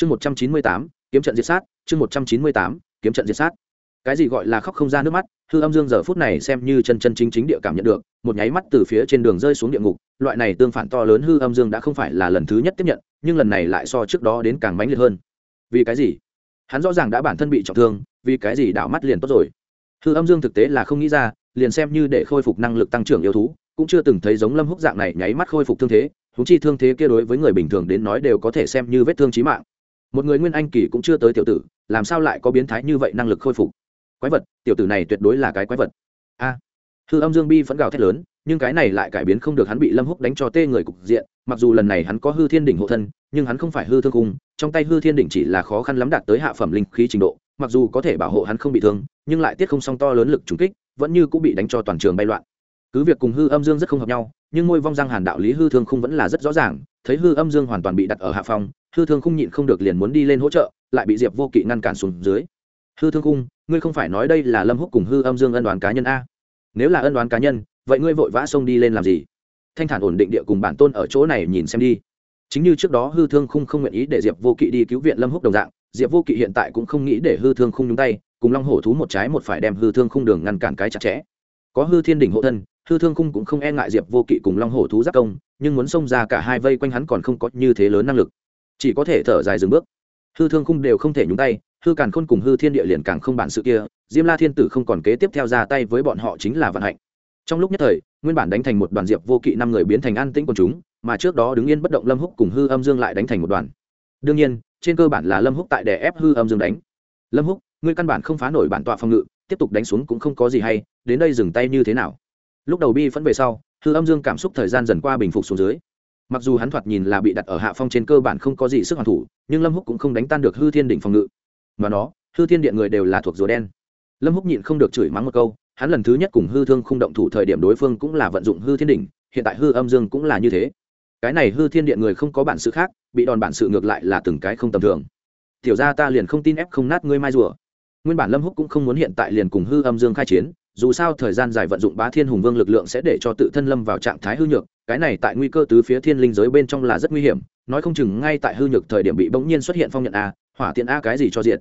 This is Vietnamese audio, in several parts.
chương một trăm chín mươi tám, kiếm trận diệt sát, chương một trăm chín mươi tám, kiếm trận diệt sát. Cái gì gọi là khóc không ra nước mắt, hư âm dương giờ phút này xem như chân chân chính chính địa cảm nhận được, một nháy mắt từ phía trên đường rơi xuống địa ngục, loại này tương phản to lớn hư âm dương đã không phải là lần thứ nhất tiếp nhận, nhưng lần này lại so trước đó đến càng mãnh liệt hơn. Vì cái gì? Hắn rõ ràng đã bản thân bị trọng thương, vì cái gì đảo mắt liền tốt rồi? Hư âm dương thực tế là không nghĩ ra, liền xem như để khôi phục năng lực tăng trưởng yêu thú, cũng chưa từng thấy giống lâm húc dạng này nháy mắt khôi phục thương thế húng chi thương thế kia đối với người bình thường đến nói đều có thể xem như vết thương trí mạng một người nguyên anh kỳ cũng chưa tới tiểu tử, làm sao lại có biến thái như vậy năng lực khôi phục? Quái vật, tiểu tử này tuyệt đối là cái quái vật. A. Hư âm dương bi vẫn gào thét lớn, nhưng cái này lại cải biến không được hắn bị lâm húc đánh cho tê người cục diện, mặc dù lần này hắn có hư thiên đỉnh hộ thân, nhưng hắn không phải hư thương cung trong tay hư thiên đỉnh chỉ là khó khăn lắm đạt tới hạ phẩm linh khí trình độ, mặc dù có thể bảo hộ hắn không bị thương, nhưng lại tiết không song to lớn lực trùng kích, vẫn như cũng bị đánh cho toàn trường bay loạn cứ việc cùng hư âm dương rất không hợp nhau, nhưng ngôi vong răng hàn đạo lý hư thương khung vẫn là rất rõ ràng, thấy hư âm dương hoàn toàn bị đặt ở hạ phòng hư thương khung nhịn không được liền muốn đi lên hỗ trợ, lại bị diệp vô kỵ ngăn cản xuống dưới. Hư thương khung, ngươi không phải nói đây là lâm húc cùng hư âm dương ân đoán cá nhân a? Nếu là ân đoán cá nhân, vậy ngươi vội vã xông đi lên làm gì? Thanh thản ổn định địa cùng bản tôn ở chỗ này nhìn xem đi. Chính như trước đó hư thương khung không nguyện ý để diệp vô kỵ đi cứu viện lâm húc đồng dạng, diệp vô kỵ hiện tại cũng không nghĩ để hư thương khung nhúng tay, cùng long hổ thú một trái một phải đem hư thương khung đường ngăn cản cái chặt chẽ. Có hư thiên đỉnh hộ thân hư thương khung cũng không e ngại diệp vô kỵ cùng long hổ thú giác công, nhưng muốn xông ra cả hai vây quanh hắn còn không có như thế lớn năng lực. Chỉ có thể thở dài dừng bước. Hư thương khung đều không thể nhúng tay, hư càn khôn cùng hư thiên địa liền càng không bản sự kia, diêm la thiên tử không còn kế tiếp theo ra tay với bọn họ chính là vận hạnh. Trong lúc nhất thời, nguyên bản đánh thành một đoàn diệp vô kỵ năm người biến thành an tĩnh quần chúng, mà trước đó đứng yên bất động lâm húc cùng hư âm dương lại đánh thành một đoàn. Đương nhiên, trên cơ bản là lâm húc tại đè ép hư âm dương đánh. Lâm húc, ngươi căn bản không phá nổi bản tọa phòng ngự, tiếp tục đánh xuống cũng không có gì hay, đến đây dừng tay như thế nào? Lúc đầu bi phẫn về sau, hư âm dương cảm xúc thời gian dần qua bình phục xuống dưới. Mặc dù hắn thoạt nhìn là bị đặt ở hạ phong trên cơ bản không có gì sức hoàn thủ, nhưng lâm húc cũng không đánh tan được hư thiên đỉnh phòng ngự. Mà nó, hư thiên điện người đều là thuộc rùa đen. Lâm húc nhịn không được chửi mắng một câu, hắn lần thứ nhất cùng hư thương không động thủ thời điểm đối phương cũng là vận dụng hư thiên đỉnh, hiện tại hư âm dương cũng là như thế. Cái này hư thiên điện người không có bản sự khác, bị đòn bản sự ngược lại là từng cái không tầm thường. Tiểu ra ta liền không tin ép không nát ngươi mai rùa. Nguyên bản lâm húc cũng không muốn hiện tại liền cùng hư âm dương khai chiến dù sao thời gian dài vận dụng bá thiên hùng vương lực lượng sẽ để cho tự thân lâm vào trạng thái hư nhược, cái này tại nguy cơ tứ phía thiên linh giới bên trong là rất nguy hiểm, nói không chừng ngay tại hư nhược thời điểm bị bỗng nhiên xuất hiện phong nhận a, hỏa tiện a cái gì cho diện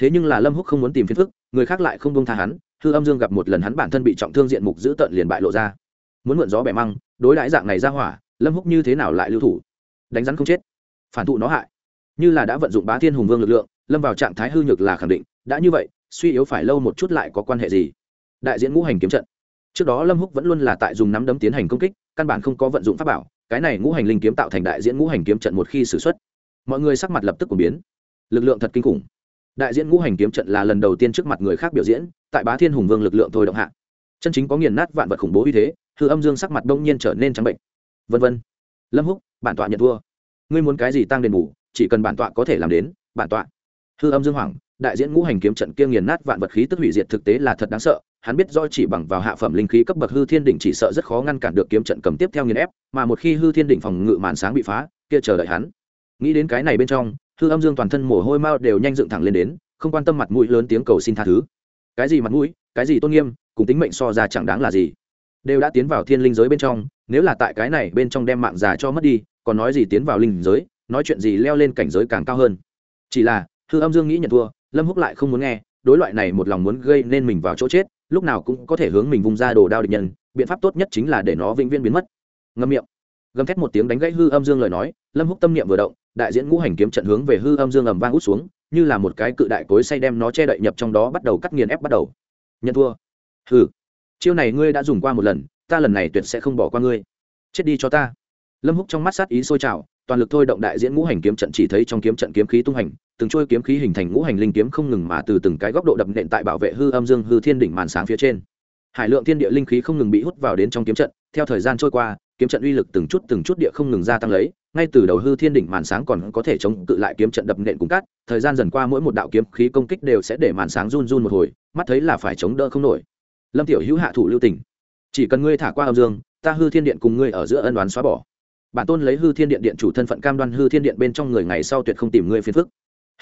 thế nhưng là lâm húc không muốn tìm phiền phức, người khác lại không buông tha hắn, hư âm dương gặp một lần hắn bản thân bị trọng thương diện mục giữ tận liền bại lộ ra. Muốn mượn gió bẻ măng, đối đãi dạng này ra hỏa, lâm húc như thế nào lại lưu thủ? Đánh rắn không chết, phản thụ nó hại. Như là đã vận dụng bá thiên hùng vương lực lượng, lâm vào trạng thái hư nhược là khẳng định, đã như vậy, suy yếu phải lâu một chút lại có quan hệ gì? Đại diễn ngũ hành kiếm trận. Trước đó lâm húc vẫn luôn là tại dùng nắm đấm tiến hành công kích, căn bản không có vận dụng pháp bảo, cái này ngũ hành linh kiếm tạo thành đại diễn ngũ hành kiếm trận một khi xử xuất, mọi người sắc mặt lập tức của biến. Lực lượng thật kinh khủng. Đại diễn ngũ hành kiếm trận là lần đầu tiên trước mặt người khác biểu diễn, tại bá thiên hùng vương lực lượng thôi động hạ. Chân chính có nghiền nát vạn vật khủng bố như thế, hư âm dương sắc mặt đông nhiên trở nên trắng bệnh. Vân vân. Lâm húc, bản tọa nhận thua. Ngươi muốn cái gì tăng đền bù, chỉ cần bản tọa có thể làm đến, bản tọa. Hư âm dương hoàng đại diễn ngũ hành kiếm trận kia nghiền nát vạn vật khí tức hủy diệt thực tế là thật đáng sợ hắn biết do chỉ bằng vào hạ phẩm linh khí cấp bậc hư thiên đỉnh chỉ sợ rất khó ngăn cản được kiếm trận cầm tiếp theo nghiền ép, mà một khi hư thiên đỉnh phòng ngự màn sáng bị phá, kia chờ đợi hắn. Nghĩ đến cái này bên trong, hư âm dương toàn thân mồ hôi mao đều nhanh dựng thẳng lên đến, không quan tâm mặt mũi lớn tiếng cầu xin tha thứ. Cái gì mặt mũi, cái gì tôn nghiêm, cùng tính mệnh so ra chẳng đáng là gì. Đều đã tiến vào thiên linh giới bên trong, nếu là tại cái này bên trong đem mạng già cho mất đi, còn nói gì tiến vào linh giới, nói chuyện gì leo lên cảnh giới càng cao hơn. Chỉ là, hư âm dương nghĩ nhận thua, lâm húc lại không muốn nghe, đối loại này một lòng muốn gây nên mình vào chỗ chết lúc nào cũng có thể hướng mình vung ra đồ đao địch nhân, biện pháp tốt nhất chính là để nó vĩnh viễn biến mất. Ngâm miệng. Gầm thét một tiếng đánh gãy hư âm dương lời nói, lâm húc tâm niệm vừa động, đại diễn ngũ hành kiếm trận hướng về hư âm dương ầm vang út xuống, như là một cái cự đại cối say đem nó che đậy nhập trong đó bắt đầu cắt nghiền ép bắt đầu. Nhận thua. Hư chiêu này ngươi đã dùng qua một lần, ta lần này tuyệt sẽ không bỏ qua ngươi. Chết đi cho ta. Lâm húc trong mắt sát ý sôi trào toàn lực thôi động đại diễn ngũ hành kiếm trận chỉ thấy trong kiếm trận kiếm khí tung hành, từng trôi kiếm khí hình thành ngũ hành linh kiếm không ngừng mà từ từng cái góc độ đập nện tại bảo vệ hư âm dương hư thiên đỉnh màn sáng phía trên. Hải lượng thiên địa linh khí không ngừng bị hút vào đến trong kiếm trận, theo thời gian trôi qua, kiếm trận uy lực từng chút từng chút địa không ngừng gia tăng lấy, ngay từ đầu hư thiên đỉnh màn sáng còn có thể chống cự lại kiếm trận đập nện cùng cát, thời gian dần qua mỗi một đạo kiếm khí công kích đều sẽ để màn sáng run run một hồi, mắt thấy là phải chống đỡ không nổi. Lâm tiểu hữu hạ thủ lưu tình. Chỉ cần ngươi thả qua âm dương, ta hư thiên điện cùng ngươi ở giữa ân đoán xóa bỏ bản tôn lấy hư thiên điện điện chủ thân phận cam đoan hư thiên điện bên trong người ngày sau tuyệt không tìm ngươi phiền phức.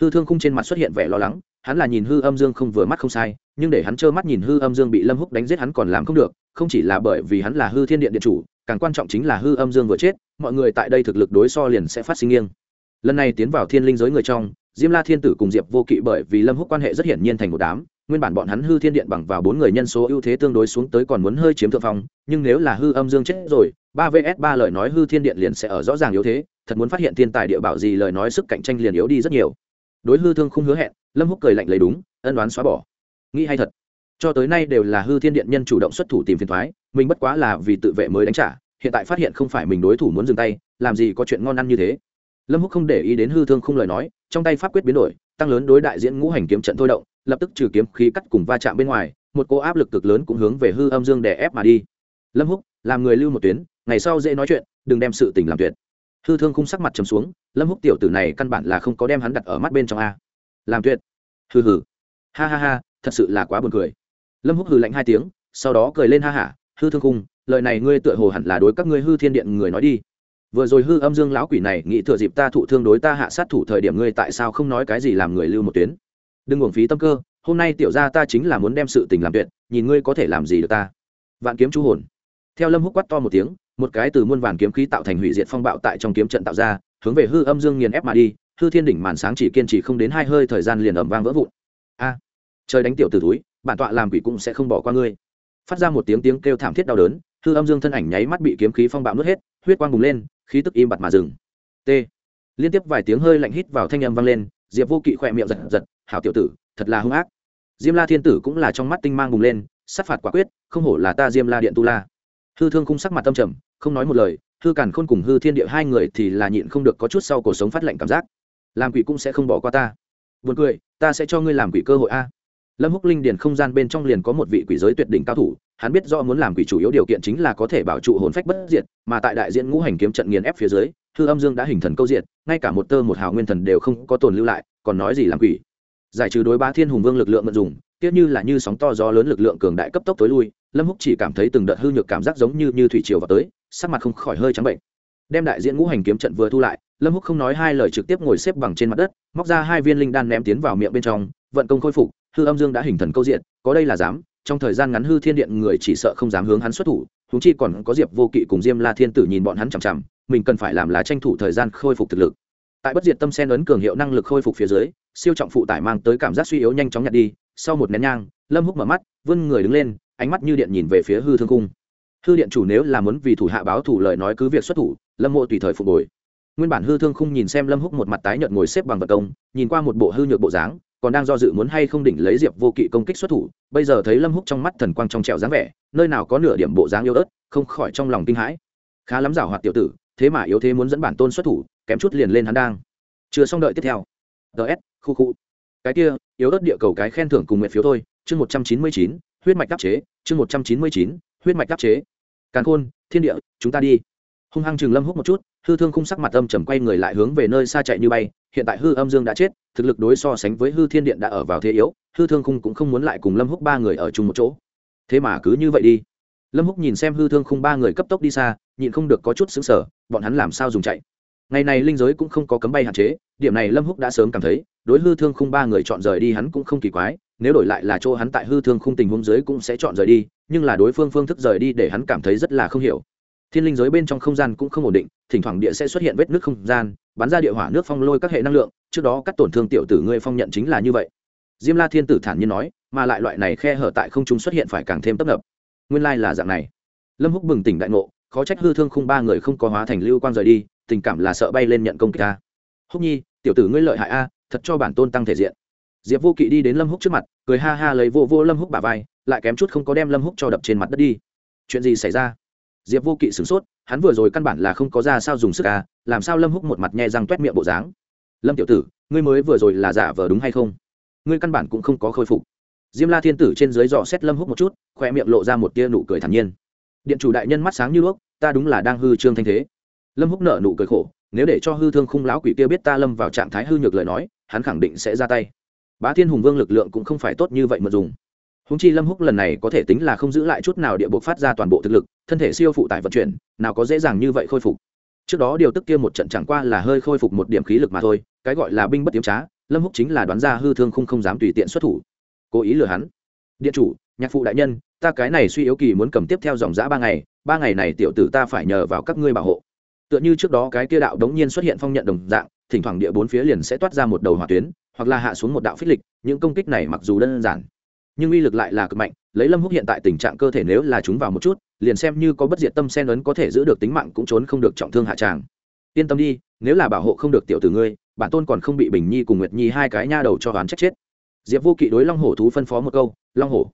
Hư thương khung trên mặt xuất hiện vẻ lo lắng, hắn là nhìn hư âm dương không vừa mắt không sai, nhưng để hắn trơ mắt nhìn hư âm dương bị lâm húc đánh giết hắn còn làm không được, không chỉ là bởi vì hắn là hư thiên điện điện chủ, càng quan trọng chính là hư âm dương vừa chết, mọi người tại đây thực lực đối so liền sẽ phát sinh nghiêng. Lần này tiến vào thiên linh giới người trong, diêm la thiên tử cùng diệp vô kỵ bởi vì lâm húc quan hệ rất hiển nhiên thành một đám, nguyên bản bọn hắn hư thiên điện bằng vào bốn người nhân số ưu thế tương đối xuống tới còn muốn hơi chiếm thượng phong, nhưng nếu là hư âm dương chết rồi ba vs ba lời nói hư thiên điện liền sẽ ở rõ ràng yếu thế, thật muốn phát hiện thiên tài địa bảo gì lời nói sức cạnh tranh liền yếu đi rất nhiều. Đối hư thương không hứa hẹn, lâm húc cười lạnh lấy đúng, ân đoán xóa bỏ. Nghĩ hay thật. Cho tới nay đều là hư thiên điện nhân chủ động xuất thủ tìm phiền thoái, mình bất quá là vì tự vệ mới đánh trả, hiện tại phát hiện không phải mình đối thủ muốn dừng tay, làm gì có chuyện ngon ăn như thế. Lâm húc không để ý đến hư thương không lời nói, trong tay pháp quyết biến đổi, tăng lớn đối đại diễn ngũ hành kiếm trận thôi động, lập tức trừ kiếm khí cắt cùng va chạm bên ngoài, một cô áp lực cực lớn cũng hướng về hư âm dương để ép mà đi. Lâm húc, làm người lưu một tuyến ngày sau dễ nói chuyện, đừng đem sự tình làm tuyệt. Hư thương khung sắc mặt trầm xuống, lâm húc tiểu tử này căn bản là không có đem hắn đặt ở mắt bên trong a. Làm tuyệt? Hừ hừ. Ha ha ha, thật sự là quá buồn cười. Lâm húc hừ lạnh hai tiếng, sau đó cười lên ha hả, hư thương khung, lời này ngươi tựa hồ hẳn là đối các ngươi hư thiên điện người nói đi. Vừa rồi hư âm dương lão quỷ này nghĩ thừa dịp ta thụ thương đối ta hạ sát thủ thời điểm ngươi tại sao không nói cái gì làm người lưu một tuyến? Đừng uổng phí tâm cơ, hôm nay tiểu ra ta chính là muốn đem sự tình làm tuyệt, nhìn ngươi có thể làm gì được ta. Vạn kiếm chú hồn. Theo lâm húc quát to một tiếng một cái từ muôn vàn kiếm khí tạo thành hủy diệt phong bạo tại trong kiếm trận tạo ra, hướng về hư âm dương nghiền ép mà đi, hư thiên đỉnh màn sáng chỉ kiên trì không đến hai hơi thời gian liền ẩm vang vỡ vụn. A, trời đánh tiểu từ túi bản tọa làm quỷ cũng sẽ không bỏ qua ngươi. Phát ra một tiếng tiếng kêu thảm thiết đau đớn, hư âm dương thân ảnh nháy mắt bị kiếm khí phong bạo nuốt hết, huyết quang bùng lên, khí tức im bặt mà dừng. T, liên tiếp vài tiếng hơi lạnh hít vào thanh âm vang lên, diệp vô kỵ khỏe miệng giật giật, hảo tiểu tử, thật là hung ác. Diêm la thiên tử cũng là trong mắt tinh mang bùng lên, sát phạt quả quyết, không hổ là ta diêm la điện tu la hư thương khung sắc mặt tâm trầm, không nói một lời, hư càn khôn cùng hư thiên địa hai người thì là nhịn không được có chút sau cuộc sống phát lạnh cảm giác. Làm quỷ cũng sẽ không bỏ qua ta. Buồn cười, ta sẽ cho ngươi làm quỷ cơ hội a. Lâm húc linh điền không gian bên trong liền có một vị quỷ giới tuyệt đỉnh cao thủ, hắn biết rõ muốn làm quỷ chủ yếu điều kiện chính là có thể bảo trụ hồn phách bất diệt, mà tại đại diện ngũ hành kiếm trận nghiền ép phía dưới, hư âm dương đã hình thần câu diệt, ngay cả một tơ một hào nguyên thần đều không có tồn lưu lại, còn nói gì làm quỷ. Giải trừ đối ba thiên hùng vương lực lượng mượn dùng, tiếc như là như sóng to gió lớn lực lượng cường đại cấp tốc tối lui lâm húc chỉ cảm thấy từng đợt hư nhược cảm giác giống như như thủy triều vào tới, sắc mặt không khỏi hơi trắng bệnh. Đem đại diện ngũ hành kiếm trận vừa thu lại, lâm húc không nói hai lời trực tiếp ngồi xếp bằng trên mặt đất, móc ra hai viên linh đan ném tiến vào miệng bên trong, vận công khôi phục, hư âm dương đã hình thần câu diện, có đây là dám trong thời gian ngắn hư thiên điện người chỉ sợ không dám hướng hắn xuất thủ thú chi còn có diệp vô kỵ cùng diêm la thiên tử nhìn bọn hắn chằm chằm, mình cần phải làm là tranh thủ thời gian khôi phục thực lực. Tại bất diệt tâm sen ấn cường hiệu năng lực khôi phục phía dưới, siêu trọng phụ tải mang tới cảm giác suy yếu nhanh chóng nhặt đi, sau một nén nhang, lâm húc mở mắt, vươn người đứng lên ánh mắt như điện nhìn về phía hư thương cung. Hư điện chủ nếu là muốn vì thủ hạ báo thủ lời nói cứ việc xuất thủ, lâm mộ tùy thời phục hồi. Nguyên bản hư thương khung nhìn xem lâm húc một mặt tái nhợt ngồi xếp bằng vật công, nhìn qua một bộ hư nhược bộ dáng, còn đang do dự muốn hay không đỉnh lấy diệp vô kỵ công kích xuất thủ, bây giờ thấy lâm húc trong mắt thần quang trong trẻo dáng vẻ, nơi nào có nửa điểm bộ dáng yếu ớt, không khỏi trong lòng kinh hãi. Khá lắm giảo hoạt tiểu tử, thế mà yếu thế muốn dẫn bản tôn xuất thủ, kém chút liền lên hắn đang. Chưa xong đợi tiếp theo. Ts khu khu. Cái kia, yếu ớt địa cầu cái khen thưởng cùng nguyện phiếu thôi, chương một trăm chín mươi chín huyết mạch đắc chế, chương một trăm chín mươi chín, huyết mạch đắc chế. Càn khôn, thiên địa, chúng ta đi. Hung hăng chừng lâm hút một chút, hư thương khung sắc mặt âm trầm quay người lại hướng về nơi xa chạy như bay, hiện tại hư âm dương đã chết, thực lực đối so sánh với hư thiên điện đã ở vào thế yếu, hư thương khung cũng không muốn lại cùng lâm húc ba người ở chung một chỗ. Thế mà cứ như vậy đi. Lâm húc nhìn xem hư thương khung ba người cấp tốc đi xa, nhịn không được có chút xứng sở bọn hắn làm sao dùng chạy? Ngày này linh giới cũng không có cấm bay hạn chế, điểm này lâm húc đã sớm cảm thấy, đối hư thương khung ba người chọn rời đi hắn cũng không kỳ quái nếu đổi lại là chỗ hắn tại hư thương khung tình huống giới cũng sẽ chọn rời đi, nhưng là đối phương phương thức rời đi để hắn cảm thấy rất là không hiểu. Thiên linh giới bên trong không gian cũng không ổn định, thỉnh thoảng địa sẽ xuất hiện vết nước không gian, bắn ra địa hỏa nước phong lôi các hệ năng lượng, trước đó các tổn thương tiểu tử ngươi phong nhận chính là như vậy. Diêm la thiên tử thản nhiên nói, mà lại loại này khe hở tại không chúng xuất hiện phải càng thêm tấp nập. Nguyên lai là dạng này. Lâm húc bừng tỉnh đại ngộ, khó trách hư thương khung ba người không có hóa thành lưu quan rời đi, tình cảm là sợ bay lên nhận công kích ta. Húc nhi, tiểu tử ngươi lợi hại a, thật cho bản tôn tăng thể diện diệp vô kỵ đi đến lâm húc trước mặt, cười ha ha lấy vô vô lâm húc bả vai, lại kém chút không có đem lâm húc cho đập trên mặt đất đi. Chuyện gì xảy ra? Diệp vô kỵ sửng sốt, hắn vừa rồi căn bản là không có ra sao dùng sức à làm sao lâm húc một mặt nhẹ răng t miệng bộ dáng? Lâm tiểu tử, ngươi mới vừa rồi là giả vờ đúng hay không? Ngươi căn bản cũng không có khôi phục. Diêm la thiên tử trên dưới dò xét lâm húc một chút khoe miệng lộ ra một tia nụ cười thản nhiên. Điện chủ đại nhân mắt sáng như đuốc, ta đúng là đang hư trương thanh thế. Lâm húc nở nụ cười khổ, nếu để cho hư thương khung lão quỷ kia biết ta lâm vào trạng thái hư nhược lời nói, hắn khẳng định sẽ ra tay bá thiên hùng vương lực lượng cũng không phải tốt như vậy mà dùng. Húng chi lâm húc lần này có thể tính là không giữ lại chút nào địa buộc phát ra toàn bộ thực lực, thân thể siêu phụ tải vận chuyển, nào có dễ dàng như vậy khôi phục. Trước đó điều tức kia một trận chẳng qua là hơi khôi phục một điểm khí lực mà thôi, cái gọi là binh bất tiếm trá, lâm húc chính là đoán ra hư thương không không dám tùy tiện xuất thủ. Cố ý lừa hắn. Điện chủ, nhạc phụ đại nhân, ta cái này suy yếu kỳ muốn cầm tiếp theo dòng giã ba ngày ba ngày này tiểu tử ta phải nhờ vào các ngươi bảo hộ. Tựa như trước đó cái kia đạo đống nhiên xuất hiện phong nhận đồng dạng thỉnh thoảng địa bốn phía liền sẽ toát ra một đầu hỏa tuyến, hoặc là hạ xuống một đạo phích lịch, những công kích này mặc dù đơn giản, nhưng uy lực lại là cực mạnh, lấy lâm húc hiện tại tình trạng cơ thể nếu là chúng vào một chút, liền xem như có bất diệt tâm sen ấn có thể giữ được tính mạng cũng trốn không được trọng thương hạ tràng. Yên tâm đi, nếu là bảo hộ không được tiểu tử ngươi, bản tôn còn không bị bình nhi cùng nguyệt nhi hai cái nha đầu cho oán trách chết. Diệp vô kỵ đối long hổ thú phân phó một câu, long hổ,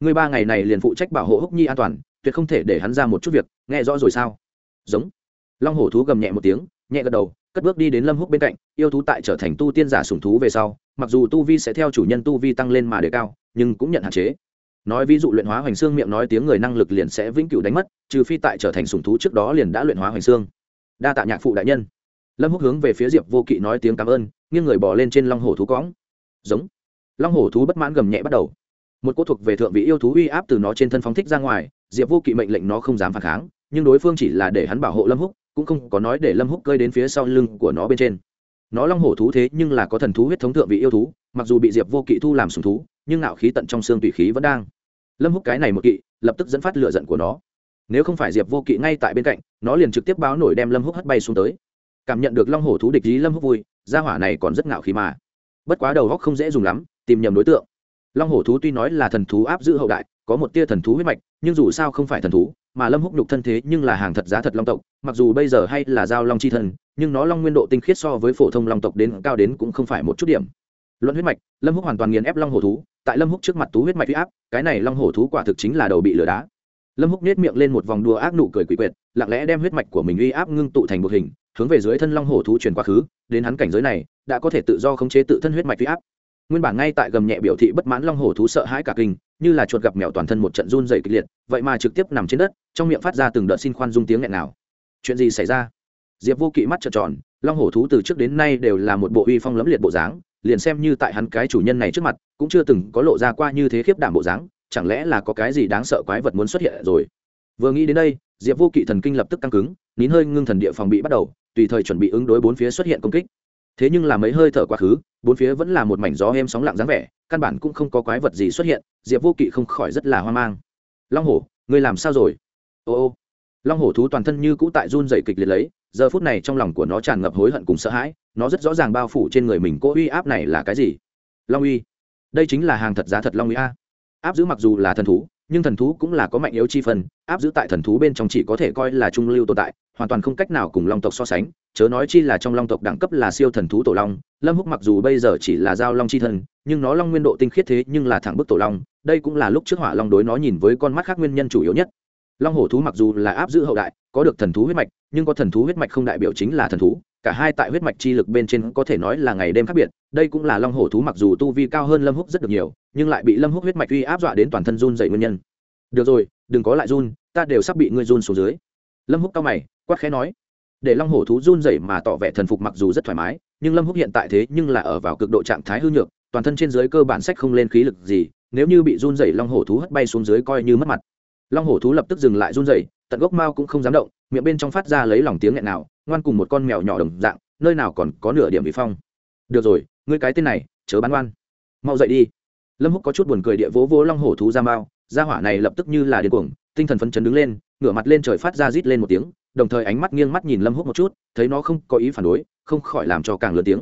ngươi ba ngày này liền phụ trách bảo hộ húc nhi an toàn, tuyệt không thể để hắn ra một chút việc, nghe rõ rồi sao? Giống. Long hổ thú gầm nhẹ một tiếng, nhẹ gật đầu cất bước đi đến lâm húc bên cạnh, yêu thú tại trở thành tu tiên giả sùng thú về sau, mặc dù tu vi sẽ theo chủ nhân tu vi tăng lên mà đề cao, nhưng cũng nhận hạn chế. Nói ví dụ luyện hóa hoành xương miệng nói tiếng người năng lực liền sẽ vĩnh cửu đánh mất, trừ phi tại trở thành sùng thú trước đó liền đã luyện hóa hoành xương. Đa tạ nhạc phụ đại nhân. Lâm húc hướng về phía diệp vô kỵ nói tiếng cảm ơn, nghiêng người bỏ lên trên long hổ thú cõng. Giống. Long hổ thú bất mãn gầm nhẹ bắt đầu. Một cô thuộc về thượng vị yêu thú uy áp từ nó trên thân phóng thích ra ngoài, diệp vô kỵ mệnh lệnh nó không dám phản kháng, nhưng đối phương chỉ là để hắn bảo hộ lâm húc cũng không có nói để lâm húc cơi đến phía sau lưng của nó bên trên. Nó long hổ thú thế nhưng là có thần thú huyết thống thượng vị yêu thú, mặc dù bị diệp vô kỵ thu làm sùng thú, nhưng nạo khí tận trong xương tùy khí vẫn đang. Lâm húc cái này một kỵ, lập tức dẫn phát lửa giận của nó. Nếu không phải diệp vô kỵ ngay tại bên cạnh, nó liền trực tiếp báo nổi đem lâm húc hất bay xuống tới. Cảm nhận được long hổ thú địch ý lâm húc vui, gia hỏa này còn rất ngạo khí mà. Bất quá đầu góc không dễ dùng lắm, tìm nhầm đối tượng. Long hổ thú tuy nói là thần thú áp giữ hậu đại, có một tia thần thú huyết mạch, nhưng dù sao không phải thần thú mà lâm húc nhục thân thế nhưng là hàng thật giá thật long tộc, mặc dù bây giờ hay là giao long chi thân, nhưng nó long nguyên độ tinh khiết so với phổ thông long tộc đến cao đến cũng không phải một chút điểm. Luận huyết mạch, lâm húc hoàn toàn nghiền ép long hổ thú, tại lâm húc trước mặt tú huyết mạch huy áp, cái này long hổ thú quả thực chính là đầu bị lửa đá. Lâm húc nết miệng lên một vòng đùa ác nụ cười quỷ quyệt, lặng lẽ đem huyết mạch của mình uy áp ngưng tụ thành một hình, hướng về dưới thân long hổ thú truyền quá khứ, đến hắn cảnh giới này, đã có thể tự do khống chế tự thân huyết mạch huy áp nguyên bản ngay tại gầm nhẹ biểu thị bất mãn long hổ thú sợ hãi cả kinh, như là chuột gặp mèo toàn thân một trận run dày kịch liệt, vậy mà trực tiếp nằm trên đất, trong miệng phát ra từng đợt xin khoan dung tiếng nghẹn nào chuyện gì xảy ra? Diệp vô kỵ mắt trợn tròn, long hổ thú từ trước đến nay đều là một bộ uy phong lẫm liệt bộ dáng, liền xem như tại hắn cái chủ nhân này trước mặt, cũng chưa từng có lộ ra qua như thế khiếp đảm bộ dáng, chẳng lẽ là có cái gì đáng sợ quái vật muốn xuất hiện rồi? Vừa nghĩ đến đây, diệp vô kỵ thần kinh lập tức căng cứng, nín hơi ngưng thần địa phòng bị bắt đầu, tùy thời chuẩn bị ứng đối bốn phía xuất hiện công kích thế nhưng là mấy hơi thở quá khứ, bốn phía vẫn là một mảnh gió êm sóng lặng dáng vẻ, căn bản cũng không có quái vật gì xuất hiện, diệp vô kỵ không khỏi rất là hoang mang. Long hổ, ngươi làm sao rồi? Ô ô. Long hổ thú toàn thân như cũ tại run dày kịch liệt lấy, giờ phút này trong lòng của nó tràn ngập hối hận cùng sợ hãi, nó rất rõ ràng bao phủ trên người mình cỗ uy áp này là cái gì. Long uy. Đây chính là hàng thật giá thật long uy a. Áp giữ mặc dù là thần thú nhưng thần thú cũng là có mạnh yếu chi phần áp giữ tại thần thú bên trong chỉ có thể coi là trung lưu tồn tại, hoàn toàn không cách nào cùng long tộc so sánh, chớ nói chi là trong long tộc đẳng cấp là siêu thần thú tổ long, lâm húc mặc dù bây giờ chỉ là giao long chi thần, nhưng nó long nguyên độ tinh khiết thế nhưng là thẳng bức tổ long, đây cũng là lúc trước hỏa long đối nó nhìn với con mắt khác nguyên nhân chủ yếu nhất. Long hổ thú mặc dù là áp giữ hậu đại, có được thần thú huyết mạch, nhưng có thần thú huyết mạch không đại biểu chính là thần thú cả hai tại huyết mạch chi lực bên trên có thể nói là ngày đêm khác biệt, đây cũng là long hổ thú mặc dù tu vi cao hơn lâm húc rất được nhiều, nhưng lại bị lâm húc huyết mạch uy áp dọa đến toàn thân run dậy nguyên nhân. Được rồi, đừng có lại run, ta đều sắp bị ngươi run xuống dưới. Lâm húc cao mày, quát khẽ nói. Để long hổ thú run dậy mà tỏ vẻ thần phục mặc dù rất thoải mái, nhưng lâm húc hiện tại thế nhưng là ở vào cực độ trạng thái hư nhược, toàn thân trên dưới cơ bản sách không lên khí lực gì, nếu như bị run dậy long hổ thú hất bay xuống dưới coi như mất mặt. Long hổ thú lập tức dừng lại run dậy tận gốc mao cũng không dám động, miệng bên trong phát ra lấy lòng tiếng nghẹn nào ngoan cùng một con mèo nhỏ đồng dạng, nơi nào còn có nửa điểm bị phong. Được rồi, ngươi cái tên này, chớ bán ngoan. mau dậy đi. Lâm húc có chút buồn cười địa vỗ vỗ long hổ thú ra mao ra hỏa này lập tức như là điên cuồng, tinh thần phấn chấn đứng lên, ngửa mặt lên trời phát ra rít lên một tiếng, đồng thời ánh mắt nghiêng mắt nhìn lâm húc một chút, thấy nó không có ý phản đối, không khỏi làm cho càng lớn tiếng.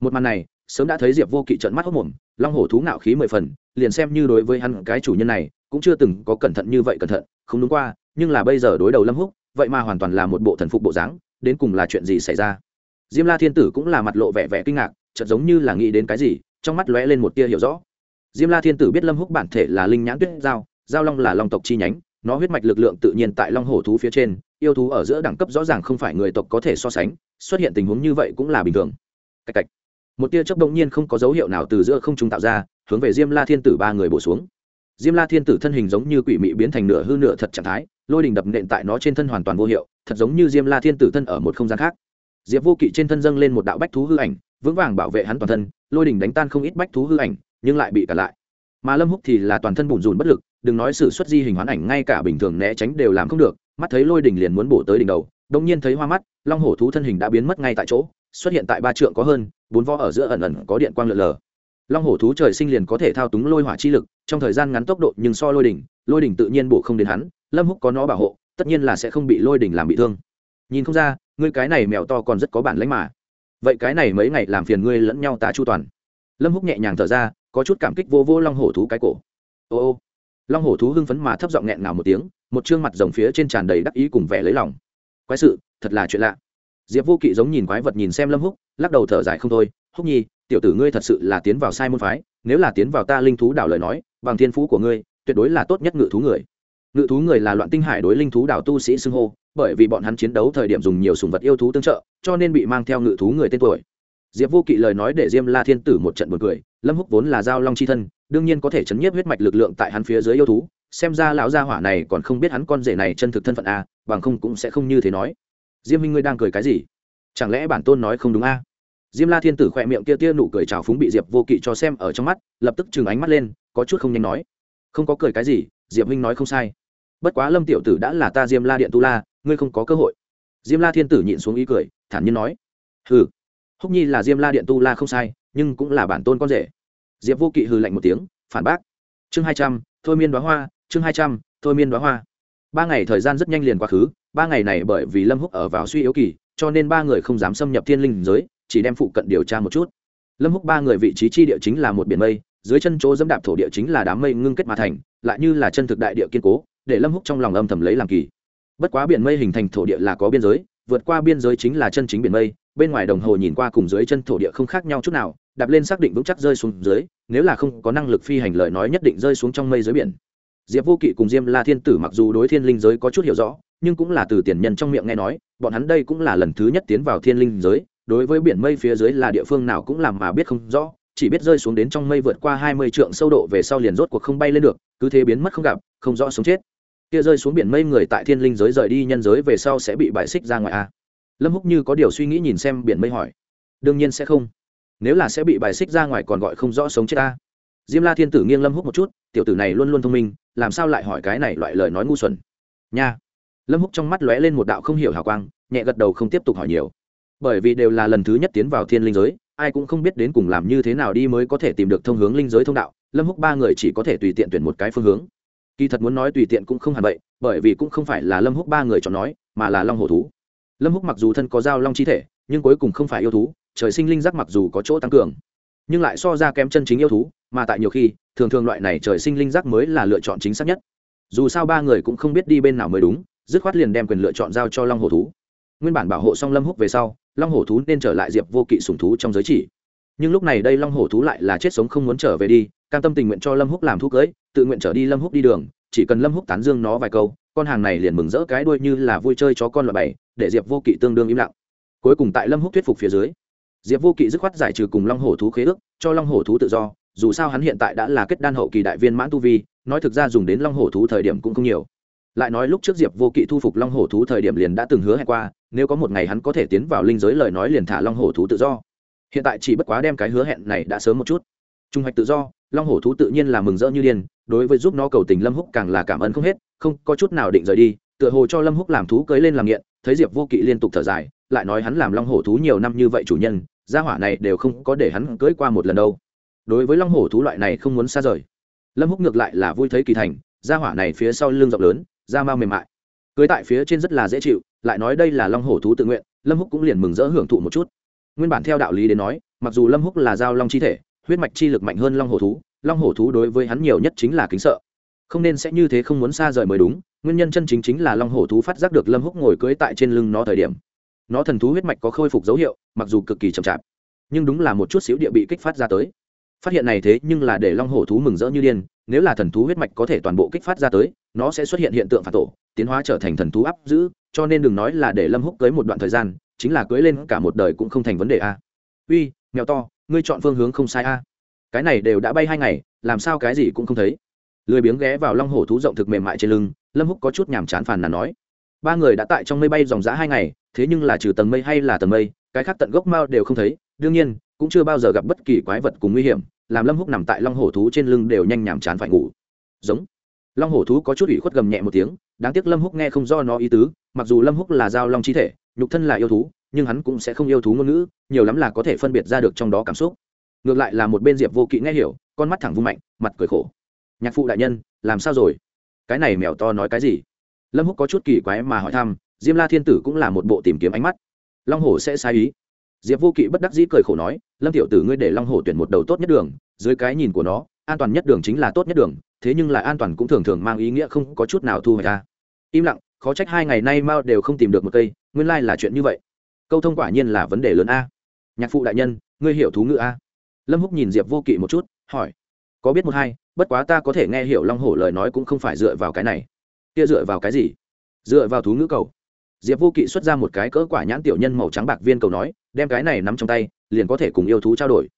Một màn này, sớm đã thấy diệp vô kỵ trợn mắt hốc mồm, long hổ thú ngạo khí mười phần, liền xem như đối với hắn cái chủ nhân này, cũng chưa từng có cẩn thận như vậy cẩn thận, không đúng qua, nhưng là bây giờ đối đầu lâm húc, vậy mà hoàn toàn là một bộ thần phục bộ dáng đến cùng là chuyện gì xảy ra? Diêm la thiên tử cũng là mặt lộ vẻ vẻ kinh ngạc, chợt giống như là nghĩ đến cái gì, trong mắt lóe lên một tia hiểu rõ. Diêm la thiên tử biết lâm húc bản thể là linh nhãn tuyết giao giao long là long tộc chi nhánh, nó huyết mạch lực lượng tự nhiên tại long hổ thú phía trên, yêu thú ở giữa đẳng cấp rõ ràng không phải người tộc có thể so sánh, xuất hiện tình huống như vậy cũng là bình thường. Cách cạch. Một tia chớp động nhiên không có dấu hiệu nào từ giữa không trung tạo ra, hướng về diêm la thiên tử ba người bổ xuống. Diêm la thiên tử thân hình giống như quỷ mị biến thành nửa hư nửa thật trạng thái lôi đình đập nện tại nó trên thân hoàn toàn vô hiệu, thật giống như diêm la thiên tử thân ở một không gian khác. Diệp vô kỵ trên thân dâng lên một đạo bách thú hư ảnh, vững vàng bảo vệ hắn toàn thân, lôi đình đánh tan không ít bách thú hư ảnh, nhưng lại bị cản lại. Mà lâm húc thì là toàn thân bùn rùn bất lực, đừng nói sự xuất di hình hoán ảnh, ngay cả bình thường né tránh đều làm không được, mắt thấy lôi đình liền muốn bổ tới đỉnh đầu đông nhiên thấy hoa mắt, long hổ thú thân hình đã biến mất ngay tại chỗ, xuất hiện tại ba trượng có hơn, bốn vo ở giữa ẩn ẩn có điện quang lượn lờ. Long hổ thú trời sinh liền có thể thao túng lôi hỏa chi lực, trong thời gian ngắn tốc độ nhưng so lôi đỉnh lôi đỉnh tự nhiên bổ không đến hắn lâm húc có nó bảo hộ, tất nhiên là sẽ không bị lôi đỉnh làm bị thương. Nhìn không ra, ngươi cái này mèo to còn rất có bản lãnh mà. Vậy cái này mấy ngày làm phiền ngươi lẫn nhau ta chu toàn. Lâm húc nhẹ nhàng thở ra, có chút cảm kích vô vô long hổ thú cái cổ. Ô ô. Long hổ thú hưng phấn mà thấp giọng nghẹn ngào một tiếng, một chương mặt rồng phía trên tràn đầy đắc ý cùng vẻ lấy lòng. Quái sự, thật là chuyện lạ. Diệp vô kỵ giống nhìn quái vật nhìn xem lâm húc, lắc đầu thở dài không thôi. Húc nhi, tiểu tử ngươi thật sự là tiến vào sai môn phái, nếu là tiến vào ta linh thú đảo lời nói, bằng thiên phú của ngươi, tuyệt đối là tốt nhất ngự thú người ngự thú người là loạn tinh hải đối linh thú đảo tu sĩ xưng hô, bởi vì bọn hắn chiến đấu thời điểm dùng nhiều sùng vật yêu thú tương trợ, cho nên bị mang theo ngự thú người tên tuổi. Diệp vô kỵ lời nói để diêm la thiên tử một trận buồn cười, lâm húc vốn là giao long c h i thân, đương nhiên có thể chấn nhiếp huyết mạch lực lượng tại hắn phía dưới yêu thú, xem ra lão gia hỏa này còn không biết hắn con rể này chân thực thân phận a bằng không cũng sẽ không như thế nói. Diêm minh ngươi đang cười cái gì? Chẳng lẽ bản tôn nói không đúng a diêm la thiên tử khỏe miệng kia tia nụ cười trào phúng bị diệp vô kỵ cho xem ở trong mắt, lập tức chừng ánh mắt lên, có chút không nhanh nói. Không có cười cái gì, diệp minh nói không sai bất quá lâm tiểu tử đã là ta diêm la điện tu la ngươi không có cơ hội diêm la thiên tử nhịn xuống ý cười thản nhiên nói hừ húc nhi là diêm la điện tu la không sai nhưng cũng là bản tôn con rể diệp vô kỵ hừ lạnh một tiếng phản bác chương hai trăm, thôi miên đoá hoa, chương hai trăm, thôi miên đoá hoa. Ba ngày thời gian rất nhanh liền quá khứ, ba ngày này bởi vì lâm húc ở vào suy yếu kỳ, cho nên ba người không dám xâm nhập thiên linh giới, chỉ đem phụ cận điều tra một chút. Lâm húc ba người vị trí chi địa chính là một biển mây, dưới chân chỗ dẫm đạp thổ địa chính là đám mây ngưng kết mà thành, lại như là chân thực đại địa kiên cố để lâm húc trong lòng âm thầm lấy làm kỳ. Bất quá biển mây hình thành thổ địa là có biên giới, vượt qua biên giới chính là chân chính biển mây, bên ngoài đồng hồ nhìn qua cùng dưới chân thổ địa không khác nhau chút nào, đạp lên xác định vững chắc rơi xuống dưới, nếu là không có năng lực phi hành lời nói nhất định rơi xuống trong mây dưới biển. Diệp vô kỵ cùng diêm la thiên tử mặc dù đối thiên linh giới có chút hiểu rõ, nhưng cũng là từ tiền nhân trong miệng nghe nói, bọn hắn đây cũng là lần thứ nhất tiến vào thiên linh giới, đối với biển mây phía dưới là địa phương nào cũng làm mà biết không rõ, chỉ biết rơi xuống đến trong mây vượt qua hai mươi trượng sâu độ về sau liền rốt cuộc không bay lên được, cứ thế biến mất không gặp, không rõ sống chết kia rơi xuống biển mây người tại thiên linh giới rời đi nhân giới về sau sẽ bị bại xích ra ngoài a lâm húc như có điều suy nghĩ nhìn xem biển mây hỏi. Đương nhiên sẽ không. Nếu là sẽ bị bài xích ra ngoài còn gọi không rõ sống chết ta. Diêm la thiên tử nghiêng lâm húc một chút, tiểu tử này luôn luôn thông minh, làm sao lại hỏi cái này loại lời nói ngu xuẩn? Nha. Lâm húc trong mắt lóe lên một đạo không hiểu hào quang, nhẹ gật đầu không tiếp tục hỏi nhiều. Bởi vì đều là lần thứ nhất tiến vào thiên linh giới, ai cũng không biết đến cùng làm như thế nào đi mới có thể tìm được thông hướng linh giới thông đạo. Lâm húc ba người chỉ có thể tùy tiện tuyển một cái phương hướng kỳ thật muốn nói tùy tiện cũng không hẳn vậy, bởi vì cũng không phải là lâm húc ba người chọn nói, mà là long hổ thú. Lâm húc mặc dù thân có dao long chi thể, nhưng cuối cùng không phải yêu thú, trời sinh linh giác mặc dù có chỗ tăng cường, nhưng lại so ra kém chân chính yêu thú, mà tại nhiều khi, thường thường loại này trời sinh linh giác mới là lựa chọn chính xác nhất. Dù sao ba người cũng không biết đi bên nào mới đúng, dứt khoát liền đem quyền lựa chọn giao cho long hổ thú. Nguyên bản bảo hộ xong lâm húc về sau, long hổ thú nên trở lại diệp vô kỵ sùng thú trong giới chỉ. Nhưng lúc này đây long hổ thú lại là chết sống không muốn trở về đi cam tâm tình nguyện cho lâm húc làm thú cưới, tự nguyện trở đi lâm húc đi đường, chỉ cần lâm húc tán dương nó vài câu, con hàng này liền mừng rỡ cái đuôi như là vui chơi chó con loại bày để diệp vô kỵ tương đương im lặng. Cuối cùng tại lâm húc thuyết phục phía dưới, diệp vô kỵ dứt khoát giải trừ cùng long hổ thú khế ước, cho long hổ thú tự do, dù sao hắn hiện tại đã là kết đan hậu kỳ đại viên mãn tu vi, nói thực ra dùng đến long hổ thú thời điểm cũng không nhiều. Lại nói lúc trước diệp vô kỵ thu phục long hổ thú thời điểm liền đã từng hứa hẹn qua, nếu có một ngày hắn có thể tiến vào linh giới lời nói liền thả long hổ thú tự do. Hiện tại chỉ bất quá đem cái hứa hẹn này đã sớm một chút. Trung hoạch tự do long hổ thú tự nhiên là mừng rỡ như điên, đối với giúp nó cầu tình lâm húc càng là cảm ơn không hết, không có chút nào định rời đi, tựa hồ cho lâm húc làm thú cưới lên làm nghiện, thấy diệp vô kỵ liên tục thở dài, lại nói hắn làm long hổ thú nhiều năm như vậy chủ nhân, gia hỏa này đều không có để hắn cưới qua một lần đâu. Đối với long hổ thú loại này không muốn xa rời, lâm húc ngược lại là vui thấy kỳ thành, gia hỏa này phía sau lưng rộng lớn, da mau mềm mại. Cưới tại phía trên rất là dễ chịu, lại nói đây là long hổ thú tự nguyện, lâm húc cũng liền mừng rỡ hưởng thụ một chút. Nguyên bản theo đạo lý đến nói, mặc dù lâm húc là giao long chi thể huyết mạch chi lực mạnh hơn long hổ thú, long hổ thú đối với hắn nhiều nhất chính là kính sợ. Không nên sẽ như thế không muốn xa rời mới đúng, nguyên nhân chân chính chính là long hổ thú phát giác được lâm húc ngồi cưỡi tại trên lưng nó thời điểm. Nó thần thú huyết mạch có khôi phục dấu hiệu, mặc dù cực kỳ chậm chạp, nhưng đúng là một chút xíu địa bị kích phát ra tới. Phát hiện này thế nhưng là để long hổ thú mừng rỡ như điên, nếu là thần thú huyết mạch có thể toàn bộ kích phát ra tới, nó sẽ xuất hiện hiện tượng phản tổ, tiến hóa trở thành thần thú áp giữ cho nên đừng nói là để lâm húc cưới một đoạn thời gian, chính là cưới lên cả một đời cũng không thành vấn đề a uy, mèo to ngươi chọn phương hướng không sai a. Cái này đều đã bay hai ngày, làm sao cái gì cũng không thấy. Lười biếng ghé vào long hổ thú rộng thực mềm mại trên lưng, lâm húc có chút nhàm chán phàn nàn nói. Ba người đã tại trong mây bay dòng dã hai ngày, thế nhưng là trừ tầng mây hay là tầng mây, cái khác tận gốc mao đều không thấy. Đương nhiên, cũng chưa bao giờ gặp bất kỳ quái vật cùng nguy hiểm, làm lâm húc nằm tại long hổ thú trên lưng đều nhanh nhàm chán phải ngủ. Giống. Long hổ thú có chút ủy khuất gầm nhẹ một tiếng, đáng tiếc lâm húc nghe không do nó ý tứ, mặc dù lâm húc là giao long chi thể, nhục thân là yêu thú nhưng hắn cũng sẽ không yêu thú ngôn ngữ, nhiều lắm là có thể phân biệt ra được trong đó cảm xúc. Ngược lại là một bên diệp vô kỵ nghe hiểu, con mắt thẳng vung mạnh, mặt cười khổ. Nhạc phụ đại nhân, làm sao rồi? Cái này mèo to nói cái gì? Lâm húc có chút kỳ quái mà hỏi thăm, diêm la thiên tử cũng là một bộ tìm kiếm ánh mắt. Long hổ sẽ sai ý. Diệp vô kỵ bất đắc dĩ cười khổ nói, lâm tiểu tử ngươi để long hổ tuyển một đầu tốt nhất đường, dưới cái nhìn của nó, an toàn nhất đường chính là tốt nhất đường, thế nhưng là an toàn cũng thường thường mang ý nghĩa không có chút nào thu hoạch ta im lặng, khó trách hai ngày nay mao đều không tìm được một cây, nguyên lai là chuyện như vậy câu thông quả nhiên là vấn đề lớn a. Nhạc phụ đại nhân, ngươi hiểu thú ngữ a. Lâm húc nhìn diệp vô kỵ một chút, hỏi, có biết một hai, bất quá ta có thể nghe hiểu long hổ lời nói cũng không phải dựa vào cái này. Kia dựa vào cái gì? Dựa vào thú ngữ cầu. Diệp vô kỵ xuất ra một cái cỡ quả nhãn tiểu nhân màu trắng bạc viên cầu nói, đem cái này nắm trong tay, liền có thể cùng yêu thú trao đổi.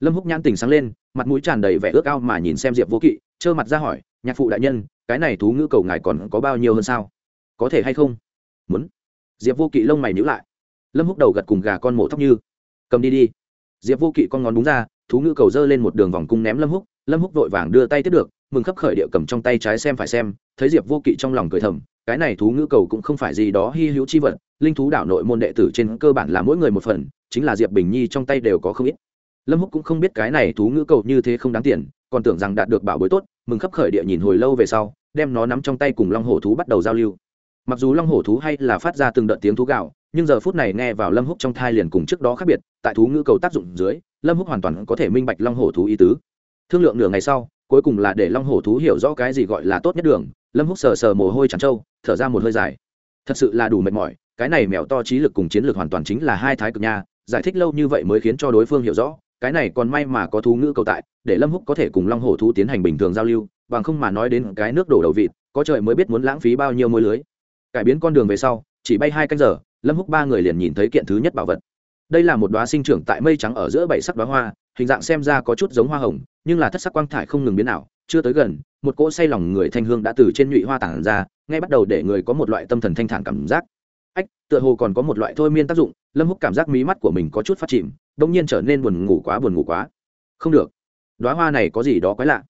Lâm húc nhãn tình sáng lên, mặt mũi tràn đầy vẻ ước ao mà nhìn xem diệp vô kỵ, trơ mặt ra hỏi, nhạc phụ đại nhân, cái này thú ngữ cầu ngài còn có bao nhiêu hơn sao? Có thể hay không? Muốn. Diệp vô kỵ lông mày nhíu lại lâm húc đầu gật cùng gà con mổ thóc như, cầm đi đi. Diệp vô kỵ con ngón đúng ra, thú ngữ cầu dơ lên một đường vòng cung ném lâm húc. Lâm húc vội vàng đưa tay tiếp được, mừng khắp khởi địa cầm trong tay trái xem phải xem, thấy diệp vô kỵ trong lòng cười thầm, cái này thú ngữ cầu cũng không phải gì đó hy hữu chi vật, linh thú đảo nội môn đệ tử trên cơ bản là mỗi người một phần, chính là diệp bình nhi trong tay đều có không ít. Lâm húc cũng không biết cái này thú ngữ cầu như thế không đáng tiền, còn tưởng rằng đạt được bảo bối tốt, mừng khắp khởi địa nhìn hồi lâu về sau, đem nó nắm trong tay cùng long hổ thú bắt đầu giao lưu. Mặc dù long hổ thú hay là phát ra từng đợt tiếng thú gạo nhưng giờ phút này nghe vào lâm húc trong thai liền cùng trước đó khác biệt, tại thú ngữ cầu tác dụng dưới, lâm húc hoàn toàn có thể minh bạch long hổ thú ý tứ. Thương lượng nửa ngày sau, cuối cùng là để long hổ thú hiểu rõ cái gì gọi là tốt nhất đường, lâm húc sờ sờ mồ hôi trắng trâu, thở ra một hơi dài. Thật sự là đủ mệt mỏi, cái này mèo to trí lực cùng chiến lược hoàn toàn chính là hai thái cực nha, giải thích lâu như vậy mới khiến cho đối phương hiểu rõ, cái này còn may mà có thú ngữ cầu tại, để lâm húc có thể cùng long hổ thú tiến hành bình thường giao lưu, bằng không mà nói đến cái nước đổ đầu vịt, có trời mới biết muốn lãng phí bao nhiêu môi lưới. Cải biến con đường về sau, chỉ bay hai canh giờ lâm húc ba người liền nhìn thấy kiện thứ nhất bảo vật. Đây là một đoá sinh trưởng tại mây trắng ở giữa bảy sắc đoá hoa, hình dạng xem ra có chút giống hoa hồng, nhưng là thất sắc quang thải không ngừng biến ảo, chưa tới gần, một cỗ say lòng người thanh hương đã từ trên nhụy hoa tản ra, ngay bắt đầu để người có một loại tâm thần thanh thản cảm giác. Ách, tựa hồ còn có một loại thôi miên tác dụng, lâm húc cảm giác mí mắt của mình có chút phát chìm đông nhiên trở nên buồn ngủ quá, buồn ngủ quá. Không được. Đoá hoa này có gì đó quái lạ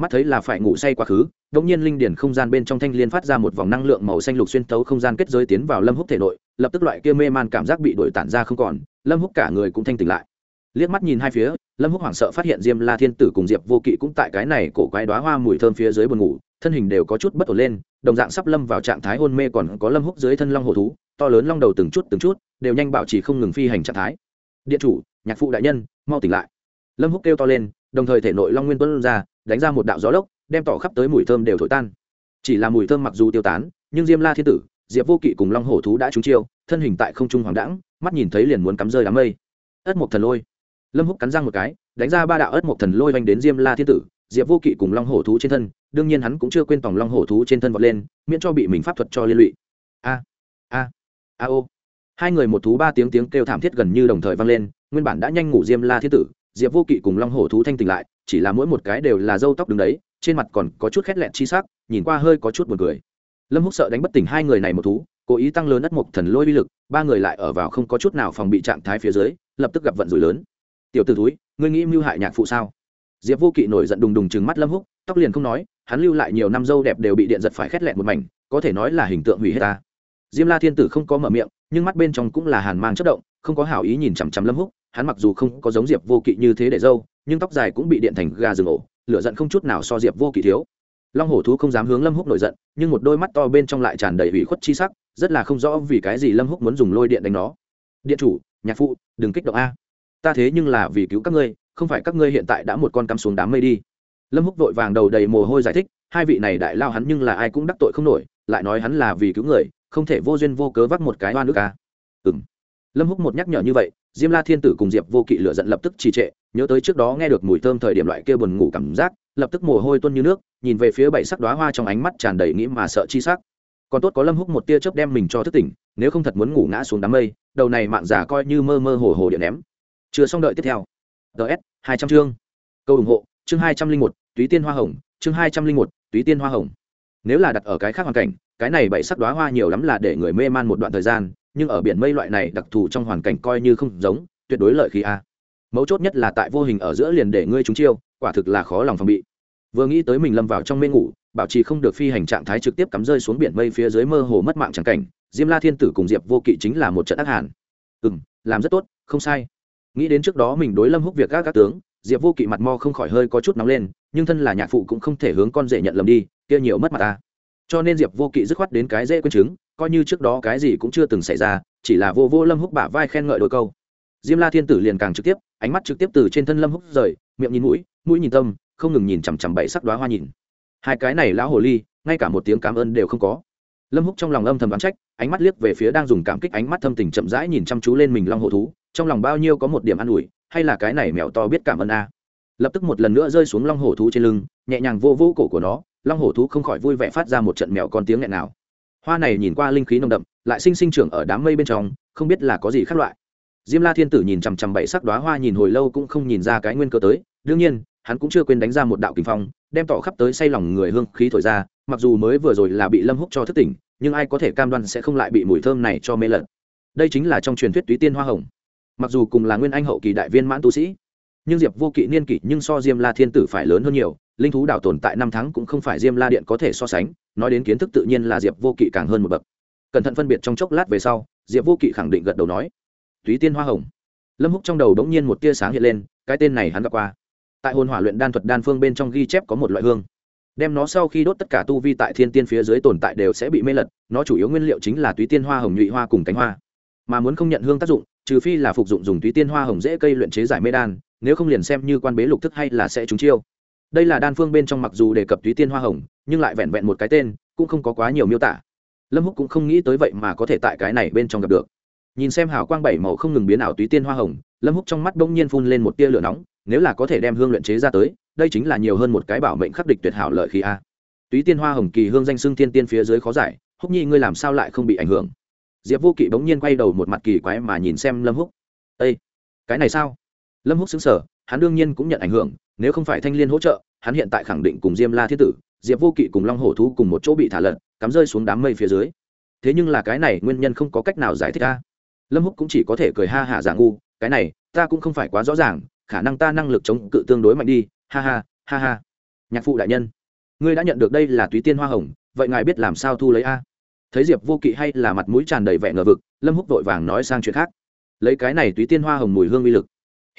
mắt thấy là phải ngủ say quá khứ đông nhiên linh điển không gian bên trong thanh liên phát ra một vòng năng lượng màu xanh lục xuyên tấu không gian kết giới tiến vào lâm húc thể nội, lập tức loại kia mê man cảm giác bị đổi tản ra không còn, lâm húc cả người cũng thanh tỉnh lại. Liếc mắt nhìn hai phía, lâm húc hoảng sợ phát hiện diêm la thiên tử cùng diệp vô kỵ cũng tại cái này cổ quái đoá hoa mùi thơm phía dưới buồn ngủ, thân hình đều có chút bất ổn lên, đồng dạng sắp lâm vào trạng thái hôn mê còn có lâm húc dưới thân long hồ thú, to lớn long đầu từng chút từng chút, đều nhanh bảo trì không ngừng phi hành trạng thái. Điện chủ, nhạc phụ đại nhân, mau tỉnh lại. Lâm húc kêu to lên đồng thời thể nội long nguyên tuân ra, đánh ra một đạo gió lốc, đem tỏ khắp tới mùi thơm đều thổi tan. Chỉ là mùi thơm mặc dù tiêu tán, nhưng diêm la thiên tử, diệp vô kỵ cùng long hổ thú đã trúng chiêu, thân hình tại không trung hoàng đẳng mắt nhìn thấy liền muốn cắm rơi đám mây. Ất mộc thần lôi. Lâm húc cắn răng một cái, đánh ra ba đạo ất mộc thần lôi vanh đến diêm la thiên tử, diệp vô kỵ cùng long hổ thú trên thân, đương nhiên hắn cũng chưa quên tòng long hổ thú trên thân vọt lên, miễn cho bị mình pháp thuật cho liên lụy. A a a ô. Hai người một thú ba tiếng tiếng kêu thảm thiết gần như đồng thời vang lên, nguyên bản đã nhanh ngủ diêm la thiên tử diệp vô kỵ cùng long hổ thú thanh tỉnh lại, chỉ là mỗi một cái đều là râu tóc đứng đấy, trên mặt còn có chút khét lẹn chi sắc, nhìn qua hơi có chút buồn cười. Lâm húc sợ đánh bất tỉnh hai người này một thú, cố ý tăng lớn đất mộc thần lôi uy lực, ba người lại ở vào không có chút nào phòng bị trạng thái phía dưới, lập tức gặp vận rủi lớn. Tiểu t ử túi ngươi nghĩ mưu hại nhạc phụ sao? Diệp vô kỵ nổi giận đùng đùng chừng mắt lâm húc, tóc liền không nói, hắn lưu lại nhiều năm dâu đẹp đều bị điện giật phải khét lẹn một mảnh, có thể nói là hình tượng hủy hết ta. Diêm la thiên tử không có mở miệng, nhưng mắt bên trong cũng là hàn mang chất động, không có hảo ý nhìn chằm chằm lâm húc hắn mặc dù không có giống diệp vô kỵ như thế để dâu, nhưng tóc dài cũng bị điện thành gà rừng ổ, lửa giận không chút nào so diệp vô kỵ thiếu. Long hổ thú không dám hướng lâm húc nổi giận, nhưng một đôi mắt to bên trong lại tràn đầy ủy khuất chi sắc, rất là không rõ vì cái gì lâm húc muốn dùng lôi điện đánh nó. Điện chủ, nhạc phụ, đừng kích động a. Ta thế nhưng là vì cứu các ngươi, không phải các ngươi hiện tại đã một con cắm xuống đám mây đi. Lâm húc vội vàng đầu đầy mồ hôi giải thích, hai vị này đại lao hắn nhưng là ai cũng đắc tội không nổi, lại nói hắn là vì cứu người, không thể vô duyên vô cớ vắt một cái oan nước a. ừ m lâm húc một nhắc nhở như vậy diêm la thiên tử cùng diệp vô kỵ lựa giận lập tức trì trệ, nhớ tới trước đó nghe được mùi thơm thời điểm loại kia buồn ngủ cảm giác, lập tức mồ hôi tuôn như nước, nhìn về phía bảy sắc đoá hoa trong ánh mắt tràn đầy nghĩ mà sợ chi sắc. Còn tốt có lâm húc một tia chớp đem mình cho thức tỉnh, nếu không thật muốn ngủ ngã xuống đám mây, đầu này mạng giả coi như mơ mơ hồ hồ điện ném. Chưa xong đợi tiếp theo. Ts hai trăm chương. Câu ủng hộ, chương hai trăm linh một, túy tiên hoa hồng, chương hai trăm linh một, túy tiên hoa hồng. Nếu là đặt ở cái khác hoàn cảnh, cái này bảy sắc đoá hoa nhiều lắm là để người mê man một đoạn thời gian nhưng ở biển mây loại này đặc thù trong hoàn cảnh coi như không giống, tuyệt đối lợi khí a. Mấu chốt nhất là tại vô hình ở giữa liền để ngươi trúng chiêu, quả thực là khó lòng phòng bị. Vừa nghĩ tới mình lâm vào trong mê ngủ, bảo trì không được phi hành trạng thái trực tiếp cắm rơi xuống biển mây phía dưới mơ hồ mất mạng chẳng cảnh, diêm la thiên tử cùng diệp vô kỵ chính là một trận ác hàn. Ừ m làm rất tốt, không sai. Nghĩ đến trước đó mình đối lâm húc việc các các tướng, diệp vô kỵ mặt mo không khỏi hơi có chút nóng lên, nhưng thân là nhạc phụ cũng không thể hướng con rể nhận lầm đi, kia nhiều mất mặt ta. Cho nên diệp vô kỵ dứt khoát đến cái dễ quên chứng coi như trước đó cái gì cũng chưa từng xảy ra, chỉ là vô vô lâm húc bả vai khen ngợi đôi câu. Diêm la thiên tử liền càng trực tiếp, ánh mắt trực tiếp từ trên thân lâm húc rời, miệng nhìn mũi mũi nhìn tâm, không ngừng nhìn chằm chằm bảy sắc đoá hoa nhìn. Hai cái này lão hồ ly, ngay cả một tiếng cảm ơn đều không có. Lâm húc trong lòng âm thầm đoán trách, ánh mắt liếc về phía đang dùng cảm kích ánh mắt thâm tình chậm rãi nhìn chăm chú lên mình long hồ thú, trong lòng bao nhiêu có một điểm an ủi, hay là cái này mèo to biết cảm ơn a. Lập tức một lần nữa rơi xuống long hổ thú trên lưng, nhẹ nhàng vô vô cổ của nó, long hổ thú không khỏi vui vẻ phát ra một trận mèo con tiếng nghẹn nào hoa này nhìn qua linh khí nồng đậm, lại sinh sinh trưởng ở đám mây bên trong, không biết là có gì khác loại. Diêm la thiên tử nhìn chằm chằm bảy sắc đoá hoa nhìn hồi lâu cũng không nhìn ra cái nguyên cơ tới, đương nhiên, hắn cũng chưa quên đánh ra một đạo kinh phong, đem tỏ khắp tới say lòng người hương khí thổi ra, mặc dù mới vừa rồi là bị lâm húc cho thức tỉnh, nhưng ai có thể cam đoan sẽ không lại bị mùi thơm này cho mê lợn. Đây chính là trong truyền thuyết túy tiên hoa hồng. Mặc dù cùng là nguyên anh hậu kỳ đại viên mãn tu sĩ nhưng diệp vô kỵ niên kỷ nhưng so diêm la thiên tử phải lớn hơn nhiều, linh thú đảo tồn tại năm tháng cũng không phải diêm la điện có thể so sánh, nói đến kiến thức tự nhiên là diệp vô kỵ càng hơn một bậc. Cẩn thận phân biệt trong chốc lát về sau, diệp vô kỵ khẳng định gật đầu nói, túy tiên hoa hồng. Lâm húc trong đầu đống nhiên một tia sáng hiện lên, cái tên này hắn gặp qua. Tại hồn hỏa luyện đan thuật đan phương bên trong ghi chép có một loại hương. Đem nó sau khi đốt tất cả tu vi tại thiên tiên phía dưới tồn tại đều sẽ bị mê lật, nó chủ yếu nguyên liệu chính là túy tiên hoa hồng nhụy hoa cùng cánh hoa. Mà muốn không nhận hương tác dụng, trừ phi là phục dụng dùng túy tiên hoa hồng dễ cây luyện chế giải mê đan nếu không liền xem như quan bế lục thức hay là sẽ trúng chiêu. Đây là đan phương bên trong mặc dù đề cập túy tiên hoa hồng, nhưng lại vẹn vẹn một cái tên, cũng không có quá nhiều miêu tả. Lâm húc cũng không nghĩ tới vậy mà có thể tại cái này bên trong gặp được. Nhìn xem hào quang bảy màu không ngừng biến ảo túy tiên hoa hồng, lâm húc trong mắt bỗng nhiên phun lên một tia lửa nóng, nếu là có thể đem hương luyện chế ra tới, đây chính là nhiều hơn một cái bảo mệnh khắc địch tuyệt hảo lợi khí a. Túy tiên hoa hồng kỳ hương danh xưng thiên tiên phía dưới khó giải, húc nhi ngươi làm sao lại không bị ảnh hưởng? Diệp vô kỵ bỗng nhiên quay đầu một mặt kỳ quái mà nhìn xem lâm húc. Ây cái này sao? Lâm húc xứng sở, hắn đương nhiên cũng nhận ảnh hưởng, nếu không phải thanh liên hỗ trợ, hắn hiện tại khẳng định cùng diêm la thiết tử, diệp vô kỵ cùng long hổ thú cùng một chỗ bị thả lật, cắm rơi xuống đám mây phía dưới. Thế nhưng là cái này nguyên nhân không có cách nào giải thích ta lâm húc cũng chỉ có thể cười ha hả giả ngu, cái này, ta cũng không phải quá rõ ràng, khả năng ta năng lực chống cự tương đối mạnh đi, ha ha ha ha. Nhạc phụ đại nhân, ngươi đã nhận được đây là túy tiên hoa hồng, vậy ngài biết làm sao thu lấy a? Thấy diệp vô kỵ hay là mặt mũi tràn đầy vẻ ngờ vực, lâm húc vội vàng nói sang chuyện khác. Lấy cái này túy tiên hoa hồng mùi hương uy lực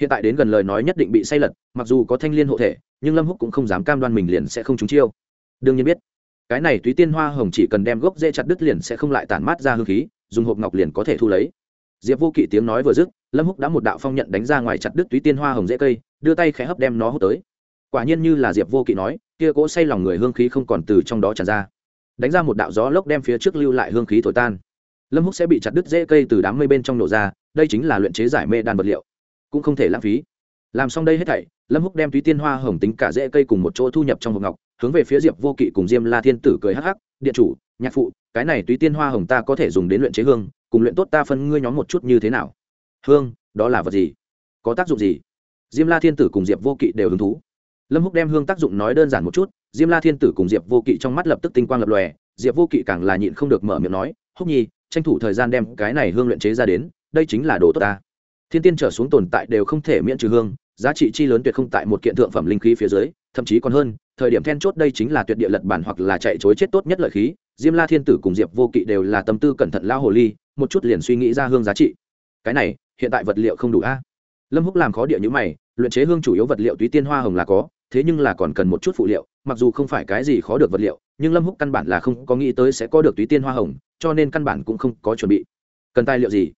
hiện tại đến gần lời nói nhất định bị say lật, mặc dù có thanh liên hộ thể, nhưng lâm húc cũng không dám cam đoan mình liền sẽ không trúng chiêu. Đương nhiên biết, cái này túy tiên hoa hồng chỉ cần đem gốc dễ chặt đứt liền sẽ không lại tản mát ra hương khí, dùng hộp ngọc liền có thể thu lấy. Diệp vô kỵ tiếng nói vừa dứt, lâm húc đã một đạo phong nhận đánh ra ngoài chặt đứt túy tiên hoa hồng dễ cây, đưa tay khẽ hấp đem nó hút tới. Quả nhiên như là diệp vô kỵ nói, kia cỗ say lòng người hương khí không còn từ trong đó tràn ra. Đánh ra một đạo gió lốc đem phía trước lưu lại hương khí thổi tan. Lâm húc sẽ bị chặt đứt dễ cây từ đám mây bên trong nổ ra, đây chính là luyện chế giải mê đan vật liệu cũng không thể lãng phí. Làm xong đây hết thảy, lâm húc đem túy tiên hoa hồng tính cả rễ cây cùng một chỗ thu nhập trong hộp ngọc, hướng về phía diệp vô kỵ cùng diêm la thiên tử cười hắc hắc, điện chủ, nhạc phụ, cái này túy tiên hoa hồng ta có thể dùng đến luyện chế hương, cùng luyện tốt ta phân ngươi nhóm một chút như thế nào? Hương, đó là vật gì? Có tác dụng gì? Diêm la thiên tử cùng diệp vô kỵ đều hứng thú. Lâm húc đem hương tác dụng nói đơn giản một chút, diêm la thiên tử cùng diệp vô kỵ trong mắt lập tức tinh quang lập lòe, diệp vô kỵ càng là nhịn không được mở miệng nói, húc nhi, tranh thủ thời gian đem cái này hương luyện chế ra đến, đây chính là đồ tốt ta thiên tiên trở xuống tồn tại đều không thể miễn trừ hương, giá trị chi lớn tuyệt không tại một kiện thượng phẩm linh khí phía dưới, thậm chí còn hơn, thời điểm then chốt đây chính là tuyệt địa lật bản hoặc là chạy chối chết tốt nhất lợi khí, diêm la thiên tử cùng diệp vô kỵ đều là tâm tư cẩn thận lao hồ ly, một chút liền suy nghĩ ra hương giá trị. Cái này, hiện tại vật liệu không đủ a. Lâm húc làm khó địa như mày, luyện chế hương chủ yếu vật liệu túy tiên hoa hồng là có, thế nhưng là còn cần một chút phụ liệu, mặc dù không phải cái gì khó được vật liệu, nhưng lâm húc căn bản là không có nghĩ tới sẽ có được túy tiên hoa hồng, cho nên căn bản cũng không có chuẩn bị. Cần tài liệu gì?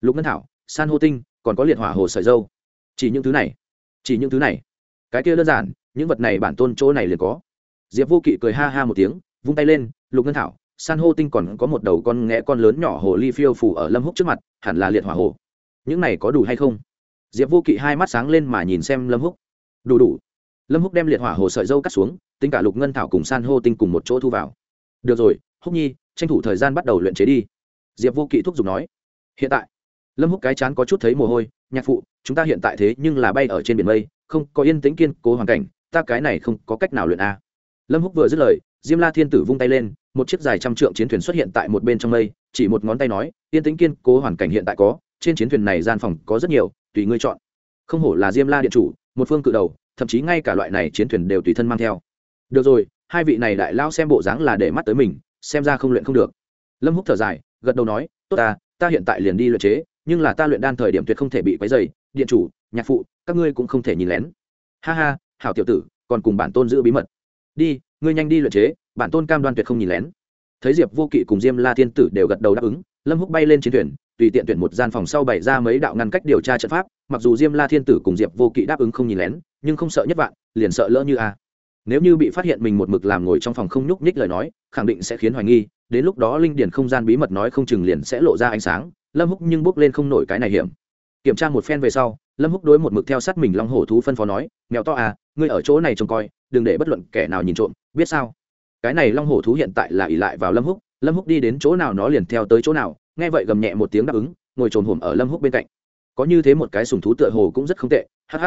Lục ngân thảo, san hô tinh còn có liệt hỏa hồ sợi dâu. Chỉ những thứ này, chỉ những thứ này. Cái kia đơn giản, những vật này bản tôn chỗ này liền có. Diệp vô kỵ cười ha ha một tiếng, vung tay lên, lục ngân thảo, san hô tinh còn có một đầu con nghẽ con lớn nhỏ hồ ly phiêu phủ ở lâm húc trước mặt, hẳn là liệt hỏa hồ. Những này có đủ hay không? Diệp vô kỵ hai mắt sáng lên mà nhìn xem lâm húc. Đủ đủ. Lâm húc đem liệt hỏa hồ sợi dâu cắt xuống, tính cả lục ngân thảo cùng san hô tinh cùng một chỗ thu vào. Được rồi, húc nhi, tranh thủ thời gian bắt đầu luyện chế đi. Diệp vô kỵ thúc giục nói. Hiện tại lâm húc cái chán có chút thấy mồ hôi, nhạc phụ, chúng ta hiện tại thế nhưng là bay ở trên biển mây, không có yên tĩnh kiên cố hoàn cảnh, ta cái này không có cách nào luyện a. Lâm húc vừa dứt lời, diêm la thiên tử vung tay lên, một chiếc dài trăm trượng chiến thuyền xuất hiện tại một bên trong mây, chỉ một ngón tay nói, yên tĩnh kiên cố hoàn cảnh hiện tại có, trên chiến thuyền này gian phòng có rất nhiều, tùy ngươi chọn. Không hổ là diêm la điện chủ, một phương cự đầu, thậm chí ngay cả loại này chiến thuyền đều tùy thân mang theo. Được rồi, hai vị này đại lao xem bộ dáng là để mắt tới mình, xem ra không luyện không được. Lâm húc thở dài, gật đầu nói, tốt ta ta hiện tại liền đi luyện chế nhưng là ta luyện đan thời điểm tuyệt không thể bị quấy dày điện chủ, nhạc phụ, các ngươi cũng không thể nhìn lén. Ha ha, hảo tiểu tử, còn cùng bản tôn giữ bí mật. Đi, ngươi nhanh đi luyện chế, bản tôn cam đoan tuyệt không nhìn lén. Thấy diệp vô kỵ cùng diêm la thiên tử đều gật đầu đáp ứng, lâm húc bay lên chiến thuyền, tùy tiện tuyển một gian phòng sau bày ra mấy đạo ngăn cách điều tra trận pháp, mặc dù diêm la thiên tử cùng diệp vô kỵ đáp ứng không nhìn lén, nhưng không sợ nhất vạn, liền sợ lỡ như a. Nếu như bị phát hiện mình một mực làm ngồi trong phòng không nhúc nhích lời nói, khẳng định sẽ khiến hoài nghi, đến lúc đó linh điển không gian bí mật nói không chừng liền sẽ lộ ra ánh sáng lâm húc nhưng bước lên không nổi cái này hiểm. Kiểm tra một phen về sau, lâm húc đối một mực theo sát mình long hổ thú phân phó nói, mèo to à ngươi ở chỗ này trông coi, đừng để bất luận kẻ nào nhìn trộm, biết sao? Cái này long hổ thú hiện tại là ỉ lại vào lâm húc lâm húc đi đến chỗ nào nó liền theo tới chỗ nào, nghe vậy gầm nhẹ một tiếng đáp ứng, ngồi trồn hổm ở lâm húc bên cạnh. Có như thế một cái sùng thú tựa hồ cũng rất không tệ hh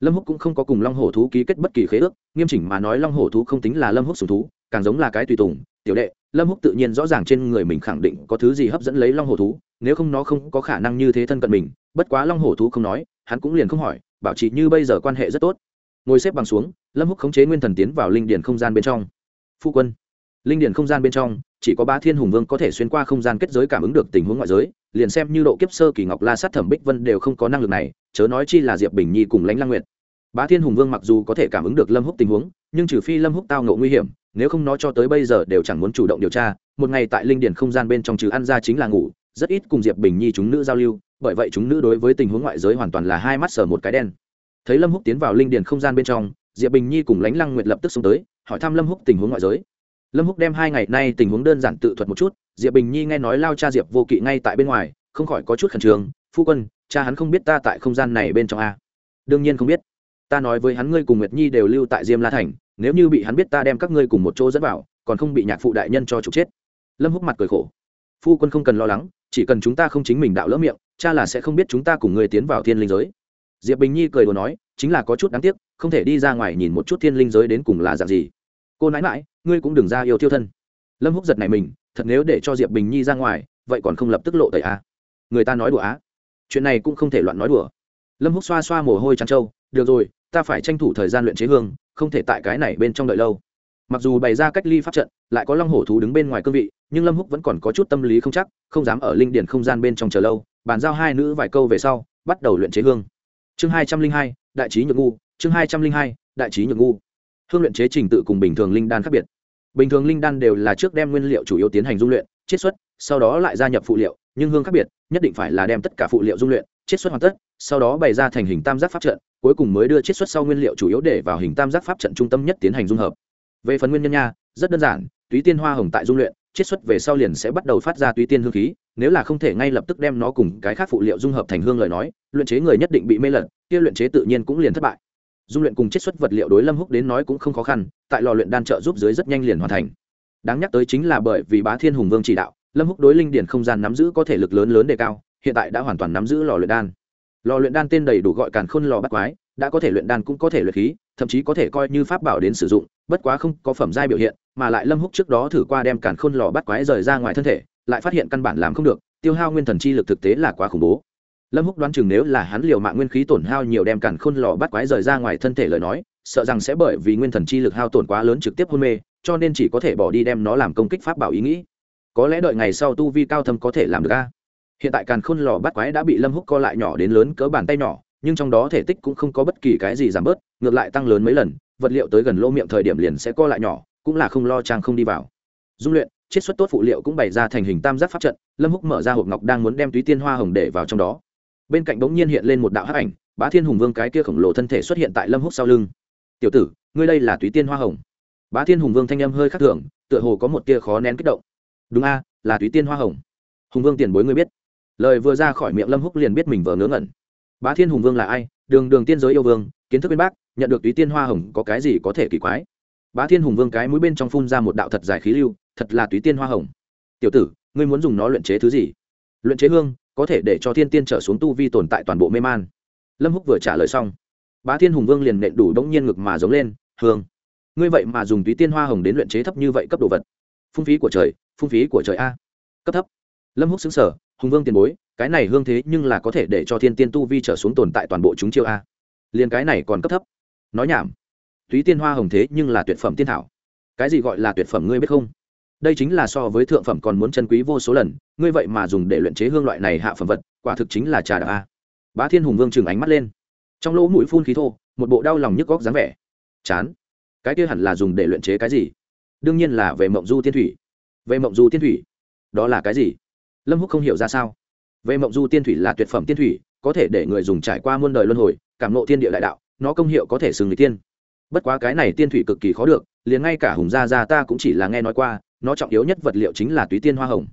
lâm húc cũng không có cùng long hổ thú ký kết bất kỳ khế ước, nghiêm chỉnh mà nói long hổ thú không tính là lâm húc sùng thú, càng giống là cái tùy tùng, tiểu đệ lâm húc tự nhiên rõ ràng trên người mình khẳng định có thứ gì hấp dẫn lấy long hổ thú, nếu không nó không có khả năng như thế thân cận mình, bất quá long hổ thú không nói, hắn cũng liền không hỏi, bảo trì như bây giờ quan hệ rất tốt. Ngồi xếp bằng xuống, lâm húc khống chế nguyên thần tiến vào linh điền không gian bên trong. Phu quân, linh điền không gian bên trong, chỉ có ba thiên hùng vương có thể xuyên qua không gian kết giới cảm ứng được tình huống ngoại giới, liền xem như độ kiếp sơ kỳ ngọc la sát thẩm bích vân đều không có năng lực này, chớ nói chi là diệp bình nhi cùng lãnh lang nguyệt. Bá thiên hùng vương mặc dù có thể cảm ứng được lâm húc tình huống, nhưng trừ phi lâm húc tao ngộ nguy hiểm nếu không nó cho tới bây giờ đều chẳng muốn chủ động điều tra, một ngày tại linh điển không gian bên trong trừ ăn ra chính là ngủ, rất ít cùng diệp bình nhi chúng nữ giao lưu, bởi vậy chúng nữ đối với tình huống ngoại giới hoàn toàn là hai mắt sờ một cái đen. Thấy lâm húc tiến vào linh điển không gian bên trong, diệp bình nhi cùng lãnh lăng nguyệt lập tức xông tới, hỏi thăm lâm húc tình huống ngoại giới. Lâm húc đem hai ngày nay tình huống đơn giản tự thuật một chút, diệp bình nhi nghe nói lao cha diệp vô kỵ ngay tại bên ngoài, không khỏi có chút khẩn trương, phu quân, cha hắn không biết ta tại không gian này bên trong a. Đương nhiên không biết. Ta nói với hắn ngươi cùng nguyệt nhi đều lưu tại diêm la thành nếu như bị hắn biết ta đem các ngươi cùng một chỗ dẫn vào, còn không bị nhạc phụ đại nhân cho trục chết. Lâm húc mặt cười khổ. Phu quân không cần lo lắng, chỉ cần chúng ta không chính mình đạo lỡ miệng, cha là sẽ không biết chúng ta cùng người tiến vào thiên linh giới. Diệp bình nhi cười đùa nói, chính là có chút đáng tiếc, không thể đi ra ngoài nhìn một chút thiên linh giới đến cùng là dạng gì. Cô nãi mãi ngươi cũng đừng ra yêu thiêu thân. Lâm húc giật này mình, thật nếu để cho diệp bình nhi ra ngoài, vậy còn không lập tức lộ tẩy á người ta nói đùa á. Chuyện này cũng không thể loạn nói đùa. Lâm húc xoa xoa mồ hôi trắng trâu, được rồi, ta phải tranh thủ thời gian luyện chế hương không thể tại cái này bên trong đợi lâu. Mặc dù bày ra cách ly pháp trận, lại có long hổ thú đứng bên ngoài cương vị, nhưng lâm húc vẫn còn có chút tâm lý không chắc, không dám ở linh điển không gian bên trong chờ lâu, bàn giao hai nữ vài câu về sau, bắt đầu luyện chế hương. Chương hai trăm linh hai, đại trí nhược ngu, chương hai trăm linh hai, đại trí nhược ngu. Hương luyện chế trình tự cùng bình thường linh đan khác biệt. Bình thường linh đan đều là trước đem nguyên liệu chủ yếu tiến hành dung luyện, chiết xuất, sau đó lại gia nhập phụ liệu, nhưng hương khác biệt, nhất định phải là đem tất cả phụ liệu dung luyện, chiết xuất hoàn tất, sau đó bày ra thành hình tam giác pháp trận cuối cùng mới đưa chiết xuất sau nguyên liệu chủ yếu để vào hình tam giác pháp trận trung tâm nhất tiến hành dung hợp. Về phần nguyên nhân nha rất đơn giản túy tiên hoa hồng tại dung luyện chiết xuất về sau liền sẽ bắt đầu phát ra túy tiên hương khí nếu là không thể ngay lập tức đem nó cùng cái khác phụ liệu dung hợp thành hương lời nói luyện chế người nhất định bị mê lẩn, kia luyện chế tự nhiên cũng liền thất bại. Dung luyện cùng chiết xuất vật liệu đối lâm húc đến nói cũng không khó khăn tại lò luyện đan trợ giúp dưới rất nhanh liền hoàn thành. Đáng nhắc tới chính là bởi vì bá thiên hùng vương chỉ đạo lâm húc đối linh điển không gian nắm giữ có thể lực lớn lớn đề cao hiện tại đã hoàn toàn nắm giữ lò luyện đan lò luyện đan tên đầy đủ gọi càn khôn lò bắt quái, đã có thể luyện đan cũng có thể luyện khí, thậm chí có thể coi như pháp bảo đến sử dụng, bất quá không có phẩm giai biểu hiện, mà lại lâm húc trước đó thử qua đem càn khôn lò bắt quái rời ra ngoài thân thể, lại phát hiện căn bản làm không được, tiêu hao nguyên thần chi lực thực tế là quá khủng bố. Lâm húc đoán chừng nếu là hắn liều mạng nguyên khí tổn hao nhiều đem càn khôn lò bắt quái rời ra ngoài thân thể lời nói, sợ rằng sẽ bởi vì nguyên thần chi lực hao tổn quá lớn trực tiếp hôn mê, cho nên chỉ có thể bỏ đi đem nó làm công kích pháp bảo ý nghĩ. Có lẽ đợi ngày sau tu vi cao thâm có thể làm được a hiện tại càn khôn lò bắt quái đã bị lâm húc co lại nhỏ đến lớn cỡ bàn tay nhỏ, nhưng trong đó thể tích cũng không có bất kỳ cái gì giảm bớt, ngược lại tăng lớn mấy lần, vật liệu tới gần lỗ miệng thời điểm liền sẽ co lại nhỏ, cũng là không lo trang không đi vào. Dung luyện, chiết xuất tốt phụ liệu cũng bày ra thành hình tam giác pháp trận, lâm húc mở ra hộp ngọc đang muốn đem túy tiên hoa hồng để vào trong đó. Bên cạnh bỗng nhiên hiện lên một đạo hắc ảnh, bá thiên hùng vương cái kia khổng lồ thân thể xuất hiện tại lâm húc sau lưng. Tiểu tử, ngươi đây là túy tiên hoa hồng. Bá thiên hùng vương thanh âm hơi khắc thường, tựa hồ có một tia khó nén kích động. Đúng a, là túy tiên hoa hồng. Hùng vương tiền bối ngươi biết lời vừa ra khỏi miệng lâm húc liền biết mình vờ ngớ ngẩn. Bá thiên hùng vương là ai? Đường đường tiên giới yêu vương, kiến thức bên bác, nhận được túy tiên hoa hồng có cái gì có thể kỳ quái? Bá thiên hùng vương cái mũi bên trong phun ra một đạo thật dài khí lưu, thật là túy tiên hoa hồng. Tiểu tử, ngươi muốn dùng nó luyện chế thứ gì? Luyện chế hương, có thể để cho thiên tiên trở xuống tu vi tồn tại toàn bộ mê man. Lâm húc vừa trả lời xong, bá thiên hùng vương liền nện đủ đống nhiên ngực mà giống lên, hương, ngươi vậy mà dùng túy tiên hoa hồng đến luyện chế thấp như vậy cấp đồ vật. Phung phí của trời, phung phí của trời a. Cấp thấp. Lâm húc xứng sở hùng vương tiền bối, cái này hương thế nhưng là có thể để cho thiên tiên tu vi trở xuống tồn tại toàn bộ chúng chiêu a. Liền cái này còn cấp thấp. Nói nhảm. Túy tiên hoa hồng thế nhưng là tuyệt phẩm tiên thảo. Cái gì gọi là tuyệt phẩm ngươi biết không? Đây chính là so với thượng phẩm còn muốn chân quý vô số lần, ngươi vậy mà dùng để luyện chế hương loại này hạ phẩm vật, quả thực chính là trà đạo a. Bá thiên hùng vương chừng ánh mắt lên. Trong lỗ mũi phun khí thô, một bộ đau lòng nhức góc dáng vẻ. Chán. Cái kia hẳn là dùng để luyện chế cái gì? Đương nhiên là về mộng du thiên thủy. Về mộng du tiên thủy. Đó là cái gì? Lâm húc không hiểu ra sao. Về mộng du tiên thủy là tuyệt phẩm tiên thủy, có thể để người dùng trải qua muôn đời luân hồi, cảm nộ thiên địa đại đạo, nó công hiệu có thể xử người tiên. Bất quá cái này tiên thủy cực kỳ khó được, liền ngay cả hùng gia gia ta cũng chỉ là nghe nói qua, nó trọng yếu nhất vật liệu chính là túy tiên hoa hồng.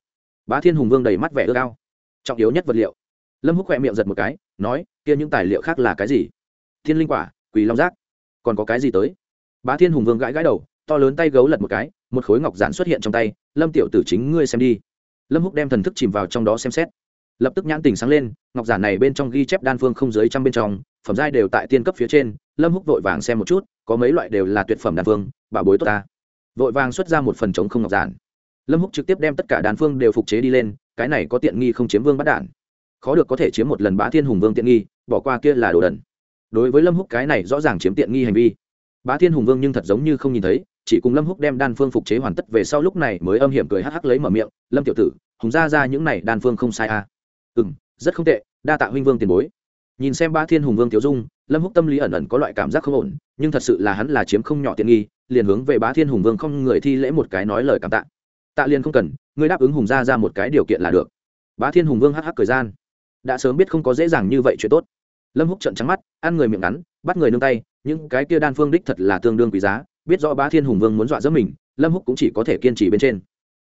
Bá thiên hùng vương đầy mắt vẻ ước ao. Trọng yếu nhất vật liệu. Lâm húc khỏe miệng giật một cái, nói, kia những tài liệu khác là cái gì? Thiên linh quả, quỳ long giác. Còn có cái gì tới? Bá thiên hùng vương gãi gãi đầu, to lớn tay gấu lật một cái, một khối ngọc giản xuất hiện trong tay, lâm tiểu tử chính ngươi xem đi lâm húc đem thần thức chìm vào trong đó xem xét. Lập tức nhãn tình sáng lên, ngọc giản này bên trong ghi chép đan phương không dưới trăm bên trong, phẩm giai đều tại tiên cấp phía trên, lâm húc vội vàng xem một chút, có mấy loại đều là tuyệt phẩm đan phương, bà bối tốt ta. Vội vàng xuất ra một phần chống không ngọc giản. Lâm húc trực tiếp đem tất cả đan phương đều phục chế đi lên, cái này có tiện nghi không chiếm vương bắt đản. Khó được có thể chiếm một lần bá thiên hùng vương tiện nghi, bỏ qua kia là đồ đần. Đối với lâm húc cái này rõ ràng chiếm tiện nghi hành vi. Bá thiên hùng vương nhưng thật giống như không nhìn thấy chỉ cùng lâm húc đem đan phương phục chế hoàn tất về sau lúc này mới âm hiểm cười hắc hắc lấy mở miệng, lâm tiểu tử, hùng ra ra những này đan phương không sai à. ừ m rất không tệ, đa tạ huynh vương tiền bối. Nhìn xem bá thiên hùng vương tiểu dung, lâm húc tâm lý ẩn ẩn có loại cảm giác không ổn, nhưng thật sự là hắn là chiếm không nhỏ tiện nghi, liền hướng về bá thiên hùng vương không người thi lễ một cái nói lời cảm tạ. Tạ liền không cần, ngươi đáp ứng hùng ra ra một cái điều kiện là được. Bá thiên hùng vương hắc hắc cười gian. Đã sớm biết không có dễ dàng như vậy chuyện tốt. Lâm húc trợn trắng mắt, ăn người miệng ngắn, bắt người nương tay, những cái kia đan phương đích thật là tương đương quý giá biết rõ bá thiên hùng vương muốn dọa dẫm mình, lâm húc cũng chỉ có thể kiên trì bên trên.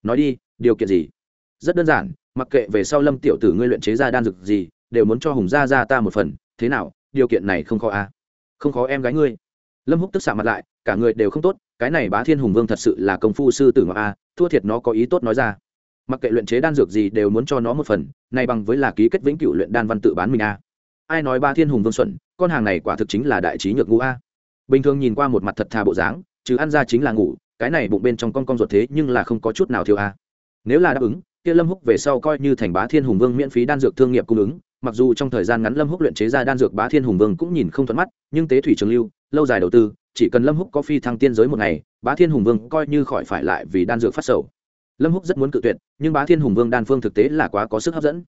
Nói đi, điều kiện gì? Rất đơn giản, mặc kệ về sau lâm tiểu tử ngươi luyện chế ra đan dược gì, đều muốn cho hùng gia ra ta một phần, thế nào, điều kiện này không khó à? không khó em gái ngươi. Lâm húc tức xạ mặt lại, cả người đều không tốt, cái này bá thiên hùng vương thật sự là công phu sư tử ngọc a, thua thiệt nó có ý tốt nói ra. Mặc kệ luyện chế đan dược gì đều muốn cho nó một phần, này bằng với là ký kết vĩnh cửu luyện đan văn tự bán mình a. Ai nói ba thiên hùng vương xuẩn, con hàng này quả thực chính là đại trí nhược ngũ a bình thường nhìn qua một mặt thật thà bộ dáng, chứ ăn ra chính là ngủ, cái này bụng bên trong con con ruột thế nhưng là không có chút nào thiếu a. Nếu là đáp ứng, kia lâm húc về sau coi như thành bá thiên hùng vương miễn phí đan dược thương nghiệp cung ứng, mặc dù trong thời gian ngắn lâm húc luyện chế ra đan dược bá thiên hùng vương cũng nhìn không thuận mắt, nhưng tế thủy trường lưu, lâu dài đầu tư, chỉ cần lâm húc có phi thăng tiên giới một ngày, bá thiên hùng vương coi như khỏi phải lại vì đan dược phát sầu. Lâm húc rất muốn cự tuyệt, nhưng bá thiên hùng vương đan phương thực tế là quá có sức hấp dẫn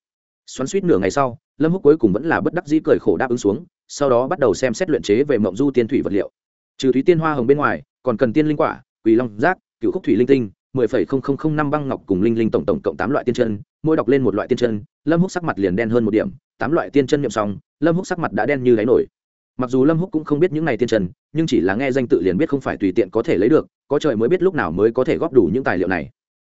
xoắn suýt nửa ngày sau, lâm húc cuối cùng vẫn là bất đắc dĩ cười khổ đáp ứng xuống, sau đó bắt đầu xem xét luyện chế về mộng du tiên thủy vật liệu. Trừ thúy tiên hoa hồng bên ngoài, còn cần tiên linh quả, quỳ long giác, cựu khúc thủy linh tinh, mười phẩy không không không năm băng ngọc cùng linh linh tổng tổng cộng tám loại tiên chân, mỗi đọc lên một loại tiên chân, lâm húc sắc mặt liền đen hơn một điểm, tám loại tiên chân nhậm xong, lâm húc sắc mặt đã đen như đáy nổi. Mặc dù lâm húc cũng không biết những này tiên chân, nhưng chỉ là nghe danh tự liền biết không phải tùy tiện có thể lấy được, có trời mới biết lúc nào mới có thể góp đủ những tài liệu này.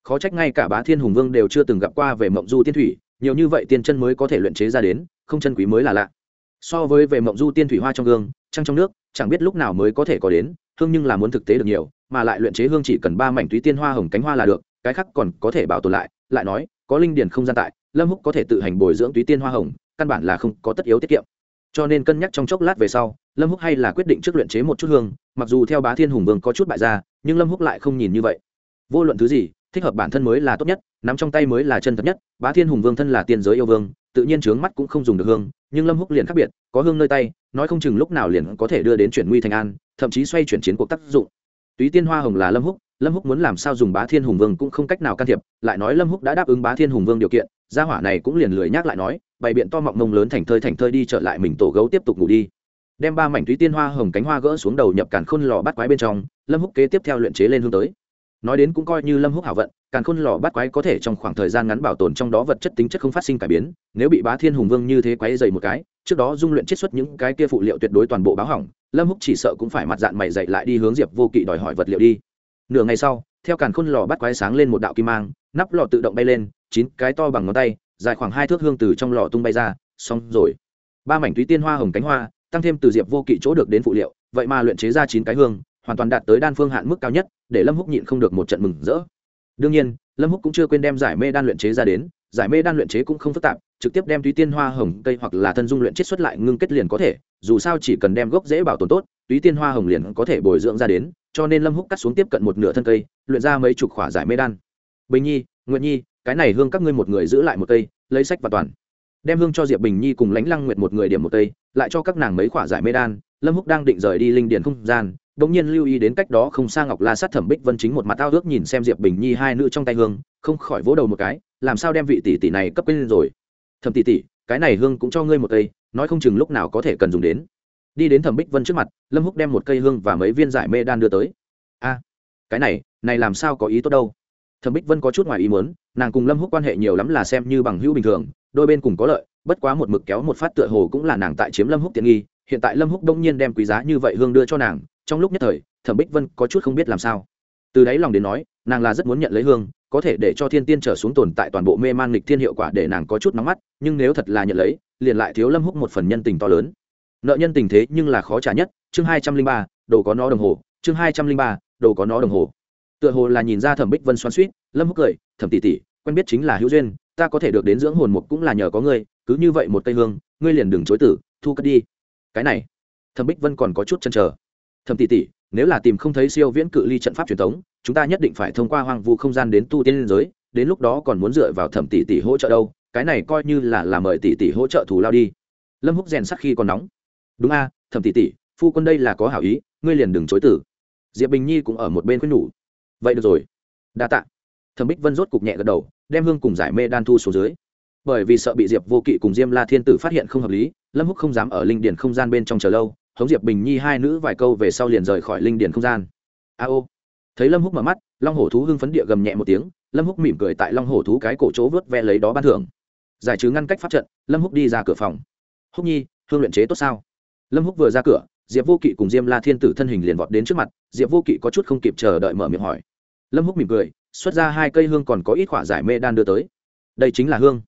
Khó trách ngay cả bá thiên hùng vương đều chưa từng gặp qua về mộng du tiên thủy nhiều như vậy tiên chân mới có thể luyện chế ra đến, không chân quý mới là lạ. So với về mộng du tiên thủy hoa trong gương, trăng trong nước, chẳng biết lúc nào mới có thể có đến, hương nhưng là muốn thực tế được nhiều, mà lại luyện chế hương chỉ cần ba mảnh túy tiên hoa hồng cánh hoa là được, cái khác còn có thể bảo tồn lại lại nói, có linh điển không gian tại, lâm húc có thể tự hành bồi dưỡng túy tiên hoa hồng, căn bản là không có tất yếu tiết kiệm. Cho nên cân nhắc trong chốc lát về sau, lâm húc hay là quyết định trước luyện chế một chút hương, mặc dù theo bá thiên hùng vương có chút bại ra nhưng lâm húc lại không nhìn như vậy. Vô luận thứ gì thích hợp bản thân mới là tốt nhất, nắm trong tay mới là chân thật nhất. Bá thiên hùng vương thân là tiên giới yêu vương, tự nhiên trướng mắt cũng không dùng được hương, nhưng lâm húc liền khác biệt, có hương nơi tay, nói không chừng lúc nào liền có thể đưa đến chuyển nguy thành an, thậm chí xoay chuyển chiến cuộc tác dụng. Túy tiên hoa hồng là lâm húc lâm húc muốn làm sao dùng bá thiên hùng vương cũng không cách nào can thiệp, lại nói lâm húc đã đáp ứng bá thiên hùng vương điều kiện, gia hỏa này cũng liền lười nhắc lại nói, bày biện to mọng mông lớn thành thơi thành thơi đi trở lại mình tổ gấu tiếp tục ngủ đi. Đem ba mảnh túy tiên hoa hồng cánh hoa gỡ xuống đầu nhập cản khôn lò bắt quái bên trong, lâm húc kế tiếp theo luyện chế lên hương tới nói đến cũng coi như lâm húc hảo vận, càn khôn lò bắt quái có thể trong khoảng thời gian ngắn bảo tồn trong đó vật chất tính chất không phát sinh cải biến, nếu bị bá thiên hùng vương như thế quái dày một cái, trước đó dung luyện chiết xuất những cái kia phụ liệu tuyệt đối toàn bộ báo hỏng, lâm húc chỉ sợ cũng phải mặt dạng mày dậy lại đi hướng diệp vô kỵ đòi hỏi vật liệu đi. Nửa ngày sau, theo càn khôn lò bắt quái sáng lên một đạo kim mang, nắp lò tự động bay lên, chín cái to bằng ngón tay, dài khoảng hai thước hương từ trong lò tung bay ra, xong rồi. Ba mảnh túy tiên hoa hồng cánh hoa, tăng thêm từ diệp vô kỵ chỗ được đến phụ liệu, vậy mà luyện chế ra chín cái hương, hoàn toàn đạt tới đan phương hạn mức cao nhất để lâm húc nhịn không được một trận mừng rỡ. Đương nhiên, lâm húc cũng chưa quên đem giải mê đan luyện chế ra đến, giải mê đan luyện chế cũng không phức tạp, trực tiếp đem túy tiên hoa hồng, cây hoặc là thân dung luyện chiết xuất lại ngưng kết liền có thể, dù sao chỉ cần đem gốc dễ bảo tồn tốt, túy tiên hoa hồng liền có thể bồi dưỡng ra đến, cho nên lâm húc cắt xuống tiếp cận một nửa thân cây, luyện ra mấy chục khỏa giải mê đan. Bình nhi nguyện nhi, cái này hương các ngươi một người giữ lại một cây, lấy sách và toàn. Đem hương cho diệp bình nhi cùng lãnh lăng nguyệt một người điểm một cây, lại cho các nàng mấy khỏa giải mê đan, lâm húc đang định rời đi linh điền không gian bỗng nhiên lưu ý đến cách đó không xa ngọc la sát thẩm bích vân chính một mặt ao ước nhìn xem diệp bình nhi hai nữ trong tay hương, không khỏi vỗ đầu một cái, làm sao đem vị tỷ tỷ này cấp lên rồi. Thẩm tỷ tỷ, cái này hương cũng cho ngươi một cây, nói không chừng lúc nào có thể cần dùng đến. Đi đến thẩm bích vân trước mặt, lâm húc đem một cây hương và mấy viên giải mê đan đưa tới. A, cái này này làm sao có ý tốt đâu. Thẩm bích vân có chút ngoài ý muốn, nàng cùng lâm húc quan hệ nhiều lắm là xem như bằng hữu bình thường, đôi bên cùng có lợi, bất quá một mực kéo một phát tựa hồ cũng là nàng tại chiếm lâm húc tiện nghi hiện tại lâm húc đông nhiên đem quý giá như vậy hương đưa cho nàng, trong lúc nhất thời, thẩm bích vân có chút không biết làm sao. Từ đáy lòng đến nói, nàng là rất muốn nhận lấy hương, có thể để cho thiên tiên trở xuống tồn tại toàn bộ mê man lịch thiên hiệu quả để nàng có chút nóng mắt, nhưng nếu thật là nhận lấy, liền lại thiếu lâm húc một phần nhân tình to lớn. Nợ nhân tình thế nhưng là khó trả nhất, chương hai trăm linh ba, đồ có nó đồng hồ, chương hai trăm linh ba, đồ có nó đồng hồ. Tựa hồ là nhìn ra thẩm bích vân xoan suýt lâm húc cười, thẩm tỷ tỷ, quen biết chính là hữu duyên, ta có thể được đến dưỡng hồn mục cũng là nhờ có ngươi, cứ như vậy một cây hương, ngươi liền đừng chối tử thu cất đi cái này. Thẩm bích vân còn có chút chân chờ. Thẩm tỷ tỷ, nếu là tìm không thấy siêu viễn cự ly trận pháp truyền thống, chúng ta nhất định phải thông qua hoang vu không gian đến tu tiên liên giới, đến lúc đó còn muốn dựa vào thẩm tỷ tỷ hỗ trợ đâu, cái này coi như là là mời tỷ tỷ hỗ trợ thù lao đi. Lâm húc rèn sắc khi còn nóng. Đúng a, thẩm tỷ tỷ, phu quân đây là có hảo ý, ngươi liền đừng chối tử diệp bình nhi cũng ở một bên khuyên nhủ. Vậy được rồi. Đa tạ. Thẩm bích vân rốt cục nhẹ gật đầu, đem hương cùng giải mê đan thu xuống dưới. Bởi vì sợ bị diệp vô kỵ cùng diêm la thiên tử phát hiện không hợp lý lâm húc không dám ở linh điền không gian bên trong chờ lâu, hống diệp bình nhi hai nữ vài câu về sau liền rời khỏi linh điền không gian. A ô. Thấy lâm húc mở mắt, long hổ thú hưng phấn địa gầm nhẹ một tiếng, lâm húc mỉm cười tại long hổ thú cái cổ chỗ vớt ve lấy đó ban thưởng. Giải trừ ngăn cách pháp trận, lâm húc đi ra cửa phòng. Húc nhi, hương luyện chế tốt sao? Lâm húc vừa ra cửa, diệp vô kỵ cùng diêm la thiên tử thân hình liền vọt đến trước mặt, diệp vô kỵ có chút không kịp chờ đợi mở miệng hỏi. Lâm húc mỉm cười, xuất ra hai cây hương còn có ít khỏa giải mê đan đưa tới. Đây chính là hương.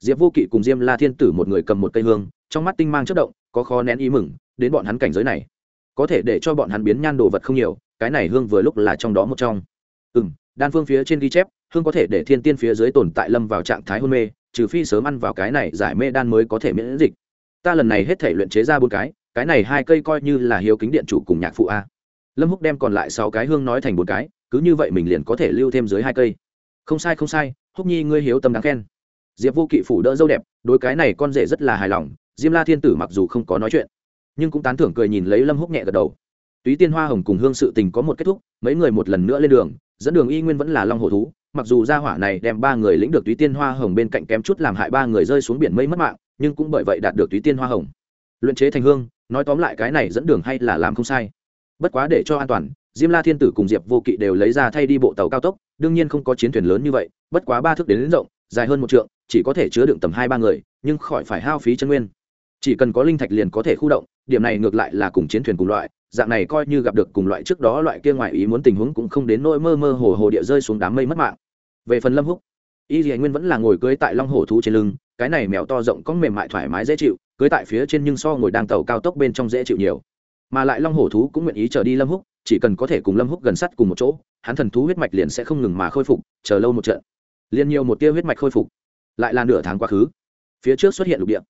Diệp vô kỵ cùng diêm la thiên tử một người cầm một cây hương trong mắt tinh mang chất động, có khó nén ý mừng, đến bọn hắn cảnh giới này. Có thể để cho bọn hắn biến nhan đồ vật không nhiều, cái này hương vừa lúc là trong đó một trong. Ừ m đan phương phía trên ghi chép, hương có thể để thiên tiên phía dưới tồn tại lâm vào trạng thái hôn mê, trừ phi sớm ăn vào cái này giải mê đan mới có thể miễn dịch. Ta lần này hết thể luyện chế ra bốn cái cái này hai cây coi như là hiếu kính điện chủ cùng nhạc phụ a. Lâm húc đem còn lại sáu cái hương nói thành bốn cái, cứ như vậy mình liền có thể lưu thêm dưới hai cây. Không sai không sai, húc nhi ngươi hiếu tâm đáng khen. Diệp vô kỵ phủ đỡ dâu đẹp đôi cái này con rể rất là hài lòng diêm la thiên tử mặc dù không có nói chuyện nhưng cũng tán thưởng cười nhìn lấy lâm húc nhẹ gật đầu. Túy tiên hoa hồng cùng hương sự tình có một kết thúc mấy người một lần nữa lên đường dẫn đường y nguyên vẫn là long hồ thú. Mặc dù gia hỏa này đem ba người lĩnh được túy tiên hoa hồng bên cạnh kém chút làm hại ba người rơi xuống biển mây mất mạng nhưng cũng bởi vậy đạt được túy tiên hoa hồng. Luyện chế thành hương nói tóm lại cái này dẫn đường hay là làm không sai. Bất quá để cho an toàn diêm la thiên tử cùng diệp vô kỵ đều lấy ra thay đi bộ tàu cao tốc đương nhiên không có chiến thuyền lớn như vậy bất quá ba thước đến, đến rộng dài hơn một trượng chỉ có thể chứa đựng tầm hai ba người nhưng khỏi phải hao phí chân nguyên chỉ cần có linh thạch liền có thể khu động, điểm này ngược lại là cùng chiến thuyền cùng loại, dạng này coi như gặp được cùng loại trước đó loại kia ngoài ý muốn tình huống cũng không đến nỗi mơ mơ hồ hồ địa rơi xuống đám mây mất mạng. Về phần lâm húc, y dì nguyên vẫn là ngồi cưới tại long hồ thú trên lưng, cái này mèo to rộng có mềm mại thoải mái dễ chịu, cưới tại phía trên nhưng so ngồi đang tàu cao tốc bên trong dễ chịu nhiều. Mà lại long hổ thú cũng nguyện ý chờ đi lâm húc, chỉ cần có thể cùng lâm húc gần sát cùng một chỗ, hắn thần thú huyết mạch liền sẽ không ngừng mà khôi phục, chờ lâu một trận. Liền nhiều một tia huyết mạch khôi phục, lại là nửa tháng quá khứ. Phía trước xuất hiện lục địa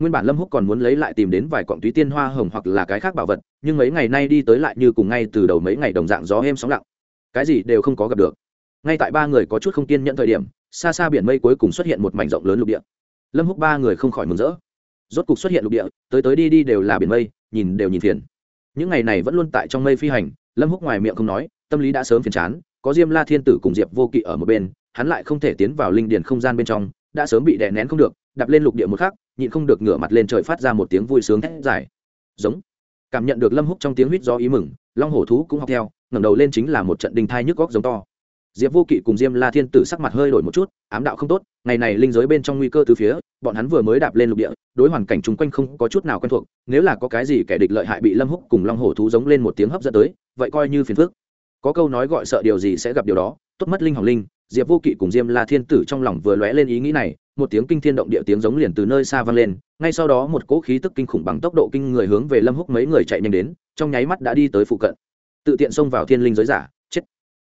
nguyên bản lâm húc còn muốn lấy lại tìm đến vài cọng túy tiên hoa hồng hoặc là cái khác bảo vật, nhưng mấy ngày nay đi tới lại như cùng ngay từ đầu mấy ngày đồng dạng gió êm sóng lặng. Cái gì đều không có gặp được. Ngay tại ba người có chút không kiên nhận thời điểm, xa xa biển mây cuối cùng xuất hiện một mảnh rộng lớn lục địa. Lâm húc ba người không khỏi mừng rỡ. Rốt cục xuất hiện lục địa, tới tới đi đi đều là biển mây, nhìn đều nhìn phiền. Những ngày này vẫn luôn tại trong mây phi hành, lâm húc ngoài miệng không nói, tâm lý đã sớm phiền chán, có diêm la thiên tử cùng diệp vô kỵ ở một bên, hắn lại không thể tiến vào linh điền không gian bên trong, đã sớm bị đè nén không được, đạp lên lục địa một khắc nhịn không được ngửa mặt lên trời phát ra một tiếng vui sướng thét dài. Giống. Cảm nhận được lâm húc trong tiếng huýt do ý mừng, long hổ thú cũng học theo, ngẩng đầu lên chính là một trận đinh thai nhức góc giống to. Diệp vô kỵ cùng diêm la thiên tử sắc mặt hơi đổi một chút, ám đạo không tốt, ngày này linh giới bên trong nguy cơ từ phía, bọn hắn vừa mới đạp lên lục địa, đối hoàn cảnh chung quanh không có chút nào quen thuộc, nếu là có cái gì kẻ địch lợi hại bị lâm húc cùng long hổ thú giống lên một tiếng hấp dẫn tới, vậy coi như phiền phức. Có câu nói gọi sợ điều gì sẽ gặp điều đó, tốt mất linh hỏng linh, diệp vô kỵ cùng diêm la thiên tử trong lòng vừa lóe lên ý nghĩ này một tiếng kinh thiên động địa tiếng giống liền từ nơi xa vang lên, ngay sau đó một cỗ khí tức kinh khủng bằng tốc độ kinh người hướng về lâm húc mấy người chạy nhanh đến, trong nháy mắt đã đi tới phụ cận. Tự tiện xông vào thiên linh giới giả, chết.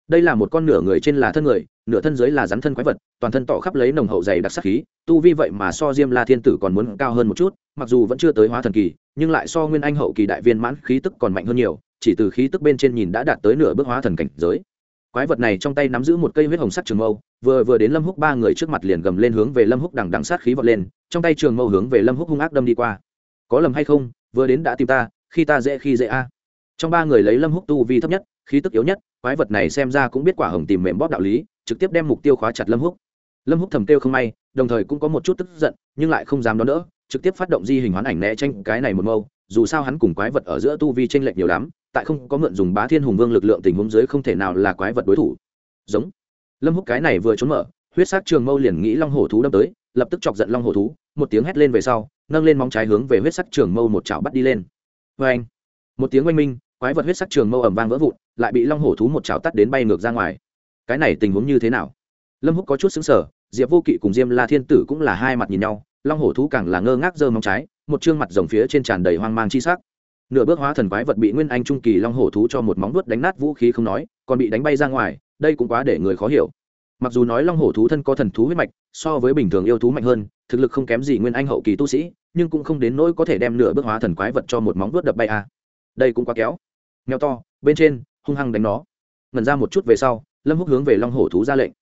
Đây là một con nửa người trên là thân người, nửa thân dưới là rắn thân quái vật, toàn thân tỏ khắp lấy nồng hậu dày đặc sắc khí, tu vi vậy mà so diêm la thiên tử còn muốn cao hơn một chút, mặc dù vẫn chưa tới hóa thần kỳ, nhưng lại so nguyên anh hậu kỳ đại viên mãn khí tức còn mạnh hơn nhiều, chỉ từ khí tức bên trên nhìn đã đạt tới nửa bước hóa thần cảnh giới quái vật này trong tay nắm giữ một cây huyết hồng sắc trường mâu, vừa vừa đến lâm húc ba người trước mặt liền gầm lên hướng về lâm húc đằng đằng sát khí vọt lên, trong tay trường mâu hướng về lâm húc hung ác đâm đi qua. Có lầm hay không, vừa đến đã tìm ta, khi ta dễ khi dễ a. Trong ba người lấy lâm húc tu vi thấp nhất, khí tức yếu nhất, quái vật này xem ra cũng biết quả hồng tìm mềm bóp đạo lý, trực tiếp đem mục tiêu khóa chặt lâm húc. Lâm húc thầm tiêu không may, đồng thời cũng có một chút tức giận, nhưng lại không dám đón đỡ, trực tiếp phát động di hình hoán ảnh né tranh cái này một mâu, dù sao hắn cùng quái vật ở giữa tu vi tranh lệch nhiều lắm tại không có mượn dùng bá thiên hùng vương lực lượng tình huống dưới không thể nào là quái vật đối thủ. Giống. Lâm húc cái này vừa trốn mở, huyết sắc trường mâu liền nghĩ long hổ thú đâm tới, lập tức chọc giận long hổ thú, một tiếng hét lên về sau, nâng lên móng trái hướng về huyết sắc trường mâu một chảo bắt đi lên. Vê anh một tiếng oanh minh, quái vật huyết sắc trường mâu ẩm vang vỡ vụn, lại bị long hổ thú một chảo tắt đến bay ngược ra ngoài. Cái này tình huống như thế nào? Lâm húc có chút xứng sở diệp vô kỵ cùng diêm la thiên tử cũng là hai mặt nhìn nhau, long hổ thú càng là ngơ ngác giơ móng trái, một chương mặt rồng phía trên tràn đầy hoang mang chi sắc nửa bước hóa thần quái vật bị nguyên anh trung kỳ long hổ thú cho một móng vuốt đánh nát vũ khí không nói, còn bị đánh bay ra ngoài, đây cũng quá để người khó hiểu. Mặc dù nói long hổ thú thân có thần thú huyết mạch, so với bình thường yêu thú mạnh hơn, thực lực không kém gì nguyên anh hậu kỳ tu sĩ, nhưng cũng không đến nỗi có thể đem nửa bước hóa thần quái vật cho một móng vuốt đập bay à. đây cũng quá kéo. Nghèo to, bên trên, hung hăng đánh nó. Ngần ra một chút về sau, lâm húc hướng về long hổ thú ra lệnh.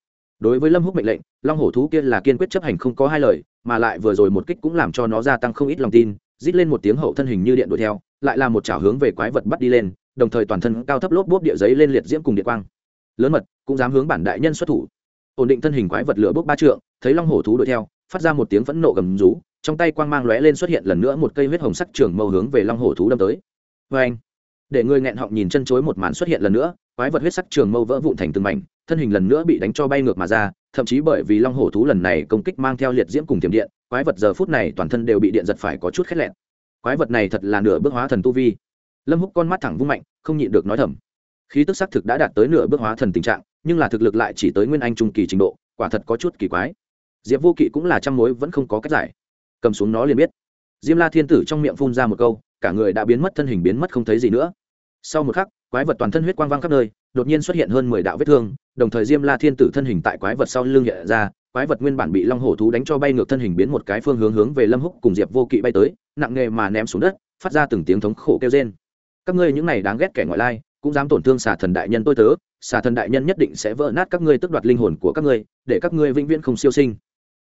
Đối với lâm húc mệnh lệnh, long hổ thú kia là kiên quyết chấp hành không có hai lời, mà lại vừa rồi một kích cũng làm cho nó gia tăng không ít lòng tin rít lên một tiếng hậu thân hình như điện đuổi theo, lại là một chảo hướng về quái vật bắt đi lên, đồng thời toàn thân cao thấp lốp bốp địa giấy lên liệt diễm cùng điện quang. Lớn mật, cũng dám hướng bản đại nhân xuất thủ. Ổn định thân hình quái vật lửa bốc ba trượng, thấy long hổ thú đuổi theo, phát ra một tiếng phẫn nộ gầm rú, trong tay quang mang lóe lên xuất hiện lần nữa một cây huyết hồng sắc trường mâu hướng về long hổ thú đâm tới. Vê anh để người nghẹn họng nhìn chân chối một màn xuất hiện lần nữa quái vật huyết sắc trường mâu vỡ vụn thành từng mảnh, thân hình lần nữa bị đánh cho bay ngược mà ra, thậm chí bởi vì long hổ thú lần này công kích mang theo liệt diễm cùng tiềm điện, quái vật giờ phút này toàn thân đều bị điện giật phải có chút khét lẹn. Quái vật này thật là nửa bước hóa thần tu vi. Lâm húc con mắt thẳng vung mạnh, không nhịn được nói thầm. Khí tức xác thực đã đạt tới nửa bước hóa thần tình trạng, nhưng là thực lực lại chỉ tới nguyên anh trung kỳ trình độ, quả thật có chút kỳ quái. Diệp vô kỵ cũng là trăm mối vẫn không có cách giải. Cầm xuống nó liền biết. Diêm la thiên tử trong miệng phun ra một câu, cả người đã biến mất, thân hình biến mất không thấy gì nữa sau một khắc, quái vật toàn thân huyết quang vang khắp nơi, đột nhiên xuất hiện hơn mười đạo vết thương, đồng thời diêm la thiên tử thân hình tại quái vật sau lưng hiện ra, quái vật nguyên bản bị long hổ thú đánh cho bay ngược thân hình biến một cái phương hướng hướng về lâm húc cùng diệp vô kỵ bay tới, nặng nghề mà ném xuống đất, phát ra từng tiếng thống khổ kêu rên. Các ngươi những này đáng ghét kẻ ngoại lai, cũng dám tổn thương xà thần đại nhân tôi tớ, xà thần đại nhân nhất định sẽ vỡ nát các ngươi tức đoạt linh hồn của các ngươi, để các ngươi vĩnh viễn không siêu sinh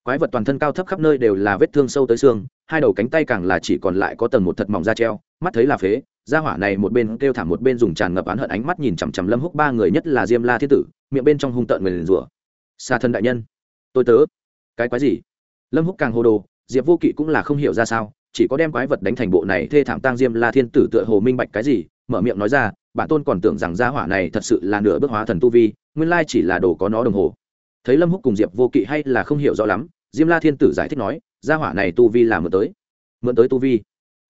quái vật toàn thân cao thấp khắp nơi đều là vết thương sâu tới xương, hai đầu cánh tay càng là chỉ còn lại có tầng một thật mỏng da treo, mắt thấy là phế gia hỏa này một bên kêu thảm một bên dùng tràn ngập oán hận ánh mắt nhìn chằm chằm lâm húc ba người nhất là diêm la thiên tử, miệng bên trong hung tợn người liền rủa. Xa thân đại nhân, tôi tớ. Cái quái gì? Lâm húc càng hồ đồ, diệp vô kỵ cũng là không hiểu ra sao, chỉ có đem quái vật đánh thành bộ này thê thảm tang diêm la thiên tử tựa hồ minh bạch cái gì, mở miệng nói ra bản tôn còn tưởng rằng gia hỏa này thật sự là nửa bước hóa thần tu vi, nguyên lai chỉ là đồ có nó đồng hồ. Thấy lâm húc cùng diệp vô kỵ hay là không hiểu rõ lắm diêm la thiên tử giải thích nói, gia hỏa này tu vi là mượn tới. Mượn tới tu vi.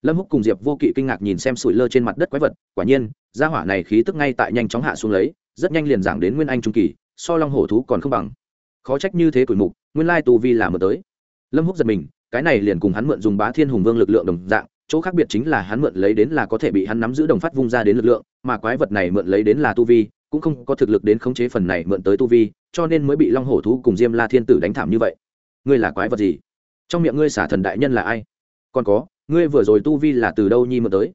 Lâm húc cùng diệp vô kỵ kinh ngạc nhìn xem sủi lơ trên mặt đất quái vật, quả nhiên, gia hỏa này khí tức ngay tại nhanh chóng hạ xuống lấy, rất nhanh liền giảng đến nguyên anh trung kỳ, so long hổ thú còn không bằng. Khó trách như thế tuổi mục, nguyên lai tu vi là mượn tới. Lâm húc giật mình, cái này liền cùng hắn mượn dùng bá thiên hùng vương lực lượng đồng dạng, chỗ khác biệt chính là hắn mượn lấy đến là có thể bị hắn nắm giữ đồng phát vung ra đến lực lượng, mà quái vật này mượn lấy đến là tu vi, cũng không có thực lực đến khống chế phần này mượn tới tu vi, cho nên mới bị long hổ thú cùng diêm la thiên tử đánh thảm như vậy ngươi là quái vật gì? Trong miệng ngươi xả thần đại nhân là ai? Còn có, ngươi vừa rồi tu vi là từ đâu nhi mượn tới?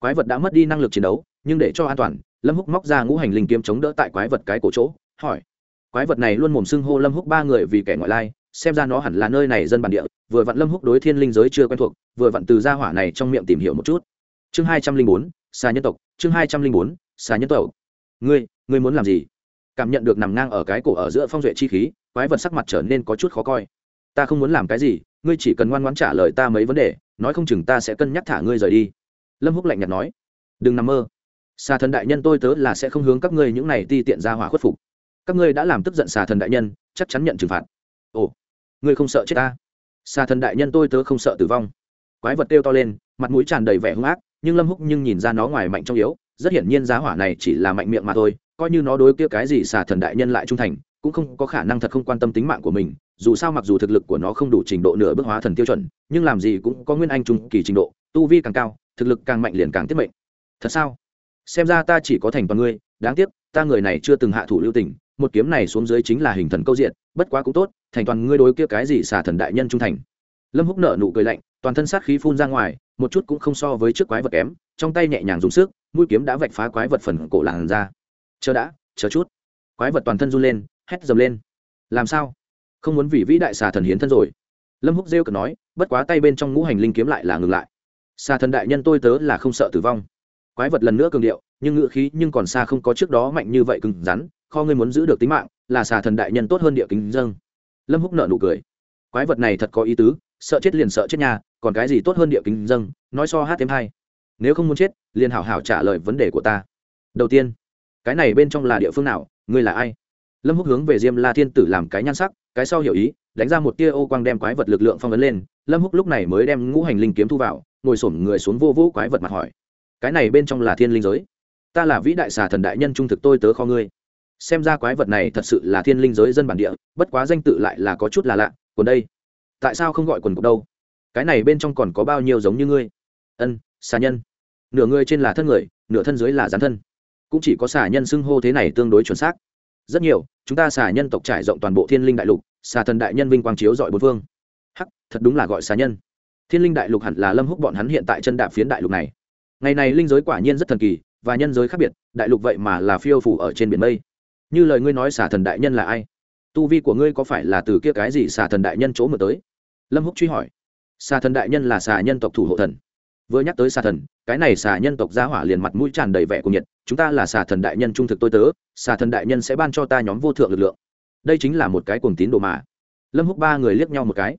Quái vật đã mất đi năng lực chiến đấu, nhưng để cho an toàn, lâm húc móc ra ngũ hành linh kiếm chống đỡ tại quái vật cái cổ chỗ, hỏi. Quái vật này luôn mồm xưng hô lâm húc ba người vì kẻ ngoại lai, xem ra nó hẳn là nơi này dân bản địa, vừa vặn lâm húc đối thiên linh giới chưa quen thuộc, vừa vặn từ gia hỏa này trong miệng tìm hiểu một chút. Chương hai trăm linh bốn, xà nhân tộc, chương hai trăm linh bốn, xà nhân tộc. Ngươi ngươi muốn làm gì? Cảm nhận được nằm ngang ở cái cổ ở giữa phong duệ chi khí, quái vật sắc mặt trở nên có chút khó coi ta không muốn làm cái gì, ngươi chỉ cần ngoan ngoãn trả lời ta mấy vấn đề, nói không chừng ta sẽ cân nhắc thả ngươi rời đi. Lâm húc lạnh nhạt nói. Đừng nằm mơ. Xà thần đại nhân tôi tớ là sẽ không hướng các ngươi những này ti tiện ra hỏa khuất phục. Các ngươi đã làm tức giận xà thần đại nhân, chắc chắn nhận trừng phạt. Ồ, ngươi không sợ chết ta? Xà thần đại nhân tôi tớ không sợ tử vong. Quái vật kêu to lên, mặt mũi tràn đầy vẻ hung ác, nhưng lâm húc nhưng nhìn ra nó ngoài mạnh trong yếu, rất hiển nhiên giá hỏa này chỉ là mạnh miệng mà thôi, coi như nó đối kia cái gì xà thần đại nhân lại trung thành, cũng không có khả năng thật không quan tâm tính mạng của mình dù sao mặc dù thực lực của nó không đủ trình độ nửa bước hóa thần tiêu chuẩn, nhưng làm gì cũng có nguyên anh trung kỳ trình độ, tu vi càng cao, thực lực càng mạnh liền càng tiết mệnh. Thật sao? Xem ra ta chỉ có thành toàn ngươi, đáng tiếc, ta người này chưa từng hạ thủ lưu tình, một kiếm này xuống dưới chính là hình thần câu diện, bất quá cũng tốt, thành toàn ngươi đối kia cái gì xả thần đại nhân trung thành. Lâm húc nở nụ cười lạnh, toàn thân sát khí phun ra ngoài, một chút cũng không so với trước quái vật kém, trong tay nhẹ nhàng dùng sức, mũi kiếm đã vạch phá quái vật phần cổ làn ra. Chờ đã, chờ chút. Quái vật toàn thân run lên, hét dầm lên. Làm sao? Không muốn vì vĩ đại xà thần hiến thân rồi. Lâm húc rêu cực nói, bất quá tay bên trong ngũ hành linh kiếm lại là ngừng lại. Xà thần đại nhân tôi tớ là không sợ tử vong. Quái vật lần nữa cường điệu, nhưng ngựa khí nhưng còn xa không có trước đó mạnh như vậy cứng rắn, kho ngươi muốn giữ được tính mạng, là xà thần đại nhân tốt hơn địa kính dâng. Lâm húc nợ nụ cười. Quái vật này thật có ý tứ, sợ chết liền sợ chết nhà còn cái gì tốt hơn địa kính dâng, nói so hát thêm hai. Nếu không muốn chết, liền hảo hảo trả lời vấn đề của ta. Đầu tiên, cái này bên trong là địa phương nào, ngươi là ai? Lâm húc hướng về diêm la thiên tử làm cái nhan sắc, cái sau hiểu ý, đánh ra một tia ô quang đem quái vật lực lượng phong ấn lên. Lâm húc lúc này mới đem ngũ hành linh kiếm thu vào, ngồi sổm người xuống vô vũ quái vật mặt hỏi. Cái này bên trong là thiên linh giới. Ta là vĩ đại xà thần đại nhân trung thực tôi tớ kho ngươi. Xem ra quái vật này thật sự là thiên linh giới dân bản địa, bất quá danh tự lại là có chút là lạ. Còn đây, tại sao không gọi quần cục đâu? Cái này bên trong còn có bao nhiêu giống như ngươi? Ân, xà nhân. Nửa người trên là thân người, nửa thân dưới là gián thân. Cũng chỉ có xà nhân xưng hô thế này tương đối chuẩn xác rất nhiều, chúng ta xà nhân tộc trải rộng toàn bộ thiên linh đại lục, xà thần đại nhân vinh quang chiếu dọi bốn phương. Hắc, thật đúng là gọi xà nhân. Thiên linh đại lục hẳn là lâm húc bọn hắn hiện tại chân đạp phiến đại lục này. Ngày này linh giới quả nhiên rất thần kỳ, và nhân giới khác biệt, đại lục vậy mà là phiêu phủ ở trên biển mây. Như lời ngươi nói xà thần đại nhân là ai? Tu vi của ngươi có phải là từ kia cái gì xà thần đại nhân chỗ mở tới? Lâm húc truy hỏi. Xà thần đại nhân là xà nhân tộc thủ hộ thần vừa nhắc tới xà thần, cái này xà nhân tộc gia hỏa liền mặt mũi tràn đầy vẻ của nhiệt, chúng ta là xà thần đại nhân trung thực tôi tớ, xà thần đại nhân sẽ ban cho ta nhóm vô thượng lực lượng. Đây chính là một cái cuồng tín đồ mà. Lâm húc ba người liếc nhau một cái.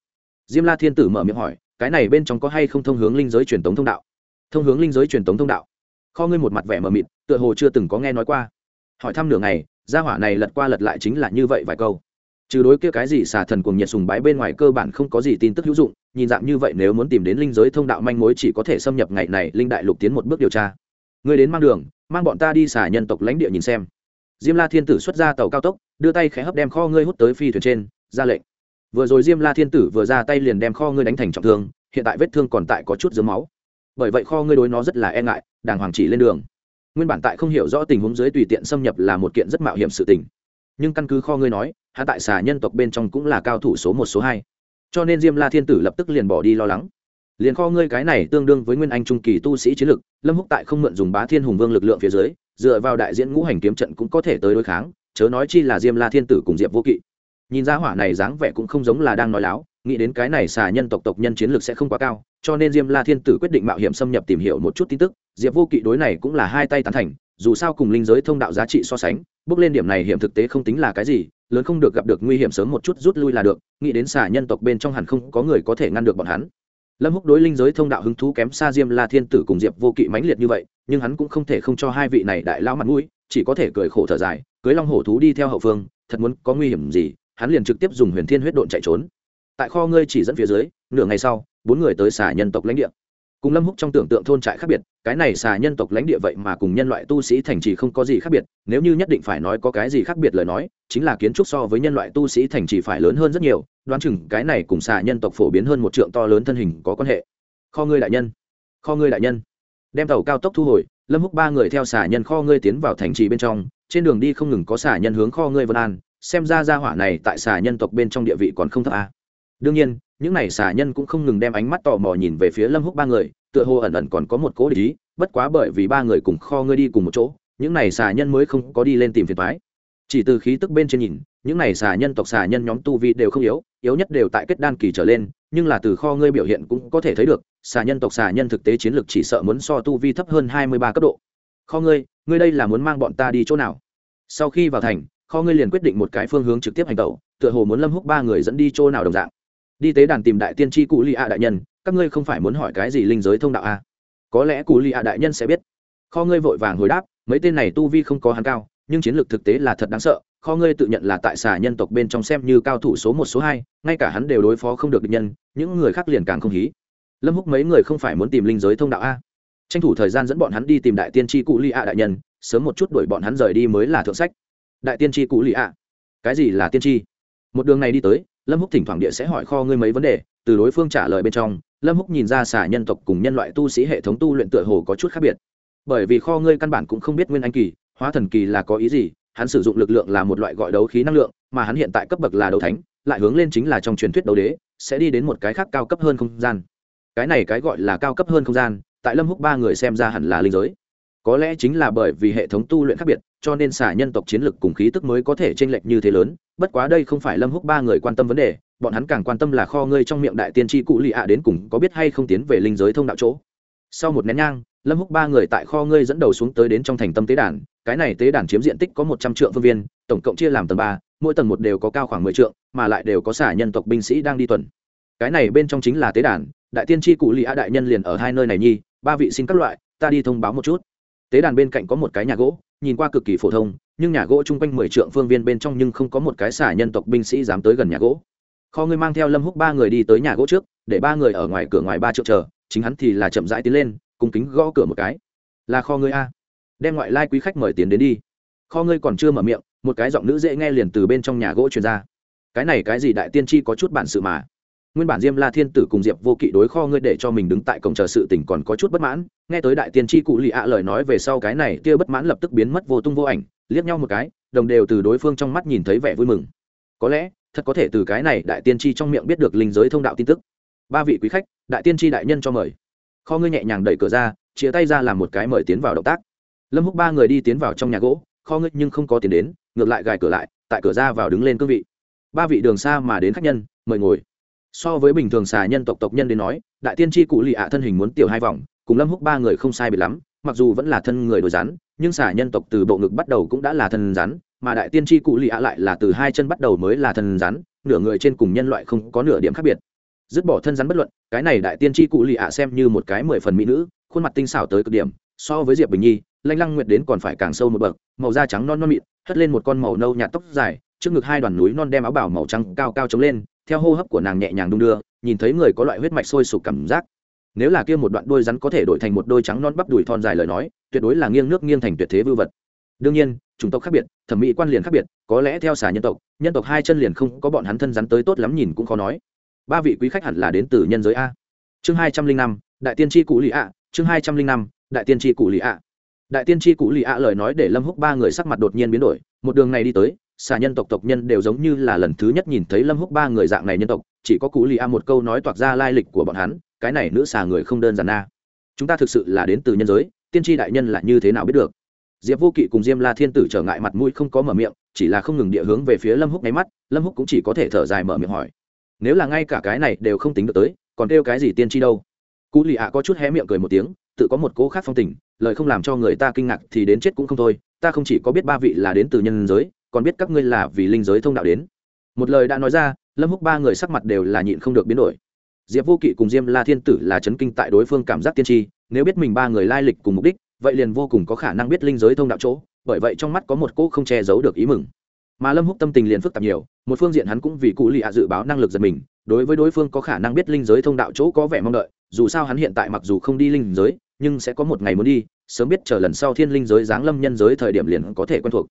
Diêm la thiên tử mở miệng hỏi, cái này bên trong có hay không thông hướng linh giới truyền tống thông đạo? Thông hướng linh giới truyền tống thông đạo? Kho ngươi một mặt vẻ mờ mịt, tựa hồ chưa từng có nghe nói qua. Hỏi thăm nửa ngày, gia hỏa này lật qua lật lại chính là như vậy vài câu trừ đối kia cái gì xà thần cuồng nhiệt sùng bái bên ngoài cơ bản không có gì tin tức hữu dụng, nhìn dạng như vậy nếu muốn tìm đến linh giới thông đạo manh mối chỉ có thể xâm nhập ngày này, linh đại lục tiến một bước điều tra. Người đến mang đường, mang bọn ta đi xả nhân tộc lãnh địa nhìn xem. Diêm la thiên tử xuất ra tàu cao tốc, đưa tay khẽ hấp đem kho ngươi hút tới phi thuyền trên, ra lệnh. Vừa rồi diêm la thiên tử vừa ra tay liền đem kho ngươi đánh thành trọng thương, hiện tại vết thương còn tại có chút dướng máu. Bởi vậy kho ngươi đối nó rất là e ngại, đàng hoàng chỉ lên đường. Nguyên bản tại không hiểu rõ tình huống dưới tùy tiện xâm nhập là một kiện rất mạo hiểm sự tình. Nhưng căn cứ kho ngươi nói hạ tại xà nhân tộc bên trong cũng là cao thủ số một, số hai. Cho nên diêm la thiên tử lập tức liền bỏ đi lo lắng. Liền kho ngươi cái này tương đương với nguyên anh trung kỳ tu sĩ chiến lực, lâm húc tại không mượn dùng bá thiên hùng vương lực lượng phía dưới, dựa vào đại diễn ngũ hành kiếm trận cũng có thể tới đối kháng, chớ nói chi là diêm la thiên tử cùng diệp vô kỵ. Nhìn ra hỏa này dáng vẻ cũng không giống là đang nói láo, nghĩ đến cái này xà nhân tộc tộc nhân chiến lược sẽ không quá cao, cho nên diêm la thiên tử quyết định mạo hiểm xâm nhập tìm hiểu một chút tin tức, diệp vô kỵ đối này cũng là hai tay tán thành, dù sao cùng linh giới thông đạo giá trị so sánh, bước lên điểm này hiểm thực tế không tính là cái gì lớn không được gặp được nguy hiểm sớm một chút rút lui là được, nghĩ đến xà nhân tộc bên trong hẳn không có người có thể ngăn được bọn hắn. Lâm húc đối linh giới thông đạo hứng thú kém xa diêm la thiên tử cùng diệp vô kỵ mãnh liệt như vậy, nhưng hắn cũng không thể không cho hai vị này đại lao mặt mũi, chỉ có thể cười khổ thở dài, cưới long hổ thú đi theo hậu phương, thật muốn có nguy hiểm gì, hắn liền trực tiếp dùng huyền thiên huyết độn chạy trốn. Tại kho ngươi chỉ dẫn phía dưới, nửa ngày sau, bốn người tới xà nhân tộc lãnh địa cùng lâm húc trong tưởng tượng thôn trại khác biệt, cái này xà nhân tộc lãnh địa vậy mà cùng nhân loại tu sĩ thành trì không có gì khác biệt, nếu như nhất định phải nói có cái gì khác biệt lời nói, chính là kiến trúc so với nhân loại tu sĩ thành trì phải lớn hơn rất nhiều, đoán chừng cái này cùng xà nhân tộc phổ biến hơn một trượng to lớn thân hình có quan hệ. Kho ngươi đại nhân, kho ngươi đại nhân. Đem tàu cao tốc thu hồi, lâm húc ba người theo xà nhân kho ngươi tiến vào thành trì bên trong, trên đường đi không ngừng có xà nhân hướng kho ngươi vân an, xem ra gia hỏa này tại xà nhân tộc bên trong địa vị còn không thấp a đương nhiên những này xà nhân cũng không ngừng đem ánh mắt tò mò nhìn về phía lâm húc ba người, tựa hồ ẩn ẩn còn có một cố ý, bất quá bởi vì ba người cùng kho ngươi đi cùng một chỗ, những này xà nhân mới không có đi lên tìm phiền thoái chỉ từ khí tức bên trên nhìn, những này xà nhân tộc xà nhân nhóm tu vi đều không yếu yếu nhất đều tại kết đan kỳ trở lên, nhưng là từ kho ngươi biểu hiện cũng có thể thấy được, xà nhân tộc xà nhân thực tế chiến lược chỉ sợ muốn so tu vi thấp hơn hai mươi ba cấp độ. Kho ngươi ngươi đây là muốn mang bọn ta đi chỗ nào? Sau khi vào thành, kho ngươi liền quyết định một cái phương hướng trực tiếp hành tẩu, tựa hồ muốn lâm húc ba người dẫn đi chỗ nào đồng dạng đi tế đàn tìm đại tiên tri cụ li a đại nhân, các ngươi không phải muốn hỏi cái gì linh giới thông đạo a có lẽ cụ li a đại nhân sẽ biết. Kho ngươi vội vàng hồi đáp, mấy tên này tu vi không có hắn cao, nhưng chiến lược thực tế là thật đáng sợ, kho ngươi tự nhận là tại xà nhân tộc bên trong xem như cao thủ số một, số hai, ngay cả hắn đều đối phó không được địch nhân, những người khác liền càng không hí. Lâm húc mấy người không phải muốn tìm linh giới thông đạo a tranh thủ thời gian dẫn bọn hắn đi tìm đại tiên tri cụ li a đại nhân, sớm một chút đuổi bọn hắn rời đi mới là thượng sách. Đại tiên tri cụ li a. Cái gì là tiên tri? Một đường này đi tới lâm húc thỉnh thoảng địa sẽ hỏi kho ngươi mấy vấn đề, từ đối phương trả lời bên trong, lâm húc nhìn ra xà nhân tộc cùng nhân loại tu sĩ hệ thống tu luyện tựa hồ có chút khác biệt. Bởi vì kho ngươi căn bản cũng không biết nguyên anh kỳ, hóa thần kỳ là có ý gì, hắn sử dụng lực lượng là một loại gọi đấu khí năng lượng, mà hắn hiện tại cấp bậc là đấu thánh, lại hướng lên chính là trong truyền thuyết đấu đế, sẽ đi đến một cái khác cao cấp hơn không gian. Cái này cái gọi là cao cấp hơn không gian, tại lâm húc ba người xem ra hẳn là linh giới có lẽ chính là bởi vì hệ thống tu luyện khác biệt, cho nên xả nhân tộc chiến lực cùng khí tức mới có thể chênh lệch như thế lớn, bất quá đây không phải lâm húc ba người quan tâm vấn đề, bọn hắn càng quan tâm là kho ngươi trong miệng đại tiên tri cụ lì ạ đến cùng có biết hay không tiến về linh giới thông đạo chỗ. Sau một nén nhang, lâm húc ba người tại kho ngươi dẫn đầu xuống tới đến trong thành tâm tế đàn, cái này tế đàn chiếm diện tích có một trăm triệu phương viên, tổng cộng chia làm tầng ba, mỗi tầng một đều có cao khoảng mười triệu mà lại đều có xả nhân tộc binh sĩ đang đi tuần. Cái này bên trong chính là tế đàn, đại tiên tri cụ lì ạ đại nhân liền ở hai nơi này nhi, ba vị xin các loại, ta đi thông báo một chút tế đàn bên cạnh có một cái nhà gỗ, nhìn qua cực kỳ phổ thông, nhưng nhà gỗ chung quanh mười trượng phương viên bên trong nhưng không có một cái xả nhân tộc binh sĩ dám tới gần nhà gỗ. Kho ngươi mang theo lâm húc ba người đi tới nhà gỗ trước, để ba người ở ngoài cửa ngoài ba trượng chờ, chính hắn thì là chậm rãi tiến lên cung kính gõ cửa một cái. Là kho ngươi a. Đem ngoại lai quý khách mời tiến đến đi. Kho ngươi còn chưa mở miệng, một cái giọng nữ dễ nghe liền từ bên trong nhà gỗ truyền ra. Cái này cái gì đại tiên tri có chút bản sự mà nguyên bản diêm la thiên tử cùng diệp vô kỵ đối kho ngươi để cho mình đứng tại cổng chờ sự tỉnh còn có chút bất mãn, nghe tới đại tiên tri cụ lì ạ lời nói về sau cái này kia bất mãn lập tức biến mất vô tung vô ảnh, liếc nhau một cái, đồng đều từ đối phương trong mắt nhìn thấy vẻ vui mừng. Có lẽ, thật có thể từ cái này đại tiên tri trong miệng biết được linh giới thông đạo tin tức. Ba vị quý khách, đại tiên tri đại nhân cho mời. Kho ngươi nhẹ nhàng đẩy cửa ra, chia tay ra làm một cái mời tiến vào động tác. Lâm húc ba người đi tiến vào trong nhà gỗ, kho ngươi nhưng không có tiền đến, ngược lại gài cửa lại, tại cửa ra vào đứng lên cương vị. Ba vị đường xa mà đến khách nhân, mời ngồi so với bình thường xà nhân tộc tộc nhân đến nói, đại tiên tri cụ lì ạ thân hình muốn tiểu hai vòng, cùng lâm húc ba người không sai biệt lắm, mặc dù vẫn là thân người đổi rắn, nhưng xà nhân tộc từ bộ ngực bắt đầu cũng đã là thân rắn, mà đại tiên tri cụ lì ạ lại là từ hai chân bắt đầu mới là thân rắn, nửa người trên cùng nhân loại không có nửa điểm khác biệt. Dứt bỏ thân rắn bất luận, cái này đại tiên tri cụ lì ạ xem như một cái mười phần mỹ nữ, khuôn mặt tinh xảo tới cực điểm, so với diệp bình nhi, lanh lăng nguyệt đến còn phải càng sâu một bậc, màu da trắng non non mịn, hất lên một con màu nâu nhạt tóc dài, trước ngực hai đoàn núi non đem áo bảo màu trắng cao cao chống lên theo hô hấp của nàng nhẹ nhàng đung đưa, nhìn thấy người có loại huyết mạch sôi sục cảm giác. Nếu là kia một đoạn đôi rắn có thể đổi thành một đôi trắng non bắp đùi thon dài lời nói, tuyệt đối là nghiêng nước nghiêng thành tuyệt thế vư vật. Đương nhiên, chủng tộc khác biệt, thẩm mỹ quan liền khác biệt, có lẽ theo xà nhân tộc nhân tộc hai chân liền không có bọn hắn thân rắn tới tốt lắm nhìn cũng khó nói. Ba vị quý khách hẳn là đến từ nhân giới a. Chương hai trăm linh năm, đại tiên tri cụ lì ạ chương hai trăm linh năm, đại tiên tri cụ lì ạ đại tiên tri cụ lì ạ lời nói để lâm húc ba người sắc mặt đột nhiên biến đổi, một đường này đi tới xà nhân tộc tộc nhân đều giống như là lần thứ nhất nhìn thấy lâm húc ba người dạng này nhân tộc, chỉ có cụ lì a một câu nói toạc ra lai lịch của bọn hắn, cái này nữ xà người không đơn giản na chúng ta thực sự là đến từ nhân giới, tiên tri đại nhân là như thế nào biết được? Diệp vô kỵ cùng diêm la thiên tử trở ngại mặt mũi không có mở miệng, chỉ là không ngừng địa hướng về phía lâm húc nháy mắt, lâm húc cũng chỉ có thể thở dài mở miệng hỏi. Nếu là ngay cả cái này đều không tính được tới, còn kêu cái gì tiên tri đâu? Cụ lì ạ có chút hé miệng cười một tiếng, tự có một cố khác phong tình, lời không làm cho người ta kinh ngạc thì đến chết cũng không thôi, ta không chỉ có biết ba vị là đến từ nhân giới còn biết các ngươi là vì linh giới thông đạo đến. Một lời đã nói ra, lâm húc ba người sắc mặt đều là nhịn không được biến đổi. Diệp vô kỵ cùng diêm la thiên tử là chấn kinh tại đối phương cảm giác tiên tri, nếu biết mình ba người lai lịch cùng mục đích, vậy liền vô cùng có khả năng biết linh giới thông đạo chỗ, bởi vậy trong mắt có một cỗ không che giấu được ý mừng. Mà lâm húc tâm tình liền phức tạp nhiều, một phương diện hắn cũng vì cụ lì ạ dự báo năng lực giật mình, đối với đối phương có khả năng biết linh giới thông đạo chỗ có vẻ mong đợi, dù sao hắn hiện tại mặc dù không đi linh giới, nhưng sẽ có một ngày muốn đi, sớm biết chờ lần sau thiên linh giới giáng lâm nhân giới thời điểm liền có thể quen thuộc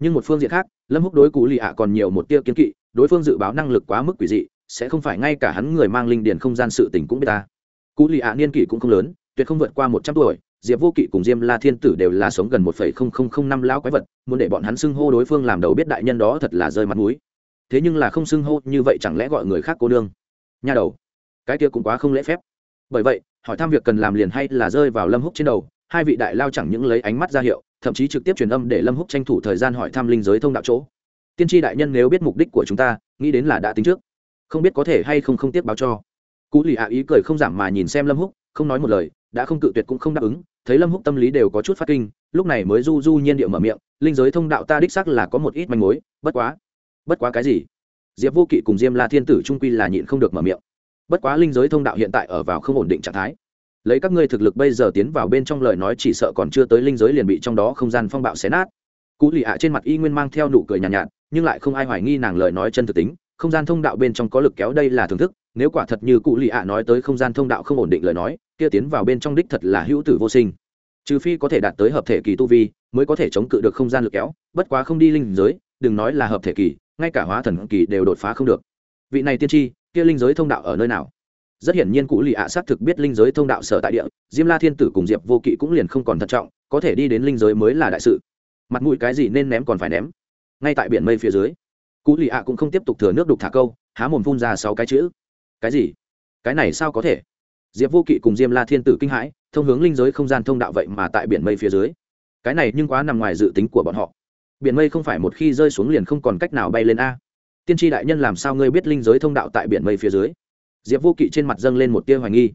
nhưng một phương diện khác, lâm húc đối cụ lì ạ còn nhiều một tia kiến kỵ, đối phương dự báo năng lực quá mức quỷ dị, sẽ không phải ngay cả hắn người mang linh điền không gian sự tình cũng biết ta. Cụ lì ạ niên kỷ cũng không lớn, tuyệt không vượt qua một trăm tuổi, diệp vô kỵ cùng diêm la thiên tử đều là sống gần một phẩy không không không năm lão quái vật, muốn để bọn hắn xưng hô đối phương làm đầu biết đại nhân đó thật là rơi mặt mũi. Thế nhưng là không xưng hô như vậy chẳng lẽ gọi người khác cô nương? Nha đầu, cái kia cũng quá không lễ phép. Bởi vậy, hỏi thăm việc cần làm liền hay là rơi vào lâm húc trên đầu, hai vị đại lao chẳng những lấy ánh mắt ra hiệu thậm chí trực tiếp truyền âm để lâm húc tranh thủ thời gian hỏi thăm linh giới thông đạo chỗ. Tiên tri đại nhân nếu biết mục đích của chúng ta, nghĩ đến là đã tính trước. Không biết có thể hay không không tiếp báo cho. Cú lì ạ ý cười không giảm mà nhìn xem lâm húc, không nói một lời, đã không cự tuyệt cũng không đáp ứng, thấy lâm húc tâm lý đều có chút phát kinh, lúc này mới du du nhiên điệu mở miệng, linh giới thông đạo ta đích xác là có một ít manh mối, bất quá bất quá cái gì? Diệp vô kỵ cùng diêm la thiên tử trung quy là nhịn không được mở miệng. Bất quá linh giới thông đạo hiện tại ở vào không ổn định trạng thái lấy các ngươi thực lực bây giờ tiến vào bên trong lời nói chỉ sợ còn chưa tới linh giới liền bị trong đó không gian phong bạo xé nát. Cú lì ạ trên mặt y nguyên mang theo nụ cười nhàn nhạt, nhạt nhưng lại không ai hoài nghi nàng lời nói chân thực tính. Không gian thông đạo bên trong có lực kéo đây là thưởng thức nếu quả thật như cụ lì ạ nói tới không gian thông đạo không ổn định lời nói kia tiến vào bên trong đích thật là hữu tử vô sinh. Trừ phi có thể đạt tới hợp thể kỳ tu vi mới có thể chống cự được không gian lực kéo bất quá không đi linh giới đừng nói là hợp thể kỳ ngay cả hóa thần kỳ đều đột phá không được. Vị này tiên tri kia linh giới thông đạo ở nơi nào? Rất hiển nhiên cụ lì ạ xác thực biết linh giới thông đạo sở tại địa, diêm la thiên tử cùng diệp vô kỵ cũng liền không còn thận trọng, có thể đi đến linh giới mới là đại sự. Mặt mũi cái gì nên ném còn phải ném. Ngay tại biển mây phía dưới, cụ lì ạ cũng không tiếp tục thừa nước đục thả câu, há mồm phun ra sáu cái chữ. Cái gì? Cái này sao có thể? Diệp vô kỵ cùng diêm la thiên tử kinh hãi, thông hướng linh giới không gian thông đạo vậy mà tại biển mây phía dưới. Cái này nhưng quá nằm ngoài dự tính của bọn họ. Biển mây không phải một khi rơi xuống liền không còn cách nào bay lên a. Tiên tri đại nhân làm sao ngươi biết linh giới thông đạo tại biển mây phía dưới? Diệp vô kỵ trên mặt dâng lên một tia hoài nghi.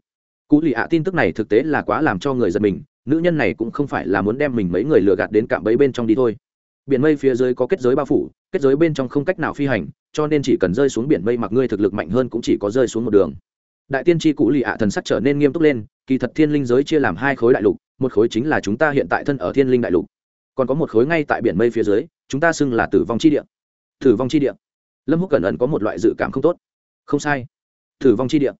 Cụ lì ạ tin tức này thực tế là quá làm cho người giật mình, nữ nhân này cũng không phải là muốn đem mình mấy người lừa gạt đến cạm bẫy bên trong đi thôi. Biển mây phía dưới có kết giới bao phủ, kết giới bên trong không cách nào phi hành, cho nên chỉ cần rơi xuống biển mây mặc ngươi thực lực mạnh hơn cũng chỉ có rơi xuống một đường. Đại tiên tri cụ lì ạ thần sắc trở nên nghiêm túc lên, kỳ thật thiên linh giới chia làm hai khối đại lục, một khối chính là chúng ta hiện tại thân ở thiên linh đại lục. Còn có một khối ngay tại biển mây phía dưới, chúng ta xưng là tử vong chi địa. Tử vong chi địa. Lâm húc cẩn ẩn có một loại dự cảm không tốt. Không sai tử vong chi địa.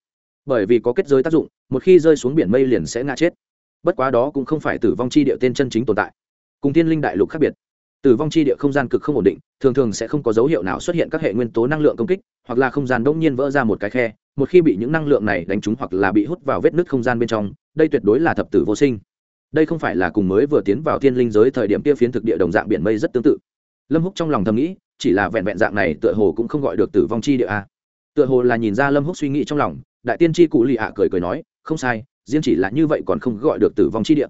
Bởi vì có kết giới tác dụng, một khi rơi xuống biển mây liền sẽ ngã chết. Bất quá đó cũng không phải tử vong chi địa tên chân chính tồn tại. Cùng thiên linh đại lục khác biệt. Tử vong chi địa không gian cực không ổn định, thường thường sẽ không có dấu hiệu nào xuất hiện các hệ nguyên tố năng lượng công kích, hoặc là không gian đông nhiên vỡ ra một cái khe, một khi bị những năng lượng này đánh trúng hoặc là bị hút vào vết nứt không gian bên trong, đây tuyệt đối là thập tử vô sinh. Đây không phải là cùng mới vừa tiến vào thiên linh giới thời điểm kia phiến thực địa đồng dạng biển mây rất tương tự. Lâm húc trong lòng thầm nghĩ, chỉ là vẹn vẹn dạng này tựa hồ cũng không gọi được tử vong chi địa a tựa hồ là nhìn ra lâm húc suy nghĩ trong lòng, đại tiên tri cụ lì ạ cười cười nói, không sai, riêng chỉ là như vậy còn không gọi được tử vong chi địa.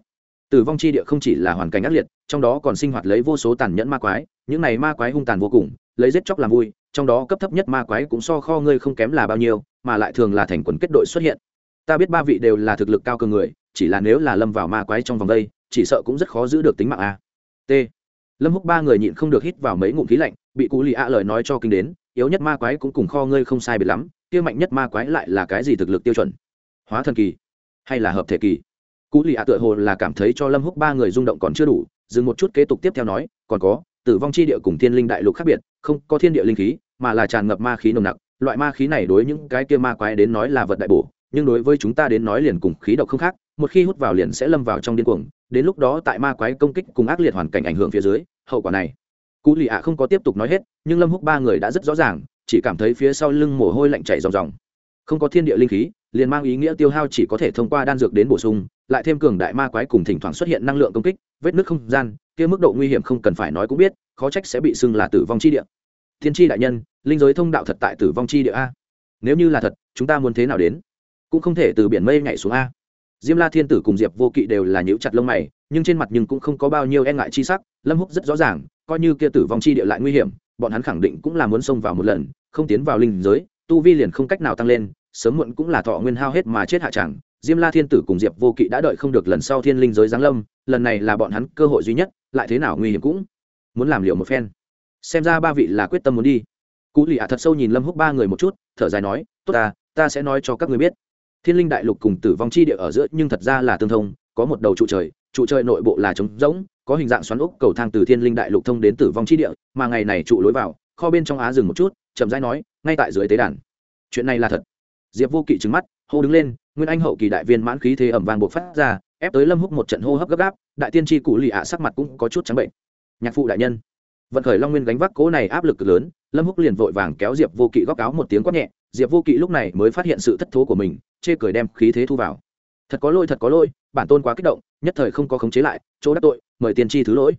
Tử vong chi địa không chỉ là hoàn cảnh ác liệt, trong đó còn sinh hoạt lấy vô số tàn nhẫn ma quái, những này ma quái hung tàn vô cùng, lấy giết chóc làm vui, trong đó cấp thấp nhất ma quái cũng so kho ngươi không kém là bao nhiêu, mà lại thường là thành quần kết đội xuất hiện. Ta biết ba vị đều là thực lực cao cường người, chỉ là nếu là lâm vào ma quái trong vòng đây, chỉ sợ cũng rất khó giữ được tính mạng a. T. Lâm húc ba người nhịn không được hít vào mấy ngụm khí lạnh, bị cụ lì ạ lời nói cho kinh đến yếu nhất ma quái cũng cùng kho ngươi không sai biệt lắm, kia mạnh nhất ma quái lại là cái gì thực lực tiêu chuẩn? Hóa thần kỳ hay là hợp thể kỳ? Cú lì ạ tựa hồ là cảm thấy cho lâm húc ba người rung động còn chưa đủ, dừng một chút kế tục tiếp theo nói, còn có, tử vong chi địa cùng thiên linh đại lục khác biệt, không có thiên địa linh khí, mà là tràn ngập ma khí nồng nặc, loại ma khí này đối những cái kia ma quái đến nói là vật đại bổ, nhưng đối với chúng ta đến nói liền cùng khí độc không khác, một khi hút vào liền sẽ lâm vào trong điên cuồng, đến lúc đó tại ma quái công kích cùng ác liệt hoàn cảnh ảnh hưởng phía dưới, hậu quả này cụ lì ạ không có tiếp tục nói hết, nhưng lâm húc ba người đã rất rõ ràng, chỉ cảm thấy phía sau lưng mồ hôi lạnh chảy ròng ròng. Không có thiên địa linh khí, liền mang ý nghĩa tiêu hao chỉ có thể thông qua đan dược đến bổ sung, lại thêm cường đại ma quái cùng thỉnh thoảng xuất hiện năng lượng công kích, vết nứt không gian, kia mức độ nguy hiểm không cần phải nói cũng biết, khó trách sẽ bị xưng là tử vong chi địa. Thiên tri đại nhân, linh giới thông đạo thật tại tử vong chi địa a. Nếu như là thật, chúng ta muốn thế nào đến? Cũng không thể từ biển mây nhảy xuống a. Diêm la thiên tử cùng diệp vô kỵ đều là nhíu chặt lông mày, nhưng trên mặt nhưng cũng không có bao nhiêu e ngại chi sắc, lâm húc rất rõ ràng coi như kia tử vong chi địa lại nguy hiểm, bọn hắn khẳng định cũng là muốn xông vào một lần, không tiến vào linh giới, tu vi liền không cách nào tăng lên, sớm muộn cũng là thọ nguyên hao hết mà chết hạ chẳng. Diêm la thiên tử cùng diệp vô kỵ đã đợi không được lần sau thiên linh giới giáng lâm, lần này là bọn hắn cơ hội duy nhất, lại thế nào nguy hiểm cũng muốn làm liệu một phen. Xem ra ba vị là quyết tâm muốn đi. Cú lì ạ thật sâu nhìn lâm húc ba người một chút, thở dài nói, tốt ta ta sẽ nói cho các người biết. Thiên linh đại lục cùng tử vong chi địa ở giữa nhưng thật ra là tương thông, có một đầu trụ trời trụ trời nội bộ là trống rỗng có hình dạng xoắn ốc cầu thang từ thiên linh đại lục thông đến tử vong chi địa, mà ngày này trụ lối vào, kho bên trong á dừng một chút, chậm rãi nói, ngay tại dưới tế đàn. Chuyện này là thật. Diệp vô kỵ trứng mắt, hô đứng lên, nguyên anh hậu kỳ đại viên mãn khí thế ẩm vàng buộc phát ra, ép tới lâm húc một trận hô hấp gấp gáp, đại tiên tri cụ lì ạ sắc mặt cũng có chút trắng bệnh. Nhạc phụ đại nhân, vận khởi long nguyên gánh vác cố này áp lực cực lớn, lâm húc liền vội vàng kéo diệp vô kỵ góc áo một tiếng quát nhẹ, diệp vô kỵ lúc này mới phát hiện sự thất thố của mình, chê cười đem khí thế thu vào. Thật có lỗi, thật có lỗi, bản tôn quá kích động, nhất thời không có khống chế lại, chỗ đắc tội mời tiên tri thứ lỗi.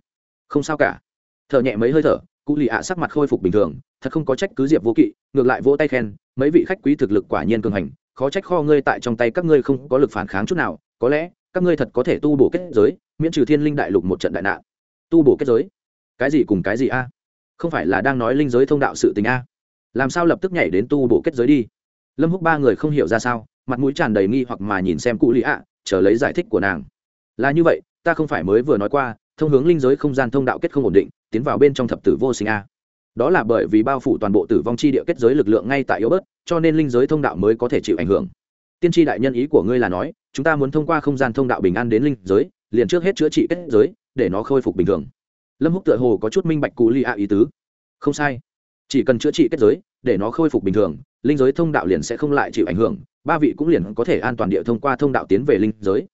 Không sao cả. Thở nhẹ mấy hơi thở, cụ lì ạ sắc mặt khôi phục bình thường, thật không có trách cứ diệp vô kỵ, ngược lại vỗ tay khen, mấy vị khách quý thực lực quả nhiên cường hành, khó trách kho ngươi tại trong tay các ngươi không có lực phản kháng chút nào, có lẽ, các ngươi thật có thể tu bổ kết giới, miễn trừ thiên linh đại lục một trận đại nạn. Tu bổ kết giới? Cái gì cùng cái gì a? Không phải là đang nói linh giới thông đạo sự tình a? Làm sao lập tức nhảy đến tu bổ kết giới đi? Lâm húc ba người không hiểu ra sao, mặt mũi tràn đầy nghi hoặc mà nhìn xem cụ lì ạ, chờ lấy giải thích của nàng. Là như vậy ta không phải mới vừa nói qua, thông hướng linh giới không gian thông đạo kết không ổn định, tiến vào bên trong thập tử vô sinh a. Đó là bởi vì bao phủ toàn bộ tử vong chi địa kết giới lực lượng ngay tại yếu bớt, cho nên linh giới thông đạo mới có thể chịu ảnh hưởng. Tiên tri đại nhân ý của ngươi là nói, chúng ta muốn thông qua không gian thông đạo bình an đến linh giới, liền trước hết chữa trị kết giới, để nó khôi phục bình thường. Lâm húc tựa hồ có chút minh bạch cú li a ý tứ. Không sai. Chỉ cần chữa trị kết giới, để nó khôi phục bình thường, linh giới thông đạo liền sẽ không lại chịu ảnh hưởng, ba vị cũng liền có thể an toàn địa thông qua thông đạo tiến về linh giới.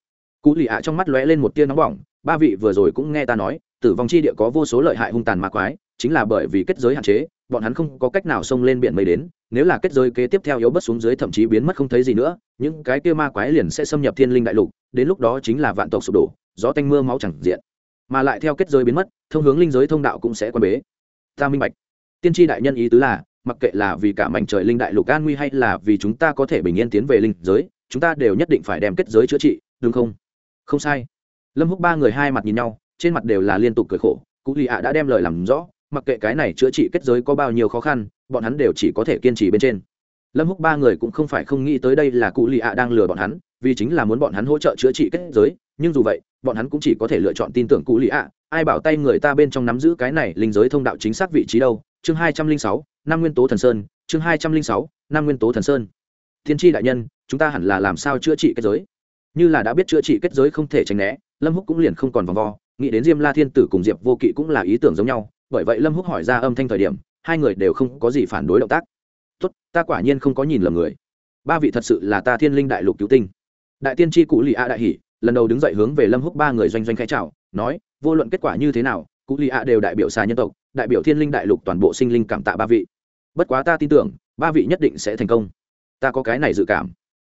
Cú lì ạ trong mắt lóe lên một tia nóng bỏng, ba vị vừa rồi cũng nghe ta nói, tử vong chi địa có vô số lợi hại hung tàn ma quái, chính là bởi vì kết giới hạn chế, bọn hắn không có cách nào xông lên biển mây đến, nếu là kết giới kế tiếp theo yếu bất xuống dưới thậm chí biến mất không thấy gì nữa, những cái kia ma quái liền sẽ xâm nhập thiên linh đại lục, đến lúc đó chính là vạn tộc sụp đổ, gió tanh mưa máu chẳng diện. Mà lại theo kết giới biến mất, thông hướng linh giới thông đạo cũng sẽ quan bế. Ta minh bạch. Tiên tri đại nhân ý tứ là, mặc kệ là vì cả mảnh trời linh đại lục an nguy hay là vì chúng ta có thể bình yên tiến về linh giới, chúng ta đều nhất định phải đem kết giới chữa trị, đúng không? Không sai. Lâm húc ba người hai mặt nhìn nhau, trên mặt đều là liên tục cười khổ cụ lì ạ đã đem lời làm rõ, mặc kệ cái này chữa trị kết giới có bao nhiêu khó khăn, bọn hắn đều chỉ có thể kiên trì bên trên. Lâm húc ba người cũng không phải không nghĩ tới đây là cụ lì ạ đang lừa bọn hắn, vì chính là muốn bọn hắn hỗ trợ chữa trị kết giới, nhưng dù vậy, bọn hắn cũng chỉ có thể lựa chọn tin tưởng cụ lì ạ, ai bảo tay người ta bên trong nắm giữ cái này linh giới thông đạo chính xác vị trí đâu? Chương hai trăm linh sáu năm nguyên tố thần sơn, chương hai trăm linh sáu năm nguyên tố thần sơn. Thiên tri đại nhân, chúng ta hẳn là làm sao chữa trị kết giới? Như là đã biết chữa trị kết giới không thể tránh né, lâm húc cũng liền không còn vòng vo. Nghĩ đến diêm la thiên tử cùng diệp vô kỵ cũng là ý tưởng giống nhau, bởi vậy lâm húc hỏi ra âm thanh thời điểm, hai người đều không có gì phản đối động tác. Tốt, ta quả nhiên không có nhìn lầm người. Ba vị thật sự là ta thiên linh đại lục cứu tinh. Đại tiên tri cụ lì a đại hỷ lần đầu đứng dậy hướng về lâm húc ba người doanh doanh khai chào, nói, vô luận kết quả như thế nào, cụ lì a đều đại biểu xa nhân tộc, đại biểu thiên linh đại lục toàn bộ sinh linh cảm tạ ba vị. Bất quá ta tin tưởng, ba vị nhất định sẽ thành công. Ta có cái này dự cảm.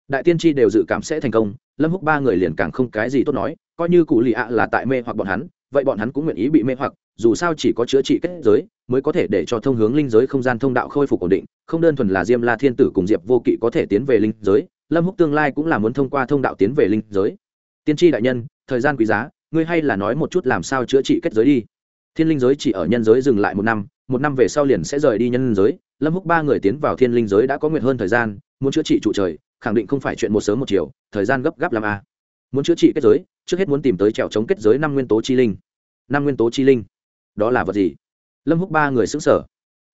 Đại tiên tri đều dự cảm sẽ thành công lâm húc ba người liền càng không cái gì tốt nói, coi như cụ lì ạ là tại mê hoặc bọn hắn, vậy bọn hắn cũng nguyện ý bị mê hoặc, dù sao chỉ có chữa trị kết giới, mới có thể để cho thông hướng linh giới không gian thông đạo khôi phục ổn định, không đơn thuần là diêm la thiên tử cùng diệp vô kỵ có thể tiến về linh giới, lâm húc tương lai cũng là muốn thông qua thông đạo tiến về linh giới. Tiên tri đại nhân, thời gian quý giá, ngươi hay là nói một chút làm sao chữa trị kết giới đi. Thiên linh giới chỉ ở nhân giới dừng lại một năm một năm về sau liền sẽ rời đi nhân giới. Lâm húc ba người tiến vào thiên linh giới đã có nguyện hơn thời gian, muốn chữa trị trụ trời khẳng định không phải chuyện một sớm một chiều, thời gian gấp gáp làm a. Muốn chữa trị kết giới, trước hết muốn tìm tới trèo chống kết giới năm nguyên tố chi linh. Năm nguyên tố chi linh? Đó là vật gì? Lâm húc ba người xứng sở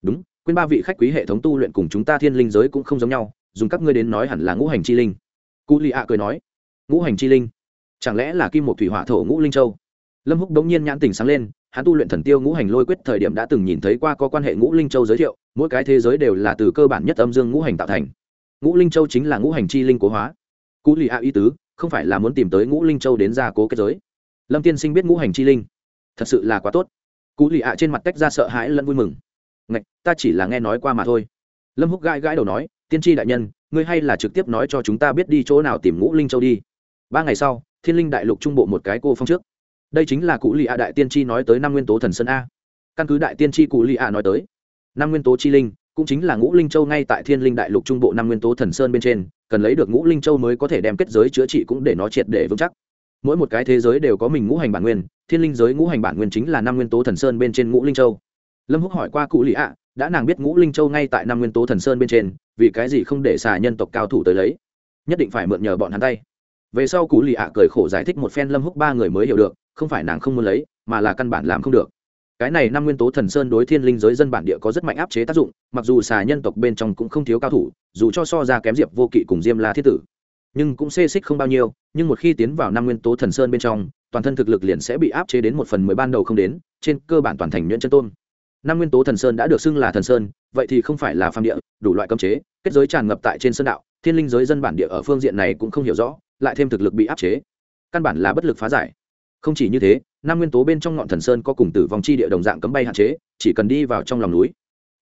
đúng, quên ba vị khách quý hệ thống tu luyện cùng chúng ta thiên linh giới cũng không giống nhau, dùng các ngươi đến nói hẳn là ngũ hành chi linh. Cụ lì ạ cười nói. Ngũ hành chi linh? Chẳng lẽ là kim một thủy hỏa thổ ngũ linh châu? Lâm húc đống nhiên nhãn tình sáng lên, hắn tu luyện thần tiêu ngũ hành lôi quyết thời điểm đã từng nhìn thấy qua có quan hệ ngũ linh châu giới thiệu, mỗi cái thế giới đều là từ cơ bản nhất âm dương ngũ hành tạo thành ngũ linh châu chính là ngũ hành chi linh cố hóa. Cú lì a ý tứ, không phải là muốn tìm tới ngũ linh châu đến gia cố kết giới. Lâm tiên sinh biết ngũ hành chi linh. Thật sự là quá tốt. Cú lì a trên mặt tách ra sợ hãi lẫn vui mừng. Ngạch, ta chỉ là nghe nói qua mà thôi. Lâm húc gãi gãi đầu nói, tiên tri đại nhân, ngươi hay là trực tiếp nói cho chúng ta biết đi chỗ nào tìm ngũ linh châu đi. Ba ngày sau, thiên linh đại lục trung bộ một cái cô phong trước. Đây chính là cụ lì a đại tiên tri nói tới năm nguyên tố thần sơn a. Căn cứ đại tiên tri cụ lì a nói tới, năm nguyên tố chi linh cũng chính là ngũ linh châu ngay tại thiên linh đại lục trung bộ năm nguyên tố thần sơn bên trên, cần lấy được ngũ linh châu mới có thể đem kết giới chữa trị cũng để nó triệt để vững chắc. Mỗi một cái thế giới đều có mình ngũ hành bản nguyên, thiên linh giới ngũ hành bản nguyên chính là năm nguyên tố thần sơn bên trên ngũ linh châu. Lâm húc hỏi qua cụ lì ạ, đã nàng biết ngũ linh châu ngay tại năm nguyên tố thần sơn bên trên, vì cái gì không để xà nhân tộc cao thủ tới lấy? Nhất định phải mượn nhờ bọn hắn tay. Về sau cụ lì ạ cười khổ giải thích một phen lâm húc ba người mới hiểu được, không phải nàng không muốn lấy, mà là căn bản làm không được cái này năm nguyên tố thần sơn đối thiên linh giới dân bản địa có rất mạnh áp chế tác dụng, mặc dù xà nhân tộc bên trong cũng không thiếu cao thủ, dù cho so ra kém diệp vô kỵ cùng diêm la thiết tử. Nhưng cũng xê xích không bao nhiêu, nhưng một khi tiến vào năm nguyên tố thần sơn bên trong, toàn thân thực lực liền sẽ bị áp chế đến một phần mười ban đầu không đến, trên cơ bản toàn thành nhuyễn chân tôn. Năm nguyên tố thần sơn đã được xưng là thần sơn, vậy thì không phải là phàm địa, đủ loại cấm chế, kết giới tràn ngập tại trên sơn đạo, thiên linh giới dân bản địa ở phương diện này cũng không hiểu rõ, lại thêm thực lực bị áp chế. Căn bản là bất lực phá giải. Không chỉ như thế năm nguyên tố bên trong ngọn thần sơn có cùng tử vong chi địa đồng dạng cấm bay hạn chế, chỉ cần đi vào trong lòng núi,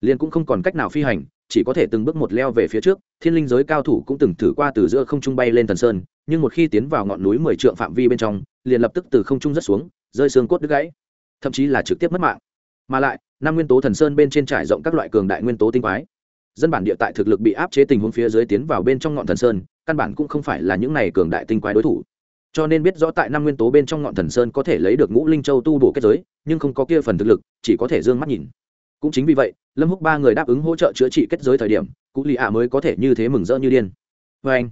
liền cũng không còn cách nào phi hành, chỉ có thể từng bước một leo về phía trước. Thiên linh giới cao thủ cũng từng thử qua từ giữa không trung bay lên thần sơn, nhưng một khi tiến vào ngọn núi mười trượng phạm vi bên trong, liền lập tức từ không trung rất xuống, rơi xương cốt đứt gãy, thậm chí là trực tiếp mất mạng. Mà lại năm nguyên tố thần sơn bên trên trải rộng các loại cường đại nguyên tố tinh quái. Dân bản địa tại thực lực bị áp chế tình huống phía dưới tiến vào bên trong ngọn thần sơn, căn bản cũng không phải là những này cường đại tinh quái đối thủ cho nên biết rõ tại năm nguyên tố bên trong ngọn thần sơn có thể lấy được ngũ linh châu tu bổ kết giới, nhưng không có kia phần thực lực, chỉ có thể d ư ơ n g mắt nhìn. Cũng chính vì vậy, lâm húc ba người đáp ứng hỗ trợ chữa trị kết giới thời điểm cụ lì ạ mới có thể như thế mừng rỡ như điên. Vê anh.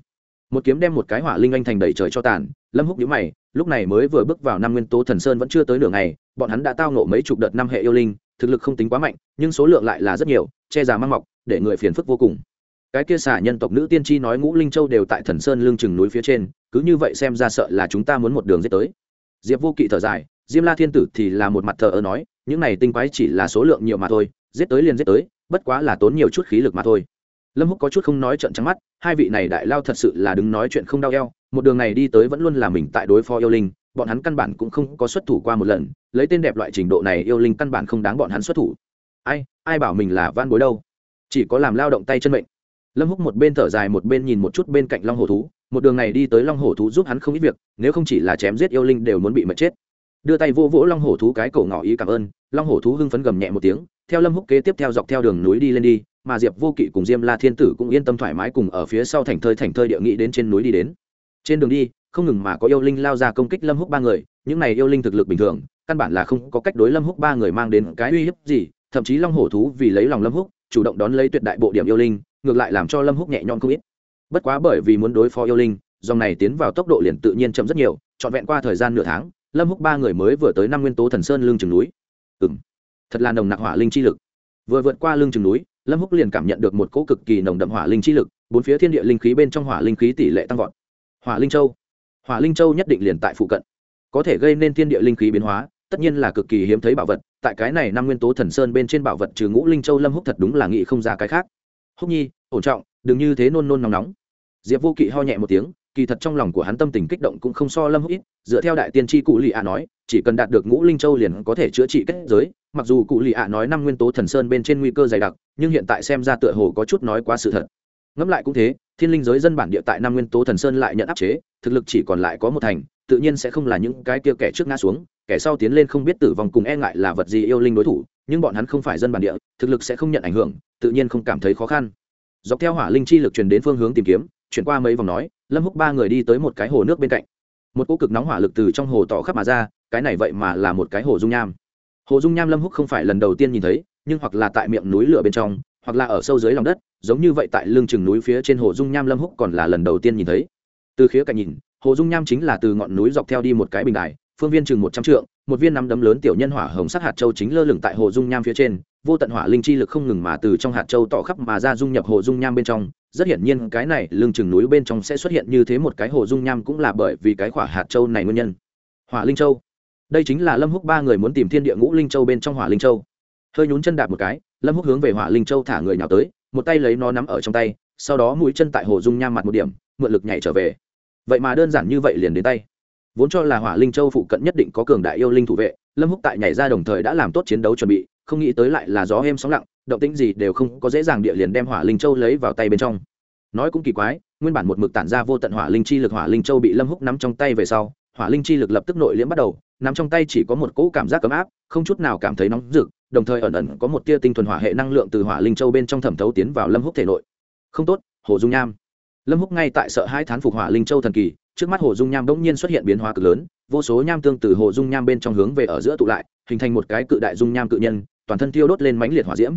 Một kiếm đem một cái hỏa linh anh thành đầy trời cho tàn, lâm húc nhữ mày, lúc này mới vừa bước vào năm nguyên tố thần sơn vẫn chưa tới nửa ngày, bọn hắn đã tao nộ mấy chục đợt năm hệ yêu linh, thực lực không tính quá mạnh, nhưng số lượng lại là rất nhiều, che già mang mọc, để người phiền phức vô cùng. Cái kia xả nhân tộc nữ tiên tri nói ngũ linh châu đều tại thần sơn lương chừng núi phía trên cứ như vậy xem ra sợ là chúng ta muốn một đường giết tới. Diệp vô kỵ thở dài, diêm la thiên tử thì là một mặt thờ ơ nói, những này tinh quái chỉ là số lượng nhiều mà thôi, giết tới liền giết tới, bất quá là tốn nhiều chút khí lực mà thôi. Lâm húc có chút không nói trận trắng mắt, hai vị này đại lao thật sự là đứng nói chuyện không đau eo, một đường này đi tới vẫn luôn là mình tại đối phó yêu linh, bọn hắn căn bản cũng không có xuất thủ qua một lần, lấy tên đẹp loại trình độ này yêu linh căn bản không đáng bọn hắn xuất thủ. Ai ai bảo mình là van bối đâu? Chỉ có làm lao động tay chân mệnh lâm húc một bên thở dài một bên nhìn một chút bên cạnh long hổ thú, một đường này đi tới long hổ thú giúp hắn không ít việc, nếu không chỉ là chém giết yêu linh đều muốn bị mệt chết. Đưa tay vô vỗ long hổ thú cái cổ ngỏ ý cảm ơn, long hổ thú hưng phấn gầm nhẹ một tiếng, theo lâm húc kế tiếp theo dọc theo đường núi đi lên đi, mà diệp vô kỵ cùng diêm la thiên tử cũng yên tâm thoải mái cùng ở phía sau thành thơi thành thơi địa nghị đến trên núi đi đến. Trên đường đi, không ngừng mà có yêu linh lao ra công kích lâm húc ba người, những này yêu linh thực lực bình thường, căn bản là không có cách đối lâm húc ba người mang đến cái uy hiếp gì, thậm chí long hổ thú vì lấy lòng lâm húc, chủ động đón lấy tuyệt đại bộ điểm yêu linh ngược lại làm cho lâm húc nhẹ nhõm không ít. Bất quá bởi vì muốn đối phó yêu linh, dòng này tiến vào tốc độ liền tự nhiên chậm rất nhiều, trọn vẹn qua thời gian nửa tháng, lâm húc ba người mới vừa tới năm nguyên tố thần sơn lưng chừng núi. Ừng thật là nồng nặc hỏa linh chi lực. Vừa vượt qua lưng chừng núi, lâm húc liền cảm nhận được một cỗ cực kỳ nồng đậm hỏa linh chi lực, bốn phía thiên địa linh khí bên trong hỏa linh khí tỷ lệ tăng vọt. Hỏa linh châu. Hỏa linh châu nhất định liền tại phụ cận. Có thể gây nên thiên địa linh khí biến hóa, tất nhiên là cực kỳ hiếm thấy bảo vật, tại cái này năm nguyên tố thần sơn bên trên bảo vật trừ ngũ linh châu lâm húc thật đúng là nghĩ không ra cái khác húc nhi, ổn trọng, đừng như thế nôn nôn nóng nóng. Diệp vô kỵ ho nhẹ một tiếng, kỳ thật trong lòng của hắn tâm tình kích động cũng không so lâm húc ít, dựa theo đại tiên tri cụ lì ạ nói, chỉ cần đạt được ngũ linh châu liền có thể chữa trị kết giới, mặc dù cụ lì ạ nói năm nguyên tố thần sơn bên trên nguy cơ dày đặc, nhưng hiện tại xem ra tựa hồ có chút nói quá sự thật. Ngẫm lại cũng thế, thiên linh giới dân bản địa tại năm nguyên tố thần sơn lại nhận áp chế, thực lực chỉ còn lại có một thành, tự nhiên sẽ không là những cái kia kẻ trước ngã xuống, kẻ sau tiến lên không biết tử vong cùng e ngại là vật gì yêu linh đối thủ nhưng bọn hắn không phải dân bản địa, thực lực sẽ không nhận ảnh hưởng, tự nhiên không cảm thấy khó khăn. Dọc theo hỏa linh chi lực truyền đến phương hướng tìm kiếm, chuyển qua mấy vòng nói, lâm húc ba người đi tới một cái hồ nước bên cạnh. Một cỗ cực nóng hỏa lực từ trong hồ tỏ khắp mà ra, cái này vậy mà là một cái hồ dung nham. Hồ dung nham lâm húc không phải lần đầu tiên nhìn thấy, nhưng hoặc là tại miệng núi lửa bên trong, hoặc là ở sâu dưới lòng đất, giống như vậy tại lưng chừng núi phía trên hồ dung nham lâm húc còn là lần đầu tiên nhìn thấy. Từ khía cạnh nhìn, hồ dung nham chính là từ ngọn núi dọc theo đi một cái bình đài phương viên chừng một trăm trượng, một viên nắm đấm lớn tiểu nhân hỏa hồng sắc hạt châu chính lơ lửng tại hồ dung nham phía trên, vô tận hỏa linh chi lực không ngừng mà từ trong hạt châu tỏ khắp mà ra dung nhập hồ dung nham bên trong. Rất hiển nhiên, cái này lưng chừng núi bên trong sẽ xuất hiện như thế một cái hồ dung nham cũng là bởi vì cái khỏa hạt châu này nguyên nhân. Hỏa linh châu. Đây chính là lâm húc ba người muốn tìm thiên địa ngũ linh châu bên trong hỏa linh châu. Hơi nhún chân đạp một cái, lâm húc hướng về hỏa linh châu thả người nhào tới, một tay lấy nó nắm ở trong tay, sau đó mũi chân tại hồ dung nham mặt một điểm, mượn lực nhảy trở về. Vậy mà đơn giản như vậy liền đến tay vốn cho là hỏa linh châu phụ cận nhất định có cường đại yêu linh thủ vệ, lâm húc tại nhảy ra đồng thời đã làm tốt chiến đấu chuẩn bị, không nghĩ tới lại là gió êm sóng lặng, động tĩnh gì đều không có dễ dàng địa liền đem hỏa linh châu lấy vào tay bên trong. Nói cũng kỳ quái, nguyên bản một mực tản ra vô tận hỏa linh chi lực hỏa linh châu bị lâm húc nắm trong tay về sau, hỏa linh chi lực lập tức nội liễm bắt đầu, nắm trong tay chỉ có một cỗ cảm giác ấm áp, không chút nào cảm thấy nóng rực, đồng thời ẩn ẩn có một tia tinh thuần hỏa hệ năng lượng từ hỏa linh châu bên trong thẩm thấu tiến vào lâm húc thể nội. Không tốt, hồ dung nham lâm húc ngay tại sợ hai thán phục hỏa linh châu thần kỳ, trước mắt hồ dung nham bỗng nhiên xuất hiện biến hóa cực lớn, vô số nham tương từ hồ dung nham bên trong hướng về ở giữa tụ lại, hình thành một cái cự đại dung nham cự nhân, toàn thân thiêu đốt lên mãnh liệt hỏa diễm.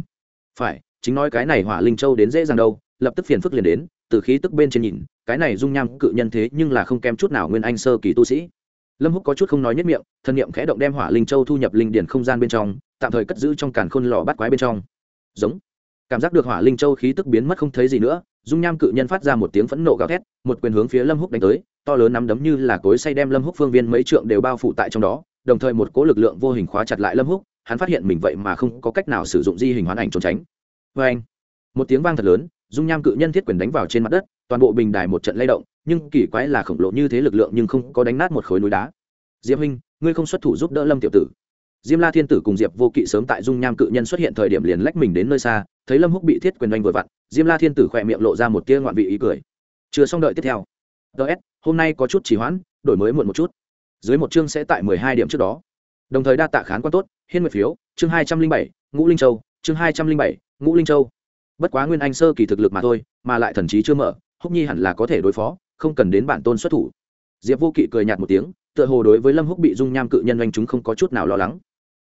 Phải, chính nói cái này hỏa linh châu đến dễ dàng đâu, lập tức phiền phức liền đến, từ khí tức bên trên nhìn, cái này dung nham cự nhân thế nhưng là không kém chút nào nguyên anh sơ kỳ tu sĩ. Lâm húc có chút không nói nhất miệng, thân niệm khẽ động đem hỏa linh châu thu nhập linh điển không gian bên trong, tạm thời cất giữ trong càn khôn lò bắt quái bên trong. Giống. Cảm giác được hỏa linh châu khí tức biến mất không thấy gì nữa dung nham cự nhân phát ra một tiếng phẫn nộ gào thét, một quyền hướng phía lâm húc đánh tới, to lớn nắm đấm như là cối say đem lâm húc phương viên mấy trượng đều bao phủ tại trong đó, đồng thời một cỗ lực lượng vô hình khóa chặt lại lâm húc, hắn phát hiện mình vậy mà không có cách nào sử dụng di hình hoán ảnh trốn tránh. Vê anh một tiếng vang thật lớn, dung nham cự nhân thiết quyền đánh vào trên mặt đất, toàn bộ bình đài một trận lay động, nhưng kỳ quái là khổng lồ như thế lực lượng nhưng không có đánh nát một khối núi đá. Diệp huynh, ngươi không xuất thủ giúp đỡ lâm tiểu tử. Diêm la thiên tử cùng diệp vô kỵ sớm tại dung nham cự nhân xuất hiện thời điểm liền lách mình đến nơi xa thấy lâm húc bị thiết quyền oanh vừa vặn, diêm la thiên tử khỏe miệng lộ ra một tia ngoạn vị ý cười. Chưa xong đợi tiếp theo. Ts hôm nay có chút trì hoãn, đổi mới muộn một chút. Dưới một chương sẽ tại mười hai điểm trước đó. Đồng thời đa tạ khán quan tốt, hiên nguyệt phiếu, chương hai trăm linh bảy, ngũ linh châu, chương hai trăm linh bảy, ngũ linh châu. Bất quá nguyên anh sơ kỳ thực lực mà thôi, mà lại thần trí chưa mở, húc nhi hẳn là có thể đối phó, không cần đến bản tôn xuất thủ. Diệp vô kỵ cười nhạt một tiếng, tựa hồ đối với lâm húc bị dung nham cự nhân anh chúng không có chút nào lo lắng.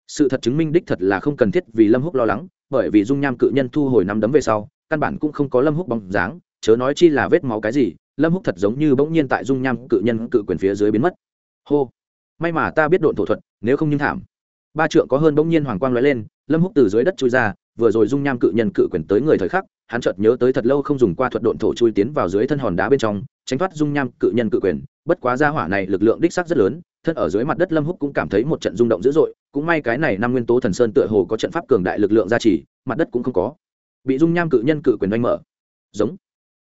Sự thật chứng minh đích thật là không cần thiết vì lâm húc lo lắng bởi vì dung nham cự nhân thu hồi năm đấm về sau, căn bản cũng không có lâm húc bóng dáng, chớ nói chi là vết máu cái gì, lâm húc thật giống như bỗng nhiên tại dung nham cự nhân cự quyền phía dưới biến mất. Hô! May mà ta biết độn thổ thuật, nếu không nhưng thảm. Ba trượng có hơn bỗng nhiên hoàng quang lóe lên, lâm húc từ dưới đất chui ra, vừa rồi dung nham cự nhân cự quyền tới người thời khắc, hắn chợt nhớ tới thật lâu không dùng qua thuật độn thổ chui tiến vào dưới thân hòn đá bên trong, tránh thoát dung nham cự nhân cự quyền bất quá ra hỏa này lực lượng đích sắc rất lớn, thân ở dưới mặt đất lâm húc cũng cảm thấy một trận rung động dữ dội, cũng may cái này năm nguyên tố thần sơn tựa hồ có trận pháp cường đại lực lượng gia trì, mặt đất cũng không có. Bị dung nham cự nhân cự quyền đánh mở. Giống.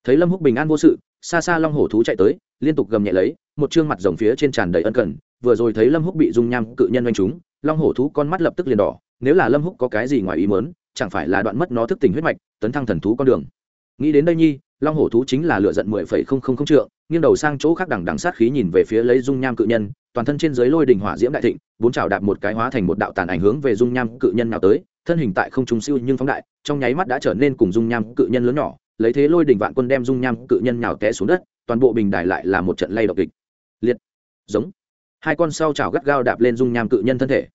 Thấy lâm húc bình an vô sự xa xa long hổ thú chạy tới, liên tục gầm nhẹ lấy, một chương mặt rồng phía trên tràn đầy ân cần, vừa rồi thấy lâm húc bị dung nham cự nhân đánh trúng, long hổ thú con mắt lập tức liền đỏ, nếu là lâm húc có cái gì ngoài ý mớn chẳng phải là đoạn mất nó thức tỉnh huyết mạch, tấn thăng thần thú con đường. Nghĩ đến đây nhi long hổ thú chính là lựa giận mười phẩy không không không trượng, nghiêng đầu sang chỗ khác đằng đằng sát khí nhìn về phía lấy dung nham cự nhân, toàn thân trên dưới lôi đình hỏa diễm đại thịnh, bốn chảo đạp một cái hóa thành một đạo tàn ảnh hướng về dung nham cự nhân nào tới, thân hình tại không trung siêu nhưng phóng đại, trong nháy mắt đã trở nên cùng dung nham cự nhân lớn nhỏ, lấy thế lôi đình vạn quân đem dung nham cự nhân nào té xuống đất, toàn bộ bình đài lại là một trận lay động kịch. Liệt. Giống. Hai con sau chảo gắt gao đạp lên dung nham cự nhân thân thể.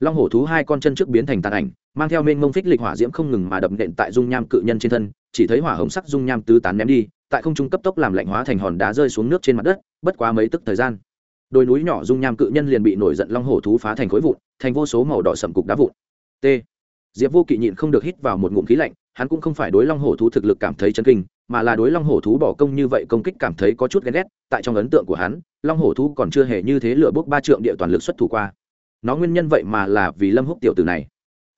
Long hổ thú hai con chân trước biến thành tàn ảnh, mang theo mênh mông phích lịch hỏa diễm không ngừng mà đập nện tại dung nham cự nhân trên thân chỉ thấy hỏa hồng sắc dung nham tứ tán ném đi, tại không trung cấp tốc làm lạnh hóa thành hòn đá rơi xuống nước trên mặt đất, bất quá mấy tức thời gian. Đồi núi nhỏ dung nham cự nhân liền bị nổi giận long hổ thú phá thành khối vụn, thành vô số màu đỏ sậm cục đá vụn. T. Diệp vô kỵ nhịn không được hít vào một ngụm khí lạnh, hắn cũng không phải đối long hổ thú thực lực cảm thấy chấn kinh, mà là đối long hổ thú bỏ công như vậy công kích cảm thấy có chút ghen ghét, tại trong ấn tượng của hắn, long hổ thú còn chưa hề như thế lửa bốc ba trượng địa toàn lực xuất thủ qua. Nó nguyên nhân vậy mà là vì lâm húc tiểu tử này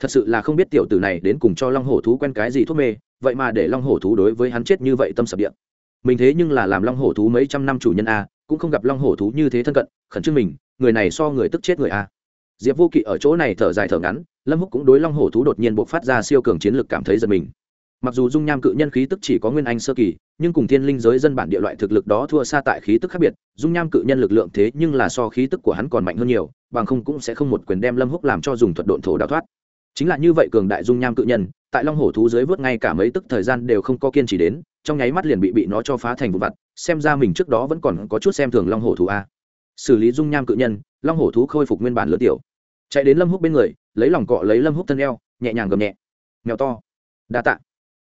thật sự là không biết tiểu tử này đến cùng cho long hổ thú quen cái gì thuốc mê, vậy mà để long hổ thú đối với hắn chết như vậy tâm sập điện mình thế nhưng là làm long hổ thú mấy trăm năm chủ nhân a, cũng không gặp long hổ thú như thế thân cận, khẩn trương mình, người này so người tức chết người a. Diệp vô kỵ ở chỗ này thở dài thở ngắn, lâm húc cũng đối long hổ thú đột nhiên buộc phát ra siêu cường chiến lực cảm thấy giật mình. Mặc dù dung nham cự nhân khí tức chỉ có nguyên anh sơ kỳ, nhưng cùng thiên linh giới dân bản địa loại thực lực đó thua xa tại khí tức khác biệt, dung nham cự nhân lực lượng thế nhưng là so khí tức của hắn còn mạnh hơn nhiều, bằng không cũng sẽ không một quyền đem lâm húc làm cho dùng thuật độn thổ đào thoát chính là như vậy cường đại dung nham cự nhân, tại long hổ thú dưới vớt ngay cả mấy tức thời gian đều không có kiên trì đến, trong nháy mắt liền bị bị nó cho phá thành vụ vặt, xem ra mình trước đó vẫn còn có chút xem thường long hổ thú a. Xử lý dung nham cự nhân, long hổ thú khôi phục nguyên bản lứa tiểu. Chạy đến lâm húc bên người, lấy lòng cọ lấy lâm húc thân eo, nhẹ nhàng gầm nhẹ. Mèo to. Đa tạ.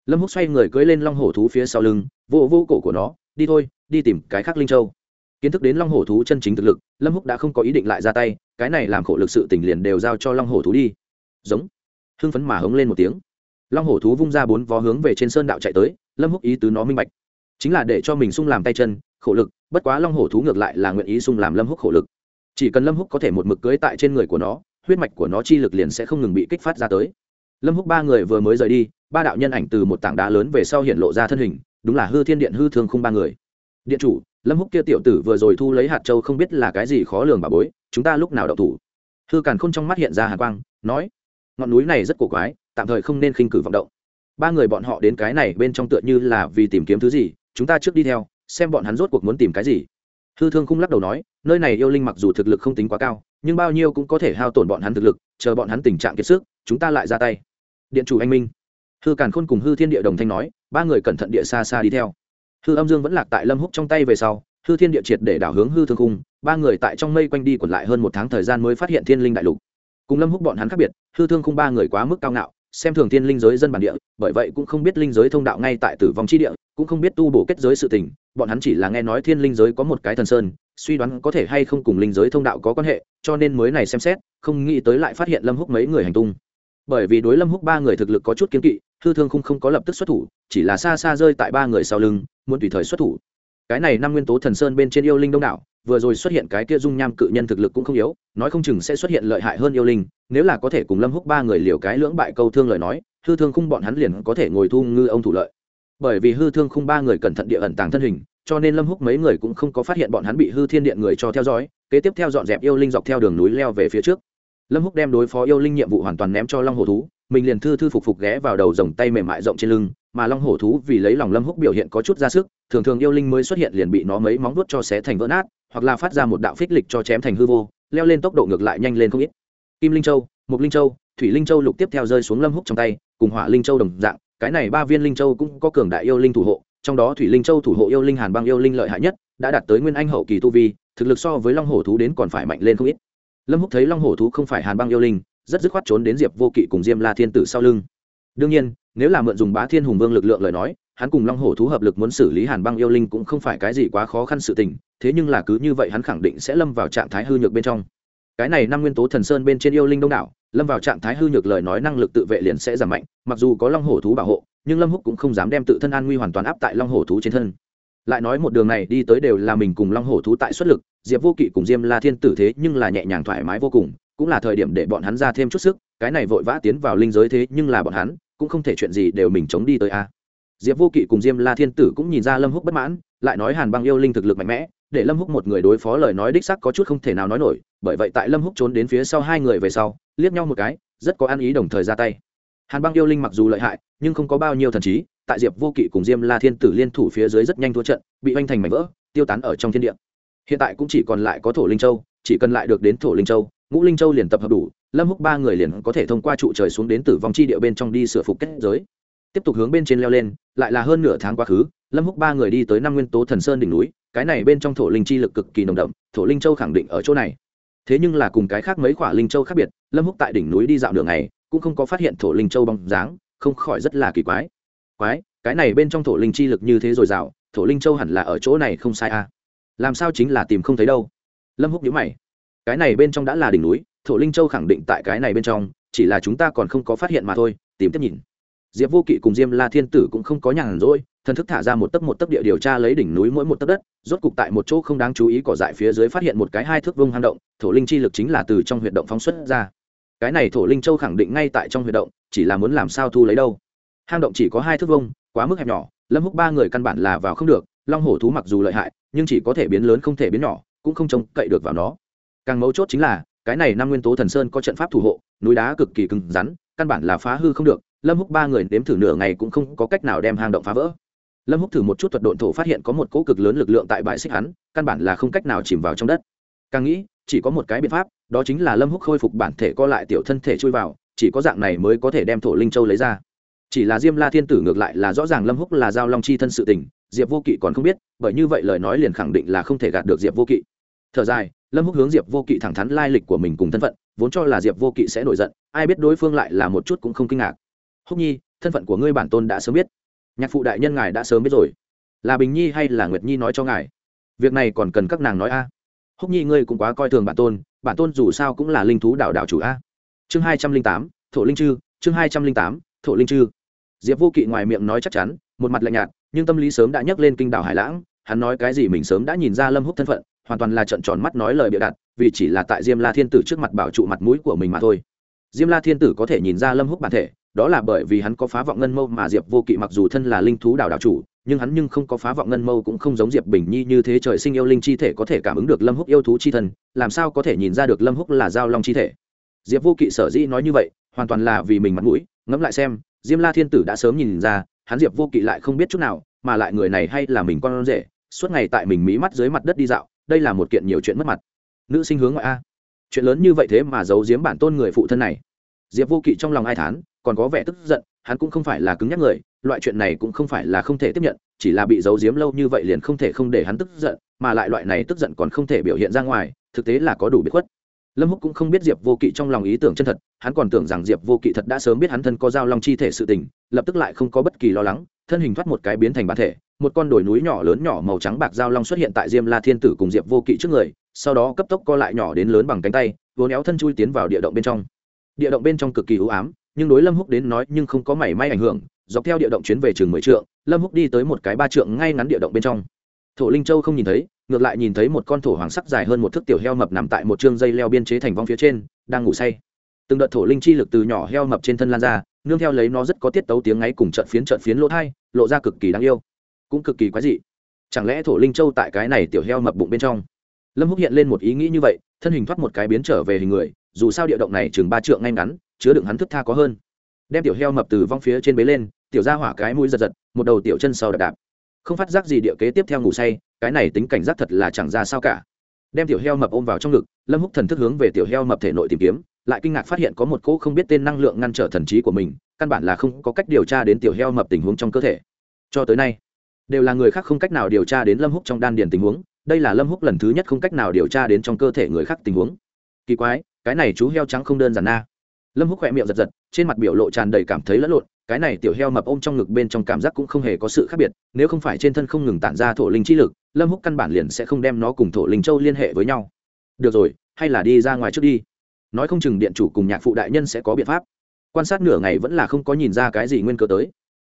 Lâm húc xoay người cưỡi lên long hổ thú phía sau lưng, vô vô cổ của nó, đi thôi, đi tìm cái khác linh châu. Kiến thức đến long hổ thú chân chính thực lực, lâm húc đã không có ý định lại ra tay, cái này làm khổ lực sự tình liền đều giao cho long hổ thú đi. Giống hưng phấn mà hống lên một tiếng. Long hổ thú vung ra bốn vó hướng về trên sơn đạo chạy tới, lâm húc ý tứ nó minh bạch. Chính là để cho mình sung làm tay chân, khổ lực, bất quá long hổ thú ngược lại là nguyện ý sung làm lâm húc khổ lực. Chỉ cần lâm húc có thể một mực cưới tại trên người của nó, huyết mạch của nó chi lực liền sẽ không ngừng bị kích phát ra tới. Lâm húc ba người vừa mới rời đi, ba đạo nhân ảnh từ một tảng đá lớn về sau hiện lộ ra thân hình, đúng là hư thiên điện hư thương khung ba người. Điện chủ, lâm húc kia tiểu tử vừa rồi thu lấy hạt châu không biết là cái gì khó lường bà bối, chúng ta lúc nào đậu thủ? Hư càn khôn trong mắt hiện ra hàn quang, nói ngọn núi này rất cổ quái, tạm thời không nên khinh cử vọng động. Ba người bọn họ đến cái này bên trong tựa như là vì tìm kiếm thứ gì, chúng ta trước đi theo, xem bọn hắn rốt cuộc muốn tìm cái gì. Hư thương khung lắc đầu nói, nơi này yêu linh mặc dù thực lực không tính quá cao, nhưng bao nhiêu cũng có thể hao tổn bọn hắn thực lực, chờ bọn hắn tình trạng kiệt sức, chúng ta lại ra tay. Điện chủ anh minh. Hư càn khôn cùng hư thiên địa đồng thanh nói, ba người cẩn thận địa xa xa đi theo. Hư âm dương vẫn lạc tại lâm húc trong tay về sau, hư thiên địa triệt để đảo hướng hư thương khung, ba người tại trong mây quanh đi quẩn lại hơn một tháng thời gian mới phát hiện thiên linh đại lục cùng lâm húc bọn hắn khác biệt, hư thương không ba người quá mức cao ngạo, xem thường thiên linh giới dân bản địa, bởi vậy cũng không biết linh giới thông đạo ngay tại tử vong chi địa, cũng không biết tu bổ kết giới sự tình, bọn hắn chỉ là nghe nói thiên linh giới có một cái thần sơn, suy đoán có thể hay không cùng linh giới thông đạo có quan hệ, cho nên mới này xem xét, không nghĩ tới lại phát hiện lâm húc mấy người hành tung. Bởi vì đối lâm húc ba người thực lực có chút kiến kỵ, hư thương không không có lập tức xuất thủ, chỉ là xa xa rơi tại ba người sau lưng, muốn tùy thời xuất thủ. Cái này năm nguyên tố thần sơn bên trên yêu linh đông đảo vừa rồi xuất hiện cái kia dung nham cự nhân thực lực cũng không yếu, nói không chừng sẽ xuất hiện lợi hại hơn yêu linh, nếu là có thể cùng lâm húc ba người liều cái lưỡng bại câu thương lời nói, hư thương khung bọn hắn liền có thể ngồi thu ngư ông thủ lợi. Bởi vì hư thương khung ba người cẩn thận địa ẩn tàng thân hình, cho nên lâm húc mấy người cũng không có phát hiện bọn hắn bị hư thiên điện người cho theo dõi, kế tiếp theo dọn dẹp yêu linh dọc theo đường núi leo về phía trước. Lâm húc đem đối phó yêu linh nhiệm vụ hoàn toàn ném cho long hổ thú, mình liền thư thư phục phục ghé vào đầu dòng tay mềm mại rộng trên lưng, mà long hổ thú vì lấy lòng lâm húc biểu hiện có chút ra sức, thường thường yêu linh mới xuất hiện liền bị nó mấy móng vuốt cho xé thành vỡ nát hoặc là phát ra một đạo phích lịch cho chém thành hư vô, leo lên tốc độ ngược lại nhanh lên không ít. Kim linh châu mục linh châu, thủy linh châu lục tiếp theo rơi xuống lâm húc trong tay, cùng hỏa linh châu đồng dạng, cái này ba viên linh châu cũng có cường đại yêu linh thủ hộ, trong đó thủy linh châu thủ hộ yêu linh hàn băng yêu linh lợi hại nhất, đã đạt tới nguyên anh hậu kỳ tu vi, thực lực so với long hổ thú đến còn phải mạnh lên không ít. Lâm húc thấy long hổ thú không phải hàn băng yêu linh, rất dứt khoát trốn đến diệp vô kỵ cùng diêm la thiên tử sau lưng. Đương nhiên, nếu là mượn dùng bá thiên hùng vương lực lượng lời nói hắn cùng long hổ thú hợp lực muốn xử lý hàn băng yêu linh cũng không phải cái gì quá khó khăn sự tình, thế nhưng là cứ như vậy hắn khẳng định sẽ lâm vào trạng thái hư nhược bên trong. Cái này năm nguyên tố thần sơn bên trên yêu linh đông đảo, lâm vào trạng thái hư nhược lời nói năng lực tự vệ liền sẽ giảm mạnh, mặc dù có long hổ thú bảo hộ, nhưng lâm húc cũng không dám đem tự thân an nguy hoàn toàn áp tại long hổ thú trên thân. Lại nói một đường này đi tới đều là mình cùng long hổ thú tại xuất lực, diệp vô kỵ cùng diêm la thiên tử thế nhưng là nhẹ nhàng thoải mái vô cùng, cũng là thời điểm để bọn hắn ra thêm chút sức, cái này vội vã tiến vào linh giới thế nhưng là bọn hắn, cũng không thể chuyện gì đều mình chống đi tới a diệp vô kỵ cùng diêm la thiên tử cũng nhìn ra lâm húc bất mãn, lại nói hàn băng yêu linh thực lực mạnh mẽ, để lâm húc một người đối phó lời nói đích sắc có chút không thể nào nói nổi, bởi vậy tại lâm húc trốn đến phía sau hai người về sau, liếc nhau một cái, rất có ăn ý đồng thời ra tay. Hàn băng yêu linh mặc dù lợi hại, nhưng không có bao nhiêu thần trí, tại diệp vô kỵ cùng diêm la thiên tử liên thủ phía dưới rất nhanh thua trận, bị oanh thành mảnh vỡ, tiêu tán ở trong thiên địa. Hiện tại cũng chỉ còn lại có thổ linh châu, chỉ cần lại được đến thổ linh châu, ngũ linh châu liền tập hợp đủ, lâm húc ba người liền có thể thông qua trụ trời xuống đến tử vong chi địa bên trong đi sửa phục kết giới tiếp tục hướng bên trên leo lên, lại là hơn nửa tháng quá khứ, lâm húc ba người đi tới năm nguyên tố thần sơn đỉnh núi, cái này bên trong thổ linh chi lực cực kỳ nồng đậm, thổ linh châu khẳng định ở chỗ này. Thế nhưng là cùng cái khác mấy quả linh châu khác biệt, lâm húc tại đỉnh núi đi dạo đường này cũng không có phát hiện thổ linh châu bóng dáng, không khỏi rất là kỳ quái. Quái, cái này bên trong thổ linh chi lực như thế rồi dạo thổ linh châu hẳn là ở chỗ này không sai à? Làm sao chính là tìm không thấy đâu? Lâm húc nhíu mày. Cái này bên trong đã là đỉnh núi, thổ linh châu khẳng định tại cái này bên trong, chỉ là chúng ta còn không có phát hiện mà thôi, tìm tiếp nhìn diệp vô kỵ cùng diêm la thiên tử cũng không có nhàn rỗi, thần thức thả ra một tấc một tấc địa điều tra lấy đỉnh núi mỗi một tấc đất, rốt cục tại một chỗ không đáng chú ý cỏ dại phía dưới phát hiện một cái hai thước vông hang động, thổ linh chi lực chính là từ trong huyệt động phóng xuất ra. Cái này thổ linh châu khẳng định ngay tại trong huyệt động, chỉ là muốn làm sao thu lấy đâu. Hang động chỉ có hai thước vông quá mức hẹp nhỏ, lâm húc ba người căn bản là vào không được, long hổ thú mặc dù lợi hại, nhưng chỉ có thể biến lớn không thể biến nhỏ, cũng không trông cậy được vào nó. Càng mấu chốt chính là, cái này năm nguyên tố thần sơn có trận pháp thủ hộ, núi đá cực kỳ cứng rắn, căn bản là phá hư không được lâm húc ba người nếm thử nửa ngày cũng không có cách nào đem hang động phá vỡ. Lâm húc thử một chút thuật độn thổ phát hiện có một cỗ cực lớn lực lượng tại bãi xích hắn, căn bản là không cách nào chìm vào trong đất. Càng nghĩ, chỉ có một cái biện pháp, đó chính là lâm húc khôi phục bản thể co lại tiểu thân thể chui vào, chỉ có dạng này mới có thể đem thổ linh châu lấy ra. Chỉ là diêm la thiên tử ngược lại là rõ ràng lâm húc là giao long chi thân sự tình, diệp vô kỵ còn không biết, bởi như vậy lời nói liền khẳng định là không thể gạt được diệp vô kỵ. Thở dài, lâm húc hướng diệp vô kỵ thẳng thắn lai lịch của mình cùng thân phận, vốn cho là diệp vô kỵ sẽ nổi giận, ai biết đối phương lại là một chút cũng không kinh ngạc húc nhi, thân phận của ngươi bản tôn đã sớm biết. Nhạc phụ đại nhân ngài đã sớm biết rồi. Là bình nhi hay là nguyệt nhi nói cho ngài? Việc này còn cần các nàng nói a. Húc nhi ngươi cũng quá coi thường bản tôn bản tôn dù sao cũng là linh thú đạo đạo chủ a. Chương hai trăm linh tám, thổ linh chư, chương hai trăm linh tám, thổ linh chư. Diệp vô kỵ ngoài miệng nói chắc chắn, một mặt lạnh nhạt, nhưng tâm lý sớm đã nhắc lên kinh đảo hải lãng, hắn nói cái gì mình sớm đã nhìn ra lâm húc thân phận, hoàn toàn là trận tròn mắt nói lời bịa đặt, vì chỉ là tại diêm la thiên tử trước mặt bảo trụ mặt mũi của mình mà thôi. Diêm la thiên tử có thể nhìn ra lâm húc bản thể đó là bởi vì hắn có phá vọng ngân mâu mà diệp vô kỵ mặc dù thân là linh thú đảo đảo chủ, nhưng hắn nhưng không có phá vọng ngân mâu cũng không giống diệp bình nhi như thế trời sinh yêu linh chi thể có thể cảm ứng được lâm húc yêu thú chi thân, làm sao có thể nhìn ra được lâm húc là giao long chi thể. Diệp vô kỵ sở dĩ nói như vậy, hoàn toàn là vì mình mặt mũi, ngẫm lại xem, diêm la thiên tử đã sớm nhìn ra, hắn diệp vô kỵ lại không biết chút nào, mà lại người này hay là mình con rể, suốt ngày tại mình mí mắt dưới mặt đất đi dạo, đây là một kiện nhiều chuyện mất mặt. Nữ sinh hướng ngoại a. Chuyện lớn như vậy thế mà giấu giếm bản tôn người phụ thân này diệp vô kỵ trong lòng ai thán, còn có vẻ tức giận, hắn cũng không phải là cứng nhắc người, loại chuyện này cũng không phải là không thể tiếp nhận, chỉ là bị giấu giếm lâu như vậy liền không thể không để hắn tức giận, mà lại loại này tức giận còn không thể biểu hiện ra ngoài, thực tế là có đủ biệt khuất. Lâm húc cũng không biết diệp vô kỵ trong lòng ý tưởng chân thật, hắn còn tưởng rằng diệp vô kỵ thật đã sớm biết hắn thân có giao long chi thể sự tình, lập tức lại không có bất kỳ lo lắng, thân hình thoát một cái biến thành bản thể, một con đồi núi nhỏ lớn nhỏ màu trắng bạc giao long xuất hiện tại diêm la thiên tử cùng diệp vô kỵ trước người, sau đó cấp tốc co lại nhỏ đến lớn bằng cánh tay vốn éo thân chui tiến vào địa động bên trong địa động bên trong cực kỳ ưu ám, nhưng đối lâm húc đến nói nhưng không có mảy may ảnh hưởng, dọc theo địa động chuyến về chừng mười trượng, lâm húc đi tới một cái ba trượng ngay ngắn địa động bên trong. Thổ linh châu không nhìn thấy, ngược lại nhìn thấy một con thổ hoàng sắc dài hơn một thước tiểu heo mập nằm tại một chương dây leo biên chế thành vong phía trên, đang ngủ say. Từng đợt thổ linh chi lực từ nhỏ heo mập trên thân lan ra, nương theo lấy nó rất có tiết tấu tiếng ngáy cùng trận phiến trận phiến lỗ thai, lộ ra cực kỳ đáng yêu, cũng cực kỳ quái dị. Chẳng lẽ thổ linh châu tại cái này tiểu heo mập bụng bên trong? Lâm húc hiện lên một ý nghĩ như vậy, thân hình thoát một cái biến trở về hình người dù sao địa động này chừng ba trượng ngay ngắn, chứa đựng hắn thức tha có hơn. Đem tiểu heo mập từ vong phía trên bế lên, tiểu ra hỏa cái mũi giật giật, một đầu tiểu chân sau đạp đạp. Không phát giác gì địa kế tiếp theo ngủ say, cái này tính cảnh giác thật là chẳng ra sao cả. Đem tiểu heo mập ôm vào trong ngực, lâm húc thần thức hướng về tiểu heo mập thể nội tìm kiếm, lại kinh ngạc phát hiện có một cỗ không biết tên năng lượng ngăn trở thần trí của mình, căn bản là không có cách điều tra đến tiểu heo mập tình huống trong cơ thể. Cho tới nay, đều là người khác không cách nào điều tra đến lâm húc trong đan điền tình huống, đây là lâm húc lần thứ nhất không cách nào điều tra đến trong cơ thể người khác tình huống. Kỳ quái cái này chú heo trắng không đơn giản na lâm húc khỏe miệng giật giật, trên mặt biểu lộ tràn đầy cảm thấy lẫn lộn, cái này tiểu heo mập ôm trong ngực bên trong cảm giác cũng không hề có sự khác biệt, nếu không phải trên thân không ngừng tản ra thổ linh chi lực, lâm húc căn bản liền sẽ không đem nó cùng thổ linh châu liên hệ với nhau. Được rồi, hay là đi ra ngoài trước đi. Nói không chừng điện chủ cùng nhạc phụ đại nhân sẽ có biện pháp. Quan sát nửa ngày vẫn là không có nhìn ra cái gì nguyên cơ tới.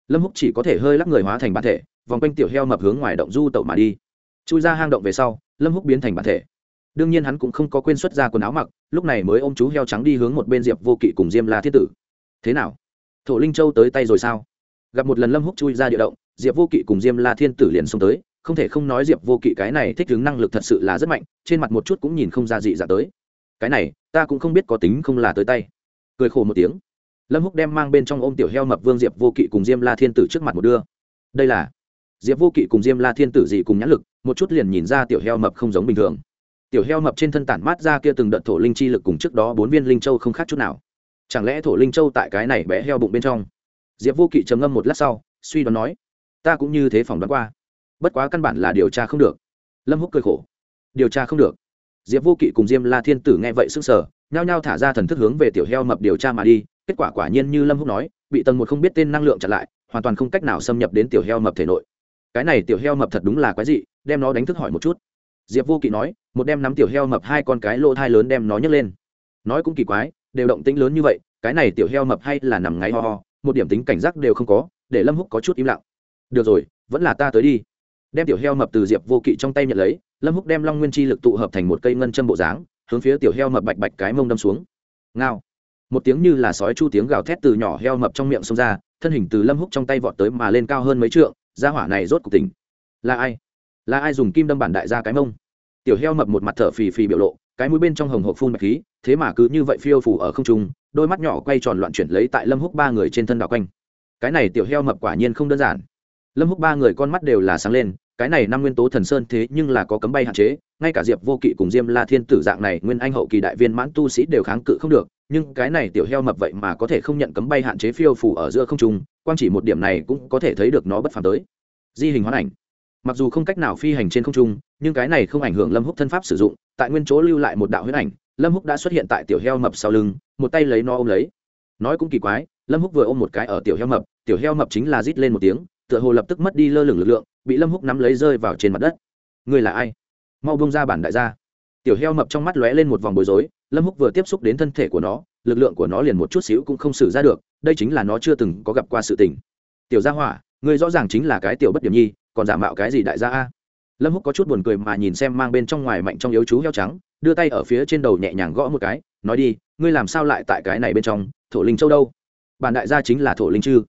Lâm húc chỉ có thể hơi lắc người hóa thành bản thể, vòng quanh tiểu heo mập hướng ngoài động du tẩu mà đi. Chui ra hang động về sau, lâm húc biến thành bản thể đương nhiên hắn cũng không có quên xuất ra quần áo mặc, lúc này mới ôm chú heo trắng đi hướng một bên diệp vô kỵ cùng diêm la thiết tử. Thế nào? Thổ linh châu tới tay rồi sao? Gặp một lần lâm húc chui ra địa động, diệp vô kỵ cùng diêm la thiên tử liền xông tới, không thể không nói diệp vô kỵ cái này thích ứng năng lực thật sự là rất mạnh, trên mặt một chút cũng nhìn không ra dị dạng tới. Cái này, ta cũng không biết có tính không là tới tay. Cười khổ một tiếng. Lâm húc đem mang bên trong ôm tiểu heo mập vương diệp vô kỵ cùng diêm la thiên tử trước mặt một đưa. Đây là diệp vô kỵ cùng diêm la thiên tử dị cùng nhãn lực, một chút liền nhìn ra tiểu heo mập không giống bình thường tiểu heo mập trên thân tản mát ra kia từng đợt thổ linh chi lực cùng trước đó bốn viên linh châu không khác chút nào. Chẳng lẽ thổ linh châu tại cái này bé heo bụng bên trong? Diệp vô kỵ trầm ngâm một lát sau, suy đoán nói, ta cũng như thế phỏng đoán qua, bất quá căn bản là điều tra không được. Lâm húc cười khổ, điều tra không được. Diệp vô kỵ cùng diêm la thiên tử nghe vậy sức sở nhao nhao thả ra thần thức hướng về tiểu heo mập điều tra mà đi, kết quả quả nhiên như lâm húc nói, bị tầng một không biết tên năng lượng chặn lại, hoàn toàn không cách nào xâm nhập đến tiểu heo mập thể nội. Cái này tiểu heo mập thật đúng là quái dị, đem nó đánh thức hỏi một chút diệp vô kỵ nói, một đem nắm tiểu heo mập hai con cái lỗ thai lớn đem nó nhấc lên. Nói cũng kỳ quái, đều động tĩnh lớn như vậy, cái này tiểu heo mập hay là nằm ngáy ho ho, một điểm tính cảnh giác đều không có, để lâm húc có chút im lặng. Được rồi, vẫn là ta tới đi. Đem tiểu heo mập từ diệp vô kỵ trong tay nhận lấy, lâm húc đem long nguyên chi lực tụ hợp thành một cây ngân châm bộ dáng, hướng phía tiểu heo mập bạch bạch cái mông đâm xuống. Ngao. Một tiếng như là sói chu tiếng gào thét từ nhỏ heo mập trong miệng xông ra, thân hình từ lâm húc trong tay vọt tới mà lên cao hơn mấy trượng, gia hỏa này rốt cục tỉnh. Là ai? Là ai dùng kim đâm bản đại ra cái mông? Tiểu heo mập một mặt thở phì phì biểu lộ, cái mũi bên trong hồng hộp phun bạch khí, thế mà cứ như vậy phiêu phủ ở không trung, đôi mắt nhỏ quay tròn loạn chuyển lấy tại lâm húc ba người trên thân đảo quanh. Cái này tiểu heo mập quả nhiên không đơn giản. Lâm húc ba người con mắt đều là sáng lên, cái này năm nguyên tố thần sơn thế nhưng là có cấm bay hạn chế, ngay cả diệp vô kỵ cùng diêm la thiên tử dạng này nguyên anh hậu kỳ đại viên mãn tu sĩ đều kháng cự không được, nhưng cái này tiểu heo mập vậy mà có thể không nhận cấm bay hạn chế phiêu phủ ở giữa không trung, quang chỉ một điểm này cũng có thể thấy được nó bất phàm tới. Di hình hoán ảnh mặc dù không cách nào phi hành trên không trung, nhưng cái này không ảnh hưởng lâm húc thân pháp sử dụng, tại nguyên chỗ lưu lại một đạo huyết ảnh, lâm húc đã xuất hiện tại tiểu heo mập sau lưng, một tay lấy nó ôm lấy. Nói cũng kỳ quái, lâm húc vừa ôm một cái ở tiểu heo mập, tiểu heo mập chính là rít lên một tiếng, tựa hồ lập tức mất đi lơ lửng lực lượng, bị lâm húc nắm lấy rơi vào trên mặt đất. Người là ai? Mau bông ra bản đại gia. Tiểu heo mập trong mắt lóe lên một vòng bối rối, lâm húc vừa tiếp xúc đến thân thể của nó, lực lượng của nó liền một chút xíu cũng không xử ra được, đây chính là nó chưa từng có gặp qua sự tình. Tiểu gia hỏa, ngươi rõ ràng chính là cái tiểu bất điểm nhi còn giả mạo cái gì đại gia a? Lâm húc có chút buồn cười mà nhìn xem mang bên trong ngoài mạnh trong yếu chú heo trắng, đưa tay ở phía trên đầu nhẹ nhàng gõ một cái, nói đi, ngươi làm sao lại tại cái này bên trong, thổ linh châu đâu? Bản đại gia chính là thổ linh chư.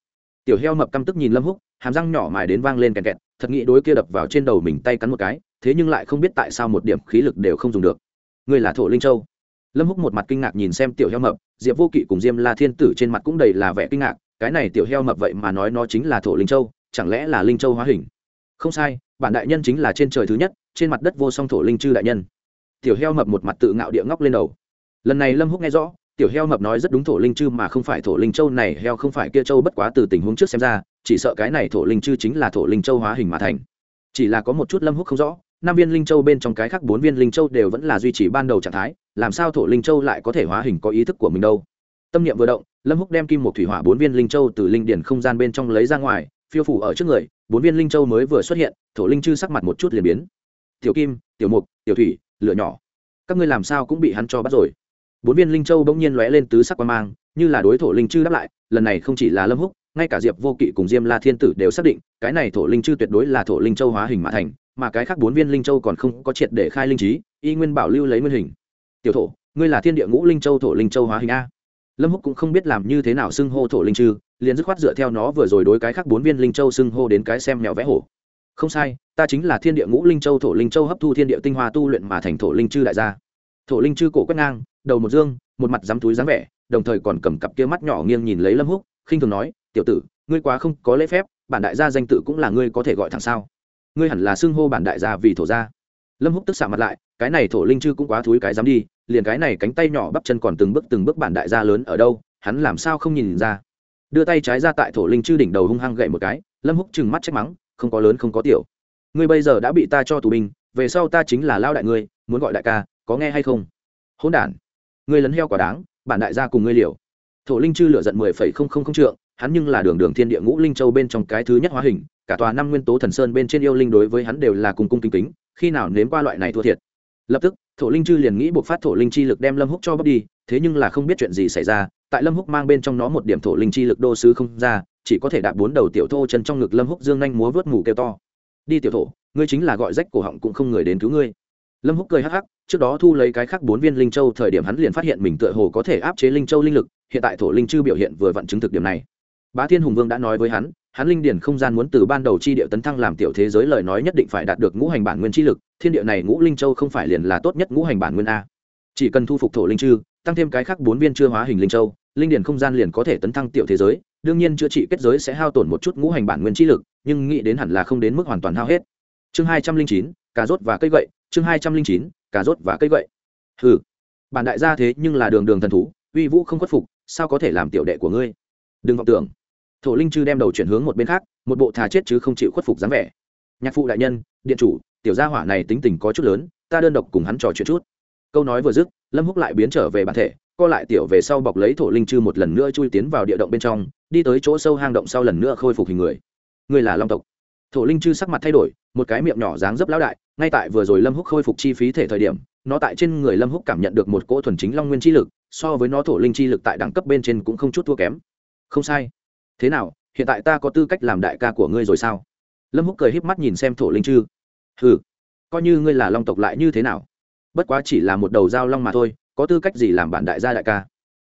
Tiểu heo mập căm tức nhìn lâm húc, hàm răng nhỏ mài đến vang lên kẹt kẹt, thật nghĩ đối kia đập vào trên đầu mình tay cắn một cái, thế nhưng lại không biết tại sao một điểm khí lực đều không dùng được. Ngươi là thổ linh châu? Lâm húc một mặt kinh ngạc nhìn xem tiểu heo mập, diệp vô kỵ cùng diêm la thiên tử trên mặt cũng đầy là vẻ kinh ngạc, cái này tiểu heo mập vậy mà nói nó chính là thổ linh châu, chẳng lẽ là linh châu hóa hình? Không sai, bản đại nhân chính là trên trời thứ nhất, trên mặt đất vô song thổ linh chư đại nhân. Tiểu heo mập một mặt tự ngạo địa ngóc lên đầu. Lần này lâm húc nghe rõ, tiểu heo mập nói rất đúng thổ linh chư mà không phải thổ linh châu này, heo không phải kia châu bất quá từ tình huống trước xem ra, chỉ sợ cái này thổ linh chư chính là thổ linh châu hóa hình mà thành. Chỉ là có một chút lâm húc không rõ, năm viên linh châu bên trong cái khác bốn viên linh châu đều vẫn là duy trì ban đầu trạng thái, làm sao thổ linh châu lại có thể hóa hình có ý thức của mình đâu? Tâm niệm vừa động, lâm húc đem kim một thủy hỏa bốn viên linh châu từ linh điển không gian bên trong lấy ra ngoài phiêu phủ ở trước người, bốn viên linh châu mới vừa xuất hiện, thổ linh chư sắc mặt một chút liền biến. Tiểu kim, tiểu mục, tiểu thủy, lửa nhỏ, các ngươi làm sao cũng bị hắn cho bắt rồi. Bốn viên linh châu bỗng nhiên lóe lên tứ sắc quan mang, như là đối thổ linh chư đáp lại, lần này không chỉ là lâm húc, ngay cả diệp vô kỵ cùng diêm la thiên tử đều xác định, cái này thổ linh chư tuyệt đối là thổ linh châu hóa hình mã thành, mà cái khác bốn viên linh châu còn không có triệt để khai linh trí, y nguyên bảo lưu lấy nguyên hình. Tiểu thổ, ngươi là thiên địa ngũ linh châu thổ linh châu hóa hình a. Lâm húc cũng không biết làm như thế nào xưng hô thổ linh chư liền dứt khoát dựa theo nó vừa rồi đối cái khác bốn viên linh châu xưng hô đến cái xem mèo vẽ hổ. Không sai, ta chính là thiên địa ngũ linh châu thổ linh châu hấp thu thiên địa tinh hoa tu luyện mà thành thổ linh chư đại gia. Thổ linh chư cổ quét ngang, đầu một dương, một mặt dám túi dáng vẻ, đồng thời còn cầm cặp kia mắt nhỏ nghiêng nhìn lấy lâm húc, khinh thường nói, tiểu tử, ngươi quá không có lễ phép, bản đại gia danh tự cũng là ngươi có thể gọi thẳng sao? Ngươi hẳn là xưng hô bản đại gia vì thổ gia. Lâm húc tức xạ mặt lại, cái này thổ linh chư cũng quá thúi cái dám đi, liền cái này cánh tay nhỏ bắp chân còn từng bước từng bước bản đại gia lớn ở đâu, hắn làm sao không nhìn ra? Đưa tay trái ra tại thổ linh chư đỉnh đầu hung hăng gậy một cái, lâm húc trừng mắt trách mắng, không có lớn không có tiểu. Ngươi bây giờ đã bị ta cho tù binh, về sau ta chính là lao đại ngươi, muốn gọi đại ca, có nghe hay không? Hỗn đản, ngươi lấn heo quả đáng, bản đại gia cùng ngươi liều. Thổ linh chư lựa giận mười phẩy không không không trượng, hắn nhưng là đường đường thiên địa ngũ linh châu bên trong cái thứ nhất hóa hình, cả tòa năm nguyên tố thần sơn bên trên yêu linh đối với hắn đều là cùng cung kính kính, khi nào nếm qua loại này thua thiệt lập tức, thổ linh chư liền nghĩ buộc phát thổ linh chi lực đem lâm húc cho bóc đi, thế nhưng là không biết chuyện gì xảy ra, tại lâm húc mang bên trong nó một điểm thổ linh chi lực đô sứ không ra, chỉ có thể đạp bốn đầu tiểu thô chân trong ngực lâm húc dương nhanh múa vớt mù kêu to. Đi tiểu thổ, ngươi chính là gọi rách cổ họng cũng không người đến cứu ngươi. Lâm húc cười hắc hắc, trước đó thu lấy cái khác bốn viên linh châu thời điểm hắn liền phát hiện mình tựa hồ có thể áp chế linh châu linh lực, hiện tại thổ linh chư biểu hiện vừa vặn chứng thực điểm này. Bá thiên hùng vương đã nói với hắn hắn linh điển không gian muốn từ ban đầu chi địa tấn thăng làm tiểu thế giới lời nói nhất định phải đạt được ngũ hành bản nguyên chi lực thiên địa này ngũ linh châu không phải liền là tốt nhất ngũ hành bản nguyên a. Chỉ cần thu phục thổ linh chư, tăng thêm cái khác bốn viên chưa hóa hình linh châu, linh điển không gian liền có thể tấn thăng tiểu thế giới. Đương nhiên chữa trị kết giới sẽ hao tổn một chút ngũ hành bản nguyên chi lực, nhưng nghĩ đến hẳn là không đến mức hoàn toàn hao hết. Chương hai trăm linh chín, cà rốt và cây gậy, chương hai trăm linh chín, cà rốt và cây gậy. Hừ, bản đại gia thế nhưng là đường đường thần thú, uy vũ không khuất phục, sao có thể làm tiểu đệ của ngươi? Đừng vọng tưởng. Thổ linh chư đem đầu chuyển hướng một bên khác, một bộ thà chết chứ không chịu khuất phục dáng vẻ. Nhạc phụ đại nhân, điện chủ tiểu gia hỏa này tính tình có chút lớn, ta đơn độc cùng hắn trò chuyện chút. Câu nói vừa dứt, lâm húc lại biến trở về bản thể, co lại tiểu về sau bọc lấy thổ linh chư một lần nữa chui tiến vào địa động bên trong, đi tới chỗ sâu hang động sau lần nữa khôi phục hình người. Người là long tộc. Thổ linh chư sắc mặt thay đổi, một cái miệng nhỏ dáng dấp lão đại, ngay tại vừa rồi lâm húc khôi phục chi phí thể thời điểm, nó tại trên người lâm húc cảm nhận được một cỗ thuần chính long nguyên chi lực, so với nó thổ linh chi lực tại đẳng cấp bên trên cũng không chút thua kém. Không sai. Thế nào, hiện tại ta có tư cách làm đại ca của ngươi rồi sao? Lâm húc cười híp mắt nhìn xem thổ linh chư hừ, coi như ngươi là long tộc lại như thế nào? Bất quá chỉ là một đầu dao long mà thôi, có tư cách gì làm bản đại gia đại ca?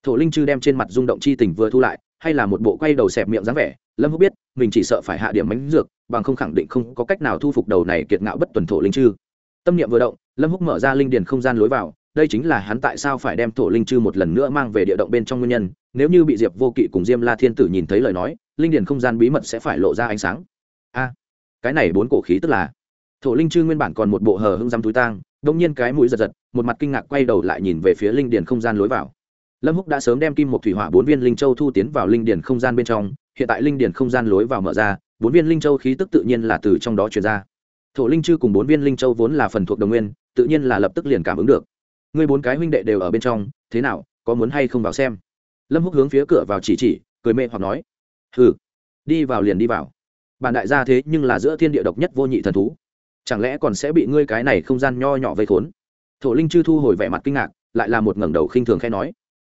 Thổ linh chư đem trên mặt rung động chi tình vừa thu lại, hay là một bộ quay đầu xẹp miệng dáng vẻ, lâm húc biết, mình chỉ sợ phải hạ điểm mánh dược, bằng không khẳng định không có cách nào thu phục đầu này kiệt ngạo bất tuần thổ linh chư. Tâm niệm vừa động, lâm húc mở ra linh điền không gian lối vào, đây chính là hắn tại sao phải đem thổ linh chư một lần nữa mang về địa động bên trong nguyên nhân, nếu như bị diệp vô kỵ cùng diêm la thiên tử nhìn thấy lời nói, linh điền không gian bí mật sẽ phải lộ ra ánh sáng. A, cái này bốn cổ khí tức là thổ linh chư nguyên bản còn một bộ hờ hưng dăm túi tang đông nhiên cái mũi giật giật, một mặt kinh ngạc quay đầu lại nhìn về phía linh điền không gian lối vào. Lâm húc đã sớm đem kim một thủy hỏa bốn viên linh châu thu tiến vào linh điền không gian bên trong, hiện tại linh điền không gian lối vào mở ra, bốn viên linh châu khí tức tự nhiên là từ trong đó truyền ra. Thổ linh chư cùng bốn viên linh châu vốn là phần thuộc đồng nguyên, tự nhiên là lập tức liền cảm ứng được. Người bốn cái huynh đệ đều ở bên trong, thế nào, có muốn hay không vào xem? Lâm húc hướng phía cửa vào chỉ chỉ, cười mê hoặc nói. Hừ, đi vào liền đi vào. Bản đại gia thế nhưng là giữa thiên địa độc nhất vô nhị thần thú chẳng lẽ còn sẽ bị ngươi cái này không gian nho nhỏ vây khốn? Thổ linh chư thu hồi vẻ mặt kinh ngạc, lại là một ngẩng đầu khinh thường khai nói.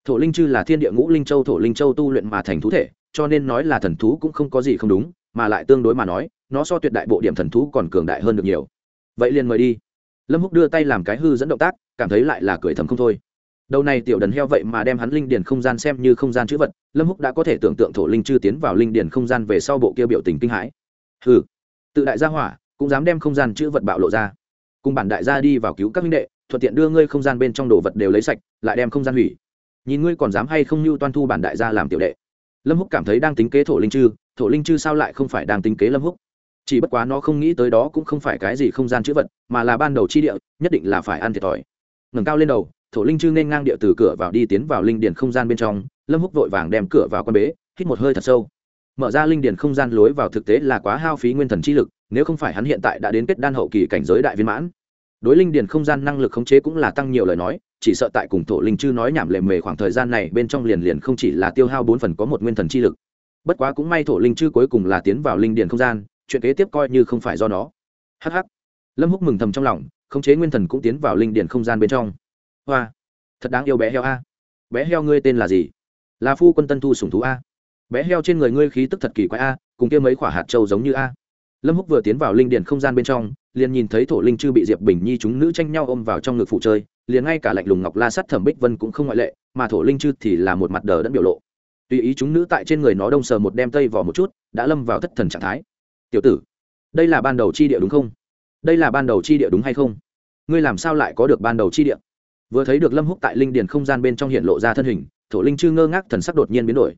Thổ linh chư là thiên địa ngũ linh châu, thổ linh châu tu luyện mà thành thú thể, cho nên nói là thần thú cũng không có gì không đúng, mà lại tương đối mà nói, nó so tuyệt đại bộ điểm thần thú còn cường đại hơn được nhiều. Vậy liền mời đi. Lâm húc đưa tay làm cái hư dẫn động tác, cảm thấy lại là cười thầm không thôi. Đầu này tiểu đần heo vậy mà đem hắn linh điền không gian xem như không gian chữ vật, lâm húc đã có thể tưởng tượng thổ linh chư tiến vào linh điền không gian về sau bộ kia biểu tình kinh hãi. Hừ, tự đại gia hỏa cũng dám đem không gian chữ vật bạo lộ ra. Cùng bản đại gia đi vào cứu các minh đệ, thuận tiện đưa ngươi không gian bên trong đồ vật đều lấy sạch, lại đem không gian hủy. Nhìn ngươi còn dám hay không như toan thu bản đại gia làm tiểu đệ. Lâm húc cảm thấy đang tính kế thổ linh chư, thổ linh chư sao lại không phải đang tính kế lâm húc? Chỉ bất quá nó không nghĩ tới đó cũng không phải cái gì không gian chữ vật, mà là ban đầu chi địa, nhất định là phải ăn thiệt thòi. Ngẩng cao lên đầu, thổ linh chư nên ngang địa từ cửa vào đi tiến vào linh điền không gian bên trong. Lâm húc vội vàng đem cửa vào quan bế, hít một hơi thật sâu mở ra linh điền không gian lối vào thực tế là quá hao phí nguyên thần chi lực, nếu không phải hắn hiện tại đã đến kết đan hậu kỳ cảnh giới đại viên mãn. Đối linh điền không gian năng lực khống chế cũng là tăng nhiều lời nói, chỉ sợ tại cùng thổ linh chư nói nhảm lề mề khoảng thời gian này bên trong liền liền không chỉ là tiêu hao bốn phần có một nguyên thần chi lực. Bất quá cũng may thổ linh chư cuối cùng là tiến vào linh điền không gian, chuyện kế tiếp coi như không phải do nó. Hh lâm húc mừng thầm trong lòng, khống chế nguyên thần cũng tiến vào linh điền không gian bên trong. Hoa. Thật đáng yêu bé heo a. Bé heo ngươi tên là gì? Là phu quân tân thu sủng thú a bé heo trên người ngươi khí tức thật kỳ quái a, cùng kia mấy quả hạt trâu giống như a. Lâm húc vừa tiến vào linh điền không gian bên trong, liền nhìn thấy thổ linh chư bị diệp bình nhi chúng nữ tranh nhau ôm vào trong ngực phụ chơi, liền ngay cả lạnh lùng ngọc la sắt thẩm bích vân cũng không ngoại lệ, mà thổ linh chư thì là một mặt đờ đẫn biểu lộ. Tùy ý chúng nữ tại trên người nó đông sờ một đem tây vỏ một chút, đã lâm vào thất thần trạng thái. Tiểu tử, đây là ban đầu chi địa đúng không? Đây là ban đầu chi địa đúng hay không? Ngươi làm sao lại có được ban đầu chi địa? Vừa thấy được lâm húc tại linh điền không gian bên trong hiện lộ ra thân hình, thổ linh chư ngơ ngác thần sắc đột nhiên biến đổi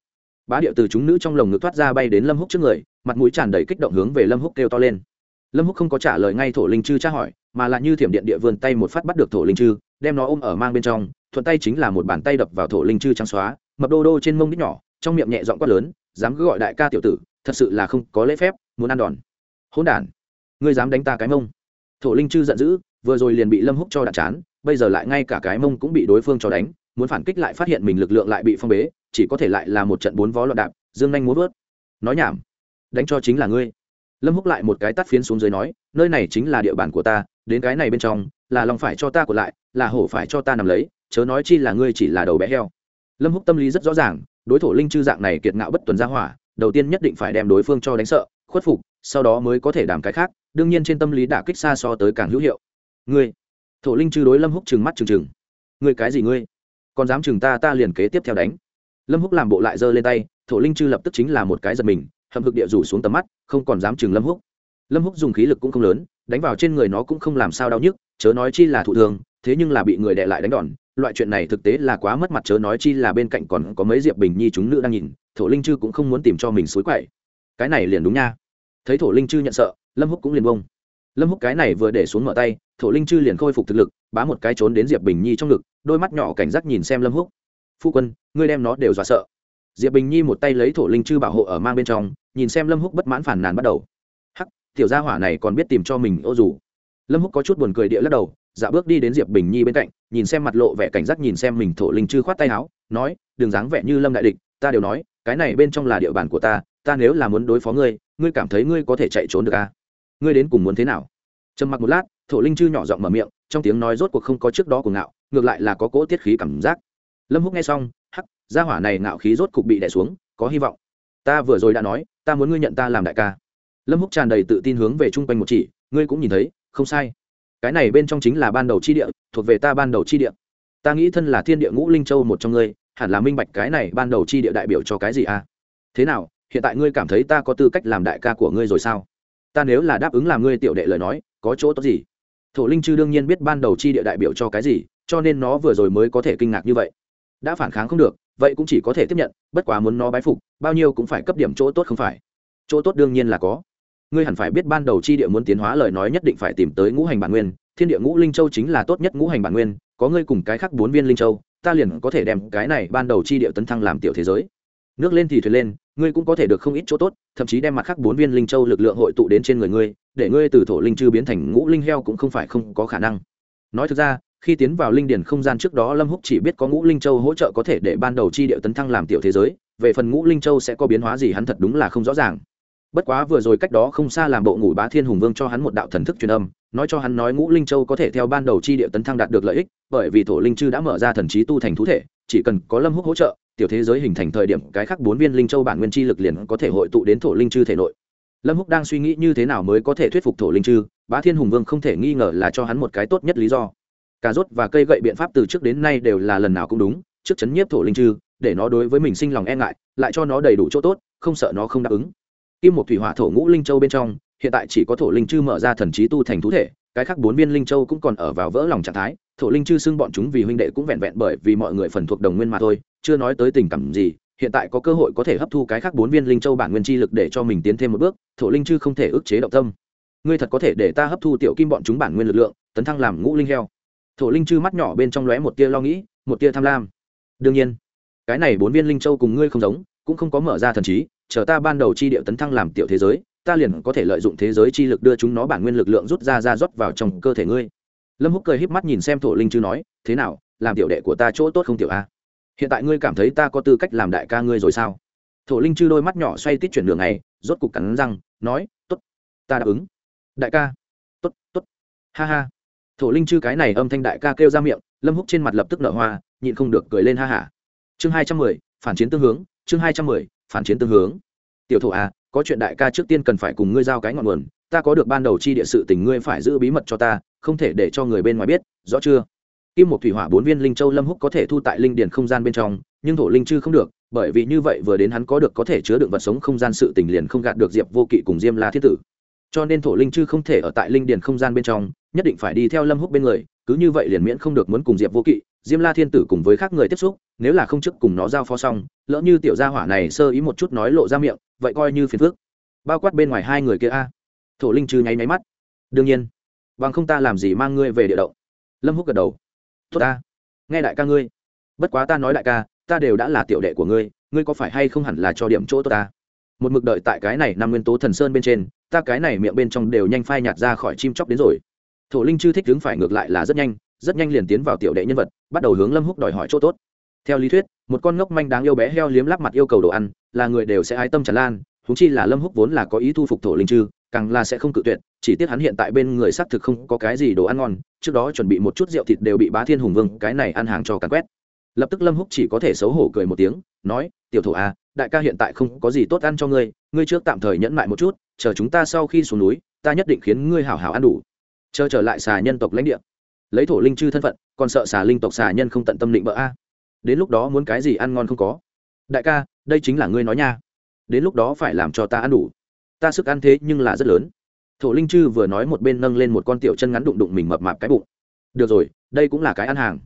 bá điệu từ chúng nữ trong lồng ngực thoát ra bay đến lâm húc trước người, mặt mũi tràn đầy kích động hướng về lâm húc kêu to lên. Lâm húc không có trả lời ngay thổ linh chư tra hỏi, mà là như thiểm điện địa vươn tay một phát bắt được thổ linh chư, đem nó ôm ở mang bên trong, thuận tay chính là một bàn tay đập vào thổ linh chư trắng xóa, mập đô đô trên mông đít nhỏ, trong miệng nhẹ giọng quát lớn, dám cứ gọi đại ca tiểu tử, thật sự là không có lễ phép, muốn ăn đòn. Hỗn đản, ngươi dám đánh ta cái mông? Thổ linh chư giận dữ, vừa rồi liền bị lâm húc cho đạn chán, bây giờ lại ngay cả cái mông cũng bị đối phương cho đánh, muốn phản kích lại phát hiện mình lực lượng lại bị phong bế chỉ có thể lại là một trận bốn vó loạn đạp, dương nhanh muốn vớt. Nói nhảm. Đánh cho chính là ngươi. Lâm húc lại một cái tắt phiến xuống dưới nói, nơi này chính là địa bàn của ta, đến cái này bên trong, là lòng phải cho ta của lại, là hổ phải cho ta nằm lấy, chớ nói chi là ngươi chỉ là đầu bé heo. Lâm húc tâm lý rất rõ ràng, đối thủ linh chư dạng này kiệt ngạo bất tuần ra hỏa, đầu tiên nhất định phải đem đối phương cho đánh sợ, khuất phục, sau đó mới có thể đảm cái khác, đương nhiên trên tâm lý đả kích xa so tới càng hữu hiệu. Ngươi thổ linh chư đối lâm húc trừng mắt trừng trừng. Ngươi cái gì ngươi? Còn dám chừng ta ta liền kế tiếp theo đánh lâm húc làm bộ lại giơ lên tay, thổ linh chư lập tức chính là một cái giật mình hầm hực địa rủ xuống tầm mắt, không còn dám chừng lâm húc. Lâm húc dùng khí lực cũng không lớn, đánh vào trên người nó cũng không làm sao đau nhức, chớ nói chi là thụ thường thế nhưng là bị người đè lại đánh đòn, loại chuyện này thực tế là quá mất mặt, chớ nói chi là bên cạnh còn có mấy diệp bình nhi chúng nữ đang nhìn, thổ linh chư cũng không muốn tìm cho mình suối quậy. Cái này liền đúng nha. Thấy thổ linh chư nhận sợ, lâm húc cũng liền bông lâm húc cái này vừa để xuống mở tay, thổ linh chư liền khôi phục thực lực, bá một cái trốn đến diệp bình nhi trong ngực, đôi mắt nhỏ cảnh giác nhìn xem lâm húc phu quân, ngươi đem nó đều dọa sợ. Diệp bình nhi một tay lấy thổ linh chư bảo hộ ở mang bên trong, nhìn xem lâm húc bất mãn phản nàn bắt đầu. Hắc, tiểu gia hỏa này còn biết tìm cho mình ô dù. Lâm húc có chút buồn cười địa lắc đầu dạ bước đi đến diệp bình nhi bên cạnh, nhìn xem mặt lộ vẻ cảnh giác nhìn xem mình thổ linh chư khoát tay áo, nói, đừng dáng vẻ như lâm đại địch, ta đều nói, cái này bên trong là địa bàn của ta ta nếu là muốn đối phó ngươi ngươi cảm thấy ngươi có thể chạy trốn được à? ngươi đến cùng muốn thế nào? Trầm mặc một lát, thổ linh chư nhỏ giọng mở miệng, trong tiếng nói rốt cuộc không có trước đó của ngạo, ngược lại là có cỗ tiết khí cảm giác lâm húc nghe xong, hắc, gia hỏa này ngạo khí rốt cục bị đè xuống, có hy vọng. Ta vừa rồi đã nói, ta muốn ngươi nhận ta làm đại ca. Lâm húc tràn đầy tự tin hướng về chung quanh một chỉ, ngươi cũng nhìn thấy, không sai. Cái này bên trong chính là ban đầu chi địa, thuộc về ta ban đầu chi địa. Ta nghĩ thân là thiên địa ngũ linh châu một trong ngươi, hẳn là minh bạch cái này ban đầu chi địa đại biểu cho cái gì à? Thế nào, hiện tại ngươi cảm thấy ta có tư cách làm đại ca của ngươi rồi sao? Ta nếu là đáp ứng làm ngươi tiểu đệ lời nói, có chỗ tốt gì? Thổ linh chư đương nhiên biết ban đầu chi địa đại biểu cho cái gì, cho nên nó vừa rồi mới có thể kinh ngạc như vậy đã phản kháng không được, vậy cũng chỉ có thể tiếp nhận, bất quá muốn nó bái phục, bao nhiêu cũng phải cấp điểm chỗ tốt không phải? Chỗ tốt đương nhiên là có. Ngươi hẳn phải biết ban đầu chi địa muốn tiến hóa lời nói nhất định phải tìm tới ngũ hành bản nguyên, thiên địa ngũ linh châu chính là tốt nhất ngũ hành bản nguyên, có ngươi cùng cái khác bốn viên linh châu, ta liền có thể đem cái này ban đầu chi địa tấn thăng làm tiểu thế giới. Nước lên thì thuyền lên, ngươi cũng có thể được không ít chỗ tốt, thậm chí đem mặt khác bốn viên linh châu lực lượng hội tụ đến trên người ngươi, để ngươi từ thổ linh chư biến thành ngũ linh heo cũng không phải không có khả năng. Nói thực ra khi tiến vào linh điển không gian trước đó, lâm húc chỉ biết có ngũ linh châu hỗ trợ có thể để ban đầu chi địa tấn thăng làm tiểu thế giới, về phần ngũ linh châu sẽ có biến hóa gì hắn thật đúng là không rõ ràng. Bất quá vừa rồi cách đó không xa làm bộ ngủ bá thiên hùng vương cho hắn một đạo thần thức truyền âm, nói cho hắn nói ngũ linh châu có thể theo ban đầu chi địa tấn thăng đạt được lợi ích, bởi vì thổ linh chư đã mở ra thần trí tu thành thú thể, chỉ cần có lâm húc hỗ trợ, tiểu thế giới hình thành thời điểm cái khác bốn viên linh châu bản nguyên chi lực liền có thể hội tụ đến thổ linh chư thể nội. Lâm húc đang suy nghĩ như thế nào mới có thể thuyết phục thổ linh chư, bá thiên hùng vương không thể nghi ngờ là cho hắn một cái tốt nhất lý do cà rốt và cây gậy biện pháp từ trước đến nay đều là lần nào cũng đúng, trước chấn nhiếp thổ linh chư để nó đối với mình sinh lòng e ngại, lại cho nó đầy đủ chỗ tốt, không sợ nó không đáp ứng. Kim một thủy hỏa thổ ngũ linh châu bên trong, hiện tại chỉ có thổ linh chư mở ra thần trí tu thành thú thể, cái khác bốn viên linh châu cũng còn ở vào vỡ lòng trạng thái. Thổ linh chư xưng bọn chúng vì huynh đệ cũng vẹn vẹn bởi vì mọi người phần thuộc đồng nguyên mà thôi, chưa nói tới tình cảm gì, hiện tại có cơ hội có thể hấp thu cái khác bốn viên linh châu bản nguyên chi lực để cho mình tiến thêm một bước, thổ linh chư không thể ức chế động tâm. Ngươi thật có thể để ta hấp thu tiểu kim bọn chúng bản nguyên lực lượng, tấn thăng làm ngũ linh heo thổ linh chư mắt nhỏ bên trong lóe một tia lo nghĩ, một tia tham lam. Đương nhiên, cái này bốn viên linh châu cùng ngươi không giống, cũng không có mở ra thần trí, chờ ta ban đầu chi điệu tấn thăng làm tiểu thế giới, ta liền có thể lợi dụng thế giới chi lực đưa chúng nó bản nguyên lực lượng rút ra ra rót vào trong cơ thể ngươi. Lâm húc cười híp mắt nhìn xem thổ linh chư nói, thế nào, làm tiểu đệ của ta chỗ tốt không tiểu a? Hiện tại ngươi cảm thấy ta có tư cách làm đại ca ngươi rồi sao? Thổ linh chư đôi mắt nhỏ xoay tít chuyển đường này rốt cục cắn răng, nói t ố t ta đáp ứng. Đại ca t ố t t ố t ha ha thổ linh chư cái này âm thanh đại ca kêu ra miệng, lâm húc trên mặt lập tức nở hoa, nhịn không được cười lên ha hả. Chương hai trăm mười, phản chiến tương hướng, chương hai trăm mười, phản chiến tương hướng. Tiểu thổ à có chuyện đại ca trước tiên cần phải cùng ngươi giao cái ngọn nguồn, ta có được ban đầu chi địa sự tình ngươi phải giữ bí mật cho ta, không thể để cho người bên ngoài biết, rõ chưa? Kim một thủy hỏa bốn viên linh châu lâm húc có thể thu tại linh điền không gian bên trong, nhưng thổ linh chư không được, bởi vì như vậy vừa đến hắn có được có thể chứa đựng vật sống không gian sự tình liền không gạt được diệp vô kỵ cùng diêm la thiết tử cho nên thổ linh chư không thể ở tại linh điền không gian bên trong, nhất định phải đi theo lâm húc bên người, cứ như vậy liền miễn không được muốn cùng diệp vô kỵ, diêm la thiên tử cùng với khác người tiếp xúc, nếu là không chức cùng nó giao phó xong, lỡ như tiểu gia hỏa này sơ ý một chút nói lộ ra miệng, vậy coi như phiền phước bao quát bên ngoài hai người kia a. Thổ linh chư nháy máy mắt. Đương nhiên, bằng không ta làm gì mang ngươi về địa động. Lâm húc gật đầu. Tốt ta. Nghe đại ca ngươi. Bất quá ta nói đại ca, ta đều đã là tiểu đệ của ngươi ngươi có phải hay không hẳn là cho điểm chỗ tốt ta? Một mực đợi tại cái này năm nguyên tố thần sơn bên trên ta cái này miệng bên trong đều nhanh phai nhạt ra khỏi chim chóc đến rồi. Thổ linh chư thích đứng phải ngược lại là rất nhanh rất nhanh liền tiến vào tiểu đệ nhân vật bắt đầu hướng lâm húc đòi hỏi chỗ tốt. Theo lý thuyết một con ngốc manh đáng yêu bé heo liếm lắp mặt yêu cầu đồ ăn là người đều sẽ ái tâm tràn lan húng chi là lâm húc vốn là có ý thu phục thổ linh chư càng là sẽ không cự tuyệt chỉ tiếc hắn hiện tại bên người xác thực không có cái gì đồ ăn ngon trước đó chuẩn bị một chút rượu thịt đều bị bá thiên hùng vương cái này ăn hàng cho càn quét. Lập tức lâm húc chỉ có thể xấu hổ cười một tiếng nói tiểu thổ a à, đại ca hiện tại không có gì tốt ăn cho ngươi ngươi trước tạm thời nhẫn mại một chút, chờ chúng ta sau khi xuống núi, ta nhất định khiến ngươi hảo hảo ăn đủ. Chờ trở lại xà nhân tộc lãnh địa. Lấy thổ linh chư thân phận, còn sợ xà linh tộc xà nhân không tận tâm định bỡ a. Đến lúc đó muốn cái gì ăn ngon không có. Đại ca, đây chính là ngươi nói nha. Đến lúc đó phải làm cho ta ăn đủ. Ta sức ăn thế nhưng là rất lớn. Thổ linh chư vừa nói một bên nâng lên một con tiểu chân ngắn đụng đụng mình mập mạp cái bụng. Được rồi, đây cũng là cái ăn hàng.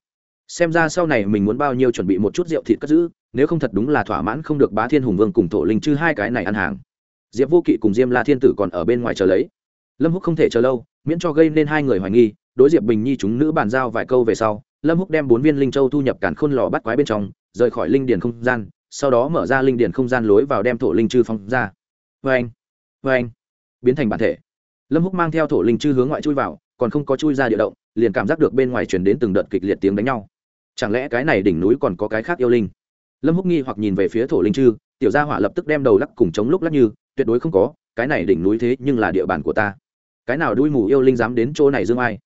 Xem ra sau này mình muốn bao nhiêu chuẩn bị một chút rượu thịt cất giữ nếu không thật đúng là thỏa mãn không được bá thiên hùng vương cùng thổ linh chư hai cái này ăn hàng. Diệp vô kỵ cùng diêm la thiên tử còn ở bên ngoài chờ lấy. Lâm húc không thể chờ lâu, miễn cho gây nên hai người hoài nghi, đối diệp bình nhi chúng nữ bàn giao vài câu về sau, lâm húc đem bốn viên linh châu thu nhập cản khôn lò bắt quái bên trong, rời khỏi linh điền không gian, sau đó mở ra linh điền không gian lối vào đem thổ linh chư phong ra. Vê anh vê anh biến thành bản thể. Lâm húc mang theo thổ linh chư hướng ngoại chui vào, còn không có chui ra địa động, liền cảm giác được bên ngoài truyền đến từng đợt kịch liệt tiếng đánh nhau. Chẳng lẽ cái này đỉnh núi còn có cái khác yêu linh? Lâm húc nghi hoặc nhìn về phía thổ linh chư, tiểu gia hỏa lập tức đem đầu lắc cùng chống lúc lắc như, tuyệt đối không có, cái này đỉnh núi thế nhưng là địa bàn của ta. Cái nào đuôi mù yêu linh dám đến chỗ này dương ai?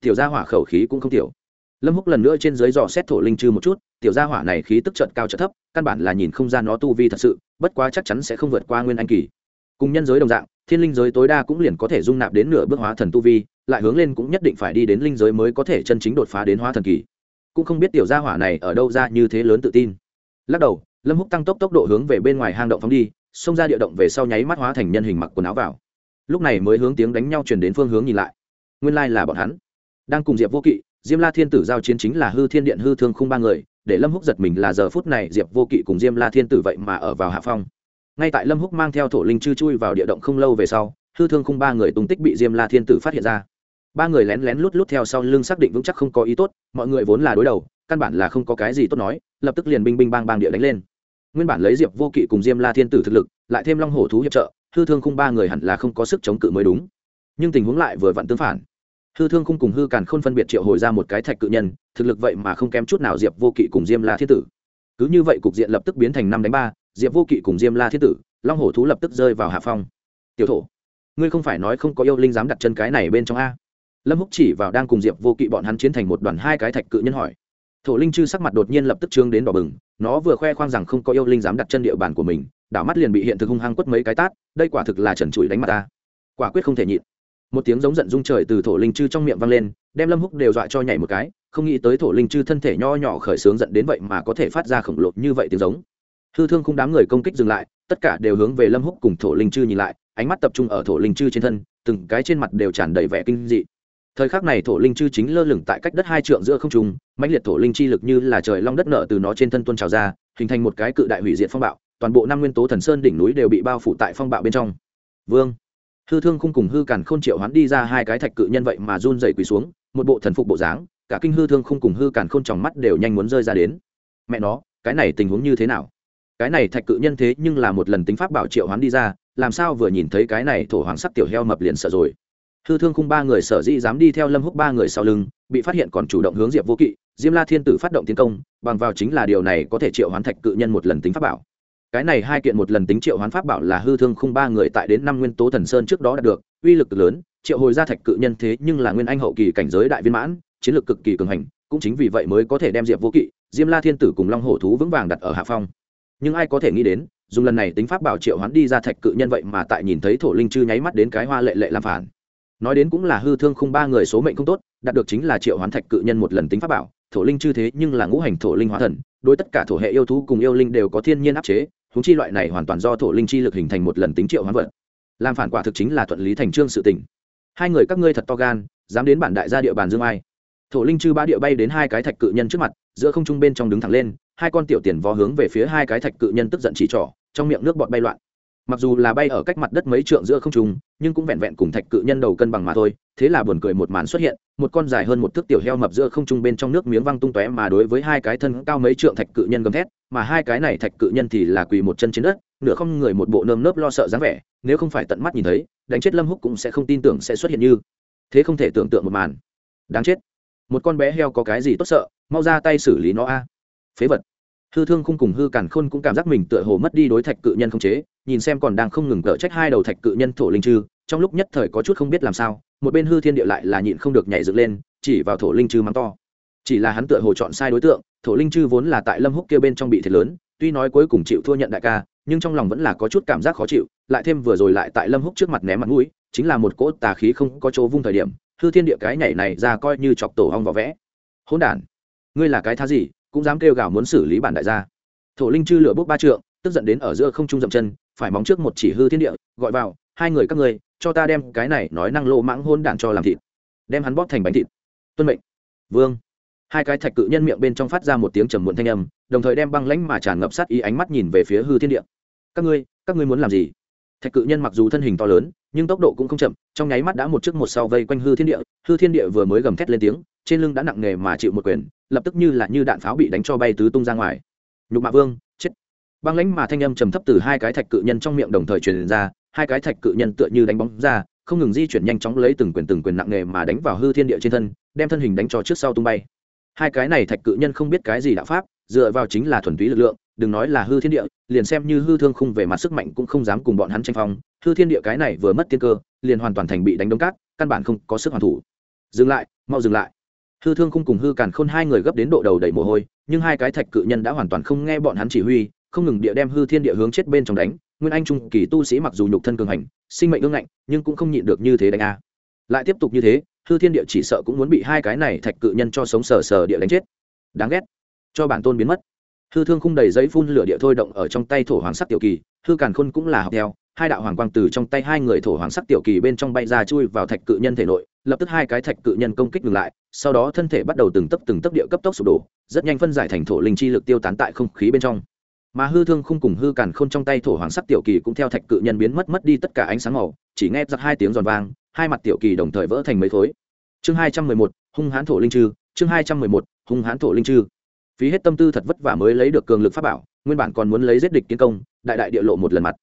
Tiểu gia hỏa khẩu khí cũng không tiểu. Lâm húc lần nữa trên dưới dò xét thổ linh chư một chút, tiểu gia hỏa này khí tức trận cao trận thấp, căn bản là nhìn không ra nó tu vi thật sự, bất quá chắc chắn sẽ không vượt qua nguyên anh kỳ. Cùng nhân giới đồng dạng, thiên linh giới tối đa cũng liền có thể dung nạp đến nửa bước hóa thần tu vi, lại hướng lên cũng nhất định phải đi đến linh giới mới có thể chân chính đột phá đến hóa thần kỳ. Cũng không biết tiểu gia hỏa này ở đâu ra như thế lớn tự tin lắc đầu, lâm húc tăng tốc tốc độ hướng về bên ngoài hang động phóng đi, xông ra địa động về sau nháy mắt hóa thành nhân hình mặc quần áo vào. Lúc này mới hướng tiếng đánh nhau truyền đến phương hướng nhìn lại. Nguyên lai là bọn hắn. Đang cùng diệp vô kỵ, diêm la thiên tử giao chiến chính là hư thiên điện hư thương khung ba người, để lâm húc giật mình là giờ phút này diệp vô kỵ cùng diêm la thiên tử vậy mà ở vào hạ phong. Ngay tại lâm húc mang theo thổ linh chư chui vào địa động không lâu về sau, hư thương khung ba người tung tích bị diêm la thiên tử phát hiện ra. Ba người lén lén lút lút theo sau lưng xác định vững chắc không có ý tốt, mọi người vốn là đối đầu căn bản là không có cái gì tốt nói, lập tức liền binh binh bang bang địa đánh lên. Nguyên bản lấy diệp vô kỵ cùng diêm la thiên tử thực lực, lại thêm long hổ thú hiệp trợ, hư thương khung ba người hẳn là không có sức chống cự mới đúng. Nhưng tình huống lại vừa vặn tương phản. Hư thương khung cùng hư càn khôn phân biệt triệu hồi ra một cái thạch cự nhân, thực lực vậy mà không kém chút nào diệp vô kỵ cùng diêm la thiên tử. Cứ như vậy cục diện lập tức biến thành năm đánh ba, diệp vô kỵ cùng diêm la thiên tử, long hổ thú lập tức rơi vào hạ phong. Tiểu thổ, ngươi không phải nói không có yêu linh dám đặt chân cái này bên trong a? Lâm húc chỉ vào đang cùng diệp vô kỵ bọn hắn chiến thành một đoàn hai cái thạch cự nhân hỏi thổ linh chư sắc mặt đột nhiên lập tức trương đến đỏ bừng, nó vừa khoe khoang rằng không có yêu linh dám đặt chân địa bàn của mình, đảo mắt liền bị hiện thực hung hăng quất mấy cái tát, đây quả thực là trần trụi đánh mặt ta. Quả quyết không thể nhịn. Một tiếng giống giận rung trời từ thổ linh chư trong miệng vang lên, đem lâm húc đều dọa cho nhảy một cái, không nghĩ tới thổ linh chư thân thể nho nhỏ khởi sướng giận đến vậy mà có thể phát ra khổng lồ như vậy tiếng giống. Hư thương không đám người công kích dừng lại, tất cả đều hướng về lâm húc cùng thổ linh chư nhìn lại, ánh mắt tập trung ở thổ linh chư trên thân, từng cái trên mặt đều tràn đầy vẻ kinh dị thời khắc này thổ linh chư chính lơ lửng tại cách đất hai trượng giữa không trung, mãnh liệt thổ linh chi lực như là trời long đất nợ từ nó trên thân tuôn trào ra, hình thành một cái cự đại hủy diệt phong bạo, toàn bộ năm nguyên tố thần sơn đỉnh núi đều bị bao phủ tại phong bạo bên trong. Vương. Hư thương khung cùng hư càn khôn triệu hoán đi ra hai cái thạch cự nhân vậy mà run dày quỳ xuống, một bộ thần phục bộ dáng, cả kinh hư thương khung cùng hư càn khôn tròng mắt đều nhanh muốn rơi ra đến. Mẹ nó, cái này tình huống như thế nào? Cái này thạch cự nhân thế nhưng là một lần tính pháp bảo triệu hoán đi ra, làm sao vừa nhìn thấy cái này thổ hoàng sắc tiểu heo mập liền sợ rồi? Hư thương khung ba người sở dĩ dám đi theo lâm húc ba người sau lưng, bị phát hiện còn chủ động hướng diệp vô kỵ, diêm la thiên tử phát động tiến công, bằng vào chính là điều này có thể triệu hoán thạch cự nhân một lần tính pháp bảo. Cái này hai kiện một lần tính triệu hoán pháp bảo là hư thương khung ba người tại đến năm nguyên tố thần sơn trước đó đạt được, uy lực lớn, triệu hồi ra thạch cự nhân thế nhưng là nguyên anh hậu kỳ cảnh giới đại viên mãn, chiến lược cực kỳ cường hành, cũng chính vì vậy mới có thể đem diệp vô kỵ, diêm la thiên tử cùng long hổ thú vững vàng đặt ở hạ phong. Nhưng ai có thể nghĩ đến, dùng lần này tính pháp bảo triệu hoán đi ra thạch cự nhân vậy mà tại nhìn thấy thổ linh chư nháy mắt đến cái hoa lệ lệ làm phản nói đến cũng là hư thương khung ba người số mệnh không tốt, đạt được chính là triệu hoán thạch cự nhân một lần tính pháp bảo, thổ linh chư thế nhưng là ngũ hành thổ linh hóa thần, đối tất cả thổ hệ yêu thú cùng yêu linh đều có thiên nhiên áp chế húng chi loại này hoàn toàn do thổ linh chi lực hình thành một lần tính triệu hoán vật. Làm phản quả thực chính là thuận lý thành trương sự tình. Hai người các ngươi thật to gan, dám đến bản đại gia địa bàn dương ai. Thổ linh chư ba địa bay đến hai cái thạch cự nhân trước mặt, giữa không trung bên trong đứng thẳng lên, hai con tiểu tiền vó hướng về phía hai cái thạch cự nhân tức giận chỉ trỏ, trong miệng nước bọt bay loạn mặc dù là bay ở cách mặt đất mấy trượng giữa không trung, nhưng cũng vẹn vẹn cùng thạch cự nhân đầu cân bằng mà thôi, thế là buồn cười một màn xuất hiện, một con dài hơn một thước tiểu heo mập giữa không trung bên trong nước miếng văng tung tóe mà đối với hai cái thân cao mấy trượng thạch cự nhân gầm thét, mà hai cái này thạch cự nhân thì là quỳ một chân trên đất, nửa không người một bộ nơm nớp lo sợ dáng vẻ, nếu không phải tận mắt nhìn thấy, đánh chết lâm húc cũng sẽ không tin tưởng sẽ xuất hiện như. Thế không thể tưởng tượng một màn. Đáng chết. Một con bé heo có cái gì tốt sợ, mau ra tay xử lý nó a. Phế vật. Hư thương khung cùng hư cản khôn cũng cảm giác mình tựa hồ mất đi đối thạch cự nhân không chế nhìn xem còn đang không ngừng cỡ trách hai đầu thạch cự nhân thổ linh chư, trong lúc nhất thời có chút không biết làm sao, một bên hư thiên địa lại là nhịn không được nhảy dựng lên, chỉ vào thổ linh chư mắng to. Chỉ là hắn tựa hồ chọn sai đối tượng, thổ linh chư vốn là tại lâm húc kia bên trong bị thiệt lớn, tuy nói cuối cùng chịu thua nhận đại ca, nhưng trong lòng vẫn là có chút cảm giác khó chịu, lại thêm vừa rồi lại tại lâm húc trước mặt ném mặt mũi, chính là một cỗ tà khí không có chỗ vung thời điểm, hư thiên địa cái nhảy này ra coi như chọc tổ hong vỏ vẽ. Hỗn đản, ngươi là cái tha gì, cũng dám kêu gào muốn xử lý bản đại gia. Thổ linh chư lửa bốc ba trượng, tức giận đến ở giữa không trung dậm chân phải móng trước một chỉ hư thiên địa, gọi vào, hai người các ngươi, cho ta đem cái này nói năng lô mãng hôn đản cho làm thịt. Đem hắn bóp thành bánh thịt. Tuân mệnh. Vương. Hai cái thạch cự nhân miệng bên trong phát ra một tiếng trầm muộn thanh âm, đồng thời đem băng lãnh mà tràn ngập sát ý ánh mắt nhìn về phía hư thiên địa. Các ngươi các ngươi muốn làm gì? Thạch cự nhân mặc dù thân hình to lớn, nhưng tốc độ cũng không chậm, trong nháy mắt đã một trước một sau vây quanh hư thiên địa, hư thiên địa vừa mới gầm thét lên tiếng, trên lưng đã nặng nề mà chịu một quyền, lập tức như là như đạn pháo bị đánh cho bay tứ tung ra ngoài. Nhục mạ vương băng lãnh mà thanh âm trầm thấp từ hai cái thạch cự nhân trong miệng đồng thời truyền ra, hai cái thạch cự nhân tựa như đánh bóng ra, không ngừng di chuyển nhanh chóng lấy từng quyền từng quyền nặng nề mà đánh vào hư thiên địa trên thân, đem thân hình đánh cho trước sau tung bay. Hai cái này thạch cự nhân không biết cái gì đạo pháp, dựa vào chính là thuần túy lực lượng, đừng nói là hư thiên địa, liền xem như hư thương khung về mặt sức mạnh cũng không dám cùng bọn hắn tranh phong. Hư thiên địa cái này vừa mất tiên cơ, liền hoàn toàn thành bị đánh đông cát, căn bản không có sức hoàn thủ. Dừng lại, mau dừng lại. Hư thương khung cùng hư càn khôn hai người gấp đến độ đầu đầy mồ hôi, nhưng hai cái thạch cự nhân đã hoàn toàn không nghe bọn hắn chỉ huy không ngừng địa đem hư thiên địa hướng chết bên trong đánh, nguyên anh trung kỳ tu sĩ mặc dù nhục thân cường hành, sinh mệnh ương ngạnh, nhưng cũng không nhịn được như thế đánh a. Lại tiếp tục như thế, hư thiên địa chỉ sợ cũng muốn bị hai cái này thạch cự nhân cho sống sờ sờ địa đánh chết. Đáng ghét. Cho bản tôn biến mất. Hư thương khung đầy giấy phun lửa địa thôi động ở trong tay thổ hoàng sắc tiểu kỳ, hư càn khôn cũng là học theo, hai đạo hoàng quang từ trong tay hai người thổ hoàng sắc tiểu kỳ bên trong bay ra chui vào thạch cự nhân thể nội, lập tức hai cái thạch cự nhân công kích ngừng lại, sau đó thân thể bắt đầu từng tấc từng tấc địa cấp tốc sụp đổ, rất nhanh phân giải thành thổ linh chi lực tiêu tán tại không khí bên trong mà hư thương khung cùng hư càn khôn trong tay thổ hoàng sắc tiểu kỳ cũng theo thạch cự nhân biến mất mất đi tất cả ánh sáng màu, chỉ nghe giặc hai tiếng giòn vang, hai mặt tiểu kỳ đồng thời vỡ thành mấy thối chương hai trăm mười một, hung hãn thổ linh trư, chương hai trăm mười một, hung hãn thổ linh trư. Phí hết tâm tư thật vất vả mới lấy được cường lực pháp bảo, nguyên bản còn muốn lấy giết địch tiến công, đại đại địa lộ một lần mặt.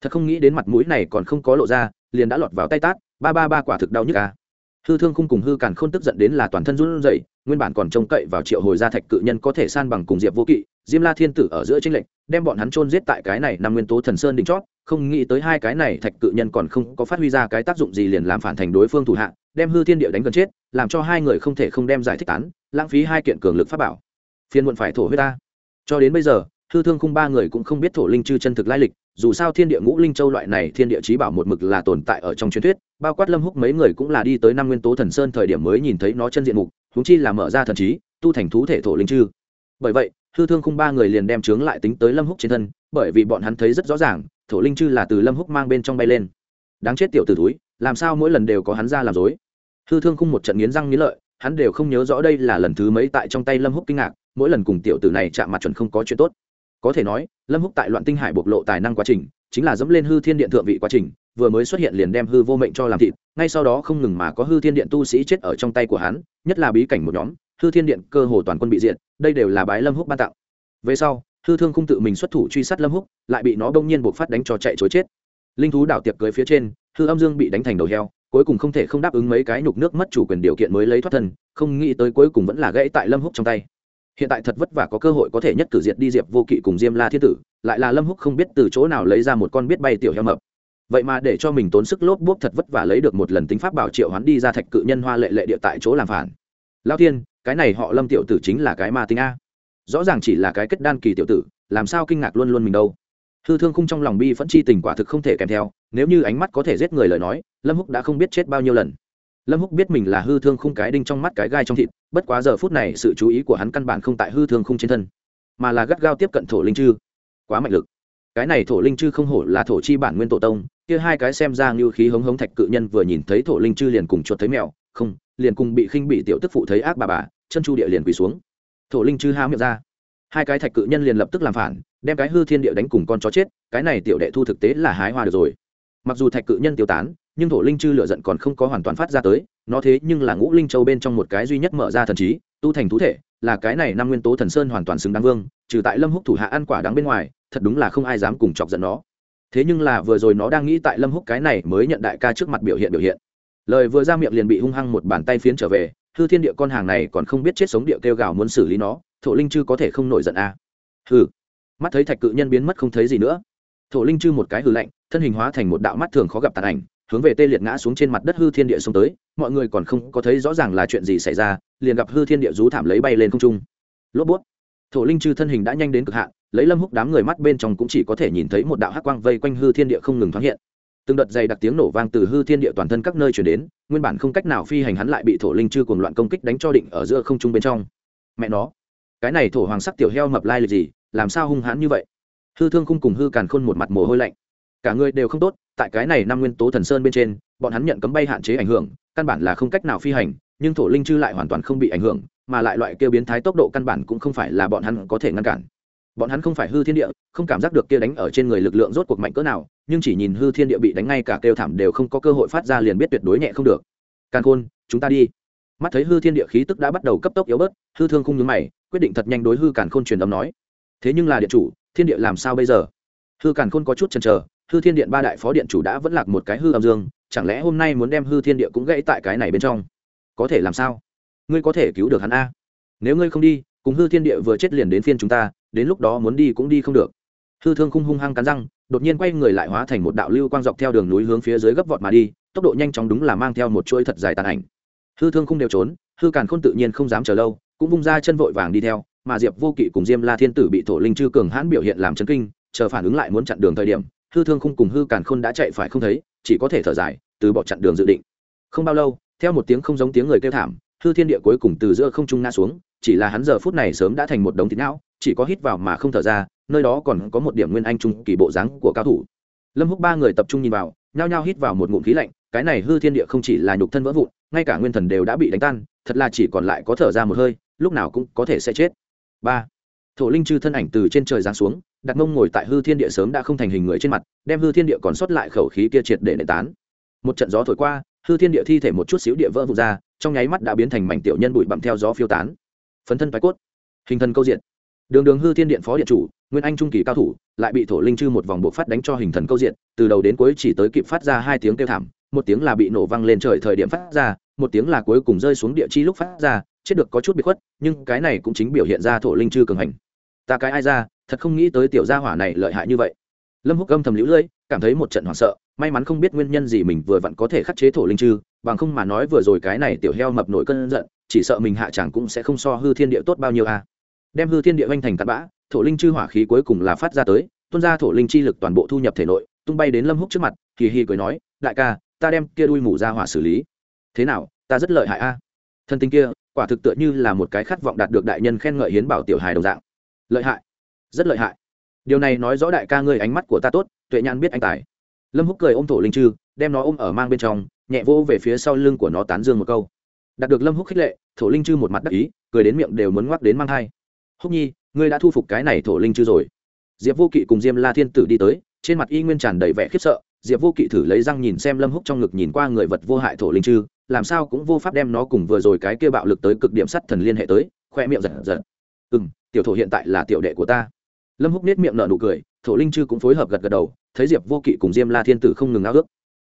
Thật không nghĩ đến mặt mũi này còn không có lộ ra, liền đã lọt vào tay tát, ba ba ba quả thực đau nhức ca hư thương khung cùng hư càn khôn tức giận đến là toàn thân run rẩy, nguyên bản còn trông cậy vào triệu hồi gia thạch cự nhân có thể san bằng cùng diệp vô kỵ diêm la thiên tử ở giữa tranh lệnh đem bọn hắn chôn giết tại cái này năm nguyên tố thần sơn đỉnh chót, không nghĩ tới hai cái này thạch cự nhân còn không có phát huy ra cái tác dụng gì liền làm phản thành đối phương thủ hạ, đem hư thiên địa đánh gần chết, làm cho hai người không thể không đem giải thích tán, lãng phí hai kiện cường lực pháp bảo. Phiên muộn phải thổ huyết ta. Cho đến bây giờ, hư thương khung ba người cũng không biết thổ linh chư chân thực lai lịch, dù sao thiên địa ngũ linh châu loại này thiên địa trí bảo một mực là tồn tại ở trong truyền thuyết, bao quát lâm húc mấy người cũng là đi tới năm nguyên tố thần sơn thời điểm mới nhìn thấy nó chân diện mục húng chi là mở ra thần trí, tu thành thú thể thổ linh chư. Bởi vậy hư thương khung ba người liền đem chướng lại tính tới lâm húc trên thân, bởi vì bọn hắn thấy rất rõ ràng, thổ linh chư là từ lâm húc mang bên trong bay lên. Đáng chết tiểu t ử túi làm sao mỗi lần đều có hắn ra làm dối hư thương khung một trận nghiến răng nghiến lợi, hắn đều không nhớ rõ đây là lần thứ mấy tại trong tay lâm húc kinh ngạc, mỗi lần cùng tiểu tử này chạm mặt chuẩn không có chuyện tốt. Có thể nói, lâm húc tại loạn tinh hải bộc lộ tài năng quá trình, chính là dẫm lên hư thiên điện thượng vị quá trình, vừa mới xuất hiện liền đem hư vô mệnh cho làm thịt, ngay sau đó không ngừng mà có hư thiên điện tu sĩ chết ở trong tay của hắn, nhất là bí cảnh một nhóm hư thiên điện cơ hồ toàn quân bị diện đây đều là bái lâm húc ban tặng. Về sau, hư thương không tự mình xuất thủ truy sát lâm húc, lại bị nó bỗng nhiên buộc phát đánh cho chạy chối chết. Linh thú đảo tiệc cưới phía trên, hư âm dương bị đánh thành đầu heo, cuối cùng không thể không đáp ứng mấy cái nhục nước mất chủ quyền điều kiện mới lấy thoát thân, không nghĩ tới cuối cùng vẫn là gãy tại lâm húc trong tay. Hiện tại thật vất vả có cơ hội có thể nhất cử diệt đi diệp vô kỵ cùng diêm la thiên tử, lại là lâm húc không biết từ chỗ nào lấy ra một con biết bay tiểu heo mập. Vậy mà để cho mình tốn sức lốp bốp thật vất vả lấy được một lần tính pháp bảo triệu hắn đi ra thạch cự nhân hoa lệ lệ địa tại chỗ làm phản. Lao thiên cái này họ lâm tiểu tử chính là cái ma tính a. Rõ ràng chỉ là cái kết đan kỳ tiểu tử, làm sao kinh ngạc luôn luôn mình đâu. Hư thương khung trong lòng bi phẫn chi tình quả thực không thể kèm theo, nếu như ánh mắt có thể giết người lời nói, lâm húc đã không biết chết bao nhiêu lần. Lâm húc biết mình là hư thương khung cái đinh trong mắt cái gai trong thịt, bất quá giờ phút này sự chú ý của hắn căn bản không tại hư thương khung trên thân, mà là gắt gao tiếp cận thổ linh chư. Quá mạnh lực. Cái này thổ linh chư không hổ là thổ chi bản nguyên tổ tông, kia hai cái xem ra như khí hống hống thạch cự nhân vừa nhìn thấy thổ linh chư liền cùng chuột thấy mèo, không, liền cùng bị khinh bị tiểu tức phụ thấy ác bà bà chân chu địa liền quỳ xuống. Thổ linh chư há miệng ra. Hai cái thạch cự nhân liền lập tức làm phản, đem cái hư thiên địa đánh cùng con chó chết, cái này tiểu đệ thu thực tế là hái hoa được rồi. Mặc dù thạch cự nhân tiêu tán, nhưng thổ linh chư lựa giận còn không có hoàn toàn phát ra tới, nó thế nhưng là ngũ linh châu bên trong một cái duy nhất mở ra thần trí, tu thành thú thể, là cái này năm nguyên tố thần sơn hoàn toàn xứng đáng vương, trừ tại lâm húc thủ hạ ăn quả đáng bên ngoài, thật đúng là không ai dám cùng chọc giận nó. Thế nhưng là vừa rồi nó đang nghĩ tại lâm húc cái này mới nhận đại ca trước mặt biểu hiện biểu hiện. Lời vừa ra miệng liền bị hung hăng một bàn tay phiến trở về hư thiên địa con hàng này còn không biết chết sống địa kêu gào muốn xử lý nó, thổ linh chư có thể không nổi giận à. hừ. Mắt thấy thạch cự nhân biến mất không thấy gì nữa. Thổ linh chư một cái hư lạnh, thân hình hóa thành một đạo mắt thường khó gặp tàn ảnh, hướng về tê liệt ngã xuống trên mặt đất hư thiên địa xông tới. Mọi người còn không có thấy rõ ràng là chuyện gì xảy ra, liền gặp hư thiên địa rú thảm lấy bay lên không trung. Lốp bút thổ linh chư thân hình đã nhanh đến cực hạn, lấy lâm húc đám người mắt bên trong cũng chỉ có thể nhìn thấy một đạo hắc quang vây quanh hư thiên địa không ngừng thoáng hiện từng đợt dày đặc tiếng nổ vang từ hư thiên địa toàn thân các nơi chuyển đến, nguyên bản không cách nào phi hành hắn lại bị thổ linh chư cuồng loạn công kích đánh cho định ở giữa không trung bên trong. Mẹ nó, cái này thổ hoàng sắc tiểu heo mập lai lịch gì, làm sao hung hãn như vậy? Hư thương khung cùng hư càn khôn một mặt mồ hôi lạnh. Cả người đều không tốt, tại cái này năm nguyên tố thần sơn bên trên, bọn hắn nhận cấm bay hạn chế ảnh hưởng, căn bản là không cách nào phi hành, nhưng thổ linh chư lại hoàn toàn không bị ảnh hưởng, mà lại loại kêu biến thái tốc độ căn bản cũng không phải là bọn hắn có thể ngăn cản. Bọn hắn không phải hư thiên địa, không cảm giác được kia đánh ở trên người lực lượng rốt cuộc mạnh cỡ nào nhưng chỉ nhìn hư thiên địa bị đánh ngay cả kêu thảm đều không có cơ hội phát ra liền biết tuyệt đối nhẹ không được. Càn khôn, chúng ta đi. Mắt thấy hư thiên địa khí tức đã bắt đầu cấp tốc yếu bớt, hư thương không nhướng mày, quyết định thật nhanh đối hư càn khôn truyền âm nói. Thế nhưng là điện chủ, thiên địa làm sao bây giờ? Hư càn khôn có chút chần chờ, hư thiên điện ba đại phó điện chủ đã vẫn lạc một cái hư âm dương, chẳng lẽ hôm nay muốn đem hư thiên địa cũng gãy tại cái này bên trong? Có thể làm sao? Ngươi có thể cứu được hắn a. Nếu ngươi không đi, cùng hư thiên địa vừa chết liền đến phiên chúng ta, đến lúc đó muốn đi cũng đi không được. Hư thương khung hung hăng cắn răng đột nhiên quay người lại hóa thành một đạo lưu quang dọc theo đường núi hướng phía dưới gấp vọt mà đi, tốc độ nhanh chóng đúng là mang theo một chuỗi thật dài tàn ảnh. Hư thương không đều trốn, hư càn khôn tự nhiên không dám chờ lâu, cũng vung ra chân vội vàng đi theo, mà diệp vô kỵ cùng diêm la thiên tử bị thổ linh chư cường hãn biểu hiện làm chấn kinh, chờ phản ứng lại muốn chặn đường thời điểm, hư thương không cùng hư càn khôn đã chạy phải không thấy, chỉ có thể thở dài, từ bỏ chặn đường dự định. Không bao lâu, theo một tiếng không giống tiếng người kêu thảm, hư thiên địa cuối cùng từ giữa không trung ngã xuống, chỉ là hắn giờ phút này sớm đã thành một đống thịt não chỉ có hít vào mà không thở ra, nơi đó còn có một điểm nguyên anh trung kỳ bộ dáng của cao thủ. Lâm húc ba người tập trung nhìn vào, nhao nhao hít vào một ngụm khí lạnh, cái này hư thiên địa không chỉ là nhục thân vỡ vụn, ngay cả nguyên thần đều đã bị đánh tan, thật là chỉ còn lại có thở ra một hơi, lúc nào cũng có thể sẽ chết. Ba, thổ linh chư thân ảnh từ trên trời giáng xuống đặt mông ngồi tại hư thiên địa sớm đã không thành hình người trên mặt, đem hư thiên địa còn sót lại khẩu khí kia triệt để nệ tán. Một trận gió thổi qua, hư thiên địa thi thể một chút xíu địa vỡ vụn ra, trong nháy mắt đã biến thành mảnh tiểu nhân bụi bặm theo gió phiêu tán. Phấn thân bạch cốt. Hình thân câu diện đường đường hư thiên điện phó điện chủ, nguyên anh trung kỳ cao thủ, lại bị thổ linh chư một vòng buộc phát đánh cho hình thần câu diện, từ đầu đến cuối chỉ tới kịp phát ra hai tiếng kêu thảm, một tiếng là bị nổ văng lên trời thời điểm phát ra, một tiếng là cuối cùng rơi xuống địa chi lúc phát ra, chết được có chút bị khuất, nhưng cái này cũng chính biểu hiện ra thổ linh chư cường hành ta cái ai ra, thật không nghĩ tới tiểu gia hỏa này lợi hại như vậy lâm húc âm thầm lũ lưỡi cảm thấy một trận hoảng sợ, may mắn không biết nguyên nhân gì mình vừa vặn có thể khắc chế thổ linh chư, bằng không mà nói vừa rồi cái này tiểu heo mập nổi cơn giận, chỉ sợ mình hạ chẳng cũng sẽ không so hư thiên địa tốt bao nhiêu a à đem hư thiên địa oanh thành cặn bã, thổ linh chư hỏa khí cuối cùng là phát ra tới, tuôn ra thổ linh chi lực toàn bộ thu nhập thể nội, tung bay đến lâm húc trước mặt, kỳ hi cười nói, đại ca, ta đem kia đuôi mù ra hỏa xử lý. Thế nào, ta rất lợi hại a. À? thân tình kia, quả thực tựa như là một cái khát vọng đạt được đại nhân khen ngợi hiến bảo tiểu hài đồng dạng. Lợi hại, rất lợi hại. Điều này nói rõ đại ca ngươi ánh mắt của ta tốt, tuệ nhãn biết anh tài. Lâm húc cười ôm thổ linh chư, đem nó ôm ở mang bên trong, nhẹ vô về phía sau lưng của nó tán dương một câu. Đạt được lâm húc khích lệ, thổ linh chư một mặt đắc ý, cười đến miệng đều muốn ngoắc đến mang thai húc nhi, ngươi đã thu phục cái này thổ linh chư rồi. Diệp vô kỵ cùng diêm la thiên tử đi tới, trên mặt y nguyên tràn đầy vẻ khiếp sợ. Diệp vô kỵ thử lấy răng nhìn xem lâm húc trong ngực nhìn qua người vật vô hại thổ linh chư, làm sao cũng vô pháp đem nó cùng vừa rồi cái kia bạo lực tới cực điểm sắt thần liên hệ tới, khoe miệng giật giật. Ừ m tiểu thổ hiện tại là tiểu đệ của ta. Lâm húc nết miệng nở nụ cười, thổ linh chư cũng phối hợp gật gật đầu, thấy diệp vô kỵ cùng diêm la thiên tử không ngừng ao ước.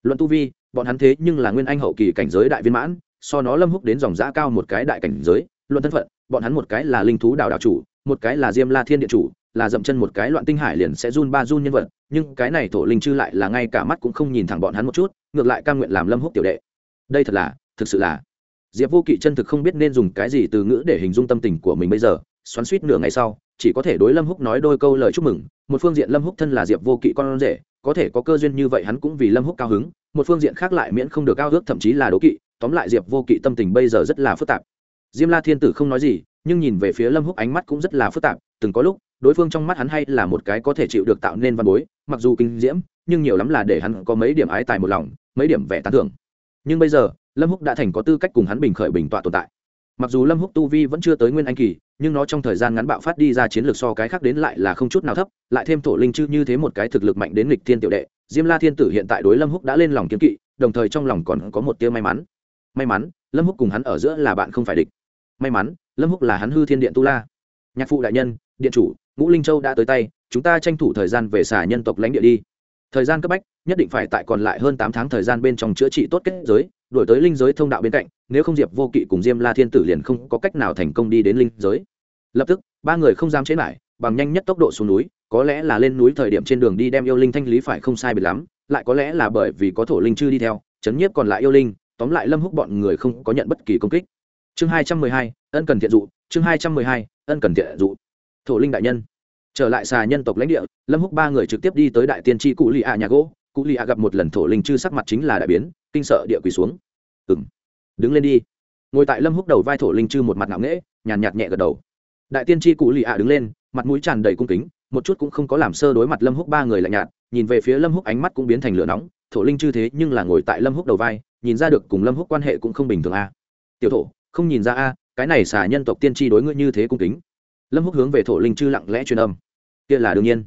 Luận tu vi, bọn hắn thế nhưng là nguyên anh hậu kỳ cảnh giới đại viên mãn, so nó lâm húc đến dòng giã cao một cái đại cảnh giới luận thân phận, bọn hắn một cái là linh thú đạo đạo chủ, một cái là diêm la thiên địa chủ, là dậm chân một cái loạn tinh hải liền sẽ run ba run nhân vật, nhưng cái này thổ linh chư lại là ngay cả mắt cũng không nhìn thẳng bọn hắn một chút, ngược lại cam nguyện làm lâm húc tiểu đệ. Đây thật là, thực sự là. Diệp vô kỵ chân thực không biết nên dùng cái gì từ ngữ để hình dung tâm tình của mình bây giờ, xoắn suýt nửa ngày sau, chỉ có thể đối lâm húc nói đôi câu lời chúc mừng, một phương diện lâm húc thân là diệp vô kỵ con rể, có thể có cơ duyên như vậy hắn cũng vì lâm húc cao hứng, một phương diện khác lại miễn không được cao ước thậm chí là đố kỵ, tóm lại diệp vô kỵ tâm tình bây giờ rất là phức tạp diêm la thiên tử không nói gì, nhưng nhìn về phía lâm húc ánh mắt cũng rất là phức tạp, từng có lúc, đối phương trong mắt hắn hay là một cái có thể chịu được tạo nên văn bối, mặc dù kinh diễm, nhưng nhiều lắm là để hắn có mấy điểm ái tài một lòng, mấy điểm vẻ tán thưởng. Nhưng bây giờ, lâm húc đã thành có tư cách cùng hắn bình khởi bình tọa tồn tại. Mặc dù lâm húc tu vi vẫn chưa tới nguyên anh kỳ, nhưng nó trong thời gian ngắn bạo phát đi ra chiến lược so cái khác đến lại là không chút nào thấp, lại thêm thổ linh chư như thế một cái thực lực mạnh đến lịch thiên tiểu đệ, diêm la thiên tử hiện tại đối lâm húc đã lên lòng kiếm kỵ, đồng thời trong lòng còn có một tia may mắn. May mắn, lâm húc cùng hắn ở giữa là bạn không phải địch may mắn, lâm húc là hắn hư thiên điện tu la. Nhạc phụ đại nhân, điện chủ, ngũ linh châu đã tới tay, chúng ta tranh thủ thời gian về xả nhân tộc lãnh địa đi. Thời gian cấp bách, nhất định phải tại còn lại hơn tám tháng thời gian bên trong chữa trị tốt kết giới, đổi tới linh giới thông đạo bên cạnh, nếu không diệp vô kỵ cùng diêm la thiên tử liền không có cách nào thành công đi đến linh giới. Lập tức, ba người không dám chế lại, bằng nhanh nhất tốc độ xuống núi, có lẽ là lên núi thời điểm trên đường đi đem yêu linh thanh lý phải không sai biệt lắm, lại có lẽ là bởi vì có thổ linh chư đi theo, chấn nhiếp còn lại yêu linh, tóm lại lâm húc bọn người không có nhận bất kỳ công kích chương hai trăm mười hai, ân cần thiện dụ. Chương hai trăm mười hai, ân cần thiện dụ. Thổ linh đại nhân. Trở lại xà nhân tộc lãnh địa, lâm húc ba người trực tiếp đi tới đại tiên tri cụ lì ạ nhà gỗ. Cụ lì ạ gặp một lần thổ linh chư sắc mặt chính là đại biến, kinh sợ địa quỳ xuống. Ừng đứng lên đi. Ngồi tại lâm húc đầu vai thổ linh chư một mặt ngạo nghễ, nhàn nhạt nhẹ gật đầu. Đại tiên tri cụ lì ạ đứng lên, mặt mũi tràn đầy cung kính, một chút cũng không có làm sơ đối mặt lâm húc ba người lạnh nhạt, nhìn về phía lâm húc ánh mắt cũng biến thành lửa nóng. Thổ linh chư thế nhưng là ngồi tại lâm húc đầu vai, nhìn ra được cùng lâm húc quan hệ cũng không bình thường a tiểu thổ không nhìn ra a, cái này xà nhân tộc tiên tri đối ngươi như thế cung kính. Lâm húc hướng về thổ linh chư lặng lẽ truyền âm. Kia là đương nhiên.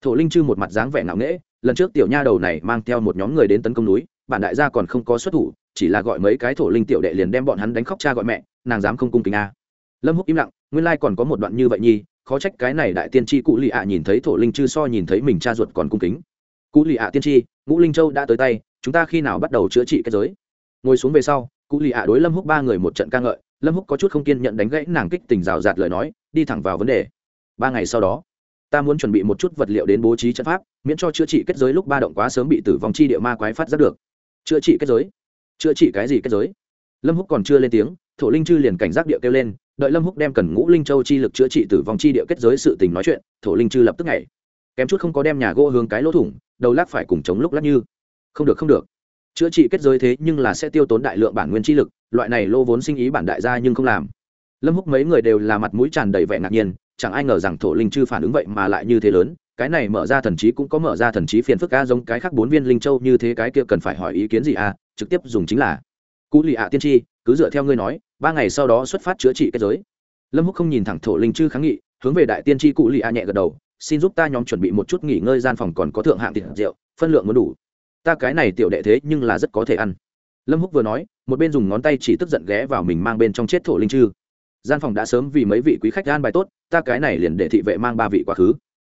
Thổ linh chư một mặt dáng vẻ ngạo nghễ, lần trước tiểu nha đầu này mang theo một nhóm người đến tấn công núi, bản đại gia còn không có xuất thủ, chỉ là gọi mấy cái thổ linh tiểu đệ liền đem bọn hắn đánh khóc cha gọi mẹ, nàng dám không cung kính a. Lâm húc im lặng, nguyên lai còn có một đoạn như vậy nhi khó trách cái này đại tiên tri cụ lì ạ nhìn thấy thổ linh chư so nhìn thấy mình cha ruột còn cung kính. Cụ lì ạ tiên tri, ngũ linh châu đã tới tay, chúng ta khi nào bắt đầu chữa trị cái giới? Ngồi xuống về sau cụ lì ạ đối lâm húc ba người một trận ca ngợi, lâm húc có chút không kiên nhận đánh gãy nàng kích tình rào rạt lời nói, đi thẳng vào vấn đề. Ba ngày sau đó, ta muốn chuẩn bị một chút vật liệu đến bố trí trận pháp, miễn cho chữa trị kết giới lúc ba động quá sớm bị tử vong chi địa ma quái phát giác được. Chữa trị kết giới? Chữa trị cái gì kết giới? Lâm húc còn chưa lên tiếng, thổ linh chư liền cảnh giác địa kêu lên, đợi lâm húc đem cần ngũ linh châu chi lực chữa trị tử vong chi địa kết giới sự tình nói chuyện, thổ linh chư lập tức nhảy. Kém chút không có đem nhà gỗ hướng cái lỗ thủng, đầu lắc phải cùng chống lúc lắc như. Không được không được chữa trị kết giới thế nhưng là sẽ tiêu tốn đại lượng bản nguyên chi lực, loại này lô vốn sinh ý bản đại gia nhưng không làm. Lâm húc mấy người đều là mặt mũi tràn đầy vẻ ngạc nhiên, chẳng ai ngờ rằng thổ linh chư phản ứng vậy mà lại như thế lớn, cái này mở ra thần trí cũng có mở ra thần trí phiền phức a, giống cái khác bốn viên linh châu như thế cái kia cần phải hỏi ý kiến gì a, trực tiếp dùng chính là, cú lì ạ tiên tri, cứ dựa theo ngươi nói, ba ngày sau đó xuất phát chữa trị kết giới. Lâm húc không nhìn thẳng thổ linh chư kháng nghị, hướng về đại tiên tri cụ lì ạ nhẹ gật đầu, xin giúp ta nhóm chuẩn bị một chút nghỉ ngơi gian phòng còn có thượng hạng tiền rượu, phân lượng muốn đủ ta cái này tiểu đệ thế nhưng là rất có thể ăn. Lâm húc vừa nói, một bên dùng ngón tay chỉ tức giận ghé vào mình mang bên trong chết thổ linh chư. Gian phòng đã sớm vì mấy vị quý khách gan bài tốt, ta cái này liền để thị vệ mang ba vị quá khứ.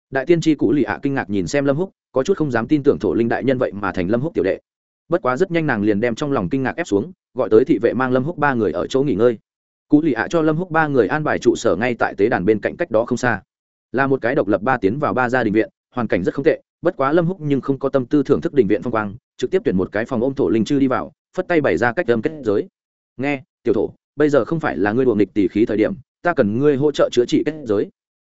Đại tiên tri cụ lì ạ kinh ngạc nhìn xem lâm húc, có chút không dám tin tưởng thổ linh đại nhân vậy mà thành lâm húc tiểu đệ. Bất quá rất nhanh nàng liền đem trong lòng kinh ngạc ép xuống, gọi tới thị vệ mang lâm húc ba người ở chỗ nghỉ ngơi. Cụ lì ạ cho lâm húc ba người an bài trụ sở ngay tại tế đàn bên cạnh cách đó không xa. Là một cái độc lập ba tiến vào ba gia đình viện, hoàn cảnh rất không tệ bất quá lâm húc nhưng không có tâm tư thưởng thức đình viện phong quang, trực tiếp tuyển một cái phòng ôm thổ linh chư đi vào, phất tay bày ra cách âm kết giới. Nghe, tiểu thổ, bây giờ không phải là ngươi đuồng nghịch tỷ khí thời điểm, ta cần ngươi hỗ trợ chữa trị kết giới.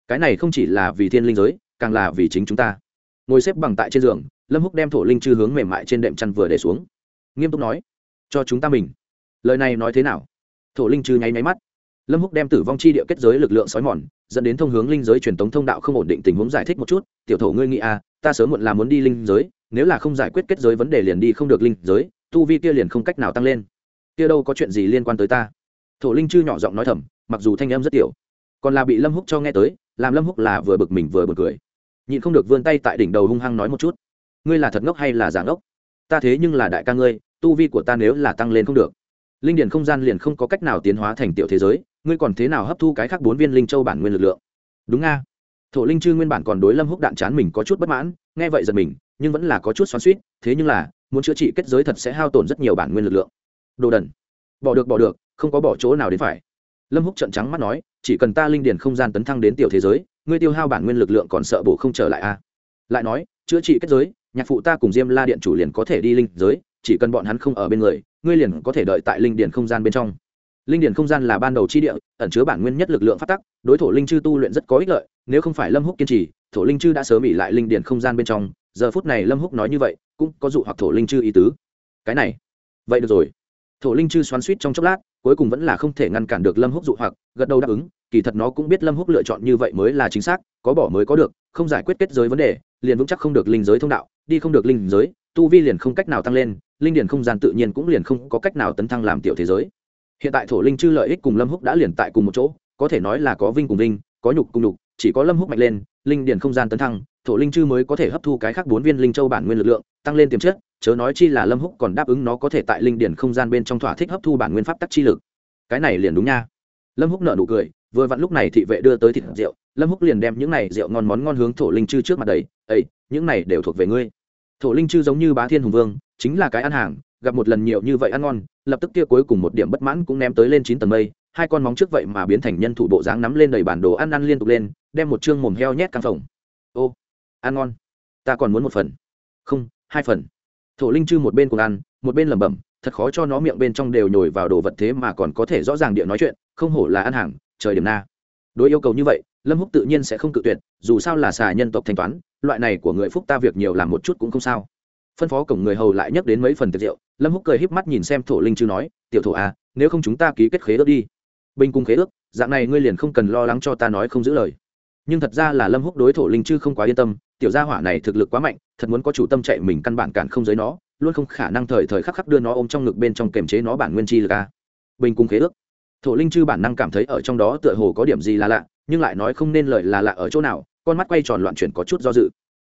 Cái này không chỉ là vì thiên linh giới, càng là vì chính chúng ta. Ngồi xếp bằng tại trên giường, lâm húc đem thổ linh chư hướng mềm mại trên đệm chăn vừa để xuống. Nghiêm túc nói, cho chúng ta mình. Lời này nói thế nào? Thổ linh chư nháy máy mắt. Lâm húc đem tử vong chi địa kết giới lực lượng sói mòn, dẫn đến thông hướng linh giới truyền tống thông đạo không ổn định tình huống giải thích một chút. Tiểu thổ ngươi nghĩ à ta sớm muộn là muốn đi linh giới, nếu là không giải quyết kết giới vấn đề liền đi không được linh giới, tu vi kia liền không cách nào tăng lên. Kia đâu có chuyện gì liên quan tới ta. Thổ linh chư nhỏ giọng nói thầm, mặc dù thanh em rất tiểu, còn là bị lâm húc cho nghe tới, làm lâm húc là vừa bực mình vừa bực cười. Nhịn không được vươn tay tại đỉnh đầu hung hăng nói một chút, ngươi là thật ngốc hay là giả ngốc? Ta thế nhưng là đại ca ngươi, tu vi của ta nếu là tăng lên không được, linh điển không gian liền không có cách nào tiến hóa thành tiểu thế giới, ngươi còn thế nào hấp thu cái khác bốn viên linh châu bản nguyên lực lượng? Đúng nga thổ linh chư nguyên bản còn đối lâm húc đạn chán mình có chút bất mãn, nghe vậy giật mình, nhưng vẫn là có chút xoắn suýt thế nhưng là, muốn chữa trị kết giới thật sẽ hao tổn rất nhiều bản nguyên lực lượng. Đồ đần. Bỏ được bỏ được, không có bỏ chỗ nào đến phải. Lâm húc trợn trắng mắt nói, chỉ cần ta linh điển không gian tấn thăng đến tiểu thế giới, ngươi tiêu hao bản nguyên lực lượng còn sợ bổ không trở lại a à? lại nói, chữa trị kết giới, nhạc phụ ta cùng diêm la điện chủ liền có thể đi linh giới, chỉ cần bọn hắn không ở bên người, ngươi liền có thể đợi tại linh điển không gian bên trong linh điển không gian là ban đầu chi địa, ẩn chứa bản nguyên nhất lực lượng phát tắc, đối thổ linh chư tu luyện rất có ích lợi, nếu không phải lâm húc kiên trì, thổ linh chư đã sớm ỉ lại linh điển không gian bên trong, giờ phút này lâm húc nói như vậy, cũng có dụ hoặc thổ linh chư ý tứ. Cái này, vậy được rồi. Thổ linh chư xoắn suýt trong chốc lát, cuối cùng vẫn là không thể ngăn cản được lâm húc dụ hoặc, gật đầu đáp ứng, kỳ thật nó cũng biết lâm húc lựa chọn như vậy mới là chính xác, có bỏ mới có được, không giải quyết kết giới vấn đề, liền vững chắc không được linh giới thông đạo, đi không được linh giới, tu vi liền không cách nào tăng lên, linh điển không gian tự nhiên cũng liền không có cách nào tấn thăng làm tiểu thế giới hiện tại thổ linh chư lợi ích cùng lâm húc đã liền tại cùng một chỗ, có thể nói là có vinh cùng vinh, có nhục cùng nhục, chỉ có lâm húc mạnh lên, linh điển không gian tấn thăng, thổ linh chư mới có thể hấp thu cái khác bốn viên linh châu bản nguyên lực lượng, tăng lên tiềm chất, chớ nói chi là lâm húc còn đáp ứng nó có thể tại linh điển không gian bên trong thỏa thích hấp thu bản nguyên pháp tắc chi lực. Cái này liền đúng nha. Lâm húc nở nụ cười, vừa vặn lúc này thị vệ đưa tới thịt rượu, lâm húc liền đem những này rượu ngon món ngon hướng thổ linh chư trước mặt đầy ấy những này đều thuộc về ngươi. Thổ linh chư giống như bá thiên hùng vương, chính là cái ăn hàng gặp một lần nhiều như vậy ăn ngon, lập tức kia cuối cùng một điểm bất mãn cũng ném tới lên chín tầng mây, hai con móng trước vậy mà biến thành nhân thủ bộ dáng nắm lên đầy bản đồ ăn ăn liên tục lên, đem một chương mồm heo nhét căng phòng. Ô, ăn ngon, ta còn muốn một phần. Không, hai phần. Thổ linh chư một bên cùng ăn, một bên lẩm bẩm, thật khó cho nó miệng bên trong đều nhồi vào đồ vật thế mà còn có thể rõ ràng địa nói chuyện, không hổ là ăn hàng, trời điểm na. Đối yêu cầu như vậy, lâm húc tự nhiên sẽ không cự tuyệt, dù sao là xà nhân tộc thanh toán, loại này của người phúc ta việc nhiều làm một chút cũng không sao phân phó cổng người hầu lại nhắc đến mấy phần tiệc rượu, lâm húc cười híp mắt nhìn xem thổ linh chư nói, tiểu thổ à nếu không chúng ta ký kết khế ước đi. Bình cùng khế ước, dạng này ngươi liền không cần lo lắng cho ta nói không giữ lời. Nhưng thật ra là lâm húc đối thổ linh chư không quá yên tâm, tiểu gia hỏa này thực lực quá mạnh, thật muốn có chủ tâm chạy mình căn bản cản không giới nó, luôn không khả năng thời thời khắc khắc đưa nó ôm trong ngực bên trong kềm chế nó bản nguyên chi lực a bình cùng khế ước. Thổ linh chư bản năng cảm thấy ở trong đó tựa hồ có điểm gì là lạ, nhưng lại nói không nên lời là lạ ở chỗ nào, con mắt quay tròn loạn chuyển có chút do dự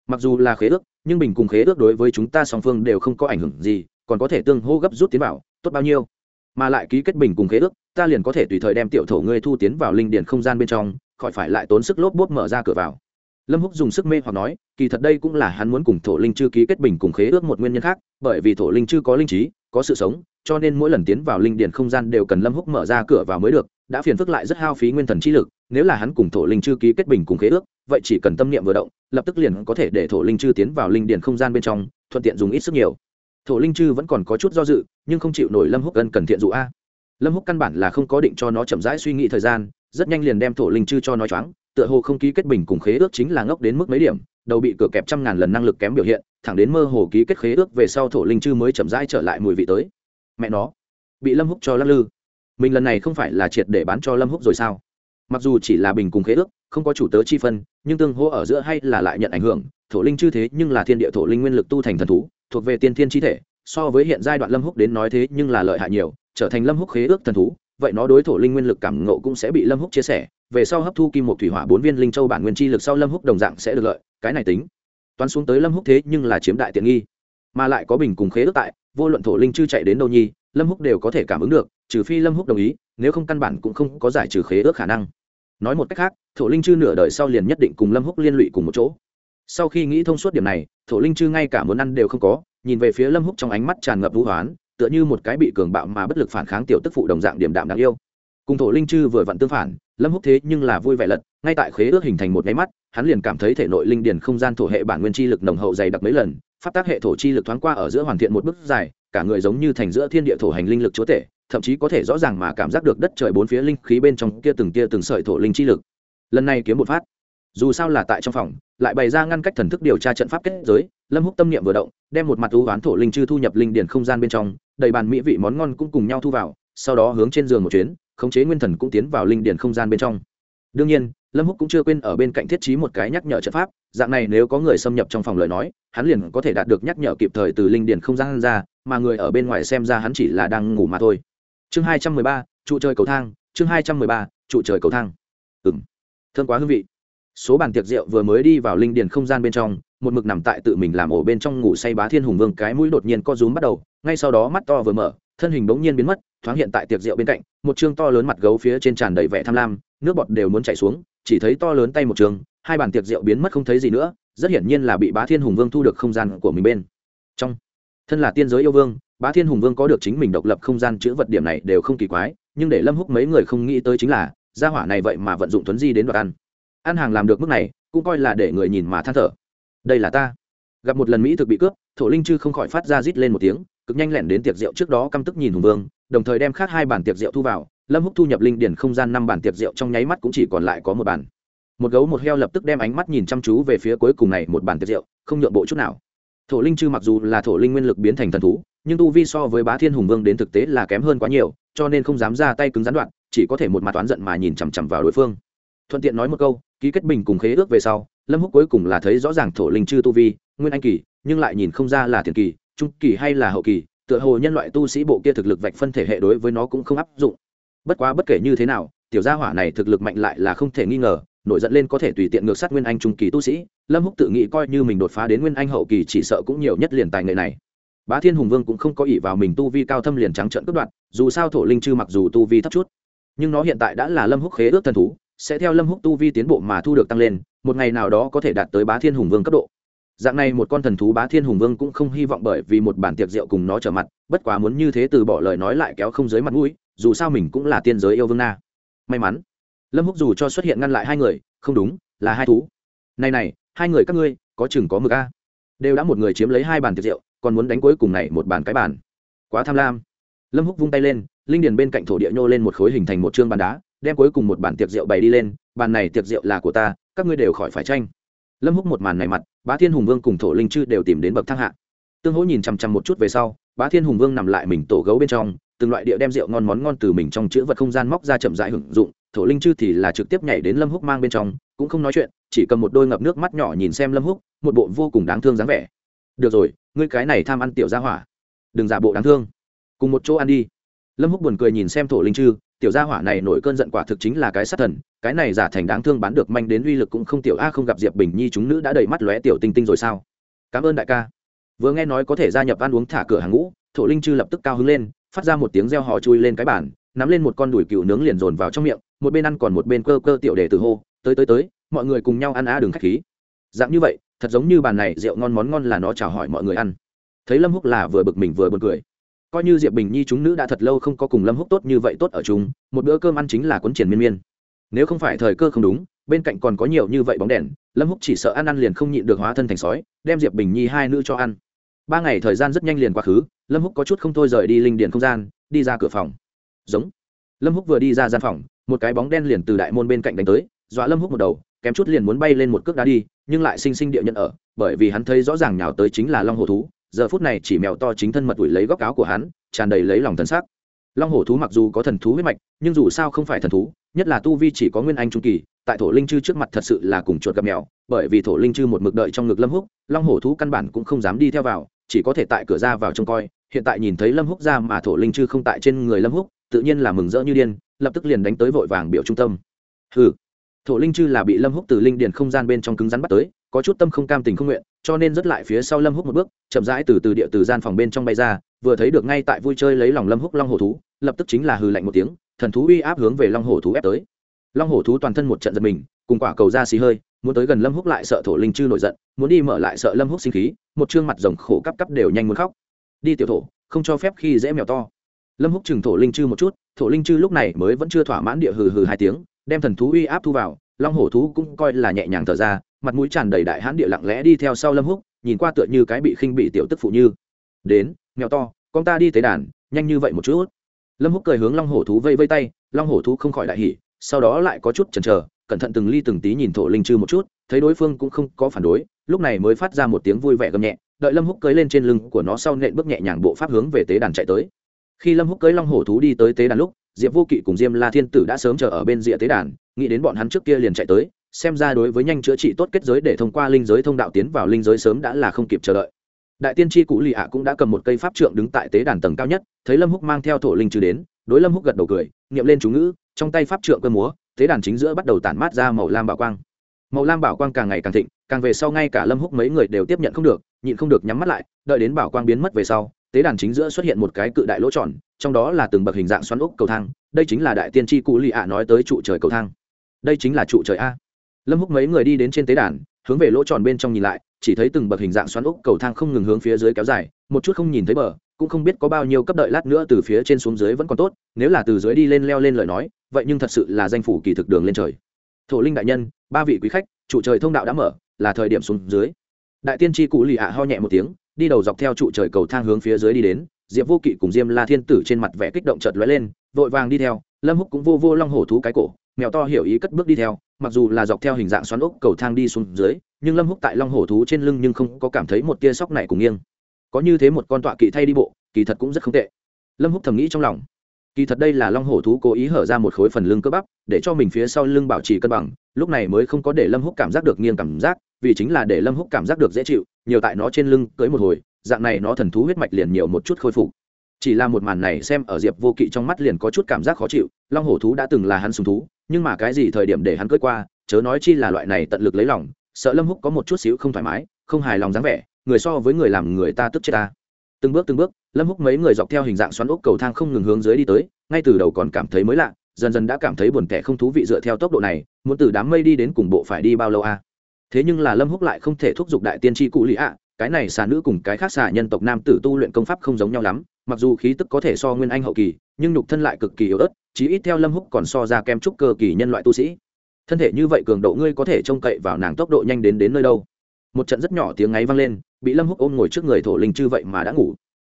mặc dù là khế ước, nhưng bình cùng khế ước đối với chúng ta song phương đều không có ảnh hưởng gì, còn có thể tương hô gấp rút tiến vào, tốt bao nhiêu. Mà lại ký kết bình cùng khế ước, ta liền có thể tùy thời đem tiểu thổ ngươi thu tiến vào linh điền không gian bên trong, khỏi phải lại tốn sức lốp bốp mở ra cửa vào. Lâm húc dùng sức mê hoặc nói, kỳ thật đây cũng là hắn muốn cùng thổ linh chư ký kết bình cùng khế ước một nguyên nhân khác, bởi vì thổ linh chư có linh trí, có sự sống, cho nên mỗi lần tiến vào linh điền không gian đều cần lâm húc mở ra cửa vào mới được, đã phiền phức lại rất hao phí nguyên thần trí lực nếu là hắn cùng thổ linh chư ký kết bình cùng khế ước, vậy chỉ cần tâm niệm vừa động, lập tức liền có thể để thổ linh chư tiến vào linh điển không gian bên trong, thuận tiện dùng ít sức nhiều. Thổ linh chư vẫn còn có chút do dự, nhưng không chịu nổi lâm húc gần cần thiện dụ a. Lâm húc căn bản là không có định cho nó chậm rãi suy nghĩ thời gian, rất nhanh liền đem thổ linh chư cho nó choáng, tựa hồ không ký kết bình cùng khế ước chính là ngốc đến mức mấy điểm, đầu bị cửa kẹp trăm ngàn lần năng lực kém biểu hiện, thẳng đến mơ hồ ký kết khế ước về sau thổ linh chư mới chậm rãi trở lại mùi vị tới. Mẹ nó, bị lâm húc cho lắc lư. Mình lần này không phải là triệt để bán cho lâm húc rồi sao? Mặc dù chỉ là bình cùng khế ước, không có chủ tớ chi phân, nhưng tương hô ở giữa hay là lại nhận ảnh hưởng, thổ linh chư thế nhưng là thiên địa thổ linh nguyên lực tu thành thần thú, thuộc về tiên thiên chi thể, so với hiện giai đoạn lâm húc đến nói thế nhưng là lợi hại nhiều, trở thành lâm húc khế ước thần thú, vậy nó đối thổ linh nguyên lực cảm ngộ cũng sẽ bị lâm húc chia sẻ, về sau hấp thu kim một thủy hỏa bốn viên linh châu bản nguyên chi lực sau lâm húc đồng dạng sẽ được lợi, cái này tính. Toán xuống tới lâm húc thế nhưng là chiếm đại tiện nghi, mà lại có bình cùng khế ước tại, vô luận thổ linh chư chạy đến đâu nhi, lâm húc đều có thể cảm ứng được, trừ phi lâm húc đồng ý, nếu không căn bản cũng không có giải trừ khế ước khả năng nói một cách khác, thổ linh chư nửa đời sau liền nhất định cùng lâm húc liên lụy cùng một chỗ. Sau khi nghĩ thông suốt điểm này, thổ linh chư ngay cả muốn ăn đều không có, nhìn về phía lâm húc trong ánh mắt tràn ngập vũ hoán, tựa như một cái bị cường bạo mà bất lực phản kháng tiểu tức phụ đồng dạng điểm đạm đáng yêu. Cùng thổ linh chư vừa vặn tương phản, lâm húc thế nhưng là vui vẻ lật, ngay tại khế ước hình thành một nháy mắt, hắn liền cảm thấy thể nội linh điền không gian thổ hệ bản nguyên chi lực nồng hậu dày đặc mấy lần phát tác hệ thổ chi lực thoáng qua ở giữa hoàn thiện một bước dài, cả người giống như thành giữa thiên địa thổ hành linh lực chúa tể thậm chí có thể rõ ràng mà cảm giác được đất trời bốn phía linh khí bên trong kia từng kia từng sợi thổ linh chi lực. Lần này kiếm một phát. Dù sao là tại trong phòng, lại bày ra ngăn cách thần thức điều tra trận pháp kết giới, lâm húc tâm niệm vừa động, đem một mặt ưu oán thổ linh chư thu nhập linh điền không gian bên trong, đầy bàn mỹ vị món ngon cũng cùng nhau thu vào, sau đó hướng trên giường một chuyến, khống chế nguyên thần cũng tiến vào linh điền không gian bên trong. Đương nhiên, lâm húc cũng chưa quên ở bên cạnh thiết trí một cái nhắc nhở trận pháp, dạng này nếu có người xâm nhập trong phòng lời nói, hắn liền có thể đạt được nhắc nhở kịp thời từ linh điền không gian ra, mà người ở bên ngoài xem ra hắn chỉ là đang ngủ mà thôi chương hai trăm mười ba, trụ trời cầu thang, chương hai trăm mười ba, trụ trời cầu thang. Ừng thơm quá hương vị. Số bàn tiệc rượu vừa mới đi vào linh điền không gian bên trong, một mực nằm tại tự mình làm ổ bên trong ngủ say bá thiên hùng vương, cái mũi đột nhiên co rúm bắt đầu, ngay sau đó mắt to vừa mở, thân hình bỗng nhiên biến mất, thoáng hiện tại tiệc rượu bên cạnh, một chương to lớn mặt gấu phía trên tràn đầy vẻ tham lam, nước bọt đều muốn chảy xuống, chỉ thấy to lớn tay một trường, hai bàn tiệc rượu biến mất không thấy gì nữa, rất hiển nhiên là bị bá thiên hùng vương thu được không gian của mình bên trong. Thân là tiên giới yêu vương bá thiên hùng vương có được chính mình độc lập không gian chữ vật điểm này đều không kỳ quái, nhưng để lâm húc mấy người không nghĩ tới chính là, gia hỏa này vậy mà vận dụng tuấn di đến đoạt ăn. Ăn hàng làm được mức này, cũng coi là để người nhìn mà than thở. Đây là ta. Gặp một lần mỹ thực bị cướp, thổ linh chư không khỏi phát ra rít lên một tiếng, cực nhanh lẹn đến tiệc rượu trước đó căm tức nhìn hùng vương, đồng thời đem khác hai bản tiệc rượu thu vào. Lâm húc thu nhập linh điển không gian năm bản tiệc rượu trong nháy mắt cũng chỉ còn lại có một bản một gấu một heo lập tức đem ánh mắt nhìn chăm chú về phía cuối cùng này một bản tiệc rượu, không nhượng bộ chút nào thổ linh chư mặc dù là thổ linh nguyên lực biến thành thần thú, nhưng tu vi so với bá thiên hùng vương đến thực tế là kém hơn quá nhiều, cho nên không dám ra tay cứng gián đoạn, chỉ có thể một mặt oán giận mà nhìn chằm chằm vào đối phương. Thuận tiện nói một câu, ký kết bình cùng khế ước về sau, lâm húc cuối cùng là thấy rõ ràng thổ linh chư tu vi, nguyên anh kỳ, nhưng lại nhìn không ra là tiền kỳ, trung kỳ hay là hậu kỳ, tựa hồ nhân loại tu sĩ bộ kia thực lực vạch phân thể hệ đối với nó cũng không áp dụng. Bất quá bất kể như thế nào, tiểu gia hỏa này thực lực mạnh lại là không thể nghi ngờ nổi giận lên có thể tùy tiện ngược sát nguyên anh trung kỳ tu sĩ, lâm húc tự nghĩ coi như mình đột phá đến nguyên anh hậu kỳ chỉ sợ cũng nhiều nhất liền tài nghệ này. Bá thiên hùng vương cũng không có ỷ vào mình tu vi cao thâm liền trắng trợn cướp đoạt, dù sao thổ linh chư mặc dù tu vi thấp chút, nhưng nó hiện tại đã là lâm húc khế ước thần thú, sẽ theo lâm húc tu vi tiến bộ mà thu được tăng lên, một ngày nào đó có thể đạt tới bá thiên hùng vương cấp độ. Dạng này một con thần thú bá thiên hùng vương cũng không hy vọng bởi vì một bản tiệc rượu cùng nó trở mặt, bất quá muốn như thế từ bỏ lời nói lại kéo không dưới mặt mũi, dù sao mình cũng là tiên giới yêu vương na. May mắn lâm húc dù cho xuất hiện ngăn lại hai người, không đúng, là hai thú. Này này, hai người các ngươi, có chừng có mực a. Đều đã một người chiếm lấy hai bàn tiệc rượu, còn muốn đánh cuối cùng này một bàn cái bàn. Quá tham lam. Lâm húc vung tay lên, linh điền bên cạnh thổ địa nhô lên một khối hình thành một chương bàn đá, đem cuối cùng một bàn tiệc rượu bày đi lên, bàn này tiệc rượu là của ta, các ngươi đều khỏi phải tranh. Lâm húc một màn này mặt, bá thiên hùng vương cùng thổ linh chư đều tìm đến bậc thang hạ. Tương hỗ nhìn chằm chằm một chút về sau, bá thiên hùng vương nằm lại mình tổ gấu bên trong, từng loại địa đem rượu ngon món ngon từ mình trong chữ vật không gian móc ra chậm rãi hưởng dụng thổ linh chư thì là trực tiếp nhảy đến lâm húc mang bên trong, cũng không nói chuyện, chỉ cầm một đôi ngập nước mắt nhỏ nhìn xem lâm húc, một bộ vô cùng đáng thương dáng vẻ. Được rồi, ngươi cái này tham ăn tiểu gia hỏa. Đừng giả bộ đáng thương. Cùng một chỗ ăn đi. Lâm húc buồn cười nhìn xem thổ linh chư, tiểu gia hỏa này nổi cơn giận quả thực chính là cái sát thần, cái này giả thành đáng thương bán được manh đến uy lực cũng không tiểu, a, không gặp diệp bình nhi chúng nữ đã đầy mắt lóe tiểu tinh tinh rồi sao? Cảm ơn đại ca. Vừa nghe nói có thể gia nhập ăn uống thả cửa hàng ngũ, thổ linh chư lập tức cao hứng lên, phát ra một tiếng reo hò chui lên cái bàn nắm lên một con đùi cừu nướng liền dồn vào trong miệng, một bên ăn còn một bên cơ cơ tiểu đề từ hô, tới tới tới, mọi người cùng nhau ăn á đường khách khí. Dạng như vậy, thật giống như bàn này rượu ngon món ngon là nó chào hỏi mọi người ăn. Thấy lâm húc là vừa bực mình vừa buồn cười. Coi như diệp bình nhi chúng nữ đã thật lâu không có cùng lâm húc tốt như vậy tốt ở chung, một bữa cơm ăn chính là cuốn triển miên miên. Nếu không phải thời cơ không đúng, bên cạnh còn có nhiều như vậy bóng đèn, lâm húc chỉ sợ ăn ăn liền không nhịn được hóa thân thành sói, đem diệp bình nhi hai nữ cho ăn. Ba ngày thời gian rất nhanh liền quá khứ, lâm húc có chút không thôi rời đi linh điền không gian, đi ra cửa phòng giống lâm húc vừa đi ra gian phòng, một cái bóng đen liền từ đại môn bên cạnh đánh tới, dọa lâm húc một đầu, kém chút liền muốn bay lên một cước đá đi, nhưng lại sinh sinh địa nhận ở, bởi vì hắn thấy rõ ràng nhào tới chính là long hổ thú, giờ phút này chỉ mèo to chính thân mật ủi lấy góc áo của hắn, tràn đầy lấy lòng thần sắc. long hổ thú mặc dù có thần thú huyết mạch, nhưng dù sao không phải thần thú, nhất là tu vi chỉ có nguyên anh trung kỳ, tại thổ linh chư trước mặt thật sự là cùng chuột gặp mèo, bởi vì thổ linh chư một mực đợi trong ngực lâm húc, long hổ thú căn bản cũng không dám đi theo vào, chỉ có thể tại cửa ra vào trông coi, hiện tại nhìn thấy lâm húc ra mà thổ linh chư không tại trên người lâm húc tự nhiên là mừng rỡ như điên, lập tức liền đánh tới vội vàng biểu trung tâm. Hừ, thổ linh chư là bị lâm húc từ linh điền không gian bên trong cứng rắn bắt tới, có chút tâm không cam tình không nguyện, cho nên rất lại phía sau lâm húc một bước, chậm rãi từ từ địa từ gian phòng bên trong bay ra, vừa thấy được ngay tại vui chơi lấy lòng lâm húc long hổ thú, lập tức chính là hừ lạnh một tiếng, thần thú uy áp hướng về long hổ thú ép tới. Long hổ thú toàn thân một trận giật mình, cùng quả cầu ra xì hơi, muốn tới gần lâm húc lại sợ thổ linh chư nổi giận, muốn đi mở lại sợ lâm húc sinh khí, một trương mặt rồng khổ cắp cắp đều nhanh muốn khóc. Đi tiểu thổ, không cho phép khi dễ mèo to lâm húc chừng thổ linh chư một chút, thổ linh chư lúc này mới vẫn chưa thỏa mãn địa hừ hừ hai tiếng, đem thần thú uy áp thu vào, long hổ thú cũng coi là nhẹ nhàng thở ra, mặt mũi tràn đầy đại hãn địa lặng lẽ đi theo sau lâm húc, nhìn qua tựa như cái bị khinh bị tiểu tức phụ như. Đến mèo to, con ta đi tế đàn, nhanh như vậy một chút. Lâm húc cười hướng long hổ thú vây vây tay, long hổ thú không khỏi đại hỉ, sau đó lại có chút chần chờ, cẩn thận từng ly từng tí nhìn thổ linh chư một chút, thấy đối phương cũng không có phản đối, lúc này mới phát ra một tiếng vui vẻ gầm nhẹ, đợi lâm húc cưới lên trên lưng của nó sau nện bước nhẹ nhàng bộ pháp hướng về tế đàn chạy tới khi lâm húc cưới long hổ thú đi tới tế đàn lúc, diệp vô kỵ cùng diêm la thiên tử đã sớm chờ ở bên rìa tế đàn, nghĩ đến bọn hắn trước kia liền chạy tới, xem ra đối với nhanh chữa trị tốt kết giới để thông qua linh giới thông đạo tiến vào linh giới sớm đã là không kịp chờ đợi. Đại tiên tri cụ lì ạ cũng đã cầm một cây pháp trượng đứng tại tế đàn tầng cao nhất, thấy lâm húc mang theo thổ linh trừ đến, đối lâm húc gật đầu cười nghiệm lên chú ngữ, trong tay pháp trượng cơ múa, tế đàn chính giữa bắt đầu tản mát ra màu lam bảo quang. Màu lam bảo quang càng ngày càng thịnh, càng về sau ngay cả lâm húc mấy người đều tiếp nhận không được, nhịn không được nhắm mắt lại, đợi đến bảo quang biến mất về sau tế đàn chính giữa xuất hiện một cái cự đại lỗ tròn, trong đó là từng bậc hình dạng xoắn ốc cầu thang, đây chính là đại tiên tri cụ lì ạ nói tới trụ trời cầu thang. Đây chính là trụ trời a. Lâm húc mấy người đi đến trên tế đàn, hướng về lỗ tròn bên trong nhìn lại, chỉ thấy từng bậc hình dạng xoắn ốc cầu thang không ngừng hướng phía dưới kéo dài, một chút không nhìn thấy bờ, cũng không biết có bao nhiêu cấp đợi lát nữa từ phía trên xuống dưới vẫn còn tốt, nếu là từ dưới đi lên leo lên lời nói, vậy nhưng thật sự là danh phủ kỳ thực đường lên trời. Thổ linh đại nhân, ba vị quý khách, trụ trời thông đạo đã mở, là thời điểm xuống dưới. Đại tiên tri cụ lì ạ ho nhẹ một tiếng đi đầu dọc theo trụ trời cầu thang hướng phía dưới đi đến, diệp vô kỵ cùng diêm la thiên tử trên mặt vẻ kích động chợt lóe lên, vội vàng đi theo, lâm húc cũng vô vô long hổ thú cái cổ, mèo to hiểu ý cất bước đi theo, mặc dù là dọc theo hình dạng xoắn ốc cầu thang đi xuống dưới, nhưng lâm húc tại long hổ thú trên lưng nhưng không có cảm thấy một tia sóc này cùng nghiêng. Có như thế một con tọa kỵ thay đi bộ, kỳ thật cũng rất không tệ. Lâm húc thầm nghĩ trong lòng. Kỳ thật đây là long hổ thú cố ý hở ra một khối phần lưng cơ bắp, để cho mình phía sau lưng bảo trì cân bằng, lúc này mới không có để lâm húc cảm giác được nghiêng cảm giác vì chính là để lâm húc cảm giác được dễ chịu, nhiều tại nó trên lưng cưới một hồi, dạng này nó thần thú huyết mạch liền nhiều một chút khôi phục chỉ là một màn này xem ở diệp vô kỵ trong mắt liền có chút cảm giác khó chịu, long hổ thú đã từng là hắn sùng thú, nhưng mà cái gì thời điểm để hắn cưới qua, chớ nói chi là loại này tận lực lấy lòng, sợ lâm húc có một chút xíu không thoải mái, không hài lòng dáng vẻ, người so với người làm người ta tức chết ta từng bước từng bước, lâm húc mấy người dọc theo hình dạng xoắn ốc cầu thang không ngừng hướng dưới đi tới, ngay từ đầu còn cảm thấy mới lạ, dần dần đã cảm thấy buồn tẻ không thú vị dựa theo tốc độ này, muốn từ đám mây đi đến cùng bộ phải đi bao lâu a à? Thế nhưng là lâm húc lại không thể thúc giục đại tiên tri cụ lý ạ, cái này xà nữ cùng cái khác xà nhân tộc nam tử tu luyện công pháp không giống nhau lắm, mặc dù khí tức có thể so nguyên anh hậu kỳ, nhưng nhục thân lại cực kỳ yếu ớt, chí ít theo lâm húc còn so ra kem trúc cơ kỳ nhân loại tu sĩ. Thân thể như vậy cường độ ngươi có thể trông cậy vào nàng tốc độ nhanh đến đến nơi đâu? Một trận rất nhỏ tiếng ngáy vang lên, bị lâm húc ôm ngồi trước người thổ linh chư vậy mà đã ngủ.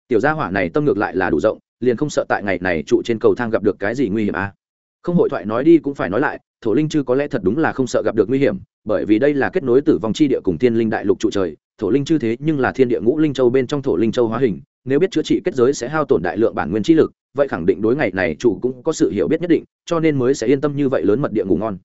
Tiểu gia hỏa này tâm ngược lại là đủ rộng, liền không sợ tại ngày này trụ trên cầu thang gặp được cái gì nguy hiểm à? Không hội thoại nói đi cũng phải nói lại, thổ linh chư có lẽ thật đúng là không sợ gặp được nguy hiểm bởi vì đây là kết nối tử vong chi địa cùng thiên linh đại lục trụ trời, thổ linh chư thế nhưng là thiên địa ngũ linh châu bên trong thổ linh châu hóa hình, nếu biết chữa trị kết giới sẽ hao tổn đại lượng bản nguyên chi lực, vậy khẳng định đối ngày này chủ cũng có sự hiểu biết nhất định, cho nên mới sẽ yên tâm như vậy lớn mật địa ngủ ngon.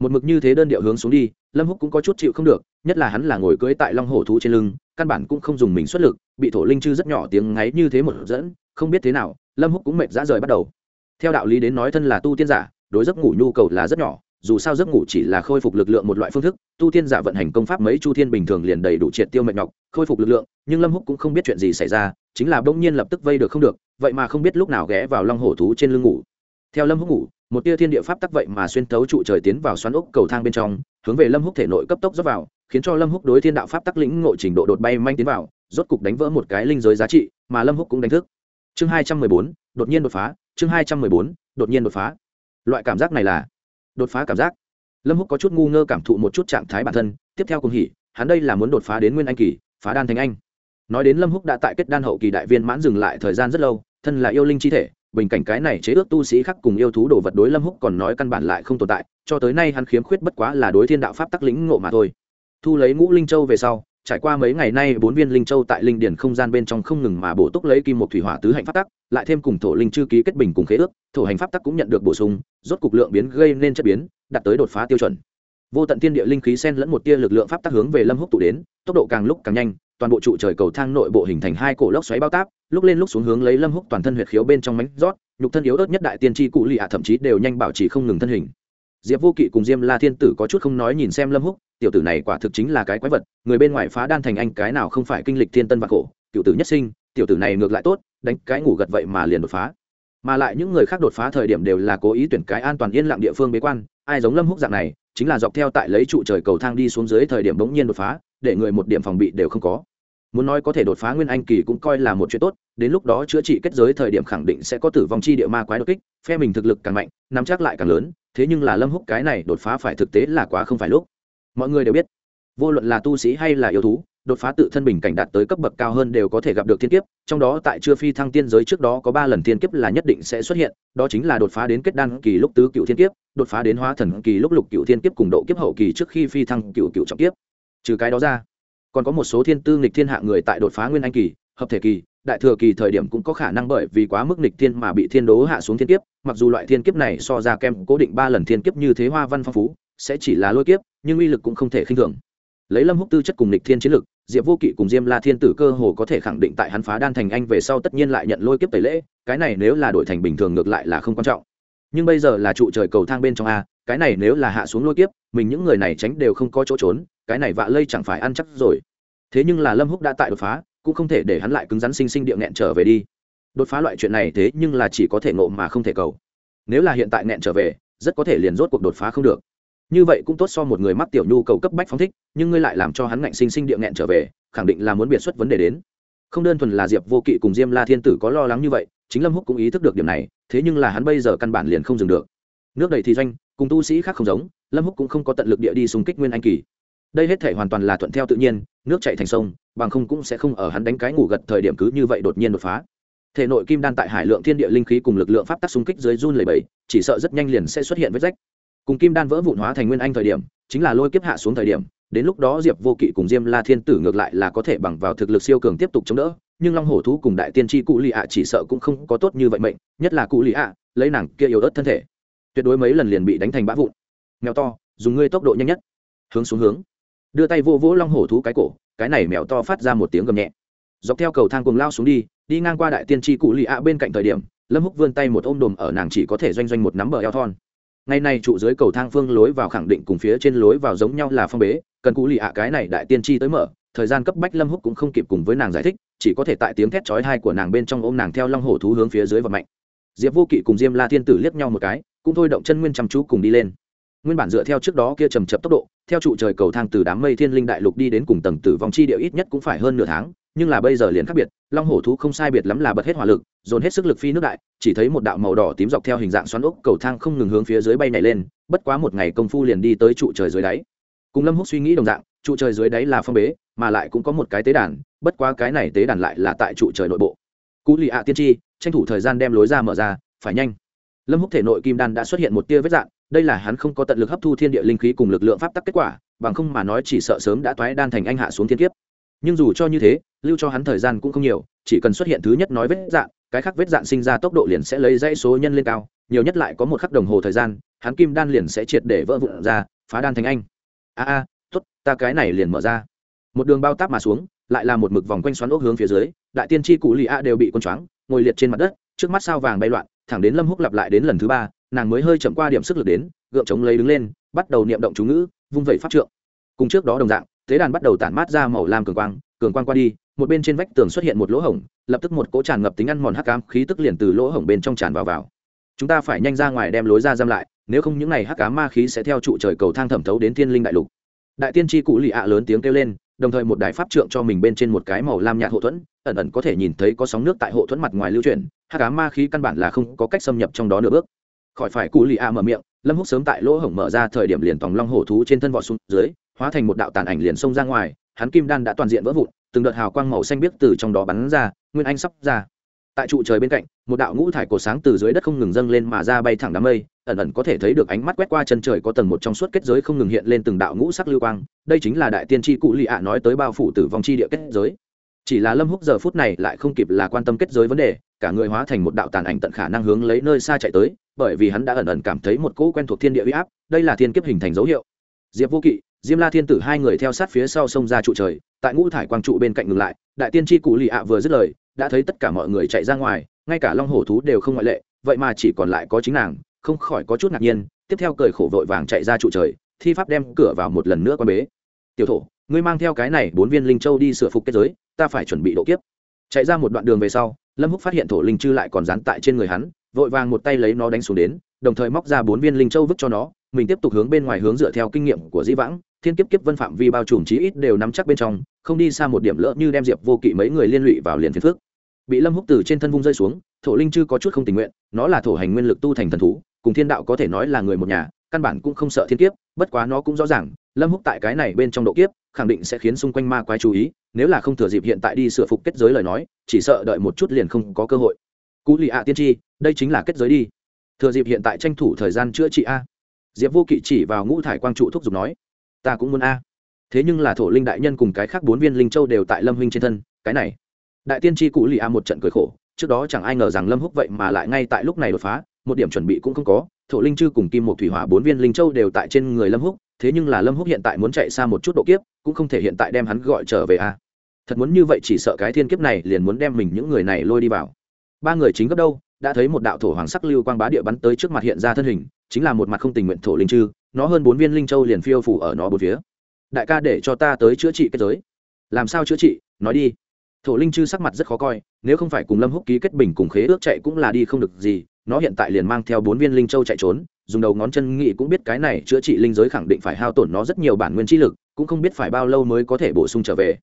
Một mực như thế đơn điệu hướng xuống đi, lâm húc cũng có chút chịu không được, nhất là hắn là ngồi cưỡi tại long hổ thú trên lưng, căn bản cũng không dùng mình xuất lực, bị thổ linh chư rất nhỏ tiếng ngáy như thế một dẫn, không biết thế nào, lâm húc cũng mệt dã rời bắt đầu. Theo đạo lý đến nói thân là tu tiên giả, đối giấc ngủ nhu cầu là rất nhỏ dù sao giấc ngủ chỉ là khôi phục lực lượng một loại phương thức, tu tiên giả vận hành công pháp mấy chu thiên bình thường liền đầy đủ triệt tiêu mệt nhọc, khôi phục lực lượng, nhưng lâm húc cũng không biết chuyện gì xảy ra, chính là bỗng nhiên lập tức vây được không được, vậy mà không biết lúc nào ghé vào long hổ thú trên lưng ngủ. Theo lâm húc ngủ, một tia thiên địa pháp tắc vậy mà xuyên tấu trụ trời tiến vào xoắn ốc cầu thang bên trong, hướng về lâm húc thể nội cấp tốc dốc vào, khiến cho lâm húc đối thiên đạo pháp tắc lĩnh ngộ trình độ đột bay manh tiến vào, rốt cục đánh vỡ một cái linh giới giá trị mà lâm húc cũng đánh thức. Chương hai trăm mười bốn, đột nhiên đột phá, chương hai trăm mười bốn, đột nhiên đột phá. Loại cảm giác này là đột phá cảm giác. Lâm húc có chút ngu ngơ cảm thụ một chút trạng thái bản thân, tiếp theo cùng hỉ, hắn đây là muốn đột phá đến nguyên anh kỳ, phá đan thành anh. Nói đến lâm húc đã tại kết đan hậu kỳ đại viên mãn dừng lại thời gian rất lâu, thân là yêu linh chi thể, bình cảnh cái này chế ước tu sĩ khác cùng yêu thú đồ vật đối lâm húc còn nói căn bản lại không tồn tại, cho tới nay hắn khiếm khuyết bất quá là đối thiên đạo pháp tắc lĩnh ngộ mà thôi. Thu lấy ngũ linh châu về sau trải qua mấy ngày nay, bốn viên linh châu tại linh điển không gian bên trong không ngừng mà bổ túc lấy kim một thủy hỏa tứ hành pháp tắc, lại thêm cùng thổ linh chư ký kết bình cùng khế ước, thổ hành pháp tắc cũng nhận được bổ sung, rốt cục lượng biến gây nên chất biến, đạt tới đột phá tiêu chuẩn. Vô tận thiên địa linh khí sen lẫn một tia lực lượng pháp tắc hướng về lâm húc tụ đến, tốc độ càng lúc càng nhanh, toàn bộ trụ trời cầu thang nội bộ hình thành hai cổ lốc xoáy bao táp, lúc lên lúc xuống hướng lấy lâm húc toàn thân huyệt khiếu bên trong mánh rót, nhục thân yếu ớt nhất đại tiên tri cụ lì ạ thậm chí đều nhanh bảo trì không ngừng thân hình diệp vô kỵ cùng diêm la thiên tử có chút không nói nhìn xem lâm húc, tiểu tử này quả thực chính là cái quái vật, người bên ngoài phá đan thành anh, cái nào không phải kinh lịch thiên tân và khổ, tiểu tử nhất sinh, tiểu tử này ngược lại tốt, đánh cái ngủ gật vậy mà liền đột phá. Mà lại những người khác đột phá thời điểm đều là cố ý tuyển cái an toàn yên lặng địa phương bế quan, ai giống lâm húc dạng này, chính là dọc theo tại lấy trụ trời cầu thang đi xuống dưới thời điểm bỗng nhiên đột phá, để người một điểm phòng bị đều không có. Muốn nói có thể đột phá nguyên anh kỳ cũng coi là một chuyện tốt, đến lúc đó chữa trị kết giới thời điểm khẳng định sẽ có tử vong chi địa ma quái đột kích, phe mình thực lực càng mạnh, nắm chắc lại càng lớn thế nhưng là lâm húc cái này đột phá phải thực tế là quá không phải lúc. Mọi người đều biết, vô luận là tu sĩ hay là yêu thú, đột phá tự thân bình cảnh đạt tới cấp bậc cao hơn đều có thể gặp được thiên kiếp, trong đó tại chưa phi thăng tiên giới trước đó có ba lần thiên kiếp là nhất định sẽ xuất hiện, đó chính là đột phá đến kết đan kỳ lúc tứ cựu thiên kiếp, đột phá đến hóa thần kỳ lúc lục cựu thiên kiếp cùng độ kiếp hậu kỳ trước khi phi thăng cựu cựu trọng kiếp. Trừ cái đó ra, còn có một số thiên tư nghịch thiên hạ người tại đột phá nguyên anh kỳ, hợp thể kỳ đại thừa kỳ thời điểm cũng có khả năng bởi vì quá mức nghịch thiên mà bị thiên đố hạ xuống thiên kiếp, mặc dù loại thiên kiếp này so ra kem cố định ba lần thiên kiếp như thế hoa văn phong phú, sẽ chỉ là lôi kiếp, nhưng uy lực cũng không thể khinh thường. Lấy lâm húc tư chất cùng lịch thiên chiến lực, diệp vô kỵ cùng diêm la thiên tử cơ hồ có thể khẳng định tại hắn phá đan thành anh về sau tất nhiên lại nhận lôi kiếp tẩy lễ, cái này nếu là đổi thành bình thường ngược lại là không quan trọng. Nhưng bây giờ là trụ trời cầu thang bên trong a, cái này nếu là hạ xuống lôi kiếp, mình những người này tránh đều không có chỗ trốn, cái này vạ lây chẳng phải ăn chắc rồi. Thế nhưng là lâm húc đã tại đột phá cũng không thể để hắn lại cứng rắn sinh sinh địa nghẹn trở về đi. Đột phá loại chuyện này thế nhưng là chỉ có thể ngộ mà không thể cầu. Nếu là hiện tại nghẹn trở về, rất có thể liền rốt cuộc đột phá không được. Như vậy cũng tốt so một người mắc tiểu nhu cầu cấp bách phóng thích, nhưng ngươi lại làm cho hắn ngạnh sinh sinh địa nghẹn trở về, khẳng định là muốn biệt xuất vấn đề đến. Không đơn thuần là diệp vô kỵ cùng diêm la thiên tử có lo lắng như vậy, chính lâm húc cũng ý thức được điểm này, thế nhưng là hắn bây giờ căn bản liền không dừng được. Nước đầy thì doanh, cùng tu sĩ khác không giống, lâm húc cũng không có tận lực địa đi xung kích nguyên anh kỳ. Đây hết thể hoàn toàn là thuận theo tự nhiên nước chạy thành sông, bằng không cũng sẽ không ở hắn đánh cái ngủ gật thời điểm cứ như vậy đột nhiên đột phá. Thể nội kim đan tại hải lượng thiên địa linh khí cùng lực lượng pháp tắc xung kích dưới run lầy bẫy chỉ sợ rất nhanh liền sẽ xuất hiện vết rách. Cùng kim đan vỡ vụn hóa thành nguyên anh thời điểm, chính là lôi kiếp hạ xuống thời điểm, đến lúc đó diệp vô kỵ cùng diêm la thiên tử ngược lại là có thể bằng vào thực lực siêu cường tiếp tục chống đỡ, nhưng long hổ thú cùng đại tiên tri cụ lì ạ chỉ sợ cũng không có tốt như vậy mệnh, nhất là cụ lì ạ, lấy nàng kia yếu ớt thân thể. Tuyệt đối mấy lần liền bị đánh thành bã vụn. Mèo to, dùng ngươi tốc độ nhanh nhất. Hướng xuống hướng đưa tay vô vỗ long hổ thú cái cổ, cái này mèo to phát ra một tiếng gầm nhẹ. Dọc theo cầu thang cùng lao xuống đi đi ngang qua đại tiên tri cụ lì ạ bên cạnh thời điểm, lâm húc vươn tay một ôm đồm ở nàng chỉ có thể doanh doanh một nắm bờ eo thon. Ngày nay trụ dưới cầu thang phương lối vào khẳng định cùng phía trên lối vào giống nhau là phong bế, cần cụ lì ạ cái này đại tiên tri tới mở, thời gian cấp bách lâm húc cũng không kịp cùng với nàng giải thích, chỉ có thể tại tiếng thét chói tai của nàng bên trong ôm nàng theo long hổ thú hướng phía dưới vật mạnh diệp vô kỵ cùng diêm la thiên tử liếc nhau một cái, cũng thôi động chân nguyên chăm chú cùng đi lên. Nguyên bản dựa theo trước đó kia trầm chậm tốc độ theo trụ trời cầu thang từ đám mây thiên linh đại lục đi đến cùng tầng tử vong chi địa ít nhất cũng phải hơn nửa tháng, nhưng là bây giờ liền khác biệt, long hổ thú không sai biệt lắm là bật hết hỏa lực, dồn hết sức lực phi nước đại, chỉ thấy một đạo màu đỏ tím dọc theo hình dạng xoắn ốc cầu thang không ngừng hướng phía dưới bay nhảy lên, bất quá một ngày công phu liền đi tới trụ trời dưới đáy. Cùng lâm húc suy nghĩ đồng dạng, trụ trời dưới đáy là phong bế, mà lại cũng có một cái tế đàn, bất quá cái này tế đàn lại là tại trụ trời nội bộ. Cú lì ạ tiên tri, tranh thủ thời gian đem lối ra mở ra, phải nhanh. Lâm húc thể nội kim đan đã xuất hiện một tia vết dạng đây là hắn không có tận lực hấp thu thiên địa linh khí cùng lực lượng pháp tắc kết quả, bằng không mà nói chỉ sợ sớm đã toái đan thành anh hạ xuống thiên kiếp. Nhưng dù cho như thế, lưu cho hắn thời gian cũng không nhiều, chỉ cần xuất hiện thứ nhất nói vết dạn cái khác vết dạn sinh ra tốc độ liền sẽ lấy dãy số nhân lên cao, nhiều nhất lại có một khắc đồng hồ thời gian, hắn kim đan liền sẽ triệt để vỡ vụn ra, phá đan thành anh. A a, tốt, ta cái này liền mở ra. Một đường bao táp mà xuống, lại là một mực vòng quanh xoắn ốc hướng phía dưới, đại tiên tri cụ lì a đều bị quân choáng, ngồi liệt trên mặt đất, trước mắt sao vàng bay loạn, thẳng đến lâm húc lặp lại đến lần thứ ba nàng mới hơi chậm qua điểm sức lực đến, gượng chống lấy đứng lên, bắt đầu niệm động chú ngữ, vung vẩy pháp trượng. Cùng trước đó đồng dạng tế đàn bắt đầu tản mát ra màu lam cường quang cường quang qua đi, một bên trên vách tường xuất hiện một lỗ hổng, lập tức một cỗ tràn ngập tính ăn mòn hắc ám khí tức liền từ lỗ hổng bên trong tràn vào vào. Chúng ta phải nhanh ra ngoài đem lối ra giam lại, nếu không những này hắc ám ma khí sẽ theo trụ trời cầu thang thẩm thấu đến thiên linh đại lục. Đại tiên tri cụ lì ạ lớn tiếng kêu lên, đồng thời một đài pháp trượng cho mình bên trên một cái màu lam nhạt hộ thuẫn, ẩn ẩn có thể nhìn thấy có sóng nước tại hộ thuẫn mặt ngoài lưu chuyển, hắc ám ma khí căn bản là không có cách xâm nhập trong đó nửa bước khỏi phải cụ lì a mở miệng, lâm húc sớm tại lỗ hổng mở ra thời điểm liền tòng long hổ thú trên thân vọt xuống dưới, hóa thành một đạo tàn ảnh liền xông ra ngoài, hắn kim đan đã toàn diện vỡ vụn, từng đợt hào quang màu xanh biếc từ trong đó bắn ra, nguyên anh sắp ra. Tại trụ trời bên cạnh, một đạo ngũ thải cột sáng từ dưới đất không ngừng dâng lên mà ra bay thẳng đám mây, ẩn ẩn có thể thấy được ánh mắt quét qua chân trời có tầng một trong suốt kết giới không ngừng hiện lên từng đạo ngũ sắc lưu quang, đây chính là đại tiên tri cụ lì ạ nói tới bao phủ tử vong chi địa kết giới. Chỉ là lâm húc giờ phút này lại không kịp là quan tâm kết giới vấn đề, cả người hóa thành một đạo tàn ảnh tận khả năng hướng lấy nơi xa chạy tới bởi vì hắn đã ẩn ẩn cảm thấy một cỗ quen thuộc thiên địa uy áp, đây là thiên kiếp hình thành dấu hiệu. Diệp vô kỵ, diêm la thiên tử hai người theo sát phía sau sông ra trụ trời, tại ngũ thải quang trụ bên cạnh ngừng lại, đại tiên tri cụ lì ạ vừa dứt lời, đã thấy tất cả mọi người chạy ra ngoài, ngay cả long hổ thú đều không ngoại lệ, vậy mà chỉ còn lại có chính nàng, không khỏi có chút ngạc nhiên, tiếp theo cười khổ vội vàng chạy ra trụ trời, thi pháp đem cửa vào một lần nữa quan bế. Tiểu thổ, ngươi mang theo cái này bốn viên linh châu đi sửa phục kết giới, ta phải chuẩn bị độ kiếp. Chạy ra một đoạn đường về sau, lâm húc phát hiện thổ linh chư lại còn dán tại trên người hắn vội vàng một tay lấy nó đánh xuống đến, đồng thời móc ra bốn viên linh châu vứt cho nó, mình tiếp tục hướng bên ngoài hướng dựa theo kinh nghiệm của dĩ vãng, thiên kiếp kiếp vân phạm vi bao trùm chí ít đều nắm chắc bên trong, không đi xa một điểm lỡ như đem diệp vô kỵ mấy người liên lụy vào liền phiền phước bị lâm húc từ trên thân vung rơi xuống, thổ linh chư có chút không tình nguyện, nó là thổ hành nguyên lực tu thành thần thú, cùng thiên đạo có thể nói là người một nhà, căn bản cũng không sợ thiên kiếp, bất quá nó cũng rõ ràng, lâm húc tại cái này bên trong độ kiếp, khẳng định sẽ khiến xung quanh ma quái chú ý, nếu là không thừa dịp hiện tại đi sửa phục kết giới lời nói, chỉ sợ đợi một chút liền không có cơ hội cú lì ạ tiên tri, đây chính là kết giới đi. Thừa dịp hiện tại tranh thủ thời gian chữa trị a. Diệp vô kỵ chỉ vào ngũ thải quang trụ thúc giục nói, ta cũng muốn a. Thế nhưng là thổ linh đại nhân cùng cái khác bốn viên linh châu đều tại lâm huynh trên thân, cái này. Đại tiên tri cụ lì a một trận cười khổ, trước đó chẳng ai ngờ rằng lâm húc vậy mà lại ngay tại lúc này đột phá, một điểm chuẩn bị cũng không có, thổ linh chư cùng kim một thủy hỏa bốn viên linh châu đều tại trên người lâm húc, thế nhưng là lâm húc hiện tại muốn chạy xa một chút độ kiếp, cũng không thể hiện tại đem hắn gọi trở về a. Thật muốn như vậy chỉ sợ cái thiên kiếp này liền muốn đem mình những người này lôi đi vào ba người chính gấp đâu, đã thấy một đạo thổ hoàng sắc lưu quang bá địa bắn tới trước mặt hiện ra thân hình, chính là một mặt không tình nguyện thổ linh chư, nó hơn bốn viên linh châu liền phiêu phủ ở nó bốn phía. Đại ca để cho ta tới chữa trị kết giới. Làm sao chữa trị? Nói đi. Thổ linh chư sắc mặt rất khó coi, nếu không phải cùng lâm húc ký kết bình cùng khế ước chạy cũng là đi không được gì, nó hiện tại liền mang theo bốn viên linh châu chạy trốn, dùng đầu ngón chân nghị cũng biết cái này chữa trị linh giới khẳng định phải hao tổn nó rất nhiều bản nguyên chi lực, cũng không biết phải bao lâu mới có thể bổ sung trở về.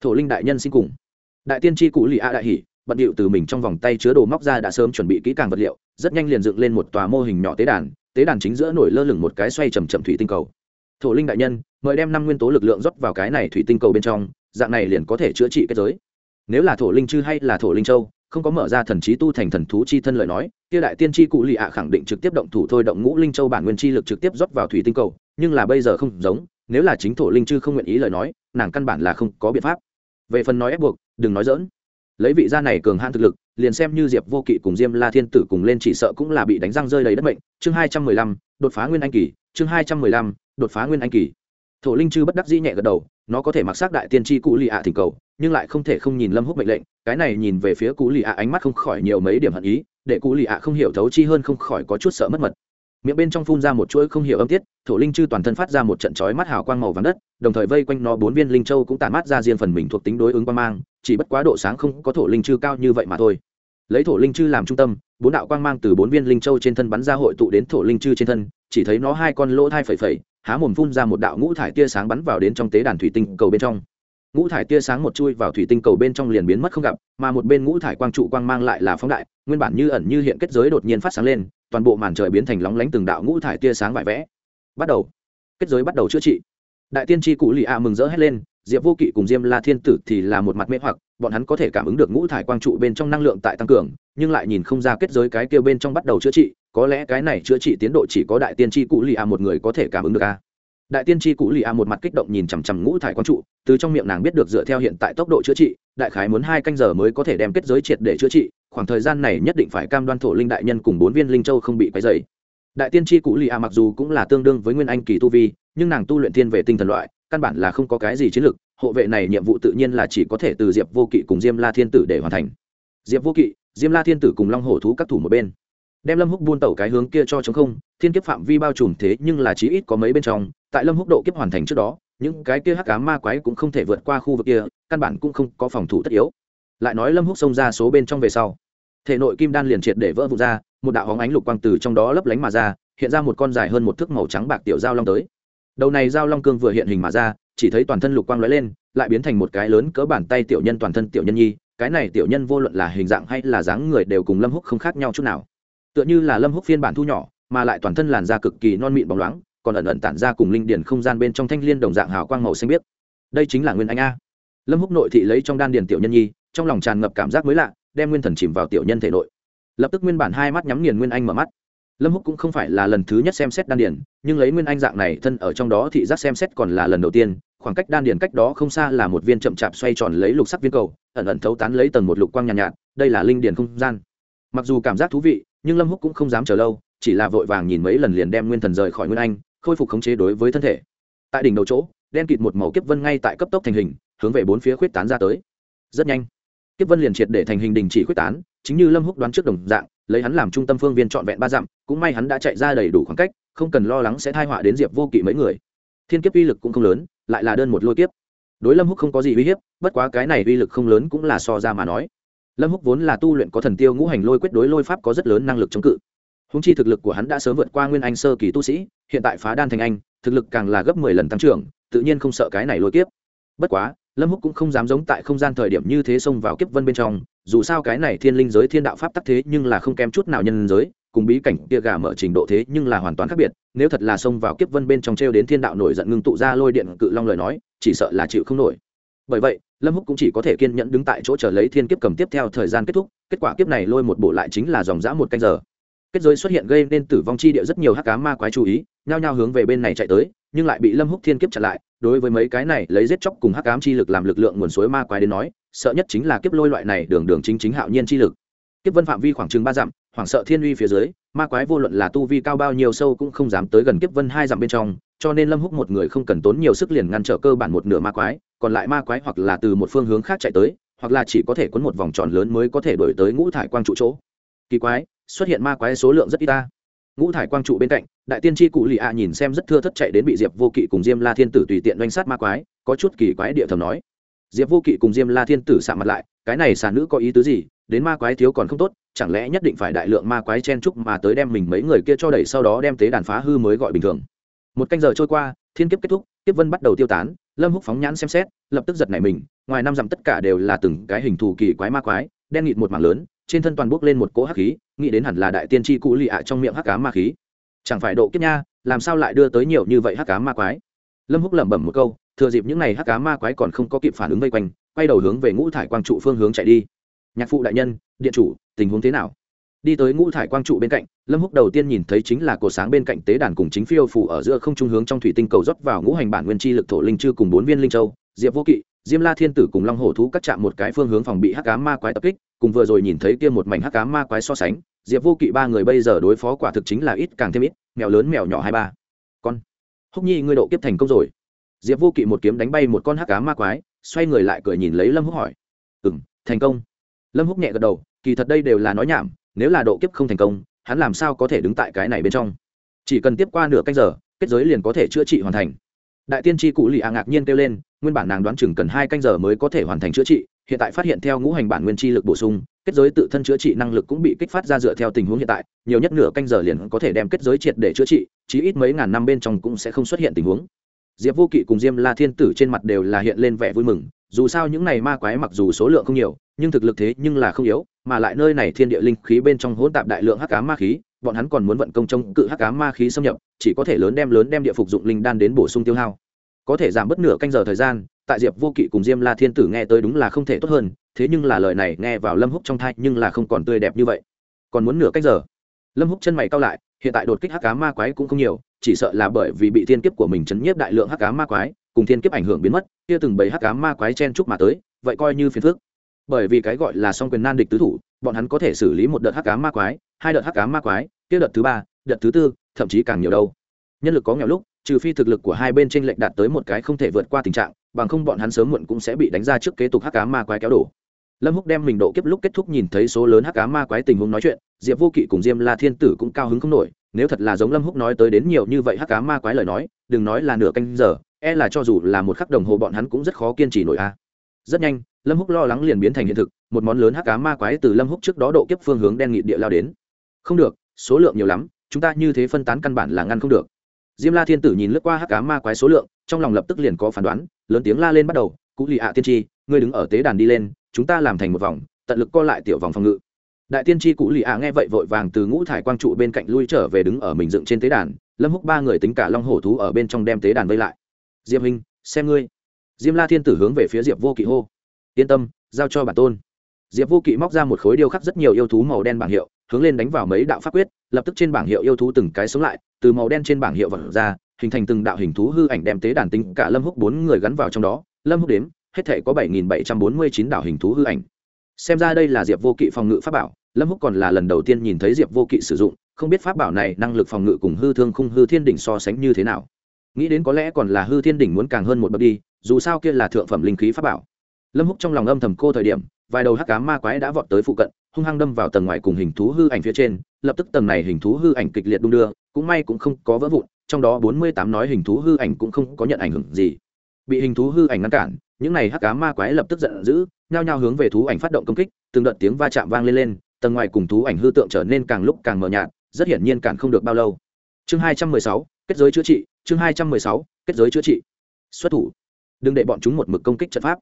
Thổ linh đại nhân xin cùng. Đại tiên tri cụ lì a đại hỷ bận điệu từ mình trong vòng tay chứa đồ móc ra đã sớm chuẩn bị kỹ càng vật liệu, rất nhanh liền dựng lên một tòa mô hình nhỏ tế đàn tế đàn chính giữa nổi lơ lửng một cái xoay chầm chậm thủy tinh cầu. Thổ linh đại nhân, mời đem năm nguyên tố lực lượng rót vào cái này thủy tinh cầu bên trong, dạng này liền có thể chữa trị kết giới. Nếu là thổ linh chư hay là thổ linh châu, không có mở ra thần trí tu thành thần thú chi thân lời nói, kia đại tiên tri cụ lì ạ khẳng định trực tiếp động thủ thôi động ngũ linh châu bản nguyên chi lực trực tiếp rót vào thủy tinh cầu, nhưng là bây giờ không giống, nếu là chính thổ linh chư không nguyện ý lời nói, nàng căn bản là không có biện pháp. Về phần nói ép buộc, đừng nói dỡn lấy vị gia này cường hãn thực lực, liền xem như diệp vô kỵ cùng diêm la thiên tử cùng lên chỉ sợ cũng là bị đánh răng rơi đầy đất bệnh chương hai trăm mười lăm, đột phá nguyên anh kỳ. Chương hai trăm mười lăm, đột phá nguyên anh kỳ. Thổ linh chư bất đắc dĩ nhẹ gật đầu, nó có thể mặc xác đại tiên tri cụ lì ạ thỉnh cầu, nhưng lại không thể không nhìn lâm húc mệnh lệnh. Cái này nhìn về phía cụ lì ạ ánh mắt không khỏi nhiều mấy điểm hận ý, để cụ lì ạ không hiểu thấu chi hơn không khỏi có chút sợ mất mật. Miệng bên trong phun ra một chuỗi không hiểu âm tiết, thổ linh chư toàn thân phát ra một trận chói mắt hào quang màu vàng đất, đồng thời vây quanh nó bốn viên linh châu cũng tản mát ra riêng phần mình thuộc tính đối ứng quan mang chỉ bất quá độ sáng không có thổ linh chư cao như vậy mà thôi. Lấy thổ linh chư làm trung tâm, bốn đạo quang mang từ bốn viên linh châu trên thân bắn ra hội tụ đến thổ linh chư trên thân, chỉ thấy nó hai con lỗ thai phẩy phẩy, há mồm phun ra một đạo ngũ thải tia sáng bắn vào đến trong tế đàn thủy tinh cầu bên trong. Ngũ thải tia sáng một chui vào thủy tinh cầu bên trong liền biến mất không gặp, mà một bên ngũ thải quang trụ quang mang lại là phóng đại, nguyên bản như ẩn như hiện kết giới đột nhiên phát sáng lên, toàn bộ màn trời biến thành lóng lánh từng đạo ngũ thải tia sáng vải vẽ. Bắt đầu. Kết giới bắt đầu chữa trị. Đại tiên tri cụ lì a mừng rỡ hét lên diệp vô kỵ cùng diêm la thiên tử thì là một mặt mê hoặc, bọn hắn có thể cảm ứng được ngũ thải quang trụ bên trong năng lượng tại tăng cường, nhưng lại nhìn không ra kết giới cái kia bên trong bắt đầu chữa trị, có lẽ cái này chữa trị tiến độ chỉ có đại tiên tri cụ lì a một người có thể cảm ứng được a. Đại tiên tri cụ lì a một mặt kích động nhìn chằm chằm ngũ thải quang trụ, từ trong miệng nàng biết được dựa theo hiện tại tốc độ chữa trị, đại khái muốn hai canh giờ mới có thể đem kết giới triệt để chữa trị, khoảng thời gian này nhất định phải cam đoan thổ linh đại nhân cùng bốn viên linh châu không bị quấy dày đại tiên tri cụ lì a mặc dù cũng là tương đương với nguyên anh kỳ tu vi, nhưng nàng tu luyện thiên về tinh thần loại căn bản là không có cái gì chiến lược, hộ vệ này nhiệm vụ tự nhiên là chỉ có thể từ diệp vô kỵ cùng diêm la thiên tử để hoàn thành. Diệp vô kỵ, diêm la thiên tử cùng long hổ thú các thủ một bên. Đem lâm húc buôn tẩu cái hướng kia cho chống không, thiên kiếp phạm vi bao trùm thế nhưng là chí ít có mấy bên trong, tại lâm húc độ kiếp hoàn thành trước đó, những cái kia hắc cá ma quái cũng không thể vượt qua khu vực kia, căn bản cũng không có phòng thủ tất yếu. Lại nói lâm húc xông ra số bên trong về sau, thể nội kim đan liền triệt để vỡ vụn ra, một đạo hóng ánh lục quang từ trong đó lấp lánh mà ra, hiện ra một con dài hơn một thước màu trắng bạc tiểu giao long tới đầu này giao long cương vừa hiện hình mà ra, chỉ thấy toàn thân lục quang lóe lên, lại biến thành một cái lớn cỡ bàn tay tiểu nhân toàn thân tiểu nhân nhi, cái này tiểu nhân vô luận là hình dạng hay là dáng người đều cùng lâm húc không khác nhau chút nào. Tựa như là lâm húc phiên bản thu nhỏ, mà lại toàn thân làn da cực kỳ non mịn bóng loáng, còn ẩn ẩn tản ra cùng linh điển không gian bên trong thanh liên đồng dạng hào quang màu xanh biếc. Đây chính là nguyên anh a. Lâm húc nội thị lấy trong đan điền tiểu nhân nhi, trong lòng tràn ngập cảm giác mới lạ, đem nguyên thần chìm vào tiểu nhân thể nội. Lập tức nguyên bản hai mắt nhắm nghiền nguyên anh mở mắt lâm húc cũng không phải là lần thứ nhất xem xét đan điển nhưng lấy nguyên anh dạng này thân ở trong đó thị giác xem xét còn là lần đầu tiên khoảng cách đan điển cách đó không xa là một viên chậm chạp xoay tròn lấy lục sắc viên cầu ẩn ẩn thấu tán lấy tầng một lục quang nhàn nhạt, nhạt đây là linh điển không gian. Mặc dù cảm giác thú vị nhưng lâm húc cũng không dám chờ lâu chỉ là vội vàng nhìn mấy lần liền đem nguyên thần rời khỏi nguyên anh khôi phục khống chế đối với thân thể. Tại đỉnh đầu chỗ đen kịt một màu kiếp vân ngay tại cấp tốc thành hình hướng về bốn phía khuyết tán ra tới. Rất nhanh kiếp vân liền triệt để thành hình đình chỉ khuyết tán chính như lâm húc đoán trước đồng dạng lấy hắn làm trung tâm phương viên trọn vẹn ba dặm, cũng may hắn đã chạy ra đầy đủ khoảng cách, không cần lo lắng sẽ thai họa đến diệp vô kỵ mấy người. Thiên kiếp uy lực cũng không lớn, lại là đơn một lôi kiếp. Đối lâm húc không có gì uy hiếp, bất quá cái này uy lực không lớn cũng là so ra mà nói. Lâm húc vốn là tu luyện có thần tiêu ngũ hành lôi quyết đối lôi pháp có rất lớn năng lực chống cự. Húng chi thực lực của hắn đã sớm vượt qua nguyên anh sơ kỳ tu sĩ, hiện tại phá đan thành anh, thực lực càng là gấp mười lần tăng trưởng, tự nhiên không sợ cái này lôi kiếp. Bất quá lâm húc cũng không dám giống tại không gian thời điểm như thế xông vào kiếp vân bên trong, dù sao cái này thiên linh giới thiên đạo pháp tắc thế nhưng là không kém chút nào nhân giới, cùng bí cảnh kia gà mở trình độ thế nhưng là hoàn toàn khác biệt, nếu thật là xông vào kiếp vân bên trong treo đến thiên đạo nổi giận ngưng tụ ra lôi điện cự long lời nói, chỉ sợ là chịu không nổi. Bởi vậy, lâm húc cũng chỉ có thể kiên nhẫn đứng tại chỗ chờ lấy thiên kiếp cầm tiếp theo thời gian kết thúc, kết quả kiếp này lôi một bộ lại chính là dòng dã một canh giờ. Kết giới xuất hiện gây nên tử vong chi địa rất nhiều hắc cá ma quái chú ý, nhao nhao hướng về bên này chạy tới, nhưng lại bị lâm húc thiên kiếp chặn lại đối với mấy cái này lấy giết chóc cùng hắc ám chi lực làm lực lượng nguồn suối ma quái đến nói, sợ nhất chính là kiếp lôi loại này đường đường chính chính hạo nhiên chi lực. Kiếp vân phạm vi khoảng chừng ba dặm, hoảng sợ thiên uy phía dưới, ma quái vô luận là tu vi cao bao nhiêu sâu cũng không dám tới gần kiếp vân hai dặm bên trong, cho nên lâm húc một người không cần tốn nhiều sức liền ngăn trở cơ bản một nửa ma quái, còn lại ma quái hoặc là từ một phương hướng khác chạy tới, hoặc là chỉ có thể cuốn một vòng tròn lớn mới có thể đổi tới ngũ thải quang trụ chỗ. Kỳ quái, xuất hiện ma quái số lượng rất ít ta ngũ thải quang trụ bên cạnh, đại tiên tri cụ lì ạ nhìn xem rất thưa thất chạy đến bị diệp vô kỵ cùng diêm la thiên tử tùy tiện doanh sát ma quái, có chút kỳ quái địa thầm nói. Diệp vô kỵ cùng diêm la thiên tử sạ mặt lại, cái này xà nữ có ý tứ gì? Đến ma quái thiếu còn không tốt, chẳng lẽ nhất định phải đại lượng ma quái chen trúc mà tới đem mình mấy người kia cho đẩy sau đó đem tế đàn phá hư mới gọi bình thường? Một canh giờ trôi qua, thiên kiếp kết thúc, kiếp vân bắt đầu tiêu tán, lâm húc phóng nhãn xem xét, lập tức giật nảy mình, ngoài năm dặm tất cả đều là từng cái hình thù kỳ quái ma quái, đen nghịt một mảng lớn trên thân toàn bốc lên một cỗ hắc khí, nghĩ đến hẳn là đại tiên tri cụ lì ạ trong miệng hắc cá ma khí. Chẳng phải độ kiếp nha, làm sao lại đưa tới nhiều như vậy hắc cá ma quái? Lâm húc lẩm bẩm một câu, thừa dịp những n à y hắc cá ma quái còn không có kịp phản ứng vây quanh, quay đầu hướng về ngũ thải quang trụ phương hướng chạy đi. Nhạc phụ đại nhân, điện chủ, tình huống thế nào? Đi tới ngũ thải quang trụ bên cạnh, lâm húc đầu tiên nhìn thấy chính là cột sáng bên cạnh tế đàn cùng chính phiêu phủ ở giữa không trung hướng trong thủy tinh cầu rót vào ngũ hành bản nguyên chi lực thổ linh chư cùng bốn viên linh châu, diệp vô kỵ diêm la thiên tử cùng long hổ thú cắt chạm một cái phương hướng phòng bị hắc cá ma quái tập kích, cùng vừa rồi nhìn thấy kia một mảnh hắc cá ma quái so sánh, diệp vô kỵ ba người bây giờ đối phó quả thực chính là ít càng thêm ít, mèo lớn mèo nhỏ hai ba. Con, húc nhi, ngươi độ kiếp thành công rồi. Diệp vô kỵ một kiếm đánh bay một con hắc cá ma quái, xoay người lại cười nhìn lấy lâm húc hỏi. Ừ m thành công. Lâm húc nhẹ gật đầu, kỳ thật đây đều là nói nhảm, nếu là độ kiếp không thành công, hắn làm sao có thể đứng tại cái này bên trong? Chỉ cần tiếp qua nửa canh giờ, kết giới liền có thể chữa trị hoàn thành đại tiên tri cụ lì a ngạc nhiên kêu lên, nguyên bản nàng đoán chừng cần hai canh giờ mới có thể hoàn thành chữa trị, hiện tại phát hiện theo ngũ hành bản nguyên chi lực bổ sung, kết giới tự thân chữa trị năng lực cũng bị kích phát ra dựa theo tình huống hiện tại, nhiều nhất nửa canh giờ liền có thể đem kết giới triệt để chữa trị, chí ít mấy ngàn năm bên trong cũng sẽ không xuất hiện tình huống. Diệp vô kỵ cùng diêm la thiên tử trên mặt đều là hiện lên vẻ vui mừng, dù sao những này ma quái mặc dù số lượng không nhiều, nhưng thực lực thế nhưng là không yếu, mà lại nơi này thiên địa linh khí bên trong hỗn tạp đại lượng hắc cá ma khí bọn hắn còn muốn vận công chống cự hắc cá ma khí xâm nhập, chỉ có thể lớn đem lớn đem địa phục dụng linh đan đến bổ sung tiêu hao. Có thể giảm bất nửa canh giờ thời gian, tại diệp vô kỵ cùng diêm la thiên tử nghe tới đúng là không thể tốt hơn, thế nhưng là lời này nghe vào lâm húc trong thai nhưng là không còn tươi đẹp như vậy. Còn muốn nửa canh giờ. Lâm húc chân mày cao lại, hiện tại đột kích hắc cá ma quái cũng không nhiều, chỉ sợ là bởi vì bị thiên kiếp của mình chấn nhiếp đại lượng hắc cá ma quái, cùng thiên kiếp ảnh hưởng biến mất, kia từng bầy hắc cá ma quái chen chúc mà tới, vậy coi như phiền phức bởi vì cái gọi là song quyền nan địch tứ thủ, bọn hắn có thể xử lý một đợt hắc cá ma quái, hai đợt hắc cá ma quái, kia đợt thứ ba, đợt thứ tư, thậm chí càng nhiều đâu. Nhân lực có nghèo lúc, trừ phi thực lực của hai bên tranh lệch đạt tới một cái không thể vượt qua tình trạng, bằng không bọn hắn sớm muộn cũng sẽ bị đánh ra trước kế tục hắc cá ma quái kéo đổ. Lâm húc đem mình độ kiếp lúc kết thúc nhìn thấy số lớn hắc cá ma quái tình huống nói chuyện, diệp vô kỵ cùng diêm la thiên tử cũng cao hứng không nổi, nếu thật là giống lâm húc nói tới đến nhiều như vậy hắc cá ma quái lời nói, đừng nói là nửa canh giờ e là cho dù là một khắc đồng hồ bọn hắn cũng rất khó kiên trì nổi a. Rất nhanh lâm húc lo lắng liền biến thành hiện thực, một món lớn hắc cá ma quái từ lâm húc trước đó độ kiếp phương hướng đen nghị địa lao đến. Không được, số lượng nhiều lắm, chúng ta như thế phân tán căn bản là ngăn không được. Diêm la thiên tử nhìn lướt qua hắc cá ma quái số lượng, trong lòng lập tức liền có phán đoán, lớn tiếng la lên bắt đầu cụ lì ạ tiên tri, ngươi đứng ở tế đàn đi lên, chúng ta làm thành một vòng, tận lực co lại tiểu vòng phòng ngự. Đại tiên tri cụ lì ạ nghe vậy vội vàng từ ngũ thải quang trụ bên cạnh lui trở về đứng ở mình dựng trên tế đàn, lâm húc ba người tính cả long hổ thú ở bên trong đem tế đàn vây lại. Diệp hình xem ngươi. Diêm la thiên tử hướng về phía diệp vô kỵ hô yên tâm, giao cho bản tôn. Diệp vô kỵ móc ra một khối điêu khắc rất nhiều yêu thú màu đen bảng hiệu, hướng lên đánh vào mấy đạo pháp quyết, lập tức trên bảng hiệu yêu thú từng cái sống lại, từ màu đen trên bảng hiệu vật ra, hình thành từng đạo hình thú hư ảnh đem tế đàn tính cả lâm húc bốn người gắn vào trong đó. Lâm húc đếm, hết thể có bảy nghìn bảy trăm bốn mươi chín đạo hình thú hư ảnh. Xem ra đây là diệp vô kỵ phòng ngự pháp bảo, lâm húc còn là lần đầu tiên nhìn thấy diệp vô kỵ sử dụng, không biết pháp bảo này năng lực phòng ngự cùng hư thương khung hư thiên đỉnh so sánh như thế nào. Nghĩ đến có lẽ còn là hư thiên đỉnh muốn càng hơn một bậc đi, dù sao kia là thượng phẩm linh khí pháp bảo lâm húc trong lòng âm thầm cô thời điểm, vài đầu hắc cá ma quái đã vọt tới phụ cận, hung hăng đâm vào tầng ngoài cùng hình thú hư ảnh phía trên, lập tức tầng này hình thú hư ảnh kịch liệt đung đưa, cũng may cũng không có vỡ vụn, trong đó bốn mươi tám nói hình thú hư ảnh cũng không có nhận ảnh hưởng gì. Bị hình thú hư ảnh ngăn cản, những này hắc cá ma quái lập tức giận dữ, nhao nhao hướng về thú ảnh phát động công kích, từng đợt tiếng va chạm vang lên lên, tầng ngoài cùng thú ảnh hư tượng trở nên càng lúc càng mờ nhạt, rất hiển nhiên cản không được bao lâu. Chương hai trăm mười sáu, kết giới chữa trị, chương hai trăm mười sáu, kết giới chữa trị. Xuất thủ. Đừng để bọn chúng một mực công kích trận pháp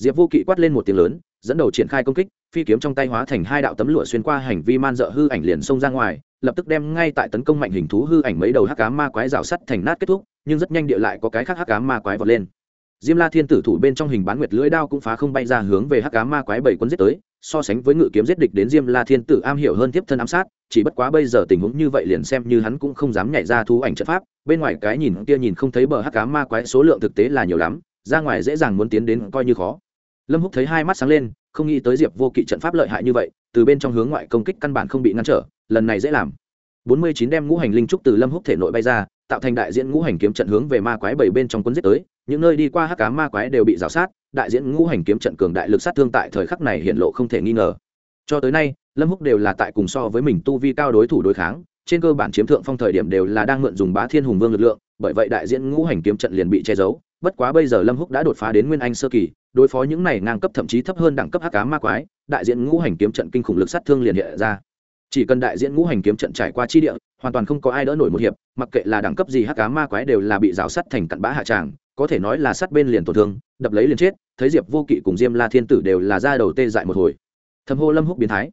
diệp vô kỵ quát lên một tiếng lớn, dẫn đầu triển khai công kích, phi kiếm trong tay hóa thành hai đạo tấm lụa xuyên qua hành vi man dợ hư ảnh liền xông ra ngoài, lập tức đem ngay tại tấn công mạnh hình thú hư ảnh mấy đầu hắc cá ma quái rào sắt thành nát kết thúc, nhưng rất nhanh địa lại có cái khác hắc cá ma quái vọt lên. Diêm la thiên tử thủ bên trong hình bán nguyệt lưỡi đao cũng phá không bay ra hướng về hắc cá ma quái bảy quân giết tới, so sánh với ngự kiếm giết địch đến diêm la thiên tử am hiểu hơn tiếp thân ám sát, chỉ bất quá bây giờ tình huống như vậy liền xem như hắn cũng không dám nhảy ra thú ảnh trận pháp, bên ngoài cái nhìn kia nhìn không thấy bờ hắc cá ma quái số lượng thực tế là nhiều lắm, ra ngoài dễ dàng muốn tiến đến coi như khó lâm húc thấy hai mắt sáng lên, không nghĩ tới diệp vô kỵ trận pháp lợi hại như vậy, từ bên trong hướng ngoại công kích căn bản không bị ngăn trở, lần này dễ làm. Bốn mươi chín đem ngũ hành linh trúc từ lâm húc thể nội bay ra, tạo thành đại diễn ngũ hành kiếm trận hướng về ma quái bảy bên trong quân giết tới, những nơi đi qua hắc cá ma quái đều bị rào sát, đại diễn ngũ hành kiếm trận cường đại lực sát thương tại thời khắc này hiện lộ không thể nghi ngờ. Cho tới nay, lâm húc đều là tại cùng so với mình tu vi cao đối thủ đối kháng, trên cơ bản chiếm thượng phong thời điểm đều là đang mượn dùng bá thiên hùng vương lực lượng, bởi vậy đại diễn ngũ hành kiếm trận liền bị che giấu bất quá bây giờ lâm húc đã đột phá đến nguyên anh sơ kỳ, đối phó những này ngang cấp thậm chí thấp hơn đẳng cấp hắc cá ma quái, đại diện ngũ hành kiếm trận kinh khủng lực sát thương liền hiện ra. Chỉ cần đại diện ngũ hành kiếm trận trải qua chi địa, hoàn toàn không có ai đỡ nổi một hiệp, mặc kệ là đẳng cấp gì hắc cá ma quái đều là bị rào sắt thành cặn bã hạ tràng, có thể nói là sát bên liền tổn thương, đập lấy liền chết, thấy diệp vô kỵ cùng diêm la thiên tử đều là ra đầu tê dại một hồi. Thầm hô lâm húc biến thái.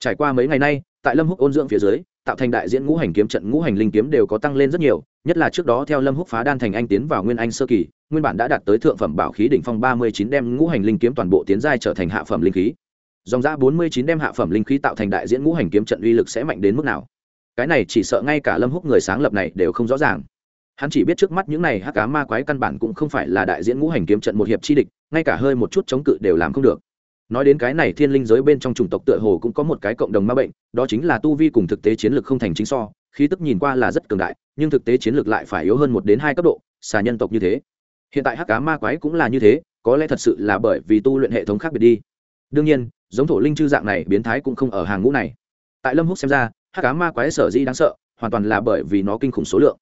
Trải qua mấy ngày nay, tại lâm húc ôn dưỡng phía dưới, tạo thành đại diễn ngũ hành kiếm trận, ngũ hành linh kiếm đều có tăng lên rất nhiều, nhất là trước đó theo lâm húc phá đan thành anh tiến vào nguyên anh sơ kỳ nguyên bản đã đạt tới thượng phẩm bảo khí đỉnh phong ba mươi chín đem ngũ hành linh kiếm toàn bộ tiến giai trở thành hạ phẩm linh khí. Dòng giá bốn mươi chín đem hạ phẩm linh khí tạo thành đại diễn ngũ hành kiếm trận uy lực sẽ mạnh đến mức nào? Cái này chỉ sợ ngay cả lâm húc người sáng lập này đều không rõ ràng. Hắn chỉ biết trước mắt những này hắc ám ma quái căn bản cũng không phải là đại diễn ngũ hành kiếm trận một hiệp chi địch, ngay cả hơi một chút chống cự đều làm không được. Nói đến cái này thiên linh giới bên trong chủng tộc tựa hồ cũng có một cái cộng đồng ma bệnh, đó chính là tu vi cùng thực tế chiến lược không thành chính so, khí tức nhìn qua là rất cường đại, nhưng thực tế chiến lược lại phải yếu hơn một đến hai cấp độ, xà nhân tộc như thế hiện tại hắc cá ma quái cũng là như thế, có lẽ thật sự là bởi vì tu luyện hệ thống khác biệt đi. Đương nhiên, giống thổ linh chư dạng này biến thái cũng không ở hàng ngũ này. Tại lâm húc xem ra, hắc cá ma quái sở dĩ đáng sợ, hoàn toàn là bởi vì nó kinh khủng số lượng.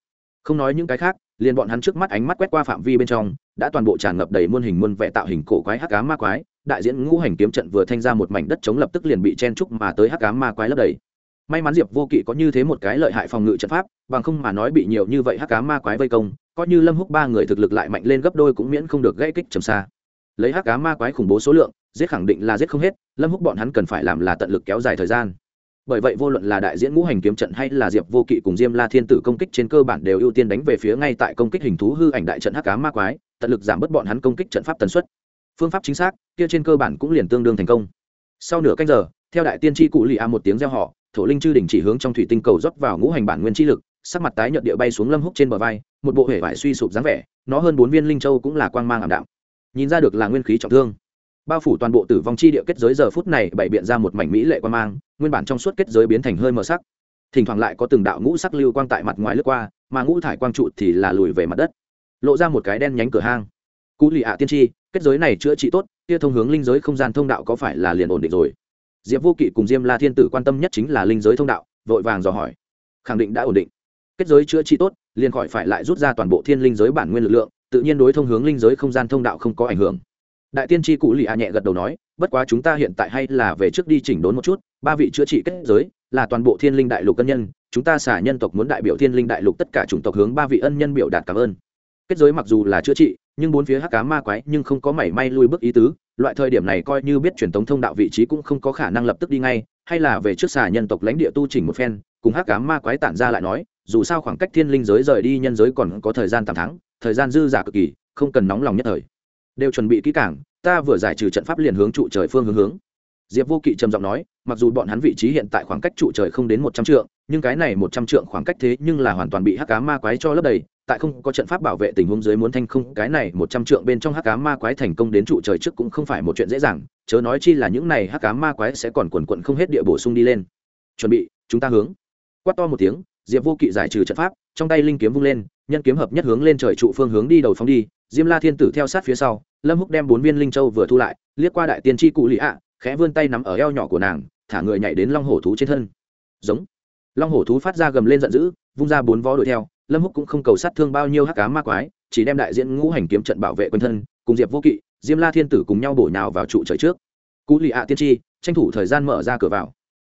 Không nói những cái khác, liền bọn hắn trước mắt ánh mắt quét qua phạm vi bên trong, đã toàn bộ tràn ngập đầy muôn hình muôn vẻ tạo hình cổ quái hắc cá ma quái, đại diễn ngũ hành kiếm trận vừa thanh ra một mảnh đất chống lập tức liền bị chen trúc mà tới hắc cá ma quái lấp đầy. May mắn diệp vô kỵ có như thế một cái lợi hại phòng ngự trận pháp, bằng không mà nói bị nhiều như vậy hắc cá ma quái vây công coi như lâm húc ba người thực lực lại mạnh lên gấp đôi cũng miễn không được gãy kích trầm xa. Lấy hắc cá ma quái khủng bố số lượng, giết khẳng định là giết không hết, lâm húc bọn hắn cần phải làm là tận lực kéo dài thời gian. Bởi vậy vô luận là đại diễn ngũ hành kiếm trận hay là diệp vô kỵ cùng diêm la thiên tử công kích trên cơ bản đều ưu tiên đánh về phía ngay tại công kích hình thú hư ảnh đại trận hắc cá ma quái, tận lực giảm bớt bọn hắn công kích trận pháp tần suất. Phương pháp chính xác, kia trên cơ bản cũng liền tương đương thành công. Sau nửa canh giờ, theo đại tiên tri cụ lì a một tiếng reo họ thổ linh chư đỉnh chỉ hướng trong thủy tinh cầu rót vào ngũ hành bản nguyên chi lực, sắc mặt tái nhợt địa bay xuống lâm húc trên bờ vai một bộ hể vải suy sụp dáng vẻ, nó hơn bốn viên linh châu cũng là quang mang ảm đạm. Nhìn ra được là nguyên khí trọng thương. Bao phủ toàn bộ tử vong chi địa kết giới giờ phút này bày biện ra một mảnh mỹ lệ quang mang, nguyên bản trong suốt kết giới biến thành hơi mờ sắc. Thỉnh thoảng lại có từng đạo ngũ sắc lưu quang tại mặt ngoài lướt qua, mà ngũ thải quang trụ thì là lùi về mặt đất. Lộ ra một cái đen nhánh cửa hang. Cú lì ạ tiên tri, kết giới này chữa trị tốt, kia thông hướng linh giới không gian thông đạo có phải là liền ổn định rồi? Diệp vô kỵ cùng diêm la thiên tử quan tâm nhất chính là linh giới thông đạo, vội vàng dò hỏi. Khẳng định đã ổn định. Kết giới chữa trị tốt liền khỏi phải lại rút ra toàn bộ thiên linh giới bản nguyên lực lượng, tự nhiên đối thông hướng linh giới không gian thông đạo không có ảnh hưởng. Đại tiên tri cụ lì a nhẹ gật đầu nói, bất quá chúng ta hiện tại hay là về trước đi chỉnh đốn một chút, ba vị chữa trị kết giới là toàn bộ thiên linh đại lục cân nhân, chúng ta xả nhân tộc muốn đại biểu thiên linh đại lục tất cả chủng tộc hướng ba vị ân nhân biểu đạt cảm ơn. Kết giới mặc dù là chữa trị, nhưng bốn phía hắc cá ma quái nhưng không có mảy may lui bước ý tứ, loại thời điểm này coi như biết truyền thống thông đạo vị trí cũng không có khả năng lập tức đi ngay, hay là về trước xả nhân tộc lãnh địa tu chỉnh một phen, cùng hắc cá ma quái tản ra lại nói dù sao khoảng cách thiên linh giới rời đi nhân giới còn có thời gian tạm tháng thời gian dư giả cực kỳ, không cần nóng lòng nhất thời. Đều chuẩn bị kỹ càng, ta vừa giải trừ trận pháp liền hướng trụ trời phương hướng hướng. Diệp vô kỵ trầm giọng nói, mặc dù bọn hắn vị trí hiện tại khoảng cách trụ trời không đến một trăm trượng, nhưng cái này một trăm trượng khoảng cách thế nhưng là hoàn toàn bị hắc cá ma quái cho lấp đầy, tại không có trận pháp bảo vệ tình huống dưới muốn thanh không, cái này một trăm trượng bên trong hắc cá ma quái thành công đến trụ trời trước cũng không phải một chuyện dễ dàng, chớ nói chi là những này hắc cá ma quái sẽ còn quần quận không hết địa bổ sung đi lên. Chuẩn bị, chúng ta hướng. Quát to một tiếng diệp vô kỵ giải trừ trận pháp, trong tay linh kiếm vung lên, nhân kiếm hợp nhất hướng lên trời trụ phương hướng đi đầu phóng đi, diêm la thiên tử theo sát phía sau, lâm húc đem bốn viên linh châu vừa thu lại, liếc qua đại tiên tri cụ lì ạ, khẽ vươn tay nắm ở eo nhỏ của nàng, thả người nhảy đến long hổ thú trên thân. Giống. Long hổ thú phát ra gầm lên giận dữ, vung ra bốn vó đuổi theo, lâm húc cũng không cầu sát thương bao nhiêu hắc cá ma quái, chỉ đem đại diện ngũ hành kiếm trận bảo vệ quân thân, cùng diệp vô kỵ, diêm la thiên tử cùng nhau bổ nhào vào trụ trời trước. Cụ lì ạ tiên tri, tranh thủ thời gian mở ra cửa vào.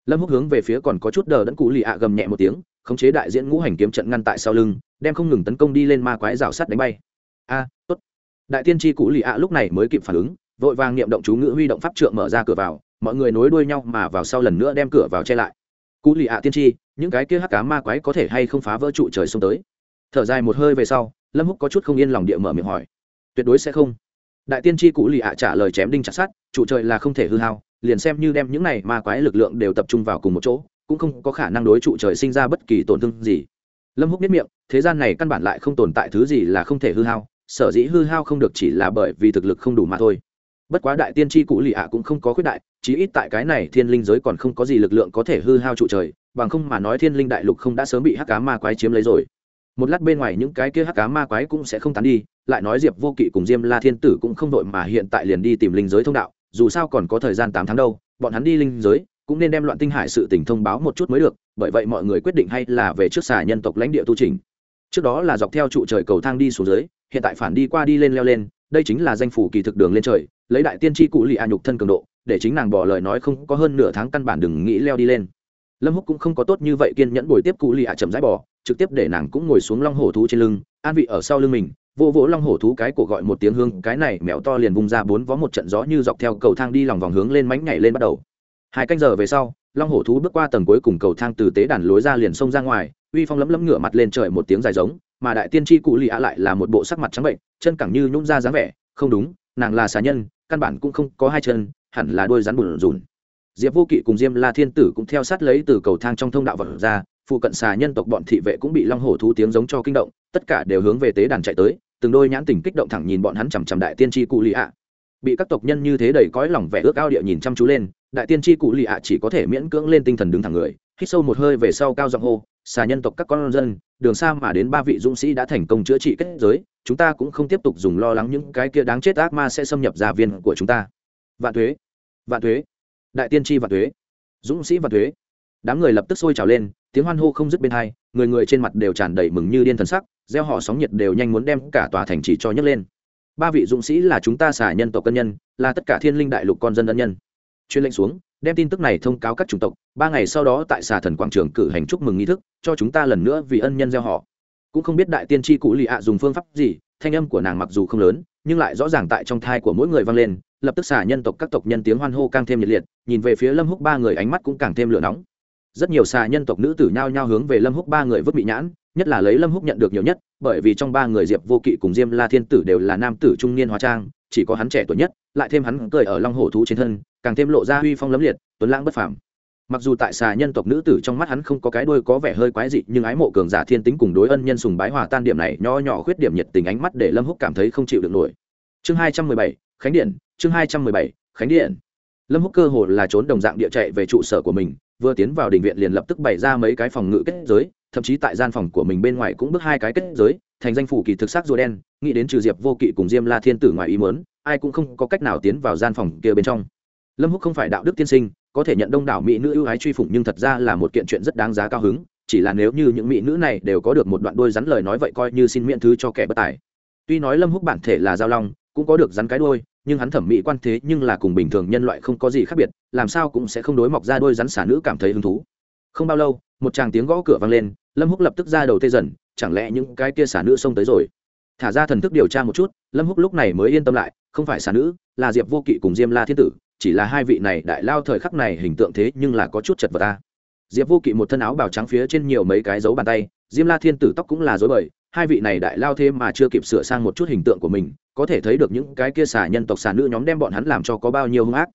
Lâm húc hướng về phía còn có chút đờ đẫn cụ lì ạ gầm nhẹ một tiếng khống chế đại diện ngũ hành kiếm trận ngăn tại sau lưng, đem không ngừng tấn công đi lên ma quái rào sắt đánh bay. A, tốt. Đại tiên tri cụ lì ạ lúc này mới kịp phản ứng, vội vàng niệm động chú ngữ huy động pháp trượng mở ra cửa vào, mọi người nối đuôi nhau mà vào sau lần nữa đem cửa vào che lại. Cụ lì ạ tiên tri, những cái kia hắc cá ma quái có thể hay không phá vỡ trụ trời xông tới? Thở dài một hơi về sau, lâm húc có chút không yên lòng địa mở miệng hỏi. Tuyệt đối sẽ không. Đại tiên tri cụ lì ạ trả lời chém đinh chặt sát trụ trời là không thể hư hao, liền xem như đem những này ma quái lực lượng đều tập trung vào cùng một chỗ cũng không có khả năng đối trụ trời sinh ra bất kỳ tổn thương gì. Lâm húc biết miệng, thế gian này căn bản lại không tồn tại thứ gì là không thể hư hao, sở dĩ hư hao không được chỉ là bởi vì thực lực không đủ mà thôi. Bất quá đại tiên tri cụ lì ạ cũng không có khuyết đại, chí ít tại cái này thiên linh giới còn không có gì lực lượng có thể hư hao trụ trời, bằng không mà nói thiên linh đại lục không đã sớm bị hắc cá ma quái chiếm lấy rồi. Một lát bên ngoài những cái kia hắc cá ma quái cũng sẽ không tán đi, lại nói diệp vô kỵ cùng diêm la thiên tử cũng không đội mà hiện tại liền đi tìm linh giới thông đạo, dù sao còn có thời gian tám tháng đâu, bọn hắn đi linh giới cũng nên đem loạn tinh hải sự tình thông báo một chút mới được, bởi vậy mọi người quyết định hay là về trước xà nhân tộc lãnh địa tu trình. Trước đó là dọc theo trụ trời cầu thang đi xuống dưới, hiện tại phản đi qua đi lên leo lên, đây chính là danh phủ kỳ thực đường lên trời, lấy đại tiên tri cụ lì a nhục thân cường độ, để chính nàng bỏ lời nói không có hơn nửa tháng căn bản đừng nghĩ leo đi lên. Lâm húc cũng không có tốt như vậy kiên nhẫn bồi tiếp cụ lì a chậm rãi bỏ, trực tiếp để nàng cũng ngồi xuống long hổ thú trên lưng, an vị ở sau lưng mình vô vỗ long hổ thú cái cổ gọi một tiếng hương, cái này mèo to liền vùng ra bốn vó một trận gió như dọc theo cầu thang đi lòng vòng hướng lên mánh nhảy lên bắt đầu hai canh giờ về sau, long hổ thú bước qua tầng cuối cùng cầu thang từ tế đàn lối ra liền xông ra ngoài, uy phong lấm lấm ngửa mặt lên trời một tiếng dài giống, mà đại tiên tri cụ lì ạ lại là một bộ sắc mặt trắng bệnh, chân cẳng như nhũng ra dáng vẻ, không đúng, nàng là xà nhân, căn bản cũng không có hai chân, hẳn là đôi rắn bùn rùn. Diệp vô kỵ cùng diêm la thiên tử cũng theo sát lấy từ cầu thang trong thông đạo vật ra, phụ cận xà nhân tộc bọn thị vệ cũng bị long hổ thú tiếng giống cho kinh động, tất cả đều hướng về tế đàn chạy tới, từng đôi nhãn tình kích động thẳng nhìn bọn hắn chằm chằm đại tiên tri cụ lì ạ. Bị các tộc nhân như thế đầy cõi lòng vẻ ước ao địa nhìn chăm chú lên đại tiên tri cụ lì ạ chỉ có thể miễn cưỡng lên tinh thần đứng thẳng người, hít sâu một hơi về sau cao giọng hô, xà nhân tộc các con dân, đường xa mà đến ba vị dũng sĩ đã thành công chữa trị kết giới, chúng ta cũng không tiếp tục dùng lo lắng những cái kia đáng chết ác ma sẽ xâm nhập gia viên của chúng ta. Vạn thuế vạn thuế, đại tiên tri vạn thuế, dũng sĩ vạn thuế. Đám người lập tức sôi trào lên, tiếng hoan hô không dứt bên hai, người người trên mặt đều tràn đầy mừng như điên thần sắc, gieo họ sóng nhiệt đều nhanh muốn đem cả tòa thành chỉ cho nhấc lên. Ba vị dũng sĩ là chúng ta xả nhân tộc cân nhân, là tất cả thiên linh đại lục con dân ân nhân chuyên lệnh xuống, đem tin tức này thông cáo các chủng tộc, ba ngày sau đó tại xà thần quảng trường cử hành chúc mừng nghi thức, cho chúng ta lần nữa vì ân nhân gieo họ. Cũng không biết đại tiên tri cụ lì ạ dùng phương pháp gì, thanh âm của nàng mặc dù không lớn, nhưng lại rõ ràng tại trong thai của mỗi người vang lên, lập tức xà nhân tộc các tộc nhân tiếng hoan hô càng thêm nhiệt liệt, nhìn về phía lâm húc ba người ánh mắt cũng càng thêm lửa nóng. Rất nhiều xà nhân tộc nữ tử nhao nhao hướng về lâm húc ba người vứt bị nhãn, nhất là lấy lâm húc nhận được nhiều nhất, bởi vì trong ba người diệp vô kỵ cùng diêm la thiên tử đều là nam tử trung niên hóa trang chỉ có hắn trẻ tuổi nhất, lại thêm hắn cười ở long hổ thú trên thân, càng thêm lộ ra huy phong lấm liệt, tuấn lãng bất phàm. Mặc dù tại xà nhân tộc nữ tử trong mắt hắn không có cái đuôi có vẻ hơi quái dị, nhưng ái mộ cường giả thiên tính cùng đối ân nhân sùng bái hòa tan điểm này nho nhỏ khuyết điểm nhiệt tình ánh mắt để lâm húc cảm thấy không chịu được nổi. Chương hai trăm mười bảy, khánh điện, chương hai trăm mười bảy, khánh điện. Lâm húc cơ hồ là trốn đồng dạng địa chạy về trụ sở của mình, vừa tiến vào đình viện liền lập tức bày ra mấy cái phòng ngự kết giới, thậm chí tại gian phòng của mình bên ngoài cũng bước hai cái kết giới thành danh phủ kỳ thực sắc rùa đen, nghĩ đến trừ diệp vô kỵ cùng diêm la thiên tử ngoài ý mớn ai cũng không có cách nào tiến vào gian phòng kia bên trong. Lâm húc không phải đạo đức tiên sinh, có thể nhận đông đảo mỹ nữ ưu ái truy phủng nhưng thật ra là một kiện chuyện rất đáng giá cao hứng, chỉ là nếu như những mỹ nữ này đều có được một đoạn đôi rắn lời nói vậy coi như xin miễn thứ cho kẻ bất tài. Tuy nói lâm húc bản thể là giao long, cũng có được rắn cái đôi nhưng hắn thẩm mỹ quan thế nhưng là cùng bình thường nhân loại không có gì khác biệt, làm sao cũng sẽ không đối mọc ra đôi rắn xả nữ cảm thấy hứng thú. Không bao lâu, một chàng tiếng gõ cửa vang lên, lâm húc lập tức ra đầu tê dần chẳng lẽ những cái kia xả nữ xông tới rồi? Thả ra thần thức điều tra một chút, lâm húc lúc này mới yên tâm lại, không phải xả nữ, là diệp vô kỵ cùng diêm la thiên tử, chỉ là hai vị này đại lao thời khắc này hình tượng thế nhưng là có chút chật vật ta diệp vô kỵ một thân áo bào trắng phía trên nhiều mấy cái dấu bàn tay, diêm la thiên tử tóc cũng là dối bời, hai vị này đại lao thế mà chưa kịp sửa sang một chút hình tượng của mình, có thể thấy được những cái kia xả nhân tộc xả nữ nhóm đem bọn hắn làm cho có bao nhiêu hung ác.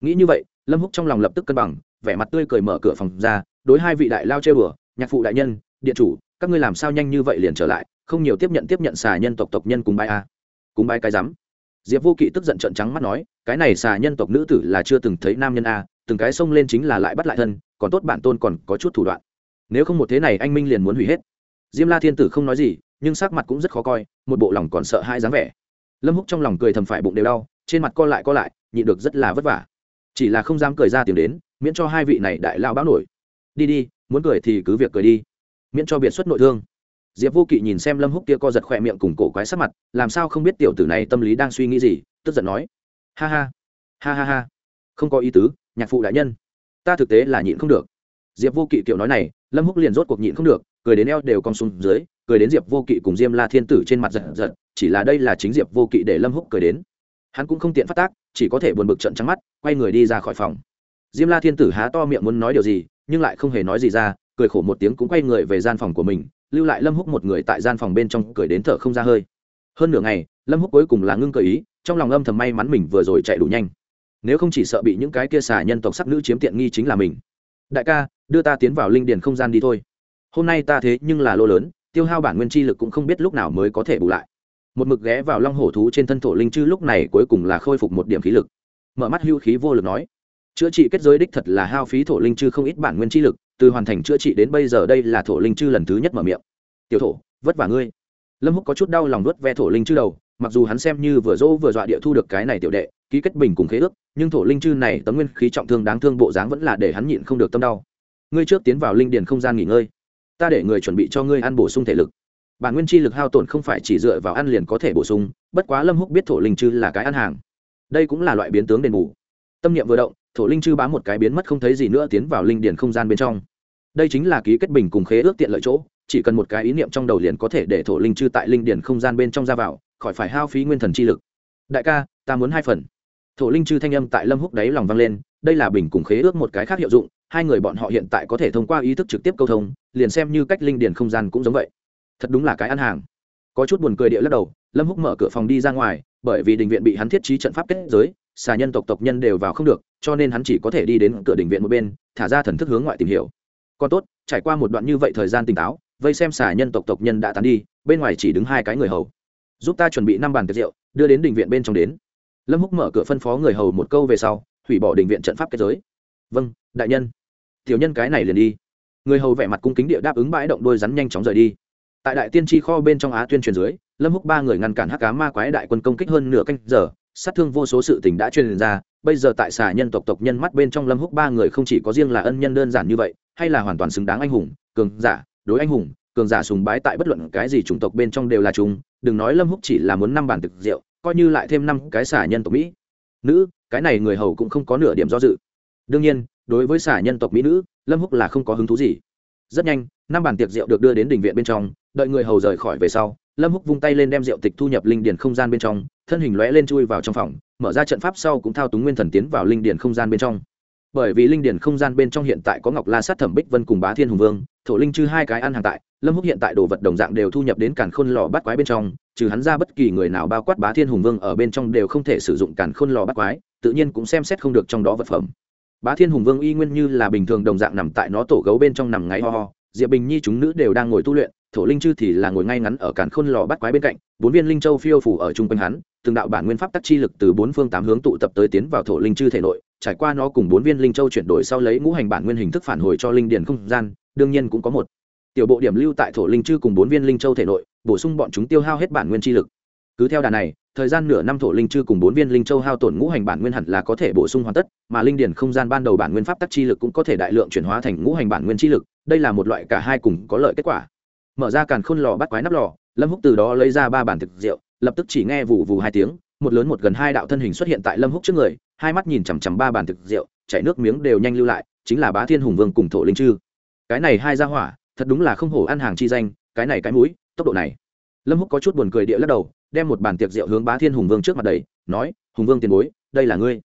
Nghĩ như vậy, lâm húc trong lòng lập tức cân bằng, vẻ mặt tươi cười mở cửa phòng ra, đối hai vị đại lao chơi bừa nhạc phụ đại nhân, điện chủ các ngươi làm sao nhanh như vậy liền trở lại, không nhiều tiếp nhận tiếp nhận xà nhân tộc tộc nhân cùng bái a. À. cùng bài cái rắm. Diệp vô kỵ tức giận trận trắng mắt nói, cái này xà nhân tộc nữ tử là chưa từng thấy nam nhân a, từng cái xông lên chính là lại bắt lại thân, còn tốt bản tôn còn có chút thủ đoạn. Nếu không một thế này anh minh liền muốn hủy hết. Diêm la thiên tử không nói gì, nhưng sắc mặt cũng rất khó coi, một bộ lòng còn sợ hai dáng vẻ. Lâm húc trong lòng cười thầm phải bụng đều đau, trên mặt co lại co lại, nhịn được rất là vất vả. Chỉ là không dám cười ra tiếng đến, miễn cho hai vị này đại lao báo nổi. Đi đi, muốn cười thì cứ việc cười đi miễn cho biệt xuất nội thương. Diệp vô kỵ nhìn xem lâm húc kia co giật khỏe miệng cùng cổ quái sắc mặt, làm sao không biết tiểu tử này tâm lý đang suy nghĩ gì, tức giận nói. Ha ha ha ha ha, không có ý tứ, nhạc phụ đại nhân, ta thực tế là nhịn không được. Diệp vô kỵ kiểu nói này, lâm húc liền rốt cuộc nhịn không được, cười đến eo đều cong xuống dưới, cười đến diệp vô kỵ cùng diêm la thiên tử trên mặt giật giật chỉ là đây là chính diệp vô kỵ để lâm húc cười đến. Hắn cũng không tiện phát tác, chỉ có thể buồn bực trận trắng mắt, quay người đi ra khỏi phòng. Diêm la thiên tử há to miệng muốn nói điều gì, nhưng lại không hề nói gì ra cười khổ một tiếng cũng quay người về gian phòng của mình, lưu lại lâm húc một người tại gian phòng bên trong cười đến thở không ra hơi. Hơn nửa ngày, lâm húc cuối cùng là ngưng cười ý, trong lòng âm thầm may mắn mình vừa rồi chạy đủ nhanh. Nếu không chỉ sợ bị những cái kia xà nhân tộc sắc nữ chiếm tiện nghi chính là mình. Đại ca, đưa ta tiến vào linh điền không gian đi thôi. Hôm nay ta thế nhưng là lô lớn, tiêu hao bản nguyên chi lực cũng không biết lúc nào mới có thể bù lại. Một mực ghé vào long hổ thú trên thân thổ linh chư lúc này cuối cùng là khôi phục một điểm khí lực. Mở mắt hưu khí vô lực nói chữa trị kết giới đích thật là hao phí thổ linh chư không ít bản nguyên chi lực, từ hoàn thành chữa trị đến bây giờ đây là thổ linh chư lần thứ nhất mở miệng. Tiểu thổ, vất vả ngươi. Lâm húc có chút đau lòng nuốt ve thổ linh chư đầu, mặc dù hắn xem như vừa dỗ vừa dọa địa thu được cái này tiểu đệ, ký kết bình cùng khế ước, nhưng thổ linh chư này tấm nguyên khí trọng thương đáng thương bộ dáng vẫn là để hắn nhịn không được tâm đau. Ngươi trước tiến vào linh điền không gian nghỉ ngơi. Ta để người chuẩn bị cho ngươi ăn bổ sung thể lực. Bản nguyên chi lực hao tổn không phải chỉ dựa vào ăn liền có thể bổ sung, bất quá lâm húc biết thổ linh chư là cái ăn hàng. Đây cũng là loại biến tướng đền bù. Tâm niệm vừa động thổ linh chư bám một cái biến mất không thấy gì nữa tiến vào linh điền không gian bên trong. Đây chính là ký kết bình cùng khế ước tiện lợi chỗ, chỉ cần một cái ý niệm trong đầu liền có thể để thổ linh chư tại linh điền không gian bên trong ra vào, khỏi phải hao phí nguyên thần chi lực. Đại ca, ta muốn hai phần. Thổ linh chư thanh âm tại lâm húc đáy lòng vang lên, đây là bình cùng khế ước một cái khác hiệu dụng, hai người bọn họ hiện tại có thể thông qua ý thức trực tiếp câu thông, liền xem như cách linh điền không gian cũng giống vậy. Thật đúng là cái ăn hàng. Có chút buồn cười địa lắc đầu, lâm húc mở cửa phòng đi ra ngoài, bởi vì đình viện bị hắn thiết trí trận pháp kết giới xà nhân tộc tộc nhân đều vào không được, cho nên hắn chỉ có thể đi đến cửa đình viện một bên, thả ra thần thức hướng ngoại tìm hiểu. Còn tốt, trải qua một đoạn như vậy thời gian tỉnh táo, vây xem xà nhân tộc tộc nhân đã tán đi, bên ngoài chỉ đứng hai cái người hầu. Giúp ta chuẩn bị năm bàn tiệc rượu, đưa đến đình viện bên trong đến. Lâm húc mở cửa phân phó người hầu một câu về sau, hủy bỏ đình viện trận pháp kết giới. Vâng đại nhân. Tiểu nhân cái này liền đi. Người hầu vẻ mặt cung kính địa đáp ứng bãi động đôi rắn nhanh chóng rời đi. Tại đại tiên tri kho bên trong á tuyên truyền dưới, lâm húc ba người ngăn cản hắc cá ma quái đại quân công kích hơn nửa canh giờ sát thương vô số sự tình đã truyền ra, bây giờ tại xà nhân tộc tộc nhân mắt bên trong lâm húc ba người không chỉ có riêng là ân nhân đơn giản như vậy, hay là hoàn toàn xứng đáng anh hùng, cường giả, đối anh hùng, cường giả sùng bái tại bất luận cái gì chủng tộc bên trong đều là chúng, đừng nói lâm húc chỉ là muốn năm bản thực rượu, coi như lại thêm năm cái xà nhân tộc mỹ. Nữ, cái này người hầu cũng không có nửa điểm do dự. Đương nhiên, đối với xà nhân tộc mỹ nữ, lâm húc là không có hứng thú gì. Rất nhanh, năm bản tiệc rượu được đưa đến đình viện bên trong, đợi người hầu rời khỏi về sau, lâm húc vung tay lên đem rượu tịch thu nhập linh điền không gian bên trong thân hình lóe lên chui vào trong phòng, mở ra trận pháp sau cũng thao túng nguyên thần tiến vào linh điền không gian bên trong. Bởi vì linh điền không gian bên trong hiện tại có ngọc la sát thẩm bích vân cùng bá thiên hùng vương, thổ linh chư hai cái ăn hàng tại, lâm húc hiện tại đồ vật đồng dạng đều thu nhập đến càn khôn lò bắt quái bên trong, trừ hắn ra bất kỳ người nào bao quát bá thiên hùng vương ở bên trong đều không thể sử dụng càn khôn lò bắt quái, tự nhiên cũng xem xét không được trong đó vật phẩm. Bá thiên hùng vương y nguyên như là bình thường đồng dạng nằm tại nó tổ gấu bên trong nằm ngáy ho ho, diệp bình nhi chúng nữ đều đang ngồi tu luyện thổ linh chư thì là ngồi ngay ngắn ở càn khôn lò bắt quái bên cạnh, bốn viên linh châu phiêu phủ ở chung quanh hắn, từng đạo bản nguyên pháp tắc chi lực từ bốn phương tám hướng tụ tập tới tiến vào thổ linh chư thể nội, trải qua nó cùng bốn viên linh châu chuyển đổi sau lấy ngũ hành bản nguyên hình thức phản hồi cho linh điền không gian, đương nhiên cũng có một. Tiểu bộ điểm lưu tại thổ linh chư cùng bốn viên linh châu thể nội, bổ sung bọn chúng tiêu hao hết bản nguyên chi lực. Cứ theo đà này, thời gian nửa năm thổ linh chư cùng bốn viên linh châu hao tổn ngũ hành bản nguyên hẳn là có thể bổ sung hoàn tất, mà linh điền không gian ban đầu bản nguyên pháp tắc chi lực cũng có thể đại lượng chuyển hóa thành ngũ hành bản nguyên chi lực, đây là một loại cả hai cùng có lợi kết quả mở ra càn khôn lò bắt quái nắp lò, lâm húc từ đó lấy ra ba bản thực rượu, lập tức chỉ nghe vù vù hai tiếng, một lớn một gần hai đạo thân hình xuất hiện tại lâm húc trước người, hai mắt nhìn chằm chằm ba bản thực rượu, chảy nước miếng đều nhanh lưu lại, chính là bá thiên hùng vương cùng thổ linh chư. Cái này hai ra hỏa, thật đúng là không hổ ăn hàng chi danh, cái này cái mũi, tốc độ này. Lâm húc có chút buồn cười địa lắc đầu, đem một bàn tiệc rượu hướng bá thiên hùng vương trước mặt đầy nói, hùng vương tiền bối, đây là ngươi.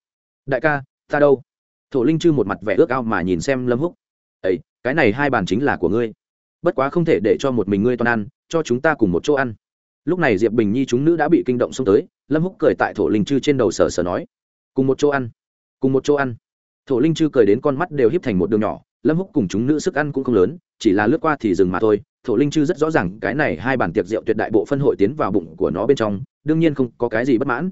Đại ca, ta đâu? Thổ linh chư một mặt vẻ ước ao mà nhìn xem lâm húc. Ấy cái này hai bàn chính là của ngươi bất quá không thể để cho một mình ngươi toàn ăn, cho chúng ta cùng một chỗ ăn. Lúc này diệp bình nhi chúng nữ đã bị kinh động xông tới, lâm húc cười tại thổ linh chư trên đầu sở sở nói, cùng một chỗ ăn, cùng một chỗ ăn. Thổ linh chư cười đến con mắt đều híp thành một đường nhỏ, lâm húc cùng chúng nữ sức ăn cũng không lớn, chỉ là lướt qua thì dừng mà thôi. Thổ linh chư rất rõ ràng cái này hai bản tiệc rượu tuyệt đại bộ phân hội tiến vào bụng của nó bên trong, đương nhiên không có cái gì bất mãn.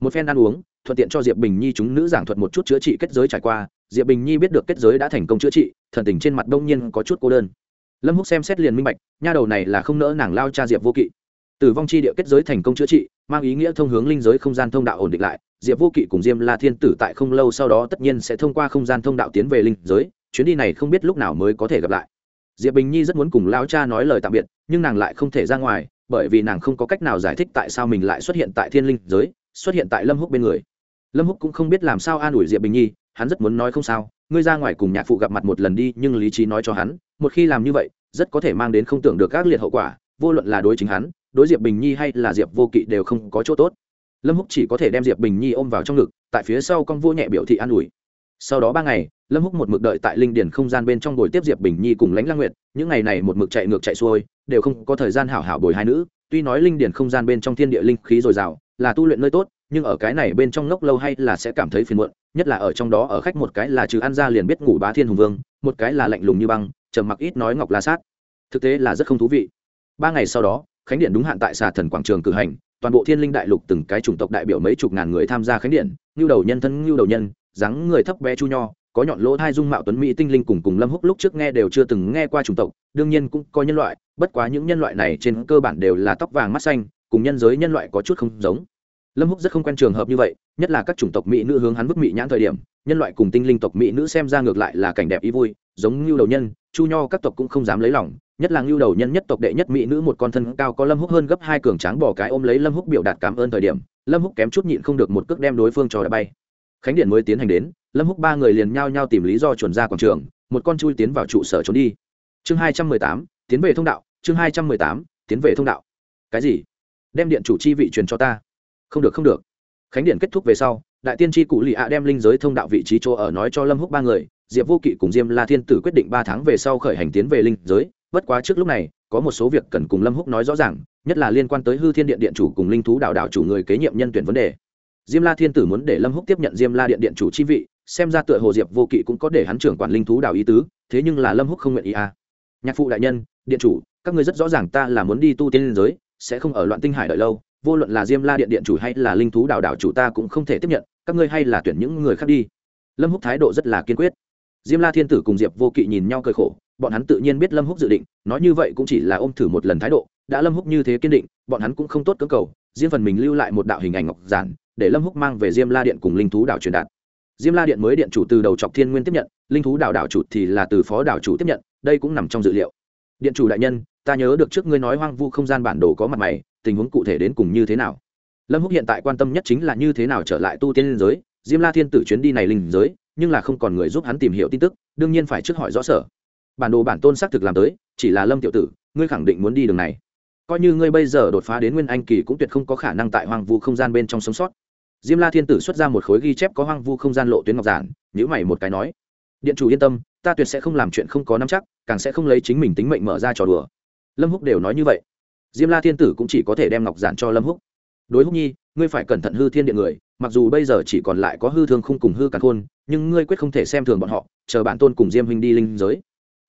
Một phen ăn uống, thuận tiện cho diệp bình nhi chúng nữ giảng thuật một chút chữa trị kết giới trải qua. Diệp bình nhi biết được kết giới đã thành công chữa trị, thần tình trên mặt đông nhiên có chút cô đơn lâm húc xem xét liền minh bạch, nha đầu này là không nỡ nàng lao cha diệp vô kỵ. Tử vong chi địa kết giới thành công chữa trị, mang ý nghĩa thông hướng linh giới không gian thông đạo ổn định lại, diệp vô kỵ cùng diêm la thiên tử tại không lâu sau đó tất nhiên sẽ thông qua không gian thông đạo tiến về linh giới, chuyến đi này không biết lúc nào mới có thể gặp lại. Diệp bình nhi rất muốn cùng lao cha nói lời tạm biệt, nhưng nàng lại không thể ra ngoài, bởi vì nàng không có cách nào giải thích tại sao mình lại xuất hiện tại thiên linh giới, xuất hiện tại lâm húc bên người. Lâm húc cũng không biết làm sao an ủi diệp bình nhi, hắn rất muốn nói không sao, ngươi ra ngoài cùng nhạc phụ gặp mặt một lần đi, nhưng lý trí nói cho hắn một khi làm như vậy, rất có thể mang đến không tưởng được các liệt hậu quả, vô luận là đối chính hắn, đối diệp bình nhi hay là diệp vô kỵ đều không có chỗ tốt. Lâm húc chỉ có thể đem diệp bình nhi ôm vào trong ngực, tại phía sau con vua nhẹ biểu thị an ủi. Sau đó ba ngày, lâm húc một mực đợi tại linh điển không gian bên trong bồi tiếp diệp bình nhi cùng lãnh lang nguyệt, những ngày này một mực chạy ngược chạy xuôi, đều không có thời gian hảo hảo bồi hai nữ. Tuy nói linh điển không gian bên trong thiên địa linh khí dồi dào, là tu luyện nơi tốt, nhưng ở cái này bên trong ngốc lâu hay là sẽ cảm thấy phiền muộn, nhất là ở trong đó ở khách một cái là trừ ăn ra liền biết ngủ bá thiên hùng vương, một cái là lạnh lùng như băng trầm mặc ít nói ngọc la sát. Thực tế là rất không thú vị. Ba ngày sau đó, khánh điện đúng hạn tại xà thần quảng trường cử hành, toàn bộ thiên linh đại lục từng cái chủng tộc đại biểu mấy chục ngàn người tham gia khánh điện, ngưu đầu nhân thân, ngưu đầu nhân, dáng người thấp bé chu nho, có nhọn lỗ thai dung mạo tuấn mỹ tinh linh cùng cùng lâm húc lúc trước nghe đều chưa từng nghe qua chủng tộc, đương nhiên cũng có nhân loại, bất quá những nhân loại này trên cơ bản đều là tóc vàng mắt xanh, cùng nhân giới nhân loại có chút không giống. Lâm húc rất không quen trường hợp như vậy, nhất là các chủng tộc mỹ nữ hướng hắn bức mỹ nhãn thời điểm, nhân loại cùng tinh linh tộc mỹ nữ xem ra ngược lại là cảnh đẹp ý vui, giống như đầu nhân chu nho các tộc cũng không dám lấy lòng, nhất là ngưu đầu nhân nhất tộc đệ nhất mỹ nữ một con thân cao có lâm húc hơn gấp hai cường tráng bỏ cái ôm lấy lâm húc biểu đạt cảm ơn thời điểm, lâm húc kém chút nhịn không được một cước đem đối phương cho đã bay. Khánh điện mới tiến hành đến, lâm húc ba người liền nhao nhao tìm lý do chuẩn ra quảng trường, một con chui tiến vào trụ sở trốn đi. Chương hai trăm mười tám, tiến về thông đạo, chương hai trăm mười tám, tiến về thông đạo. Cái gì? Đem điện chủ chi vị truyền cho ta. Không được không được. Khánh điện kết thúc về sau, đại tiên tri cụ lì ạ đem linh giới thông đạo vị trí chỗ ở nói cho lâm húc ba người diệp vô kỵ cùng diêm la thiên tử quyết định ba tháng về sau khởi hành tiến về linh giới. Bất quá trước lúc này, có một số việc cần cùng lâm húc nói rõ ràng, nhất là liên quan tới hư thiên điện điện chủ cùng linh thú đạo đạo chủ người kế nhiệm nhân tuyển vấn đề. Diêm la thiên tử muốn để lâm húc tiếp nhận diêm la điện điện chủ chi vị, xem ra tựa hồ diệp vô kỵ cũng có để hắn trưởng quản linh thú đạo ý tứ, thế nhưng là lâm húc không nguyện ý à. Nhạc phụ đại nhân, điện chủ, các ngươi rất rõ ràng ta là muốn đi tu tiên liên giới, sẽ không ở loạn tinh hải đợi lâu, vô luận là diêm la điện điện chủ hay là linh thú đạo đạo chủ ta cũng không thể tiếp nhận, các ngươi hay là tuyển những người khác đi. Lâm húc thái độ rất là kiên quyết diêm la thiên tử cùng diệp vô kỵ nhìn nhau cười khổ, bọn hắn tự nhiên biết lâm húc dự định, nói như vậy cũng chỉ là ôm thử một lần thái độ, đã lâm húc như thế kiên định, bọn hắn cũng không tốt cưỡng cầu, riêng phần mình lưu lại một đạo hình ảnh ngọc giản, để lâm húc mang về diêm la điện cùng linh thú đạo truyền đạt. Diêm la điện mới điện chủ từ đầu chọc thiên nguyên tiếp nhận, linh thú đạo đạo chủ thì là từ phó đạo chủ tiếp nhận, đây cũng nằm trong dự liệu. Điện chủ đại nhân, ta nhớ được trước ngươi nói hoang vu không gian bản đồ có mặt mày, tình huống cụ thể đến cùng như thế nào? Lâm húc hiện tại quan tâm nhất chính là như thế nào trở lại tu tiên linh giới, diêm la thiên tử chuyến đi này linh giới nhưng là không còn người giúp hắn tìm hiểu tin tức, đương nhiên phải trước hỏi rõ sở. Bản đồ bản tôn xác thực làm tới, chỉ là lâm tiểu tử, ngươi khẳng định muốn đi đường này. Coi như ngươi bây giờ đột phá đến nguyên anh kỳ cũng tuyệt không có khả năng tại hoang vu không gian bên trong sống sót. Diêm la thiên tử xuất ra một khối ghi chép có hoang vu không gian lộ tuyến ngọc giản nhữ mày một cái nói, điện chủ yên tâm, ta tuyệt sẽ không làm chuyện không có nắm chắc, càng sẽ không lấy chính mình tính mệnh mở ra trò đùa. Lâm húc đều nói như vậy. Diêm la thiên tử cũng chỉ có thể đem ngọc giản cho lâm húc đối húc nhi, ngươi phải cẩn thận hư thiên điện người, mặc dù bây giờ chỉ còn lại có hư thương không cùng hư càn khôn, nhưng ngươi quyết không thể xem thường bọn họ, chờ bản tôn cùng diêm huynh đi linh giới.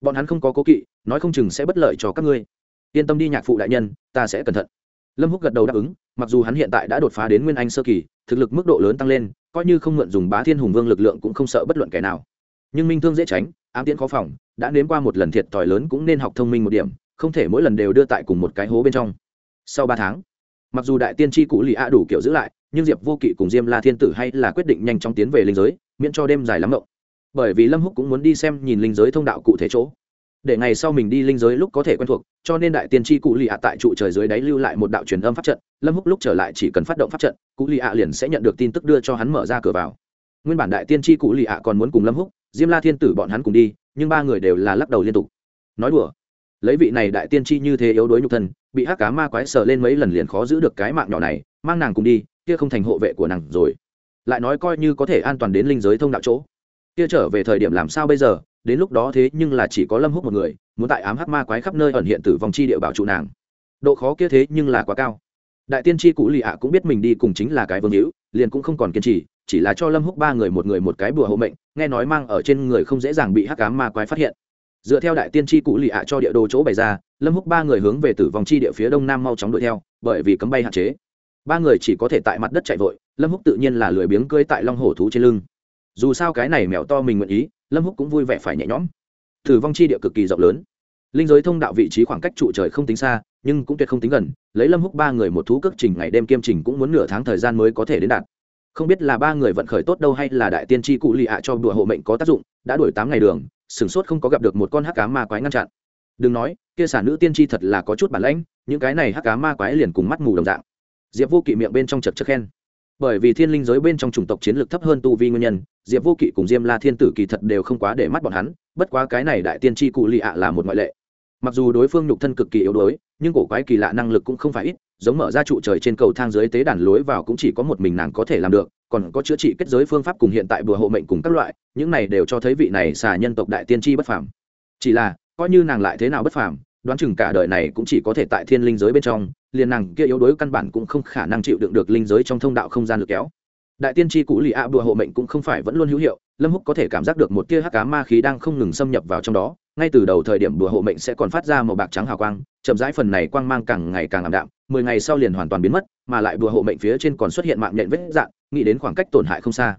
Bọn hắn không có cố kỵ, nói không chừng sẽ bất lợi cho các ngươi. Yên tâm đi nhạc phụ đại nhân, ta sẽ cẩn thận. Lâm húc gật đầu đáp ứng, mặc dù hắn hiện tại đã đột phá đến nguyên anh sơ kỳ, thực lực mức độ lớn tăng lên, coi như không mượn dùng bá thiên hùng vương lực lượng cũng không sợ bất luận kẻ nào. Nhưng minh thương dễ tránh, ám tiễn khó phòng, đã nếm qua một lần thiệt thòi lớn cũng nên học thông minh một điểm, không thể mỗi lần đều đưa tại cùng một cái hố bên trong. Sau ba tháng mặc dù đại tiên tri cụ lì a đủ kiểu giữ lại, nhưng diệp vô kỵ cùng diêm la thiên tử hay là quyết định nhanh chóng tiến về linh giới, miễn cho đêm dài lắm mộng. Bởi vì lâm húc cũng muốn đi xem nhìn linh giới thông đạo cụ thể chỗ. Để ngày sau mình đi linh giới lúc có thể quen thuộc, cho nên đại tiên tri cụ lì ạ tại trụ trời dưới đáy lưu lại một đạo truyền âm pháp trận. Lâm húc lúc trở lại chỉ cần phát động pháp trận cụ lì ạ liền sẽ nhận được tin tức đưa cho hắn mở ra cửa vào. Nguyên bản đại tiên tri cụ lì ạ còn muốn cùng lâm húc, diêm la thiên tử bọn hắn cùng đi, nhưng ba người đều là lắc đầu liên tục. Nói đùa, lấy vị này đại tiên tri như thế yếu đuối nhục thân bị hắc cá ma quái sờ lên mấy lần liền khó giữ được cái mạng nhỏ này, mang nàng cùng đi, kia không thành hộ vệ của nàng rồi. Lại nói coi như có thể an toàn đến linh giới thông đạo chỗ. Kia trở về thời điểm làm sao bây giờ, đến lúc đó thế nhưng là chỉ có lâm húc một người, muốn tại ám hắc ma quái khắp nơi ẩn hiện tử vong chi địa bảo trụ nàng. Độ khó kia thế nhưng là quá cao. Đại tiên tri cụ lì ạ cũng biết mình đi cùng chính là cái vương hữu, liền cũng không còn kiên trì, chỉ là cho lâm húc ba người một người một cái bùa hộ mệnh, nghe nói mang ở trên người không dễ dàng bị hắc ám ma quái phát hiện dựa theo đại tiên tri cụ lì ạ cho địa đồ chỗ bày ra, lâm húc ba người hướng về tử vong chi địa phía đông nam mau chóng đuổi theo, bởi vì cấm bay hạn chế. Ba người chỉ có thể tại mặt đất chạy vội, lâm húc tự nhiên là lười biếng cưỡi tại long hổ thú trên lưng. Dù sao cái này mèo to mình nguyện ý, lâm húc cũng vui vẻ phải nhẹ nhõm. Tử vong chi địa cực kỳ rộng lớn. Linh giới thông đạo vị trí khoảng cách trụ trời không tính xa, nhưng cũng tuyệt không tính gần, lấy lâm húc ba người một thú cước trình ngày đêm kiêm trình cũng muốn nửa tháng thời gian mới có thể đến đạt. Không biết là ba người vận khởi tốt đâu hay là đại tiên tri cụ lì ạ cho đùa hộ mệnh có tác dụng, đã đuổi tám ngày đường sửng sốt không có gặp được một con hắc cá ma quái ngăn chặn. Đừng nói, kia sản nữ tiên tri thật là có chút bản lãnh, những cái này hắc cá ma quái liền cùng mắt mù đồng dạng. Diệp vô kỵ miệng bên trong chật chật khen. Bởi vì thiên linh giới bên trong chủng tộc chiến lược thấp hơn tu vi nguyên nhân, diệp vô kỵ cùng diêm la thiên tử kỳ thật đều không quá để mắt bọn hắn, bất quá cái này đại tiên tri cụ lì ạ là một ngoại lệ mặc dù đối phương nhục thân cực kỳ yếu đuối, nhưng cổ quái kỳ lạ năng lực cũng không phải ít, giống mở ra trụ trời trên cầu thang dưới tế đàn lối vào cũng chỉ có một mình nàng có thể làm được, còn có chữa trị kết giới phương pháp cùng hiện tại bùa hộ mệnh cùng các loại, những này đều cho thấy vị này xà nhân tộc đại tiên tri bất phàm. Chỉ là, coi như nàng lại thế nào bất phàm, đoán chừng cả đời này cũng chỉ có thể tại thiên linh giới bên trong, liền nàng kia yếu đuối căn bản cũng không khả năng chịu đựng được linh giới trong thông đạo không gian lực kéo. Đại tiên tri cũ lì ạ bùa hộ mệnh cũng không phải vẫn luôn hữu hiệu, lâm húc có thể cảm giác được một tia hắc cá ma khí đang không ngừng xâm nhập vào trong đó ngay từ đầu thời điểm bùa hộ mệnh sẽ còn phát ra màu bạc trắng hào quang, chậm rãi phần này quang mang càng ngày càng ảm đạm, mười ngày sau liền hoàn toàn biến mất, mà lại bùa hộ mệnh phía trên còn xuất hiện mạng nhện vết dạng, nghĩ đến khoảng cách tổn hại không xa.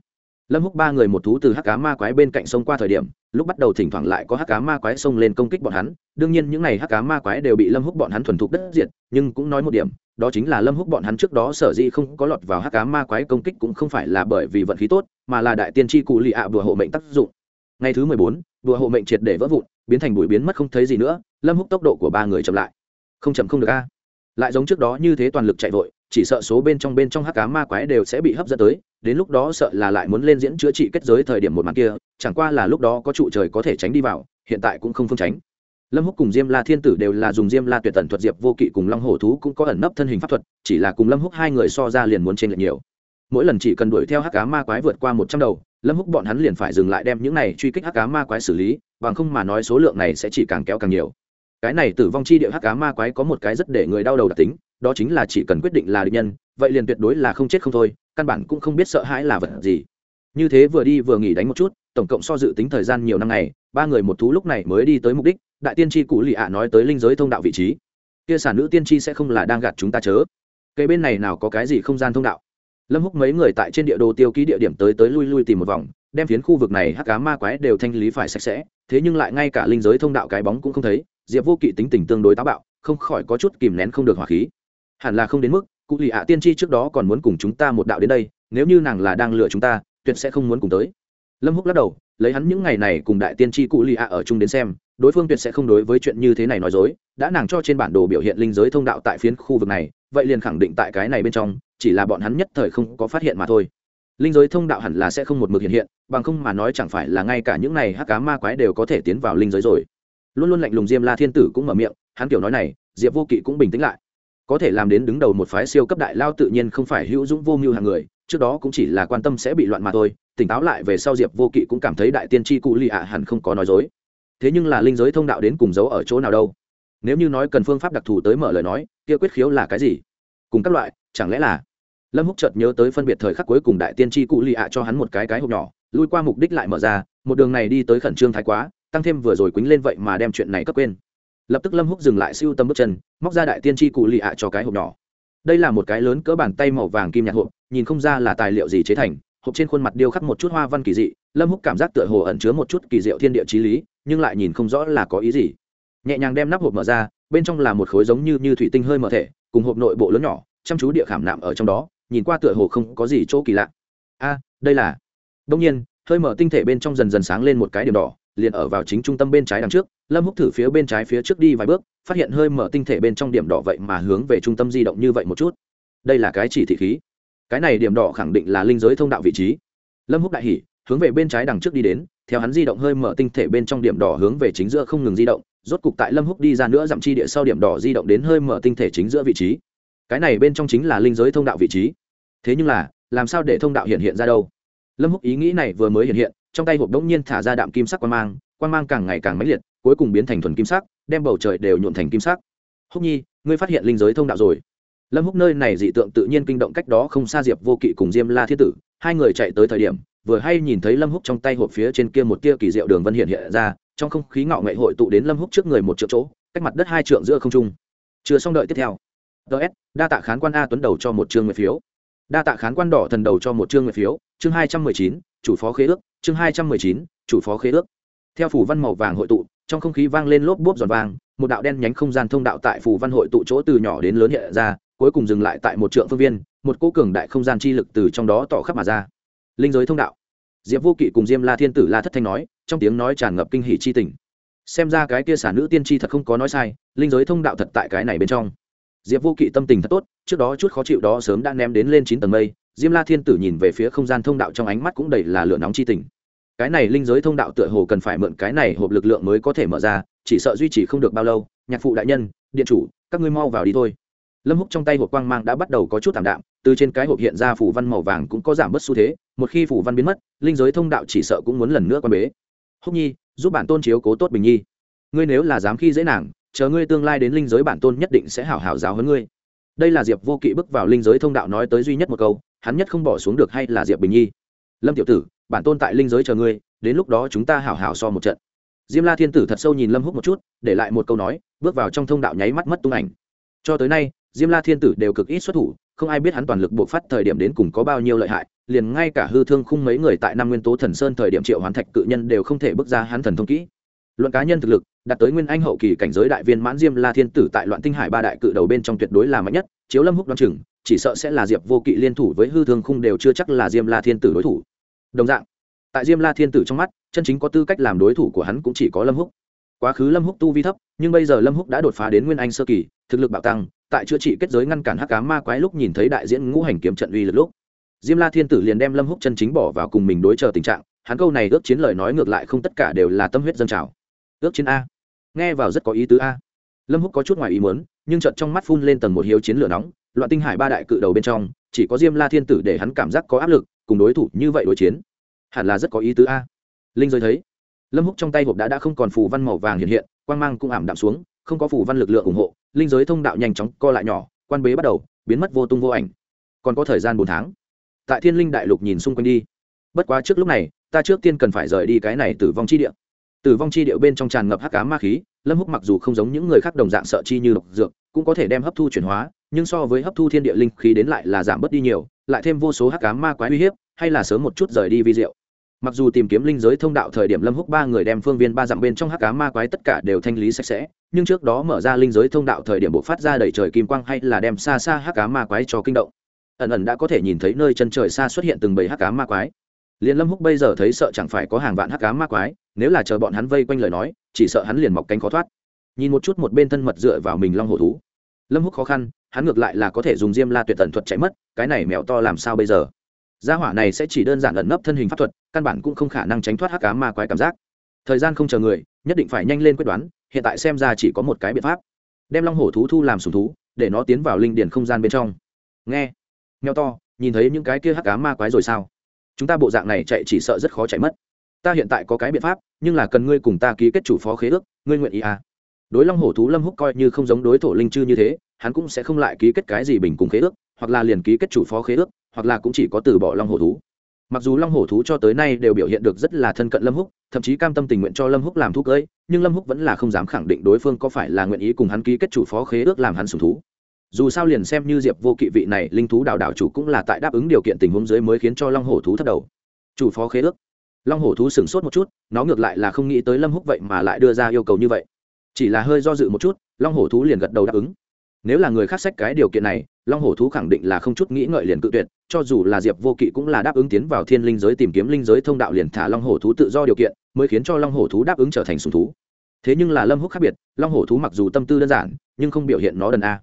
Lâm húc ba người một thú từ hắc cá ma quái bên cạnh sông qua thời điểm, lúc bắt đầu thỉnh thoảng lại có hắc cá ma quái xông lên công kích bọn hắn, đương nhiên những n à y hắc cá ma quái đều bị lâm húc bọn hắn thuần thục đất diệt, nhưng cũng nói một điểm, đó chính là lâm húc bọn hắn trước đó sở dĩ không có lọt vào hắc cá ma quái công kích cũng không phải là bởi vì vận khí tốt, mà là đại tiên tri cụ lì ạ bùa hộ mệnh tác dụng. Ngày thứ mười bốn đùa hộ mệnh triệt để vỡ vụn, biến thành bụi biến mất không thấy gì nữa, lâm húc tốc độ của ba người chậm lại. Không chậm không được a. Lại giống trước đó như thế toàn lực chạy vội, chỉ sợ số bên trong bên trong hắc cá ma quái đều sẽ bị hấp dẫn tới, đến lúc đó sợ là lại muốn lên diễn chữa trị kết giới thời điểm một màn kia, chẳng qua là lúc đó có trụ trời có thể tránh đi vào, hiện tại cũng không phương tránh. Lâm húc cùng diêm la thiên tử đều là dùng diêm la tuyệt tần thuật diệp vô kỵ cùng long hổ thú cũng có ẩn nấp thân hình pháp thuật, chỉ là cùng lâm húc hai người so ra liền muốn trên lệch nhiều mỗi lần chỉ cần đuổi theo hắc cá ma quái vượt qua một trăm đầu, lâm húc bọn hắn liền phải dừng lại đem những này truy kích hắc cá ma quái xử lý, bằng không mà nói số lượng này sẽ chỉ càng kéo càng nhiều. Cái này tử vong chi địa hắc cá ma quái có một cái rất để người đau đầu đặc tính, đó chính là chỉ cần quyết định là địch nhân, vậy liền tuyệt đối là không chết không thôi, căn bản cũng không biết sợ hãi là vật gì. Như thế vừa đi vừa nghỉ đánh một chút, tổng cộng so dự tính thời gian nhiều năm ngày, ba người một thú lúc này mới đi tới mục đích, đại tiên tri cụ lì ạ nói tới linh giới thông đạo vị trí. Kia sản nữ tiên tri sẽ không là đang gạt chúng ta chớ. Cây bên này nào có cái gì không gian thông đạo? Lâm húc mấy người tại trên địa đồ tiêu ký địa điểm tới tới lui lui tìm một vòng, đem phiến khu vực này hắc cá ma quái đều thanh lý phải sạch sẽ, thế nhưng lại ngay cả linh giới thông đạo cái bóng cũng không thấy, diệp vô kỵ tính tình tương đối táo bạo, không khỏi có chút kìm nén không được hỏa khí. Hẳn là không đến mức, cụ lì ạ tiên tri trước đó còn muốn cùng chúng ta một đạo đến đây, nếu như nàng là đang lừa chúng ta, tuyệt sẽ không muốn cùng tới. Lâm húc lắc đầu, lấy hắn những ngày này cùng đại tiên tri cụ lì ạ ở chung đến xem, đối phương tuyệt sẽ không đối với chuyện như thế này nói dối, đã nàng cho trên bản đồ biểu hiện linh giới thông đạo tại phiến khu vực này, vậy liền khẳng định tại cái này bên trong chỉ là bọn hắn nhất thời không có phát hiện mà thôi. Linh giới thông đạo hẳn là sẽ không một mực hiện hiện, bằng không mà nói chẳng phải là ngay cả những này hắc cá ma quái đều có thể tiến vào linh giới rồi. Luôn luôn lạnh lùng diêm la thiên tử cũng mở miệng, hắn kiểu nói này, diệp vô kỵ cũng bình tĩnh lại. Có thể làm đến đứng đầu một phái siêu cấp đại lao tự nhiên không phải hữu dũng vô mưu hàng người, trước đó cũng chỉ là quan tâm sẽ bị loạn mà thôi, tỉnh táo lại về sau diệp vô kỵ cũng cảm thấy đại tiên tri cụ lì ạ hẳn không có nói dối. Thế nhưng là linh giới thông đạo đến cùng giấu ở chỗ nào đâu? Nếu như nói cần phương pháp đặc thù tới mở lời nói, kia quyết khiếu là cái gì? Cùng các loại, chẳng lẽ là lâm húc chợt nhớ tới phân biệt thời khắc cuối cùng đại tiên tri cụ lì ạ cho hắn một cái cái hộp nhỏ, lui qua mục đích lại mở ra, một đường này đi tới khẩn trương thái quá, tăng thêm vừa rồi quýnh lên vậy mà đem chuyện này cấp quên. Lập tức lâm húc dừng lại siêu tâm bước chân, móc ra đại tiên tri cụ lì ạ cho cái hộp nhỏ. Đây là một cái lớn cỡ bàn tay màu vàng kim nhạt hộp, nhìn không ra là tài liệu gì chế thành, hộp trên khuôn mặt điêu khắc một chút hoa văn kỳ dị, lâm húc cảm giác tựa hồ ẩn chứa một chút kỳ diệu thiên địa trí lý, nhưng lại nhìn không rõ là có ý gì. Nhẹ nhàng đem nắp hộp mở ra, bên trong là một khối giống như như thủy tinh hơi mở thể, cùng hộp nội bộ lớn nhỏ, chăm chú địa khảm nạm ở trong đó nhìn qua tựa hồ không có gì chỗ kỳ lạ. A, đây là. Đông nhiên, hơi mở tinh thể bên trong dần dần sáng lên một cái điểm đỏ, liền ở vào chính trung tâm bên trái đằng trước, lâm húc thử phía bên trái phía trước đi vài bước, phát hiện hơi mở tinh thể bên trong điểm đỏ vậy mà hướng về trung tâm di động như vậy một chút. Đây là cái chỉ thị khí. Cái này điểm đỏ khẳng định là linh giới thông đạo vị trí. Lâm húc đại hỉ, hướng về bên trái đằng trước đi đến, theo hắn di động hơi mở tinh thể bên trong điểm đỏ hướng về chính giữa không ngừng di động, rốt cục tại lâm húc đi ra nữa giảm chi địa sau điểm đỏ di động đến hơi mở tinh thể chính giữa vị trí cái này bên trong chính là linh giới thông đạo vị trí. Thế nhưng là, làm sao để thông đạo hiện hiện ra đâu? Lâm húc ý nghĩ này vừa mới hiện hiện, trong tay hộp đống nhiên thả ra đạm kim sắc quan mang quan mang càng ngày càng mãnh liệt, cuối cùng biến thành thuần kim sắc, đem bầu trời đều nhuộn thành kim sắc. Húc nhi, ngươi phát hiện linh giới thông đạo rồi. Lâm húc nơi này dị tượng tự nhiên kinh động cách đó không xa diệp vô kỵ cùng diêm la thiên tử, hai người chạy tới thời điểm, vừa hay nhìn thấy lâm húc trong tay hộp phía trên kia một tia kỳ diệu đường vân hiện hiện ra, trong không khí ngạo nghệ hội tụ đến lâm húc trước người một triệu chỗ, cách mặt đất hai trượng giữa không trung. Chưa xong đợi tiếp theo ts đa tạ khán quan a tuấn đầu cho một chương nguyện phiếu. Đa tạ khán quan đỏ thần đầu cho một chương nguyện phiếu. Chương hai trăm mười chín, chủ phó khế ước. Chương hai trăm mười chín, chủ phó khế ước. Theo phủ văn màu vàng hội tụ, trong không khí vang lên lốp bốp giòn vàng, một đạo đen nhánh không gian thông đạo tại phủ văn hội tụ chỗ từ nhỏ đến lớn hiện ra, cuối cùng dừng lại tại một trượng phương viên, một cô cường đại không gian chi lực từ trong đó tỏ khắp mà ra. Linh giới thông đạo. Diệp vô kỵ cùng diêm la thiên tử la thất thanh nói, trong tiếng nói tràn ngập kinh hỷ chi tình. Xem ra cái kia xả nữ tiên tri thật không có nói sai, linh giới thông đạo thật tại cái này bên trong diệp vô kỵ tâm tình thật tốt, trước đó chút khó chịu đó sớm đã ném đến lên chín tầng mây, diêm la thiên tử nhìn về phía không gian thông đạo trong ánh mắt cũng đầy là lửa nóng chi tình. Cái này linh giới thông đạo tựa hồ cần phải mượn cái này hộp lực lượng mới có thể mở ra, chỉ sợ duy trì không được bao lâu, nhạc phụ đại nhân, điện chủ, các ngươi mau vào đi thôi. Lâm húc trong tay hộp quang mang đã bắt đầu có chút thảm đạm, từ trên cái hộp hiện ra phủ văn màu vàng cũng có giảm bớt xu thế, một khi phủ văn biến mất, linh giới thông đạo chỉ sợ cũng muốn lần nữa quan bế. Húc nhi, giúp bản tôn chiếu cố tốt bình nhi. Ngươi nếu là dám khi dễ nàng chờ ngươi tương lai đến linh giới bản tôn nhất định sẽ hảo hảo giáo hơn ngươi. Đây là diệp vô kỵ bước vào linh giới thông đạo nói tới duy nhất một câu, hắn nhất không bỏ xuống được hay là diệp bình nhi. Lâm tiểu tử, bản tôn tại linh giới chờ ngươi, đến lúc đó chúng ta hảo hảo so một trận. Diêm la thiên tử thật sâu nhìn lâm húc một chút, để lại một câu nói, bước vào trong thông đạo nháy mắt mất tung ảnh. Cho tới nay, diêm la thiên tử đều cực ít xuất thủ, không ai biết hắn toàn lực buộc phát thời điểm đến cùng có bao nhiêu lợi hại, liền ngay cả hư thương khung mấy người tại năm nguyên tố thần sơn thời điểm triệu hoán thạch cự nhân đều không thể bước ra hắn thần thông kỹ luận cá nhân thực lực, đạt tới nguyên anh hậu kỳ cảnh giới đại viên mãn diêm la thiên tử tại loạn tinh hải ba đại cự đầu bên trong tuyệt đối là mạnh nhất, chiếu lâm húc đoán chừng, chỉ sợ sẽ là diệp vô kỵ liên thủ với hư thương khung đều chưa chắc là diêm la thiên tử đối thủ. Đồng dạng, tại diêm la thiên tử trong mắt, chân chính có tư cách làm đối thủ của hắn cũng chỉ có lâm húc. Quá khứ lâm húc tu vi thấp, nhưng bây giờ lâm húc đã đột phá đến nguyên anh sơ kỳ, thực lực bạo tăng, tại chữa trị kết giới ngăn cản hắc cá ma quái lúc nhìn thấy đại diễn ngũ hành kiếm trận uy lực lúc, diêm la thiên tử liền đem lâm húc chân chính bỏ vào cùng mình đối chờ tình trạng, hắn câu này ước chiến lời nói ngược lại không tất cả đều là tâm huyết dân trào ước chiến a. Nghe vào rất có ý tứ a. Lâm húc có chút ngoài ý muốn, nhưng chợt trong mắt phun lên tầng một hiếu chiến lửa nóng, loạn tinh hải ba đại cự đầu bên trong, chỉ có diêm la thiên tử để hắn cảm giác có áp lực, cùng đối thủ như vậy đối chiến. Hẳn là rất có ý tứ a. Linh giới thấy, lâm húc trong tay hộp đã đã không còn phù văn màu vàng hiện hiện, quang mang cũng ảm đạm xuống, không có phù văn lực lượng ủng hộ, linh giới thông đạo nhanh chóng co lại nhỏ, quan bế bắt đầu, biến mất vô tung vô ảnh. Còn có thời gian bốn tháng. Tại thiên linh đại lục nhìn xung quanh đi. Bất quá trước lúc này, ta trước tiên cần phải rời đi cái này tử vong chi địa tử vong chi địa bên trong tràn ngập hắc cá ma khí, lâm húc mặc dù không giống những người khác đồng dạng sợ chi như độc dược, cũng có thể đem hấp thu chuyển hóa, nhưng so với hấp thu thiên địa linh khí đến lại là giảm bớt đi nhiều, lại thêm vô số hắc cá ma quái uy hiếp, hay là sớm một chút rời đi vi diệu. Mặc dù tìm kiếm linh giới thông đạo thời điểm lâm húc ba người đem phương viên ba dặm bên trong hắc cá ma quái tất cả đều thanh lý sạch sẽ, nhưng trước đó mở ra linh giới thông đạo thời điểm bộ phát ra đầy trời kim quang hay là đem xa xa hắc cá ma quái cho kinh động. Ẩn ẩn đã có thể nhìn thấy nơi chân trời xa xuất hiện từng bầy hắc cá ma quái liền lâm húc bây giờ thấy sợ chẳng phải có hàng vạn hắc cá ma quái, nếu là chờ bọn hắn vây quanh lời nói, chỉ sợ hắn liền mọc cánh khó thoát. Nhìn một chút một bên thân mật dựa vào mình long hổ thú. Lâm húc khó khăn, hắn ngược lại là có thể dùng diêm la tuyệt tần thuật chạy mất, cái này mèo to làm sao bây giờ? Gia hỏa này sẽ chỉ đơn giản ẩn nấp thân hình pháp thuật, căn bản cũng không khả năng tránh thoát hắc cá ma quái cảm giác. Thời gian không chờ người, nhất định phải nhanh lên quyết đoán, hiện tại xem ra chỉ có một cái biện pháp. Đem long hổ thú thu làm sùng thú, để nó tiến vào linh điền không gian bên trong. Nghe. Mèo to, nhìn thấy những cái kia hắc cá ma quái rồi sao? Chúng ta bộ dạng này chạy chỉ sợ rất khó chạy mất. Ta hiện tại có cái biện pháp, nhưng là cần ngươi cùng ta ký kết chủ phó khế ước, ngươi nguyện ý à? Đối long hổ thú lâm húc coi như không giống đối thổ linh chư như thế, hắn cũng sẽ không lại ký kết cái gì bình cùng khế ước, hoặc là liền ký kết chủ phó khế ước, hoặc là cũng chỉ có từ bỏ long hổ thú. Mặc dù long hổ thú cho tới nay đều biểu hiện được rất là thân cận lâm húc, thậm chí cam tâm tình nguyện cho lâm húc làm thú cưỡi nhưng lâm húc vẫn là không dám khẳng định đối phương có phải là nguyện ý cùng hắn ký kết chủ phó khế ước làm hắn sùng thú dù sao liền xem như diệp vô kỵ vị này, linh thú đào đảo chủ cũng là tại đáp ứng điều kiện tình huống dưới mới khiến cho long hổ thú thất đầu. Chủ phó khế ước. Long hổ thú sửng sốt một chút, nó ngược lại là không nghĩ tới lâm húc vậy mà lại đưa ra yêu cầu như vậy. Chỉ là hơi do dự một chút, long hổ thú liền gật đầu đáp ứng. Nếu là người khác sách cái điều kiện này, long hổ thú khẳng định là không chút nghĩ ngợi liền cự tuyệt, cho dù là diệp vô kỵ cũng là đáp ứng tiến vào thiên linh giới tìm kiếm linh giới thông đạo liền thả long hổ thú tự do điều kiện, mới khiến cho long hổ thú đáp ứng trở thành sùng thú. Thế nhưng là lâm húc khác biệt, long hổ thú mặc dù tâm tư đơn giản, nhưng không biểu hiện nó đần a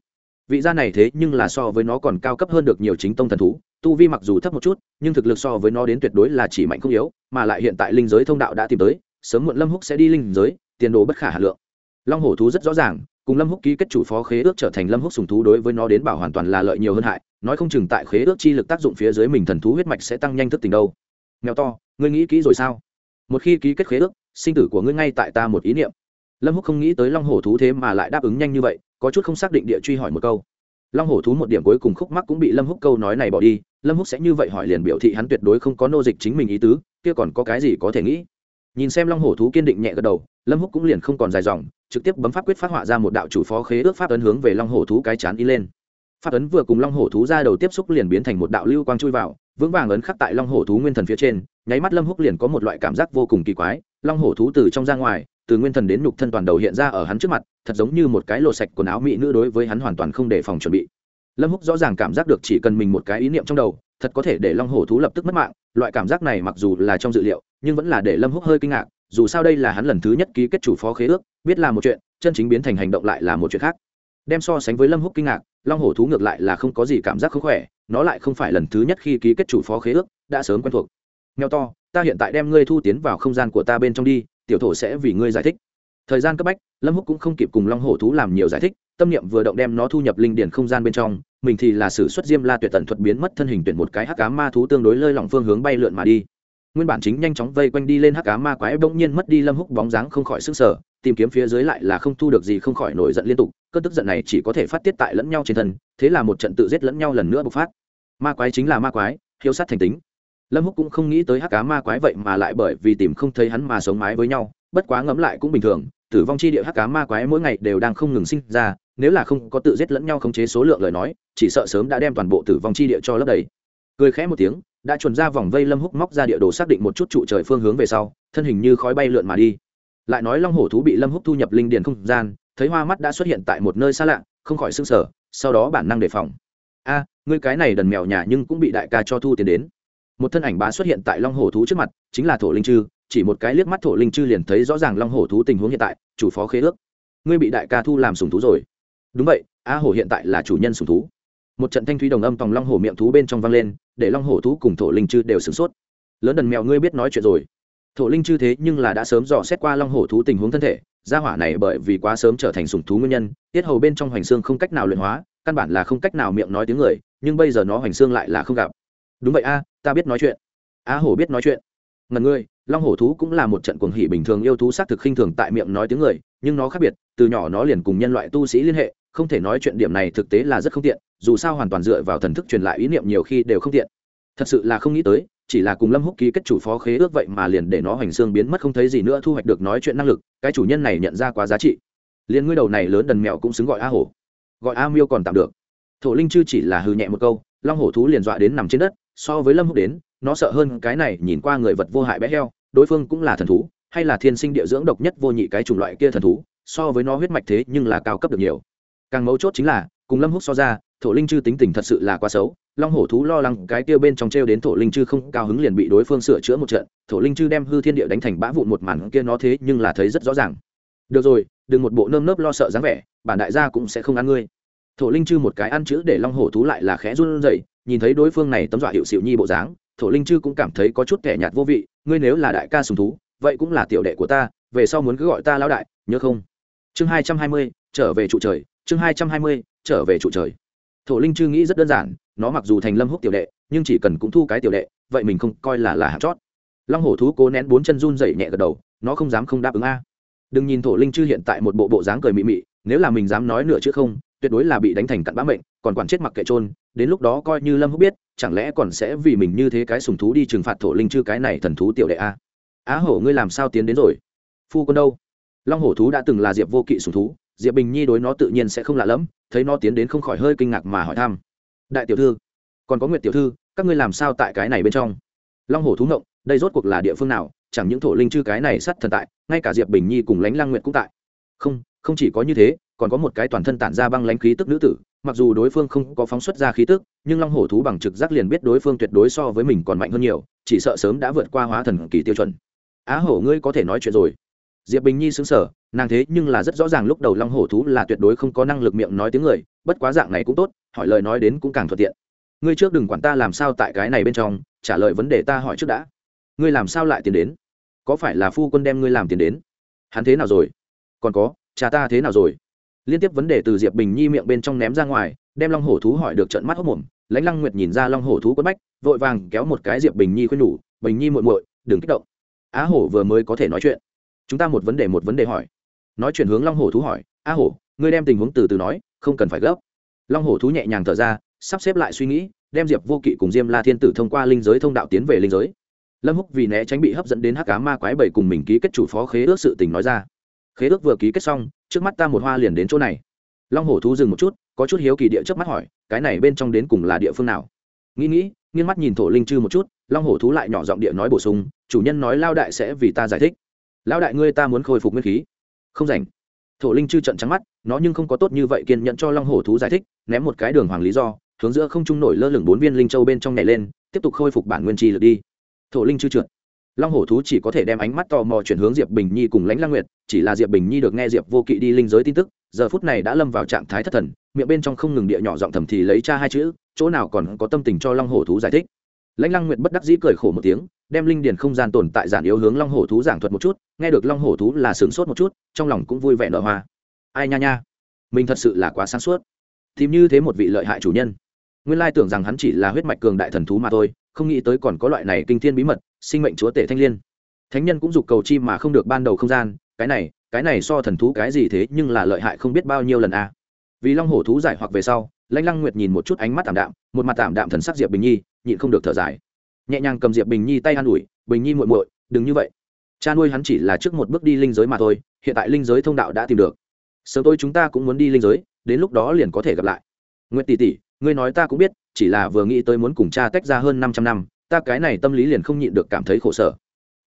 vị gia này thế nhưng là so với nó còn cao cấp hơn được nhiều chính tông thần thú, tu vi mặc dù thấp một chút, nhưng thực lực so với nó đến tuyệt đối là chỉ mạnh không yếu, mà lại hiện tại linh giới thông đạo đã tìm tới, sớm muộn lâm húc sẽ đi linh giới, tiền đồ bất khả hà lượng. Long hổ thú rất rõ ràng, cùng lâm húc ký kết chủ phó khế ước trở thành lâm húc sùng thú đối với nó đến bảo hoàn toàn là lợi nhiều hơn hại, nói không chừng tại khế ước chi lực tác dụng phía dưới mình thần thú huyết mạch sẽ tăng nhanh thức tình đâu. Nghèo to, ngươi nghĩ kỹ rồi sao? Một khi ký kết khế ước, sinh tử của ngươi ngay tại ta một ý niệm. Lâm húc không nghĩ tới long hổ thú thế mà lại đáp ứng nhanh như vậy có chút không xác định địa truy hỏi một câu. Long hổ thú một điểm cuối cùng khúc mắc cũng bị lâm húc câu nói này bỏ đi, lâm húc sẽ như vậy hỏi liền biểu thị hắn tuyệt đối không có nô dịch chính mình ý tứ, kia còn có cái gì có thể nghĩ? Nhìn xem long hổ thú kiên định nhẹ gật đầu, lâm húc cũng liền không còn dài dòng, trực tiếp bấm pháp quyết phát họa ra một đạo chủ phó khế ước pháp ấn hướng về long hổ thú cái chán y lên. Pháp ấn vừa cùng long hổ thú ra đầu tiếp xúc liền biến thành một đạo lưu quang chui vào, vững vàng ấn khắc tại long hổ thú nguyên thần phía trên, nháy mắt lâm húc liền có một loại cảm giác vô cùng kỳ quái, long hổ thú từ trong ra ngoài từ nguyên thần đến nhục thân toàn đầu hiện ra ở hắn trước mặt, thật giống như một cái lộ sạch quần áo mỹ nữ đối với hắn hoàn toàn không đề phòng chuẩn bị. Lâm húc rõ ràng cảm giác được chỉ cần mình một cái ý niệm trong đầu, thật có thể để long hổ thú lập tức mất mạng, loại cảm giác này mặc dù là trong dự liệu, nhưng vẫn là để lâm húc hơi kinh ngạc, dù sao đây là hắn lần thứ nhất ký kết chủ phó khế ước, biết là một chuyện, chân chính biến thành hành động lại là một chuyện khác. Đem so sánh với lâm húc kinh ngạc, long hổ thú ngược lại là không có gì cảm giác không khỏe, nó lại không phải lần thứ nhất khi ký kết chủ phó khế ước, đã sớm quen thuộc. Nghèo to, ta hiện tại đem ngươi thu tiến vào không gian của ta bên trong đi tiểu thổ sẽ vì ngươi giải thích. Thời gian cấp bách, lâm húc cũng không kịp cùng long hổ thú làm nhiều giải thích, tâm niệm vừa động đem nó thu nhập linh điển không gian bên trong, mình thì là sử xuất diêm la tuyệt tận thuật biến mất thân hình tuyển một cái hắc cá ma thú tương đối lơi lỏng phương hướng bay lượn mà đi. Nguyên bản chính nhanh chóng vây quanh đi lên hắc cá ma quái bỗng nhiên mất đi lâm húc bóng dáng không khỏi sức sở tìm kiếm phía dưới lại là không thu được gì không khỏi nổi giận liên tục, cơn tức giận này chỉ có thể phát tiết tại lẫn nhau trên thân, thế là một trận tự giết lẫn nhau lần nữa bộc phát. Ma quái chính là ma quái, hiếu sát thành tính lâm húc cũng không nghĩ tới hắc cá ma quái vậy mà lại bởi vì tìm không thấy hắn mà sống mái với nhau, bất quá ngẫm lại cũng bình thường, tử vong chi địa hắc cá ma quái mỗi ngày đều đang không ngừng sinh ra, nếu là không có tự giết lẫn nhau khống chế số lượng lời nói, chỉ sợ sớm đã đem toàn bộ tử vong chi địa cho lấp đầy. Cười khẽ một tiếng, đã chuẩn ra vòng vây lâm húc móc ra địa đồ xác định một chút trụ trời phương hướng về sau, thân hình như khói bay lượn mà đi. Lại nói long hổ thú bị lâm húc thu nhập linh điền không gian, thấy hoa mắt đã xuất hiện tại một nơi xa lạ, không khỏi sưng sở sau đó bản năng đề phòng. A, ngươi cái này đần mèo nhà nhưng cũng bị đại ca cho thu tiền đến một thân ảnh bá xuất hiện tại long hổ thú trước mặt, chính là thổ linh chư, chỉ một cái liếc mắt thổ linh chư liền thấy rõ ràng long hổ thú tình huống hiện tại, chủ phó khế ước. Ngươi bị đại ca thu làm sùng thú rồi. Đúng vậy, a hổ hiện tại là chủ nhân sùng thú. Một trận thanh thúy đồng âm tòng long hổ miệng thú bên trong vang lên, để long hổ thú cùng thổ linh chư đều sửng sốt. Lớn đần mèo ngươi biết nói chuyện rồi. Thổ linh chư thế nhưng là đã sớm dò xét qua long hổ thú tình huống thân thể, gia hỏa này bởi vì quá sớm trở thành sủng thú nguyên nhân, tiết hầu bên trong hoành xương không cách nào luyện hóa, căn bản là không cách nào miệng nói tiếng người, nhưng bây giờ nó hoành xương lại là không gặp. Đúng vậy a ta biết nói chuyện. A hổ biết nói chuyện. Ngần ngươi long hổ thú cũng là một trận cuồng hỉ bình thường yêu thú xác thực khinh thường tại miệng nói tiếng người, nhưng nó khác biệt, từ nhỏ nó liền cùng nhân loại tu sĩ liên hệ, không thể nói chuyện điểm này thực tế là rất không tiện, dù sao hoàn toàn dựa vào thần thức truyền lại ý niệm nhiều khi đều không tiện. Thật sự là không nghĩ tới, chỉ là cùng lâm húc ký kết chủ phó khế ước vậy mà liền để nó hoành xương biến mất không thấy gì nữa thu hoạch được nói chuyện năng lực, cái chủ nhân này nhận ra quá giá trị. Liền ngươi đầu này lớn đần mèo cũng xứng gọi a hổ. Gọi a miêu còn tạm được. Thổ linh chư chỉ là hư nhẹ một câu, long hổ thú liền dọa đến nằm trên đất so với lâm húc đến, nó sợ hơn cái này nhìn qua người vật vô hại bé heo, đối phương cũng là thần thú, hay là thiên sinh địa dưỡng độc nhất vô nhị cái chủng loại kia thần thú, so với nó huyết mạch thế nhưng là cao cấp được nhiều. Càng mấu chốt chính là, cùng lâm húc so ra, thổ linh chư tính tình thật sự là quá xấu, long hổ thú lo lắng cái kia bên trong t r e o đến thổ linh chư không cao hứng liền bị đối phương sửa chữa một trận, thổ linh chư đem hư thiên địa đánh thành bã vụn một màn kia nó thế nhưng là thấy rất rõ ràng. Được rồi, đừng một bộ nơm nớp lo sợ dáng vẻ, bản đại gia cũng sẽ không ăn ngươi. Thổ linh chư một cái ăn chữ để long hổ thú lại là khẽ run rẩy nhìn thấy đối phương này tấm dọa hiệu xịu nhi bộ dáng, thổ linh chư cũng cảm thấy có chút kẻ nhạt vô vị, ngươi nếu là đại ca sùng thú, vậy cũng là tiểu đệ của ta, về sau muốn cứ gọi ta lão đại, nhớ không? Chương hai trăm hai mươi, trở về trụ trời, chương hai trăm hai mươi, trở về trụ trời. Thổ linh chư nghĩ rất đơn giản, nó mặc dù thành lâm húc tiểu đệ, nhưng chỉ cần cũng thu cái tiểu đệ, vậy mình không coi là là hạt chót. Long hổ thú cố nén bốn chân run dậy nhẹ gật đầu, nó không dám không đáp ứng a. Đừng nhìn thổ linh chư hiện tại một bộ bộ dáng cười mị mị, nếu là mình dám nói nửa chữ không, tuyệt đối là bị đánh thành cặn bã mệnh, còn quản chết mặc kệ trôn đến lúc đó coi như lâm húc biết, chẳng lẽ còn sẽ vì mình như thế cái sùng thú đi trừng phạt thổ linh chư cái này thần thú tiểu đệ a? Á hổ, ngươi làm sao tiến đến rồi? Phu quân đâu? Long hổ thú đã từng là diệp vô kỵ sùng thú, diệp bình nhi đối nó tự nhiên sẽ không lạ lẫm, thấy nó tiến đến không khỏi hơi kinh ngạc mà hỏi thăm. Đại tiểu thư, còn có nguyệt tiểu thư, các ngươi làm sao tại cái này bên trong? Long hổ thú ngộng, đây rốt cuộc là địa phương nào, chẳng những thổ linh chư cái này sắt thần tại, ngay cả diệp bình nhi cùng lánh lang nguyệt cũng tại. Không không chỉ có như thế, còn có một cái toàn thân tản ra băng lãnh khí tức nữ tử, mặc dù đối phương không có phóng xuất ra khí tức, nhưng long hổ thú bằng trực giác liền biết đối phương tuyệt đối so với mình còn mạnh hơn nhiều, chỉ sợ sớm đã vượt qua hóa thần kỳ tiêu chuẩn. Á hổ, ngươi có thể nói chuyện rồi. Diệp bình nhi xứng sở nàng thế nhưng là rất rõ ràng lúc đầu long hổ thú là tuyệt đối không có năng lực miệng nói tiếng người, bất quá dạng này cũng tốt, hỏi lời nói đến cũng càng thuận tiện. Ngươi trước đừng quản ta làm sao tại cái này bên trong, trả lời vấn đề ta hỏi trước đã. Ngươi làm sao lại tiến đến? Có phải là phu quân đem ngươi làm tiền đến? Hắn thế nào rồi? Còn có cha ta thế nào rồi? Liên tiếp vấn đề từ diệp bình nhi miệng bên trong ném ra ngoài, đem long hổ thú hỏi được trận mắt hốc mồm. Lãnh lăng nguyệt nhìn ra long hổ thú quất bách, vội vàng kéo một cái diệp bình nhi khuyên nhủ, bình nhi muội muội, đừng kích động. Á hổ vừa mới có thể nói chuyện. Chúng ta một vấn đề một vấn đề hỏi. Nói chuyện hướng long hổ thú hỏi, a hổ, ngươi đem tình huống từ từ nói, không cần phải gấp. Long hổ thú nhẹ nhàng thở ra, sắp xếp lại suy nghĩ, đem diệp vô kỵ cùng diêm la thiên tử thông qua linh giới thông đạo tiến về linh giới. Lâm húc vì né tránh bị hấp dẫn đến hắc cá ma quái bảy cùng mình ký kết chủ phó khế ước sự tình nói ra khế ước vừa ký kết xong, trước mắt ta một hoa liền đến chỗ này. Long hổ thú dừng một chút, có chút hiếu kỳ địa trước mắt hỏi, cái này bên trong đến cùng là địa phương nào? Nghĩ nghĩ, nghiêng mắt nhìn thổ linh chư một chút, long hổ thú lại nhỏ giọng địa nói bổ sung, chủ nhân nói lao đại sẽ vì ta giải thích. Lao đại ngươi ta muốn khôi phục nguyên khí. Không rảnh. Thổ linh chư trận trắng mắt, nó nhưng không có tốt như vậy kiên nhẫn cho long hổ thú giải thích, ném một cái đường hoàng lý do, hướng giữa không trung nổi lơ lửng bốn viên linh châu bên trong nhảy lên, tiếp tục khôi phục bản nguyên trì lực đi. Thổ linh chư trượt long hổ thú chỉ có thể đem ánh mắt tò mò chuyển hướng diệp bình nhi cùng lãnh lang nguyệt, chỉ là diệp bình nhi được nghe diệp vô kỵ đi linh giới tin tức, giờ phút này đã lâm vào trạng thái thất thần, miệng bên trong không ngừng địa nhỏ giọng thầm thì lấy cha hai chữ, chỗ nào còn có tâm tình cho long hổ thú giải thích. Lãnh Lang nguyệt bất đắc dĩ cười khổ một tiếng, đem linh điền không gian tồn tại giản yếu hướng long hổ thú giảng thuật một chút, nghe được long hổ thú là sướng sốt một chút, trong lòng cũng vui vẻ nở hoa. Ai nha nha, mình thật sự là quá sáng suốt. Tìm như thế một vị lợi hại chủ nhân. Nguyên lai tưởng rằng hắn chỉ là huyết mạch cường đại thần thú mà thôi không nghĩ tới còn có loại này kinh thiên bí mật, sinh mệnh chúa tể thanh liên. Thánh nhân cũng dục cầu chi mà không được ban đầu không gian, cái này cái này so thần thú cái gì thế nhưng là lợi hại không biết bao nhiêu lần a. À. vì long hổ thú giải hoặc về sau, lãnh lăng nguyệt nhìn một chút ánh mắt tảm đạm, một mặt tảm đạm thần sắc diệp bình nhi, nhịn không được thở dài. Nhẹ nhàng cầm diệp bình nhi tay an ủi, bình nhi muội muội, đừng như vậy. Cha nuôi hắn chỉ là trước một bước đi linh giới mà thôi, hiện tại linh giới thông đạo đã tìm được. Sớm tôi chúng ta cũng muốn đi linh giới, đến lúc đó liền có thể gặp lại. Nguyệt tỷ tỷ ngươi nói ta cũng biết, chỉ là vừa nghĩ tới muốn cùng cha tách ra hơn 500 năm, ta cái này tâm lý liền không nhịn được cảm thấy khổ sở.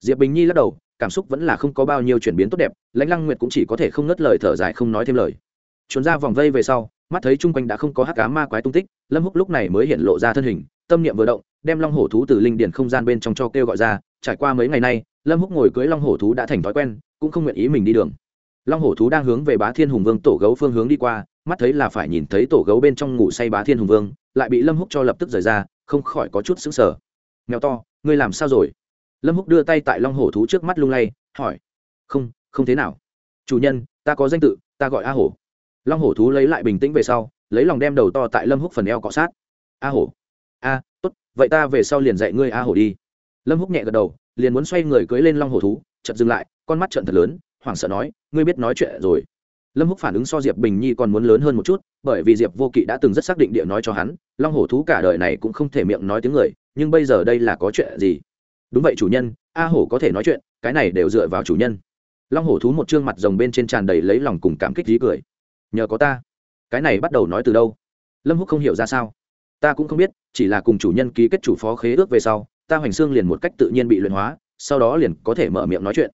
Diệp bình nhi lắc đầu, cảm xúc vẫn là không có bao nhiêu chuyển biến tốt đẹp, lãnh lăng nguyệt cũng chỉ có thể không ngất lời thở dài không nói thêm lời. Trốn ra vòng vây về sau, mắt thấy chung quanh đã không có hắc cá ma quái tung tích, lâm húc lúc này mới hiện lộ ra thân hình, tâm niệm vừa động, đem long hổ thú từ linh điển không gian bên trong cho kêu gọi ra, trải qua mấy ngày nay, lâm húc ngồi cưới long hổ thú đã thành thói quen, cũng không nguyện ý mình đi đường. Long hổ thú đang hướng về bá thiên hùng vương tổ gấu phương hướng đi qua mắt thấy là phải nhìn thấy tổ gấu bên trong ngủ say bá thiên hùng vương, lại bị lâm húc cho lập tức rời ra, không khỏi có chút sững sờ. Mèo to, ngươi làm sao rồi? Lâm húc đưa tay tại long hổ thú trước mắt lung lay, hỏi. Không không thế nào. Chủ nhân, ta có danh tự, ta gọi a hổ. Long hổ thú lấy lại bình tĩnh về sau, lấy lòng đem đầu to tại lâm húc phần eo cọ sát. A hổ. A, tốt, vậy ta về sau liền dạy ngươi a hổ đi. Lâm húc nhẹ gật đầu, liền muốn xoay người cưới lên long hổ thú, chợt dừng lại, con mắt trận thật lớn, hoảng sợ nói, ngươi biết nói chuyện rồi lâm húc phản ứng so diệp bình nhi còn muốn lớn hơn một chút, bởi vì diệp vô kỵ đã từng rất xác định địa nói cho hắn, long hổ thú cả đời này cũng không thể miệng nói tiếng người, nhưng bây giờ đây là có chuyện gì? Đúng vậy chủ nhân, a hổ có thể nói chuyện, cái này đều dựa vào chủ nhân. Long hổ thú một chương mặt rồng bên trên tràn đầy lấy lòng cùng cảm kích dí cười. Nhờ có ta, cái này bắt đầu nói từ đâu? Lâm húc không hiểu ra sao. Ta cũng không biết, chỉ là cùng chủ nhân ký kết chủ phó khế ước về sau, ta hoành xương liền một cách tự nhiên bị luyện hóa, sau đó liền có thể mở miệng nói chuyện.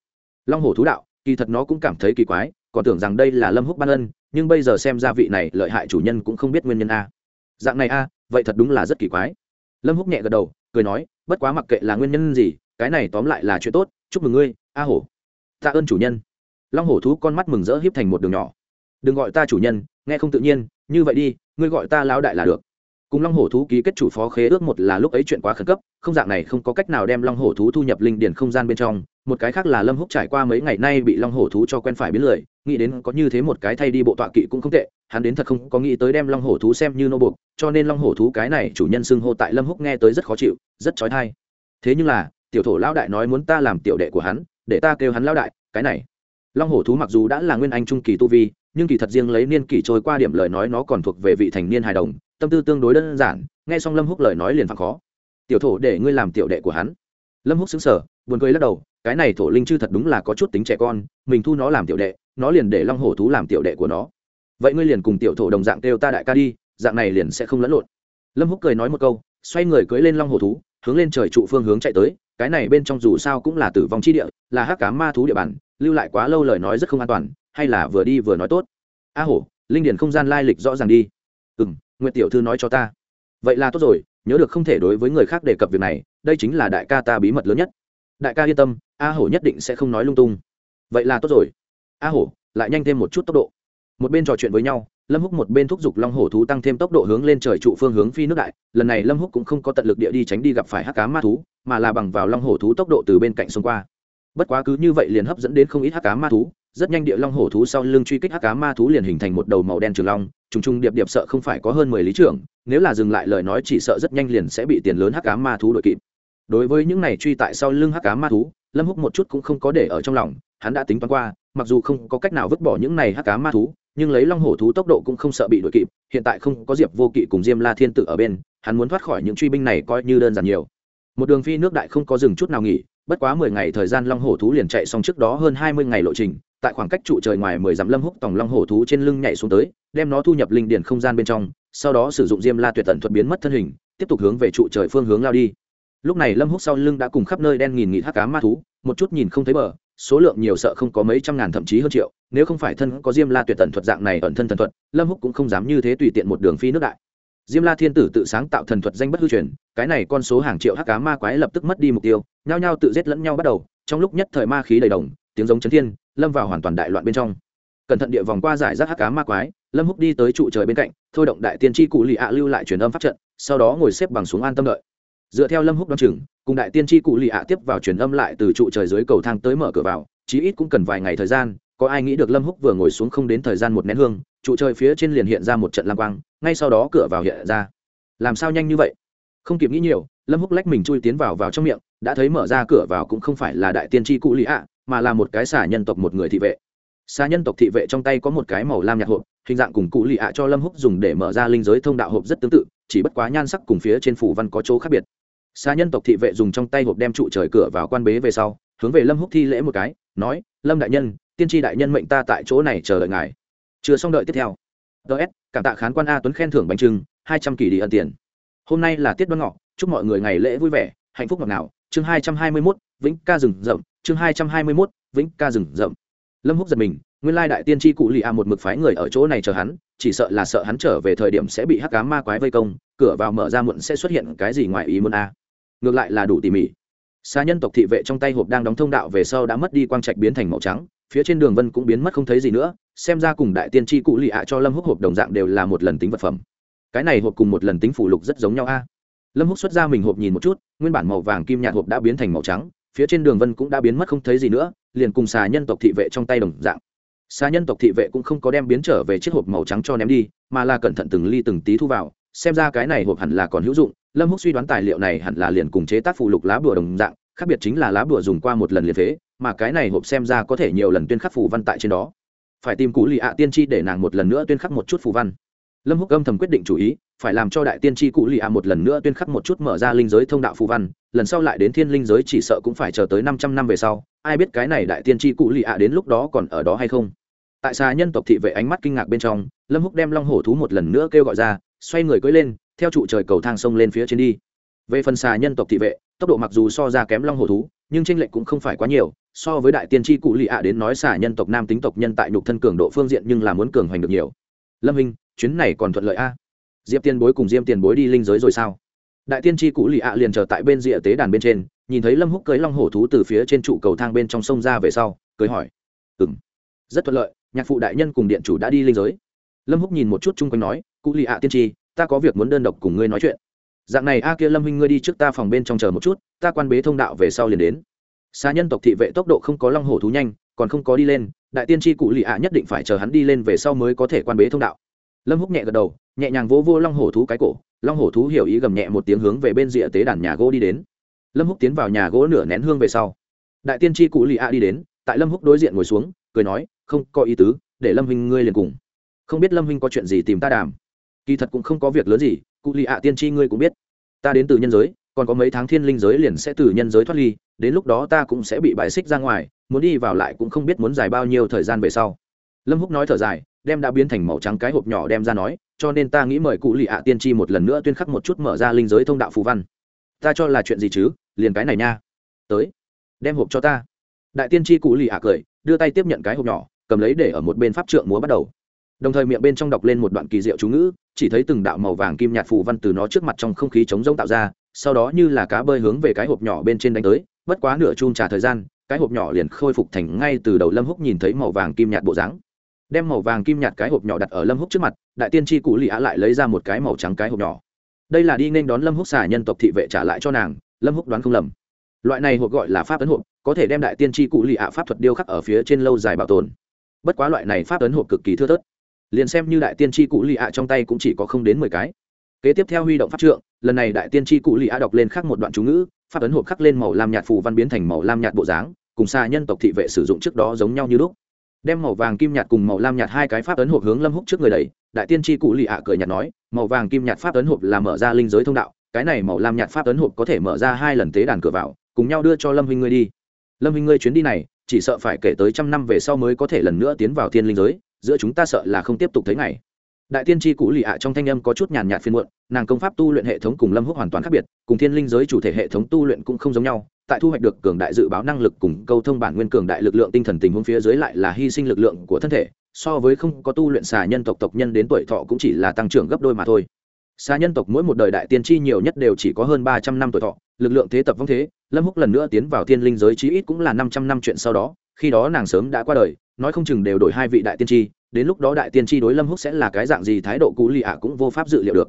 Long hổ thú đạo, kỳ thật nó cũng cảm thấy kỳ quái còn tưởng rằng đây là lâm húc ban ân, nhưng bây giờ xem ra vị này lợi hại chủ nhân cũng không biết nguyên nhân a. Dạng này a, vậy thật đúng là rất kỳ quái. Lâm húc nhẹ gật đầu, cười nói, bất quá mặc kệ là nguyên nhân gì, cái này tóm lại là chuyện tốt, chúc mừng ngươi, a hổ. Tạ ơn chủ nhân. Long hổ thú con mắt mừng rỡ hiếp thành một đường nhỏ. Đừng gọi ta chủ nhân, nghe không tự nhiên, như vậy đi, ngươi gọi ta lão đại là được. Cùng long hổ thú ký kết chủ phó khế ước một là lúc ấy chuyện quá khẩn cấp, không dạng này không có cách nào đem long hổ thú thu nhập linh điển không gian bên trong một cái khác là lâm húc trải qua mấy ngày nay bị long hổ thú cho quen phải biến lười, nghĩ đến có như thế một cái thay đi bộ tọa kỵ cũng không tệ, hắn đến thật không có nghĩ tới đem long hổ thú xem như nô buộc, cho nên long hổ thú cái này chủ nhân xưng hô tại lâm húc nghe tới rất khó chịu, rất trói thai thế nhưng là, tiểu thổ lão đại nói muốn ta làm tiểu đệ của hắn, để ta kêu hắn lão đại, cái này. Long hổ thú mặc dù đã là nguyên anh trung kỳ tu vi, nhưng kỳ thật riêng lấy niên kỷ trôi qua điểm lời nói nó còn thuộc về vị thành niên hài đồng, tâm tư tương đối đơn giản, nghe xong lâm húc lời nói liền phăng khó. Tiểu thổ để ngươi làm tiểu đệ của hắn. Lâm húc xứng sở buồn cười lắc đầu cái này thổ linh chư thật đúng là có chút tính trẻ con, mình thu nó làm tiểu đệ, nó liền để long hổ thú làm tiểu đệ của nó. Vậy ngươi liền cùng tiểu thổ đồng dạng kêu ta đại ca đi, dạng này liền sẽ không lẫn lộn. Lâm húc cười nói một câu, xoay người cưỡi lên long hổ thú, hướng lên trời trụ phương hướng chạy tới, cái này bên trong dù sao cũng là tử vong chi địa, là hắc cá ma thú địa bàn, lưu lại quá lâu lời nói rất không an toàn, hay là vừa đi vừa nói tốt. A hổ, linh điển không gian lai lịch rõ ràng đi. Ừ m tiểu thư nói cho ta. Vậy là tốt rồi, nhớ được không thể đối với người khác đề cập việc này, đây chính là đại ca ta bí mật lớn nhất. Đại ca yên tâm a hổ nhất định sẽ không nói lung tung. Vậy là tốt rồi. A hổ, lại nhanh thêm một chút tốc độ. Một bên trò chuyện với nhau, lâm húc một bên thúc giục long hổ thú tăng thêm tốc độ hướng lên trời trụ phương hướng phi nước đại. Lần này lâm húc cũng không có tận lực địa đi tránh đi gặp phải hắc cá ma thú, mà là bằng vào long hổ thú tốc độ từ bên cạnh xông qua. Bất quá cứ như vậy liền hấp dẫn đến không ít hắc cá ma thú. Rất nhanh địa long hổ thú sau lưng truy kích hắc cá ma thú liền hình thành một đầu màu đen trường long. Trùng trùng điệp điệp sợ không phải có hơn mười lý trưởng, nếu là dừng lại lời nói chỉ sợ rất nhanh liền sẽ bị tiền lớn hắc cá ma thú đội kịp. Đối với những này truy tại sau lưng hắc cá ma thú lâm húc một chút cũng không có để ở trong lòng, hắn đã tính toán qua, mặc dù không có cách nào vứt bỏ những này hắc cá ma thú, nhưng lấy long hổ thú tốc độ cũng không sợ bị đuổi kịp, hiện tại không có diệp vô kỵ cùng diêm la thiên tự ở bên, hắn muốn thoát khỏi những truy binh này coi như đơn giản nhiều. Một đường phi nước đại không có dừng chút nào nghỉ, bất quá mười ngày thời gian long hổ thú liền chạy xong trước đó hơn hai mươi ngày lộ trình, tại khoảng cách trụ trời ngoài mười dặm lâm húc tòng long hổ thú trên lưng nhảy xuống tới, đem nó thu nhập linh điển không gian bên trong, sau đó sử dụng diêm la tuyệt tận thuật biến mất thân hình, tiếp tục hướng về trụ trời phương hướng lao đi lúc này lâm húc sau lưng đã cùng khắp nơi đen nghìn nghịt hắc cá ma thú, một chút nhìn không thấy bờ, số lượng nhiều sợ không có mấy trăm ngàn thậm chí hơn triệu, nếu không phải thân có diêm la tuyệt tận thuật dạng này ẩn thân thần thuật, lâm húc cũng không dám như thế tùy tiện một đường phi nước đại. Diêm la thiên tử tự sáng tạo thần thuật danh bất hư truyền, cái này con số hàng triệu hắc cá ma quái lập tức mất đi mục tiêu, nhao nhao tự giết lẫn nhau bắt đầu, trong lúc nhất thời ma khí đầy đồng, tiếng giống chấn thiên, lâm vào hoàn toàn đại loạn bên trong. Cẩn thận địa vòng qua giải rác hắc cá ma quái, lâm húc đi tới trụ trời bên cạnh, thôi động đại tiên tri cụ lì ạ lưu lại truyền âm pháp trận, sau đó ngồi xếp bằng xuống an tâm đợi dựa theo lâm húc đoán chừng, cùng đại tiên tri cụ lì ạ tiếp vào truyền âm lại từ trụ trời dưới cầu thang tới mở cửa vào, chí ít cũng cần vài ngày thời gian, có ai nghĩ được lâm húc vừa ngồi xuống không đến thời gian một nén hương, trụ trời phía trên liền hiện ra một trận lam quang, ngay sau đó cửa vào hiện ra. Làm sao nhanh như vậy? Không kịp nghĩ nhiều, lâm húc lách mình chui tiến vào vào trong miệng, đã thấy mở ra cửa vào cũng không phải là đại tiên tri cụ lì ạ, mà là một cái xả nhân tộc một người thị vệ. Xà nhân tộc thị vệ trong tay có một cái màu lam nhạt hộp, hình dạng cùng cụ lì ạ cho lâm húc dùng để mở ra linh giới thông đạo hộp rất tương tự, chỉ bất quá nhan sắc cùng phía trên phủ văn có chỗ khác biệt xà nhân tộc thị vệ dùng trong tay hộp đem trụ trời cửa vào quan bế về sau, hướng về lâm húc thi lễ một cái, nói, lâm đại nhân, tiên tri đại nhân mệnh ta tại chỗ này chờ đợi ngài. Chưa xong đợi tiếp theo. Ts cảm tạ khán quan a tuấn khen thưởng bánh trưng, hai trăm kỳ đi ân tiền. Hôm nay là tiết đoan ngọ, chúc mọi người ngày lễ vui vẻ, hạnh phúc ngọt ngào. Chương hai trăm hai mươi mốt, vĩnh ca rừng rậm. Chương hai trăm hai mươi mốt, vĩnh ca rừng rậm. Lâm húc giật mình, nguyên lai đại tiên tri cụ lì a một mực phái người ở chỗ này chờ hắn, chỉ sợ là sợ hắn trở về thời điểm sẽ bị hắc cá ma quái vây công, cửa vào mở ra muộn sẽ xuất hiện cái gì ngoài ý muốn a ngược lại là đủ tỉ mỉ. Xa nhân tộc thị vệ trong tay hộp đang đóng thông đạo về sau đã mất đi quang trạch biến thành màu trắng, phía trên đường vân cũng biến mất không thấy gì nữa, xem ra cùng đại tiên tri cụ lì ạ cho lâm húc hộp đồng dạng đều là một lần tính vật phẩm. Cái này hộp cùng một lần tính phủ lục rất giống nhau a. Lâm húc xuất ra mình hộp nhìn một chút, nguyên bản màu vàng kim nhạt hộp đã biến thành màu trắng, phía trên đường vân cũng đã biến mất không thấy gì nữa, liền cùng xà nhân tộc thị vệ trong tay đồng dạng. Xà nhân tộc thị vệ cũng không có đem biến trở về chiếc hộp màu trắng cho ném đi, mà là cẩn thận từng ly từng tí thu vào, xem ra cái này hộp hẳn là còn hữu dụng lâm húc suy đoán tài liệu này hẳn là liền cùng chế tác phụ lục lá bùa đồng dạng, khác biệt chính là lá bùa dùng qua một lần liền phế, mà cái này hộp xem ra có thể nhiều lần tuyên khắc phù văn tại trên đó. Phải tìm cụ lì ạ tiên tri để nàng một lần nữa tuyên khắc một chút phù văn. Lâm húc âm thầm quyết định chủ ý, phải làm cho đại tiên tri cụ lì ạ một lần nữa tuyên khắc một chút mở ra linh giới thông đạo phù văn, lần sau lại đến thiên linh giới chỉ sợ cũng phải chờ tới năm trăm năm về sau, ai biết cái này đại tiên tri cụ lì ạ đến lúc đó còn ở đó hay không. Tại xa nhân tộc thị vệ ánh mắt kinh ngạc bên trong, lâm húc đem long hổ thú một lần nữa kêu gọi ra, xoay người cưỡi lên theo trụ trời cầu thang sông lên phía trên đi. Về phần xà nhân tộc thị vệ, tốc độ mặc dù so ra kém long hổ thú, nhưng tranh lệch cũng không phải quá nhiều, so với đại tiên tri cụ lì ạ đến nói xà nhân tộc nam tính tộc nhân tại nhục thân cường độ phương diện nhưng là muốn cường hoành được nhiều. Lâm hình chuyến này còn thuận lợi a? Diệp tiền bối cùng diêm tiền bối đi linh giới rồi sao? Đại tiên tri cụ lì ạ liền chờ tại bên rìa tế đàn bên trên, nhìn thấy lâm húc cưới long hổ thú từ phía trên trụ cầu thang bên trong sông ra về sau cưới hỏi. Ừng rất thuận lợi, nhạc phụ đại nhân cùng điện chủ đã đi linh giới. Lâm húc nhìn một chút chung quanh nói, cụ lì ạ tiên tri ta có việc muốn đơn độc cùng ngươi nói chuyện. Dạng này a kia lâm huynh ngươi đi trước ta phòng bên trong chờ một chút ta quan bế thông đạo về sau liền đến. Xa nhân tộc thị vệ tốc độ không có long hổ thú nhanh còn không có đi lên đại tiên tri cụ lì ạ nhất định phải chờ hắn đi lên về sau mới có thể quan bế thông đạo. Lâm húc nhẹ gật đầu nhẹ nhàng vỗ vô, vô long hổ thú cái cổ long hổ thú hiểu ý gầm nhẹ một tiếng hướng về bên rìa tế đàn nhà gỗ đi đến. Lâm húc tiến vào nhà gỗ nửa nén hương về sau. Đại tiên tri cụ lì ạ đi đến tại lâm húc đối diện ngồi xuống cười nói không có ý tứ để lâm huynh ngươi liền cùng. Không biết lâm huynh có chuyện gì tìm ta đàm kỳ thật cũng không có việc lớn gì, cụ lì ạ tiên tri ngươi cũng biết. Ta đến từ nhân giới, còn có mấy tháng thiên linh giới liền sẽ từ nhân giới thoát ly, đến lúc đó ta cũng sẽ bị bại xích ra ngoài, muốn đi vào lại cũng không biết muốn dài bao nhiêu thời gian về sau. Lâm húc nói thở dài, đem đã biến thành màu trắng cái hộp nhỏ đem ra nói, cho nên ta nghĩ mời cụ lì ạ tiên tri một lần nữa tuyên khắc một chút mở ra linh giới thông đạo phù văn. Ta cho là chuyện gì chứ, liền cái này nha. Tới, đem hộp cho ta. Đại tiên tri cụ lì ạ cười, đưa tay tiếp nhận cái hộp nhỏ, cầm lấy để ở một bên pháp trượng múa bắt đầu. Đồng thời miệng bên trong đọc lên một đoạn kỳ diệu chú ngữ chỉ thấy từng đạo màu vàng kim nhạt phù văn từ nó trước mặt trong không khí chống rỗng tạo ra, sau đó như là cá bơi hướng về cái hộp nhỏ bên trên đánh tới, bất quá nửa chun trà thời gian, cái hộp nhỏ liền khôi phục thành ngay từ đầu lâm húc nhìn thấy màu vàng kim nhạt bộ dáng. Đem màu vàng kim nhạt cái hộp nhỏ đặt ở lâm húc trước mặt, đại tiên tri cụ lì á lại lấy ra một cái màu trắng cái hộp nhỏ. Đây là đi nên đón lâm húc xả nhân tộc thị vệ trả lại cho nàng, lâm húc đoán không lầm. Loại này hộp gọi là pháp ấn hộp, có thể đem đại tiên tri cụ lì ạ pháp thuật điêu khắc ở phía trên lâu dài bảo tồn. Bất quá loại này pháp ấn hộp cực kỳ thưa thớt liền xem như đại tiên tri cụ lì ạ trong tay cũng chỉ có không đến mười cái. Kế tiếp theo huy động pháp trượng, lần này đại tiên tri cụ lì ạ đọc lên khắc một đoạn chú ngữ, pháp ấn hộp khắc lên màu lam nhạt phù văn biến thành màu lam nhạt bộ dáng, cùng xa nhân tộc thị vệ sử dụng trước đó giống nhau như lúc. Đem màu vàng kim nhạt cùng màu lam nhạt hai cái pháp ấn hộp hướng lâm húc trước người đẩy, đại tiên tri cụ lì ạ cười nhạt nói, màu vàng kim nhạt pháp ấn hộp là mở ra linh giới thông đạo, cái này màu lam nhạt pháp ấn hộp có thể mở ra hai lần tế đàn cửa vào, cùng nhau đưa cho lâm huynh ngươi đi. Lâm huynh ngươi chuyến đi này, chỉ sợ phải kể tới trăm năm về sau mới có thể lần nữa tiến vào thiên linh giới giữa chúng ta sợ là không tiếp tục thấy ngày. Đại tiên tri cũ lì ạ trong thanh âm có chút nhàn nhạt phiên muộn, nàng công pháp tu luyện hệ thống cùng lâm húc hoàn toàn khác biệt, cùng thiên linh giới chủ thể hệ thống tu luyện cũng không giống nhau, tại thu hoạch được cường đại dự báo năng lực cùng câu thông bản nguyên cường đại lực lượng tinh thần tình huống phía dưới lại là hy sinh lực lượng của thân thể, so với không có tu luyện xà nhân tộc tộc nhân đến tuổi thọ cũng chỉ là tăng trưởng gấp đôi mà thôi. Xà nhân tộc mỗi một đời đại tiên tri nhiều nhất đều chỉ có hơn ba trăm năm tuổi thọ, lực lượng thế tập vong thế, lâm húc lần nữa tiến vào thiên linh giới chí ít cũng là năm trăm năm chuyện sau đó, khi đó nàng sớm đã qua đời, nói không chừng đều đổi hai vị đại tiên tri đến lúc đó đại tiên tri đối lâm húc sẽ là cái dạng gì thái độ cú lì ạ cũng vô pháp dự liệu được.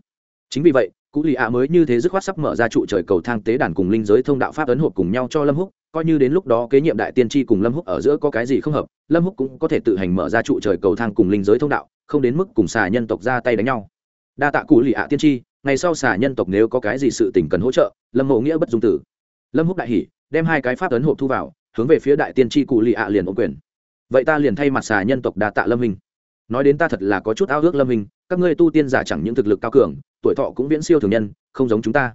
chính vì vậy cú lì ạ mới như thế dứt khoát sắp mở ra trụ trời cầu thang tế đàn cùng linh giới thông đạo pháp ấn hộp cùng nhau cho lâm húc, coi như đến lúc đó kế nhiệm đại tiên tri cùng lâm húc ở giữa có cái gì không hợp, lâm húc cũng có thể tự hành mở ra trụ trời cầu thang cùng linh giới thông đạo, không đến mức cùng xà nhân tộc ra tay đánh nhau. đa tạ cú lì ạ tiên tri, ngày sau xà nhân tộc nếu có cái gì sự tình cần hỗ trợ, lâm mộ nghĩa bất dung tử. lâm húc đại hỉ, đem hai cái pháp ấn hộp thu vào, hướng về phía đại tiên tri cụ lì ạ liền ô quyền. vậy ta liền thay mặt xà nhân tộc đa tạ lâm hình nói đến ta thật là có chút ao ước lâm hình các ngươi tu tiên giả chẳng những thực lực cao cường tuổi thọ cũng viễn siêu thường nhân không giống chúng ta.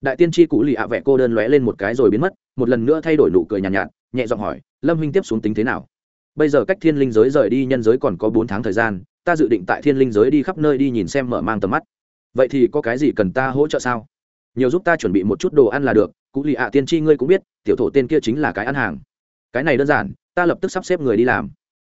Đại tiên tri cụ lì ạ à vẽ cô đơn lóe lên một cái rồi biến mất một lần nữa thay đổi nụ cười nhàn nhạt, nhạt nhẹ giọng hỏi lâm hình tiếp xuống tính thế nào? Bây giờ cách thiên linh giới rời đi nhân giới còn có bốn tháng thời gian ta dự định tại thiên linh giới đi khắp nơi đi nhìn xem mở mang tầm mắt. Vậy thì có cái gì cần ta hỗ trợ sao? Nhiều giúp ta chuẩn bị một chút đồ ăn là được cụ lì ạ tiên tri ngươi cũng biết tiểu thổ tên kia chính là cái ăn hàng. Cái này đơn giản ta lập tức sắp xếp người đi làm.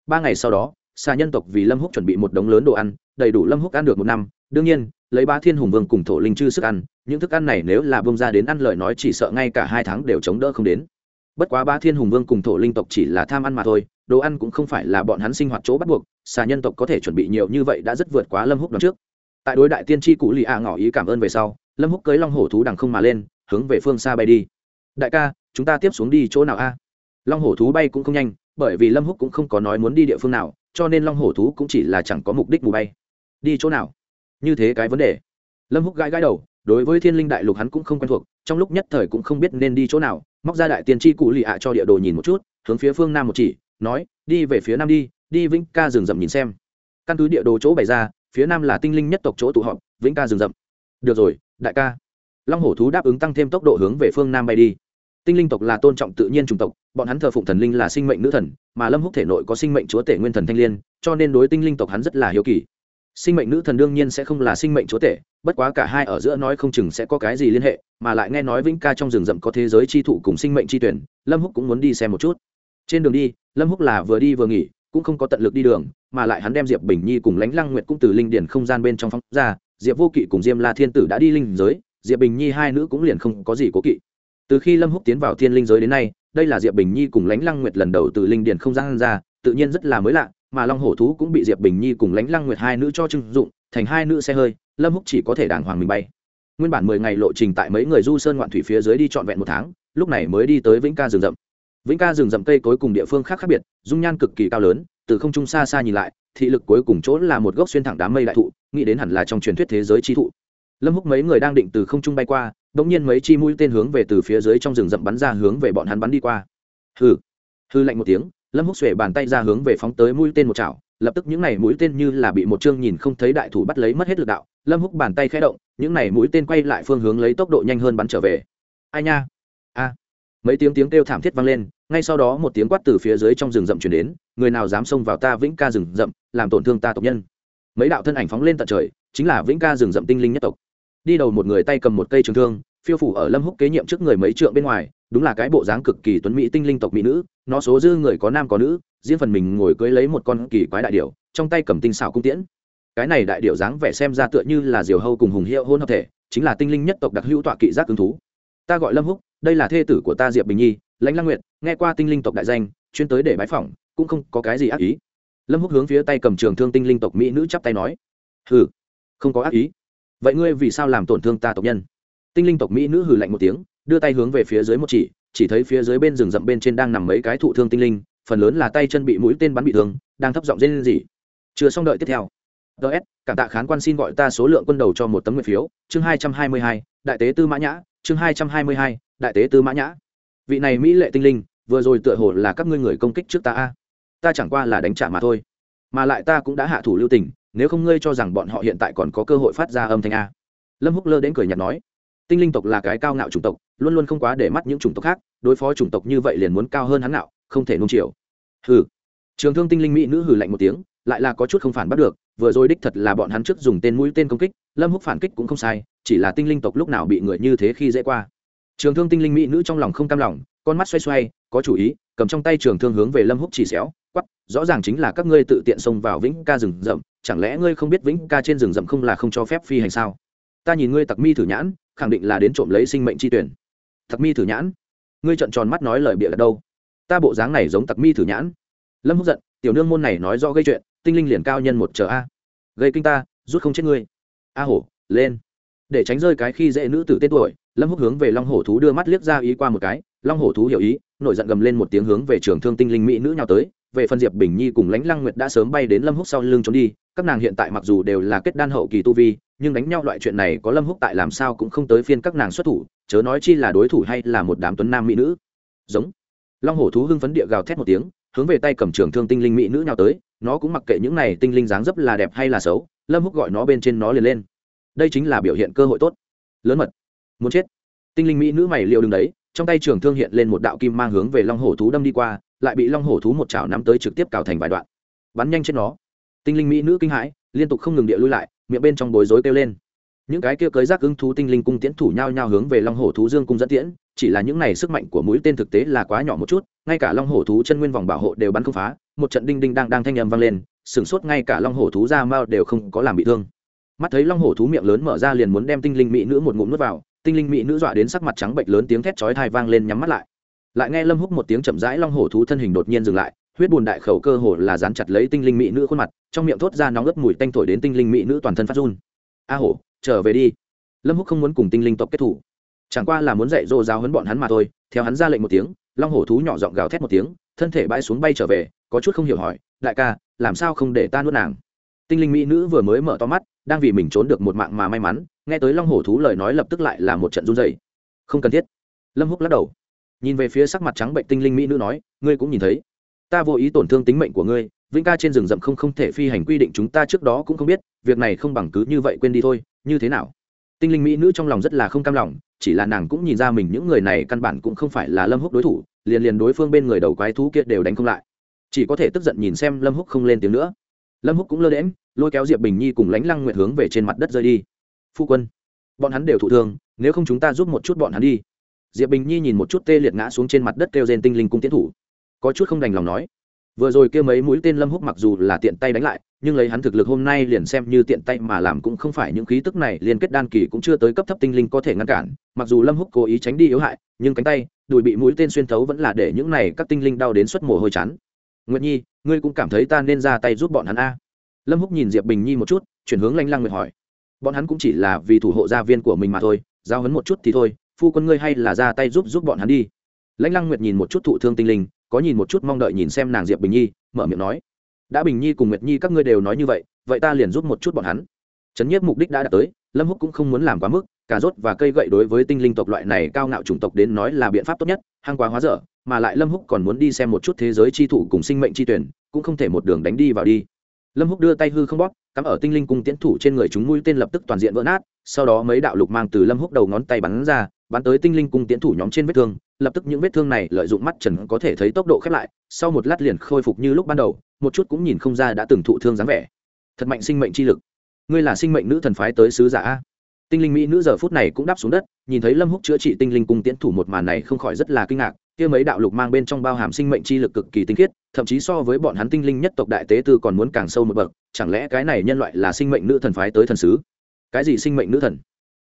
Ba ngày sau đó xà nhân tộc vì lâm húc chuẩn bị một đống lớn đồ ăn, đầy đủ lâm húc ăn được một năm. Đương nhiên, lấy ba thiên hùng vương cùng thổ linh chư sức ăn, những thức ăn này nếu là bông ra đến ăn lời nói chỉ sợ ngay cả hai tháng đều chống đỡ không đến. Bất quá ba thiên hùng vương cùng thổ linh tộc chỉ là tham ăn mà thôi, đồ ăn cũng không phải là bọn hắn sinh hoạt chỗ bắt buộc, xà nhân tộc có thể chuẩn bị nhiều như vậy đã rất vượt quá lâm húc đón trước. Tại đối đại tiên tri cụ lì ạ ngỏ ý cảm ơn về sau, lâm húc cưới long hổ thú đằng không mà lên, hướng về phương xa bay đi. Đại ca, chúng ta tiếp xuống đi chỗ nào a? Long hổ thú bay cũng không nhanh, bởi vì lâm húc cũng không có nói muốn đi địa phương nào cho nên long hổ thú cũng chỉ là chẳng có mục đích mù bay. Đi chỗ nào? Như thế cái vấn đề. Lâm húc gãi gãi đầu, đối với thiên linh đại lục hắn cũng không quen thuộc, trong lúc nhất thời cũng không biết nên đi chỗ nào, móc ra đại tiên tri cụ lì ạ cho địa đồ nhìn một chút, hướng phía phương nam một chỉ, nói, đi về phía nam đi đi vĩnh ca rừng rậm nhìn xem. Căn cứ địa đồ chỗ bày ra, phía nam là tinh linh nhất tộc chỗ tụ họp, vĩnh ca rừng rậm. Được rồi, đại ca. Long hổ thú đáp ứng tăng thêm tốc độ hướng về phương nam bay đi tinh linh tộc là tôn trọng tự nhiên chủng tộc, bọn hắn thờ phụng thần linh là sinh mệnh nữ thần, mà lâm húc thể nội có sinh mệnh chúa tể nguyên thần thanh l i ê n cho nên đối tinh linh tộc hắn rất là hiếu kỳ. Sinh mệnh nữ thần đương nhiên sẽ không là sinh mệnh chúa tể, bất quá cả hai ở giữa nói không chừng sẽ có cái gì liên hệ, mà lại nghe nói vĩnh ca trong rừng rậm có thế giới chi thụ cùng sinh mệnh chi tuyển, lâm húc cũng muốn đi xem một chút. Trên đường đi, lâm húc là vừa đi vừa nghỉ, cũng không có tận lực đi đường, mà lại hắn đem diệp bình nhi cùng lánh lăng nguyệt cũng từ linh điển không gian bên trong phóng ra, diệp vô kỵ cùng diêm la thiên tử đã đi linh giới, diệp bình nhi hai nữ cũng liền không có gì cố kỵ từ khi lâm húc tiến vào thiên linh giới đến nay, đây là diệp bình nhi cùng lãnh lăng nguyệt lần đầu từ linh điền không gian ra, tự nhiên rất là mới lạ, mà long hổ thú cũng bị diệp bình nhi cùng lãnh lăng nguyệt hai nữ cho trưng dụng, thành hai nữ xe hơi, lâm húc chỉ có thể đàng hoàng mình bay. Nguyên bản mười ngày lộ trình tại mấy người du sơn ngoạn thủy phía dưới đi trọn vẹn một tháng, lúc này mới đi tới vĩnh ca rừng rậm. Vĩnh ca rừng rậm cây cối cùng địa phương khác khác biệt, dung nhan cực kỳ cao lớn, từ không trung xa xa nhìn lại, thị lực cuối cùng chỗ là một gốc xuyên thẳng đám mây đại thụ, nghĩ đến hẳn là trong truyền thuyết thế giới chi thụ. Lâm húc mấy người đang định từ không trung bay qua bỗng nhiên mấy chi mũi tên hướng về từ phía dưới trong rừng rậm bắn ra hướng về bọn hắn bắn đi qua. Hừ. Hư lạnh một tiếng, lâm húc xuể bàn tay ra hướng về phóng tới mũi tên một chảo, lập tức những này mũi tên như là bị một chương nhìn không thấy đại thủ bắt lấy mất hết lực đạo. Lâm húc bàn tay khẽ động, những này mũi tên quay lại phương hướng lấy tốc độ nhanh hơn bắn trở về. Ai nha? A. Mấy tiếng tiếng kêu thảm thiết vang lên, ngay sau đó một tiếng quát từ phía dưới trong rừng rậm truyền đến, người nào dám xông vào ta vĩnh ca rừng rậm, làm tổn thương ta tộc nhân. Mấy đạo thân ảnh phóng lên tận trời, chính là vĩnh ca rừng rậm tinh linh nhất tộc đi đầu một người tay cầm một cây trường thương, phiêu phủ ở lâm húc kế nhiệm trước người mấy trượng bên ngoài, đúng là cái bộ dáng cực kỳ tuấn mỹ tinh linh tộc mỹ nữ, nó số dư người có nam có nữ, riêng phần mình ngồi cưới lấy một con kỳ quái đại điểu, trong tay cầm tinh xảo cung tiễn. Cái này đại điểu dáng vẻ xem ra tựa như là diều hâu cùng hùng hiệu hôn hợp thể, chính là tinh linh nhất tộc đặc hữu tọa kỵ giác ứng thú. Ta gọi lâm húc, đây là thê tử của ta diệp bình nhi, lãnh lăng nguyệt, nghe qua tinh linh tộc đại danh, chuyên tới để bái phỏng, cũng không có cái gì ác ý. Lâm húc hướng phía tay cầm trường thương tinh linh tộc mỹ nữ chắp tay nói. Hừ, không có ác ý vậy ngươi vì sao làm tổn thương ta tộc nhân? Tinh linh tộc mỹ nữ hừ lạnh một tiếng, đưa tay hướng về phía dưới một chỉ chỉ thấy phía dưới bên rừng rậm bên trên đang nằm mấy cái thụ thương tinh linh, phần lớn là tay chân bị mũi tên bắn bị thương, đang thấp giọng rên gì chưa xong đợi tiếp theo. Ts cảm tạ khán quan xin gọi ta số lượng quân đầu cho một tấm nguyện phiếu, chương hai trăm hai mươi hai, đại tế tư mã nhã, chương hai trăm hai mươi hai, đại tế tư mã nhã. Vị này mỹ lệ tinh linh, vừa rồi tựa hồ là các ngươi người công kích trước ta a. Ta chẳng qua là đánh trả mà thôi, mà lại ta cũng đã hạ thủ lưu tình nếu không ngươi cho rằng bọn họ hiện tại còn có cơ hội phát ra âm thanh a. Lâm húc lơ đến cười nhạt nói, tinh linh tộc là cái cao ngạo chủng tộc, luôn luôn không quá để mắt những chủng tộc khác, đối phó chủng tộc như vậy liền muốn cao hơn hắn ngạo, không thể nung chiều. Hừ. Trường thương tinh linh mỹ nữ hừ lạnh một tiếng, lại là có chút không phản bắt được, vừa rồi đích thật là bọn hắn trước dùng tên mũi tên công kích, lâm húc phản kích cũng không sai, chỉ là tinh linh tộc lúc nào bị người như thế khi dễ qua. Trường thương tinh linh mỹ nữ trong lòng không cam lòng, con mắt xoay xoay, có chủ ý, cầm trong tay trường thương hướng về lâm húc chỉ xéo quắp rõ ràng chính là các ngươi tự tiện xông vào vĩnh ca rừng rậm, chẳng lẽ ngươi không biết vĩnh ca trên rừng rậm không là không cho phép phi hành sao? Ta nhìn ngươi tặc mi thử nhãn, khẳng định là đến trộm lấy sinh mệnh chi tuyển. Tặc mi thử nhãn? Ngươi trợn tròn mắt nói lời bịa ở đâu? Ta bộ dáng này giống tặc mi thử nhãn. Lâm húc giận, tiểu nương môn này nói do gây chuyện, tinh linh liền cao nhân một chờ a. Gây kinh ta, rút không chết ngươi. A hổ, lên. Để tránh rơi cái khi dễ nữ tử tên tuổi, lâm húc hướng về long hổ thú đưa mắt liếc ra ý qua một cái, long hổ thú hiểu ý, nổi giận gầm lên một tiếng hướng về trường thương tinh linh mỹ nữ nhào tới về phần diệp bình nhi cùng lãnh lăng nguyệt đã sớm bay đến lâm húc sau lưng trốn đi, các nàng hiện tại mặc dù đều là kết đan hậu kỳ tu vi, nhưng đánh nhau loại chuyện này có lâm húc tại làm sao cũng không tới phiên các nàng xuất thủ, chớ nói chi là đối thủ hay là một đám tuấn nam mỹ nữ. Giống. Long hổ thú hưng phấn địa gào thét một tiếng, hướng về tay cầm trường thương tinh linh mỹ nữ nhào tới, nó cũng mặc kệ những này tinh linh dáng dấp là đẹp hay là xấu, lâm húc gọi nó bên trên nó liền lên. Đây chính là biểu hiện cơ hội tốt. Lớn mật. Muốn chết. Tinh linh mỹ nữ mày liệu đứng đấy, trong tay trường thương hiện lên một đạo kim mang hướng về long hổ thú đâm đi qua lại bị long hổ thú một chảo nắm tới trực tiếp cào thành vài đoạn. Bắn nhanh trên nó. Tinh linh mỹ nữ kinh hãi, liên tục không ngừng địa lui lại, miệng bên trong bối rối kêu lên. Những cái kia cưới rác ứng thú tinh linh cung tiễn thủ nhau nhau hướng về long hổ thú dương cung dẫn tiễn, chỉ là những này sức mạnh của mũi tên thực tế là quá nhỏ một chút, ngay cả long hổ thú chân nguyên vòng bảo hộ đều bắn không phá, một trận đinh đinh đang đang thanh âm vang lên, sửng sốt ngay cả long hổ thú ra mao đều không có làm bị thương. Mắt thấy long hổ thú miệng lớn mở ra liền muốn đem tinh linh mỹ nữ một ngụm nuốt vào, tinh linh mỹ nữ dọa đến sắc mặt trắng bệnh lớn tiếng thét chói thai vang lên nhắm mắt lại lại nghe lâm húc một tiếng chậm rãi long hổ thú thân hình đột nhiên dừng lại, huyết bùn đại khẩu cơ hồ là dán chặt lấy tinh linh mỹ nữ khuôn mặt, trong miệng thốt ra nóng ướt mùi tanh thổi đến tinh linh mỹ nữ toàn thân phát run. A hổ, trở về đi. Lâm húc không muốn cùng tinh linh tộc kết thủ. Chẳng qua là muốn dạy dỗ giáo huấn bọn hắn mà thôi, theo hắn ra lệnh một tiếng, long hổ thú nhỏ giọng gào thét một tiếng, thân thể bãi xuống bay trở về, có chút không hiểu hỏi, đại ca, làm sao không để ta nuốt nàng? Tinh linh mỹ nữ vừa mới mở to mắt, đang vì mình trốn được một mạng mà may mắn, nghe tới long hổ thú lời nói lập tức lại là một trận run dày không cần thiết. Lâm húc lắc đầu nhìn về phía sắc mặt trắng bệnh tinh linh mỹ nữ nói, ngươi cũng nhìn thấy. Ta vô ý tổn thương tính mệnh của ngươi, vĩnh ca trên rừng rậm không không thể phi hành quy định chúng ta trước đó cũng không biết, việc này không bằng cứ như vậy quên đi thôi, như thế nào? Tinh linh mỹ nữ trong lòng rất là không cam lòng, chỉ là nàng cũng nhìn ra mình những người này căn bản cũng không phải là lâm húc đối thủ, liền liền đối phương bên người đầu quái thú kia đều đánh không lại. Chỉ có thể tức giận nhìn xem lâm húc không lên tiếng nữa. Lâm húc cũng lơ đễm lôi kéo diệp bình nhi cùng lánh lăng nguyện hướng về trên mặt đất rơi đi. Phu quân, bọn hắn đều thụ thương, nếu không chúng ta giúp một chút bọn hắn đi diệp bình nhi nhìn một chút tê liệt ngã xuống trên mặt đất kêu trên tinh linh cung tiến thủ. Có chút không đành lòng nói, vừa rồi kia mấy mũi tên lâm húc mặc dù là tiện tay đánh lại, nhưng lấy hắn thực lực hôm nay liền xem như tiện tay mà làm cũng không phải những khí tức này, liên kết đan kỳ cũng chưa tới cấp thấp tinh linh có thể ngăn cản. Mặc dù lâm húc cố ý tránh đi yếu hại, nhưng cánh tay, đùi bị mũi tên xuyên thấu vẫn là để những này các tinh linh đau đến suất mồ hôi chán. Nguyệt nhi, ngươi cũng cảm thấy ta nên ra tay giúp bọn hắn a? Lâm húc nhìn diệp bình nhi một chút, chuyển hướng lanh lăng nguyệt hỏi. Bọn hắn cũng chỉ là vì thủ hộ gia viên của mình mà thôi, giao hấn một chút thì thôi phu quân ngươi hay là ra tay giúp giúp bọn hắn đi. Lãnh lăng nguyệt nhìn một chút thụ thương tinh linh, có nhìn một chút mong đợi nhìn xem nàng diệp bình nhi, mở miệng nói, đã bình nhi cùng nguyệt nhi các ngươi đều nói như vậy vậy ta liền giúp một chút bọn hắn. Trấn nhiếp mục đích đã đạt tới, lâm húc cũng không muốn làm quá mức, cà rốt và cây gậy đối với tinh linh tộc loại này cao ngạo chủng tộc đến nói là biện pháp tốt nhất, hăng quá hóa dở, mà lại lâm húc còn muốn đi xem một chút thế giới chi thủ cùng sinh mệnh chi tuyển, cũng không thể một đường đánh đi vào đi. Lâm húc đưa tay hư không bóp, cắm ở tinh linh cung tiến thủ trên người chúng mũi tên lập tức toàn diện vỡ nát, sau đó mấy đạo lục mang từ lâm húc đầu ngón tay bắn ra bắn tới tinh linh cung tiến thủ nhóm trên vết thương, lập tức những vết thương này lợi dụng mắt trần có thể thấy tốc độ khép lại, sau một lát liền khôi phục như lúc ban đầu, một chút cũng nhìn không ra đã từng thụ thương dáng vẻ. Thật mạnh sinh mệnh chi lực. Ngươi là sinh mệnh nữ thần phái tới sứ giả a? Tinh linh mỹ nữ giờ phút này cũng đáp xuống đất, nhìn thấy lâm húc chữa trị tinh linh cung tiến thủ một màn này không khỏi rất là kinh ngạc, kia mấy đạo lục mang bên trong bao hàm sinh mệnh chi lực cực kỳ tinh khiết, thậm chí so với bọn hắn tinh linh nhất tộc đại tế tư còn muốn càng sâu một bậc, chẳng lẽ cái này nhân loại là sinh mệnh nữ thần phái tới thần sứ? Cái gì sinh mệnh nữ thần?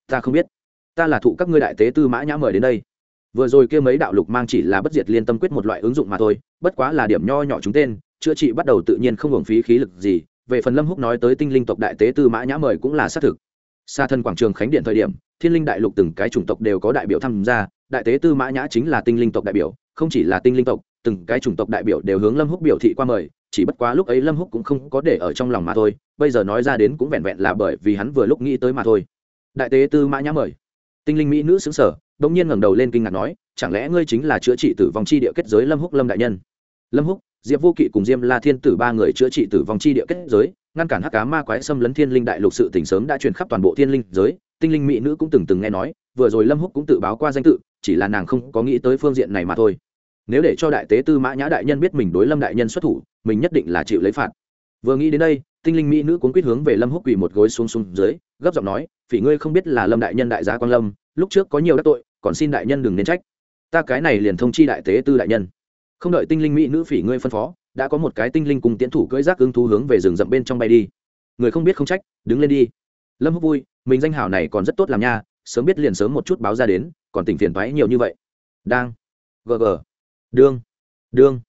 Ta không biết ta là thụ các ngươi đại tế tư mã nhã mời đến đây. Vừa rồi kia mấy đạo lục mang chỉ là bất diệt liên tâm quyết một loại ứng dụng mà thôi, bất quá là điểm nho nhỏ chúng tên, chữa trị bắt đầu tự nhiên không hưởng phí khí lực gì, về phần lâm húc nói tới tinh linh tộc đại tế tư mã nhã mời cũng là xác thực. Xa thân quảng trường khánh điện thời điểm, thiên linh đại lục từng cái chủng tộc đều có đại biểu tham gia, đại tế tư mã nhã chính là tinh linh tộc đại biểu, không chỉ là tinh linh tộc, từng cái chủng tộc đại biểu đều hướng lâm húc biểu thị qua mời, chỉ bất quá lúc ấy lâm húc cũng không có để ở trong lòng mà thôi, bây giờ nói ra đến cũng vẹn vẹn là bởi vì hắn vừa lúc nghĩ tới mà thôi. Đại tế tư mã nhã mời tinh linh mỹ nữ xứng sở bỗng nhiên ngẩng đầu lên kinh ngạc nói, chẳng lẽ ngươi chính là chữa trị tử vong chi địa kết giới lâm húc lâm đại nhân? Lâm húc, diệp vô kỵ cùng diêm la thiên tử ba người chữa trị tử vong chi địa kết giới, ngăn cản hắc cá ma quái xâm lấn thiên linh đại lục sự tỉnh sớm đã truyền khắp toàn bộ thiên linh giới. Tinh linh mỹ nữ cũng từng từng nghe nói, vừa rồi lâm húc cũng tự báo qua danh tự, chỉ là nàng không có nghĩ tới phương diện này mà thôi. Nếu để cho đại tế tư mã nhã đại nhân biết mình đối lâm đại nhân xuất thủ, mình nhất định là chịu lấy phạt. Vừa nghĩ đến đây tinh linh mỹ nữ cuốn quýt hướng về lâm húc quỳ một gối xuống xuống dưới, gấp giọng nói, phỉ ngươi không biết là lâm đại nhân đại gia quan lâm, lúc trước có nhiều đắc tội, còn xin đại nhân đừng nên trách. Ta cái này liền thông chi đại tế tư đại nhân. Không đợi tinh linh mỹ nữ phỉ ngươi phân phó, đã có một cái tinh linh cùng tiến thủ cưỡi rác ứng thú hướng về rừng rậm bên trong bay đi. Người không biết không trách, đứng lên đi. Lâm húc vui, mình danh hảo này còn rất tốt làm nha, sớm biết liền sớm một chút báo ra đến, còn tỉnh phiền toái nhiều như vậy. Đang. Gờ gờ. đương. Đương.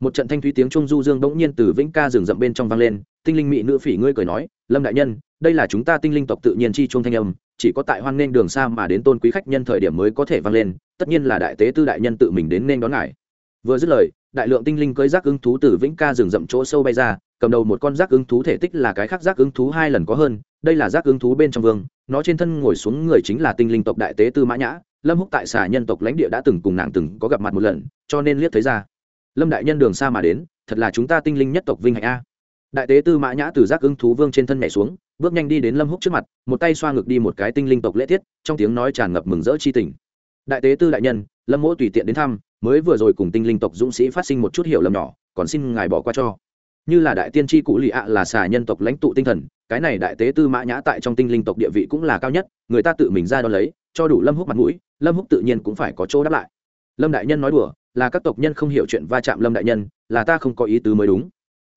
Một trận thanh thúy tiếng trung du dương bỗng nhiên từ vĩnh ca rừng rậm bên trong vang lên tinh linh mỹ nữ phỉ ngươi cười nói, lâm đại nhân, đây là chúng ta tinh linh tộc tự nhiên chi chuông thanh âm, chỉ có tại hoan nghênh đường xa mà đến tôn quý khách nhân thời điểm mới có thể vang lên, tất nhiên là đại tế tư đại nhân tự mình đến nên đón ngài. Vừa dứt lời, đại lượng tinh linh cưới rác ứng thú từ vĩnh ca rừng rậm chỗ sâu bay ra, cầm đầu một con rác ứng thú thể tích là cái khác rác ứng thú hai lần có hơn, đây là rác ứng thú bên trong vương, nó trên thân ngồi xuống người chính là tinh linh tộc đại tế tư mã nhã, lâm húc tại xà nhân tộc lãnh địa đã từng cùng nàng từng có gặp mặt một lần, cho nên liếc thấy ra. Lâm đại nhân đường xa mà đến, thật là chúng ta tinh linh nhất tộc vinh hạnh a đại tế tư mã nhã từ giác ứng thú vương trên thân nhảy xuống, bước nhanh đi đến lâm húc trước mặt, một tay xoa ngực đi một cái tinh linh tộc lễ tiết, trong tiếng nói tràn ngập mừng rỡ chi tình. Đại tế tư đại nhân, lâm mỗ tùy tiện đến thăm, mới vừa rồi cùng tinh linh tộc dũng sĩ phát sinh một chút hiểu lầm nhỏ, còn xin ngài bỏ qua cho. Như là đại tiên tri cụ lì ạ là xà nhân tộc lãnh tụ tinh thần, cái này đại tế tư mã nhã tại trong tinh linh tộc địa vị cũng là cao nhất, người ta tự mình ra đón lấy, cho đủ lâm húc mặt mũi, lâm húc tự nhiên cũng phải có chỗ đáp lại. Lâm đại nhân nói đùa, là các tộc nhân không hiểu chuyện va chạm lâm đại nhân, là ta không có ý tứ mới đúng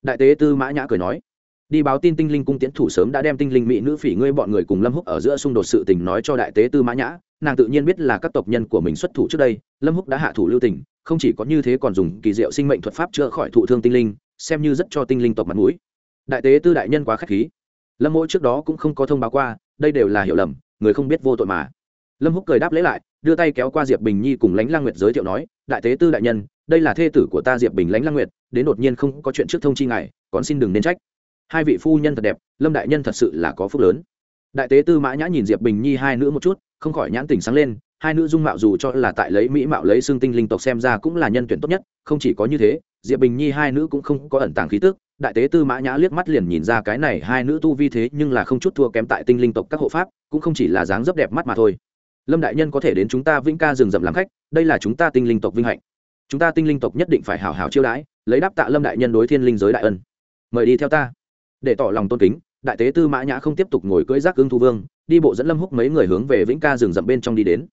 đại tế tư mã nhã cười nói, đi báo tin tinh linh cung tiến thủ sớm đã đem tinh linh mỹ nữ phỉ ngươi bọn người cùng lâm húc ở giữa xung đột sự tình nói cho đại tế tư mã nhã, nàng tự nhiên biết là các tộc nhân của mình xuất thủ trước đây, lâm húc đã hạ thủ lưu tình, không chỉ có như thế còn dùng kỳ diệu sinh mệnh thuật pháp chữa khỏi thụ thương tinh linh, xem như rất cho tinh linh tộc mặt mũi. Đại tế tư đại nhân quá k h á c h khí. Lâm mỗi trước đó cũng không có thông báo qua, đây đều là hiểu lầm, người không biết vô tội mà lâm húc cười đáp lấy lại, đưa tay kéo qua diệp bình nhi cùng lãnh lang nguyệt giới thiệu nói, đại tế tư đại nhân, đây là thê tử của ta diệp bình lãnh lang nguyệt, đến đột nhiên không có chuyện trước thông chi ngài, còn xin đừng nên trách. Hai vị phu nhân thật đẹp, lâm đại nhân thật sự là có phúc lớn. Đại tế tư mã nhã nhìn diệp bình nhi hai nữ một chút, không khỏi nhãn tỉnh sáng lên, hai nữ dung mạo dù cho là tại lấy mỹ mạo lấy xương tinh linh tộc xem ra cũng là nhân tuyển tốt nhất, không chỉ có như thế, diệp bình nhi hai nữ cũng không có ẩn tàng khí tức, đại tế tư mã nhã liếc mắt liền nhìn ra cái này hai nữ tu vi thế nhưng là không chút thua kém tại tinh linh tộc các hộ pháp, cũng không chỉ là dáng dấp đẹp mắt mà thôi lâm đại nhân có thể đến chúng ta vĩnh ca rừng rậm làm khách, đây là chúng ta tinh linh tộc vinh hạnh. Chúng ta tinh linh tộc nhất định phải hào hào chiêu đãi, lấy đáp tạ lâm đại nhân đối thiên linh giới đại ân. Mời đi theo ta. Để tỏ lòng tôn kính, đại tế tư mã nhã không tiếp tục ngồi cưỡi rác ương thu vương, đi bộ dẫn lâm húc mấy người hướng về vĩnh ca rừng rậm bên trong đi đến.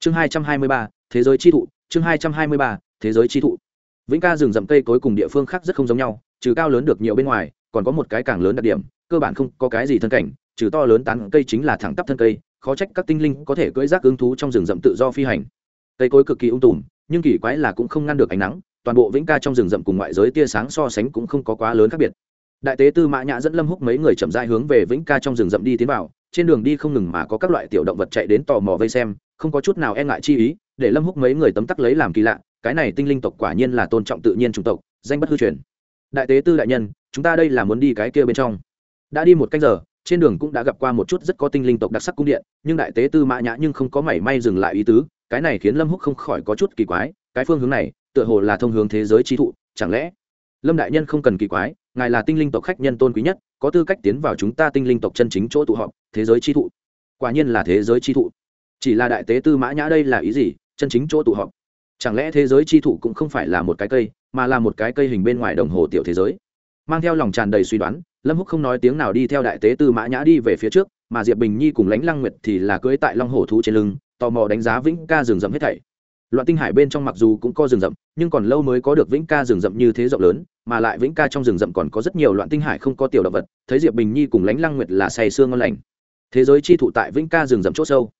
Chương hai trăm hai mươi ba, thế giới chi thụ, chương hai trăm hai mươi ba, thế giới chi thụ. Vĩnh ca rừng rậm cây cối cùng địa phương khác rất không giống nhau, trừ cao lớn được nhiều bên ngoài, còn có một cái càng lớn đặc điểm, cơ bản không có cái gì thân cảnh, trừ to lớn tán cây chính là thẳng tắp thân cây khó trách các tinh linh có thể cưỡi rác ứng thú trong rừng rậm tự do phi hành. Cây cối cực kỳ ung tùm, nhưng kỳ quái là cũng không ngăn được ánh nắng, toàn bộ vĩnh ca trong rừng rậm cùng ngoại giới tia sáng so sánh cũng không có quá lớn khác biệt. Đại tế tư mã nhã dẫn lâm húc mấy người chậm rãi hướng về vĩnh ca trong rừng rậm đi tiến vào, trên đường đi không ngừng mà có các loại tiểu động vật chạy đến tò mò vây xem, không có chút nào e ngại chi ý, để lâm húc mấy người tấm tắc lấy làm kỳ lạ, cái này tinh linh tộc quả nhiên là tôn trọng tự nhiên chủng tộc, danh bất hư truyền. Đại tế tư đại nhân, chúng ta đây là muốn đi cái kia bên trong. Đã đi một canh giờ trên đường cũng đã gặp qua một chút rất có tinh linh tộc đặc sắc cung điện, nhưng đại tế tư mã nhã nhưng không có mảy may dừng lại ý tứ, cái này khiến lâm húc không khỏi có chút kỳ quái, cái phương hướng này, tựa hồ là thông hướng thế giới trí thụ, chẳng lẽ? Lâm đại nhân không cần kỳ quái, ngài là tinh linh tộc khách nhân tôn quý nhất, có tư cách tiến vào chúng ta tinh linh tộc chân chính chỗ tụ họp, thế giới chi thụ. Quả nhiên là thế giới chi thụ. Chỉ là đại tế tư mã nhã đây là ý gì, chân chính chỗ tụ họp? Chẳng lẽ thế giới chi thụ cũng không phải là một cái cây, mà là một cái cây hình bên ngoài đồng hồ tiểu thế giới? Mang theo lòng tràn đầy suy đoán, lâm húc không nói tiếng nào đi theo đại tế tư mã nhã đi về phía trước, mà diệp bình nhi cùng lãnh lăng nguyệt thì là cưỡi tại long hổ thú trên lưng, tò mò đánh giá vĩnh ca rừng rậm hết thảy. Loạn tinh hải bên trong mặc dù cũng có rừng rậm, nhưng còn lâu mới có được vĩnh ca rừng rậm như thế rộng lớn, mà lại vĩnh ca trong rừng rậm còn có rất nhiều loạn tinh hải không có tiểu động vật, thấy diệp bình nhi cùng lãnh lăng nguyệt là say sương ngon lành. Thế giới chi thụ tại vĩnh ca rừng rậm c h ỗ sâu.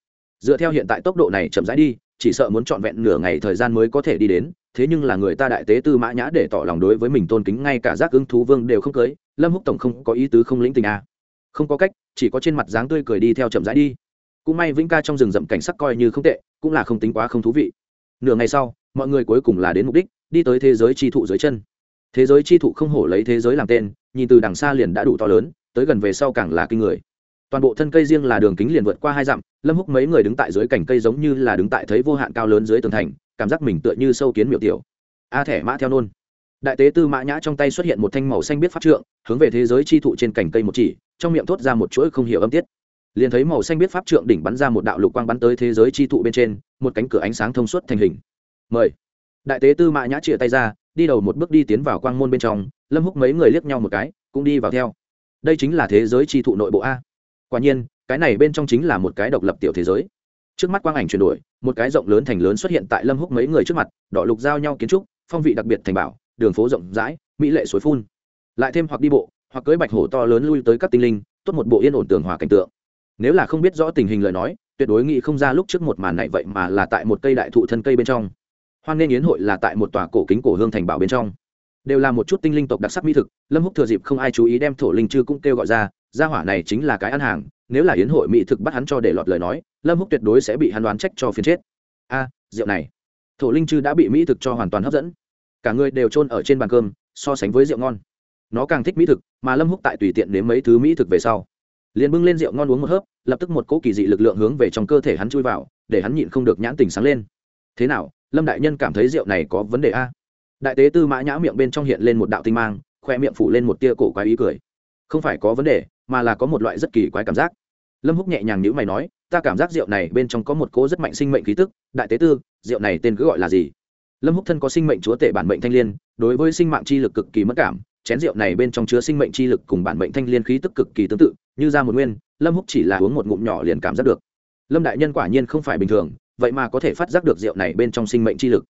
Dựa theo hiện tại tốc độ này chậm rãi đi chỉ sợ muốn trọn vẹn nửa ngày thời gian mới có thể đi đến, thế nhưng là người ta đại tế tư mã nhã để tỏ lòng đối với mình tôn kính ngay cả giác ứng thú vương đều không cưới, lâm húc tổng không có ý tứ không lĩnh tình à. không có cách, chỉ có trên mặt dáng tươi cười đi theo chậm rãi đi. Cũng may vĩnh ca trong rừng rậm cảnh sắc coi như không tệ, cũng là không tính quá không thú vị. Nửa ngày sau, mọi người cuối cùng là đến mục đích, đi tới thế giới chi thụ dưới chân. Thế giới chi thụ không hổ lấy thế giới làm tên, nhìn từ đằng xa liền đã đủ to lớn, tới gần về sau càng là kinh người toàn bộ thân cây riêng là đường kính liền vượt qua hai dặm, lâm húc mấy người đứng tại dưới cành cây giống như là đứng tại thấy vô hạn cao lớn dưới tường thành, cảm giác mình tựa như sâu kiến miểu tiểu. A thẻ mã theo nôn. Đại tế tư mã nhã trong tay xuất hiện một thanh màu xanh biết pháp trượng, hướng về thế giới chi thụ trên cành cây một chỉ, trong miệng thốt ra một chuỗi không hiểu âm tiết. Liền thấy màu xanh biết pháp trượng đỉnh bắn ra một đạo lục quang bắn tới thế giới chi thụ bên trên, một cánh cửa ánh sáng thông suốt thành hình. Mời. Đại tế tư mã nhã chĩa tay ra, đi đầu một bước đi tiến vào quang môn bên trong, lâm húc mấy người liếc nhau một cái, cũng đi vào theo. Đây chính là thế giới chi thụ nội bộ a quả nhiên, cái này bên trong chính là một cái độc lập tiểu thế giới. Trước mắt quang ảnh chuyển đổi, một cái rộng lớn thành lớn xuất hiện tại lâm húc mấy người trước mặt, đỏ lục giao nhau kiến trúc, phong vị đặc biệt thành bảo, đường phố rộng rãi, mỹ lệ suối phun. Lại thêm hoặc đi bộ, hoặc cưới bạch hổ to lớn lui tới các tinh linh, tốt một bộ yên ổn tường hòa cảnh tượng. Nếu là không biết rõ tình hình lời nói, tuyệt đối nghĩ không ra lúc trước một màn này vậy mà là tại một cây đại thụ thân cây bên trong. Hoan nghênh yến hội là tại một tòa cổ kính cổ hương thành bảo bên trong. Đều là một chút tinh linh tộc đặc sắc mỹ thực, lâm húc thừa dịp không ai chú ý đem thổ linh chư cũng kêu gọi ra gia hỏa này chính là cái ăn hàng, nếu là yến hội mỹ thực bắt hắn cho để lọt lời nói, lâm húc tuyệt đối sẽ bị hắn đoán trách cho phiền chết. A, rượu này. Thổ linh chư đã bị mỹ thực cho hoàn toàn hấp dẫn. Cả người đều trôn ở trên bàn cơm, so sánh với rượu ngon. Nó càng thích mỹ thực, mà lâm húc tại tùy tiện nếm mấy thứ mỹ thực về sau. Liền bưng lên rượu ngon uống một hớp, lập tức một cỗ kỳ dị lực lượng hướng về trong cơ thể hắn chui vào, để hắn nhịn không được nhãn tình sáng lên. Thế nào, lâm đại nhân cảm thấy rượu này có vấn đề a? Đại tế tư mã nhã miệng bên trong hiện lên một đạo tinh mang, khoe miệng phủ lên một tia cổ quái ý cười. Không phải có vấn đề mà là có một loại rất kỳ quái cảm giác. Lâm húc nhẹ nhàng nhữ mày nói, ta cảm giác rượu này bên trong có một cỗ rất mạnh sinh mệnh khí tức, đại tế tư, rượu này tên cứ gọi là gì? Lâm húc thân có sinh mệnh chúa tể bản mệnh thanh liên, đối với sinh mạng chi lực cực kỳ mất cảm, chén rượu này bên trong chứa sinh mệnh chi lực cùng bản mệnh thanh liên khí tức cực kỳ tương tự, như ra một nguyên, lâm húc chỉ là uống một ngụm nhỏ liền cảm giác được. Lâm đại nhân quả nhiên không phải bình thường, vậy mà có thể phát giác được rượu này bên trong sinh mệnh chi lực.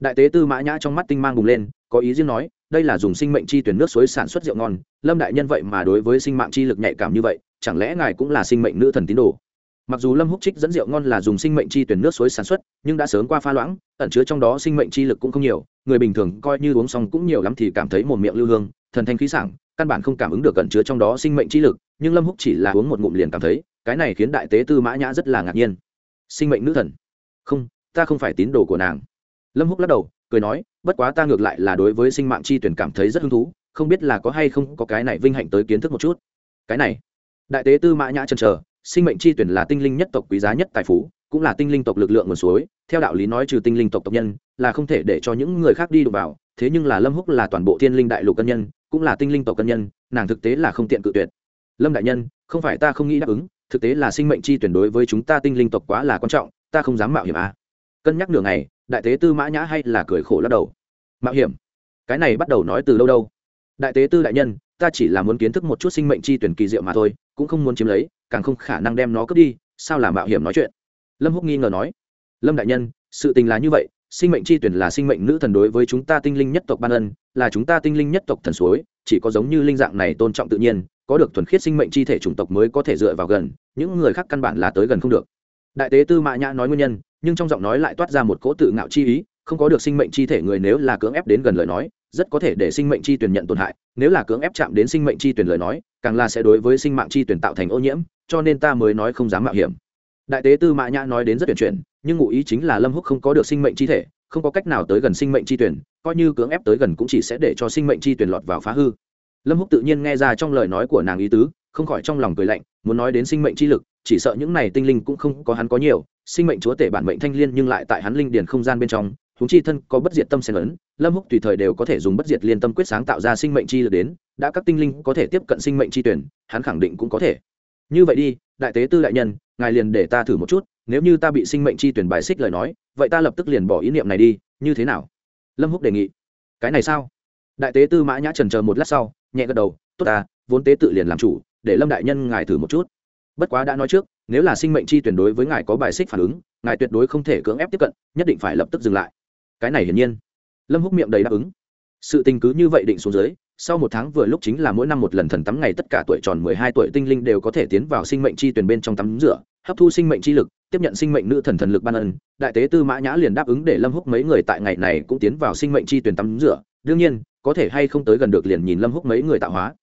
Đại tế tư mã nhã trong mắt tinh mang bùng lên, có ý riêng nói đây là dùng sinh mệnh chi tuyển nước suối sản xuất rượu ngon, lâm đại nhân vậy mà đối với sinh mạng chi lực nhạy cảm như vậy, chẳng lẽ ngài cũng là sinh mệnh nữ thần tín đồ? Mặc dù lâm húc trích dẫn rượu ngon là dùng sinh mệnh chi tuyển nước suối sản xuất, nhưng đã sớm qua pha loãng, ẩn chứa trong đó sinh mệnh chi lực cũng không nhiều, người bình thường coi như uống xong cũng nhiều lắm thì cảm thấy một miệng lưu hương, thần thanh khí sảng, căn bản không cảm ứng được ẩn chứa trong đó sinh mệnh chi lực, nhưng lâm húc chỉ là uống một ngụm liền cảm thấy, cái này khiến đại tế tư mã nhã rất là ngạc nhiên. Sinh mệnh nữ thần? Không, ta không phải tín đồ của nàng. Lâm húc lắc đầu cười nói, bất quá ta ngược lại là đối với sinh mạng chi tuyển cảm thấy rất hứng thú, không biết là có hay không có cái này vinh hạnh tới kiến thức một chút cái này, đại tế tư mã nhã chân chờ, sinh mệnh chi tuyển là tinh linh nhất tộc quý giá nhất tài phú, cũng là tinh linh tộc lực lượng nguồn suối, theo đạo lý nói trừ tinh linh tộc tộc nhân, là không thể để cho những người khác đi đụng vào, thế nhưng là lâm húc là toàn bộ thiên linh đại lục cân nhân, cũng là tinh linh tộc cân nhân, nàng thực tế là không tiện cự tuyệt lâm đại nhân, không phải ta không nghĩ đáp ứng, thực tế là sinh mệnh chi tuyển đối với chúng ta tinh linh tộc quá là quan trọng, ta không dám mạo hiểm à. cân nhắc nửa ngày đại tế tư mã nhã hay là cười khổ lắc đầu. Mạo hiểm. Cái này bắt đầu nói từ lâu đâu. Đại tế tư đại nhân, ta chỉ là muốn kiến thức một chút sinh mệnh chi tuyển kỳ diệu mà thôi, cũng không muốn chiếm lấy, càng không khả năng đem nó cướp đi, sao là mạo hiểm nói chuyện? Lâm húc nghi ngờ nói. Lâm đại nhân, sự tình là như vậy, sinh mệnh chi tuyển là sinh mệnh nữ thần đối với chúng ta tinh linh nhất tộc ban ân, là chúng ta tinh linh nhất tộc thần suối, chỉ có giống như linh dạng này tôn trọng tự nhiên, có được thuần khiết sinh mệnh chi thể chủng tộc mới có thể dựa vào gần, những người khác căn bản là tới gần không được. Đại tế tư mã nhã nói nguyên nhân nhưng trong giọng nói lại toát ra một cỗ tự ngạo chi ý, không có được sinh mệnh chi thể người nếu là cưỡng ép đến gần lời nói, rất có thể để sinh mệnh chi tuyển nhận tổn hại, nếu là cưỡng ép chạm đến sinh mệnh chi tuyển lời nói, càng là sẽ đối với sinh mạng chi tuyển tạo thành ô nhiễm, cho nên ta mới nói không dám mạo hiểm. Đại tế tư mã nhã nói đến rất tuyển chuyển, nhưng ngụ ý chính là lâm húc không có được sinh mệnh chi thể, không có cách nào tới gần sinh mệnh chi tuyển, coi như cưỡng ép tới gần cũng chỉ sẽ để cho sinh mệnh chi tuyển lọt vào phá hư. Lâm húc tự nhiên nghe ra trong lời nói của nàng ý tứ, không khỏi trong lòng cười lạnh, muốn nói đến sinh mệnh chi lực, chỉ sợ những này tinh linh cũng không có hắn có nhiều sinh mệnh chúa tể bản mệnh thanh liên nhưng lại tại hắn linh điền không gian bên trong chúng chi thân có bất diệt tâm xen ấn lâm húc tùy thời đều có thể dùng bất diệt liên tâm quyết sáng tạo ra sinh mệnh chi lực đến, đã các tinh linh có thể tiếp cận sinh mệnh chi tuyển, hắn khẳng định cũng có thể. Như vậy đi, đại tế tư đại nhân, ngài liền để ta thử một chút, nếu như ta bị sinh mệnh chi tuyển bài xích lời nói, vậy ta lập tức liền bỏ ý niệm này đi, như thế nào? Lâm húc đề nghị. Cái này sao? Đại tế tư mã nhã trần chờ một lát sau, nhẹ gật đầu, tốt ta, vốn tế tự liền làm chủ, để lâm đại nhân ngài thử một chút. Bất quá đã nói trước nếu là sinh mệnh chi tuyển đối với ngài có bài xích phản ứng, ngài tuyệt đối không thể cưỡng ép tiếp cận, nhất định phải lập tức dừng lại. Cái này hiển nhiên. Lâm húc miệng đầy đáp ứng. Sự tình cứ như vậy định xuống dưới, sau một tháng vừa lúc chính là mỗi năm một lần thần tắm ngày tất cả tuổi tròn mười hai tuổi tinh linh đều có thể tiến vào sinh mệnh chi tuyển bên trong tắm rửa, hấp thu sinh mệnh chi lực, tiếp nhận sinh mệnh nữ thần thần lực ban ân. Đại tế tư mã nhã liền đáp ứng để lâm húc mấy người tại ngày này cũng tiến vào sinh mệnh chi tuyển tắm rửa. Đương nhiên, có thể hay không tới gần được liền nhìn lâm húc mấy người tạo hóa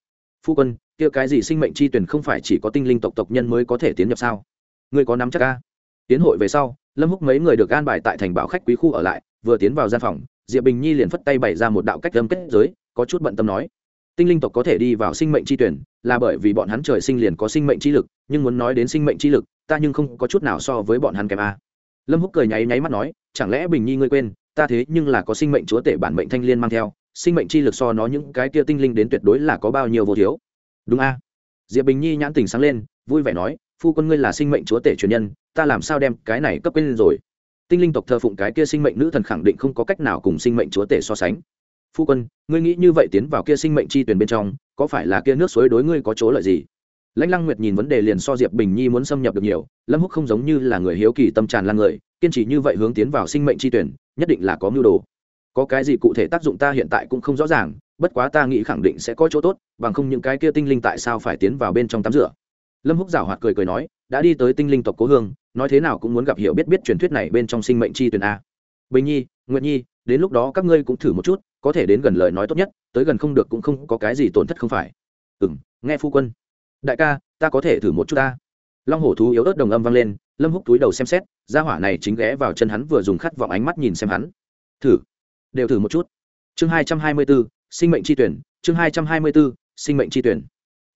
phu quân, kia cái gì sinh mệnh chi tuyển không phải chỉ có tinh linh tộc tộc nhân mới có thể tiến nhập sao? Ngươi có nắm chắc ca tiến hội về sau, lâm húc mấy người được gan bài tại thành bảo khách quý khu ở lại, vừa tiến vào gian phòng, diệp bình nhi liền phất tay bày ra một đạo cách âm kết giới, có chút bận tâm nói. Tinh linh tộc có thể đi vào sinh mệnh chi tuyển, là bởi vì bọn hắn trời sinh liền có sinh mệnh chi lực, nhưng muốn nói đến sinh mệnh chi lực, ta nhưng không có chút nào so với bọn hắn kém a. Lâm húc cười nháy nháy mắt nói, chẳng lẽ bình nhi ngươi quên, ta thế nhưng là có sinh mệnh chúa tể bản mệnh thanh liên mang theo sinh mệnh chi lực so nó những cái kia tinh linh đến tuyệt đối là có bao nhiêu vô thiếu. Đúng a? Diệp bình nhi nhãn tình sáng lên, vui vẻ nói, phu quân ngươi là sinh mệnh chúa tể truyền nhân, ta làm sao đem cái này cấp lên rồi? Tinh linh tộc thờ phụng cái kia sinh mệnh nữ thần khẳng định không có cách nào cùng sinh mệnh chúa tể so sánh. Phu quân, ngươi nghĩ như vậy tiến vào kia sinh mệnh chi tuyển bên trong, có phải là kia nước suối đối ngươi có chỗ lợi gì? Lãnh lăng nguyệt nhìn vấn đề liền so diệp bình nhi muốn xâm nhập được nhiều, lâm húc không giống như là người hiếu kỳ tâm tràn lan người, kiên trì như vậy hướng tiến vào sinh mệnh chi tuyển, nhất định là có mưu đồ có cái gì cụ thể tác dụng ta hiện tại cũng không rõ ràng, bất quá ta nghĩ khẳng định sẽ có chỗ tốt, bằng không những cái kia tinh linh tại sao phải tiến vào bên trong tắm rửa? Lâm húc giảo hoạt cười cười nói, đã đi tới tinh linh tộc cố hương, nói thế nào cũng muốn gặp hiểu biết biết truyền thuyết này bên trong sinh mệnh chi tuyển a. Bình nhi, nguyệt nhi, đến lúc đó các ngươi cũng thử một chút, có thể đến gần lời nói tốt nhất, tới gần không được cũng không có cái gì tổn thất không phải. Ừ m nghe phu quân. Đại ca, ta có thể thử một chút ta. Long hổ thú yếu ớt đồng âm vang lên, lâm húc túi đầu xem xét ra hỏa này chính ghé vào chân hắn vừa dùng khát vọng ánh mắt nhìn xem hắn. Thử đều thử một chút. Chương hai trăm hai mươi b ố sinh mệnh tri tuyển, chương hai trăm hai mươi b ố sinh mệnh tri tuyển.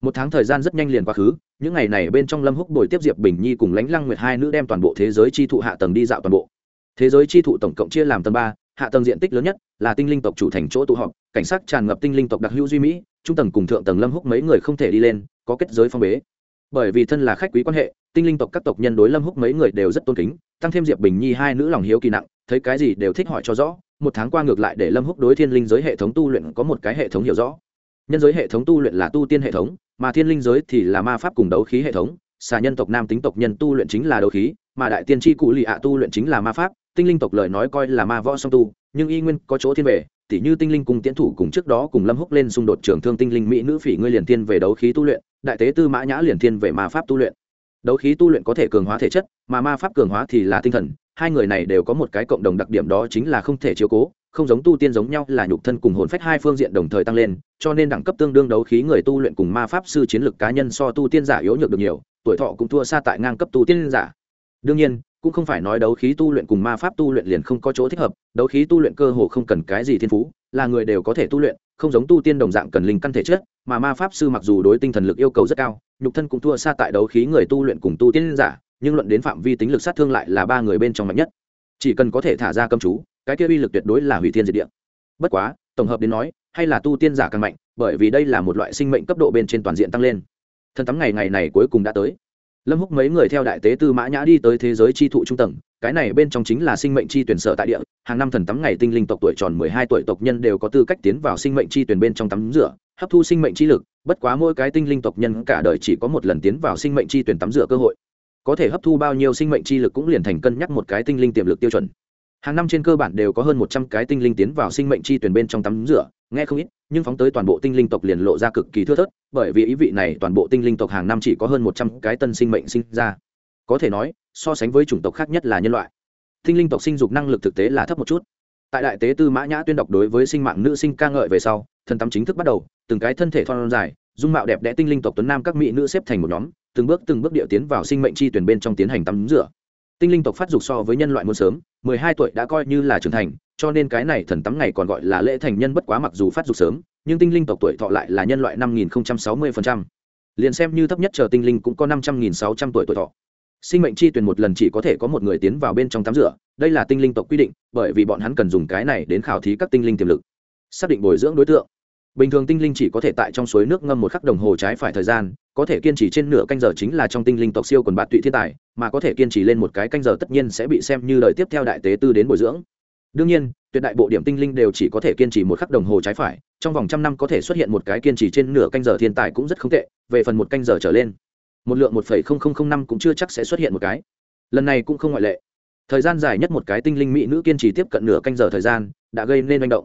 Một tháng thời gian rất nhanh liền quá khứ, những ngày này bên trong lâm húc bồi tiếp diệp bình nhi cùng lãnh lăng nguyệt hai nữ đem toàn bộ thế giới chi thụ hạ tầng đi dạo toàn bộ. Thế giới chi thụ tổng cộng chia làm tầng ba, hạ tầng diện tích lớn nhất là tinh linh tộc chủ thành chỗ tụ họp, cảnh sát tràn ngập tinh linh tộc đặc hữu duy mỹ, trung tầng cùng thượng tầng lâm húc mấy người không thể đi lên, có kết giới phong bế. Bởi vì thân là khách quý quan hệ, tinh linh tộc các tộc nhân đối lâm húc mấy người đều rất tôn kính, tăng thêm diệp bình nhi hai nữ lòng hiếu kỳ nặng, thấy cái gì đều thích hỏi cho rõ một tháng qua ngược lại để lâm húc đối thiên linh giới hệ thống tu luyện có một cái hệ thống hiểu rõ. Nhân giới hệ thống tu luyện là tu tiên hệ thống, mà thiên linh giới thì là ma pháp cùng đấu khí hệ thống. Xà nhân tộc, nam tính tộc nhân tu luyện chính là đấu khí, mà đại tiên tri cụ lì ạ tu luyện chính là ma pháp. Tinh linh tộc lời nói coi là ma võ song tu, nhưng y nguyên có chỗ thiên về, tỉ như tinh linh cùng tiến thủ cùng trước đó cùng lâm húc lên xung đột trường thương tinh linh mỹ nữ phỉ ngươi liền thiên về đấu khí tu luyện, đại tế tư mã nhã liền thiên về ma pháp tu luyện. Đấu khí tu luyện có thể cường hóa thể chất, mà ma pháp cường hóa thì là tinh thần hai người này đều có một cái cộng đồng đặc điểm đó chính là không thể chiếu cố, không giống tu tiên giống nhau là nhục thân cùng hồn phách hai phương diện đồng thời tăng lên, cho nên đẳng cấp tương đương đấu khí người tu luyện cùng ma pháp sư chiến lược cá nhân so tu tiên giả yếu nhược được nhiều, tuổi thọ cũng thua xa tại ngang cấp tu tiên giả. Đương nhiên, cũng không phải nói đấu khí tu luyện cùng ma pháp tu luyện liền không có chỗ thích hợp, đấu khí tu luyện cơ hồ không cần cái gì thiên phú, là người đều có thể tu luyện, không giống tu tiên đồng dạng cần linh căn thể chất, mà ma pháp sư mặc dù đối tinh thần lực yêu cầu rất cao, nhục thân cũng thua xa tại đấu khí người tu luyện cùng tu tiên giả nhưng luận đến phạm vi tính lực sát thương lại là ba người bên trong mạnh nhất. Chỉ cần có thể thả ra cấm chú, cái kia uy lực tuyệt đối là hủy thiên diệt địa. Bất quá, tổng hợp đến nói, hay là tu tiên giả càng mạnh, bởi vì đây là một loại sinh mệnh cấp độ bên trên toàn diện tăng lên. Thần tắm ngày ngày này cuối cùng đã tới. Lâm húc mấy người theo đại tế tư mã nhã đi tới thế giới chi thụ trung tầng, cái này bên trong chính là sinh mệnh chi tuyển sở tại địa. Hàng năm thần tắm ngày tinh linh tộc tuổi tròn mười hai tuổi tộc nhân đều có tư cách tiến vào sinh mệnh chi tuyển bên trong tắm rửa, hấp thu sinh mệnh chi lực, bất quá mỗi cái tinh linh tộc nhân cả đời chỉ có một lần tiến vào sinh mệnh chi tuyển tắm rửa cơ hội có thể hấp thu bao nhiêu sinh mệnh chi lực cũng liền thành cân nhắc một cái tinh linh tiềm lực tiêu chuẩn. Hàng năm trên cơ bản đều có hơn một trăm cái tinh linh tiến vào sinh mệnh chi tuyển bên trong tắm rửa, nghe không ít, nhưng phóng tới toàn bộ tinh linh tộc liền lộ ra cực kỳ thưa thớt, bởi vì ý vị này toàn bộ tinh linh tộc hàng năm chỉ có hơn một trăm cái tân sinh mệnh sinh ra. Có thể nói, so sánh với chủng tộc khác nhất là nhân loại. Tinh linh tộc sinh dục năng lực thực tế là thấp một chút. Tại đại tế tư mã nhã tuyên đọc đối với sinh mạng nữ sinh ca ngợi về sau, thần tắm chính thức bắt đầu, từng cái thân thể thon dài, dung mạo đẹp đẽ tinh linh tộc tuấn nam các mỹ nữ xếp thành một nhóm từng bước từng bước địa tiến vào sinh mệnh chi tuyển bên trong tiến hành tắm rửa. Tinh linh tộc phát dục so với nhân loại muôn sớm, mười hai tuổi đã coi như là trưởng thành, cho nên cái này thần tắm ngày còn gọi là lễ thành nhân bất quá mặc dù phát dục sớm, nhưng tinh linh tộc tuổi thọ lại là nhân loại năm nghìn sáu mươi liền xem như thấp nhất chờ tinh linh cũng có năm trăm nghìn sáu trăm tuổi tuổi thọ. Sinh mệnh chi tuyển một lần chỉ có thể có một người tiến vào bên trong tắm rửa, đây là tinh linh tộc quy định, bởi vì bọn hắn cần dùng cái này đến khảo thí các tinh linh tiềm lực. Xác định bồi dưỡng đối tượng bình thường tinh linh chỉ có thể tại trong suối nước ngâm một khắc đồng hồ trái phải thời gian, có thể kiên trì trên nửa canh giờ chính là trong tinh linh tộc siêu quần bạt tụy thiên tài, mà có thể kiên trì lên một cái canh giờ tất nhiên sẽ bị xem như lời tiếp theo đại tế tư đến bồi dưỡng. Đương nhiên, tuyệt đại bộ điểm tinh linh đều chỉ có thể kiên trì một khắc đồng hồ trái phải, trong vòng trăm năm có thể xuất hiện một cái kiên trì trên nửa canh giờ thiên tài cũng rất không tệ, về phần một canh giờ trở lên, một lượng một phẩy không không không năm cũng chưa chắc sẽ xuất hiện một cái. Lần này cũng không ngoại lệ. Thời gian dài nhất một cái tinh linh mỹ nữ kiên trì tiếp cận nửa canh giờ thời gian, đã gây nên manh động.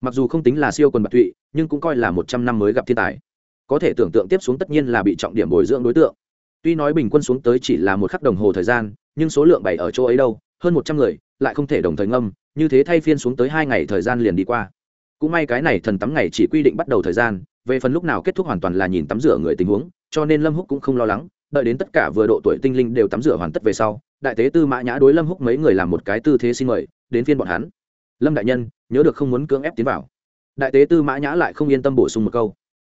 Mặc dù không tính là siêu quần bạc tụy nhưng cũng coi là một trăm năm mới gặp thiên tài. Có thể tưởng tượng tiếp xuống tất nhiên là bị trọng điểm bồi dưỡng đối tượng. Tuy nói bình quân xuống tới chỉ là một khắc đồng hồ thời gian, nhưng số lượng bảy ở chỗ ấy đâu, hơn một trăm người, lại không thể đồng thời ngâm, như thế thay phiên xuống tới hai ngày thời gian liền đi qua. Cũng may cái này thần tắm ngày chỉ quy định bắt đầu thời gian, về phần lúc nào kết thúc hoàn toàn là nhìn tắm rửa người tình huống, cho nên lâm húc cũng không lo lắng, đợi đến tất cả vừa độ tuổi tinh linh đều tắm rửa hoàn tất về sau, đại tế tư mã nhã đối lâm húc mấy người làm một cái tư thế xin mời, đến phiên bọn hắn. Lâm đại nhân, nhớ được không muốn cưỡng ép tiến vào đại tế tư mã nhã lại không yên tâm bổ sung một câu.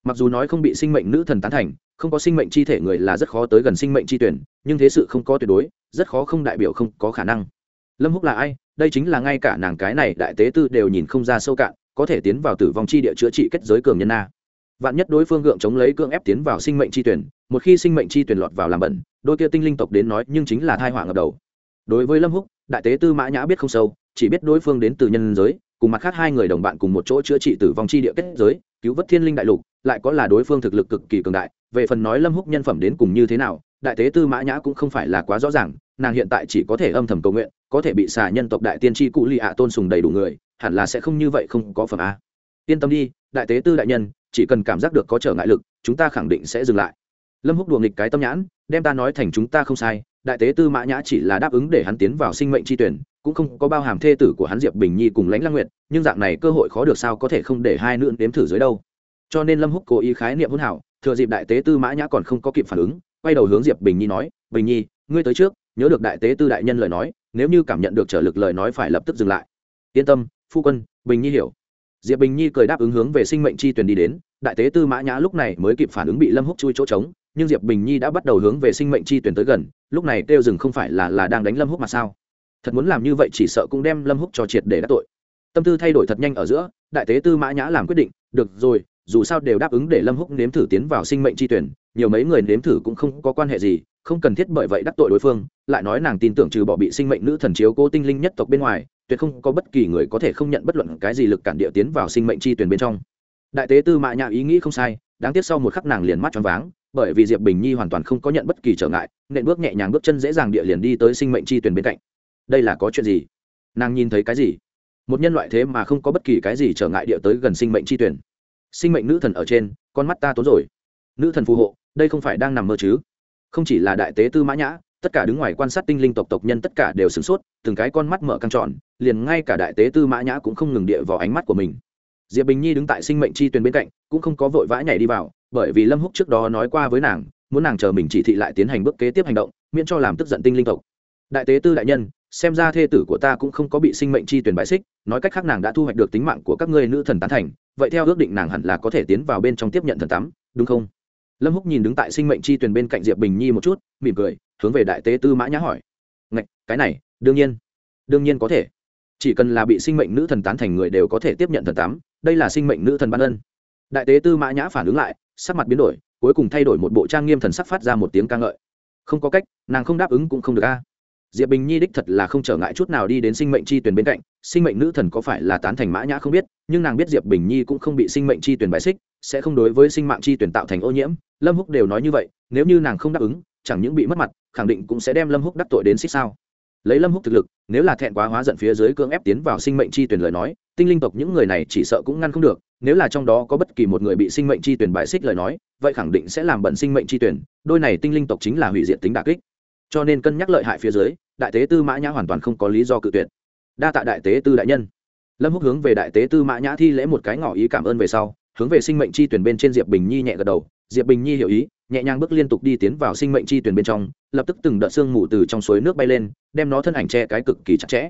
Mặc dù nói không bị sinh mệnh nữ thần tán thành, không có sinh mệnh chi thể người là rất khó tới gần sinh mệnh chi tuyển, nhưng thế sự không có tuyệt đối, rất khó không đại biểu không có khả năng. Lâm húc là ai? Đây chính là ngay cả nàng cái này đại tế tư đều nhìn không ra sâu cạn, có thể tiến vào tử vong chi địa chữa trị kết giới cường nhân na vạn nhất đối phương gượng chống lấy cưỡng ép tiến vào sinh mệnh chi tuyển, một khi sinh mệnh chi tuyển lọt vào làm bẩn, đôi kia tinh linh tộc đến nói nhưng chính là thai họa ngập đầu. Đối với lâm húc, đại tế tư mã nhã biết không sâu, chỉ biết đối phương đến từ nhân giới cùng mặt khác hai người đồng bạn cùng một chỗ chữa trị tử vong chi địa kết giới, cứu vớt thiên linh đại lục, lại có là đối phương thực lực cực kỳ cường đại, về phần nói lâm húc nhân phẩm đến cùng như thế nào, đại tế tư mã nhã cũng không phải là quá rõ ràng, nàng hiện tại chỉ có thể âm thầm cầu nguyện, có thể bị xà nhân tộc đại tiên tri cụ lì ạ tôn sùng đầy đủ người, hẳn là sẽ không như vậy không có phẩm a. Yên tâm đi, đại tế tư đại nhân, chỉ cần cảm giác được có trở ngại lực, chúng ta khẳng định sẽ dừng lại. Lâm húc đùa nghịch cái tâm nhãn, đem ta nói thành chúng ta không sai, đại tế tư mã nhã chỉ là đáp ứng để hắn tiến vào sinh mệnh tri tuyển cũng không có bao hàm thê tử của hắn diệp bình nhi cùng lãnh lăng nguyệt, nhưng dạng này cơ hội khó được sao có thể không để hai nữ đếm thử dưới đâu. Cho nên lâm húc cố ý khái niệm hôn hảo, thừa dịp đại tế tư mã nhã còn không có kịp phản ứng, quay đầu hướng diệp bình nhi nói, bình nhi, ngươi tới trước, nhớ được đại tế tư đại nhân lời nói, nếu như cảm nhận được trở lực lời nói phải lập tức dừng lại. Yên tâm, phu quân, bình nhi hiểu. Diệp bình nhi cười đáp ứng hướng về sinh mệnh chi tuyển đi đến, đại tế tư mã nhã lúc này mới kịp phản ứng bị lâm húc chui chỗ trống, nhưng diệp bình nhi đã bắt đầu hướng về sinh mệnh chi tuyển tới gần, lúc này kêu dừng không phải là là đang đánh lâm húc mà sao? Thật muốn làm như vậy chỉ sợ cũng đem lâm húc cho triệt để đắc tội. Tâm tư thay đổi thật nhanh ở giữa, đại tế tư mã nhã làm quyết định, được rồi, dù sao đều đáp ứng để lâm húc nếm thử tiến vào sinh mệnh chi tuyển, nhiều mấy người nếm thử cũng không có quan hệ gì, không cần thiết bởi vậy đắc tội đối phương. Lại nói nàng tin tưởng trừ bỏ bị sinh mệnh nữ thần chiếu cố tinh linh nhất tộc bên ngoài, tuyệt không có bất kỳ người có thể không nhận bất luận cái gì lực cản địa tiến vào sinh mệnh chi tuyển bên trong. Đại tế tư mã nhã ý nghĩ không sai, đáng tiếc sau một khắc nàng liền mắt choáng váng, bởi vì diệp bình nhi hoàn toàn không có nhận bất kỳ trở ngại nện bước nhẹ nhàng bước chân dễ dàng địa liền đi tới sinh mệnh chi tuyển bên cạnh đây là có chuyện gì? Nàng nhìn thấy cái gì? Một nhân loại thế mà không có bất kỳ cái gì trở ngại địa tới gần sinh mệnh chi tuyển. Sinh mệnh nữ thần ở trên, con mắt ta tốn rồi. Nữ thần phù hộ, đây không phải đang nằm mơ chứ? Không chỉ là đại tế tư mã nhã, tất cả đứng ngoài quan sát tinh linh tộc tộc nhân tất cả đều sửng sốt, từng cái con mắt mở căng tròn, liền ngay cả đại tế tư mã nhã cũng không ngừng địa vào ánh mắt của mình. Diệp bình nhi đứng tại sinh mệnh chi tuyển bên cạnh, cũng không có vội vã nhảy đi vào, bởi vì lâm húc trước đó nói qua với nàng, muốn nàng chờ mình chỉ thị lại tiến hành bước kế tiếp hành động, miễn cho làm tức giận tinh linh tộc. Đại tế tư đại nhân xem ra thê tử của ta cũng không có bị sinh mệnh chi tuyển bãi xích, nói cách khác nàng đã thu hoạch được tính mạng của các ngươi nữ thần tán thành, vậy theo ước định nàng hẳn là có thể tiến vào bên trong tiếp nhận thần tắm, đúng không? Lâm húc nhìn đứng tại sinh mệnh chi tuyển bên cạnh diệp bình nhi một chút, mỉm cười, hướng về đại tế tư mã nhã hỏi. Ngạch, cái này, đương nhiên. Đương nhiên có thể. Chỉ cần là bị sinh mệnh nữ thần tán thành người đều có thể tiếp nhận thần tắm, đây là sinh mệnh nữ thần ban ân. Đại tế tư mã nhã phản ứng lại, sắc mặt biến đổi, cuối cùng thay đổi một bộ trang nghiêm thần sắc phát ra một tiếng ca ngợi. Không có cách, nàng không đáp ứng cũng không được a diệp bình nhi đích thật là không trở ngại chút nào đi đến sinh mệnh chi tuyển bên cạnh, sinh mệnh nữ thần có phải là tán thành mã nhã không biết, nhưng nàng biết diệp bình nhi cũng không bị sinh mệnh chi tuyển bài xích, sẽ không đối với sinh mạng chi tuyển tạo thành ô nhiễm. Lâm húc đều nói như vậy, nếu như nàng không đáp ứng, chẳng những bị mất mặt, khẳng định cũng sẽ đem lâm húc đắc tội đến xích sao. Lấy lâm húc thực lực, nếu là thẹn quá hóa giận phía dưới cưỡng ép tiến vào sinh mệnh chi tuyển lời nói, tinh linh tộc những người này chỉ sợ cũng ngăn không được, nếu là trong đó có bất kỳ một người bị sinh mệnh chi tuyển bại xích lời nói, vậy khẳng định sẽ làm bận sinh mệnh chi tuyển, đôi này tinh linh tộc chính là hủy diệt tính đà kích cho nên cân nhắc lợi hại phía dưới, đại tế tư mã nhã hoàn toàn không có lý do cự tuyệt. Đa tạ đại tế tư đại nhân. Lâm húc hướng về đại tế tư mã nhã thi lễ một cái ngỏ ý cảm ơn về sau, hướng về sinh mệnh chi tuyển bên trên diệp bình nhi nhẹ gật đầu. Diệp bình nhi hiểu ý, nhẹ nhàng bước liên tục đi tiến vào sinh mệnh chi tuyển bên trong, lập tức từng đợt sương mù từ trong suối nước bay lên, đem nó thân ảnh che cái cực kỳ chặt chẽ.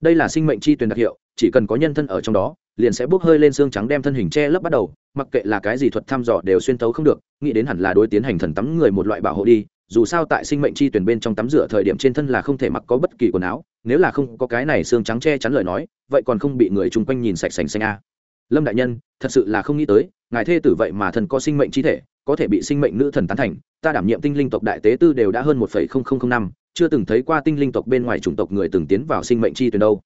Đây là sinh mệnh chi tuyển đặc hiệu, chỉ cần có nhân thân ở trong đó, liền sẽ bốc hơi lên xương trắng đem thân hình che lấp bắt đầu, mặc kệ là cái gì thuật thăm dò đều xuyên tấu không được, nghĩ đến hẳn là đối tiến hành thần tắm người một loại bảo hộ đi dù sao tại sinh mệnh chi tuyển bên trong tắm rửa thời điểm trên thân là không thể mặc có bất kỳ quần áo, nếu là không có cái này xương trắng che chắn lời nói, vậy còn không bị người chung quanh nhìn sạch sành xanh a. Lâm đại nhân, thật sự là không nghĩ tới, ngài thê tử vậy mà thần có sinh mệnh chi thể, có thể bị sinh mệnh nữ thần tán thành, ta đảm nhiệm tinh linh tộc đại tế tư đều đã hơn một năm, chưa từng thấy qua tinh linh tộc bên ngoài chủng tộc người từng tiến vào sinh mệnh chi tuyển đâu.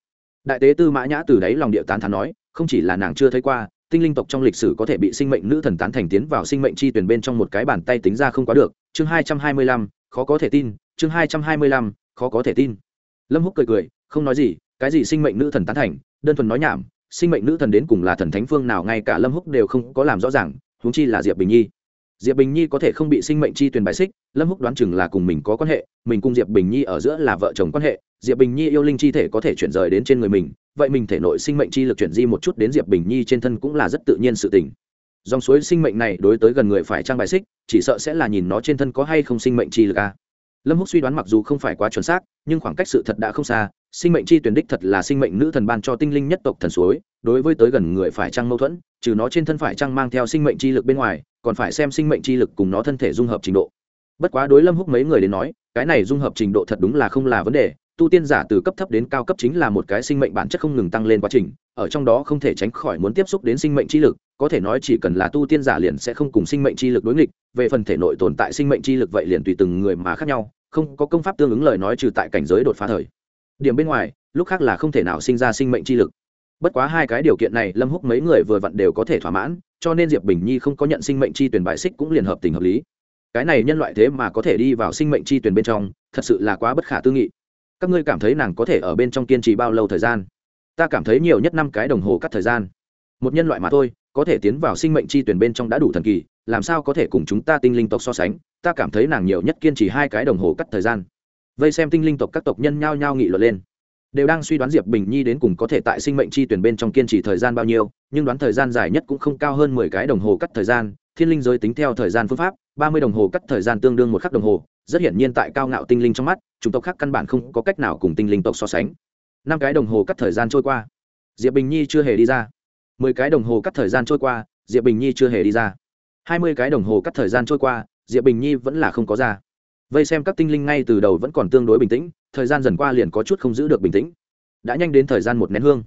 Đại tế tư mã nhã từ đáy lòng địa tán thán nói, không chỉ là nàng chưa thấy qua, tinh linh tộc trong lịch sử có thể bị sinh mệnh nữ thần tán thành tiến vào sinh mệnh chi tuyển bên trong một cái bàn tay tính ra không quá được chương hai trăm hai mươi lăm, khó có thể tin, chương hai trăm hai mươi lăm, khó có thể tin. Lâm húc cười cười, không nói gì, cái gì sinh mệnh nữ thần tán thành, đơn thuần nói nhảm, sinh mệnh nữ thần đến cùng là thần thánh phương nào ngay cả lâm húc đều không có làm rõ ràng, huống chi là diệp bình nhi. Diệp bình nhi có thể không bị sinh mệnh chi tuyển bài xích, lâm húc đoán chừng là cùng mình có quan hệ, mình cùng diệp bình nhi ở giữa là vợ chồng quan hệ, diệp bình nhi yêu linh chi thể có thể chuyển rời đến trên người mình, vậy mình thể nội sinh mệnh chi lực chuyển di một chút đến diệp bình nhi trên thân cũng là rất tự nhiên sự tình dòng suối sinh mệnh này đối tới gần người phải trang bài xích, chỉ sợ sẽ là nhìn nó trên thân có hay không sinh mệnh chi lực a à. lâm húc suy đoán mặc dù không phải quá chuẩn xác, nhưng khoảng cách sự thật đã không xa, sinh mệnh chi tuyển đích thật là sinh mệnh nữ thần ban cho tinh linh nhất tộc thần suối, đối với tới gần người phải trang mâu thuẫn, trừ nó trên thân phải trang mang theo sinh mệnh chi lực bên ngoài, còn phải xem sinh mệnh chi lực cùng nó thân thể dung hợp trình độ bất quá đối lâm húc mấy người đến nói, cái này dung hợp trình độ thật đúng là không là vấn đề tu tiên giả từ cấp thấp đến cao cấp chính là một cái sinh mệnh bản chất không ngừng tăng lên quá trình, ở trong đó không thể tránh khỏi muốn tiếp xúc đến sinh mệnh chi lực, có thể nói chỉ cần là tu tiên giả liền sẽ không cùng sinh mệnh chi lực đối nghịch, về phần thể nội tồn tại sinh mệnh chi lực vậy liền tùy từng người mà khác nhau, không có công pháp tương ứng lời nói trừ tại cảnh giới đột phá thời. Điểm bên ngoài, lúc khác là không thể nào sinh ra sinh mệnh chi lực. Bất quá hai cái điều kiện này, lâm húc mấy người vừa vặn đều có thể thỏa mãn, cho nên diệp bình nhi không có nhận sinh mệnh chi tuyển bài xích cũng liền hợp tình hợp lý. Cái này nhân loại thế mà có thể đi vào sinh mệnh chi tuyển bên trong, thật sự là quá bất khả tư nghị các ngươi cảm thấy nàng có thể ở bên trong kiên trì bao lâu thời gian? Ta cảm thấy nhiều nhất năm cái đồng hồ cắt thời gian. Một nhân loại mà thôi, có thể tiến vào sinh mệnh chi tuyển bên trong đã đủ thần kỳ, làm sao có thể cùng chúng ta tinh linh tộc so sánh? Ta cảm thấy nàng nhiều nhất kiên trì hai cái đồng hồ cắt thời gian. Vây xem tinh linh tộc các tộc nhân nhao nhao nghị luận lên. Đều đang suy đoán diệp bình nhi đến cùng có thể tại sinh mệnh chi tuyển bên trong kiên trì thời gian bao nhiêu, nhưng đoán thời gian dài nhất cũng không cao hơn mười cái đồng hồ cắt thời gian, thiên linh giới tính theo thời gian phương pháp ba mươi đồng hồ cắt thời gian tương đương một khắc đồng hồ, rất hiển nhiên tại cao ngạo tinh linh trong mắt chúng tộc khác căn bản không có cách nào cùng tinh linh tộc so sánh. Năm cái đồng hồ cắt thời gian trôi qua. Diệp bình nhi chưa hề đi ra. Mười cái đồng hồ cắt thời gian trôi qua, diệp bình nhi chưa hề đi ra. Hai mươi cái đồng hồ cắt thời gian trôi qua, diệp bình nhi vẫn là không có ra. Vây xem các tinh linh ngay từ đầu vẫn còn tương đối bình tĩnh, thời gian dần qua liền có chút không giữ được bình tĩnh. Đã nhanh đến thời gian một nén hương.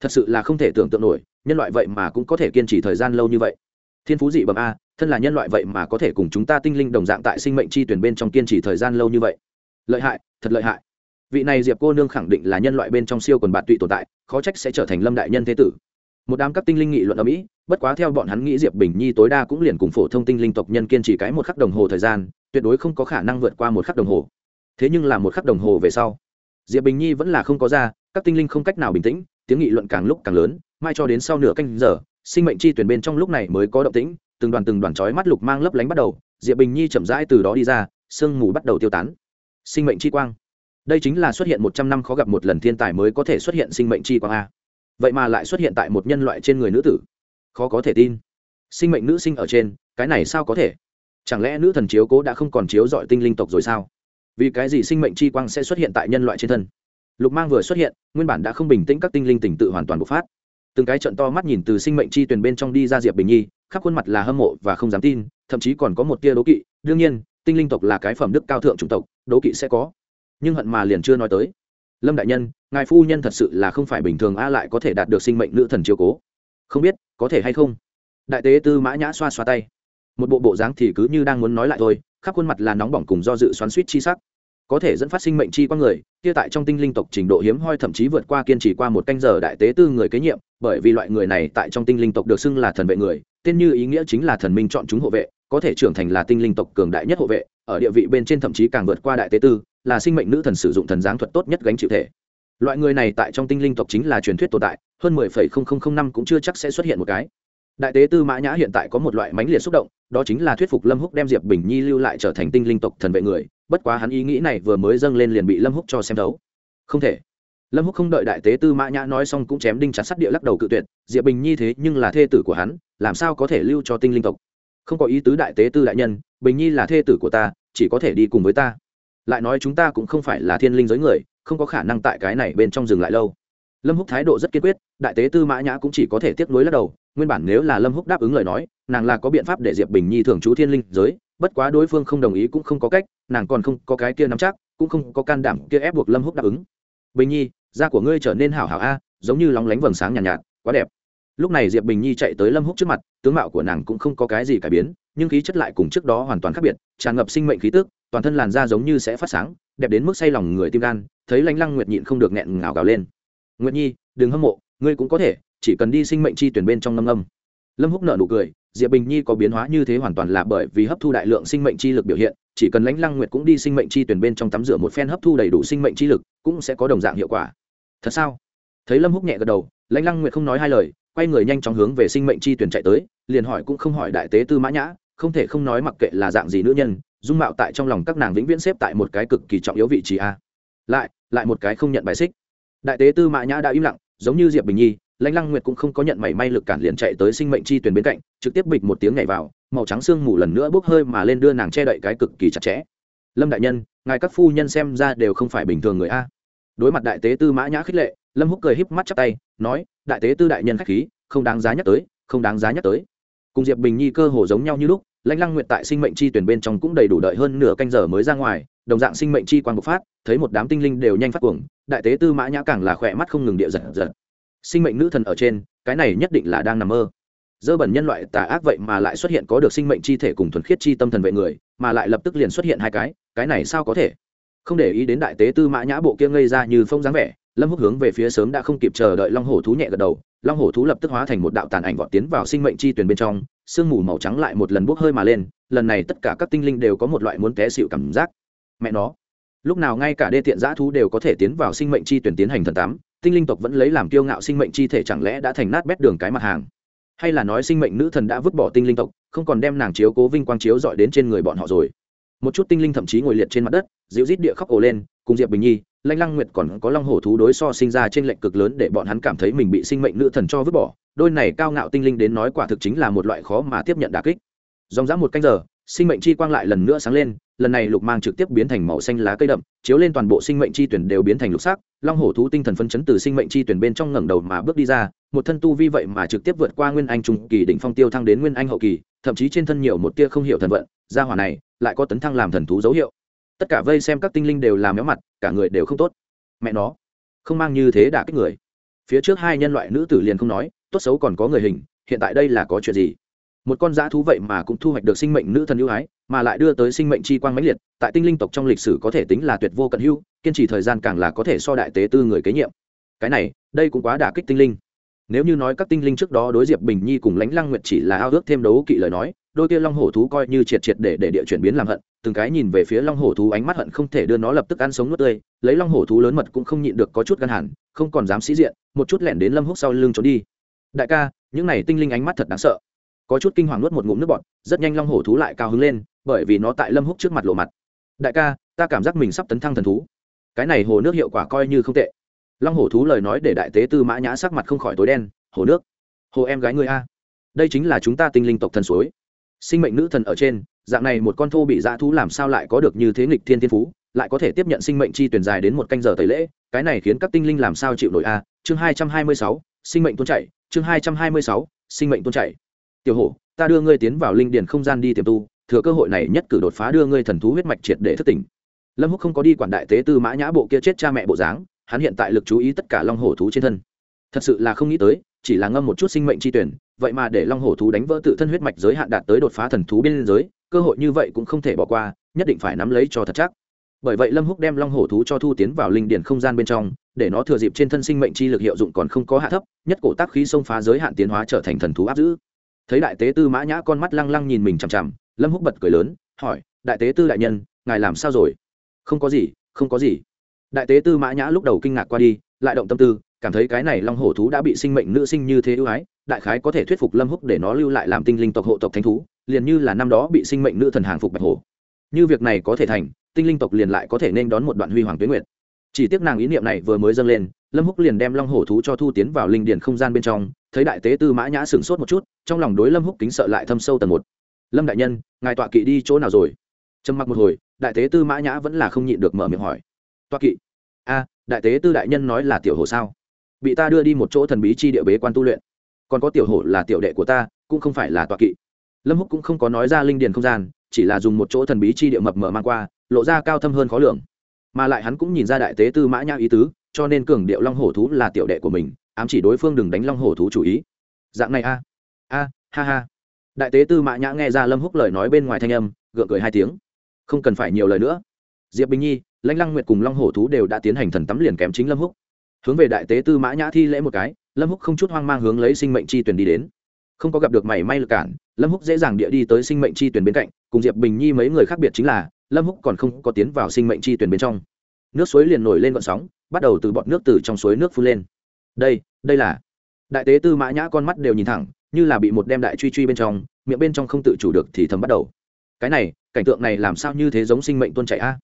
Thật sự là không thể tưởng tượng nổi, nhân loại vậy mà cũng có thể kiên trì thời gian lâu như vậy. Thiên phú dị bẩm a thân là nhân loại vậy mà có thể cùng chúng ta tinh linh đồng dạng tại sinh mệnh chi tuyển bên trong kiên trì thời gian lâu như vậy. Lợi hại, thật lợi hại. Vị này diệp cô nương khẳng định là nhân loại bên trong siêu quần bạn tụy tồn tại, khó trách sẽ trở thành lâm đại nhân thế tử. Một đám các tinh linh nghị luận ở mỹ, bất quá theo bọn hắn nghĩ diệp bình nhi tối đa cũng liền cùng phổ thông tinh linh tộc nhân kiên trì cái một khắc đồng hồ thời gian, tuyệt đối không có khả năng vượt qua một khắc đồng hồ. Thế nhưng là một khắc đồng hồ về sau, diệp bình nhi vẫn là không có ra, các tinh linh không cách nào bình tĩnh, tiếng nghị luận càng lúc càng lớn, mai cho đến sau nửa canh giờ, sinh mệnh chi tuyển bên trong lúc này mới có động tĩnh từng đoàn từng đoàn chói mắt lục mang lấp lánh bắt đầu, diệp bình nhi chậm rãi từ đó đi ra, sương mù bắt đầu tiêu tán. Sinh mệnh chi quang. Đây chính là xuất hiện một trăm năm khó gặp một lần thiên tài mới có thể xuất hiện sinh mệnh chi quang a. Vậy mà lại xuất hiện tại một nhân loại trên người nữ tử. Khó có thể tin. Sinh mệnh nữ sinh ở trên, cái này sao có thể? Chẳng lẽ nữ thần chiếu cố đã không còn chiếu dọi tinh linh tộc rồi sao? Vì cái gì sinh mệnh chi quang sẽ xuất hiện tại nhân loại trên thân? Lục mang vừa xuất hiện, nguyên bản đã không bình tĩnh các tinh linh tỉnh tự hoàn toàn bộc phát. Từng cái trận to mắt nhìn từ sinh mệnh chi tuyển bên trong đi ra diệp bình nhi khắp khuôn mặt là hâm mộ và không dám tin, thậm chí còn có một tia đố kỵ. Đương nhiên, tinh linh tộc là cái phẩm đức cao thượng chủng tộc, đố kỵ sẽ có. Nhưng hận mà liền chưa nói tới. Lâm đại nhân, ngài phu nhân thật sự là không phải bình thường a lại có thể đạt được sinh mệnh nữ thần chiếu cố. Không biết, có thể hay không? Đại tế tư mã nhã xoa xoa tay. Một bộ bộ dáng thì cứ như đang muốn nói lại thôi, khắp khuôn mặt là nóng bỏng cùng do dự xoắn suýt chi sắc. Có thể dẫn phát sinh mệnh chi qua người, kia tại trong tinh linh tộc trình độ hiếm hoi thậm chí vượt qua kiên trì qua một canh giờ đại tế tư người kế nhiệm, bởi vì loại người này tại trong tinh linh tộc được xưng là thần vệ người tên như ý nghĩa chính là thần minh chọn chúng hộ vệ, có thể trưởng thành là tinh linh tộc cường đại nhất hộ vệ, ở địa vị bên trên thậm chí càng vượt qua đại tế tư, là sinh mệnh nữ thần sử dụng thần giáng thuật tốt nhất gánh chịu thể. Loại người này tại trong tinh linh tộc chính là truyền thuyết tồn tại, hơn mười phẩy không không không năm cũng chưa chắc sẽ xuất hiện một cái. Đại tế tư mã nhã hiện tại có một loại mãnh liệt xúc động, đó chính là thuyết phục lâm húc đem diệp bình nhi lưu lại trở thành tinh linh tộc thần vệ người, bất quá hắn ý nghĩ này vừa mới dâng lên liền bị lâm húc cho xem thấu. Không thể. Lâm húc không đợi đại tế tư mã nhã nói xong cũng chém đinh chặt sắt địa lắc đầu cự tuyệt, diệp bình nhi thế nhưng là thê tử của hắn làm sao có thể lưu cho tinh linh tộc? Không có ý tứ đại tế tư đại nhân bình nhi là thê tử của ta chỉ có thể đi cùng với ta. Lại nói chúng ta cũng không phải là thiên linh giới người không có khả năng tại cái này bên trong dừng lại lâu. Lâm húc thái độ rất kiên quyết đại tế tư mã nhã cũng chỉ có thể tiếp nối lắc đầu nguyên bản nếu là lâm húc đáp ứng lời nói nàng là có biện pháp để diệp bình nhi thường trú thiên linh giới bất quá đối phương không đồng ý cũng không có cách nàng còn không có cái kia nắm chắc cũng không có can đảm kia ép buộc lâm húc đáp ứng. Bình nhi da của ngươi trở nên hảo hảo a giống như lóng lánh vầng sáng nhàn nhạt, nhạt quá đẹp lúc này diệp bình nhi chạy tới lâm húc trước mặt, tướng mạo của nàng cũng không có cái gì cải biến, nhưng khí chất lại cùng trước đó hoàn toàn khác biệt, tràn ngập sinh mệnh khí tức, toàn thân làn da giống như sẽ phát sáng, đẹp đến mức say lòng người tim gan, thấy lánh lăng nguyệt nhịn không được nghẹn ngào gào lên. Nguyệt nhi, đừng hâm mộ, ngươi cũng có thể, chỉ cần đi sinh mệnh chi tuyển bên trong ngâm âm. Lâm húc nợ nụ cười, diệp bình nhi có biến hóa như thế hoàn toàn là bởi vì hấp thu đại lượng sinh mệnh chi lực biểu hiện, chỉ cần lãnh lăng nguyệt cũng đi sinh mệnh chi tuyển bên trong tắm rửa một phen hấp thu đầy đủ sinh mệnh chi lực, cũng sẽ có đồng dạng hiệu quả. Thật sao? Thấy lâm húc nhẹ gật đầu lãnh lăng nguyệt không nói hai lời quay người nhanh chóng hướng về sinh mệnh chi tuyển chạy tới, liền hỏi cũng không hỏi đại tế tư mã nhã, không thể không nói mặc kệ là dạng gì nữ nhân, dung mạo tại trong lòng các nàng vĩnh viễn xếp tại một cái cực kỳ trọng yếu vị trí a. Lại lại một cái không nhận bài xích. Đại tế tư mã nhã đã im lặng, giống như diệp bình nhi, lãnh lăng nguyệt cũng không có nhận mảy may lực cản liền chạy tới sinh mệnh chi tuyển bên cạnh, trực tiếp bịch một tiếng nhảy vào, màu trắng sương mù lần nữa bốc hơi mà lên đưa nàng che đậy cái cực kỳ chặt chẽ. Lâm đại nhân, ngài các phu nhân xem ra đều không phải bình thường người a. Đối mặt đại tế tư mã nhã khích lệ lâm húc cười híp mắt chắp tay, nói, đại tế tư đại nhân khách khí, không đáng giá nhắc tới, không đáng giá nhắc tới. Cùng diệp bình nhi cơ hồ giống nhau như lúc, lãnh lăng nguyện tại sinh mệnh chi tuyển bên trong cũng đầy đủ đợi hơn nửa canh giờ mới ra ngoài, đồng dạng sinh mệnh chi quang bộc phát, thấy một đám tinh linh đều nhanh phát cuồng, đại tế tư mã nhã càng là khỏe mắt không ngừng địa giật giật. Sinh mệnh nữ thần ở trên, cái này nhất định là đang nằm mơ. Dơ bẩn nhân loại tà ác vậy mà lại xuất hiện có được sinh mệnh chi thể cùng thuần khiết chi tâm thần vệ người, mà lại lập tức liền xuất hiện hai cái cái này sao có thể? Không để ý đến đại tế tư mã nhã bộ kia ngây ra như phong dáng vẻ lâm húc hướng về phía sớm đã không kịp chờ đợi long hổ thú nhẹ gật đầu, long hổ thú lập tức hóa thành một đạo tàn ảnh vọt tiến vào sinh mệnh chi tuyển bên trong, sương mù màu trắng lại một lần bốc hơi mà lên, lần này tất cả các tinh linh đều có một loại muốn té xịu cảm giác. Mẹ nó, lúc nào ngay cả đê tiện giã thú đều có thể tiến vào sinh mệnh chi tuyển tiến hành thần tám tinh linh tộc vẫn lấy làm kiêu ngạo sinh mệnh chi thể chẳng lẽ đã thành nát bét đường cái mặt hàng? Hay là nói sinh mệnh nữ thần đã vứt bỏ tinh linh tộc, không còn đem nàng chiếu cố vinh quang chiếu dọi đến trên người bọn họ rồi? Một chút tinh linh thậm chí ngồi liệt trên mặt đất, dịu rít địa khóc ồ lên, cùng diệp bình nhi lanh lăng nguyệt còn có long hổ thú đối so sinh ra trên lệnh cực lớn để bọn hắn cảm thấy mình bị sinh mệnh nữ thần cho vứt bỏ. Đôi này cao ngạo tinh linh đến nói quả thực chính là một loại khó mà tiếp nhận đà kích. Dòng dã một canh giờ, sinh mệnh chi quang lại lần nữa sáng lên, lần này lục mang trực tiếp biến thành màu xanh lá cây đậm, chiếu lên toàn bộ sinh mệnh chi tuyển đều biến thành lục sắc. Long hổ thú tinh thần phân chấn từ sinh mệnh chi tuyển bên trong ngẩng đầu mà bước đi ra, một thân tu vi vậy mà trực tiếp vượt qua nguyên anh trung kỳ đỉnh phong tiêu thăng đến nguyên anh hậu kỳ, thậm chí trên thân nhiều một tia không hiểu thần vận. Gia hỏa này lại có tấn thăng làm thần thú dấu hiệu tất cả vây xem các tinh linh đều làm méo mặt, cả người đều không tốt. Mẹ nó, không mang như thế đả kích người. Phía trước hai nhân loại nữ tử liền không nói, tốt xấu còn có người hình, hiện tại đây là có chuyện gì? Một con dã thú vậy mà cũng thu hoạch được sinh mệnh nữ thần ưu ái, mà lại đưa tới sinh mệnh chi quang mãnh liệt, tại tinh linh tộc trong lịch sử có thể tính là tuyệt vô cận hưu kiên trì thời gian càng là có thể so đại tế tư người kế nhiệm. Cái này, đây cũng quá đả kích tinh linh. Nếu như nói các tinh linh trước đó đối diệp bình nhi cùng lãnh lăng nguyệt chỉ là ao ước thêm đấu kỵ lời nói, đôi kia long hổ thú coi như triệt triệt để để địa chuyển biến làm hận từng cái nhìn về phía long hổ thú, ánh mắt hận không thể đưa nó lập tức ăn sống nuốt tươi. Lấy long hổ thú lớn mật cũng không nhịn được có chút gan hẳn, không còn dám sĩ diện, một chút lẻn đến lâm húc sau lưng trốn đi. Đại ca, những này tinh linh ánh mắt thật đáng sợ. Có chút kinh hoàng nuốt một ngụm nước bọt, rất nhanh long hổ thú lại cao hứng lên, bởi vì nó tại lâm húc trước mặt lộ mặt. Đại ca, ta cảm giác mình sắp tấn thăng thần thú. Cái này hồ nước hiệu quả coi như không tệ. Long hổ thú lời nói để đại tế tư mã nhã sắc mặt không khỏi tối đen. Hồ nước. Hồ em gái người a. Đây chính là chúng ta tinh linh tộc thần suối sinh mệnh nữ thần ở trên, dạng này một con thô bị dã thú làm sao lại có được như thế nghịch thiên thiên phú, lại có thể tiếp nhận sinh mệnh chi tuyển dài đến một canh giờ tẩy lễ, cái này khiến các tinh linh làm sao chịu nổi a? Chương hai trăm hai mươi sáu, sinh mệnh tuôn chảy, chương hai trăm hai mươi sáu, sinh mệnh tuôn chảy. Tiểu hổ, ta đưa ngươi tiến vào linh điền không gian đi tiềm tu, thừa cơ hội này nhất cử đột phá đưa ngươi thần thú huyết mạch triệt để thất tỉnh. Lâm húc không có đi quản đại tế tư mã nhã bộ kia chết cha mẹ bộ dáng, hắn hiện tại lực chú ý tất cả long hổ thú trên thân. Thật sự là không nghĩ tới, chỉ là ngâm một chút sinh mệnh chi tuyển vậy mà để long hổ thú đánh vỡ tự thân huyết mạch giới hạn đạt tới đột phá thần thú biên giới, cơ hội như vậy cũng không thể bỏ qua, nhất định phải nắm lấy cho thật chắc. Bởi vậy lâm húc đem long hổ thú cho thu tiến vào linh điển không gian bên trong, để nó thừa dịp trên thân sinh mệnh chi lực hiệu dụng còn không có hạ thấp, nhất cổ tác khí xông phá giới hạn tiến hóa trở thành thần thú áp giữ. Thấy đại tế tư mã nhã con mắt lăng lăng nhìn mình chằm chằm, lâm húc bật cười lớn, hỏi, đại tế tư đại nhân, ngài làm sao rồi? Không có gì, không có gì. Đại tế tư mã nhã lúc đầu kinh ngạc qua đi, lại động tâm tư, cảm thấy cái này long hổ thú đã bị sinh mệnh nữ sinh như thế ưu ái đại khái có thể thuyết phục lâm húc để nó lưu lại làm tinh linh tộc hộ tộc thánh thú, liền như là năm đó bị sinh mệnh nữ thần hàng phục bạch hổ. Như việc này có thể thành, tinh linh tộc liền lại có thể nên đón một đoạn huy hoàng tuyến nguyệt. Chỉ tiếc nàng ý niệm này vừa mới dâng lên, lâm húc liền đem long hổ thú cho thu tiến vào linh điển không gian bên trong, thấy đại tế tư mã nhã sửng sốt một chút, trong lòng đối lâm húc kính sợ lại thâm sâu tầng một. Lâm đại nhân, ngài tọa kỵ đi chỗ nào rồi? Trầm mặc một hồi, đại tế tư mã nhã vẫn là không nhịn được mở miệng hỏi. Tọa kỵ? A đại tế tư đại nhân nói là tiểu hồ sao? Bị ta đưa đi một chỗ thần bí chi địa bế quan tu luyện còn có tiểu hổ là tiểu đệ của ta, cũng không phải là tọa kỵ. Lâm húc cũng không có nói ra linh điền không gian, chỉ là dùng một chỗ thần bí chi địa mập mờ mang qua, lộ ra cao thâm hơn khó lường. Mà lại hắn cũng nhìn ra đại tế tư mã nhã ý tứ, cho nên cường điệu long hổ thú là tiểu đệ của mình, ám chỉ đối phương đừng đánh long hổ thú chủ ý. Dạng này a. A, ha ha. Đại tế tư mã nhã nghe ra lâm húc lời nói bên ngoài thanh âm, gượng cười hai tiếng. Không cần phải nhiều lời nữa. Diệp bình nhi, lãnh lăng nguyệt cùng long hổ thú đều đã tiến hành thần tắm liền kém chính lâm húc hướng về đại tế tư mã nhã thi lễ một cái, lâm húc không chút hoang mang hướng lấy sinh mệnh chi tuyển đi đến. Không có gặp được mảy may lực cản, lâm húc dễ dàng địa đi tới sinh mệnh chi tuyển bên cạnh, cùng diệp bình nhi mấy người khác biệt chính là, lâm húc còn không có tiến vào sinh mệnh chi tuyển bên trong. Nước suối liền nổi lên vận sóng, bắt đầu từ bọt nước từ trong suối nước phun lên. Đây đây là. Đại tế tư mã nhã con mắt đều nhìn thẳng, như là bị một đem đại truy truy bên trong, miệng bên trong không tự chủ được thì thầm bắt đầu. Cái này, cảnh tượng này làm sao như thế giống sinh mệnh tuôn chảy a?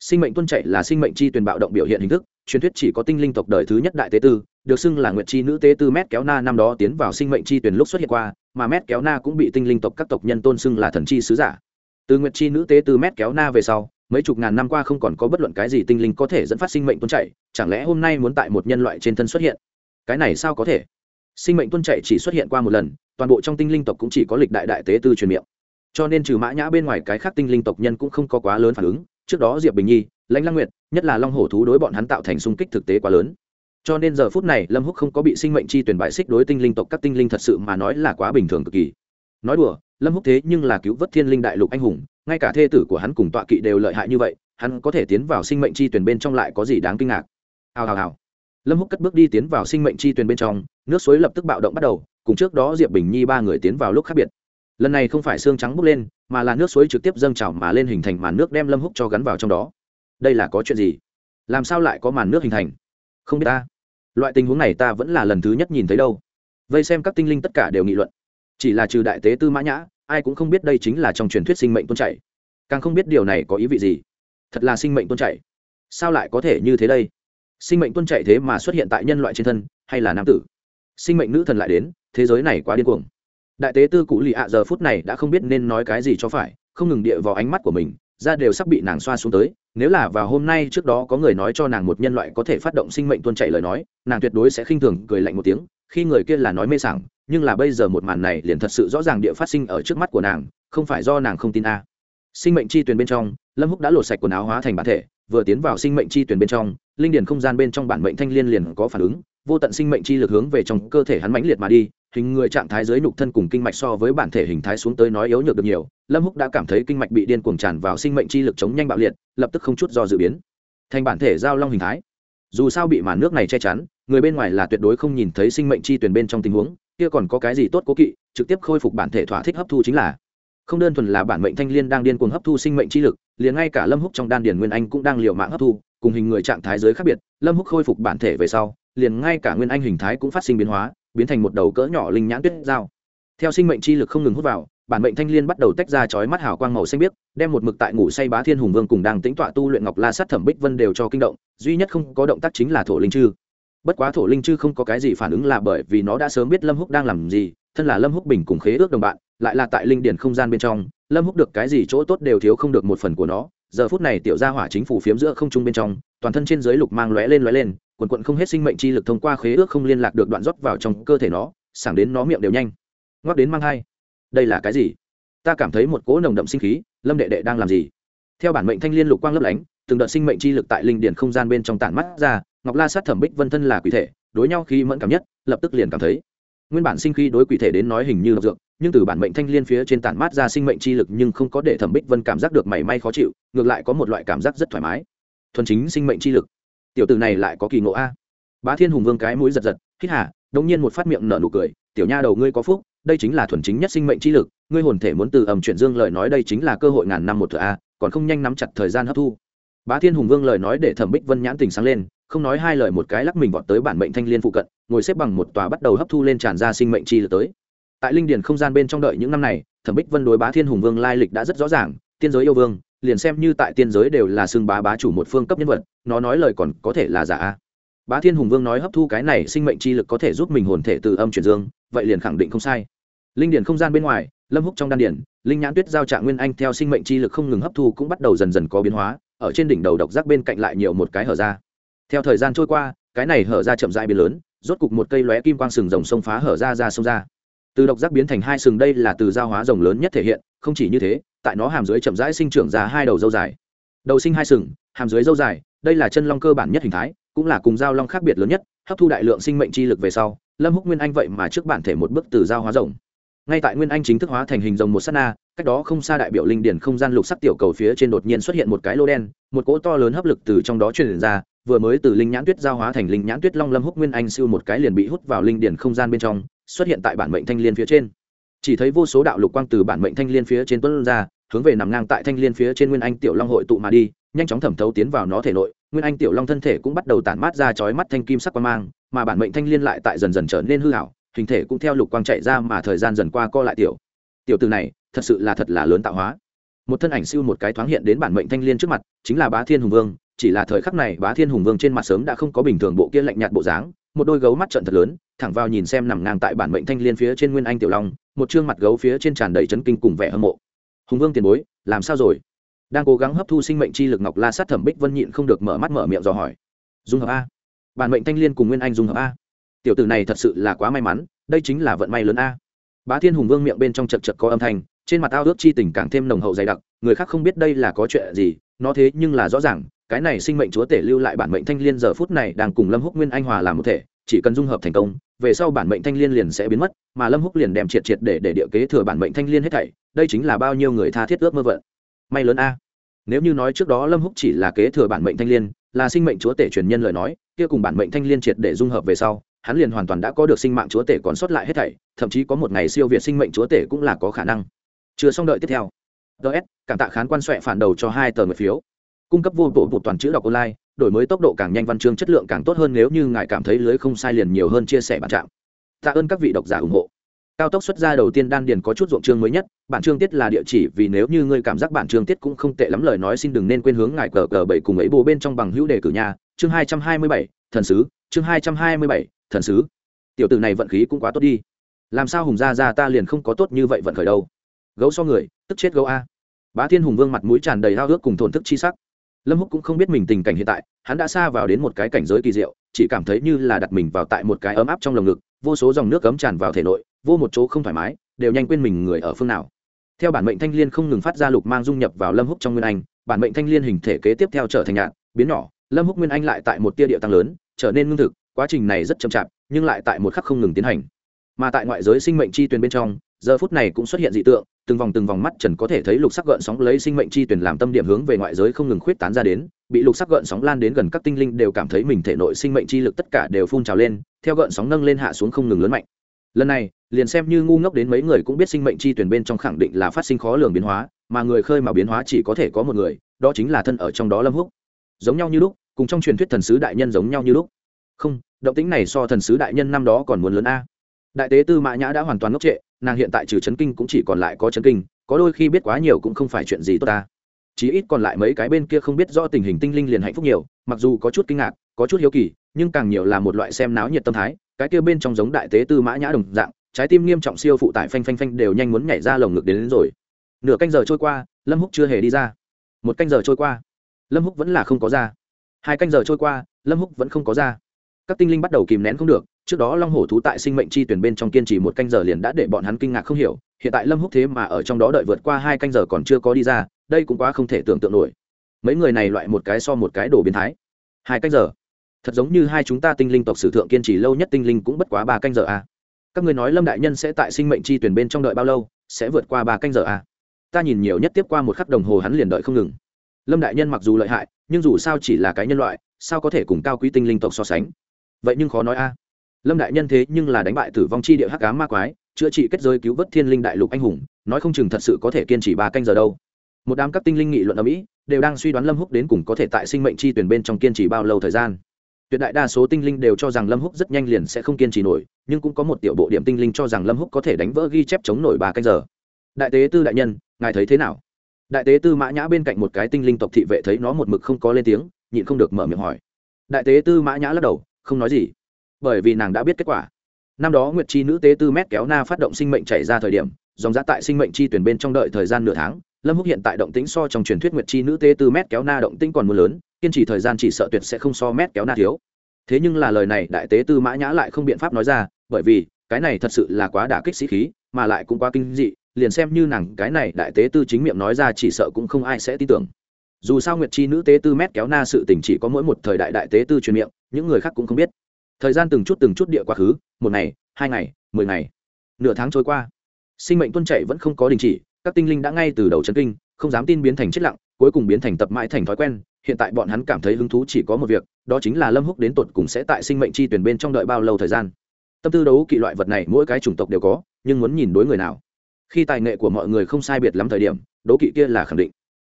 Sinh mệnh tuôn chạy là sinh mệnh chi tuyển bạo động biểu hiện hình thức, truyền thuyết chỉ có tinh linh tộc đời thứ nhất đại tế tư, được xưng là nguyệt chi nữ tế tư mét kéo na năm đó tiến vào sinh mệnh chi tuyển lúc xuất hiện qua, mà mét kéo na cũng bị tinh linh tộc các tộc nhân tôn xưng là thần chi sứ giả. Từ nguyệt chi nữ tế tư mét kéo na về sau, mấy chục ngàn năm qua không còn có bất luận cái gì tinh linh có thể dẫn phát sinh mệnh tuôn chạy, chẳng lẽ hôm nay muốn tại một nhân loại trên thân xuất hiện? Cái này sao có thể? Sinh mệnh tuôn chạy chỉ xuất hiện qua một lần, toàn bộ trong tinh linh tộc cũng chỉ có lịch đại đại tế tư truyền miệng. Cho nên trừ mã nhã bên ngoài cái khác tinh linh tộc nhân cũng không có quá lớn phản ứng trước đó diệp bình nhi, lãnh lăng nguyệt, nhất là long hổ thú đối bọn hắn tạo thành xung kích thực tế quá lớn. Cho nên giờ phút này, lâm húc không có bị sinh mệnh chi tuyển bại xích đối tinh linh tộc các tinh linh thật sự mà nói là quá bình thường cực kỳ. Nói đùa, lâm húc thế nhưng là cứu vớt thiên linh đại lục anh hùng, ngay cả thê tử của hắn cùng tọa kỵ đều lợi hại như vậy, hắn có thể tiến vào sinh mệnh chi tuyển bên trong lại có gì đáng kinh ngạc? Hào hào hào. Lâm húc cất bước đi tiến vào sinh mệnh chi tuyển bên trong, nước suối lập tức bạo động bắt đầu, cùng trước đó diệp bình nhi ba người tiến vào lúc khác biệt. Lần này không phải xương trắng bốc lên mà là nước suối trực tiếp dâng trào mà lên hình thành màn nước đem lâm húc cho gắn vào trong đó. Đây là có chuyện gì? Làm sao lại có màn nước hình thành? Không biết ta. Loại tình huống này ta vẫn là lần thứ nhất nhìn thấy đâu. Vây xem các tinh linh tất cả đều nghị luận. Chỉ là trừ đại tế tư mã nhã, ai cũng không biết đây chính là trong truyền thuyết sinh mệnh tôn chảy. Càng không biết điều này có ý vị gì. Thật là sinh mệnh tôn chảy. Sao lại có thể như thế đây? Sinh mệnh tôn chạy thế mà xuất hiện tại nhân loại trên thân, hay là nam tử? Sinh mệnh nữ thần lại đến, thế giới này quá điên cuồng đại tế tư cụ lì ạ giờ phút này đã không biết nên nói cái gì cho phải, không ngừng địa vào ánh mắt của mình ra đều sắp bị nàng xoa xuống tới. Nếu là vào hôm nay trước đó có người nói cho nàng một nhân loại có thể phát động sinh mệnh tuôn chảy lời nói, nàng tuyệt đối sẽ khinh thường, cười lạnh một tiếng, khi người kia là nói mê sảng, nhưng là bây giờ một màn này liền thật sự rõ ràng địa phát sinh ở trước mắt của nàng, không phải do nàng không tin a. Sinh mệnh chi tuyển bên trong, lâm húc đã lột sạch quần áo hóa thành bản thể, vừa tiến vào sinh mệnh chi tuyển bên trong, linh điển không gian bên trong bản mệnh thanh liên liền có phản ứng vô tận sinh mệnh chi lực hướng về trong cơ thể hắn mãnh liệt mà đi, hình người trạng thái dưới nhục thân cùng kinh mạch so với bản thể hình thái xuống tới nói yếu nhược được nhiều, lâm húc đã cảm thấy kinh mạch bị điên cuồng tràn vào sinh mệnh chi lực chống nhanh bạo liệt, lập tức không chút do dự biến thành bản thể giao long hình thái. Dù sao bị màn nước này che chắn, người bên ngoài là tuyệt đối không nhìn thấy sinh mệnh chi tuyển bên trong tình huống, kia còn có cái gì tốt cố kỵ, trực tiếp khôi phục bản thể thỏa thích hấp thu chính là không đơn thuần là bản mệnh thanh liên đang điên cuồng hấp thu sinh mệnh chi lực, liền ngay cả lâm húc trong đan điền nguyên anh cũng đang liều mạng hấp thu, cùng hình người trạng thái giới khác biệt, lâm húc khôi phục bản thể về sau liền ngay cả nguyên anh hình thái cũng phát sinh biến hóa, biến thành một đầu cỡ nhỏ linh nhãn tuyết dao. Theo sinh mệnh chi lực không ngừng hút vào, bản mệnh thanh liên bắt đầu tách ra chói mắt hào quang màu xanh biếc, đem một mực tại ngủ say bá thiên hùng vương cùng đang tĩnh tọa tu luyện ngọc la sát thẩm bích vân đều cho kinh động, duy nhất không có động tác chính là thổ linh chư. Bất quá thổ linh chư không có cái gì phản ứng là bởi vì nó đã sớm biết lâm húc đang làm gì, thân là lâm húc bình cùng khế ước đồng bạn, lại là tại linh điển không gian bên trong, lâm húc được cái gì chỗ tốt đều thiếu không được một phần của nó. Giờ phút này tiểu gia hỏa chính phủ phiếm giữa không trung bên trong, toàn thân trên dưới lục mang lóe lên lóe lên quần quận không hết sinh mệnh chi lực thông qua khế ước không liên lạc được đoạn rót vào trong cơ thể nó, sảng đến nó miệng đều nhanh. Ngoắc đến mang hai đây là cái gì? Ta cảm thấy một cỗ nồng đậm sinh khí, lâm đệ đệ đang làm gì? Theo bản mệnh thanh liên lục quang lấp lánh, từng đợt sinh mệnh chi lực tại linh điển không gian bên trong tản mắt ra, ngọc la sát thẩm bích vân thân là quỷ thể, đối nhau khi mẫn cảm nhất, lập tức liền cảm thấy. Nguyên bản sinh khí đối quỷ thể đến nói hình như độc dược, nhưng từ bản mệnh thanh liên phía trên tản mát ra sinh mệnh chi lực nhưng không có để thẩm bích vân cảm giác được mảy may khó chịu, ngược lại có một loại cảm giác rất thoải mái. Thuần chính sinh mệnh chi lực tiểu tử này lại có kỳ ngộ a. Bá thiên hùng vương cái mũi giật giật, hít hả đông nhiên một phát miệng nở nụ cười, tiểu nha đầu ngươi có phúc, đây chính là thuần chính nhất sinh mệnh chi lực, ngươi hồn thể muốn từ ẩm chuyển dương lời nói đây chính là cơ hội ngàn năm một thừa a, còn không nhanh nắm chặt thời gian hấp thu. Bá thiên hùng vương lời nói để thẩm bích vân nhãn tình sáng lên, không nói hai lời một cái lắc mình vọt tới bản mệnh thanh liên phụ cận, ngồi xếp bằng một tòa bắt đầu hấp thu lên tràn ra sinh mệnh chi lực tới. Tại linh điền không gian bên trong đợi những năm này, thẩm bích vân đối bá thiên hùng vương lai lịch đã rất rõ ràng, tiên giới yêu vương liền xem như tại tiên giới đều là xưng bá bá chủ một phương cấp nhân vật, nó nói lời còn có thể là giả. Bá thiên hùng vương nói hấp thu cái này sinh mệnh chi lực có thể giúp mình hồn thể từ âm chuyển dương, vậy liền khẳng định không sai. Linh điển không gian bên ngoài, lâm húc trong đan điển linh nhãn tuyết giao trạng nguyên anh theo sinh mệnh chi lực không ngừng hấp thu cũng bắt đầu dần dần có biến hóa, ở trên đỉnh đầu độc giác bên cạnh lại nhiều một cái hở ra. Theo thời gian trôi qua, cái này hở ra chậm rãi biến lớn, rốt cục một cây lóe kim quang sừng rồng sông phá hở ra ra sông ra. Từ độc giác biến thành hai sừng, đây là từ giao hóa rồng lớn nhất thể hiện, không chỉ như thế tại nó hàm dưới chậm rãi sinh trưởng ra hai đầu dâu dài. Đầu sinh hai sừng, hàm dưới dâu dài, đây là chân long cơ bản nhất hình thái, cũng là cùng giao long khác biệt lớn nhất, hấp thu đại lượng sinh mệnh chi lực về sau, lâm húc nguyên anh vậy mà trước bản thể một bước từ giao hóa rồng ngay tại nguyên anh chính thức hóa thành hình rồng một sát na, cách đó không xa đại biểu linh điển không gian lục sắc tiểu cầu phía trên đột nhiên xuất hiện một cái lô đen, một cỗ to lớn hấp lực từ trong đó truyền ra, vừa mới từ linh nhãn tuyết giao hóa thành linh nhãn tuyết long lâm húc nguyên anh siêu một cái liền bị hút vào linh điển không gian bên trong, xuất hiện tại bản mệnh thanh liên phía trên chỉ thấy vô số đạo lục quang từ bản mệnh thanh liên phía trên tuấn ra, hướng về nằm ngang tại thanh liên phía trên nguyên anh tiểu long hội tụ mà đi, nhanh chóng thẩm thấu tiến vào nó thể nội. Nguyên anh tiểu long thân thể cũng bắt đầu tản mát ra chói mắt thanh kim sắc quang mang, mà bản mệnh thanh liên lại tại dần dần trở nên hư hảo hình thể cũng theo lục quang chạy ra mà thời gian dần qua co lại tiểu. Tiểu từ này, thật sự là thật là lớn tạo hóa. Một thân ảnh siêu một cái thoáng hiện đến bản mệnh thanh liên trước mặt, chính là bá thiên hùng vương. Chỉ là thời khắc này, bá thiên hùng vương trên mặt sớm đã không có bình thường bộ kia lạnh nhạt bộ dáng, một đôi gấu mắt trận thật lớn, thẳng vào nhìn xem nằm ngang tại bản mệnh thanh liên phía trên nguyên anh tiểu long một chương mặt gấu phía trên tràn đầy chấn kinh cùng vẻ hâm mộ. Hùng vương tiền bối, làm sao rồi? Đang cố gắng hấp thu sinh mệnh chi lực ngọc la sát thẩm bích vân nhịn không được mở mắt mở miệng dò hỏi. Dung hợp a. Bản mệnh thanh liên cùng nguyên anh dung hợp a. Tiểu tử này thật sự là quá may mắn, đây chính là vận may lớn a. Bá thiên hùng vương miệng bên trong chật chật có âm thanh, trên mặt ao ước chi tình càng thêm nồng hậu dày đặc, người khác không biết đây là có chuyện gì, nó thế nhưng là rõ ràng, cái này sinh mệnh chúa tể lưu lại bản mệnh thanh liên giờ phút này đang cùng lâm húc nguyên anh hòa làm một thể, chỉ cần dung hợp thành công về sau bản mệnh thanh liên liền sẽ biến mất mà lâm húc liền đem triệt triệt để để địa kế thừa bản mệnh thanh liên hết thảy đây chính là bao nhiêu người tha thiết ước mơ vận. May lớn a. Nếu như nói trước đó lâm húc chỉ là kế thừa bản mệnh thanh liên là sinh mệnh chúa tể truyền nhân lời nói kia cùng bản mệnh thanh liên triệt để dung hợp về sau hắn liền hoàn toàn đã có được sinh mạng chúa tể còn sót lại hết thảy thậm chí có một ngày siêu việt sinh mệnh chúa tể cũng là có khả năng. Chưa xong đợi tiếp theo. DS, cảm tạ khán quan soẹ phản đầu cho hai tờ người phiếu. Cung cấp vô bộ bộ toàn chữ đọc online đổi mới tốc độ càng nhanh văn chương chất lượng càng tốt hơn nếu như ngài cảm thấy lưới không sai liền nhiều hơn chia sẻ bản trạng. Tạ ơn các vị độc giả ủng hộ. Cao tốc xuất ra đầu tiên đan điền có chút ruộng chương mới nhất, bản chương tiết là địa chỉ vì nếu như ngươi cảm giác bản chương tiết cũng không tệ lắm lời nói xin đừng nên quên hướng ngài cờ cờ bảy cùng ấy bồ bên trong bằng hữu đề cử nhà chương hai trăm hai mươi bảy, thần sứ, chương hai trăm hai mươi bảy, thần sứ. Tiểu tử này vận khí cũng quá tốt đi. Làm sao hùng gia gia ta liền không có tốt như vậy vận khởi đâu. Gấu so người, tức chết gấu a. Bá thiên hùng vương mặt mũi tràn đầy hao ước cùng thổn thức chi sắc lâm húc cũng không biết mình tình cảnh hiện tại, hắn đã xa vào đến một cái cảnh giới kỳ diệu, chỉ cảm thấy như là đặt mình vào tại một cái ấm áp trong lồng ngực, vô số dòng nước cấm tràn vào thể nội, vô một chỗ không thoải mái, đều nhanh quên mình người ở phương nào. Theo bản mệnh thanh liên không ngừng phát ra lục mang dung nhập vào lâm húc trong nguyên anh, bản mệnh thanh liên hình thể kế tiếp theo trở thành nhạn biến nhỏ, lâm húc nguyên anh lại tại một tia địa tăng lớn, trở nên ngưng thực, quá trình này rất chậm chạp, nhưng lại tại một khắc không ngừng tiến hành. Mà tại ngoại giới sinh mệnh chi tuyến bên trong giờ phút này cũng xuất hiện dị tượng, từng vòng từng vòng mắt trần có thể thấy lục sắc gợn sóng lấy sinh mệnh chi tuyển làm tâm điểm hướng về ngoại giới không ngừng khuyết tán ra đến, bị lục sắc gợn sóng lan đến gần các tinh linh đều cảm thấy mình thể nội sinh mệnh chi lực tất cả đều phun trào lên, theo gợn sóng nâng lên hạ xuống không ngừng lớn mạnh. Lần này, liền xem như ngu ngốc đến mấy người cũng biết sinh mệnh chi tuyển bên trong khẳng định là phát sinh khó lường biến hóa, mà người khơi mà biến hóa chỉ có thể có một người, đó chính là thân ở trong đó lâm húc. Giống nhau như lúc, cùng trong truyền thuyết thần sứ đại nhân giống nhau như lúc. Không, động tính này so thần sứ đại nhân năm đó còn muốn lớn a. Đại tế tư mã nhã đã hoàn toàn ngốc trệ nàng hiện tại trừ chấn kinh cũng chỉ còn lại có chấn kinh có đôi khi biết quá nhiều cũng không phải chuyện gì tốt ta. Chí ít còn lại mấy cái bên kia không biết rõ tình hình tinh linh liền hạnh phúc nhiều mặc dù có chút kinh ngạc có chút hiếu kỳ nhưng càng nhiều là một loại xem náo nhiệt tâm thái cái kia bên trong giống đại tế tư mã nhã đồng dạng trái tim nghiêm trọng siêu phụ tải phanh phanh phanh đều nhanh muốn nhảy ra lồng ngực đến, đến rồi. Nửa canh giờ trôi qua lâm húc chưa hề đi ra. Một canh giờ trôi qua lâm húc vẫn là không có ra. Hai canh giờ trôi qua lâm húc vẫn không có ra các tinh linh bắt đầu kìm nén không được, trước đó long hổ thú tại sinh mệnh chi tuyển bên trong kiên trì một canh giờ liền đã để bọn hắn kinh ngạc không hiểu, hiện tại lâm húc thế mà ở trong đó đợi vượt qua hai canh giờ còn chưa có đi ra, đây cũng quá không thể tưởng tượng nổi. Mấy người này loại một cái so một cái đồ biến thái. Hai canh giờ? Thật giống như hai chúng ta tinh linh tộc sử thượng kiên trì lâu nhất tinh linh cũng bất quá ba canh giờ à. các người nói lâm đại nhân sẽ tại sinh mệnh chi tuyển bên trong đợi bao lâu, sẽ vượt qua ba canh giờ à. ta nhìn nhiều nhất tiếp qua một khắc đồng hồ hắn liền đợi không ngừng. Lâm đại nhân mặc dù lợi hại, nhưng dù sao chỉ là cái nhân loại, sao có thể cùng cao quý tinh linh tộc so sánh? Vậy nhưng khó nói a. Lâm đại nhân thế nhưng là đánh bại tử vong chi địa hắc cá ma quái, chữa trị kết giới cứu vớt thiên linh đại lục anh hùng, nói không chừng thật sự có thể kiên trì ba canh giờ đâu. Một đám các tinh linh nghị luận ở mỹ đều đang suy đoán lâm húc đến cùng có thể tại sinh mệnh chi tuyển bên trong kiên trì bao lâu thời gian. Tuyệt đại đa số tinh linh đều cho rằng lâm húc rất nhanh liền sẽ không kiên trì nổi, nhưng cũng có một tiểu bộ điểm tinh linh cho rằng lâm húc có thể đánh vỡ ghi chép chống nổi ba canh giờ. Đại tế tư đại nhân, ngài thấy thế nào? Đại tế tư mã nhã bên cạnh một cái tinh linh tộc thị vệ thấy nó một mực không có lên tiếng, nhịn không được mở miệng hỏi. Đại tế tư mã nhã lắc đầu không nói gì. Bởi vì nàng đã biết kết quả. Năm đó nguyệt chi nữ tế tư mét kéo na phát động sinh mệnh chảy ra thời điểm, dòng giá tại sinh mệnh chi tuyển bên trong đợi thời gian nửa tháng, lâm húc hiện tại động tĩnh so trong truyền thuyết nguyệt chi nữ tế tư mét kéo na động tĩnh còn mưa lớn, kiên trì thời gian chỉ sợ tuyệt sẽ không so mét kéo na thiếu. Thế nhưng là lời này đại tế tư mã nhã lại không biện pháp nói ra, bởi vì cái này thật sự là quá đả kích sĩ khí, mà lại cũng quá kinh dị, liền xem như nàng cái này đại tế tư chính miệng nói ra chỉ sợ cũng không ai sẽ tin tưởng. Dù sao nguyệt chi nữ tế tư mét kéo na sự tình chỉ có mỗi một thời đại đại tế tư truyền miệng những người khác cũng không biết. Thời gian từng chút từng chút địa quá khứ, một ngày, hai ngày, mười ngày. Nửa tháng trôi qua. Sinh mệnh tuân chạy vẫn không có đình chỉ, các tinh linh đã ngay từ đầu chấn kinh, không dám tin biến thành chết lặng, cuối cùng biến thành tập mãi thành thói quen. Hiện tại bọn hắn cảm thấy hứng thú chỉ có một việc, đó chính là lâm húc đến tột cùng sẽ tại sinh mệnh chi tuyển bên trong đợi bao lâu thời gian. Tâm tư đấu kỵ loại vật này mỗi cái chủng tộc đều có, nhưng muốn nhìn đối người nào. Khi tài nghệ của mọi người không sai biệt lắm thời điểm, đấu kỵ kia là khẳng định.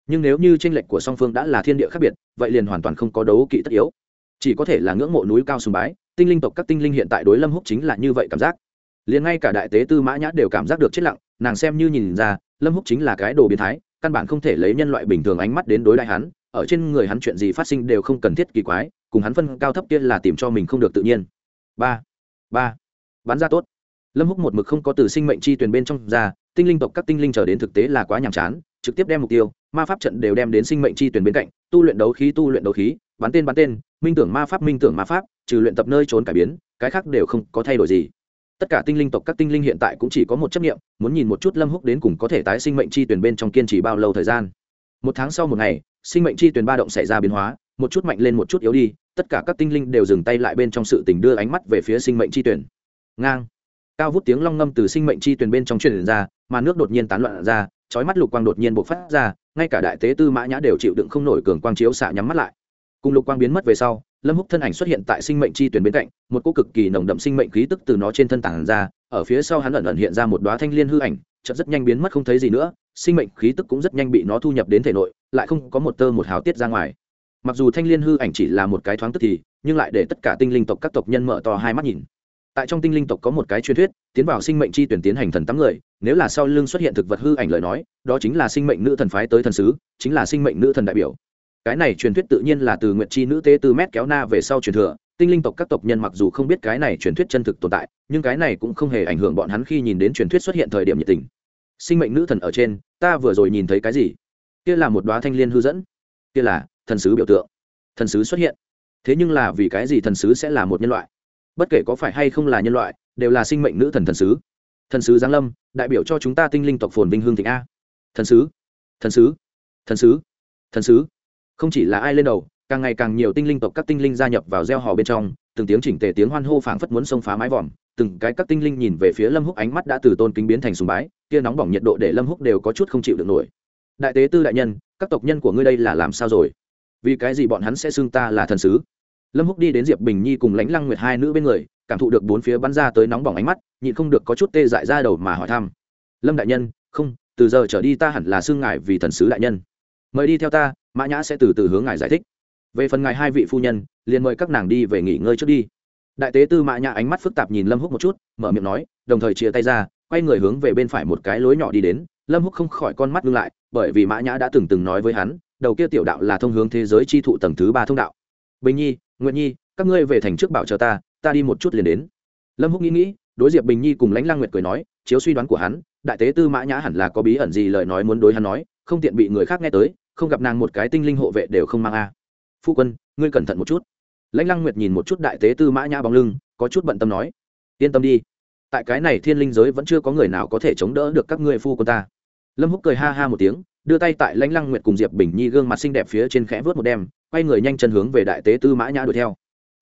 Nhưng nếu như tranh lệch của song phương đã là thiên địa khác biệt, vậy liền hoàn toàn không có đấu kỵ tất yếu chỉ có thể là ngưỡng mộ núi cao sùng bái, tinh linh tộc các tinh linh hiện tại đối lâm húc chính là như vậy cảm giác. Liền ngay cả đại tế tư mã nhã đều cảm giác được chết lặng, nàng xem như nhìn ra, lâm húc chính là cái đồ biến thái, căn bản không thể lấy nhân loại bình thường ánh mắt đến đối đại hắn, ở trên người hắn chuyện gì phát sinh đều không cần thiết kỳ quái, cùng hắn phân cao thấp kia là tìm cho mình không được tự nhiên. Ba ba bán ra tốt. Lâm húc một mực không có từ sinh mệnh chi tuyển bên trong ra tinh linh tộc các tinh linh trở đến thực tế là quá nhàm chán, trực tiếp đem mục tiêu, ma pháp trận đều đem đến sinh mệnh chi tuyển bên cạnh, tu luyện đấu khí, tu luyện đấu khí, bắn tên bắn tên, minh tưởng ma pháp, minh tưởng ma pháp, trừ luyện tập nơi trốn cải biến, cái khác đều không có thay đổi gì. Tất cả tinh linh tộc các tinh linh hiện tại cũng chỉ có một chấp nghiệm muốn nhìn một chút lâm húc đến cùng có thể tái sinh mệnh chi tuyển bên trong kiên trì bao lâu thời gian. Một tháng sau một ngày, sinh mệnh chi tuyển ba động xảy ra biến hóa, một chút mạnh lên một chút yếu đi, tất cả các tinh linh đều dừng tay lại bên trong sự tình đưa ánh mắt về phía sinh mệnh chi tuyển. Ngang. Cao vút tiếng long ngâm từ sinh mệnh chi tuyển bên trong truyền ra mà nước đột nhiên tán loạn ra, chói mắt lục quang đột nhiên bộc phát ra, ngay cả đại tế tư mã nhã đều chịu đựng không nổi cường quang chiếu xạ nhắm mắt lại. Cùng lục quang biến mất về sau, lâm húc thân ảnh xuất hiện tại sinh mệnh chi tuyển bên cạnh, một cô cực kỳ nồng đậm sinh mệnh khí tức từ nó trên thân tản ra, ở phía sau hắn ẩn ẩn hiện ra một đóa thanh liên hư ảnh, chợt rất nhanh biến mất không thấy gì nữa, sinh mệnh khí tức cũng rất nhanh bị nó thu nhập đến thể nội, lại không có một tơ một hào tiết ra ngoài. Mặc dù thanh liên hư ảnh chỉ là một cái thoáng tức thì, nhưng lại để tất cả tinh linh tộc các tộc nhân mở to hai mắt nhìn tại trong tinh linh tộc có một cái truyền thuyết, tiến vào sinh mệnh chi tuyển tiến hành thần tắm người, nếu là sau lưng xuất hiện thực vật hư ảnh lời nói, đó chính là sinh mệnh nữ thần phái tới thần sứ, chính là sinh mệnh nữ thần đại biểu. Cái này truyền thuyết tự nhiên là từ nguyện chi nữ tế từ mét kéo na về sau truyền thừa, tinh linh tộc các tộc nhân mặc dù không biết cái này truyền thuyết chân thực tồn tại, nhưng cái này cũng không hề ảnh hưởng bọn hắn khi nhìn đến truyền thuyết xuất hiện thời điểm nhiệt tình. Sinh mệnh nữ thần ở trên, ta vừa rồi nhìn thấy cái gì? Kia là một đoá thanh liên hư dẫn. Kia là thần sứ biểu tượng. Thần sứ xuất hiện. Thế nhưng là vì cái gì thần sứ sẽ là một nhân loại? Bất kể có phải hay không là nhân loại, đều là sinh mệnh nữ thần thần sứ. Thần sứ giáng lâm, đại biểu cho chúng ta tinh linh tộc phồn vinh hương thịnh a. Thần sứ thần sứ thần sứ thần sứ. Không chỉ là ai lên đầu, càng ngày càng nhiều tinh linh tộc các tinh linh gia nhập vào gieo hò bên trong, từng tiếng chỉnh tề tiếng hoan hô phảng phất muốn xông phá mái vòm, từng cái các tinh linh nhìn về phía lâm húc ánh mắt đã từ tôn kính biến thành sùng bái, kia nóng bỏng nhiệt độ để lâm húc đều có chút không chịu được nổi. Đại tế tư đại nhân, các tộc nhân của ngươi đây là làm sao rồi? Vì cái gì bọn hắn sẽ xưng ta là thần sứ? Lâm húc đi đến diệp bình nhi cùng lãnh lăng nguyệt hai nữ bên người, cảm thụ được bốn phía bắn ra tới nóng bỏng ánh mắt, nhịn không được có chút tê dại ra đầu mà hỏi thăm. Lâm đại nhân, không, từ giờ trở đi ta hẳn là xương ngài vì thần sứ đại nhân. Mời đi theo ta, mã nhã sẽ từ từ hướng ngài giải thích. Về phần ngài hai vị phu nhân, liền mời các nàng đi về nghỉ ngơi trước đi. Đại tế tư mã nhã ánh mắt phức tạp nhìn lâm húc một chút, mở miệng nói, đồng thời chia tay ra, quay người hướng về bên phải một cái lối nhỏ đi đến. Lâm húc không khỏi con mắt ngưng lại, bởi vì mã nhã đã từng từng nói với hắn, đầu kia tiểu đạo là thông hướng thế giới chi thụ tầng thứ ba thông đạo. Bình nhi nguyện nhi, các ngươi về thành trước bảo chờ ta ta đi một chút liền đến. Lâm húc nghĩ nghĩ, đối diệp bình nhi cùng lãnh lang nguyệt cười nói, chiếu suy đoán của hắn, đại tế tư mã nhã hẳn là có bí ẩn gì lời nói muốn đối hắn nói, không tiện bị người khác nghe tới, không gặp nàng một cái tinh linh hộ vệ đều không mang a. Phu quân, ngươi cẩn thận một chút. Lãnh lăng nguyệt nhìn một chút đại tế tư mã nhã bóng lưng, có chút bận tâm nói, yên tâm đi. Tại cái này thiên linh giới vẫn chưa có người nào có thể chống đỡ được các ngươi phu quân ta. Lâm húc cười ha ha một tiếng đưa tay tại lãnh lăng nguyệt cùng diệp bình nhi gương mặt xinh đẹp phía trên khẽ vớt một đem, quay người nhanh chân hướng về đại tế tư mã nhã đuổi theo.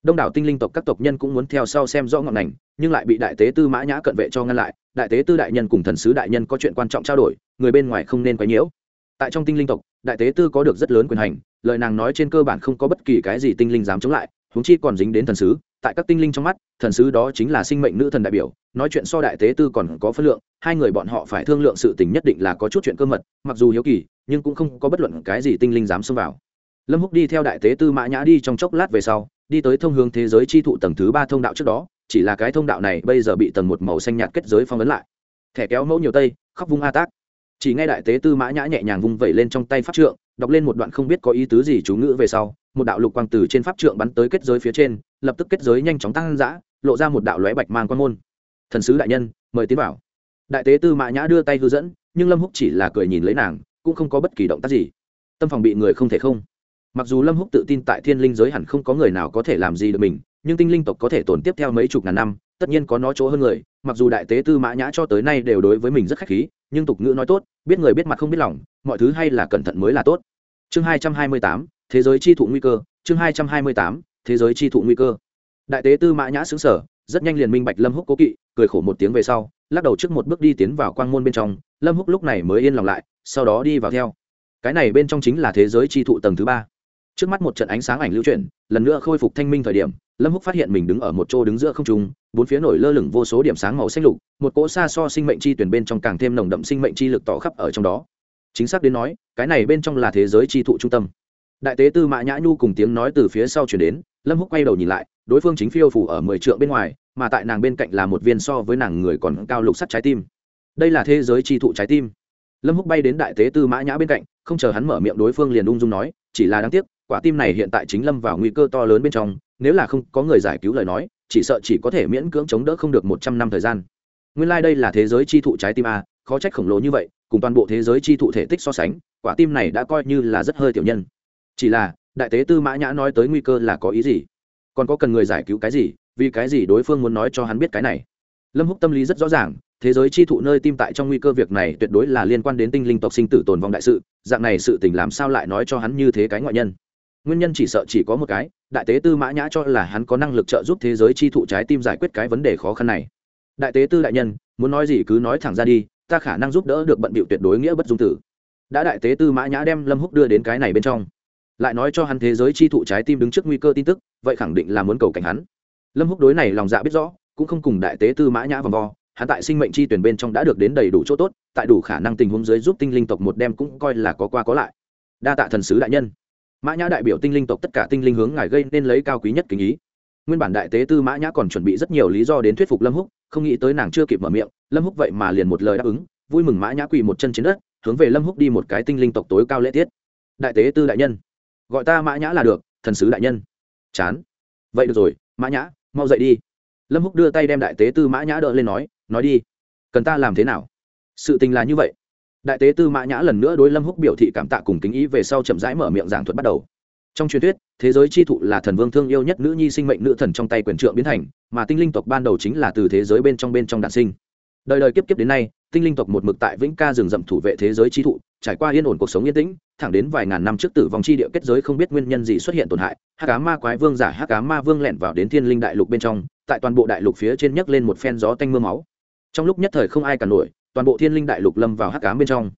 Đông đảo tinh linh tộc các tộc nhân cũng muốn theo sau xem rõ ngọn ngành, nhưng lại bị đại tế tư mã nhã cận vệ cho ngăn lại, đại tế tư đại nhân cùng thần sứ đại nhân có chuyện quan trọng trao đổi, người bên ngoài không nên quấy nhiễu. Tại trong tinh linh tộc, đại tế tư có được rất lớn quyền hành, lời nàng nói trên cơ bản không có bất kỳ cái gì tinh linh dám chống lại, huống chi còn dính đến thần sứ tại các tinh linh trong mắt, thần sứ đó chính là sinh mệnh nữ thần đại biểu, nói chuyện so đại tế tư còn có phân lượng, hai người bọn họ phải thương lượng sự tình nhất định là có chút chuyện cơ mật, mặc dù hiếu kỳ, nhưng cũng không có bất luận cái gì tinh linh dám xông vào. Lâm húc đi theo đại tế tư mã nhã đi trong chốc lát về sau, đi tới thông hướng thế giới chi thụ tầng thứ ba thông đạo trước đó, chỉ là cái thông đạo này bây giờ bị tầng một màu xanh nhạt kết giới phong ấn lại. Thẻ kéo mẫu nhiều tây, khóc vung a tác. Chỉ ngay đại tế tư mã nhã nhẹ nhàng vung vẩy lên trong tay pháp trượng, đọc lên một đoạn không biết có ý tứ gì chú ngữ về sau, một đạo lục quang từ trên pháp trượng bắn tới kết giới phía trên lập tức kết giới nhanh chóng tăng dã lộ ra một đạo lóe bạch mang quan môn. Thần sứ đại nhân, mời tiến vào. Đại tế tư mã nhã đưa tay hư dẫn, nhưng lâm húc chỉ là cười nhìn lấy nàng, cũng không có bất kỳ động tác gì. Tâm phòng bị người không thể không. Mặc dù lâm húc tự tin tại thiên linh giới hẳn không có người nào có thể làm gì được mình, nhưng tinh linh tộc có thể tồn tiếp theo mấy chục ngàn năm, tất nhiên có nó chỗ hơn người. Mặc dù đại tế tư mã nhã cho tới nay đều đối với mình rất khách khí, nhưng tục ngữ nói tốt, biết người biết mặt không biết lòng, mọi thứ hay là cẩn thận mới là tốt. Chương hai trăm hai mươi tám, thế giới chi thụ nguy cơ, chương hai trăm hai mươi tám thế giới chi thụ nguy cơ. Đại tế tư mã nhã xứng sở rất nhanh liền minh bạch lâm húc cố kỵ, cười khổ một tiếng về sau, lắc đầu trước một bước đi tiến vào quang môn bên trong, lâm húc lúc này mới yên lòng lại, sau đó đi vào theo. Cái này bên trong chính là thế giới chi thụ tầng thứ ba. Trước mắt một trận ánh sáng ảnh lưu chuyển, lần nữa khôi phục thanh minh thời điểm, lâm húc phát hiện mình đứng ở một chỗ đứng giữa không trung, bốn phía nổi lơ lửng vô số điểm sáng màu xanh lục, một cỗ xa so sinh mệnh chi tuyển bên trong càng thêm nồng đậm sinh mệnh chi lực tỏ khắp ở trong đó. Chính xác đến nói, cái này bên trong là thế giới chi thụ trung tâm đại tế tư mã nhã nhu cùng tiếng nói từ phía sau chuyển đến, lâm húc quay đầu nhìn lại, đối phương chính phiêu phủ ở mười trượng bên ngoài, mà tại nàng bên cạnh là một viên so với nàng người còn cao lục sắt trái tim. Đây là thế giới chi thụ trái tim. Lâm húc bay đến đại tế tư mã nhã bên cạnh, không chờ hắn mở miệng đối phương liền ung dung nói, chỉ là đáng tiếc, quả tim này hiện tại chính lâm vào nguy cơ to lớn bên trong, nếu là không có người giải cứu lời nói, chỉ sợ chỉ có thể miễn cưỡng chống đỡ không được một trăm năm thời gian. Nguyên lai、like、đây là thế giới chi thụ trái tim a khó trách khổng lồ như vậy, cùng toàn bộ thế giới chi thụ thể tích so sánh, quả tim này đã coi như là rất hơi tiểu nhân chỉ là, đại tế tư mã nhã nói tới nguy cơ là có ý gì? Còn có cần người giải cứu cái gì? Vì cái gì đối phương muốn nói cho hắn biết cái này? Lâm húc tâm lý rất rõ ràng, thế giới chi thụ nơi tim tại trong nguy cơ việc này tuyệt đối là liên quan đến tinh linh tộc sinh tử tồn vong đại sự, dạng này sự tình làm sao lại nói cho hắn như thế cái ngoại nhân? Nguyên nhân chỉ sợ chỉ có một cái, đại tế tư mã nhã cho là hắn có năng lực trợ giúp thế giới chi thụ trái tim giải quyết cái vấn đề khó khăn này. Đại tế tư đại nhân, muốn nói gì cứ nói thẳng ra đi, ta khả năng giúp đỡ được bận bịu tuyệt đối nghĩa bất dung tử. Đã đại tế tư mã nhã đem lâm húc đưa đến cái này bên trong lại nói cho hắn thế giới chi thụ trái tim đứng trước nguy cơ tin tức, vậy khẳng định là muốn cầu cảnh hắn. Lâm húc đối này lòng dạ biết rõ, cũng không cùng đại tế tư mã nhã vòng vo, hắn tại sinh mệnh chi tuyển bên trong đã được đến đầy đủ chỗ tốt, tại đủ khả năng tình huống dưới giúp tinh linh tộc một đem cũng coi là có qua có lại. Đa tạ thần sứ đại nhân. Mã nhã đại biểu tinh linh tộc tất cả tinh linh hướng ngài gây nên lấy cao quý nhất kính ý. Nguyên bản đại tế tư mã nhã còn chuẩn bị rất nhiều lý do đến thuyết phục lâm húc, không nghĩ tới nàng chưa kịp mở miệng, lâm húc vậy mà liền một lời đáp ứng, vui mừng mã nhã quỳ một chân trên đất, hướng về lâm húc đi một cái tinh linh tộc tối cao lễ tiết. Đại tế tư đại nhân gọi ta mã nhã là được, thần sứ đại nhân. Chán. Vậy được rồi, mã nhã, mau dậy đi. Lâm húc đưa tay đem đại tế tư mã nhã đỡ lên nói nói đi. Cần ta làm thế nào? Sự tình là như vậy. Đại tế tư mã nhã lần nữa đối lâm húc biểu thị cảm tạ cùng kính ý về sau chậm rãi mở miệng giảng thuật bắt đầu. Trong truyền thuyết, thế giới chi thụ là thần vương thương yêu nhất nữ nhi sinh mệnh nữ thần trong tay quyền trượng biến thành, mà tinh linh tộc ban đầu chính là từ thế giới bên trong bên trong đạn sinh. Đời đời kiếp kiếp đến nay tinh linh tộc một mực tại vĩnh ca rừng rậm thủ vệ thế giới chi thụ, trải qua yên ổn cuộc sống yên tĩnh, thẳng đến vài ngàn năm trước tử vong chi địa kết giới không biết nguyên nhân gì xuất hiện tổn hại, hắc cá ma quái vương giả hắc cá ma vương lẻn vào đến thiên linh đại lục bên trong, tại toàn bộ đại lục phía trên nhấc lên một phen gió tanh mưa máu. Trong lúc nhất thời không ai cả nổi, toàn bộ thiên linh đại lục lâm vào hắc cá bên trong.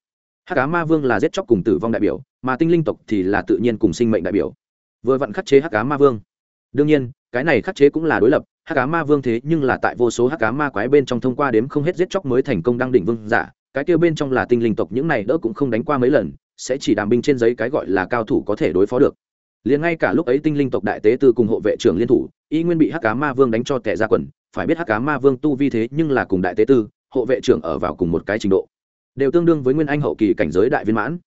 Hắc cá ma vương là giết chóc cùng tử vong đại biểu, mà tinh linh tộc thì là tự nhiên cùng sinh mệnh đại biểu. Vừa vặn khắc chế hắc cá ma vương. Đương nhiên, cái này khắc chế cũng là đối lập hắc cá ma vương thế nhưng là tại vô số hắc cá ma quái bên trong thông qua đếm không hết giết chóc mới thành công đăng đỉnh vương giả. Cái kia bên trong là tinh linh tộc, những này đỡ cũng không đánh qua mấy lần, sẽ chỉ đàm binh trên giấy cái gọi là cao thủ có thể đối phó được. Liền ngay cả lúc ấy tinh linh tộc đại tế tư cùng hộ vệ trưởng liên thủ, y nguyên bị hắc cá ma vương đánh cho tệ ra quần. Phải biết hắc cá ma vương tu vi thế nhưng là cùng đại tế tư, hộ vệ trưởng ở vào cùng một cái trình độ. Đều tương đương với nguyên anh hậu kỳ cảnh giới đại viên mãn.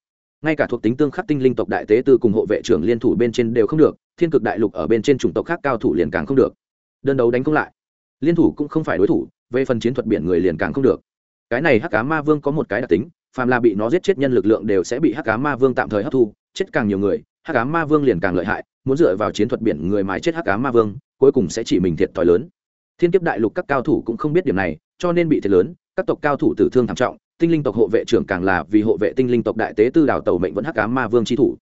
Ngay cả thuộc tính tương khắc tinh linh tộc đại tế tư cùng hộ vệ trưởng liên thủ bên trên đều không được, thiên cực đại lục ở bên trên chủng tộc khác cao thủ liền càng không được đơn đấu đánh không lại. Liên thủ cũng không phải đối thủ, về phần chiến thuật biển người liền càng không được. Cái này hắc cá ma vương có một cái đặc tính, phàm là bị nó giết chết nhân lực lượng đều sẽ bị hắc cá ma vương tạm thời hấp thu, chết càng nhiều người, hắc cá ma vương liền càng lợi hại, muốn dựa vào chiến thuật biển người mái chết hắc cá ma vương, cuối cùng sẽ chỉ mình thiệt thòi lớn. Thiên kiếp đại lục các cao thủ cũng không biết điểm này, cho nên bị thiệt lớn, các tộc cao thủ tử thương thảm trọng, tinh linh tộc hộ vệ trưởng càng là vì hộ vệ tinh linh tộc đại tế tư đào tàu mệnh vẫn hắc cá ma vương tri thủ.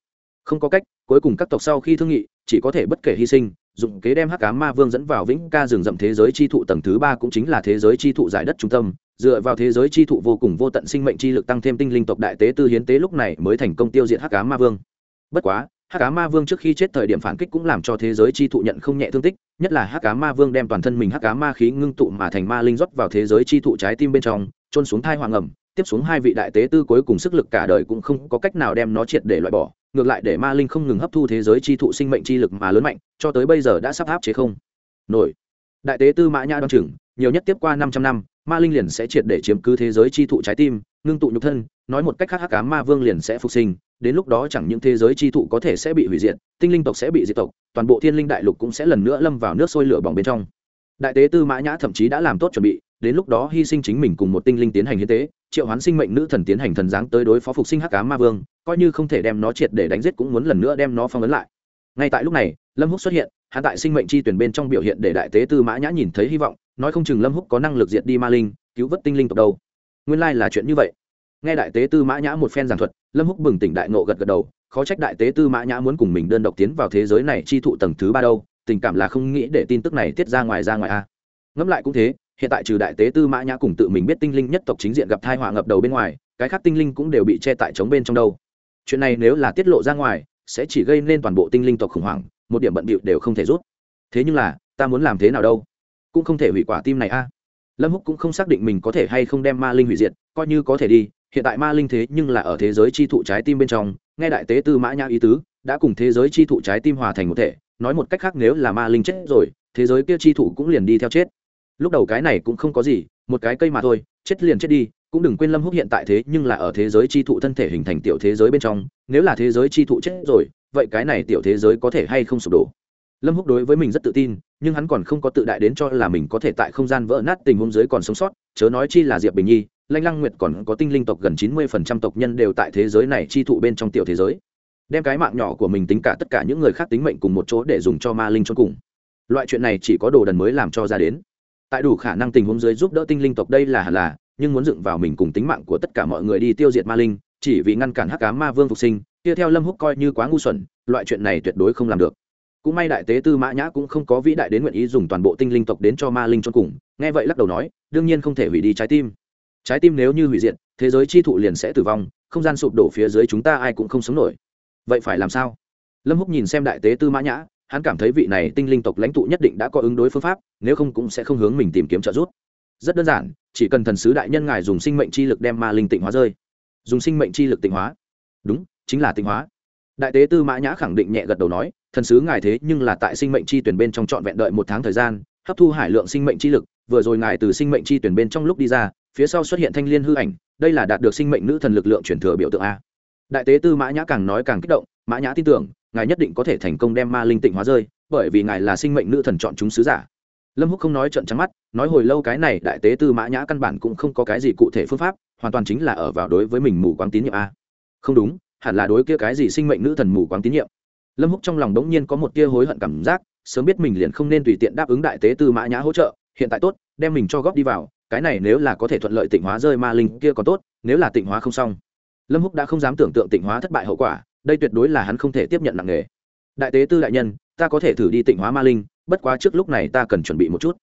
Không có cách, cuối cùng các tộc sau khi thương nghị, chỉ có thể bất kể hy sinh dụng kế đem hắc cá ma vương dẫn vào vĩnh ca rừng rậm thế giới chi thụ tầng thứ ba cũng chính là thế giới chi thụ giải đất trung tâm. Dựa vào thế giới chi thụ vô cùng vô tận sinh mệnh chi lực tăng thêm tinh linh tộc đại tế tư hiến tế lúc này mới thành công tiêu diệt hắc cá ma vương. Bất quá, hắc cá ma vương trước khi chết thời điểm phản kích cũng làm cho thế giới chi thụ nhận không nhẹ thương tích, nhất là hắc cá ma vương đem toàn thân mình hắc cá ma khí ngưng tụ mà thành ma linh rót vào thế giới chi thụ trái tim bên trong trôn xuống thai hoàng ẩm, tiếp xuống hai vị đại tế tư cuối cùng sức lực cả đời cũng không có cách nào đem nó triệt để loại bỏ ngược lại để ma linh không ngừng hấp thu thế giới chi thụ sinh mệnh chi lực mà lớn mạnh, cho tới bây giờ đã sắp áp chế không. Nổi. Đại tế tư mã nhã đoan chừng, nhiều nhất tiếp qua 500 năm, ma linh liền sẽ triệt để chiếm cứ thế giới chi thụ trái tim, ngưng tụ nhục thân, nói một cách khác hắc ám ma vương liền sẽ phục sinh, đến lúc đó chẳng những thế giới chi thụ có thể sẽ bị hủy diệt, tinh linh tộc sẽ bị diệt tộc, toàn bộ thiên linh đại lục cũng sẽ lần nữa lâm vào nước sôi lửa bỏng bên trong. Đại tế tư mã nhã thậm chí đã làm tốt chuẩn bị, đến lúc đó hy sinh chính mình cùng một tinh linh tiến hành hiến tế triệu hoán sinh mệnh nữ thần tiến hành thần giáng tới đối phó phục sinh hắc ám ma vương, coi như không thể đem nó triệt để đánh giết cũng muốn lần nữa đem nó phong ấn lại. Ngay tại lúc này, lâm húc xuất hiện hạ tại sinh mệnh chi tuyển bên trong biểu hiện để đại tế tư mã nhã nhìn thấy hy vọng, nói không chừng lâm húc có năng lực diệt đi ma linh, cứu vớt tinh linh tộc đâu. Nguyên lai là chuyện như vậy. Nghe đại tế tư mã nhã một phen giảng thuật, lâm húc bừng tỉnh đại nộ gật gật đầu, khó trách đại tế tư mã nhã muốn cùng mình đơn độc tiến vào thế giới này chi thụ tầng thứ ba đâu, tình cảm là không nghĩ để tin tức này tiết ra ngoài ra ngoài a. Ngẫm lại cũng thế hiện tại trừ đại tế tư mã nhã cùng tự mình biết tinh linh nhất tộc chính diện gặp thai họa ngập đầu bên ngoài, cái khác tinh linh cũng đều bị che tại chống bên trong đâu. Chuyện này nếu là tiết lộ ra ngoài, sẽ chỉ gây nên toàn bộ tinh linh tộc khủng hoảng, một điểm bận bịu đều không thể rút. Thế nhưng là, ta muốn làm thế nào đâu? Cũng không thể hủy quả tim này a. Lâm húc cũng không xác định mình có thể hay không đem ma linh hủy diệt, coi như có thể đi, hiện tại ma linh thế nhưng là ở thế giới chi thụ trái tim bên trong, nghe đại tế tư mã nhã ý tứ, đã cùng thế giới chi thụ trái tim hòa thành một thể, nói một cách khác nếu là ma linh chết rồi, thế giới kia chi thụ cũng liền đi theo chết lúc đầu cái này cũng không có gì, một cái cây mà thôi, chết liền chết đi, cũng đừng quên lâm húc hiện tại thế nhưng là ở thế giới chi thụ thân thể hình thành tiểu thế giới bên trong, nếu là thế giới chi thụ chết rồi, vậy cái này tiểu thế giới có thể hay không sụp đổ? Lâm húc đối với mình rất tự tin, nhưng hắn còn không có tự đại đến cho là mình có thể tại không gian vỡ nát tình huống giới còn sống sót, chớ nói chi là diệp bình nhi lanh lăng nguyệt còn có tinh linh tộc gần chín mươi phần trăm tộc nhân đều tại thế giới này chi thụ bên trong tiểu thế giới. Đem cái mạng nhỏ của mình tính cả tất cả những người khác tính mệnh cùng một chỗ để dùng cho ma linh cho cùng. Loại chuyện này chỉ có đồ đần mới làm cho ra đến tại đủ khả năng tình huống dưới giúp đỡ tinh linh tộc đây là hẳn là, nhưng muốn dựng vào mình cùng tính mạng của tất cả mọi người đi tiêu diệt ma linh, chỉ vì ngăn cản hắc cá ma vương phục sinh, kia theo lâm húc coi như quá ngu xuẩn, loại chuyện này tuyệt đối không làm được. Cũng may đại tế tư mã nhã cũng không có vĩ đại đến nguyện ý dùng toàn bộ tinh linh tộc đến cho ma linh cho cùng, nghe vậy lắc đầu nói, đương nhiên không thể hủy đi trái tim. Trái tim nếu như hủy diệt, thế giới chi thụ liền sẽ tử vong, không gian sụp đổ phía dưới chúng ta ai cũng không sống nổi. Vậy phải làm sao? Lâm húc nhìn xem đại tế tư mã nhã hắn cảm thấy vị này tinh linh tộc lãnh tụ nhất định đã có ứng đối phương pháp, nếu không cũng sẽ không hướng mình tìm kiếm trợ giúp. Rất đơn giản, chỉ cần thần sứ đại nhân ngài dùng sinh mệnh chi lực đem ma linh tịnh hóa rơi. Dùng sinh mệnh chi lực tịnh hóa. Đúng, chính là tịnh hóa. Đại tế tư mã nhã khẳng định nhẹ gật đầu nói, thần sứ ngài thế nhưng là tại sinh mệnh chi tuyển bên trong trọn vẹn đợi một tháng thời gian, hấp thu hải lượng sinh mệnh chi lực, vừa rồi ngài từ sinh mệnh chi tuyển bên trong lúc đi ra, phía sau xuất hiện thanh liên hư ảnh, đây là đạt được sinh mệnh nữ thần lực lượng chuyển thừa biểu tượng a. Đại tế tư mã nhã càng nói càng kích động, mã nhã tin tưởng ngài nhất định có thể thành công đem ma linh tịnh hóa rơi, bởi vì ngài là sinh mệnh nữ thần chọn chúng sứ giả. Lâm húc không nói trận trắng mắt, nói hồi lâu cái này đại tế tư mã nhã căn bản cũng không có cái gì cụ thể phương pháp, hoàn toàn chính là ở vào đối với mình mù quáng tín nhiệm a. Không đúng, hẳn là đối kia cái gì sinh mệnh nữ thần mù quáng tín nhiệm. Lâm húc trong lòng đống nhiên có một tia hối hận cảm giác, sớm biết mình liền không nên tùy tiện đáp ứng đại tế tư mã nhã hỗ trợ, hiện tại tốt, đem mình cho góp đi vào, cái này nếu là có thể thuận lợi tịnh hóa rơi ma linh kia còn tốt, nếu là tịnh hóa không xong. Lâm húc đã không dám tưởng tượng tịnh hóa thất bại hậu quả đây tuyệt đối là hắn không thể tiếp nhận nặng nề. Đại tế tư đại nhân, ta có thể thử đi tịnh hóa ma linh, bất quá trước lúc này ta cần chuẩn bị một chút.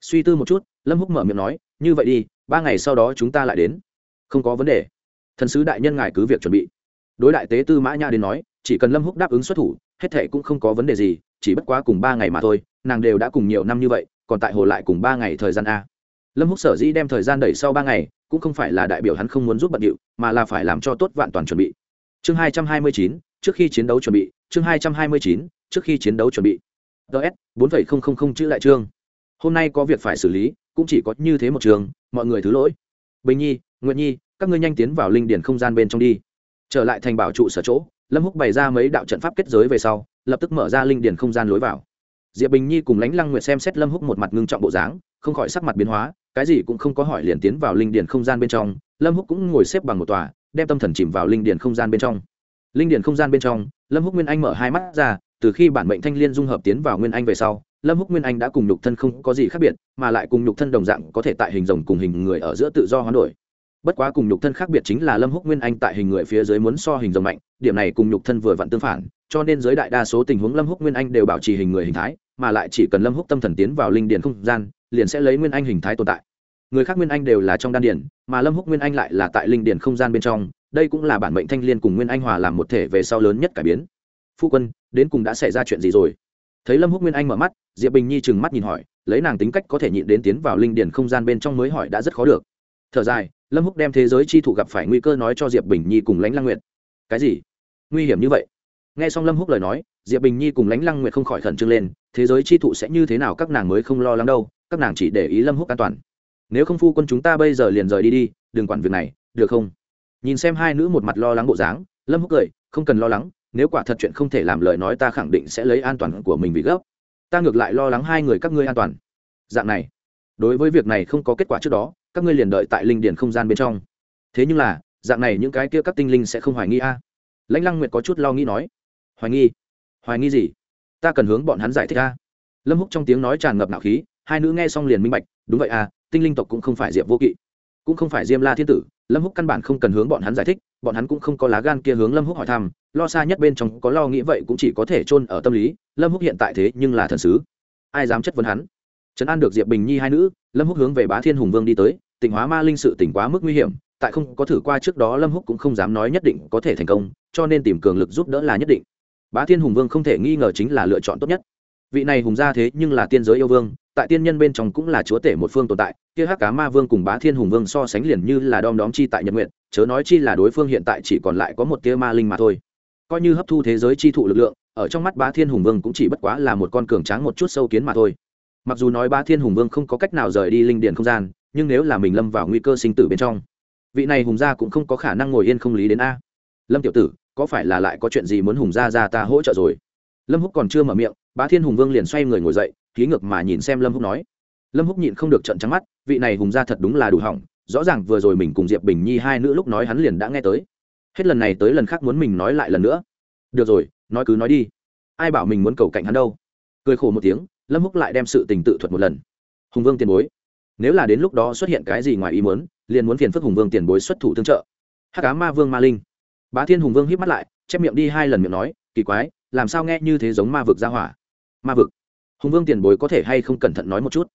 Suy tư một chút, lâm húc mở miệng nói, như vậy đi, ba ngày sau đó chúng ta lại đến. Không có vấn đề. Thần sứ đại nhân ngài cứ việc chuẩn bị. Đối đại tế tư mã nha đến nói, chỉ cần lâm húc đáp ứng xuất thủ, hết thệ cũng không có vấn đề gì, chỉ bất quá cùng ba ngày mà thôi, nàng đều đã cùng nhiều năm như vậy, còn tại hồ lại cùng ba ngày thời gian a. Lâm húc sở dĩ đem thời gian đẩy sau ba ngày, cũng không phải là đại biểu hắn không muốn giúp bận điệu, mà là phải làm cho tốt vạn toàn chuẩn bị chương hai trăm hai mươi chín, trước khi chiến đấu chuẩn bị, chương hai trăm hai mươi chín, trước khi chiến đấu chuẩn bị. Ts bốn phẩy không không không chữ lại chương. Hôm nay có việc phải xử lý, cũng chỉ có như thế một trường, mọi người thứ lỗi. Bình nhi nguyện nhi, các ngươi nhanh tiến vào linh điển không gian bên trong đi. Trở lại thành bảo trụ sở chỗ, lâm húc bày ra mấy đạo trận pháp kết giới về sau, lập tức mở ra linh điển không gian lối vào. Diệp bình nhi cùng lãnh lăng nguyệt xem xét lâm húc một mặt ngưng trọng bộ dáng, không khỏi sắc mặt biến hóa, cái gì cũng không có hỏi liền tiến vào linh điển không gian bên trong. Lâm húc cũng ngồi xếp bằng một tòa đem tâm thần chìm vào linh điển không gian bên trong. Linh điển không gian bên trong, lâm húc nguyên anh mở hai mắt ra, từ khi bản mệnh thanh liên dung hợp tiến vào nguyên anh về sau, lâm húc nguyên anh đã cùng nhục thân không có gì khác biệt, mà lại cùng nhục thân đồng dạng có thể tại hình rồng cùng hình người ở giữa tự do hoán đổi. Bất quá cùng nhục thân khác biệt chính là lâm húc nguyên anh tại hình người phía dưới muốn so hình rồng mạnh, điểm này cùng nhục thân vừa vặn tương phản, cho nên giới đại đa số tình huống lâm húc nguyên anh đều bảo trì hình người hình thái, mà lại chỉ cần lâm húc tâm thần tiến vào linh điền không gian, liền sẽ lấy nguyên anh hình thái tồn tại người khác nguyên anh đều là trong đan điền, mà lâm húc nguyên anh lại là tại linh điền không gian bên trong, đây cũng là bản mệnh thanh liên cùng nguyên anh hòa làm một thể về sau lớn nhất cải biến. Phu quân, đến cùng đã xảy ra chuyện gì rồi? Thấy lâm húc nguyên anh mở mắt, diệp bình nhi trừng mắt nhìn hỏi, lấy nàng tính cách có thể nhịn đến tiến vào linh điền không gian bên trong mới hỏi đã rất khó được. Thở dài, lâm húc đem thế giới chi thủ gặp phải nguy cơ nói cho diệp bình nhi cùng lãnh lăng nguyệt. Cái gì? Nguy hiểm như vậy? Nghe xong lâm húc lời nói, diệp bình nhi cùng lãnh lăng nguyệt không khỏi khẩn trương lên, thế giới chi thụ sẽ như thế nào các nàng mới không lo lắng đâu, các nàng chỉ để ý lâm húc an toàn nếu không phu quân chúng ta bây giờ liền rời đi đi, đừng quản việc này, được không? Nhìn xem hai nữ một mặt lo lắng bộ dáng, lâm húc cười, không cần lo lắng, nếu quả thật chuyện không thể làm lời nói ta khẳng định sẽ lấy an toàn của mình vì gấp ta ngược lại lo lắng hai người các ngươi an toàn. Dạng này, đối với việc này không có kết quả trước đó, các ngươi liền đợi tại linh điển không gian bên trong. Thế nhưng là, dạng này những cái kia các tinh linh sẽ không hoài nghi a. Lãnh lăng nguyệt có chút lo nghĩ nói, hoài nghi? Hoài nghi gì? Ta cần hướng bọn hắn giải thích a. Lâm húc trong tiếng nói tràn ngập nạo khí, hai nữ nghe xong liền minh bạch, đúng vậy à? Tinh linh tộc cũng không phải diệp vô kỵ, cũng không phải diêm la thiên tử, lâm húc căn bản không cần hướng bọn hắn giải thích, bọn hắn cũng không có lá gan kia hướng lâm húc hỏi thăm, lo xa nhất bên trong có lo nghĩ vậy cũng chỉ có thể chôn ở tâm lý, lâm húc hiện tại thế nhưng là thần sứ, ai dám chất vấn hắn? Trấn an được diệp bình nhi hai nữ, lâm húc hướng về bá thiên hùng vương đi tới tỉnh hóa ma linh sự tỉnh quá mức nguy hiểm, tại không có thử qua trước đó lâm húc cũng không dám nói nhất định có thể thành công, cho nên tìm cường lực giúp đỡ là nhất định. Bá thiên hùng vương không thể nghi ngờ chính là lựa chọn tốt nhất. Vị này hùng gia thế nhưng là tiên giới yêu vương tại tiên nhân bên trong cũng là chúa tể một phương tồn tại, kia hắc cá ma vương cùng bá thiên hùng vương so sánh liền như là đom đóm chi tại nhật nguyện chớ nói chi là đối phương hiện tại chỉ còn lại có một tia ma linh mà thôi. Coi như hấp thu thế giới chi thụ lực lượng, ở trong mắt bá thiên hùng vương cũng chỉ bất quá là một con cường tráng một chút sâu kiến mà thôi. Mặc dù nói bá thiên hùng vương không có cách nào rời đi linh điền không gian, nhưng nếu là mình lâm vào nguy cơ sinh tử bên trong, vị này hùng gia cũng không có khả năng ngồi yên không lý đến a. Lâm tiểu tử, có phải là lại có chuyện gì muốn hùng gia ra ta hỗ trợ rồi? Lâm húc còn chưa mở miệng, bá thiên hùng vương liền xoay người ngồi dậy ký ngược mà nhìn xem lâm húc nói. Lâm húc nhịn không được trận trắng mắt, vị này hùng gia thật đúng là đủ hỏng, rõ ràng vừa rồi mình cùng diệp bình nhi hai nữ lúc nói hắn liền đã nghe tới. Hết lần này tới lần khác muốn mình nói lại lần nữa. Được rồi, nói cứ nói đi. Ai bảo mình muốn cầu cạnh hắn đâu? Cười khổ một tiếng, lâm húc lại đem sự tình tự thuật một lần. Hùng vương tiền bối, nếu là đến lúc đó xuất hiện cái gì ngoài ý muốn, liền muốn phiền phức hùng vương tiền bối xuất thủ tương trợ. Hắc cá ma vương ma linh. Bá thiên hùng vương hít mắt lại, chép miệng đi hai lần miệng nói, kỳ quái, làm sao nghe như thế giống ma vực ra hỏa? Ma vực hùng vương tiền bối có thể hay không cẩn thận nói một chút?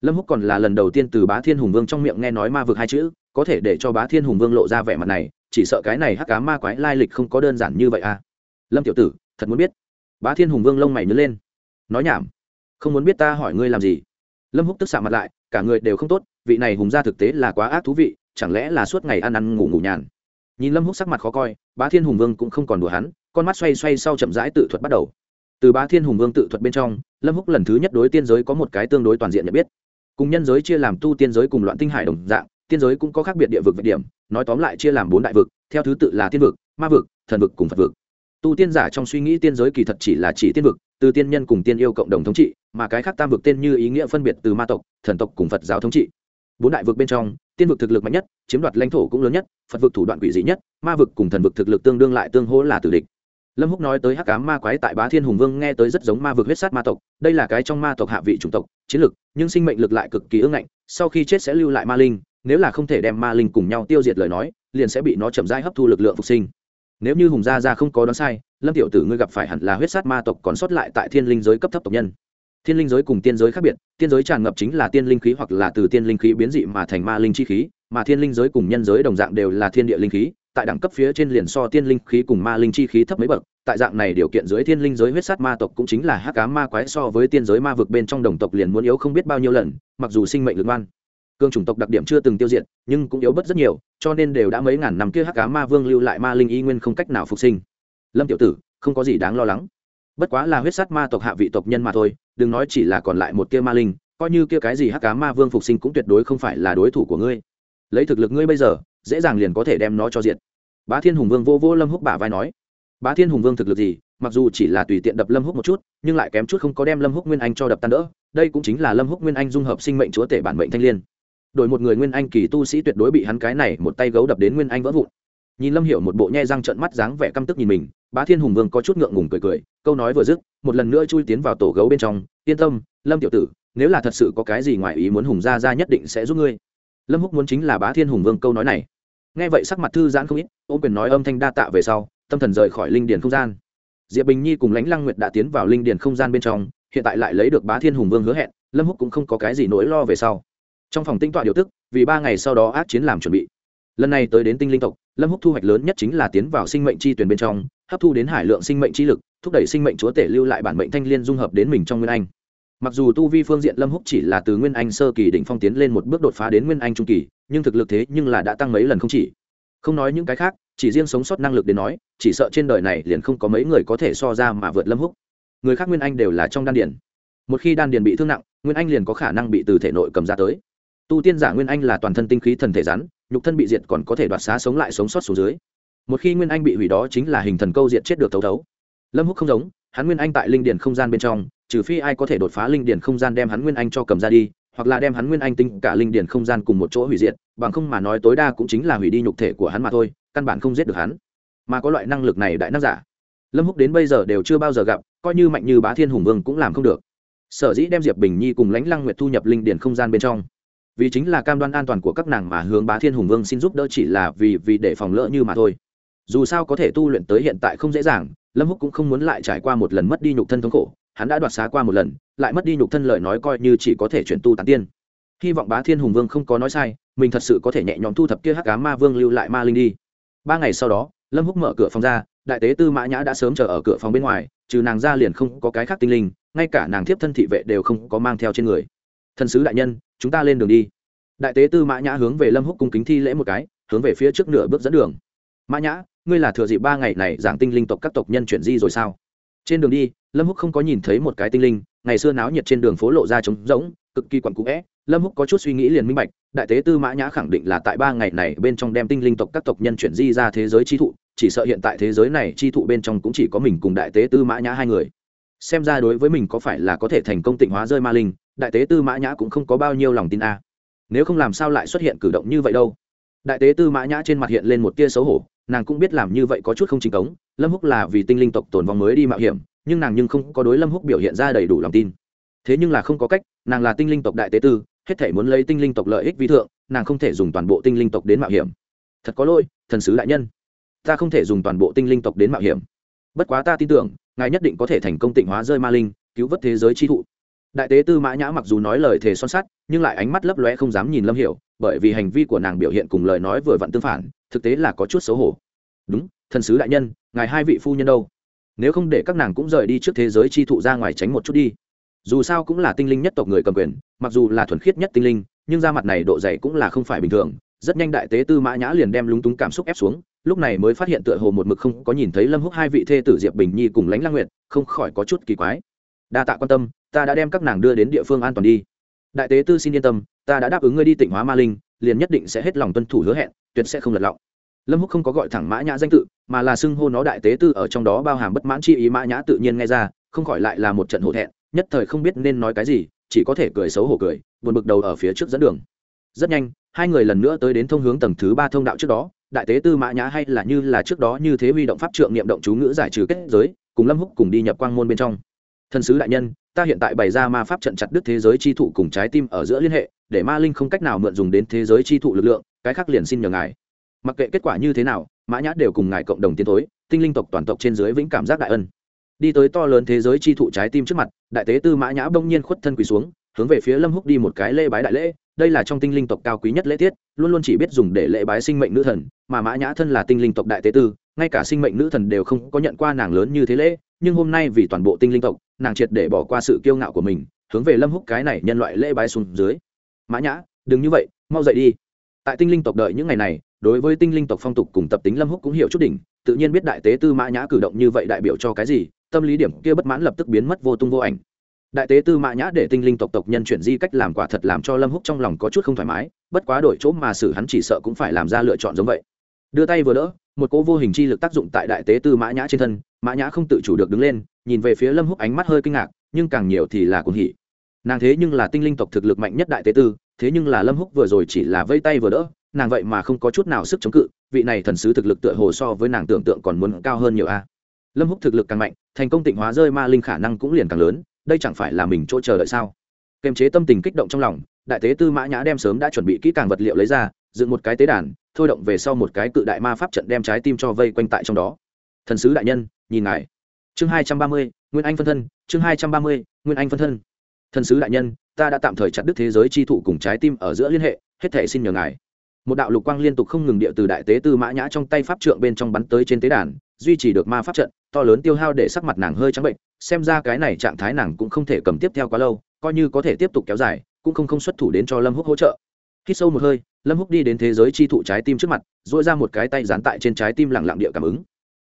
Lâm húc còn là lần đầu tiên từ bá thiên hùng vương trong miệng nghe nói ma vực hai chữ, có thể để cho bá thiên hùng vương lộ ra vẻ mặt này, chỉ sợ cái này hắc cá ma quái lai lịch không có đơn giản như vậy à? Lâm tiểu tử, thật muốn biết. Bá thiên hùng vương lông mày nhớ lên. Nói nhảm. Không muốn biết ta hỏi ngươi làm gì? Lâm húc tức xạ mặt lại, cả người đều không tốt, vị này hùng gia thực tế là quá ác thú vị, chẳng lẽ là suốt ngày ăn ăn ngủ ngủ nhàn? Nhìn lâm húc sắc mặt khó coi, bá thiên hùng vương cũng không còn đùa hắn, con mắt xoay xoay sau chậm rãi tự thuật bắt đầu từ bá thiên hùng vương tự thuật bên trong, lâm húc lần thứ nhất đối tiên giới có một cái tương đối toàn diện nhận biết. Cùng nhân giới chia làm tu tiên giới cùng loạn tinh hải đồng dạng, tiên giới cũng có khác biệt địa vực vạch điểm, nói tóm lại chia làm bốn đại vực, theo thứ tự là tiên vực, ma vực, thần vực cùng phật vực. Tu tiên giả trong suy nghĩ tiên giới kỳ thật chỉ là chỉ tiên vực, từ tiên nhân cùng tiên yêu cộng đồng thống trị, mà cái khác tam vực tên như ý nghĩa phân biệt từ ma tộc, thần tộc cùng phật giáo thống trị. Bốn đại vực bên trong, tiên vực thực lực mạnh nhất, chiếm đoạt lãnh thổ cũng lớn nhất, phật vực thủ đoạn quỷ dị nhất, ma vực cùng thần vực thực lực tương đương lại tương hỗ là tử địch lâm húc nói tới hắc cám ma quái tại bá thiên hùng vương nghe tới rất giống ma vực huyết sát ma tộc, đây là cái trong ma tộc hạ vị chủng tộc, chiến lực, nhưng sinh mệnh lực lại cực kỳ ưng ngạnh, sau khi chết sẽ lưu lại ma linh, nếu là không thể đem ma linh cùng nhau tiêu diệt lời nói, liền sẽ bị nó chậm rãi hấp thu lực lượng phục sinh. Nếu như hùng gia gia không có đoán sai, lâm tiểu tử ngươi gặp phải hẳn là huyết sát ma tộc còn sót lại tại thiên linh giới cấp thấp tộc nhân. Thiên linh giới cùng tiên giới khác biệt, tiên giới tràn ngập chính là tiên linh khí hoặc là từ tiên linh khí biến dị mà thành ma linh chi khí, mà thiên linh giới cùng nhân giới đồng dạng đều là thiên địa linh khí tại đẳng cấp phía trên liền so tiên linh khí cùng ma linh chi khí thấp mấy bậc, tại dạng này điều kiện dưới thiên linh giới huyết sát ma tộc cũng chính là hắc cá ma quái so với tiên giới ma vực bên trong đồng tộc liền muốn yếu không biết bao nhiêu lần, mặc dù sinh mệnh lực ngoan. Cương chủng tộc đặc điểm chưa từng tiêu diệt, nhưng cũng yếu bất rất nhiều, cho nên đều đã mấy ngàn năm kia hắc cá ma vương lưu lại ma linh y nguyên không cách nào phục sinh. Lâm tiểu tử, không có gì đáng lo lắng. Bất quá là huyết sát ma tộc hạ vị tộc nhân mà thôi, đừng nói chỉ là còn lại một kia ma linh, coi như kia cái gì hắc cá ma vương phục sinh cũng tuyệt đối không phải là đối thủ của ngươi. Lấy thực lực ngươi bây giờ dễ dàng liền có thể đem nó cho diệt. Bá thiên hùng vương vô vô lâm húc bả vai nói, bá thiên hùng vương thực lực gì? Mặc dù chỉ là tùy tiện đập lâm húc một chút, nhưng lại kém chút không có đem lâm húc nguyên anh cho đập tan đỡ. Đây cũng chính là lâm húc nguyên anh dung hợp sinh mệnh chúa tể bản mệnh thanh liên. Đổi một người nguyên anh kỳ tu sĩ tuyệt đối bị hắn cái này một tay gấu đập đến nguyên anh vỡ vụn. Nhìn lâm hiểu một bộ nhe răng trợn mắt dáng vẻ căm tức nhìn mình, bá thiên hùng vương có chút ngượng ngùng cười cười, câu nói vừa dứt, một lần nữa chui tiến vào tổ gấu bên trong, yên tâm, lâm tiểu tử, nếu là thật sự có cái gì ngoài ý muốn hùng gia ra nhất định sẽ giúp ngươi. Lâm húc muốn chính là bá thiên hùng vương câu nói này nghe vậy sắc mặt thư giãn không ít, ôm quyền nói âm thanh đa tạ về sau, tâm thần rời khỏi linh điền không gian. Diệp bình nhi cùng lãnh lăng nguyệt đã tiến vào linh điền không gian bên trong, hiện tại lại lấy được bá thiên hùng vương hứa hẹn, lâm húc cũng không có cái gì nỗi lo về sau. Trong phòng tinh tọa điều tức, vì ba ngày sau đó ác chiến làm chuẩn bị. Lần này tới đến tinh linh tộc, lâm húc thu hoạch lớn nhất chính là tiến vào sinh mệnh chi tuyển bên trong, hấp thu đến hải lượng sinh mệnh chi lực, thúc đẩy sinh mệnh chúa tể lưu lại bản mệnh thanh liên dung hợp đến mình trong nguyên anh. Mặc dù tu vi phương diện lâm húc chỉ là từ nguyên anh sơ kỳ đỉnh phong tiến lên một bước đột phá đến nguyên anh trung kỳ nhưng thực lực thế nhưng là đã tăng mấy lần không chỉ. Không nói những cái khác, chỉ riêng sống sót năng lực đến nói, chỉ sợ trên đời này liền không có mấy người có thể so ra mà vượt lâm húc. Người khác nguyên anh đều là trong đan điền. Một khi đan điền bị thương nặng, nguyên anh liền có khả năng bị từ thể nội cầm ra tới. Tu tiên giả nguyên anh là toàn thân tinh khí thần thể rắn, nhục thân bị diệt còn có thể đoạt xá sống lại sống sót xuống dưới. Một khi nguyên anh bị hủy đó chính là hình thần câu diệt chết được thấu thấu. Lâm húc không giống, hắn nguyên anh tại linh điền không gian bên trong, trừ phi ai có thể đột phá linh điền không gian đem hắn nguyên anh cho cầm ra đi hoặc là đem hắn nguyên anh tinh cả linh điền không gian cùng một chỗ hủy diệt, bằng không mà nói tối đa cũng chính là hủy đi nhục thể của hắn mà thôi, căn bản không giết được hắn. Mà có loại năng lực này đại năng giả. Lâm húc đến bây giờ đều chưa bao giờ gặp, coi như mạnh như bá thiên hùng vương cũng làm không được. Sở dĩ đem diệp bình nhi cùng lãnh lăng nguyệt thu nhập linh điền không gian bên trong. Vì chính là cam đoan an toàn của các nàng mà hướng bá thiên hùng vương xin giúp đỡ chỉ là vì vì để phòng lỡ như mà thôi. Dù sao có thể tu luyện tới hiện tại không dễ dàng, lâm húc cũng không muốn lại trải qua một lần mất đi nhục thân thống khổ hắn đã đoạt xá qua một lần, lại mất đi nhục thân lời nói coi như chỉ có thể chuyển tu tán tiên. Hy vọng bá thiên hùng vương không có nói sai, mình thật sự có thể nhẹ nhõm thu thập kia hắc cá ma vương lưu lại ma linh đi. Ba ngày sau đó, lâm húc mở cửa phòng ra, đại tế tư mã nhã đã sớm chờ ở cửa phòng bên ngoài, trừ nàng ra liền không có cái khác tinh linh, ngay cả nàng thiếp thân thị vệ đều không có mang theo trên người. Thần sứ đại nhân, chúng ta lên đường đi. Đại tế tư mã nhã hướng về lâm húc cung kính thi lễ một cái, hướng về phía trước nửa bước dẫn đường. Mã nhã, ngươi là thừa dịp ba ngày này giảng tinh linh tộc các tộc nhân chuyển di rồi sao? Trên đường đi lâm húc không có nhìn thấy một cái tinh linh, ngày xưa náo nhiệt trên đường phố lộ ra trống rỗng, cực kỳ quặn cũ vẽ. Lâm húc có chút suy nghĩ liền minh bạch, đại tế tư mã nhã khẳng định là tại ba ngày này bên trong đem tinh linh tộc các tộc nhân chuyển di ra thế giới chi thụ, chỉ sợ hiện tại thế giới này chi thụ bên trong cũng chỉ có mình cùng đại tế tư mã nhã hai người. Xem ra đối với mình có phải là có thể thành công tịnh hóa rơi ma linh, đại tế tư mã nhã cũng không có bao nhiêu lòng tin a. Nếu không làm sao lại xuất hiện cử động như vậy đâu? Đại tế tư mã nhã trên mặt hiện lên một tia xấu hổ, nàng cũng biết làm như vậy có chút không chính cống, lâm húc là vì tinh linh tộc tồn vong mới đi mạo hiểm nhưng nàng nhưng không có đối lâm húc biểu hiện ra đầy đủ lòng tin. Thế nhưng là không có cách, nàng là tinh linh tộc đại tế tư, hết thể muốn lấy tinh linh tộc lợi ích vi thượng, nàng không thể dùng toàn bộ tinh linh tộc đến mạo hiểm. Thật có lỗi, thần sứ đại nhân. Ta không thể dùng toàn bộ tinh linh tộc đến mạo hiểm. Bất quá ta tin tưởng, ngài nhất định có thể thành công tịnh hóa rơi ma linh, cứu vớt thế giới chi thụ. Đại tế tư mã nhã mặc dù nói lời thề son sắt, nhưng lại ánh mắt lấp lóe không dám nhìn lâm hiểu, bởi vì hành vi của nàng biểu hiện cùng lời nói vừa vặn tương phản, thực tế là có chút xấu hổ. Đúng, thần sứ đại nhân, ngài hai vị phu nhân đâu? Nếu không để các nàng cũng rời đi trước thế giới chi thụ ra ngoài tránh một chút đi. Dù sao cũng là tinh linh nhất tộc người cầm quyền, mặc dù là thuần khiết nhất tinh linh, nhưng ra mặt này độ dày cũng là không phải bình thường. Rất nhanh đại tế tư mã nhã liền đem lúng túng cảm xúc ép xuống, lúc này mới phát hiện tựa hồ một mực không có nhìn thấy lâm húc hai vị thê tử diệp bình nhi cùng lãnh lang nguyệt, không khỏi có chút kỳ quái. Đa tạ quan tâm, ta đã đem các nàng đưa đến địa phương an toàn đi. Đại tế tư xin yên tâm, ta đã đáp ứng ngươi đi tỉnh hóa ma linh, liền nhất định sẽ hết lòng tuân thủ hứa hẹn, tuyệt sẽ không lật lọng lâm húc không có gọi thẳng mã nhã danh tự, mà là xưng hô nó đại tế tư ở trong đó bao hàm bất mãn chi ý mã nhã tự nhiên nghe ra, không khỏi lại là một trận hổ thẹn, nhất thời không biết nên nói cái gì, chỉ có thể cười xấu hổ cười, buồn bực đầu ở phía trước dẫn đường. Rất nhanh, hai người lần nữa tới đến thông hướng tầng thứ ba thông đạo trước đó, đại tế tư mã nhã hay là như là trước đó như thế huy động pháp trượng niệm động chú ngữ giải trừ kết giới, cùng lâm húc cùng đi nhập quang môn bên trong. Thần sứ đại nhân, ta hiện tại bày ra ma pháp trận chặt đứt thế giới chi thụ cùng trái tim ở giữa liên hệ, để ma linh không cách nào mượn dùng đến thế giới chi thụ lực lượng, cái khác liền xin nhờ ngài mặc kệ kết quả như thế nào, mã nhã đều cùng ngài cộng đồng tiến thối, tinh linh tộc toàn tộc trên dưới vĩnh cảm giác đại ân. Đi tới to lớn thế giới chi thụ trái tim trước mặt, đại tế tư mã nhã bỗng nhiên khuất thân quỳ xuống, hướng về phía lâm húc đi một cái lễ bái đại lễ. Đây là trong tinh linh tộc cao quý nhất lễ tiết, luôn luôn chỉ biết dùng để lễ bái sinh mệnh nữ thần, mà mã nhã thân là tinh linh tộc đại tế tư, ngay cả sinh mệnh nữ thần đều không có nhận qua nàng lớn như thế lễ. Nhưng hôm nay vì toàn bộ tinh linh tộc, nàng triệt để bỏ qua sự kiêu ngạo của mình, hướng về lâm húc cái này nhân loại lễ bái xuống dưới. Mã nhã, đừng như vậy, mau dậy đi tại tinh linh tộc đợi những ngày này, đối với tinh linh tộc phong tục cùng tập tính lâm húc cũng hiểu chút đỉnh, tự nhiên biết đại tế tư mã nhã cử động như vậy đại biểu cho cái gì, tâm lý điểm kia bất mãn lập tức biến mất vô tung vô ảnh. Đại tế tư mã nhã để tinh linh tộc tộc nhân chuyển di cách làm quả thật làm cho lâm húc trong lòng có chút không thoải mái, bất quá đổi chỗ mà xử hắn chỉ sợ cũng phải làm ra lựa chọn giống vậy. Đưa tay vừa đỡ, một cỗ vô hình chi lực tác dụng tại đại tế tư mã nhã trên thân, mã nhã không tự chủ được đứng lên, nhìn về phía lâm húc ánh mắt hơi kinh ngạc, nhưng càng nhiều thì là cuồng hỉ. Nàng thế nhưng là tinh linh tộc thực lực mạnh nhất đại tế tư thế nhưng là lâm húc vừa rồi chỉ là vây tay vừa đỡ, nàng vậy mà không có chút nào sức chống cự, vị này thần sứ thực lực tựa hồ so với nàng tưởng tượng còn muốn cao hơn nhiều a. Lâm húc thực lực càng mạnh, thành công tịnh hóa rơi ma linh khả năng cũng liền càng lớn, đây chẳng phải là mình chỗ chờ đợi sao? Kiềm chế tâm tình kích động trong lòng, đại tế tư mã nhã đem sớm đã chuẩn bị kỹ càng vật liệu lấy ra, dựng một cái tế đàn, thôi động về sau một cái cự đại ma pháp trận đem trái tim cho vây quanh tại trong đó. Thần sứ đại nhân, nhìn ngài. Chương hai trăm ba mươi, nguyên anh phân thân, chương hai trăm ba mươi, nguyên anh phân thân thần sứ đại nhân, ta đã tạm thời chặt đứt thế giới chi thụ cùng trái tim ở giữa liên hệ, hết thể xin nhờ ngài. Một đạo lục quang liên tục không ngừng địa từ đại tế tư mã nhã trong tay pháp trượng bên trong bắn tới trên tế đàn, duy trì được ma pháp trận, to lớn tiêu hao để sắc mặt nàng hơi trắng bệnh, xem ra cái này trạng thái nàng cũng không thể cầm tiếp theo quá lâu, coi như có thể tiếp tục kéo dài, cũng không không xuất thủ đến cho lâm húc hỗ trợ. Khi sâu một hơi, lâm húc đi đến thế giới chi thụ trái tim trước mặt dội ra một cái tay dán tại trên trái tim lặng lặng địa cảm ứng.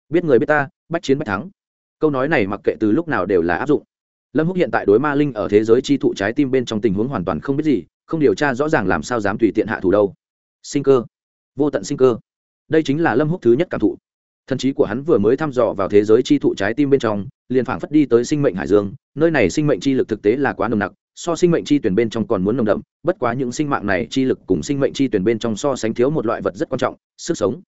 Biết người biết ta, bách chiến bách thắng. Câu nói này mặc kệ từ lúc nào đều là áp dụng lâm húc hiện tại đối ma linh ở thế giới chi thụ trái tim bên trong tình huống hoàn toàn không biết gì, không điều tra rõ ràng làm sao dám tùy tiện hạ thủ đâu. Sinh cơ. Vô tận sinh cơ. Đây chính là lâm húc thứ nhất cảm thụ. Thần trí của hắn vừa mới thăm dò vào thế giới chi thụ trái tim bên trong, liền phảng phất đi tới sinh mệnh hải dương, nơi này sinh mệnh chi lực thực tế là quá nồng nặc, so sinh mệnh chi tuyển bên trong còn muốn nồng đậm, bất quá những sinh mạng này chi lực cùng sinh mệnh chi tuyển bên trong so sánh thiếu một loại vật rất quan trọng, sức sống.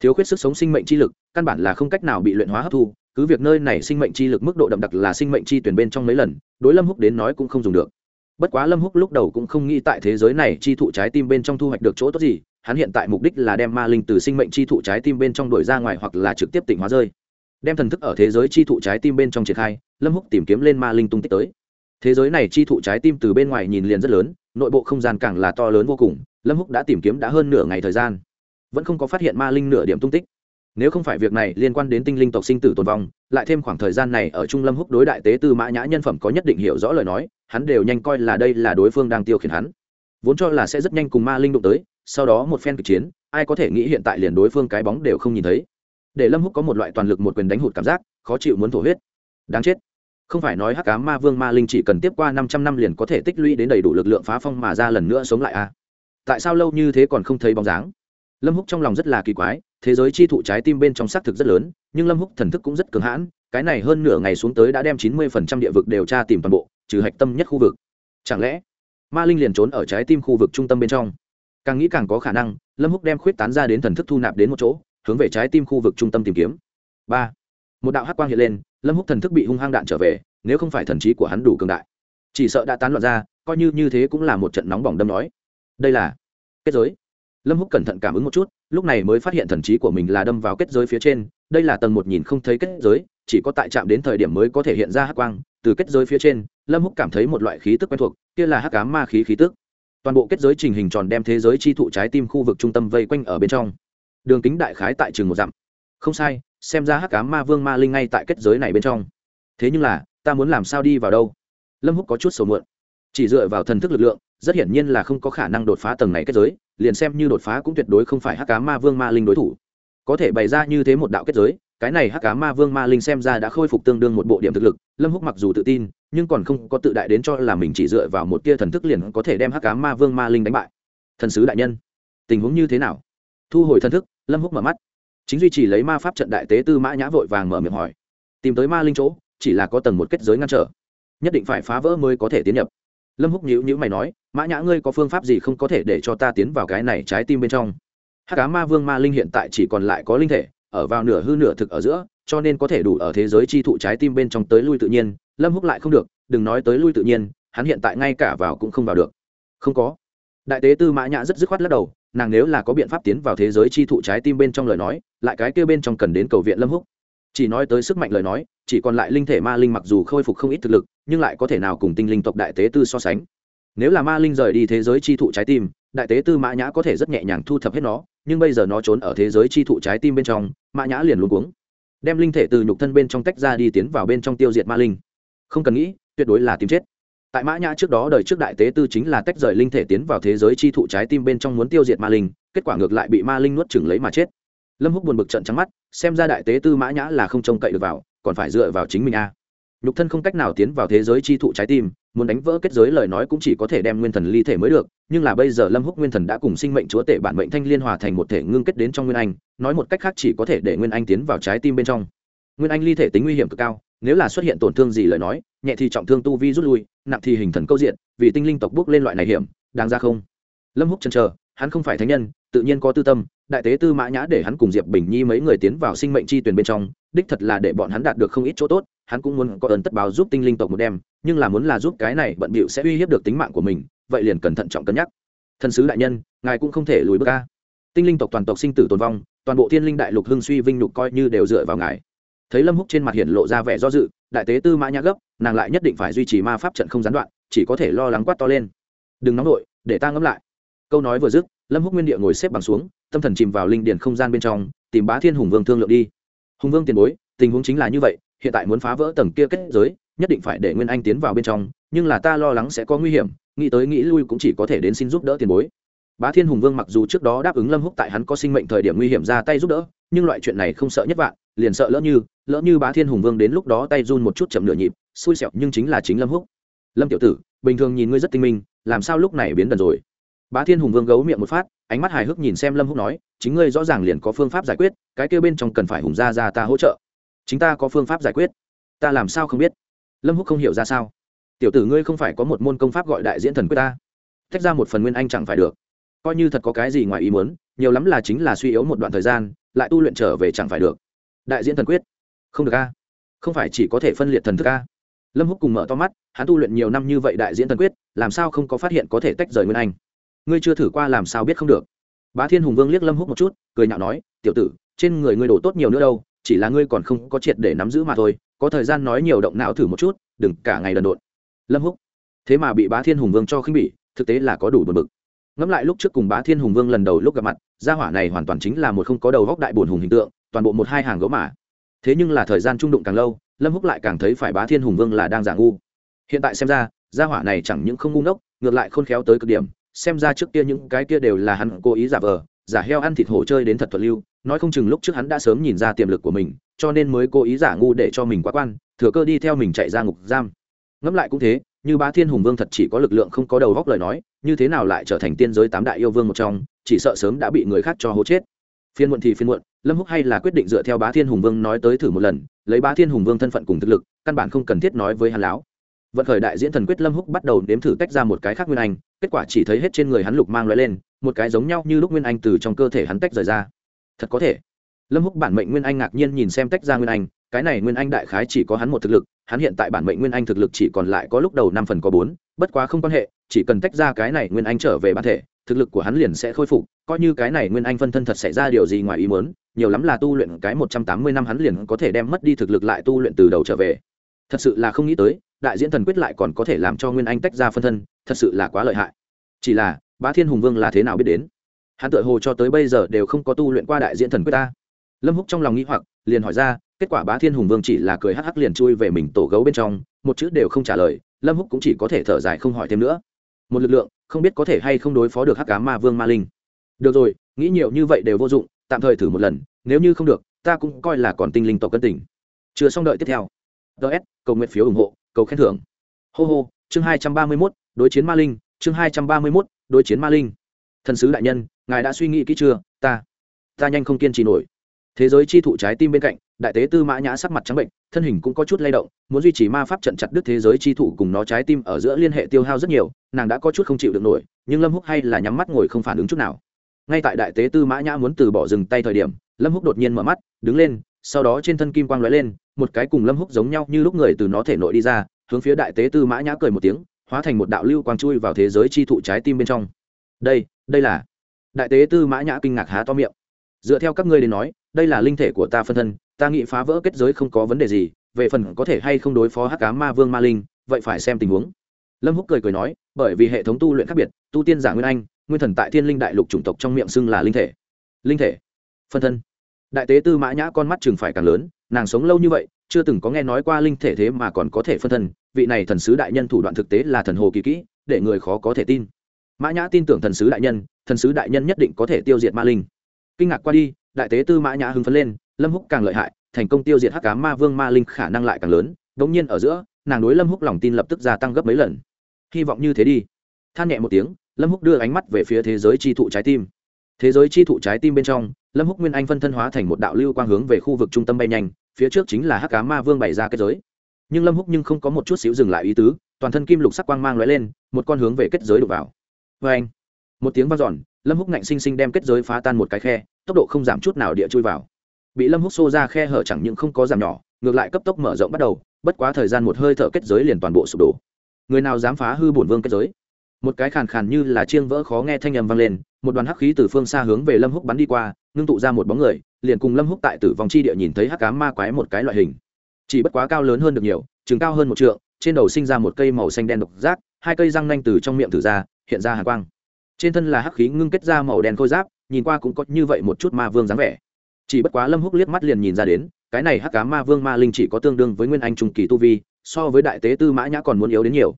Thiếu khuyết sức sống sinh mệnh chi lực, căn bản là không cách nào bị luyện hóa hấp thu cứ việc nơi này sinh mệnh chi lực mức độ đậm đặc là sinh mệnh chi tuyển bên trong mấy lần, đối lâm húc đến nói cũng không dùng được. Bất quá lâm húc lúc đầu cũng không nghĩ tại thế giới này chi thụ trái tim bên trong thu hoạch được chỗ tốt gì, hắn hiện tại mục đích là đem ma linh từ sinh mệnh chi thụ trái tim bên trong đuổi ra ngoài hoặc là trực tiếp tỉnh hóa rơi. Đem thần thức ở thế giới chi thụ trái tim bên trong triển khai, lâm húc tìm kiếm lên ma linh tung tích tới. Thế giới này chi thụ trái tim từ bên ngoài nhìn liền rất lớn, nội bộ không gian càng là to lớn vô cùng, lâm húc đã tìm kiếm đã hơn nửa ngày thời gian. Vẫn không có phát hiện ma linh nửa điểm tung tích nếu không phải việc này liên quan đến tinh linh tộc sinh tử tồn vong, lại thêm khoảng thời gian này ở trung lâm húc đối đại tế tư mã nhã nhân phẩm có nhất định hiểu rõ lời nói, hắn đều nhanh coi là đây là đối phương đang tiêu khiển hắn. Vốn cho là sẽ rất nhanh cùng ma linh đụng tới, sau đó một phen kịch chiến, ai có thể nghĩ hiện tại liền đối phương cái bóng đều không nhìn thấy. Để lâm húc có một loại toàn lực một quyền đánh hụt cảm giác, khó chịu muốn thổ huyết. Đáng chết. Không phải nói hắc cá ma vương ma linh chỉ cần tiếp qua năm trăm năm liền có thể tích lũy đến đầy đủ lực lượng phá phong mà ra lần nữa sống lại à? Tại sao lâu như thế còn không thấy bóng dáng? Lâm húc trong lòng rất là kỳ quái thế giới chi thụ trái tim bên trong xác thực rất lớn, nhưng lâm húc thần thức cũng rất cường hãn, cái này hơn nửa ngày xuống tới đã đem chín mươi phần trăm địa vực đều tra tìm toàn bộ, trừ hạch tâm nhất khu vực. Chẳng lẽ, ma linh liền trốn ở trái tim khu vực trung tâm bên trong? Càng nghĩ càng có khả năng, lâm húc đem khuyết tán ra đến thần thức thu nạp đến một chỗ, hướng về trái tim khu vực trung tâm tìm kiếm. Ba, một đạo hắc quang hiện lên, lâm húc thần thức bị hung hăng đạn trở về, nếu không phải thần trí của hắn đủ cường đại. Chỉ sợ đã tán loạn ra, coi như như thế cũng là một trận nóng bỏng đâm nói. Đây là kết giới lâm húc cẩn thận cảm ứng một chút, lúc này mới phát hiện thần trí của mình là đâm vào kết giới phía trên, đây là tầng một nhìn không thấy kết giới, chỉ có tại chạm đến thời điểm mới có thể hiện ra hắc quang, từ kết giới phía trên, lâm húc cảm thấy một loại khí tức quen thuộc, kia là hắc ám ma khí khí tức. Toàn bộ kết giới trình hình tròn đem thế giới chi thụ trái tim khu vực trung tâm vây quanh ở bên trong. Đường kính đại khái tại trường một dặm. Không sai, xem ra hắc ám ma vương ma linh ngay tại kết giới này bên trong. Thế nhưng là, ta muốn làm sao đi vào đâu? Lâm húc có chút sầu muộn. Chỉ dựa vào thần thức lực lượng, rất hiển nhiên là không có khả năng đột phá tầng này kết giới liền xem như đột phá cũng tuyệt đối không phải hắc cá ma vương ma linh đối thủ. Có thể bày ra như thế một đạo kết giới, cái này hắc cá ma vương ma linh xem ra đã khôi phục tương đương một bộ điểm thực lực, lâm húc mặc dù tự tin, nhưng còn không có tự đại đến cho là mình chỉ dựa vào một tia thần thức liền có thể đem hắc cá ma vương ma linh đánh bại. Thần sứ đại nhân, tình huống như thế nào? Thu hồi thần thức, lâm húc mở mắt. Chính duy trì lấy ma pháp trận đại tế tư mã nhã vội vàng mở miệng hỏi. Tìm tới ma linh chỗ, chỉ là có tầng một kết giới ngăn trở. Nhất định phải phá vỡ mới có thể tiến nhập lâm húc nhíu nhíu mày nói, mã nhã ngươi có phương pháp gì không có thể để cho ta tiến vào cái này trái tim bên trong? Hát cá ma vương ma linh hiện tại chỉ còn lại có linh thể, ở vào nửa hư nửa thực ở giữa, cho nên có thể đủ ở thế giới chi thụ trái tim bên trong tới lui tự nhiên. Lâm húc lại không được, đừng nói tới lui tự nhiên, hắn hiện tại ngay cả vào cũng không vào được. Không có. Đại tế tư mã nhã rất dứt khoát lắc đầu, nàng nếu là có biện pháp tiến vào thế giới chi thụ trái tim bên trong lời nói, lại cái kia bên trong cần đến cầu viện lâm húc chỉ nói tới sức mạnh lời nói, chỉ còn lại linh thể ma linh mặc dù khôi phục không ít thực lực, nhưng lại có thể nào cùng tinh linh tộc đại tế tư so sánh. Nếu là ma linh rời đi thế giới chi thụ trái tim, đại tế tư mã nhã có thể rất nhẹ nhàng thu thập hết nó, nhưng bây giờ nó trốn ở thế giới chi thụ trái tim bên trong, mã nhã liền luôn cuống. Đem linh thể từ nhục thân bên trong tách ra đi tiến vào bên trong tiêu diệt ma linh. Không cần nghĩ, tuyệt đối là tìm chết. Tại mã nhã trước đó đời trước đại tế tư chính là tách rời linh thể tiến vào thế giới chi thụ trái tim bên trong muốn tiêu diệt ma linh, kết quả ngược lại bị ma linh nuốt chừng lấy mà chết lâm húc buồn bực trận trắng mắt, xem ra đại tế tư mã nhã là không trông cậy được vào, còn phải dựa vào chính mình a. Nhục thân không cách nào tiến vào thế giới chi thụ trái tim, muốn đánh vỡ kết giới lời nói cũng chỉ có thể đem nguyên thần ly thể mới được, nhưng là bây giờ lâm húc nguyên thần đã cùng sinh mệnh chúa tể bản mệnh thanh liên hòa thành một thể ngưng kết đến trong nguyên anh, nói một cách khác chỉ có thể để nguyên anh tiến vào trái tim bên trong. Nguyên anh ly thể tính nguy hiểm cực cao, nếu là xuất hiện tổn thương gì lời nói, nhẹ thì trọng thương tu vi rút lui, nặng thì hình thần câu diện, vì tinh linh tộc bước lên loại này hiểm, đáng ra không? Lâm húc chần chờ hắn không phải thánh nhân, tự nhiên có tư tâm, đại tế tư mã nhã để hắn cùng diệp bình nhi mấy người tiến vào sinh mệnh chi tuyển bên trong, đích thật là để bọn hắn đạt được không ít chỗ tốt, hắn cũng muốn có ơn tất báo giúp tinh linh tộc một đêm, nhưng là muốn là giúp cái này bận bịu sẽ uy hiếp được tính mạng của mình, vậy liền cẩn thận trọng cân nhắc. Thần sứ đại nhân, ngài cũng không thể lùi bước ca tinh linh tộc toàn tộc sinh tử tồn vong, toàn bộ thiên linh đại lục hưng suy vinh nhục coi như đều dựa vào ngài. Thấy lâm húc trên mặt hiện lộ ra vẻ do dự, đại tế tư mã nhã gấp, nàng lại nhất định phải duy trì ma pháp trận không gián đoạn, chỉ có thể lo lắng quát to lên. Đừng nóng nổi để ta ngẫm lại câu nói vừa dứt, lâm húc nguyên địa ngồi xếp bằng xuống, tâm thần chìm vào linh điền không gian bên trong, tìm bá thiên hùng vương thương lượng đi. Hùng vương tiền bối, tình huống chính là như vậy, hiện tại muốn phá vỡ tầng kia kết giới, nhất định phải để nguyên anh tiến vào bên trong, nhưng là ta lo lắng sẽ có nguy hiểm, nghĩ tới nghĩ lui cũng chỉ có thể đến xin giúp đỡ tiền bối. Bá thiên hùng vương mặc dù trước đó đáp ứng lâm húc tại hắn có sinh mệnh thời điểm nguy hiểm ra tay giúp đỡ, nhưng loại chuyện này không sợ nhất vạn, liền sợ lỡ như lỡ như bá thiên hùng vương đến lúc đó tay run một chút chậm nửa nhịp, xui xẹo nhưng chính là chính lâm húc. Lâm tiểu tử, bình thường nhìn ngươi rất tinh minh, làm sao lúc này biến đần rồi? Bá thiên hùng vương gấu miệng một phát, ánh mắt hài hước nhìn xem lâm húc nói, chính ngươi rõ ràng liền có phương pháp giải quyết, cái kêu bên trong cần phải hùng ra ra ta hỗ trợ. Chính ta có phương pháp giải quyết? Ta làm sao không biết? Lâm húc không hiểu ra sao. Tiểu tử ngươi không phải có một môn công pháp gọi đại diễn thần quyết ta? Tách ra một phần nguyên anh chẳng phải được. Coi như thật có cái gì ngoài ý muốn, nhiều lắm là chính là suy yếu một đoạn thời gian, lại tu luyện trở về chẳng phải được. Đại diễn thần quyết? Không được a. Không phải chỉ có thể phân liệt thần thức a? Lâm húc cùng mở to mắt, hắn tu luyện nhiều năm như vậy đại diễn thần quyết, làm sao không có phát hiện có thể tách rời nguyên anh? Ngươi chưa thử qua làm sao biết không được. Bá thiên hùng vương liếc lâm húc một chút, cười nhạo nói, tiểu tử, trên người ngươi đổ tốt nhiều nữa đâu, chỉ là ngươi còn không có triệt để nắm giữ mà thôi, có thời gian nói nhiều động não thử một chút, đừng cả ngày đần độn. Lâm húc, thế mà bị bá thiên hùng vương cho khinh bỉ, thực tế là có đủ buồn bực. Ngẫm lại lúc trước cùng bá thiên hùng vương lần đầu lúc gặp mặt, gia hỏa này hoàn toàn chính là một không có đầu góc đại bổn hùng hình tượng, toàn bộ một hai hàng gấu mà. Thế nhưng là thời gian trung đụng càng lâu, lâm húc lại càng thấy phải bá thiên hùng vương là đang giả ngu. Hiện tại xem ra, gia hỏa này chẳng những không ngu ngốc, ngược lại khôn khéo tới cực điểm xem ra trước kia những cái kia đều là hắn cố ý giả vờ, giả heo ăn thịt hổ chơi đến thật thuận lưu, nói không chừng lúc trước hắn đã sớm nhìn ra tiềm lực của mình, cho nên mới cố ý giả ngu để cho mình quá quan, thừa cơ đi theo mình chạy ra ngục giam. Ngẫm lại cũng thế, như bá thiên hùng vương thật chỉ có lực lượng không có đầu góc lời nói, như thế nào lại trở thành tiên giới tám đại yêu vương một trong, chỉ sợ sớm đã bị người khác cho hố chết. Phiên muộn thì phiên muộn, lâm húc hay là quyết định dựa theo bá thiên hùng vương nói tới thử một lần, lấy bá thiên hùng vương thân phận cùng thực lực, căn bản không cần thiết nói với hắn lão vận khởi đại diễn thần quyết lâm húc bắt đầu nếm thử tách ra một cái khác nguyên anh, kết quả chỉ thấy hết trên người hắn lục mang loại lên, một cái giống nhau như lúc nguyên anh từ trong cơ thể hắn tách rời ra. Thật có thể. Lâm húc bản mệnh nguyên anh ngạc nhiên nhìn xem tách ra nguyên anh, cái này nguyên anh đại khái chỉ có hắn một thực lực, hắn hiện tại bản mệnh nguyên anh thực lực chỉ còn lại có lúc đầu năm phần có bốn, bất quá không quan hệ, chỉ cần tách ra cái này nguyên anh trở về bản thể, thực lực của hắn liền sẽ khôi phục, coi như cái này nguyên anh phân thân thật xảy ra điều gì ngoài ý muốn, nhiều lắm là tu luyện cái một trăm tám mươi năm hắn liền có thể đem mất đi thực lực lại tu luyện từ đầu trở về. Thật sự là không nghĩ tới đại diễn thần quyết lại còn có thể làm cho nguyên anh tách ra phân thân, thật sự là quá lợi hại. Chỉ là, bá thiên hùng vương là thế nào biết đến? Hắn tự hồ cho tới bây giờ đều không có tu luyện qua đại diễn thần quyết ta. Lâm húc trong lòng nghĩ hoặc, liền hỏi ra, kết quả bá thiên hùng vương chỉ là cười hắc hắc liền chui về mình tổ gấu bên trong, một chữ đều không trả lời, lâm húc cũng chỉ có thể thở dài không hỏi thêm nữa. Một lực lượng, không biết có thể hay không đối phó được hắc cá ma vương ma linh. Được rồi, nghĩ nhiều như vậy đều vô dụng, tạm thời thử một lần, nếu như không được, ta cũng coi là còn tinh linh tộc cân tỉnh chưa xong đợi tiếp theo. Ts cầu nguyện phiếu ủng hộ cầu khen thưởng. Hô hô, chương hai trăm ba mươi mốt, đối chiến ma linh, chương hai trăm ba mươi mốt, đối chiến ma linh. Thần sứ đại nhân, ngài đã suy nghĩ kỹ chưa? Ta ta nhanh không kiên trì nổi. Thế giới chi thụ trái tim bên cạnh, đại tế tư mã nhã sắc mặt trắng bệnh, thân hình cũng có chút lay động, muốn duy trì ma pháp trận chặt đứt thế giới chi thụ cùng nó trái tim ở giữa liên hệ tiêu hao rất nhiều, nàng đã có chút không chịu được nổi, nhưng lâm húc hay là nhắm mắt ngồi không phản ứng chút nào. Ngay tại đại tế tư mã nhã muốn từ bỏ dừng tay thời điểm, lâm húc đột nhiên mở mắt, đứng lên sau đó trên thân kim quang lóe lên, một cái cùng lâm húc giống nhau như lúc người từ nó thể nội đi ra, hướng phía đại tế tư mã nhã cười một tiếng, hóa thành một đạo lưu quang chui vào thế giới chi thụ trái tim bên trong. Đây đây là. Đại tế tư mã nhã kinh ngạc há to miệng. Dựa theo các ngươi đến nói, đây là linh thể của ta phân thân, ta nghĩ phá vỡ kết giới không có vấn đề gì, về phần có thể hay không đối phó hắc cá ma vương ma linh, vậy phải xem tình huống. Lâm húc cười cười nói, bởi vì hệ thống tu luyện khác biệt, tu tiên giả nguyên anh, nguyên thần tại thiên linh đại lục chủng tộc trong miệng xưng là linh thể. Linh thể. Phân thân đại tế tư mã nhã con mắt chừng phải càng lớn, nàng sống lâu như vậy, chưa từng có nghe nói qua linh thể thế mà còn có thể phân thân, vị này thần sứ đại nhân thủ đoạn thực tế là thần hồ kỳ kỹ, để người khó có thể tin. Mã nhã tin tưởng thần sứ đại nhân, thần sứ đại nhân nhất định có thể tiêu diệt ma linh. Kinh ngạc qua đi, đại tế tư mã nhã hưng phấn lên, lâm húc càng lợi hại, thành công tiêu diệt hắc cá ma vương ma linh khả năng lại càng lớn, đống nhiên ở giữa, nàng đối lâm húc lòng tin lập tức gia tăng gấp mấy lần. Hy vọng như thế đi. Than nhẹ một tiếng, lâm húc đưa ánh mắt về phía thế giới chi thụ trái tim. Thế giới chi thụ trái tim bên trong lâm húc nguyên anh phân thân hóa thành một đạo lưu quang hướng về khu vực trung tâm bay nhanh, phía trước chính là hắc cá ma vương bày ra kết giới. Nhưng lâm húc nhưng không có một chút xíu dừng lại ý tứ, toàn thân kim lục sắc quang mang lóe lên, một con hướng về kết giới đục vào. Vê anh một tiếng vang dọn, lâm húc ngạnh sinh sinh đem kết giới phá tan một cái khe, tốc độ không giảm chút nào địa chui vào. Bị lâm húc xô ra khe hở chẳng những không có giảm nhỏ, ngược lại cấp tốc mở rộng bắt đầu, bất quá thời gian một hơi thở kết giới liền toàn bộ sụp đổ. Người nào dám phá hư bổn vương kết giới? Một cái khàn khàn như là chiêng vỡ khó nghe thanh âm vang lên, một đoàn hắc khí từ phương xa hướng về lâm húc bắn đi qua, ngưng tụ ra một bóng người, liền cùng lâm húc tại tử vong chi địa nhìn thấy hắc cá ma quái một cái loại hình. Chỉ bất quá cao lớn hơn được nhiều chừng cao hơn một trượng, trên đầu sinh ra một cây màu xanh đen độc giác, hai cây răng nanh từ trong miệng thử ra, hiện ra hàn quang. Trên thân là hắc khí ngưng kết ra màu đen khôi giáp, nhìn qua cũng có như vậy một chút ma vương dáng vẻ. Chỉ bất quá lâm húc liếc mắt liền nhìn ra đến, cái này hắc cá ma vương ma linh chỉ có tương đương với nguyên anh trung kỳ tu vi, so với đại tế tư mã nhã còn muốn yếu đến nhiều.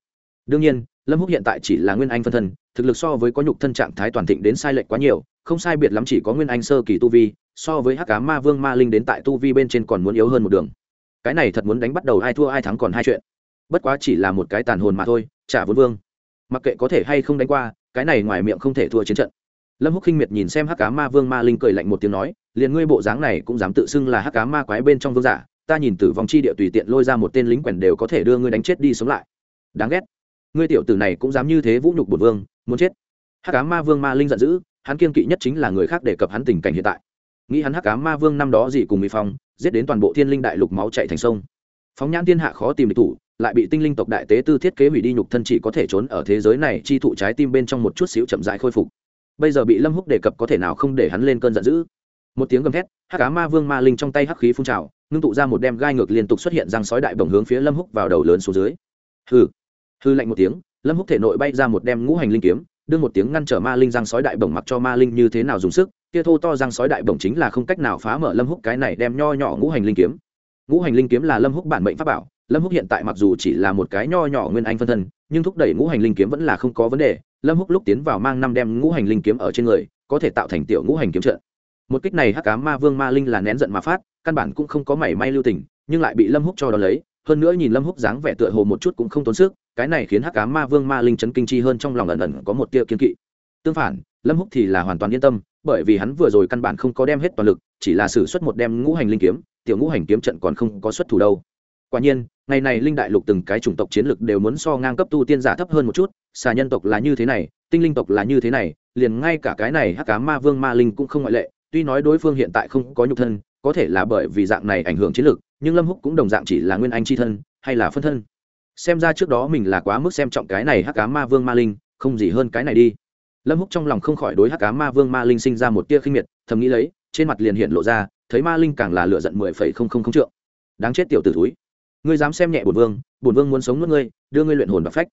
Đương nhiên lâm húc hiện tại chỉ là nguyên anh phân thân, thực lực so với có nhục thân trạng thái toàn thịnh đến sai lệch quá nhiều, không sai biệt lắm chỉ có nguyên anh sơ kỳ tu vi, so với hắc cá ma vương ma linh đến tại tu vi bên trên còn muốn yếu hơn một đường. Cái này thật muốn đánh bắt đầu ai thua ai thắng còn hai chuyện. Bất quá chỉ là một cái tàn hồn mà thôi trả vốn vương. Mặc kệ có thể hay không đánh qua, cái này ngoài miệng không thể thua chiến trận. Lâm húc khinh miệt nhìn xem hắc cá ma vương ma linh cười lạnh một tiếng nói, liền ngươi bộ dáng này cũng dám tự xưng là hắc cá ma quái bên trong vương giả, ta nhìn tử vong chi địa tùy tiện lôi ra một tên lính quèn đều có thể đưa ngươi đánh chết đi sống lại. Đáng ghét ngươi tiểu tử này cũng dám như thế vũ nhục bổn vương, muốn chết. Hắc cá ma vương ma linh giận dữ, hắn kiên kỵ nhất chính là người khác đề cập hắn tình cảnh hiện tại. Nghĩ hắn hắc cá ma vương năm đó gì cùng Mị phong, giết đến toàn bộ thiên linh đại lục máu chạy thành sông. Phóng nhãn thiên hạ khó tìm địch thủ, lại bị tinh linh tộc đại tế tư thiết kế hủy đi nhục thân chỉ có thể trốn ở thế giới này, chi thụ trái tim bên trong một chút xíu chậm dại khôi phục. Bây giờ bị lâm húc đề cập có thể nào không để hắn lên cơn giận dữ? Một tiếng gầm thét, hắc cá ma vương ma linh trong tay hắc khí phun trào, ngưng tụ ra một đem gai ngược liên tục xuất hiện răng sói đại bồng hướng phía lâm húc vào đầu lớn xuống dưới. Hừ hư lạnh một tiếng, lâm húc thể nội bay ra một đem ngũ hành linh kiếm, đưa một tiếng ngăn trở ma linh răng sói đại bồng mặc cho ma linh như thế nào dùng sức, kia thô to răng sói đại bồng chính là không cách nào phá mở lâm húc cái này đem nho nhỏ ngũ hành linh kiếm. Ngũ hành linh kiếm là lâm húc bản mệnh pháp bảo, lâm húc hiện tại mặc dù chỉ là một cái nho nhỏ nguyên anh phân thân, nhưng thúc đẩy ngũ hành linh kiếm vẫn là không có vấn đề. Lâm húc lúc tiến vào mang năm đem ngũ hành linh kiếm ở trên người, có thể tạo thành tiểu ngũ hành kiếm trận. Một kích này hắc cá ma vương ma linh là nén giận mà phát, căn bản cũng không có mảy may lưu tình, nhưng lại bị lâm húc cho đó lấy. Hơn nữa nhìn lâm húc dáng vẻ tựa hồ một chút cũng không tốn sức cái này khiến hắc cá ma vương ma linh chấn kinh chi hơn trong lòng ẩn ẩn có một tia kiên kỵ. Tương phản, lâm húc thì là hoàn toàn yên tâm, bởi vì hắn vừa rồi căn bản không có đem hết toàn lực, chỉ là sử xuất một đem ngũ hành linh kiếm, tiểu ngũ hành kiếm trận còn không có xuất thủ đâu. Quả nhiên, ngày này linh đại lục từng cái chủng tộc chiến lực đều muốn so ngang cấp tu tiên giả thấp hơn một chút, xà nhân tộc là như thế này, tinh linh tộc là như thế này, liền ngay cả cái này hắc cá ma vương ma linh cũng không ngoại lệ, tuy nói đối phương hiện tại không có nhục thân, có thể là bởi vì dạng này ảnh hưởng chiến lược nhưng lâm húc cũng đồng dạng chỉ là nguyên anh c h i thân, hay là phân thân xem ra trước đó mình là quá mức xem trọng cái này hắc cá ma vương ma linh, không gì hơn cái này đi. Lâm húc trong lòng không khỏi đối hắc cá ma vương ma linh sinh ra một tia khinh miệt, thầm nghĩ lấy, trên mặt liền hiện lộ ra, thấy ma linh càng là lựa giận mười phẩy không không không trượng. Đáng chết tiểu tử thúi. Ngươi dám xem nhẹ bổn vương bổn vương muốn sống nuốt ngươi, đưa ngươi luyện hồn và phách.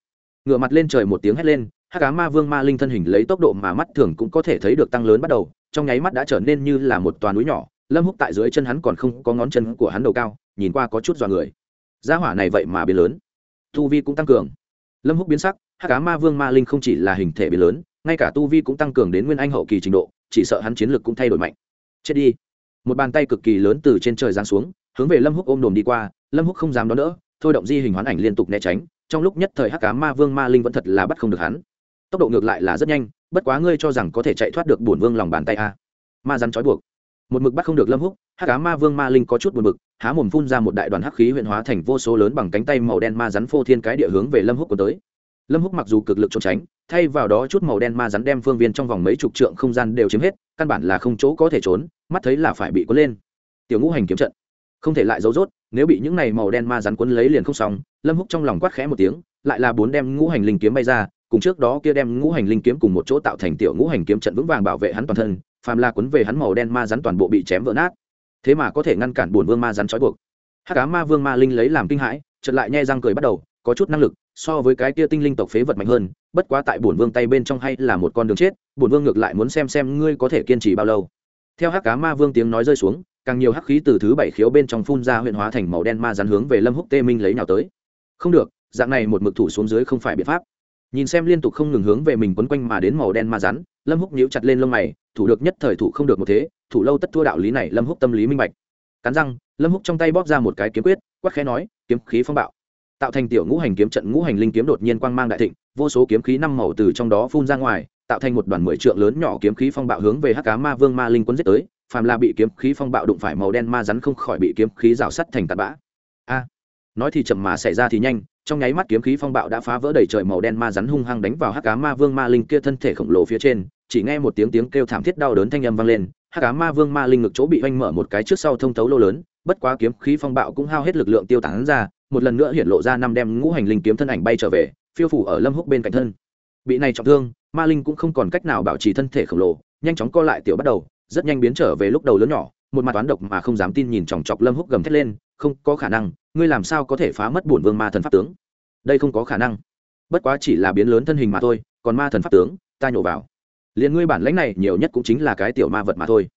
Ngửa mặt lên trời một tiếng hét lên, hắc cá ma vương ma linh thân hình lấy tốc độ mà mắt thường cũng có thể thấy được tăng lớn bắt đầu, trong nháy mắt đã trở nên như là một toàn núi nhỏ, lâm húc tại dưới chân hắn còn không có ngón chân của hắn đầu cao, nhìn qua có chút dọa người. Gia hỏa này vậy mà biến lớn tu vi cũng tăng cường. Lâm húc biến sắc, hắc cá ma vương ma linh không chỉ là hình thể biến lớn, ngay cả tu vi cũng tăng cường đến nguyên anh hậu kỳ trình độ, chỉ sợ hắn chiến lực cũng thay đổi mạnh. Chết đi. Một bàn tay cực kỳ lớn từ trên trời giáng xuống, hướng về lâm húc ôm đồm đi qua, lâm húc không dám đón đỡ, thôi động di hình hoán ảnh liên tục né tránh, trong lúc nhất thời hắc cá ma vương ma linh vẫn thật là bắt không được hắn. Tốc độ ngược lại là rất nhanh, bất quá ngươi cho rằng có thể chạy thoát được bổn vương lòng bàn tay a. À. ma rắn trói buộc một mực bắt không được lâm húc hắc cá ma vương ma linh có chút buồn bực, há mồm phun ra một đại đoàn hắc khí huyện hóa thành vô số lớn bằng cánh tay màu đen ma rắn phô thiên cái địa hướng về lâm húc của tới. Lâm húc mặc dù cực lực trốn tránh, thay vào đó chút màu đen ma rắn đem phương viên trong vòng mấy chục trượng không gian đều chiếm hết, căn bản là không chỗ có thể trốn, mắt thấy là phải bị cuốn lên. Tiểu ngũ hành kiếm trận. Không thể lại giấu rốt, nếu bị những này màu đen ma rắn cuốn lấy liền không xong, lâm húc trong lòng quát khẽ một tiếng, lại là bốn đem ngũ hành linh kiếm bay ra, cùng trước đó kia đem ngũ hành linh kiếm cùng một chỗ tạo thành tiểu ngũ hành kiếm trận vững vàng bảo vệ hắn toàn thân phàm la cuốn về hắn màu đen ma rắn toàn bộ bị chém vỡ nát. Thế mà có thể ngăn cản bổn vương ma rắn trói buộc. Hát cá ma vương ma linh lấy làm kinh hãi, chợt lại nhai răng cười bắt đầu, có chút năng lực, so với cái kia tinh linh tộc phế vật mạnh hơn, bất quá tại bổn vương tay bên trong hay là một con đường chết bổn vương ngược lại muốn xem xem ngươi có thể kiên trì bao lâu. Theo hắc cá ma vương tiếng nói rơi xuống, càng nhiều hắc khí từ thứ bảy khiếu bên trong phun ra huyện hóa thành màu đen ma rắn hướng về lâm húc tê minh lấy nào tới. Không được, dạng này một mực thủ xuống dưới không phải biện pháp. Nhìn xem liên tục không ngừng hướng về mình quấn quanh mà đến màu đen ma rắn lâm húc nhíu chặt lên lông mày, thủ được nhất thời thủ không được một thế, thủ lâu tất thua đạo lý này, lâm húc tâm lý minh bạch. Cắn răng, lâm húc trong tay bóp ra một cái kiếm quyết quắc khẽ nói, kiếm khí phong bạo. Tạo thành tiểu ngũ hành kiếm trận, ngũ hành linh kiếm đột nhiên quang mang đại thịnh, vô số kiếm khí năm màu từ trong đó phun ra ngoài, tạo thành một đoàn mười trượng lớn nhỏ kiếm khí phong bạo hướng về hắc cá ma vương ma linh quân giết tới, phàm là bị kiếm khí phong bạo đụng phải màu đen ma rắn không khỏi bị kiếm khí rào sắt thành tạt bã. A. Nói thì chậm mà xảy ra thì nhanh trong nháy mắt kiếm khí phong bạo đã phá vỡ đầy trời màu đen ma rắn hung hăng đánh vào hắc cá ma vương ma linh kia thân thể khổng lồ phía trên, chỉ nghe một tiếng tiếng kêu thảm thiết đau đớn thanh âm vang lên, hắc cá ma vương ma linh ngực chỗ bị oanh mở một cái trước sau thông thấu lô lớn, bất quá kiếm khí phong bạo cũng hao hết lực lượng tiêu tán ra, một lần nữa hiện lộ ra năm đem ngũ hành linh kiếm thân ảnh bay trở về, phiêu phủ ở lâm húc bên cạnh thân. Bị này trọng thương, ma linh cũng không còn cách nào bảo trì thân thể khổng lồ, nhanh chóng co lại tiểu bắt đầu, rất nhanh biến trở về lúc đầu lớn nhỏ, một mặt toán độc mà không dám tin nhìn chòng chọc lâm húc gầm thét lên, không có khả năng ngươi làm sao có thể phá mất bổn vương ma thần pháp tướng? Đây không có khả năng. Bất quá chỉ là biến lớn thân hình mà thôi, còn ma thần pháp tướng, ta nhổ vào. Liền ngươi bản lãnh này nhiều nhất cũng chính là cái tiểu ma vật mà thôi.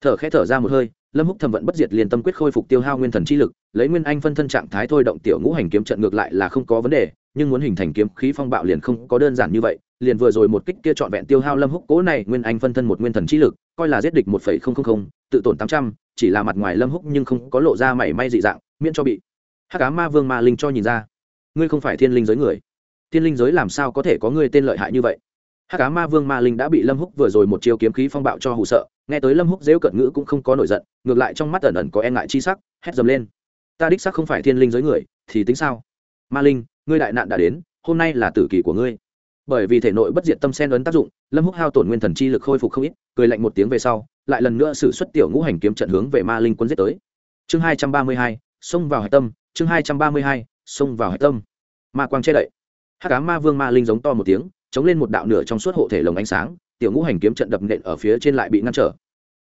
Thở khẽ thở ra một hơi, lâm húc thầm vận bất diệt liền tâm quyết khôi phục tiêu hao nguyên thần chi lực, lấy nguyên anh phân thân trạng thái thôi động tiểu ngũ hành kiếm trận ngược lại là không có vấn đề, nhưng muốn hình thành kiếm khí phong bạo liền không có đơn giản như vậy, liền vừa rồi một kích kia trọn vẹn tiêu hao lâm húc cố này nguyên anh phân thân một nguyên thần chi lực, coi là giết địch một phẩy không không không, tự tổn tám trăm, chỉ là mặt ngoài lâm húc nhưng không có lộ ra mảy may dị dạng, miễn cho bị hắc cá ma vương ma linh cho nhìn ra. Ngươi không phải thiên linh giới người. Thiên linh giới làm sao có thể có ngươi tên lợi hại như vậy? Hắc cá ma vương ma linh đã bị lâm húc vừa rồi một chiêu kiếm khí phong bạo cho hù sợ, nghe tới lâm húc dễu cận ngữ cũng không có nổi giận, ngược lại trong mắt ẩn ẩn có e ngại chi sắc, hét dầm lên. Ta đích sắc không phải thiên linh giới người, thì tính sao? Ma linh, ngươi đại nạn đã đến, hôm nay là tử kỳ của ngươi. Bởi vì thể nội bất diệt tâm sen ấn tác dụng, lâm húc hao tổn nguyên thần chi lực khôi phục không ít, cười lạnh một tiếng về sau, lại lần nữa sử xuất tiểu ngũ hành kiếm trận hướng về ma linh quân giết tới. Chương hai trăm ba mươi hai, xông vào hạch tâm chương hai trăm ba mươi hai, xông vào hạch tâm. Ma quang che đậy. Hắc cá ma vương ma linh giống to một tiếng, chống lên một đạo nửa trong suốt hộ thể lồng ánh sáng, tiểu ngũ hành kiếm trận đập nện ở phía trên lại bị ngăn trở.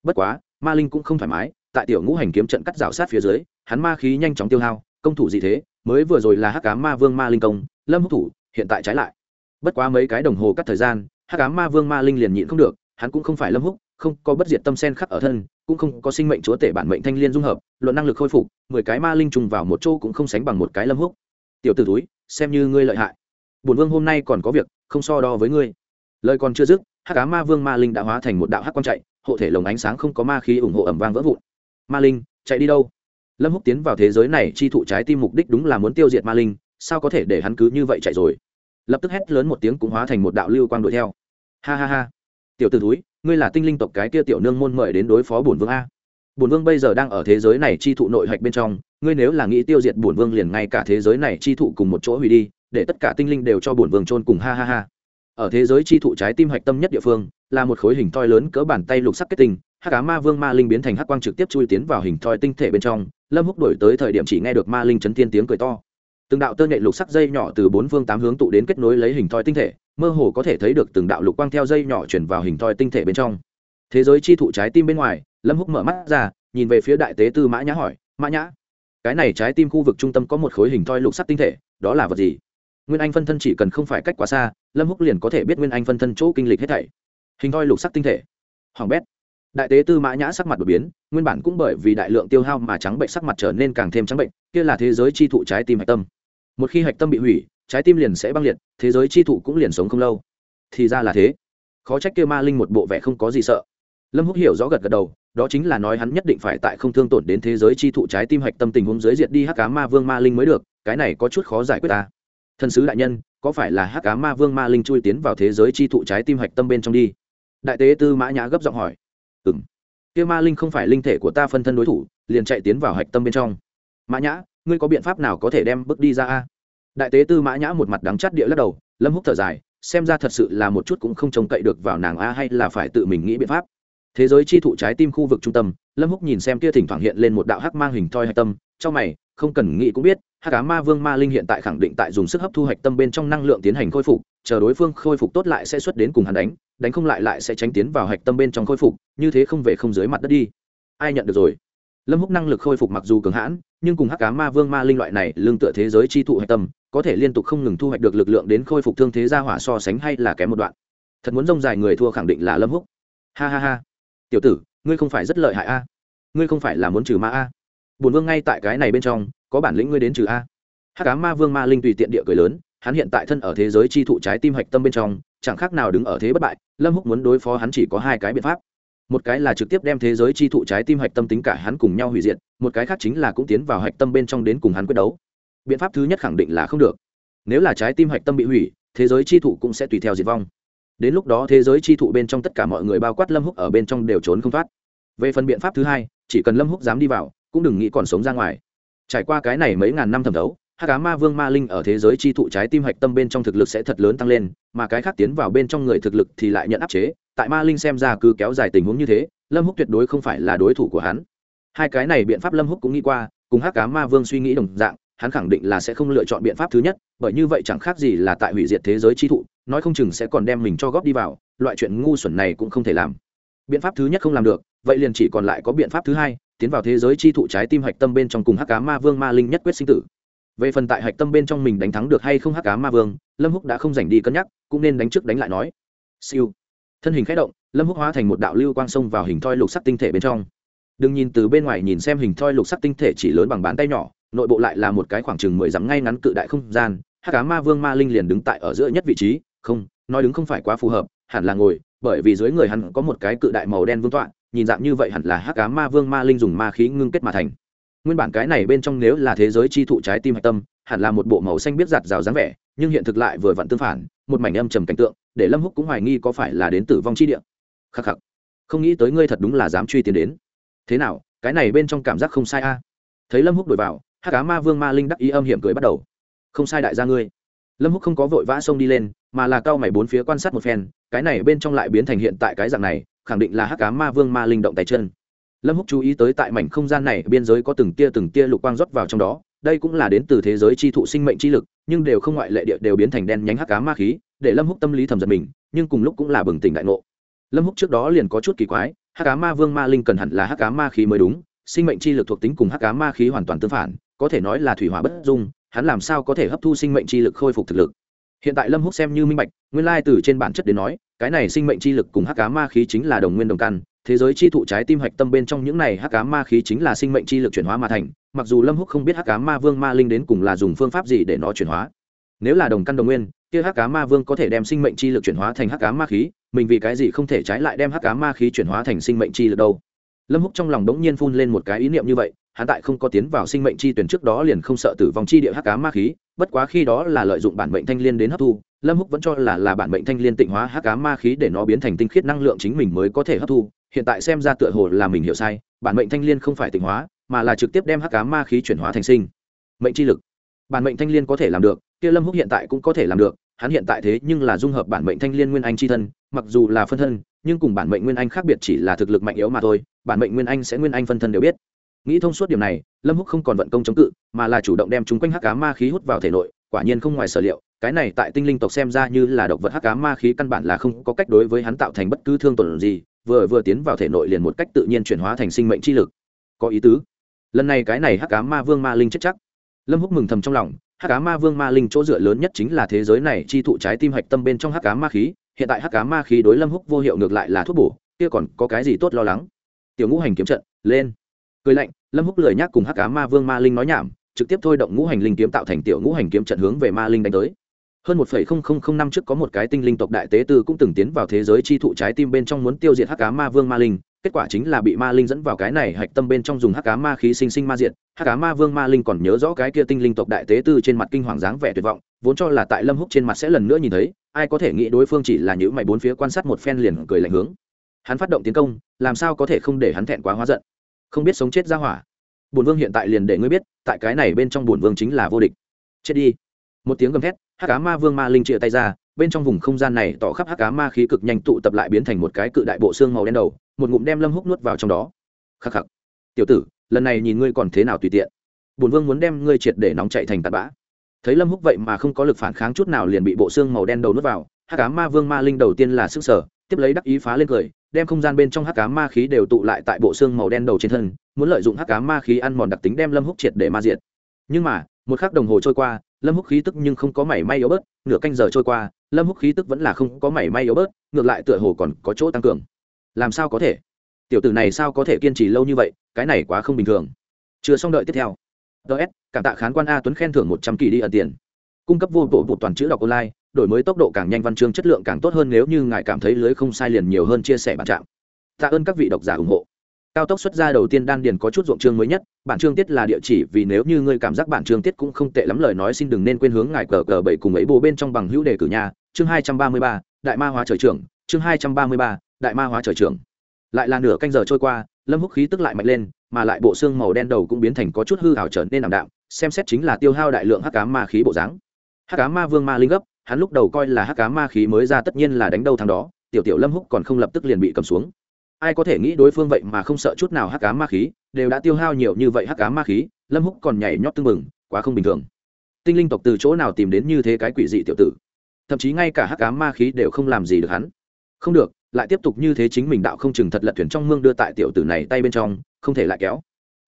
Bất quá, ma linh cũng không thoải mái, tại tiểu ngũ hành kiếm trận cắt rào sát phía dưới, hắn ma khí nhanh chóng tiêu hao, công thủ gì thế, mới vừa rồi là hắc cá ma vương ma linh công, lâm húc thủ, hiện tại trái lại. Bất quá mấy cái đồng hồ cắt thời gian, hắc cá ma vương ma linh liền nhịn không được, hắn cũng không phải lâm húc không có bất diệt tâm sen khắc ở thân, cũng không có sinh mệnh chúa tể bản mệnh thanh liên dung hợp, luận năng lực khôi phục, mười cái ma linh trùng vào một chỗ cũng không sánh bằng một cái lâm húc. Tiểu t ử túi xem như ngươi lợi hại. Bổn vương hôm nay còn có việc, không so đo với ngươi. Lời còn chưa dứt, hắc cá ma vương ma linh đã hóa thành một đạo hắc quang chạy, hộ thể lồng ánh sáng không có ma khí ủng hộ ẩm vang vỡ vụn. Ma linh, chạy đi đâu? Lâm húc tiến vào thế giới này chi thụ trái tim mục đích đúng là muốn tiêu diệt ma linh, sao có thể để hắn cứ như vậy chạy rồi? Lập tức hét lớn một tiếng cũng hóa thành một đạo lưu quang đuổi theo. Ha ha ha. Tiểu t ử túi ngươi là tinh linh tộc cái kia tiểu nương môn mời đến đối phó bổn vương a. Bổn vương bây giờ đang ở thế giới này chi thụ nội hạch bên trong, ngươi nếu là nghĩ tiêu diệt bổn vương liền ngay cả thế giới này chi thụ cùng một chỗ hủy đi, để tất cả tinh linh đều cho bổn vương trôn cùng, ha ha ha. Ở thế giới chi thụ trái tim hạch tâm nhất địa phương, là một khối hình thoi lớn cỡ bàn tay lục sắc kết tinh, hắc cá ma vương ma linh biến thành hắc quang trực tiếp chui tiến vào hình thoi tinh thể bên trong, lâm húc đổi tới thời điểm chỉ nghe được ma linh chấn tiên tiếng cười to. Từng đạo tơ nhện lục sắc dây nhỏ từ bốn phương tám hướng tụ đến kết nối lấy hình thoi tinh thể mơ hồ có thể thấy được từng đạo lục quang theo dây nhỏ chuyển vào hình thoi tinh thể bên trong. Thế giới chi thụ trái tim bên ngoài, lâm húc mở mắt ra, nhìn về phía đại tế tư mã nhã hỏi, mã nhã, cái này trái tim khu vực trung tâm có một khối hình thoi lục sắc tinh thể, đó là vật gì? Nguyên anh phân thân chỉ cần không phải cách quá xa, lâm húc liền có thể biết nguyên anh phân thân chỗ kinh lịch hết thảy. Hình thoi lục sắc tinh thể. Hoàng bét. Đại tế tư mã nhã sắc mặt đột biến, nguyên bản cũng bởi vì đại lượng tiêu hao mà trắng bệnh sắc mặt trở nên càng thêm trắng bệnh, kia là thế giới chi thụ trái tim hạch tâm. Một khi hạch tâm bị hủy, trái tim liền sẽ băng liệt thế giới chi thụ cũng liền sống không lâu. Thì ra là thế. Khó trách kia ma linh một bộ vẻ không có gì sợ. Lâm húc hiểu rõ gật gật đầu, đó chính là nói hắn nhất định phải tại không thương tổn đến thế giới chi thụ trái tim hạch tâm tình huống dưới diệt đi hắc cá ma vương ma linh mới được, cái này có chút khó giải quyết ta. Thần sứ đại nhân, có phải là hắc cá ma vương ma linh chui tiến vào thế giới chi thụ trái tim hạch tâm bên trong đi? Đại tế tư mã nhã gấp giọng hỏi. Ừ m kia ma linh không phải linh thể của ta phân thân đối thủ, liền chạy tiến vào hạch tâm bên trong. Mã nhã, ngươi có biện pháp nào có thể đem bước đi ra a? Đại tế tư mã nhã một mặt đắng chắt địa lắc đầu, lâm húc thở dài, xem ra thật sự là một chút cũng không trông cậy được vào nàng a hay là phải tự mình nghĩ biện pháp. Thế giới chi thụ trái tim khu vực trung tâm, lâm húc nhìn xem kia thỉnh thoảng hiện lên một đạo hắc mang hình thoi hạch tâm, trong mày, không cần nghĩ cũng biết, hắc cá ma vương ma linh hiện tại khẳng định tại dùng sức hấp thu hạch tâm bên trong năng lượng tiến hành khôi phục, chờ đối phương khôi phục tốt lại sẽ xuất đến cùng hắn đánh đánh không lại lại sẽ tránh tiến vào hạch tâm bên trong khôi phục, như thế không về không dưới mặt đất đi. Ai nhận được rồi? Lâm húc năng lực khôi phục mặc dù cường hãn, nhưng cùng hắc cá ma vương ma linh loại này lương tựa thế giới chi thụ hạch tâm có thể liên tục không ngừng thu hoạch được lực lượng đến khôi phục thương thế gia hỏa so sánh hay là kém một đoạn. Thật muốn rông dài người thua khẳng định là lâm húc. Ha ha ha. Tiểu tử, ngươi không phải rất lợi hại a? Ngươi không phải là muốn trừ ma a? Bùn vương ngay tại cái này bên trong, có bản lĩnh ngươi đến trừ a? Hát cá ma vương ma linh tùy tiện địa cười lớn, hắn hiện tại thân ở thế giới chi thụ trái tim hạch tâm bên trong, chẳng khác nào đứng ở thế bất bại, lâm húc muốn đối phó hắn chỉ có hai cái biện pháp. Một cái là trực tiếp đem thế giới chi thụ trái tim hạch tâm tính cả hắn cùng nhau hủy diệt, một cái khác chính là cũng tiến vào hạch tâm bên trong đến cùng hắn quyết đấu biện pháp thứ nhất khẳng định là không được. Nếu là trái tim hạch tâm bị hủy, thế giới chi thụ cũng sẽ tùy theo diệt vong. Đến lúc đó thế giới chi thụ bên trong tất cả mọi người bao quát lâm húc ở bên trong đều trốn không thoát. Về phần biện pháp thứ hai, chỉ cần lâm húc dám đi vào, cũng đừng nghĩ còn sống ra ngoài. Trải qua cái này mấy ngàn năm thẩm thấu hát cá ma vương ma linh ở thế giới chi thụ trái tim hạch tâm bên trong thực lực sẽ thật lớn tăng lên, mà cái khác tiến vào bên trong người thực lực thì lại nhận áp chế. Tại ma linh xem ra cứ kéo dài tình huống như thế, lâm húc tuyệt đối không phải là đối thủ của hắn. Hai cái này biện pháp lâm húc cũng nghĩ qua, cùng hát cá ma vương suy nghĩ đồng dạng hắn khẳng định là sẽ không lựa chọn biện pháp thứ nhất, bởi như vậy chẳng khác gì là tại hủy diệt thế giới chi thụ, nói không chừng sẽ còn đem mình cho góp đi vào, loại chuyện ngu xuẩn này cũng không thể làm. Biện pháp thứ nhất không làm được, vậy liền chỉ còn lại có biện pháp thứ hai, tiến vào thế giới chi thụ trái tim hạch tâm bên trong cùng hắc cá ma vương ma linh nhất quyết sinh tử. Về phần tại hạch tâm bên trong mình đánh thắng được hay không hắc cá ma vương, lâm húc đã không dành đi cân nhắc, cũng nên đánh trước đánh lại nói. Siêu. Thân hình khẽ động, lâm húc hóa thành một đạo lưu quang sông vào hình thoi lục sắc tinh thể bên trong. Đừng nhìn từ bên ngoài nhìn xem hình thoi lục sắc tinh thể chỉ lớn bằng bàn tay nhỏ nội bộ lại là một cái khoảng chừng mười dặm ngay ngắn cự đại không gian, hắc cá ma vương ma linh liền đứng tại ở giữa nhất vị trí. Không, nói đứng không phải quá phù hợp, hẳn là ngồi, bởi vì dưới người hắn có một cái cự đại màu đen vương tọa, nhìn dạng như vậy hẳn là hắc cá ma vương ma linh dùng ma khí ngưng kết mà thành. Nguyên bản cái này bên trong nếu là thế giới chi thụ trái tim hạch tâm, hẳn là một bộ màu xanh biết giặt rào dáng vẻ, nhưng hiện thực lại vừa vặn tương phản, một mảnh âm trầm cảnh tượng, để lâm húc cũng hoài nghi có phải là đến tử vong chi địa. Khắc khắc, không nghĩ tới ngươi thật đúng là dám truy tiến đến. Thế nào, cái này bên trong cảm giác không sai a? Thấy lâm húc đổi vào hắc cá ma vương ma linh đắc ý âm hiểm cười bắt đầu. Không sai đại gia ngươi. Lâm húc không có vội vã xông đi lên, mà là cao mày bốn phía quan sát một phen, cái này bên trong lại biến thành hiện tại cái dạng này, khẳng định là hắc cá ma vương ma linh động tay chân. Lâm húc chú ý tới tại mảnh không gian này, biên giới có từng tia từng tia lục quang rót vào trong đó, đây cũng là đến từ thế giới chi thụ sinh mệnh chi lực, nhưng đều không ngoại lệ địa đều biến thành đen nhánh hắc cá ma khí, để lâm húc tâm lý thầm giật mình, nhưng cùng lúc cũng là bừng tỉnh đại ngộ. Lâm húc trước đó liền có chút kỳ quái, hắc cá ma vương ma linh cần hẳn là hắc cá ma khí mới đúng, sinh mệnh chi lực thuộc tính cùng hắc cá ma khí hoàn toàn tương phản có thể nói là thủy hỏa bất dung, hắn làm sao có thể hấp thu sinh mệnh chi lực khôi phục thực lực? Hiện tại lâm húc xem như minh bạch, nguyên lai từ trên bản chất đến nói, cái này sinh mệnh chi lực cùng hắc cá ma khí chính là đồng nguyên đồng căn, thế giới chi thụ trái tim hạch tâm bên trong những này hắc cá ma khí chính là sinh mệnh chi lực chuyển hóa mà thành, mặc dù lâm húc không biết hắc cá ma vương ma linh đến cùng là dùng phương pháp gì để nó chuyển hóa. Nếu là đồng căn đồng nguyên, kia hắc cá ma vương có thể đem sinh mệnh chi lực chuyển hóa thành hắc cá ma khí, mình vì cái gì không thể trái lại đem hắc cá ma khí chuyển hóa thành sinh mệnh chi lực đâu? Lâm húc trong lòng đống nhiên phun lên một cái ý niệm như vậy hắn tại không có tiến vào sinh mệnh chi tuyển trước đó liền không sợ tử vong chi địa hắc cá ma khí, bất quá khi đó là lợi dụng bản mệnh thanh liên đến hấp thu, lâm húc vẫn cho là là bản mệnh thanh liên tịnh hóa hắc cá ma khí để nó biến thành tinh khiết năng lượng chính mình mới có thể hấp thu, hiện tại xem ra tựa hồ là mình hiểu sai, bản mệnh thanh liên không phải tịnh hóa, mà là trực tiếp đem hắc cá ma khí chuyển hóa thành sinh mệnh chi lực. Bản mệnh thanh liên có thể làm được, kia lâm húc hiện tại cũng có thể làm được, hắn hiện tại thế nhưng là dung hợp bản mệnh thanh liên nguyên anh chi thân, mặc dù là phân thân, nhưng cùng bản mệnh nguyên anh khác biệt chỉ là thực lực mạnh yếu mà thôi, bản mệnh nguyên anh sẽ nguyên anh phân thân đều biết nghĩ thông suốt điểm này, lâm húc không còn vận công chống cự, mà là chủ động đem chúng quanh hắc cá ma khí hút vào thể nội, quả nhiên không ngoài sở liệu, cái này tại tinh linh tộc xem ra như là độc vật hắc cá ma khí căn bản là không có cách đối với hắn tạo thành bất cứ thương tổn gì, vừa vừa tiến vào thể nội liền một cách tự nhiên chuyển hóa thành sinh mệnh chi lực. Có ý tứ. Lần này cái này hắc cá ma vương ma linh chết chắc. Lâm húc mừng thầm trong lòng, hắc cá ma vương ma linh chỗ dựa lớn nhất chính là thế giới này chi thụ trái tim hạch tâm bên trong hắc cá ma khí, hiện tại hắc cá ma khí đối lâm húc vô hiệu ngược lại là thuốc bổ, kia còn có cái gì tốt lo lắng? Tiểu ngũ hành kiếm trận, lên cười lạnh, lâm húc lười nhác cùng hắc cá ma vương ma linh nói nhảm, trực tiếp thôi động ngũ hành linh kiếm tạo thành tiểu ngũ hành kiếm trận hướng về ma linh đánh tới. Hơn một năm trước có một cái tinh linh tộc đại tế tư cũng từng tiến vào thế giới chi thụ trái tim bên trong muốn tiêu diệt hắc cá ma vương ma linh, kết quả chính là bị ma linh dẫn vào cái này hạch tâm bên trong dùng hắc cá ma khí sinh sinh ma diệt. Hắc cá ma vương ma linh còn nhớ rõ cái kia tinh linh tộc đại tế tư trên mặt kinh hoàng dáng vẻ tuyệt vọng, vốn cho là tại lâm húc trên mặt sẽ lần nữa nhìn thấy, ai có thể nghĩ đối phương chỉ là những mày bốn phía quan sát một phen liền cười lạnh hướng. Hắn phát động tiến công, làm sao có thể không để hắn thẹn quá hóa giận? Không biết sống chết ra hỏa. Bổn vương hiện tại liền để ngươi biết, tại cái này bên trong bổn vương chính là vô địch. Chết đi. Một tiếng gầm thét, hắc cá ma vương ma linh chia tay ra, bên trong vùng không gian này tỏ khắp hắc cá ma khí cực nhanh tụ tập lại biến thành một cái cự đại bộ xương màu đen đầu, một ngụm đem lâm húc nuốt vào trong đó. Khắc khắc. Tiểu tử, lần này nhìn ngươi còn thế nào tùy tiện. Bổn vương muốn đem ngươi triệt để nóng chạy thành tạt bã. Thấy lâm húc vậy mà không có lực phản kháng chút nào liền bị bộ xương màu đen đầu nuốt vào, hắc cá ma vương ma linh đầu tiên là sức sở, tiếp lấy đắc ý phá lên cười đem không gian bên trong hắc cá ma khí đều tụ lại tại bộ xương màu đen đầu trên thân, muốn lợi dụng hắc cá ma khí ăn mòn đặc tính đem lâm húc triệt để ma diệt. Nhưng mà, một khắc đồng hồ trôi qua, lâm húc khí tức nhưng không có mảy may yếu bớt, nửa canh giờ trôi qua, lâm húc khí tức vẫn là không có mảy may yếu bớt, ngược lại tựa hồ còn có chỗ tăng cường. Làm sao có thể? Tiểu tử này sao có thể kiên trì lâu như vậy, cái này quá không bình thường. Chưa xong đợi tiếp theo. Ts cảm tạ khán quan a tuấn khen thưởng một trăm kỳ đi ẩn tiền. Cung cấp vô bộ bộ toàn chữ đọc online đổi mới tốc độ càng nhanh văn chương chất lượng càng tốt hơn nếu như ngài cảm thấy lưới không sai liền nhiều hơn chia sẻ bản trạng. Tạ ơn các vị độc giả ủng hộ. Cao tốc xuất ra đầu tiên đan điền có chút ruộng chương mới nhất, bản chương tiết là địa chỉ vì nếu như ngươi cảm giác bản chương tiết cũng không tệ lắm lời nói xin đừng nên quên hướng ngài cờ cờ bảy cùng ấy bồ bên trong bằng hữu đề cử nhà. Chương hai trăm ba mươi ba, đại ma hóa trời trưởng. Chương hai trăm ba mươi ba, đại ma hóa trời trưởng. Lại là nửa canh giờ trôi qua, lâm húc khí tức lại mạnh lên, mà lại bộ xương màu đen đầu cũng biến thành có chút hư hào trở nên ảm đạm, xem xét chính là tiêu hao đại lượng hắc cá ma khí bộ dáng. Hắc cá ma vương ma linh gấp hắn lúc đầu coi là hắc cá ma khí mới ra tất nhiên là đánh đâu thằng đó, tiểu tiểu lâm húc còn không lập tức liền bị cầm xuống. Ai có thể nghĩ đối phương vậy mà không sợ chút nào hắc cá ma khí, đều đã tiêu hao nhiều như vậy hắc cá ma khí, lâm húc còn nhảy nhót tưng bừng, quá không bình thường. Tinh linh tộc từ chỗ nào tìm đến như thế cái quỷ dị tiểu tử? Thậm chí ngay cả hắc cá ma khí đều không làm gì được hắn. Không được, lại tiếp tục như thế chính mình đạo không chừng thật lật thuyền trong mương đưa tại tiểu tử này tay bên trong, không thể lại kéo.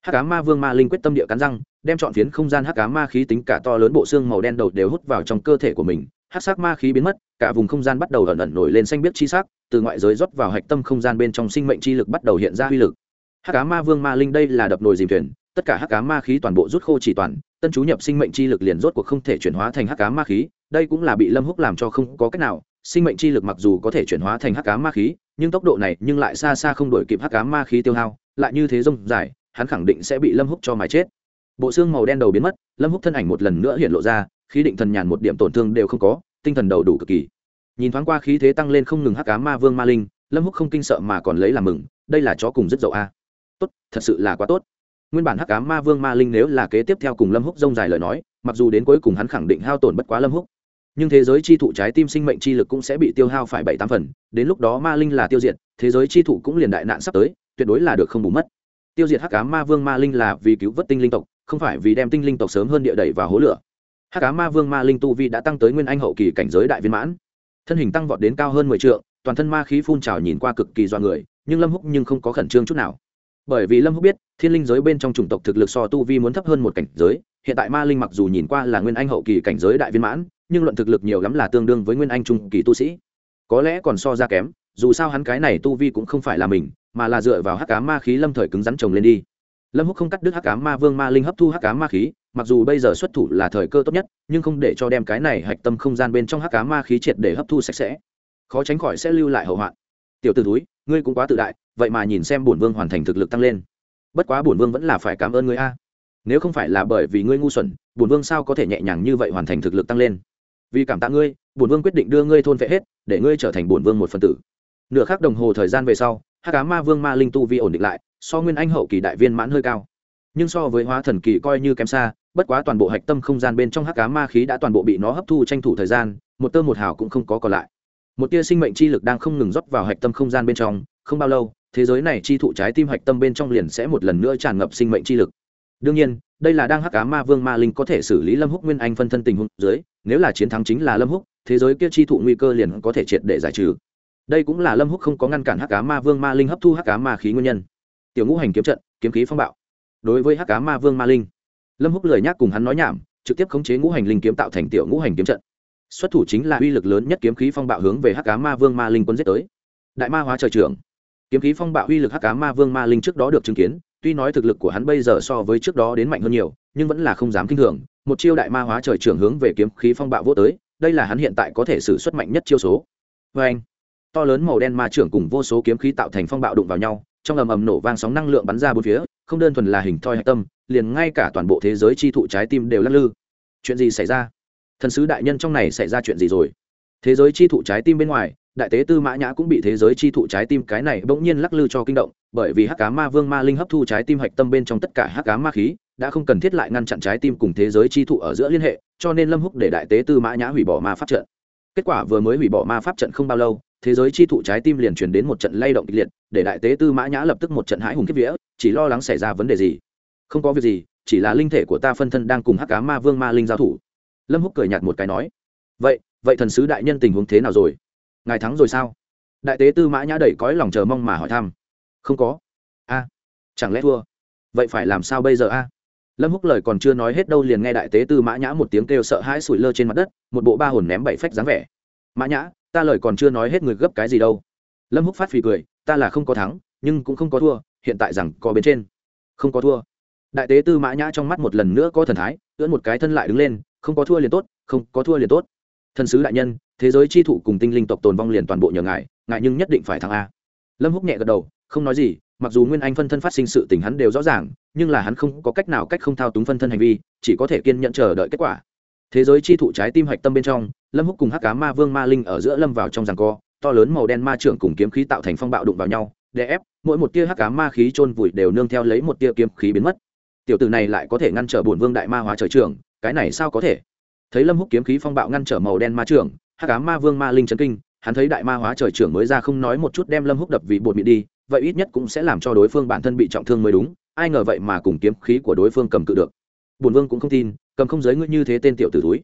Hắc cá ma vương ma linh quyết tâm địa cắn răng, đem chọn phiến không gian hắc cá ma khí tính cả to lớn bộ xương màu đen đầu đều hút vào trong cơ thể của mình hắc sắc ma khí biến mất, cả vùng không gian bắt đầu ẩn ẩn nổi lên xanh biếc chi sắc, từ ngoại giới rót vào hạch tâm không gian bên trong sinh mệnh chi lực bắt đầu hiện ra uy lực. Hắc cá ma vương ma linh đây là đập nồi dìm thuyền, tất cả hắc cá ma khí toàn bộ rút khô chỉ toàn, tân chú nhập sinh mệnh chi lực liền rốt cuộc không thể chuyển hóa thành hắc cá ma khí, đây cũng là bị lâm húc làm cho không có cách nào. Sinh mệnh chi lực mặc dù có thể chuyển hóa thành hắc cá ma khí, nhưng tốc độ này nhưng lại xa xa không đổi kịp hắc cá ma khí tiêu hao, lại như thế rông dài, hắn khẳng định sẽ bị lâm húc cho mái chết. Bộ xương màu đen đầu biến mất, lâm húc thân ảnh một lần nữa hiện lộ ra khí định thần nhàn một điểm tổn thương đều không có, tinh thần đầu đủ cực kỳ. Nhìn thoáng qua khí thế tăng lên không ngừng hắc cá ma vương ma linh, lâm húc không kinh sợ mà còn lấy làm mừng, đây là chó cùng rất dậu a. Tốt, thật sự là quá tốt. Nguyên bản hắc cá ma vương ma linh nếu là kế tiếp theo cùng lâm húc rông dài lời nói, mặc dù đến cuối cùng hắn khẳng định hao tổn bất quá lâm húc, nhưng thế giới chi thụ trái tim sinh mệnh chi lực cũng sẽ bị tiêu hao phải bảy tám phần, đến lúc đó ma linh là tiêu diệt, thế giới chi thụ cũng liền đại nạn sắp tới, tuyệt đối là được không bù mất. Tiêu diệt hắc cá ma vương ma linh là vì cứu vớt tinh linh tộc, không phải vì đem tinh linh tộc sớm hơn địa đẩy vào hố lửa hắc cá ma vương ma linh tu vi đã tăng tới nguyên anh hậu kỳ cảnh giới đại viên mãn. Thân hình tăng vọt đến cao hơn mười t toàn thân ma khí phun trào nhìn qua cực kỳ do người, nhưng lâm húc nhưng không có khẩn trương chút nào. Bởi vì lâm húc biết, thiên linh giới bên trong chủng tộc thực lực so tu vi muốn thấp hơn một cảnh giới, hiện tại ma linh mặc dù nhìn qua là nguyên anh hậu kỳ cảnh giới đại viên mãn, nhưng luận thực lực nhiều lắm là tương đương với nguyên anh trung kỳ tu sĩ. Có lẽ còn so ra kém, dù sao hắn cái này tu vi cũng không phải là mình, mà là dựa vào hắc cá ma khí lâm thời cứng rắn trồng lên đi lâm húc không cắt đứt hắc cá ma vương ma linh hấp thu hắc cá ma khí, mặc dù bây giờ xuất thủ là thời cơ tốt nhất, nhưng không để cho đem cái này hạch tâm không gian bên trong hắc cá ma khí triệt để hấp thu sạch sẽ. Khó tránh khỏi sẽ lưu lại hậu hoạn. Tiểu t ử túi ngươi cũng quá tự đại, vậy mà nhìn xem bổn vương hoàn thành thực lực tăng lên. Bất quá bổn vương vẫn là phải cảm ơn ngươi a. Nếu không phải là bởi vì ngươi ngu xuẩn, bổn vương sao có thể nhẹ nhàng như vậy hoàn thành thực lực tăng lên? Vì cảm tạ ngươi, bổn vương quyết định đưa ngươi thôn vệ hết, để ngươi trở thành bổn vương một phần tử. Nửa khắc đồng hồ thời gian về sau, hắc cá ma vương ma linh tu vi ổn định lại so nguyên anh hậu kỳ đại viên mãn hơi cao. Nhưng so với hóa thần kỳ coi như kém xa, bất quá toàn bộ hạch tâm không gian bên trong hắc cá ma khí đã toàn bộ bị nó hấp thu tranh thủ thời gian, một tơ một hào cũng không có còn lại. Một tia sinh mệnh chi lực đang không ngừng rót vào hạch tâm không gian bên trong, không bao lâu, thế giới này chi thụ trái tim hạch tâm bên trong liền sẽ một lần nữa tràn ngập sinh mệnh chi lực. Đương nhiên, đây là đang hắc cá ma vương ma linh có thể xử lý lâm húc nguyên anh phân thân tình huống dưới, nếu là chiến thắng chính là lâm húc, thế giới kia chi thụ nguy cơ liền có thể triệt để giải trừ. Đây cũng là lâm húc không có ngăn cản hắc cá ma vương ma linh hấp thu hắc cá ma khí nguyên nhân tiểu ngũ hành kiếm trận, kiếm khí phong bạo. Đối với hắc cá ma vương ma linh, lâm húc lời nhắc cùng hắn nói nhảm, trực tiếp khống chế ngũ hành linh kiếm tạo thành tiểu ngũ hành kiếm trận. Xuất thủ chính là uy lực lớn nhất kiếm khí phong bạo hướng về hắc cá ma vương ma linh quân giết tới. Đại ma hóa trời trưởng, kiếm khí phong bạo uy lực hắc cá ma vương ma linh trước đó được chứng kiến, tuy nói thực lực của hắn bây giờ so với trước đó đến mạnh hơn nhiều, nhưng vẫn là không dám kinh thường. Một chiêu đại ma hóa trời trưởng hướng về kiếm khí phong bạo vô tới, đây là hắn hiện tại có thể sử xuất mạnh nhất chiêu số. Vê anh to lớn màu đen ma trưởng cùng vô số kiếm khí tạo thành phong bạo đụng vào nhau trong ầm ầm nổ vang sóng năng lượng bắn ra bốn phía, không đơn thuần là hình thoi hạch tâm, liền ngay cả toàn bộ thế giới chi thụ trái tim đều lắc lư. Chuyện gì xảy ra? Thần sứ đại nhân trong này xảy ra chuyện gì rồi? Thế giới chi thụ trái tim bên ngoài, đại tế tư mã nhã cũng bị thế giới chi thụ trái tim cái này bỗng nhiên lắc lư cho kinh động, bởi vì hắc cá ma vương ma linh hấp thu trái tim hạch tâm bên trong tất cả hắc cá ma khí, đã không cần thiết lại ngăn chặn trái tim cùng thế giới chi thụ ở giữa liên hệ, cho nên lâm húc để đại tế tư mã nhã hủy bỏ ma pháp trận. Kết quả vừa mới hủy bỏ ma pháp trận không bao lâu thế giới chi thụ trái tim liền truyền đến một trận lay động kịch liệt, để đại tế tư mã nhã lập tức một trận hãi hùng kiếp vía, chỉ lo lắng xảy ra vấn đề gì. Không có việc gì, chỉ là linh thể của ta phân thân đang cùng hắc cá ma vương ma linh giao thủ. Lâm húc cười nhạt một cái nói, vậy vậy thần sứ đại nhân tình huống thế nào rồi? Ngài thắng rồi sao? Đại tế tư mã nhã đẩy cõi lòng chờ mong mà hỏi thăm, không có. A, chẳng lẽ thua? Vậy phải làm sao bây giờ a? Lâm húc lời còn chưa nói hết đâu liền nghe đại tế tư mã nhã một tiếng kêu sợ hãi sủi lơ trên mặt đất, một bộ ba hồn ném bảy phách dáng vẻ. Mã nhã ta lời còn chưa nói hết người gấp cái gì đâu. Lâm húc phát phì cười, ta là không có thắng, nhưng cũng không có thua, hiện tại rằng có bên trên. Không có thua. Đại tế tư mã nhã trong mắt một lần nữa có thần thái, ưỡn một cái thân lại đứng lên, không có thua liền tốt, không có thua liền tốt. Thần sứ đại nhân, thế giới chi thụ cùng tinh linh tộc tồn vong liền toàn bộ nhờ ngài ngài nhưng nhất định phải thắng a. Lâm húc nhẹ gật đầu, không nói gì, mặc dù nguyên anh phân thân phát sinh sự tình hắn đều rõ ràng, nhưng là hắn không có cách nào cách không thao túng phân thân hành vi, chỉ có thể kiên nhận chờ đợi kết quả thế giới chi thụ trái tim hạch tâm bên trong, lâm húc cùng hắc cá ma vương ma linh ở giữa lâm vào trong giằng co, to lớn màu đen ma trưởng cùng kiếm khí tạo thành phong bạo đụng vào nhau để ép, mỗi một tia hắc cá ma khí chôn vùi đều nương theo lấy một tia kiếm khí biến mất. Tiểu tử này lại có thể ngăn trở bổn vương đại ma hóa trời trưởng, cái này sao có thể? Thấy lâm húc kiếm khí phong bạo ngăn trở màu đen ma trưởng, hắc cá ma vương ma linh chấn kinh, hắn thấy đại ma hóa trời trưởng mới ra không nói một chút đem lâm húc đập vì bột mịn đi, vậy ít nhất cũng sẽ làm cho đối phương bản thân bị trọng thương mới đúng, ai ngờ vậy mà cùng kiếm khí của đối phương cầm cự được. Bùn vương cũng không tin cầm không giới ngươi như thế tên tiểu tử túi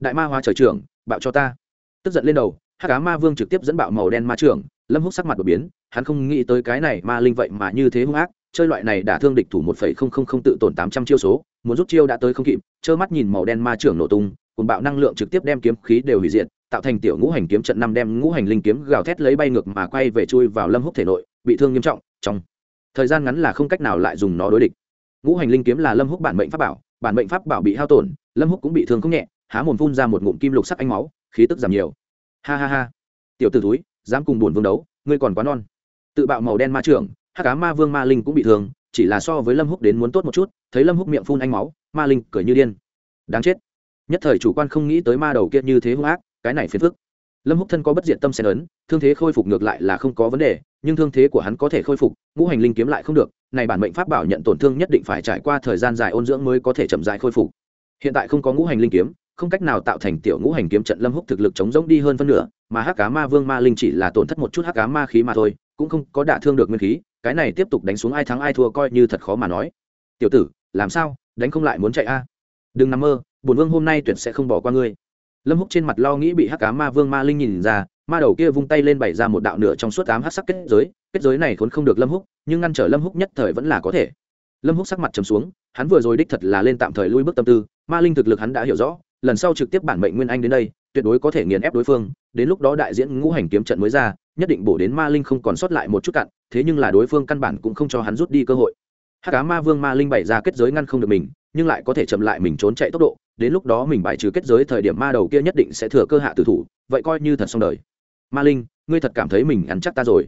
đại ma hóa trời trưởng, bạo cho ta. Tức giận lên đầu, hắc cá ma vương trực tiếp dẫn bạo màu đen ma trưởng, lâm húc sắc mặt đột biến, hắn không nghĩ tới cái này ma linh vậy mà như thế hung ác, chơi loại này đã thương địch thủ một phẩy không không không tự tổn tám trăm chiêu số, muốn rút chiêu đã tới không kịp, trơ mắt nhìn màu đen ma trưởng nổ tung cùng bạo năng lượng trực tiếp đem kiếm khí đều hủy diệt, tạo thành tiểu ngũ hành kiếm trận năm đem ngũ hành linh kiếm gào thét lấy bay ngược mà quay về chui vào lâm húc thể nội, bị thương nghiêm trọng, trong thời gian ngắn là không cách nào lại dùng nó đối địch. Ngũ hành linh kiếm là lâm húc bản mệnh pháp bảo bản mệnh pháp bảo bị hao tổn, lâm húc cũng bị thương không nhẹ, há mồm phun ra một ngụm kim lục sắc ánh máu, khí tức giảm nhiều. Ha ha ha. Tiểu tử túi dám cùng buồn vương đấu, ngươi còn quá non. Tự bạo màu đen ma trưởng, hắc cá ma vương ma linh cũng bị thương, chỉ là so với lâm húc đến muốn tốt một chút, thấy lâm húc miệng phun ánh máu, ma linh cười như điên. Đáng chết. Nhất thời chủ quan không nghĩ tới ma đầu kia như thế hung ác, cái này phiền phức. Lâm húc thân có bất diện tâm xen ấn thương thế khôi phục ngược lại là không có vấn đề, nhưng thương thế của hắn có thể khôi phục, ngũ hành linh kiếm lại không được này bản mệnh pháp bảo nhận tổn thương nhất định phải trải qua thời gian dài ôn dưỡng mới có thể chậm dài khôi phục. Hiện tại không có ngũ hành linh kiếm, không cách nào tạo thành tiểu ngũ hành kiếm trận lâm húc thực lực chống rỗng đi hơn phân nửa, mà hắc cá ma vương ma linh chỉ là tổn thất một chút hắc cá ma khí mà thôi, cũng không có đả thương được nguyên khí, cái này tiếp tục đánh xuống ai thắng ai thua coi như thật khó mà nói. Tiểu tử, làm sao, đánh không lại muốn chạy a? Đừng nằm mơ, bổn vương hôm nay tuyệt sẽ không bỏ qua ngươi. Lâm húc trên mặt lo nghĩ bị hắc cá ma vương ma linh nhìn ra, ma đầu kia vung tay lên bày ra một đạo nửa trong suốt ám hắc sắc kết giới kết giới này khốn không được lâm húc, nhưng ngăn trở lâm húc nhất thời vẫn là có thể. Lâm húc sắc mặt trầm xuống, hắn vừa rồi đích thật là lên tạm thời lui bước tâm tư, ma linh thực lực hắn đã hiểu rõ, lần sau trực tiếp bản mệnh nguyên anh đến đây, tuyệt đối có thể nghiền ép đối phương, đến lúc đó đại diễn ngũ hành kiếm trận mới ra, nhất định bổ đến ma linh không còn sót lại một chút cặn, thế nhưng là đối phương căn bản cũng không cho hắn rút đi cơ hội. Hắc cá ma vương ma linh bày ra kết giới ngăn không được mình, nhưng lại có thể chậm lại mình trốn chạy tốc độ, đến lúc đó mình bài trừ kết giới thời điểm ma đầu kia nhất định sẽ thừa cơ hạ tử thủ, vậy coi như thật xong đời. Ma linh, ngươi thật cảm thấy mình ăn chắc ta rồi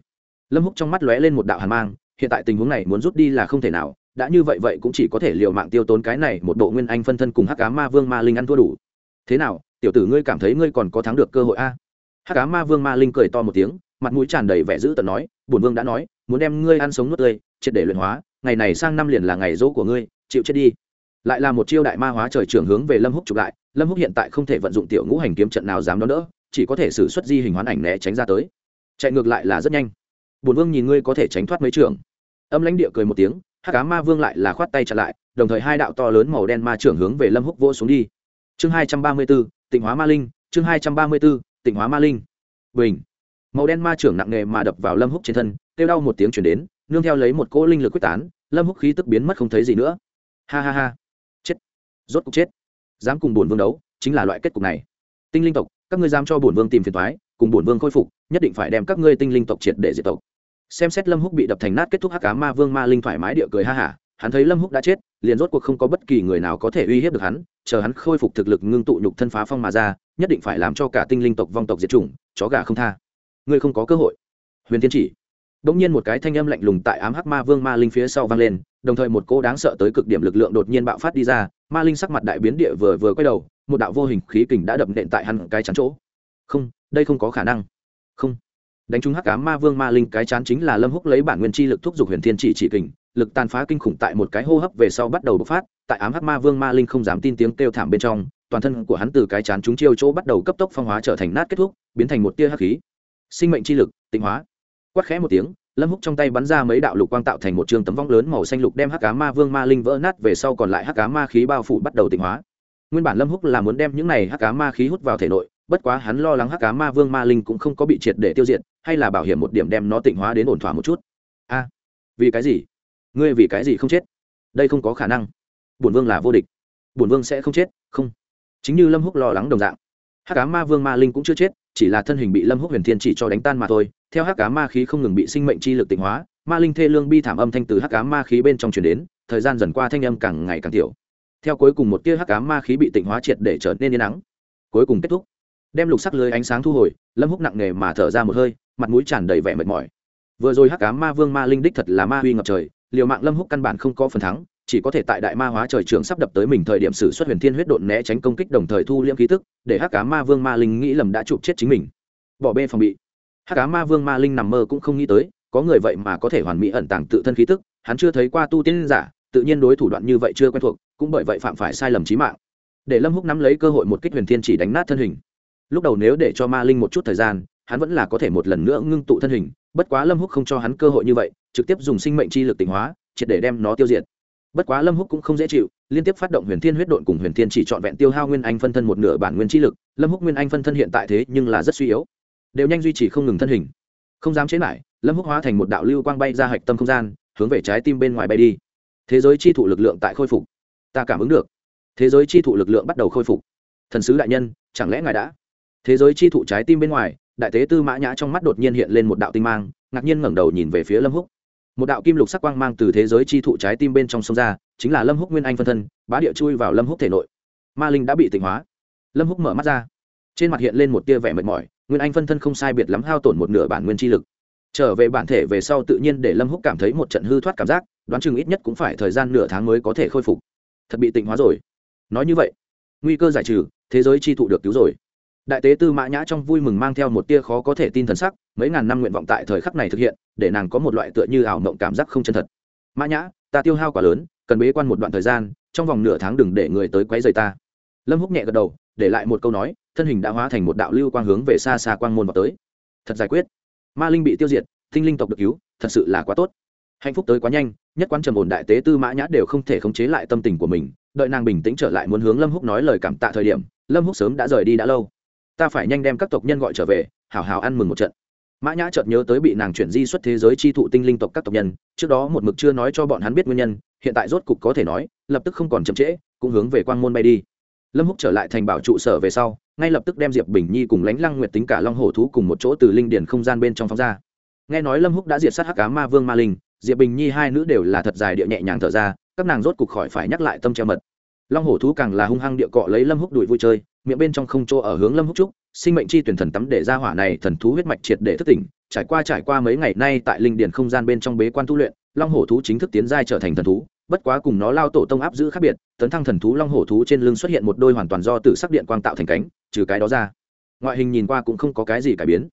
lâm húc trong mắt lóe lên một đạo hàn mang, hiện tại tình huống này muốn rút đi là không thể nào, đã như vậy vậy cũng chỉ có thể liều mạng tiêu tốn cái này một bộ nguyên anh phân thân cùng hắc cá ma vương ma linh ăn thua đủ. Thế nào, tiểu tử ngươi cảm thấy ngươi còn có thắng được cơ hội a? Hắc cá ma vương ma linh cười to một tiếng, mặt mũi tràn đầy vẻ dữ tợn nói, bổn vương đã nói, muốn đem ngươi ăn sống nuốt tươi, triệt để luyện hóa, ngày này sang năm liền là ngày dỗ của ngươi, chịu chết đi. Lại là một chiêu đại ma hóa trời trưởng hướng về lâm húc chụp lại, lâm húc hiện tại không thể vận dụng tiểu ngũ hành kiếm trận nào dám đón đỡ, chỉ có thể xử xuất di hình hoán ảnh né tránh ra tới. Chạy ngược lại là rất nhanh bổn vương nhìn ngươi có thể tránh thoát mấy trường. Âm lãnh địa cười một tiếng, hắc cá ma vương lại là khoát tay chặn lại, đồng thời hai đạo to lớn màu đen ma trưởng hướng về lâm húc vỗ xuống đi. Chương hai trăm ba mươi b ố tịnh hóa ma linh, chương hai trăm ba mươi b ố tịnh hóa ma linh. Bình. Màu đen ma trưởng nặng nề mà đập vào lâm húc trên thân, kêu đau một tiếng chuyển đến, nương theo lấy một cỗ linh lực quyết tán, lâm húc khí tức biến mất không thấy gì nữa. Ha ha ha. Chết. Rốt cục chết. Dám cùng bổn vương đấu, chính là loại kết cục này. Tinh linh tộc, các ngươi dám cho bổn vương tìm phiền thoái cùng bổn vương khôi phục, nhất định phải đem các ngươi tinh linh tộc triệt để diệt tộc xem xét lâm húc bị đập thành nát kết thúc hắc cá ma vương ma linh thoải mái địa cười ha hả hắn thấy lâm húc đã chết liền rốt cuộc không có bất kỳ người nào có thể uy hiếp được hắn chờ hắn khôi phục thực lực ngưng tụ nhục thân phá phong mà ra nhất định phải làm cho cả tinh linh tộc vong tộc diệt chủng chó gà không tha ngươi không có cơ hội huyền tiên chỉ Đột nhiên một cái thanh âm lạnh lùng tại ám hắc ma vương ma linh phía sau vang lên, đồng thời một cô đáng sợ tới cực điểm lực lượng đột nhiên bạo phát đi ra, ma linh sắc mặt đại biến địa vừa vừa quay đầu, một đạo vô hình khí kình đã đập nện tại hắn cái chắn chỗ. Không, đây không có khả năng. Không. Đánh trúng hắc cá ma vương ma linh cái chán chính là Lâm Húc lấy bản nguyên chi lực thúc giục huyền thiên chỉ chỉ kình, lực tàn phá kinh khủng tại một cái hô hấp về sau bắt đầu bộc phát, tại ám hắc ma vương ma linh không dám tin tiếng kêu thảm bên trong, toàn thân của hắn từ cái chán chúng chiêu chỗ bắt đầu cấp tốc phong hóa trở thành nát kết thúc, biến thành một tia hắc khí. Sinh mệnh chi lực, tịnh hóa. Quát khẽ một tiếng, lâm húc trong tay bắn ra mấy đạo lục quang tạo thành một trường tấm vong lớn màu xanh lục đem hắc cá ma vương ma linh vỡ nát về sau còn lại hắc cá ma khí bao phủ bắt đầu tịnh hóa nguyên bản lâm húc là muốn đem những này hắc cá ma khí hút vào thể nội bất quá hắn lo lắng hắc cá ma vương ma linh cũng không có bị triệt để tiêu diệt hay là bảo hiểm một điểm đem nó tịnh hóa đến ổn thỏa một chút? A, vì cái gì? Ngươi vì cái gì không chết? Đây không có khả năng. Bổn vương là vô địch. Bổn vương sẽ không chết, không. Chính như lâm húc lo lắng đồng dạng. Hắc cá ma vương ma linh cũng chưa chết, chỉ là thân hình bị lâm húc huyền thiên chỉ cho đánh tan mà thôi. Theo hắc cá ma khí không ngừng bị sinh mệnh chi lực tịnh hóa, ma linh thê lương bi thảm âm thanh từ hắc cá ma khí bên trong truyền đến, thời gian dần qua thanh âm càng ngày càng tiểu. Theo cuối cùng một tia hắc cá ma khí bị tịnh hóa triệt để trở nên yên nắng. Cuối cùng kết thúc. Đem lục sắc lưới ánh sáng thu hồi, lâm húc nặng nề mà thở ra một hơi mặt mũi tràn đầy vẻ mệt mỏi. Vừa rồi hắc cá ma vương ma linh đích thật là ma huy ngập trời, liều mạng lâm húc căn bản không có phần thắng, chỉ có thể tại đại ma hóa trời trường sắp đập tới mình thời điểm sử xuất huyền thiên huyết độn né tránh công kích đồng thời thu liễm khí tức, để hắc cá ma vương ma linh nghĩ lầm đã chụp chết chính mình. Bỏ bê phòng bị. Hắc cá ma vương ma linh nằm mơ cũng không nghĩ tới, có người vậy mà có thể hoàn mỹ ẩn tàng tự thân khí tức, hắn chưa thấy qua tu tiên giả, tự nhiên đối thủ đoạn như vậy chưa quen thuộc, cũng bởi vậy phạm phải sai lầm chí mạng. Để lâm húc nắm lấy cơ hội một kích huyền thiên chỉ đánh nát thân hình. Lúc đầu nếu để cho ma linh một chút thời gian hắn vẫn là có thể một lần nữa ngưng tụ thân hình, bất quá lâm húc không cho hắn cơ hội như vậy, trực tiếp dùng sinh mệnh chi lực tỉnh hóa, triệt để đem nó tiêu diệt. Bất quá lâm húc cũng không dễ chịu, liên tiếp phát động huyền thiên huyết độn cùng huyền thiên chỉ trọn vẹn tiêu hao nguyên anh phân thân một nửa bản nguyên chi lực, lâm húc nguyên anh phân thân hiện tại thế nhưng là rất suy yếu. Đều nhanh duy trì không ngừng thân hình. Không dám chế lại, lâm húc hóa thành một đạo lưu quang bay ra hạch tâm không gian, hướng về trái tim bên ngoài bay đi. Thế giới chi thụ lực lượng tại khôi phục. Ta cảm ứng được. Thế giới chi thụ lực lượng bắt đầu khôi phục. Thần sứ đại nhân, chẳng lẽ ngài đã? Thế giới chi thụ trái tim bên ngoài đại tế tư mã nhã trong mắt đột nhiên hiện lên một đạo tinh mang, ngạc nhiên ngẩng đầu nhìn về phía lâm húc. Một đạo kim lục sắc quang mang từ thế giới chi thụ trái tim bên trong sông ra, chính là lâm húc nguyên anh phân thân, bá địa chui vào lâm húc thể nội. Ma linh đã bị tỉnh hóa. Lâm húc mở mắt ra. Trên mặt hiện lên một tia vẻ mệt mỏi, nguyên anh phân thân không sai biệt lắm hao tổn một nửa bản nguyên chi lực. Trở về bản thể về sau tự nhiên để lâm húc cảm thấy một trận hư thoát cảm giác, đoán chừng ít nhất cũng phải thời gian nửa tháng mới có thể khôi phục. Thật bị tịnh hóa rồi. Nói như vậy, nguy cơ giải trừ, thế giới chi thụ được cứu rồi đại tế tư mã nhã trong vui mừng mang theo một tia khó có thể tin thần sắc, mấy ngàn năm nguyện vọng tại thời khắc này thực hiện, để nàng có một loại tựa như ảo mộng cảm giác không chân thật. Mã nhã, ta tiêu hao quá lớn, cần bế quan một đoạn thời gian, trong vòng nửa tháng đừng để người tới quấy rầy ta. Lâm húc nhẹ gật đầu, để lại một câu nói, thân hình đã hóa thành một đạo lưu quang hướng về xa xa quang môn vào tới. Thật giải quyết. Ma linh bị tiêu diệt, tinh linh tộc được cứu, thật sự là quá tốt. Hạnh phúc tới quá nhanh, nhất quan trầm ổn đại tế tư mã nhã đều không thể khống chế lại tâm tình của mình, đợi nàng bình tĩnh trở lại muốn hướng lâm húc nói lời cảm tạ thời điểm, lâm húc sớm đã rời đi đã lâu ta phải nhanh đem các tộc nhân gọi trở về, hảo hảo ăn mừng một trận. Mã nhã chợt nhớ tới bị nàng chuyển di xuất thế giới chi thụ tinh linh tộc các tộc nhân, trước đó một mực chưa nói cho bọn hắn biết nguyên nhân, hiện tại rốt cục có thể nói, lập tức không còn chậm trễ, cũng hướng về quang môn bay đi. Lâm húc trở lại thành bảo trụ sở về sau, ngay lập tức đem diệp bình nhi cùng lánh lăng nguyệt tính cả long hổ thú cùng một chỗ từ linh điển không gian bên trong phóng ra. Nghe nói lâm húc đã diệt sát hắc cá ma vương ma linh, diệp bình nhi hai nữ đều là thật dài địa nhẹ nhàng thở ra, các nàng rốt cục khỏi phải nhắc lại tâm treo mật. Long hổ thú càng là hung hăng địa cọ lấy lâm húc đuổi vui chơi miệng bên trong không chỗ ở hướng lâm húc trúc, sinh mệnh chi tuyển thần tắm để ra hỏa này thần thú huyết mạch triệt để thức tỉnh, trải qua trải qua mấy ngày nay tại linh điển không gian bên trong bế quan tu luyện, long hổ thú chính thức tiến giai trở thành thần thú, bất quá cùng nó lao tổ tông áp giữ khác biệt, tấn thăng thần thú long hổ thú trên lưng xuất hiện một đôi hoàn toàn do tự sắc điện quang tạo thành cánh, trừ cái đó ra, ngoại hình nhìn qua cũng không có cái gì cải biến.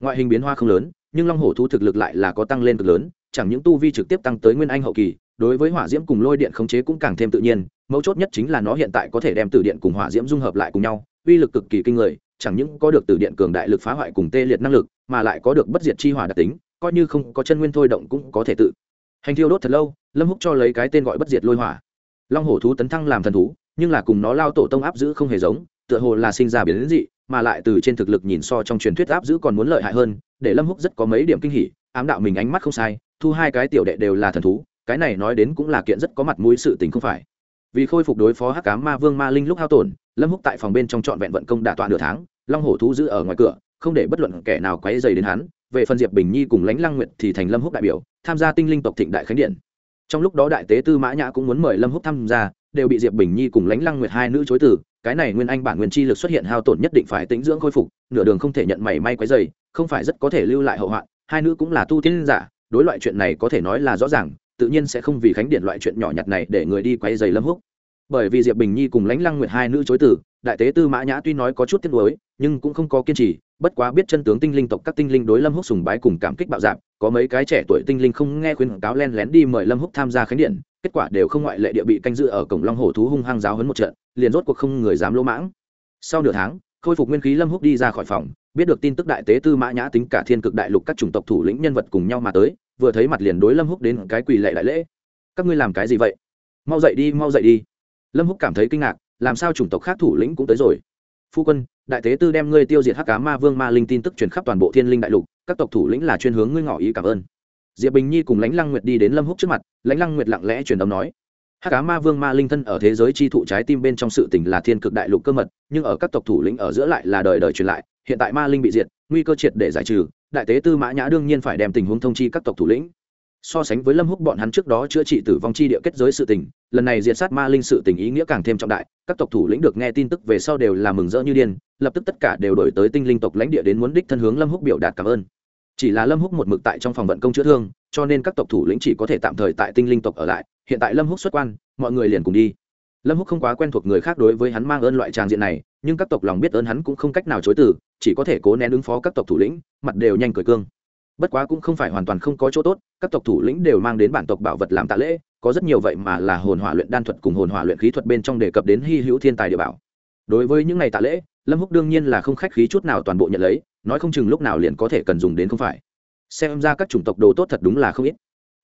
Ngoại hình biến hoa không lớn, nhưng long hổ thú thực lực lại là có tăng lên cực lớn, chẳng những tu vi trực tiếp tăng tới nguyên anh hậu kỳ, đối với hỏa diễm cùng lôi điện khống chế cũng càng thêm tự nhiên mấu chốt nhất chính là nó hiện tại có thể đem từ điện cùng hỏa diễm dung hợp lại cùng nhau, uy lực cực kỳ kinh người, chẳng những có được từ điện cường đại lực phá hoại cùng tê liệt năng lực, mà lại có được bất diệt chi hỏa đặc tính, coi như không có chân nguyên thôi động cũng có thể tự. Hành thiêu đốt thật lâu, lâm húc cho lấy cái tên gọi bất diệt lôi hỏa. Long hổ thú tấn thăng làm thần thú, nhưng là cùng nó lao tổ tông áp giữ không hề giống, tựa hồ là sinh ra biến dị, mà lại từ trên thực lực nhìn so trong truyền thuyết áp giữ còn muốn lợi hại hơn, để lâm húc rất có mấy điểm kinh hỉ, ám đạo mình ánh mắt không sai, thu hai cái tiểu đệ đều là thần thú, cái này nói đến cũng là kiện rất có mặt mũi sự tình không phải vì khôi phục đối phó hắc cám ma vương ma linh lúc hao tổn, lâm húc tại phòng bên trong trọn vẹn vận công đả tọa nửa tháng, long hổ thú giữ ở ngoài cửa, không để bất luận kẻ nào quấy dày đến hắn. Về phần diệp bình nhi cùng lãnh lăng nguyệt thì thành lâm húc đại biểu, tham gia tinh linh tộc thịnh đại khánh điện. Trong lúc đó đại tế tư mã nhã cũng muốn mời lâm húc tham gia, đều bị diệp bình nhi cùng lãnh lăng nguyệt hai nữ chối từ. Cái này nguyên anh bản nguyên chi lực xuất hiện hao tổn nhất định phải tĩnh dưỡng khôi phục, nửa đường không thể nhận mảy may quấy dày không phải rất có thể lưu lại hậu hoạn. Hai nữ cũng là tu tiên giả, đối loại chuyện này có thể nói là rõ ràng tự nhiên sẽ không vì khánh điện loại chuyện nhỏ nhặt này để người đi quay dày lâm húc. Bởi vì diệp bình nhi cùng lãnh lăng nguyệt hai nữ chối từ, đại tế tư mã nhã tuy nói có chút tiếc nuối, nhưng cũng không có kiên trì, bất quá biết chân tướng tinh linh tộc các tinh linh đối lâm húc sùng bái cùng cảm kích bạo dạp có mấy cái trẻ tuổi tinh linh không nghe khuyên cáo len lén đi mời lâm húc tham gia khánh điện kết quả đều không ngoại lệ địa bị canh giữ ở cổng long hồ thú hung hăng giáo hấn một trận, liền rốt cuộc không người dám lỗ mãng. Sau nửa tháng, khôi phục nguyên khí lâm húc đi ra khỏi phòng, biết được tin tức đại tế tư mã nhã tính cả thiên cực đại lục các chủng tộc thủ lĩnh nhân vật cùng nhau mà tới vừa thấy mặt liền đối lâm húc đến cái quỳ lệ đại lễ. Các ngươi làm cái gì vậy? Mau dậy đi, mau dậy đi. Lâm húc cảm thấy kinh ngạc, làm sao chủng tộc khác thủ lĩnh cũng tới rồi. Phu quân, đại tế tư đem ngươi tiêu diệt hắc cá ma vương ma linh tin tức truyền khắp toàn bộ thiên linh đại lục, các tộc thủ lĩnh là chuyên hướng ngươi ngỏ ý cảm ơn. Diệp bình nhi cùng lãnh lăng nguyệt đi đến lâm húc trước mặt, lãnh lăng nguyệt lặng lẽ truyền âm nói, hắc cá ma vương ma linh thân ở thế giới chi thụ trái tim bên trong sự tình là thiên cực đại lục cơ mật, nhưng ở các tộc thủ lĩnh ở giữa lại là đời đời truyền lại, hiện tại ma linh bị diệt, nguy cơ triệt để giải trừ đại tế tư mã nhã đương nhiên phải đem tình huống thông chi các tộc thủ lĩnh. So sánh với lâm húc bọn hắn trước đó chữa trị tử vong chi địa kết giới sự tình, lần này diệt sát ma linh sự tình ý nghĩa càng thêm trọng đại, các tộc thủ lĩnh được nghe tin tức về sau đều là mừng rỡ như điên, lập tức tất cả đều đổi tới tinh linh tộc lãnh địa đến muốn đích thân hướng lâm húc biểu đạt cảm ơn. Chỉ là lâm húc một mực tại trong phòng vận công chữa thương, cho nên các tộc thủ lĩnh chỉ có thể tạm thời tại tinh linh tộc ở lại, hiện tại lâm húc xuất quan, mọi người liền cùng đi lâm húc không quá quen thuộc người khác đối với hắn mang ơn loại tràng diện này, nhưng các tộc lòng biết ơn hắn cũng không cách nào chối từ, chỉ có thể cố nén ứng phó các tộc thủ lĩnh, mặt đều nhanh cười cương. Bất quá cũng không phải hoàn toàn không có chỗ tốt, các tộc thủ lĩnh đều mang đến bản tộc bảo vật làm tạ lễ, có rất nhiều vậy mà là hồn hỏa luyện đan thuật cùng hồn hỏa luyện khí thuật bên trong đề cập đến hy hữu thiên tài địa bảo. Đối với những ngày tạ lễ, lâm húc đương nhiên là không khách khí chút nào toàn bộ nhận lấy, nói không chừng lúc nào liền có thể cần dùng đến không phải. Xem ra các chủng tộc đồ tốt thật đúng là không ít.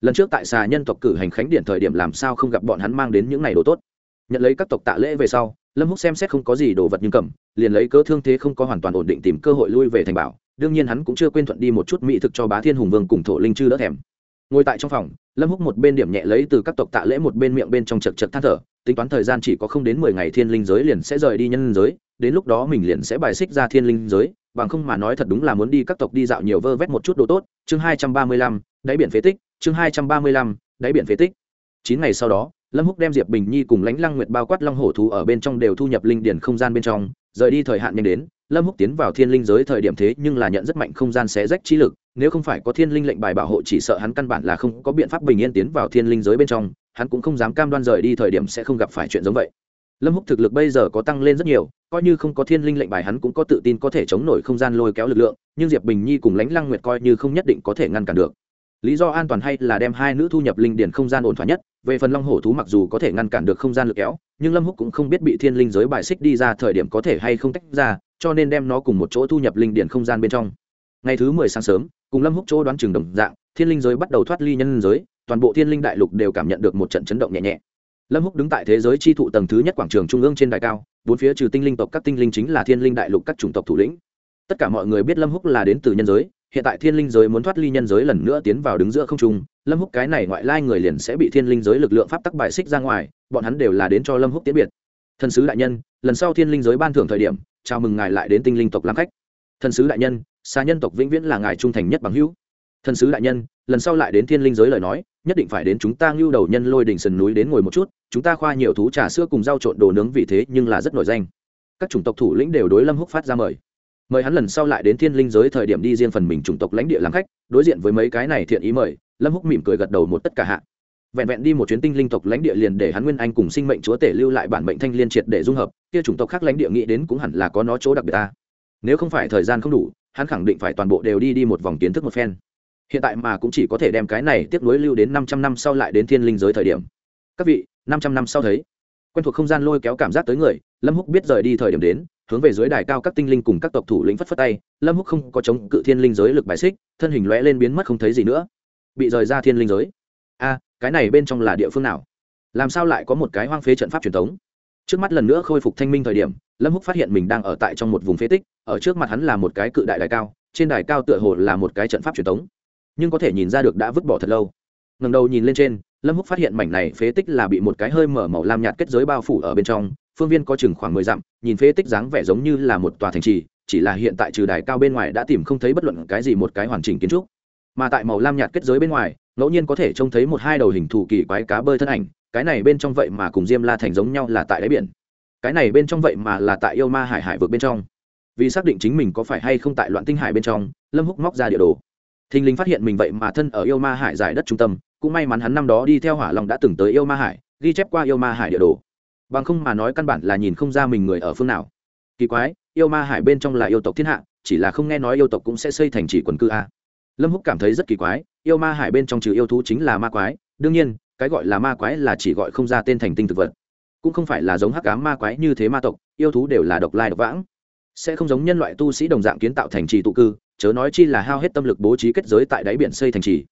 Lần trước tại xà nhân tộc cử hành khánh điện thời điểm làm sao không gặp bọn hắn mang đến những ngày đồ tốt? Nhận lấy các tộc tạ lễ về sau, lâm húc xem xét không có gì đồ vật nhưng cầm, liền lấy cớ thương thế không có hoàn toàn ổn định tìm cơ hội lui về thành bảo, đương nhiên hắn cũng chưa quên thuận đi một chút mỹ thực cho bá thiên hùng vương cùng thổ linh chư đỡ thèm. Ngồi tại trong phòng, lâm húc một bên điểm nhẹ lấy từ các tộc tạ lễ một bên miệng bên trong chật chật than thở, tính toán thời gian chỉ có không đến mười ngày thiên linh giới liền sẽ rời đi nhân giới, đến lúc đó mình liền sẽ bài xích ra thiên linh giới, bằng không mà nói thật đúng là muốn đi các tộc đi dạo nhiều vơ vét một chút đồ tốt. Chương hai trăm ba mươi lăm, đáy biển phế tích, chương hai trăm ba mươi lăm, đáy biển phế tích. Chín ngày sau đó lâm húc đem diệp bình nhi cùng lãnh lăng nguyệt bao quát long hổ thú ở bên trong đều thu nhập linh điển không gian bên trong, rời đi thời hạn nhanh đến, lâm húc tiến vào thiên linh giới thời điểm thế nhưng là nhận rất mạnh không gian xé rách trí lực, nếu không phải có thiên linh lệnh bài bảo hộ chỉ sợ hắn căn bản là không có biện pháp bình yên tiến vào thiên linh giới bên trong, hắn cũng không dám cam đoan rời đi thời điểm sẽ không gặp phải chuyện giống vậy. Lâm húc thực lực bây giờ có tăng lên rất nhiều, coi như không có thiên linh lệnh bài hắn cũng có tự tin có thể chống nổi không gian lôi kéo lực lượng, nhưng diệp bình nhi cùng lãnh lăng nguyệt coi như không nhất định có thể ngăn cản được lý do an toàn hay là đem hai nữ thu nhập linh điển không gian ổn thỏa nhất? Về phần long hổ thú mặc dù có thể ngăn cản được không gian lực kéo, nhưng lâm húc cũng không biết bị thiên linh giới bài xích đi ra thời điểm có thể hay không tách ra, cho nên đem nó cùng một chỗ thu nhập linh điển không gian bên trong. Ngày thứ mười sáng sớm, cùng lâm húc chỗ đoán trường đồng dạng, thiên linh giới bắt đầu thoát ly nhân giới, toàn bộ thiên linh đại lục đều cảm nhận được một trận chấn động nhẹ nhẹ. Lâm húc đứng tại thế giới chi thụ tầng thứ nhất quảng trường trung ương trên đài cao, bốn phía trừ tinh linh tộc các tinh linh chính là thiên linh đại lục các chủng tộc thủ lĩnh. Tất cả mọi người biết lâm húc là đến từ nhân giới hiện tại thiên linh giới muốn thoát ly nhân giới lần nữa tiến vào đứng giữa không trung, lâm húc cái này ngoại lai người liền sẽ bị thiên linh giới lực lượng pháp tắc bài xích ra ngoài, bọn hắn đều là đến cho lâm húc tiễn biệt. Thần sứ đại nhân, lần sau thiên linh giới ban thưởng thời điểm, chào mừng ngài lại đến tinh linh tộc làm khách. Thần sứ đại nhân xa nhân tộc vĩnh viễn là ngài trung thành nhất bằng hữu. Thần sứ đại nhân, lần sau lại đến thiên linh giới lời nói, nhất định phải đến chúng ta ngưu đầu nhân lôi đỉnh sườn núi đến ngồi một chút, chúng ta khoa nhiều thú trà sữa cùng rau trộn đồ nướng vì thế nhưng là rất nổi danh. Các chủng tộc thủ lĩnh đều đối lâm húc phát ra mời mời hắn lần sau lại đến thiên linh giới thời điểm đi riêng phần mình chủng tộc lãnh địa làm khách, đối diện với mấy cái này thiện ý mời, lâm húc mỉm cười gật đầu một tất cả hạ. Vẹn vẹn đi một chuyến tinh linh tộc lãnh địa liền để hắn nguyên anh cùng sinh mệnh chúa tể lưu lại bản mệnh thanh liên triệt để dung hợp, kia chủng tộc khác lãnh địa nghĩ đến cũng hẳn là có nó chỗ đặc biệt ta. Nếu không phải thời gian không đủ, hắn khẳng định phải toàn bộ đều đi đi một vòng kiến thức một phen. Hiện tại mà cũng chỉ có thể đem cái này tiếp nối lưu đến năm trăm năm sau lại đến thiên linh giới thời điểm. Các vị, năm trăm năm sau thấy. Quen thuộc không gian lôi kéo cảm giác tới người, lâm húc biết rời đi thời điểm đến hướng về dưới đài cao các tinh linh cùng các tộc thủ lĩnh phất phất tay, lâm húc không có chống cự thiên linh giới lực bài xích, thân hình lóe lên biến mất không thấy gì nữa. Bị rời ra thiên linh giới. A, cái này bên trong là địa phương nào? Làm sao lại có một cái hoang phế trận pháp truyền thống? Trước mắt lần nữa khôi phục thanh minh thời điểm, lâm húc phát hiện mình đang ở tại trong một vùng phế tích, ở trước mặt hắn là một cái cự đại đài cao, trên đài cao tựa hồ là một cái trận pháp truyền thống. Nhưng có thể nhìn ra được đã vứt bỏ thật lâu. Ngầm đầu nhìn lên trên, lâm húc phát hiện mảnh này phế tích là bị một cái hơi mở màu lam nhạt kết giới bao phủ ở bên trong phương viên có chừng khoảng mười dặm, nhìn phế tích dáng vẻ giống như là một tòa thành trì, chỉ là hiện tại trừ đài cao bên ngoài đã tìm không thấy bất luận cái gì một cái hoàn chỉnh kiến trúc. Mà tại màu lam nhạt kết giới bên ngoài, ngẫu nhiên có thể trông thấy một hai đầu hình thù kỳ quái cá bơi thân ảnh, cái này bên trong vậy mà cùng diêm la thành giống nhau là tại đáy biển. Cái này bên trong vậy mà là tại yêu ma hải hải vượt bên trong. Vì xác định chính mình có phải hay không tại loạn tinh hải bên trong, lâm húc móc ra địa đồ. Thình lình phát hiện mình vậy mà thân ở yêu ma hải giải đất trung tâm, cũng may mắn hắn năm đó đi theo hỏa long đã từng tới yêu ma hải, ghi chép qua yêu ma hải địa đồ bằng không mà nói căn bản là nhìn không ra mình người ở phương nào. Kỳ quái, yêu ma hải bên trong là yêu tộc thiên hạ, chỉ là không nghe nói yêu tộc cũng sẽ xây thành chỉ quần cư a. Lâm húc cảm thấy rất kỳ quái, yêu ma hải bên trong trừ yêu thú chính là ma quái, đương nhiên, cái gọi là ma quái là chỉ gọi không ra tên thành tinh thực vật. Cũng không phải là giống hắc ám ma quái như thế ma tộc, yêu thú đều là độc lai độc vãng. Sẽ không giống nhân loại tu sĩ đồng dạng kiến tạo thành trì tụ cư, chớ nói chi là hao hết tâm lực bố trí kết giới tại đáy biển xây thành trì.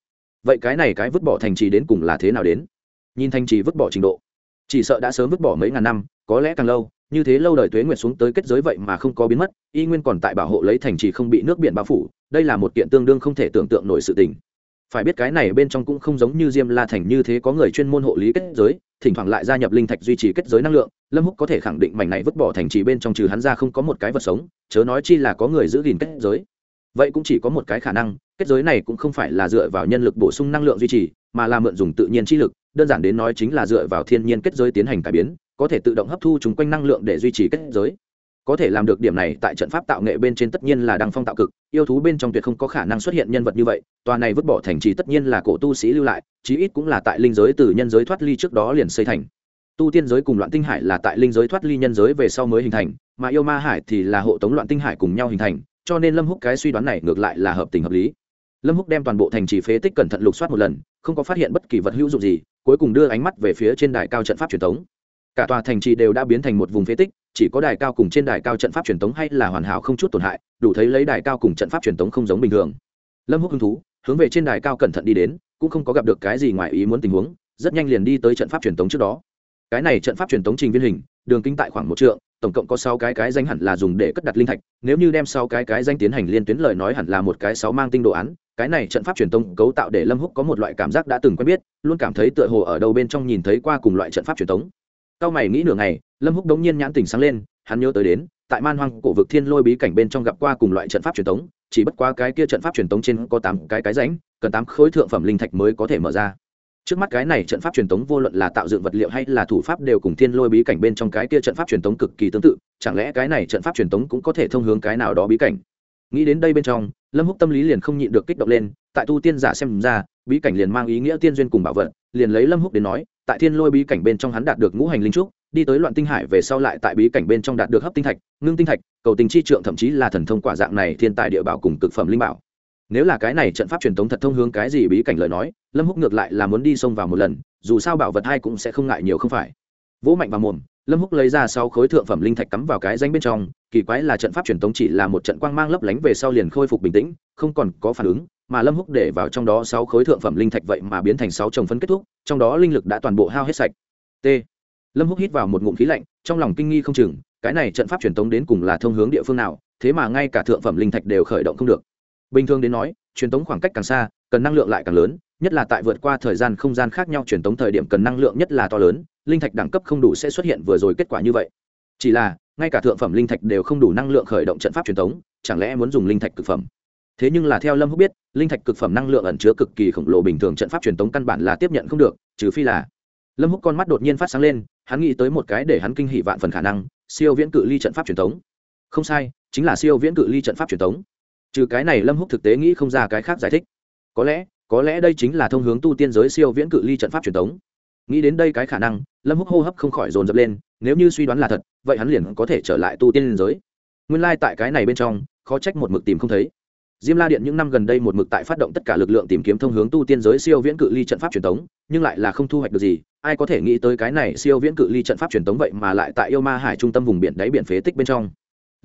Vậy cái này cái vứt bỏ thành trì đến cùng là thế nào đến? Nhìn thành trì vứt bỏ trình độ chỉ sợ đã sớm vứt bỏ mấy ngàn năm, có lẽ càng lâu, như thế lâu đời tuế nguyệt xuống tới kết giới vậy mà không có biến mất, y nguyên còn tại bảo hộ lấy thành trì không bị nước biển bao phủ, đây là một kiện tương đương không thể tưởng tượng nổi sự tình. Phải biết cái này bên trong cũng không giống như diêm la thành như thế có người chuyên môn hộ lý kết giới, thỉnh thoảng lại gia nhập linh thạch duy trì kết giới năng lượng, lâm húc có thể khẳng định mảnh này vứt bỏ thành trì bên trong trừ hắn ra không có một cái vật sống, chớ nói chi là có người giữ gìn kết giới vậy cũng chỉ có một cái khả năng, kết giới này cũng không phải là dựa vào nhân lực bổ sung năng lượng duy trì, mà là mượn dùng tự nhiên chi lực, đơn giản đến nói chính là dựa vào thiên nhiên kết giới tiến hành cải biến, có thể tự động hấp thu chúng quanh năng lượng để duy trì kết giới. Có thể làm được điểm này tại trận pháp tạo nghệ bên trên tất nhiên là đăng phong tạo cực, yêu thú bên trong tuyệt không có khả năng xuất hiện nhân vật như vậy, tòa này vứt bỏ thành trì tất nhiên là cổ tu sĩ lưu lại, chí ít cũng là tại linh giới từ nhân giới thoát ly trước đó liền xây thành. Tu tiên giới cùng loạn tinh hải là tại linh giới thoát ly nhân giới về sau mới hình thành, mà yêu ma hải thì là hộ tống loạn tinh hải cùng nhau hình thành cho nên lâm húc cái suy đoán này ngược lại là hợp tình hợp lý. Lâm húc đem toàn bộ thành trì phế tích cẩn thận lục soát một lần, không có phát hiện bất kỳ vật hữu dụng gì, cuối cùng đưa ánh mắt về phía trên đài cao trận pháp truyền thống. Cả tòa thành trì đều đã biến thành một vùng phế tích, chỉ có đài cao cùng trên đài cao trận pháp truyền thống hay là hoàn hảo không chút tổn hại, đủ thấy lấy đài cao cùng trận pháp truyền thống không giống bình thường. Lâm húc hứng thú, hướng về trên đài cao cẩn thận đi đến, cũng không có gặp được cái gì ngoài ý muốn tình huống, rất nhanh liền đi tới trận pháp truyền thống trước đó. Cái này trận pháp truyền thống trình viên hình, đường kính tại khoảng một trượng tổng cộng có sáu cái cái danh hẳn là dùng để cất đặt linh thạch, nếu như đem sáu cái cái danh tiến hành liên tuyến lời nói hẳn là một cái sáu mang tinh đồ án, cái này trận pháp truyền tông cấu tạo để lâm húc có một loại cảm giác đã từng quen biết, luôn cảm thấy tựa hồ ở đâu bên trong nhìn thấy qua cùng loại trận pháp truyền tống. Cao mày nghĩ nửa ngày, lâm húc đống nhiên nhãn tỉnh sáng lên, hắn nhớ tới đến, tại man hoang cổ vực thiên lôi bí cảnh bên trong gặp qua cùng loại trận pháp truyền tống, chỉ bất quá cái kia trận pháp truyền tống trên có tám cái cái rãnh, cần tám khối thượng phẩm linh thạch mới có thể mở ra trước mắt cái này trận pháp truyền tống vô luận là tạo dựng vật liệu hay là thủ pháp đều cùng thiên lôi bí cảnh bên trong cái kia trận pháp truyền tống cực kỳ tương tự, chẳng lẽ cái này trận pháp truyền tống cũng có thể thông hướng cái nào đó bí cảnh? Nghĩ đến đây bên trong, lâm húc tâm lý liền không nhịn được kích động lên, tại tu tiên giả xem ra, bí cảnh liền mang ý nghĩa tiên duyên cùng bảo vật, liền lấy lâm húc đến nói, tại thiên lôi bí cảnh bên trong hắn đạt được ngũ hành linh trúc, đi tới loạn tinh hải về sau lại tại bí cảnh bên trong đạt được hấp tinh thạch, ngưng tinh thạch, cầu tình chi trượng thậm chí là thần thông quả dạng này thiên tài địa bảo cùng cực phẩm linh bảo nếu là cái này trận pháp truyền thống thật thông hướng cái gì bí cảnh lời nói, lâm húc ngược lại là muốn đi xông vào một lần, dù sao bảo vật hai cũng sẽ không ngại nhiều không phải. Vỗ mạnh vào mồm, lâm húc lấy ra sau khối thượng phẩm linh thạch cắm vào cái danh bên trong, kỳ quái là trận pháp truyền thống chỉ là một trận quang mang lấp lánh về sau liền khôi phục bình tĩnh, không còn có phản ứng, mà lâm húc để vào trong đó sáu khối thượng phẩm linh thạch vậy mà biến thành sáu chồng phấn kết thúc, trong đó linh lực đã toàn bộ hao hết sạch. T. Lâm húc hít vào một ngụm khí lạnh, trong lòng kinh nghi không chừng, cái này trận pháp truyền thống đến cùng là thông hướng địa phương nào, thế mà ngay cả thượng phẩm linh thạch đều khởi động không được bình thường đến nói, truyền tống khoảng cách càng xa, cần năng lượng lại càng lớn, nhất là tại vượt qua thời gian không gian khác nhau truyền tống thời điểm cần năng lượng nhất là to lớn, linh thạch đẳng cấp không đủ sẽ xuất hiện vừa rồi kết quả như vậy. Chỉ là, ngay cả thượng phẩm linh thạch đều không đủ năng lượng khởi động trận pháp truyền tống, chẳng lẽ muốn dùng linh thạch cực phẩm? Thế nhưng là theo lâm húc biết, linh thạch cực phẩm năng lượng ẩn chứa cực kỳ khổng lồ bình thường trận pháp truyền tống căn bản là tiếp nhận không được, trừ phi là lâm húc con mắt đột nhiên phát sáng lên, hắn nghĩ tới một cái để hắn kinh hỉ vạn phần khả năng, siêu viễn cự ly trận pháp truyền tống. Không sai, chính là siêu viễn cự ly trận pháp truyền tống trừ cái này lâm húc thực tế nghĩ không ra cái khác giải thích. Có lẽ có lẽ đây chính là thông hướng tu tiên giới siêu viễn cự ly trận pháp truyền thống. Nghĩ đến đây cái khả năng, lâm húc hô hấp không khỏi dồn dập lên, nếu như suy đoán là thật, vậy hắn liền có thể trở lại tu tiên giới. Nguyên lai tại cái này bên trong, khó trách một mực tìm không thấy. Diêm la điện những năm gần đây một mực tại phát động tất cả lực lượng tìm kiếm thông hướng tu tiên giới siêu viễn cự ly trận pháp truyền thống, nhưng lại là không thu hoạch được gì. Ai có thể nghĩ tới cái này siêu viễn cự ly trận pháp truyền thống vậy mà lại tại yêu ma hải trung tâm vùng biển đáy biển phế tích bên trong?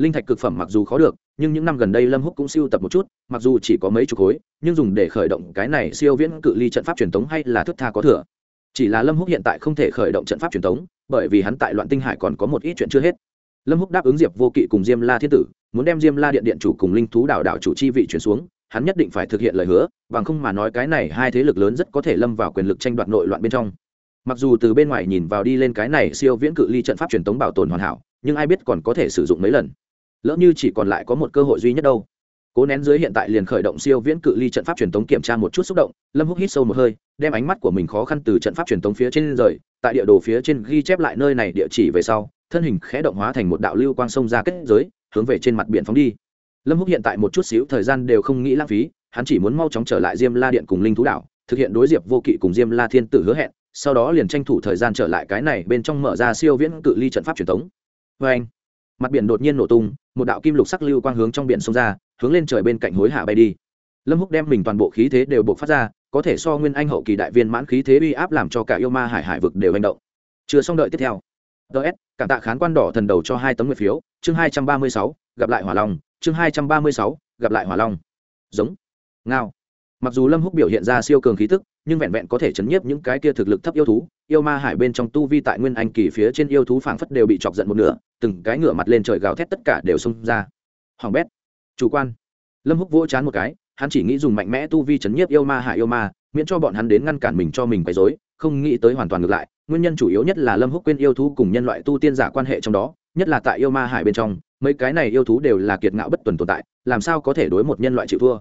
Linh thạch cực phẩm mặc dù khó được, nhưng những năm gần đây lâm húc cũng siêu tập một chút, mặc dù chỉ có mấy chục khối, nhưng dùng để khởi động cái này siêu viễn cự ly trận pháp truyền thống hay là thức tha có thừa. Chỉ là lâm húc hiện tại không thể khởi động trận pháp truyền thống bởi vì hắn tại loạn tinh hải còn có một ít chuyện chưa hết. Lâm húc đáp ứng diệp vô kỵ cùng diêm la thiên tử, muốn đem diêm la điện điện chủ cùng linh thú đảo đảo chủ chi vị chuyển xuống, hắn nhất định phải thực hiện lời hứa, bằng không mà nói cái này hai thế lực lớn rất có thể lâm vào quyền lực tranh đoạt nội loạn bên trong. Mặc dù từ bên ngoài nhìn vào đi lên cái này siêu viễn cự ly trận pháp truyền thống bảo tồn hoàn hảo, nhưng ai biết còn có thể sử dụng mấy lần lỡ như chỉ còn lại có một cơ hội duy nhất đâu. Cố nén dưới hiện tại liền khởi động siêu viễn cự ly trận pháp truyền thống kiểm tra một chút xúc động, lâm húc hít sâu một hơi, đem ánh mắt của mình khó khăn từ trận pháp truyền thống phía trên rời, tại địa đồ phía trên ghi chép lại nơi này địa chỉ về sau, thân hình khẽ động hóa thành một đạo lưu quang sông ra kết giới, hướng về trên mặt biển phóng đi. Lâm húc hiện tại một chút xíu thời gian đều không nghĩ lãng phí, hắn chỉ muốn mau chóng trở lại diêm la điện cùng linh thú đảo, thực hiện đối diệp vô kỵ cùng diêm la thiên tử hứa hẹn, sau đó liền tranh thủ thời gian trở lại cái này bên trong mở ra siêu viễn cự ly trận pháp truyền thống vê vâng. anh mặt biển đột nhiên nổ tung, một đạo kim lục sắc lưu quang hướng trong biển xông ra, hướng lên trời bên cạnh hối hạ bay đi. Lâm húc đem mình toàn bộ khí thế đều buộc phát ra, có thể so nguyên anh hậu kỳ đại viên mãn khí thế uy áp làm cho cả yêu ma hải hải vực đều hành động. Chưa xong đợi tiếp theo. Ts cảm tạ khán quan đỏ thần đầu cho hai tấm nguyện phiếu, chương hai trăm ba mươi sáu, gặp lại hỏa long, chương hai trăm ba mươi sáu, gặp lại hỏa long. Giống. Ngao. Mặc dù lâm húc biểu hiện ra siêu cường khí tức nhưng vẹn vẹn có thể chấn nhiếp những cái kia thực lực thấp yêu thú, yêu ma hải bên trong tu vi tại nguyên anh kỳ phía trên yêu thú phảng phất đều bị chọc giận một nửa, từng cái ngửa mặt lên trời gào thét tất cả đều xông ra. Hoàng bét, chủ quan. Lâm húc vỗ chán một cái, hắn chỉ nghĩ dùng mạnh mẽ tu vi chấn nhiếp yêu ma hải yêu ma, miễn cho bọn hắn đến ngăn cản mình cho mình quấy rối, không nghĩ tới hoàn toàn ngược lại, nguyên nhân chủ yếu nhất là lâm húc quên yêu thú cùng nhân loại tu tiên giả quan hệ trong đó, nhất là tại yêu ma hải bên trong, mấy cái này yêu thú đều là kiệt ngạo bất tuần tồn tại, làm sao có thể đối một nhân loại chịu thua?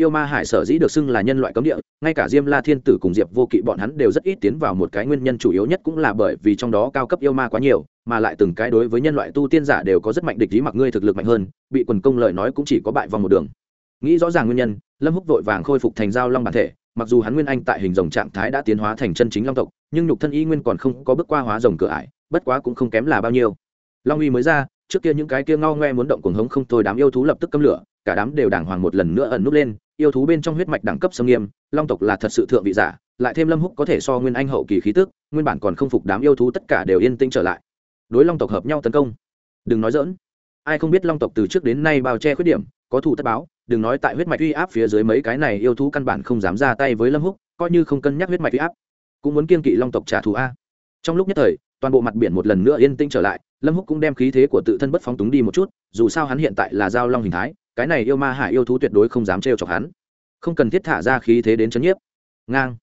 Yêu ma hải sở dĩ được xưng là nhân loại cấm địa, ngay cả diêm la thiên tử cùng diệp vô kỵ bọn hắn đều rất ít tiến vào một cái nguyên nhân chủ yếu nhất cũng là bởi vì trong đó cao cấp yêu ma quá nhiều, mà lại từng cái đối với nhân loại tu tiên giả đều có rất mạnh địch ý mặc ngươi thực lực mạnh hơn, bị quần công lời nói cũng chỉ có bại vòng một đường. Nghĩ rõ ràng nguyên nhân, lâm húc vội vàng khôi phục thành giao long bản thể, mặc dù hắn nguyên anh tại hình rồng trạng thái đã tiến hóa thành chân chính long tộc, nhưng nhục thân y nguyên còn không có bước qua hóa rồng cửa ải, bất quá cũng không kém là bao nhiêu. Long uy mới ra, trước kia những cái kia ngao ngoe muốn động cuồng hống không thôi đám yêu thú lập tức cấm lửa cả đám đều đàng hoàng một lần nữa ẩn núp lên, yêu thú bên trong huyết mạch đẳng cấp sâm nghiêm, long tộc là thật sự thượng vị giả, lại thêm lâm húc có thể so nguyên anh hậu kỳ khí tức, nguyên bản còn không phục đám yêu thú tất cả đều yên tĩnh trở lại. Đối long tộc hợp nhau tấn công. Đừng nói dỡn ai không biết long tộc từ trước đến nay bao che khuyết điểm, có thù tất báo, đừng nói tại huyết mạch uy áp phía dưới mấy cái này yêu thú căn bản không dám ra tay với lâm húc, coi như không cân nhắc huyết mạch uy áp, cũng muốn kiên kỵ long tộc trả thù a trong lúc nhất thời, toàn bộ mặt biển một lần nữa yên tĩnh trở lại, lâm húc cũng đem khí thế của tự thân bất phóng túng đi một chút, dù sao hắn hiện tại là giao long hình thái, cái này yêu ma hải yêu thú tuyệt đối không dám trêu chọc hắn. Không cần thiết thả ra khí thế đến chấn nhiếp. Ngang.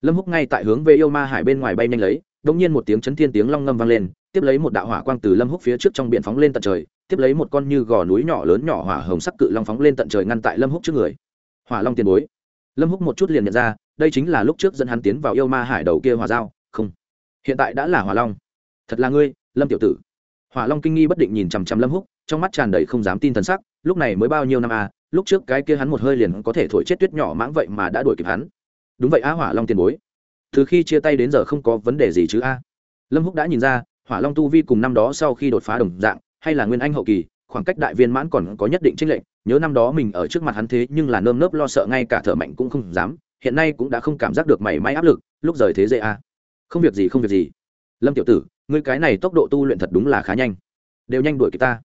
Lâm húc ngay tại hướng về yêu ma hải bên ngoài bay nhanh lấy, đột nhiên một tiếng chấn thiên tiếng long ngâm vang lên, tiếp lấy một đạo hỏa quang từ lâm húc phía trước trong biển phóng lên tận trời, tiếp lấy một con như gò núi nhỏ lớn nhỏ hỏa hồng sắc cự long phóng lên tận trời ngăn tại lâm húc trước người. Hỏa long tiền bối. Lâm húc một chút liền nhận ra, đây chính là lúc trước dẫn hắn tiến vào yêu ma hải đầu kia hỏa giao, không hiện tại đã là hỏa long. Thật là ngươi, lâm tiểu tử. Hỏa long kinh nghi bất định nhìn chằm chằm lâm húc, trong mắt tràn đầy không dám tin thần sắc, lúc này mới bao nhiêu năm à lúc trước cái kia hắn một hơi liền có thể thổi chết tuyết nhỏ mãng vậy mà đã đuổi kịp hắn. Đúng vậy a hỏa long tiền bối. Từ khi chia tay đến giờ không có vấn đề gì chứ a. Lâm húc đã nhìn ra, hỏa long tu vi cùng năm đó sau khi đột phá đồng dạng, hay là nguyên anh hậu kỳ, khoảng cách đại viên mãn còn có nhất định tranh lệch, nhớ năm đó mình ở trước mặt hắn thế nhưng là nơm nớp lo sợ, ngay cả thở mạnh cũng không dám, hiện nay cũng đã không cảm giác được mảy may áp lực, lúc rời thế dễ a không việc gì, không việc gì. Lâm tiểu tử, ngươi cái này tốc độ tu luyện thật đúng là khá nhanh. Đều nhanh đuổi kịp ta.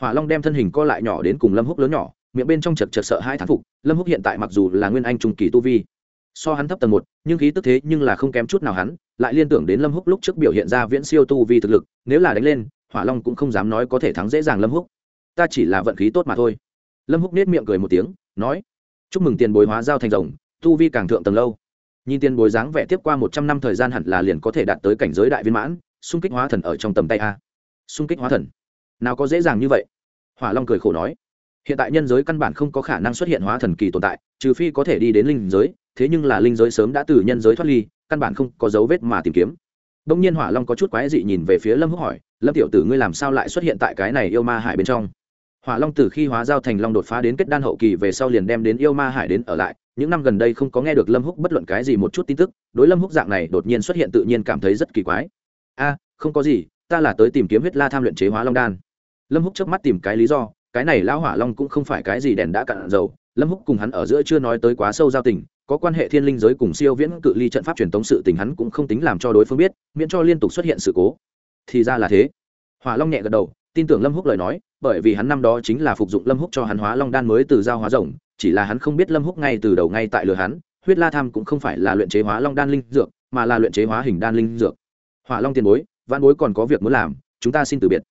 Hỏa long đem thân hình co lại nhỏ đến cùng lâm húc lớn nhỏ, miệng bên trong chật chật sợ hai thán phục. Lâm húc hiện tại mặc dù là nguyên anh trung kỳ tu vi, so hắn thấp tầng một, nhưng khí tức thế nhưng là không kém chút nào hắn, lại liên tưởng đến lâm húc lúc trước biểu hiện ra viễn siêu tu vi thực lực, nếu là đánh lên, hỏa long cũng không dám nói có thể thắng dễ dàng lâm húc. Ta chỉ là vận khí tốt mà thôi. Lâm húc nết miệng cười một tiếng, nói, chúc mừng tiền bối hóa giao thành rồng, tu vi càng thượng tầng lâu nhìn tiền bối dáng vẻ tiếp qua một trăm năm thời gian hẳn là liền có thể đạt tới cảnh giới đại viên mãn, xung kích hóa thần ở trong tầm tay a. Xung kích hóa thần? Nào có dễ dàng như vậy? Hỏa long cười khổ nói. Hiện tại nhân giới căn bản không có khả năng xuất hiện hóa thần kỳ tồn tại, trừ phi có thể đi đến linh giới, thế nhưng là linh giới sớm đã từ nhân giới thoát ly, căn bản không có dấu vết mà tìm kiếm. Đông nhiên hỏa long có chút quái dị nhìn về phía lâm húc hỏi, lâm tiểu tử, ngươi làm sao lại xuất hiện tại cái này yêu ma hải bên trong? Hỏa long từ khi hóa giao thành long đột phá đến kết đan hậu kỳ về sau liền đem đến yêu ma hải đến ở lại. Những năm gần đây không có nghe được lâm húc bất luận cái gì một chút tin tức, đối lâm húc dạng này đột nhiên xuất hiện tự nhiên cảm thấy rất kỳ quái. A, không có gì, ta là tới tìm kiếm huyết la tham luyện chế hóa long đan. Lâm húc trước mắt tìm cái lý do, cái này lão hỏa long cũng không phải cái gì đèn đã cạn dầu. Lâm húc cùng hắn ở giữa chưa nói tới quá sâu giao tình, có quan hệ thiên linh giới cùng siêu viễn cự ly trận pháp truyền tống sự tình hắn cũng không tính làm cho đối phương biết, miễn cho liên tục xuất hiện sự cố. Thì ra là thế. Hỏa long nhẹ gật đầu, tin tưởng lâm húc lời nói bởi vì hắn năm đó chính là phục dụng lâm húc cho hắn hóa long đan mới từ giao hóa rồng, chỉ là hắn không biết lâm húc ngay từ đầu ngay tại lừa hắn, huyết la tham cũng không phải là luyện chế hóa long đan linh dược, mà là luyện chế hóa hình đan linh dược. Hỏa long tiền bối văn bối còn có việc muốn làm, chúng ta xin từ biệt.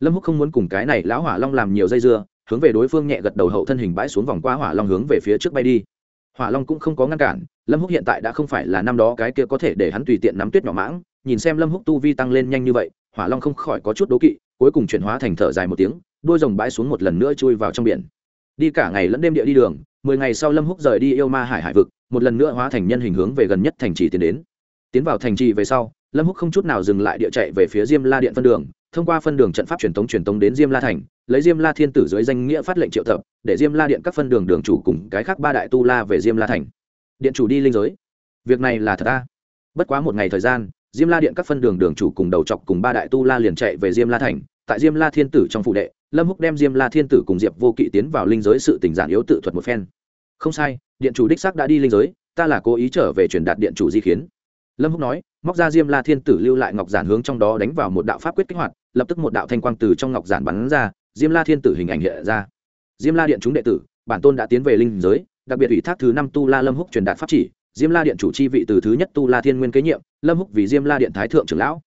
Lâm húc không muốn cùng cái này lão hỏa long làm nhiều dây dưa, hướng về đối phương nhẹ gật đầu hậu thân hình bãi xuống vòng qua hỏa long hướng về phía trước bay đi. Hỏa long cũng không có ngăn cản, lâm húc hiện tại đã không phải là năm đó cái kia có thể để hắn tùy tiện nắm tuyết nhỏ mãng, nhìn xem lâm húc tu vi tăng lên nhanh như vậy, hỏa long không khỏi có chút đố kỵ, cuối cùng chuyển hóa thành thở dài một tiếng đuôi rồng bãi xuống một lần nữa chui vào trong biển. Đi cả ngày lẫn đêm địa đi đường, mười ngày sau lâm húc rời đi yêu ma hải hải vực, một lần nữa hóa thành nhân hình hướng về gần nhất thành trì tiến đến. Tiến vào thành trì về sau, lâm húc không chút nào dừng lại địa chạy về phía diêm la điện phân đường, thông qua phân đường trận pháp truyền tống truyền tống đến diêm la thành, lấy diêm la thiên tử dưới danh nghĩa phát lệnh triệu tập, để diêm la điện các phân đường đường chủ cùng cái khác ba đại tu la về diêm la thành. Điện chủ đi linh giới. Việc này là thật ta bất quá một ngày thời gian, diêm la điện các phân đường đường chủ cùng đầu chọc cùng ba đại tu la liền chạy về diêm la thành, tại diêm la thiên tử trong phụ đệ lâm húc đem diêm la thiên tử cùng diệp vô kỵ tiến vào linh giới sự tình giản yếu tự thuật một phen. Không sai, điện chủ đích xác đã đi linh giới, ta là cố ý trở về truyền đạt điện chủ di khiến lâm húc nói, móc ra diêm la thiên tử lưu lại ngọc giản hướng trong đó đánh vào một đạo pháp quyết kích hoạt, lập tức một đạo thanh quang từ trong ngọc giản bắn ra, diêm la thiên tử hình ảnh hiện ra. Diêm la điện chúng đệ tử, bản tôn đã tiến về linh giới, đặc biệt ủy thác thứ năm tu la lâm húc truyền đạt pháp chỉ, diêm la điện chủ chi vị từ thứ nhất tu la thiên nguyên kế nhiệm, lâm húc vì diêm la điện thái thượng trưởng lão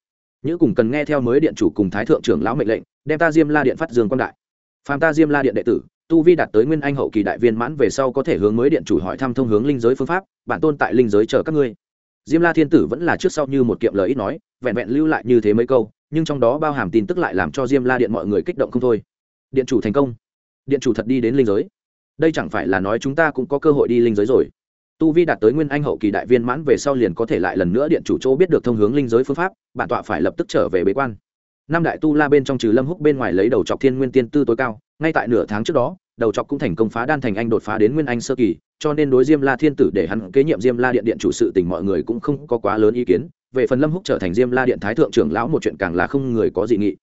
nhữ cùng cần nghe theo mới điện chủ cùng thái thượng trưởng lão mệnh lệnh, đem ta diêm la điện phát dương quang đại. Phàm ta diêm la điện đệ tử, tu vi đạt tới nguyên anh hậu kỳ đại viên mãn về sau có thể hướng mới điện chủ hỏi thăm thông hướng linh giới phương pháp, bản tôn tại linh giới chờ các ngươi. Diêm la thiên tử vẫn là trước sau như một kiệm lời ít nói, vẹn vẹn lưu lại như thế mấy câu, nhưng trong đó bao hàm tin tức lại làm cho diêm la điện mọi người kích động không thôi. Điện chủ thành công. Điện chủ thật đi đến linh giới. Đây chẳng phải là nói chúng ta cũng có cơ hội đi linh giới rồi tu vi đạt tới nguyên anh hậu kỳ đại viên mãn về sau liền có thể lại lần nữa điện chủ chỗ biết được thông hướng linh giới phương pháp, bản tọa phải lập tức trở về bế quan. Năm đại tu la bên trong trừ lâm húc bên ngoài lấy đầu chọc thiên nguyên tiên tư tối cao, ngay tại nửa tháng trước đó, đầu chọc cũng thành công phá đan thành anh đột phá đến nguyên anh sơ kỳ, cho nên đối diêm la thiên tử để hắn kế nhiệm diêm la điện điện chủ sự tình mọi người cũng không có quá lớn ý kiến, về phần lâm húc trở thành diêm la điện thái thượng trưởng lão một chuyện càng là không người có dị nghị.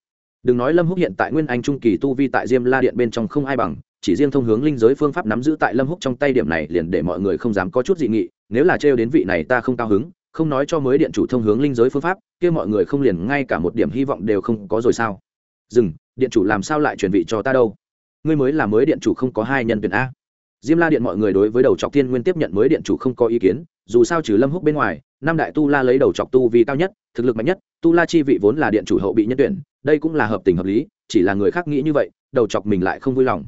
Đừng nói lâm húc hiện tại nguyên anh trung kỳ tu vi tại diêm la điện bên trong không ai bằng chỉ riêng thông hướng linh giới phương pháp nắm giữ tại lâm húc trong tay điểm này liền để mọi người không dám có chút dị nghị, nếu là trêu đến vị này ta không cao hứng, không nói cho mới điện chủ thông hướng linh giới phương pháp, kia mọi người không liền ngay cả một điểm hy vọng đều không có rồi sao? Dừng, điện chủ làm sao lại chuyển vị cho ta đâu? Ngươi mới là mới điện chủ không có hai nhân tuyển a. Diêm la điện mọi người đối với đầu trọc thiên nguyên tiếp nhận mới điện chủ không có ý kiến, dù sao trừ lâm húc bên ngoài, năm đại tu la lấy đầu trọc tu vì cao nhất, thực lực mạnh nhất, tu la chi vị vốn là điện chủ hậu bị nhân tuyển, đây cũng là hợp tình hợp lý, chỉ là người khác nghĩ như vậy, đầu chọc mình lại không vui lòng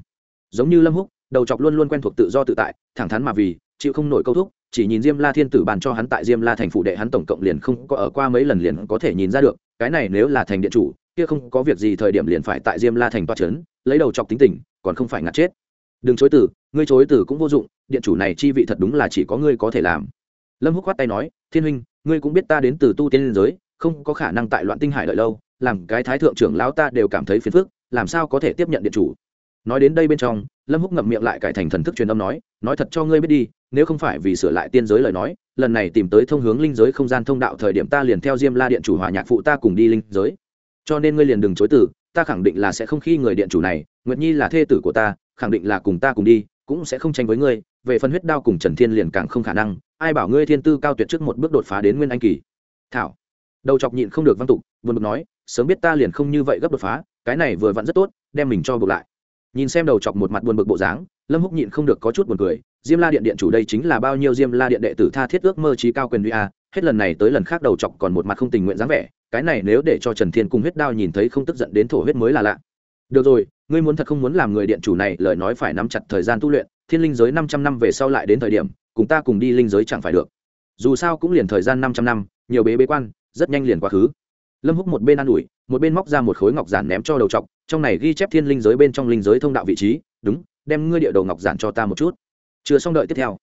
giống như lâm húc, đầu chọc luôn luôn quen thuộc tự do tự tại, thẳng thắn mà vì, chịu không nổi câu thúc, chỉ nhìn diêm la thiên tử bàn cho hắn tại diêm la thành phủ đệ hắn tổng cộng liền không có ở qua mấy lần liền có thể nhìn ra được, cái này nếu là thành điện chủ, kia không có việc gì thời điểm liền phải tại diêm la thành toa trấn lấy đầu chọc tính tình, còn không phải ngạt chết. Đừng chối từ, ngươi chối từ cũng vô dụng, điện chủ này chi vị thật đúng là chỉ có ngươi có thể làm. Lâm húc khoát tay nói, thiên huynh, ngươi cũng biết ta đến từ tu tiên liên giới, không có khả năng tại loạn tinh hải đợi lâu, làm cái thái thượng trưởng lão ta đều cảm thấy phiền phức, làm sao có thể tiếp nhận điện chủ? Nói đến đây bên trong, lâm húc ngậm miệng lại cải thành thần thức truyền âm nói nói thật cho ngươi biết đi, nếu không phải vì sửa lại tiên giới lời nói, lần này tìm tới thông hướng linh giới không gian thông đạo thời điểm ta liền theo diêm la điện chủ hòa nhạc phụ ta cùng đi linh giới. Cho nên ngươi liền đừng chối từ, ta khẳng định là sẽ không khi người điện chủ này, nguyệt nhi là thê tử của ta, khẳng định là cùng ta cùng đi, cũng sẽ không tranh với ngươi, về phần huyết đao cùng trần thiên liền càng không khả năng, ai bảo ngươi thiên tư cao tuyệt trước một bước đột phá đến nguyên anh kỳ. Thảo. Đầu chọc nhịn không được văn tục, buồn bực nói, sớm biết ta liền không như vậy gấp đột phá, cái này vừa vặn rất tốt, đem mình cho buộc lại nhìn xem đầu chọc một mặt buồn bực bộ dáng, lâm húc nhịn không được có chút buồn cười, diêm la điện điện chủ đây chính là bao nhiêu diêm la điện đệ tử tha thiết ước mơ trí cao quyền uy a, hết lần này tới lần khác đầu chọc còn một mặt không tình nguyện dáng vẻ, cái này nếu để cho trần thiên cùng huyết đao nhìn thấy không tức giận đến thổ huyết mới là lạ. Được rồi, ngươi muốn thật không muốn làm người điện chủ này, lời nói phải nắm chặt thời gian tu luyện, thiên linh giới năm trăm năm về sau lại đến thời điểm, cùng ta cùng đi linh giới chẳng phải được. Dù sao cũng liền thời gian năm trăm năm, nhiều bế bế quan, rất nhanh liền quá khứ lâm húc một bên ă n ủi, một bên móc ra một khối ngọc giản ném cho đầu t trong này ghi chép thiên linh giới bên trong linh giới thông đạo vị trí. Đúng, đem ngươi địa đầu ngọc giản cho ta một chút. Chưa xong đợi tiếp theo.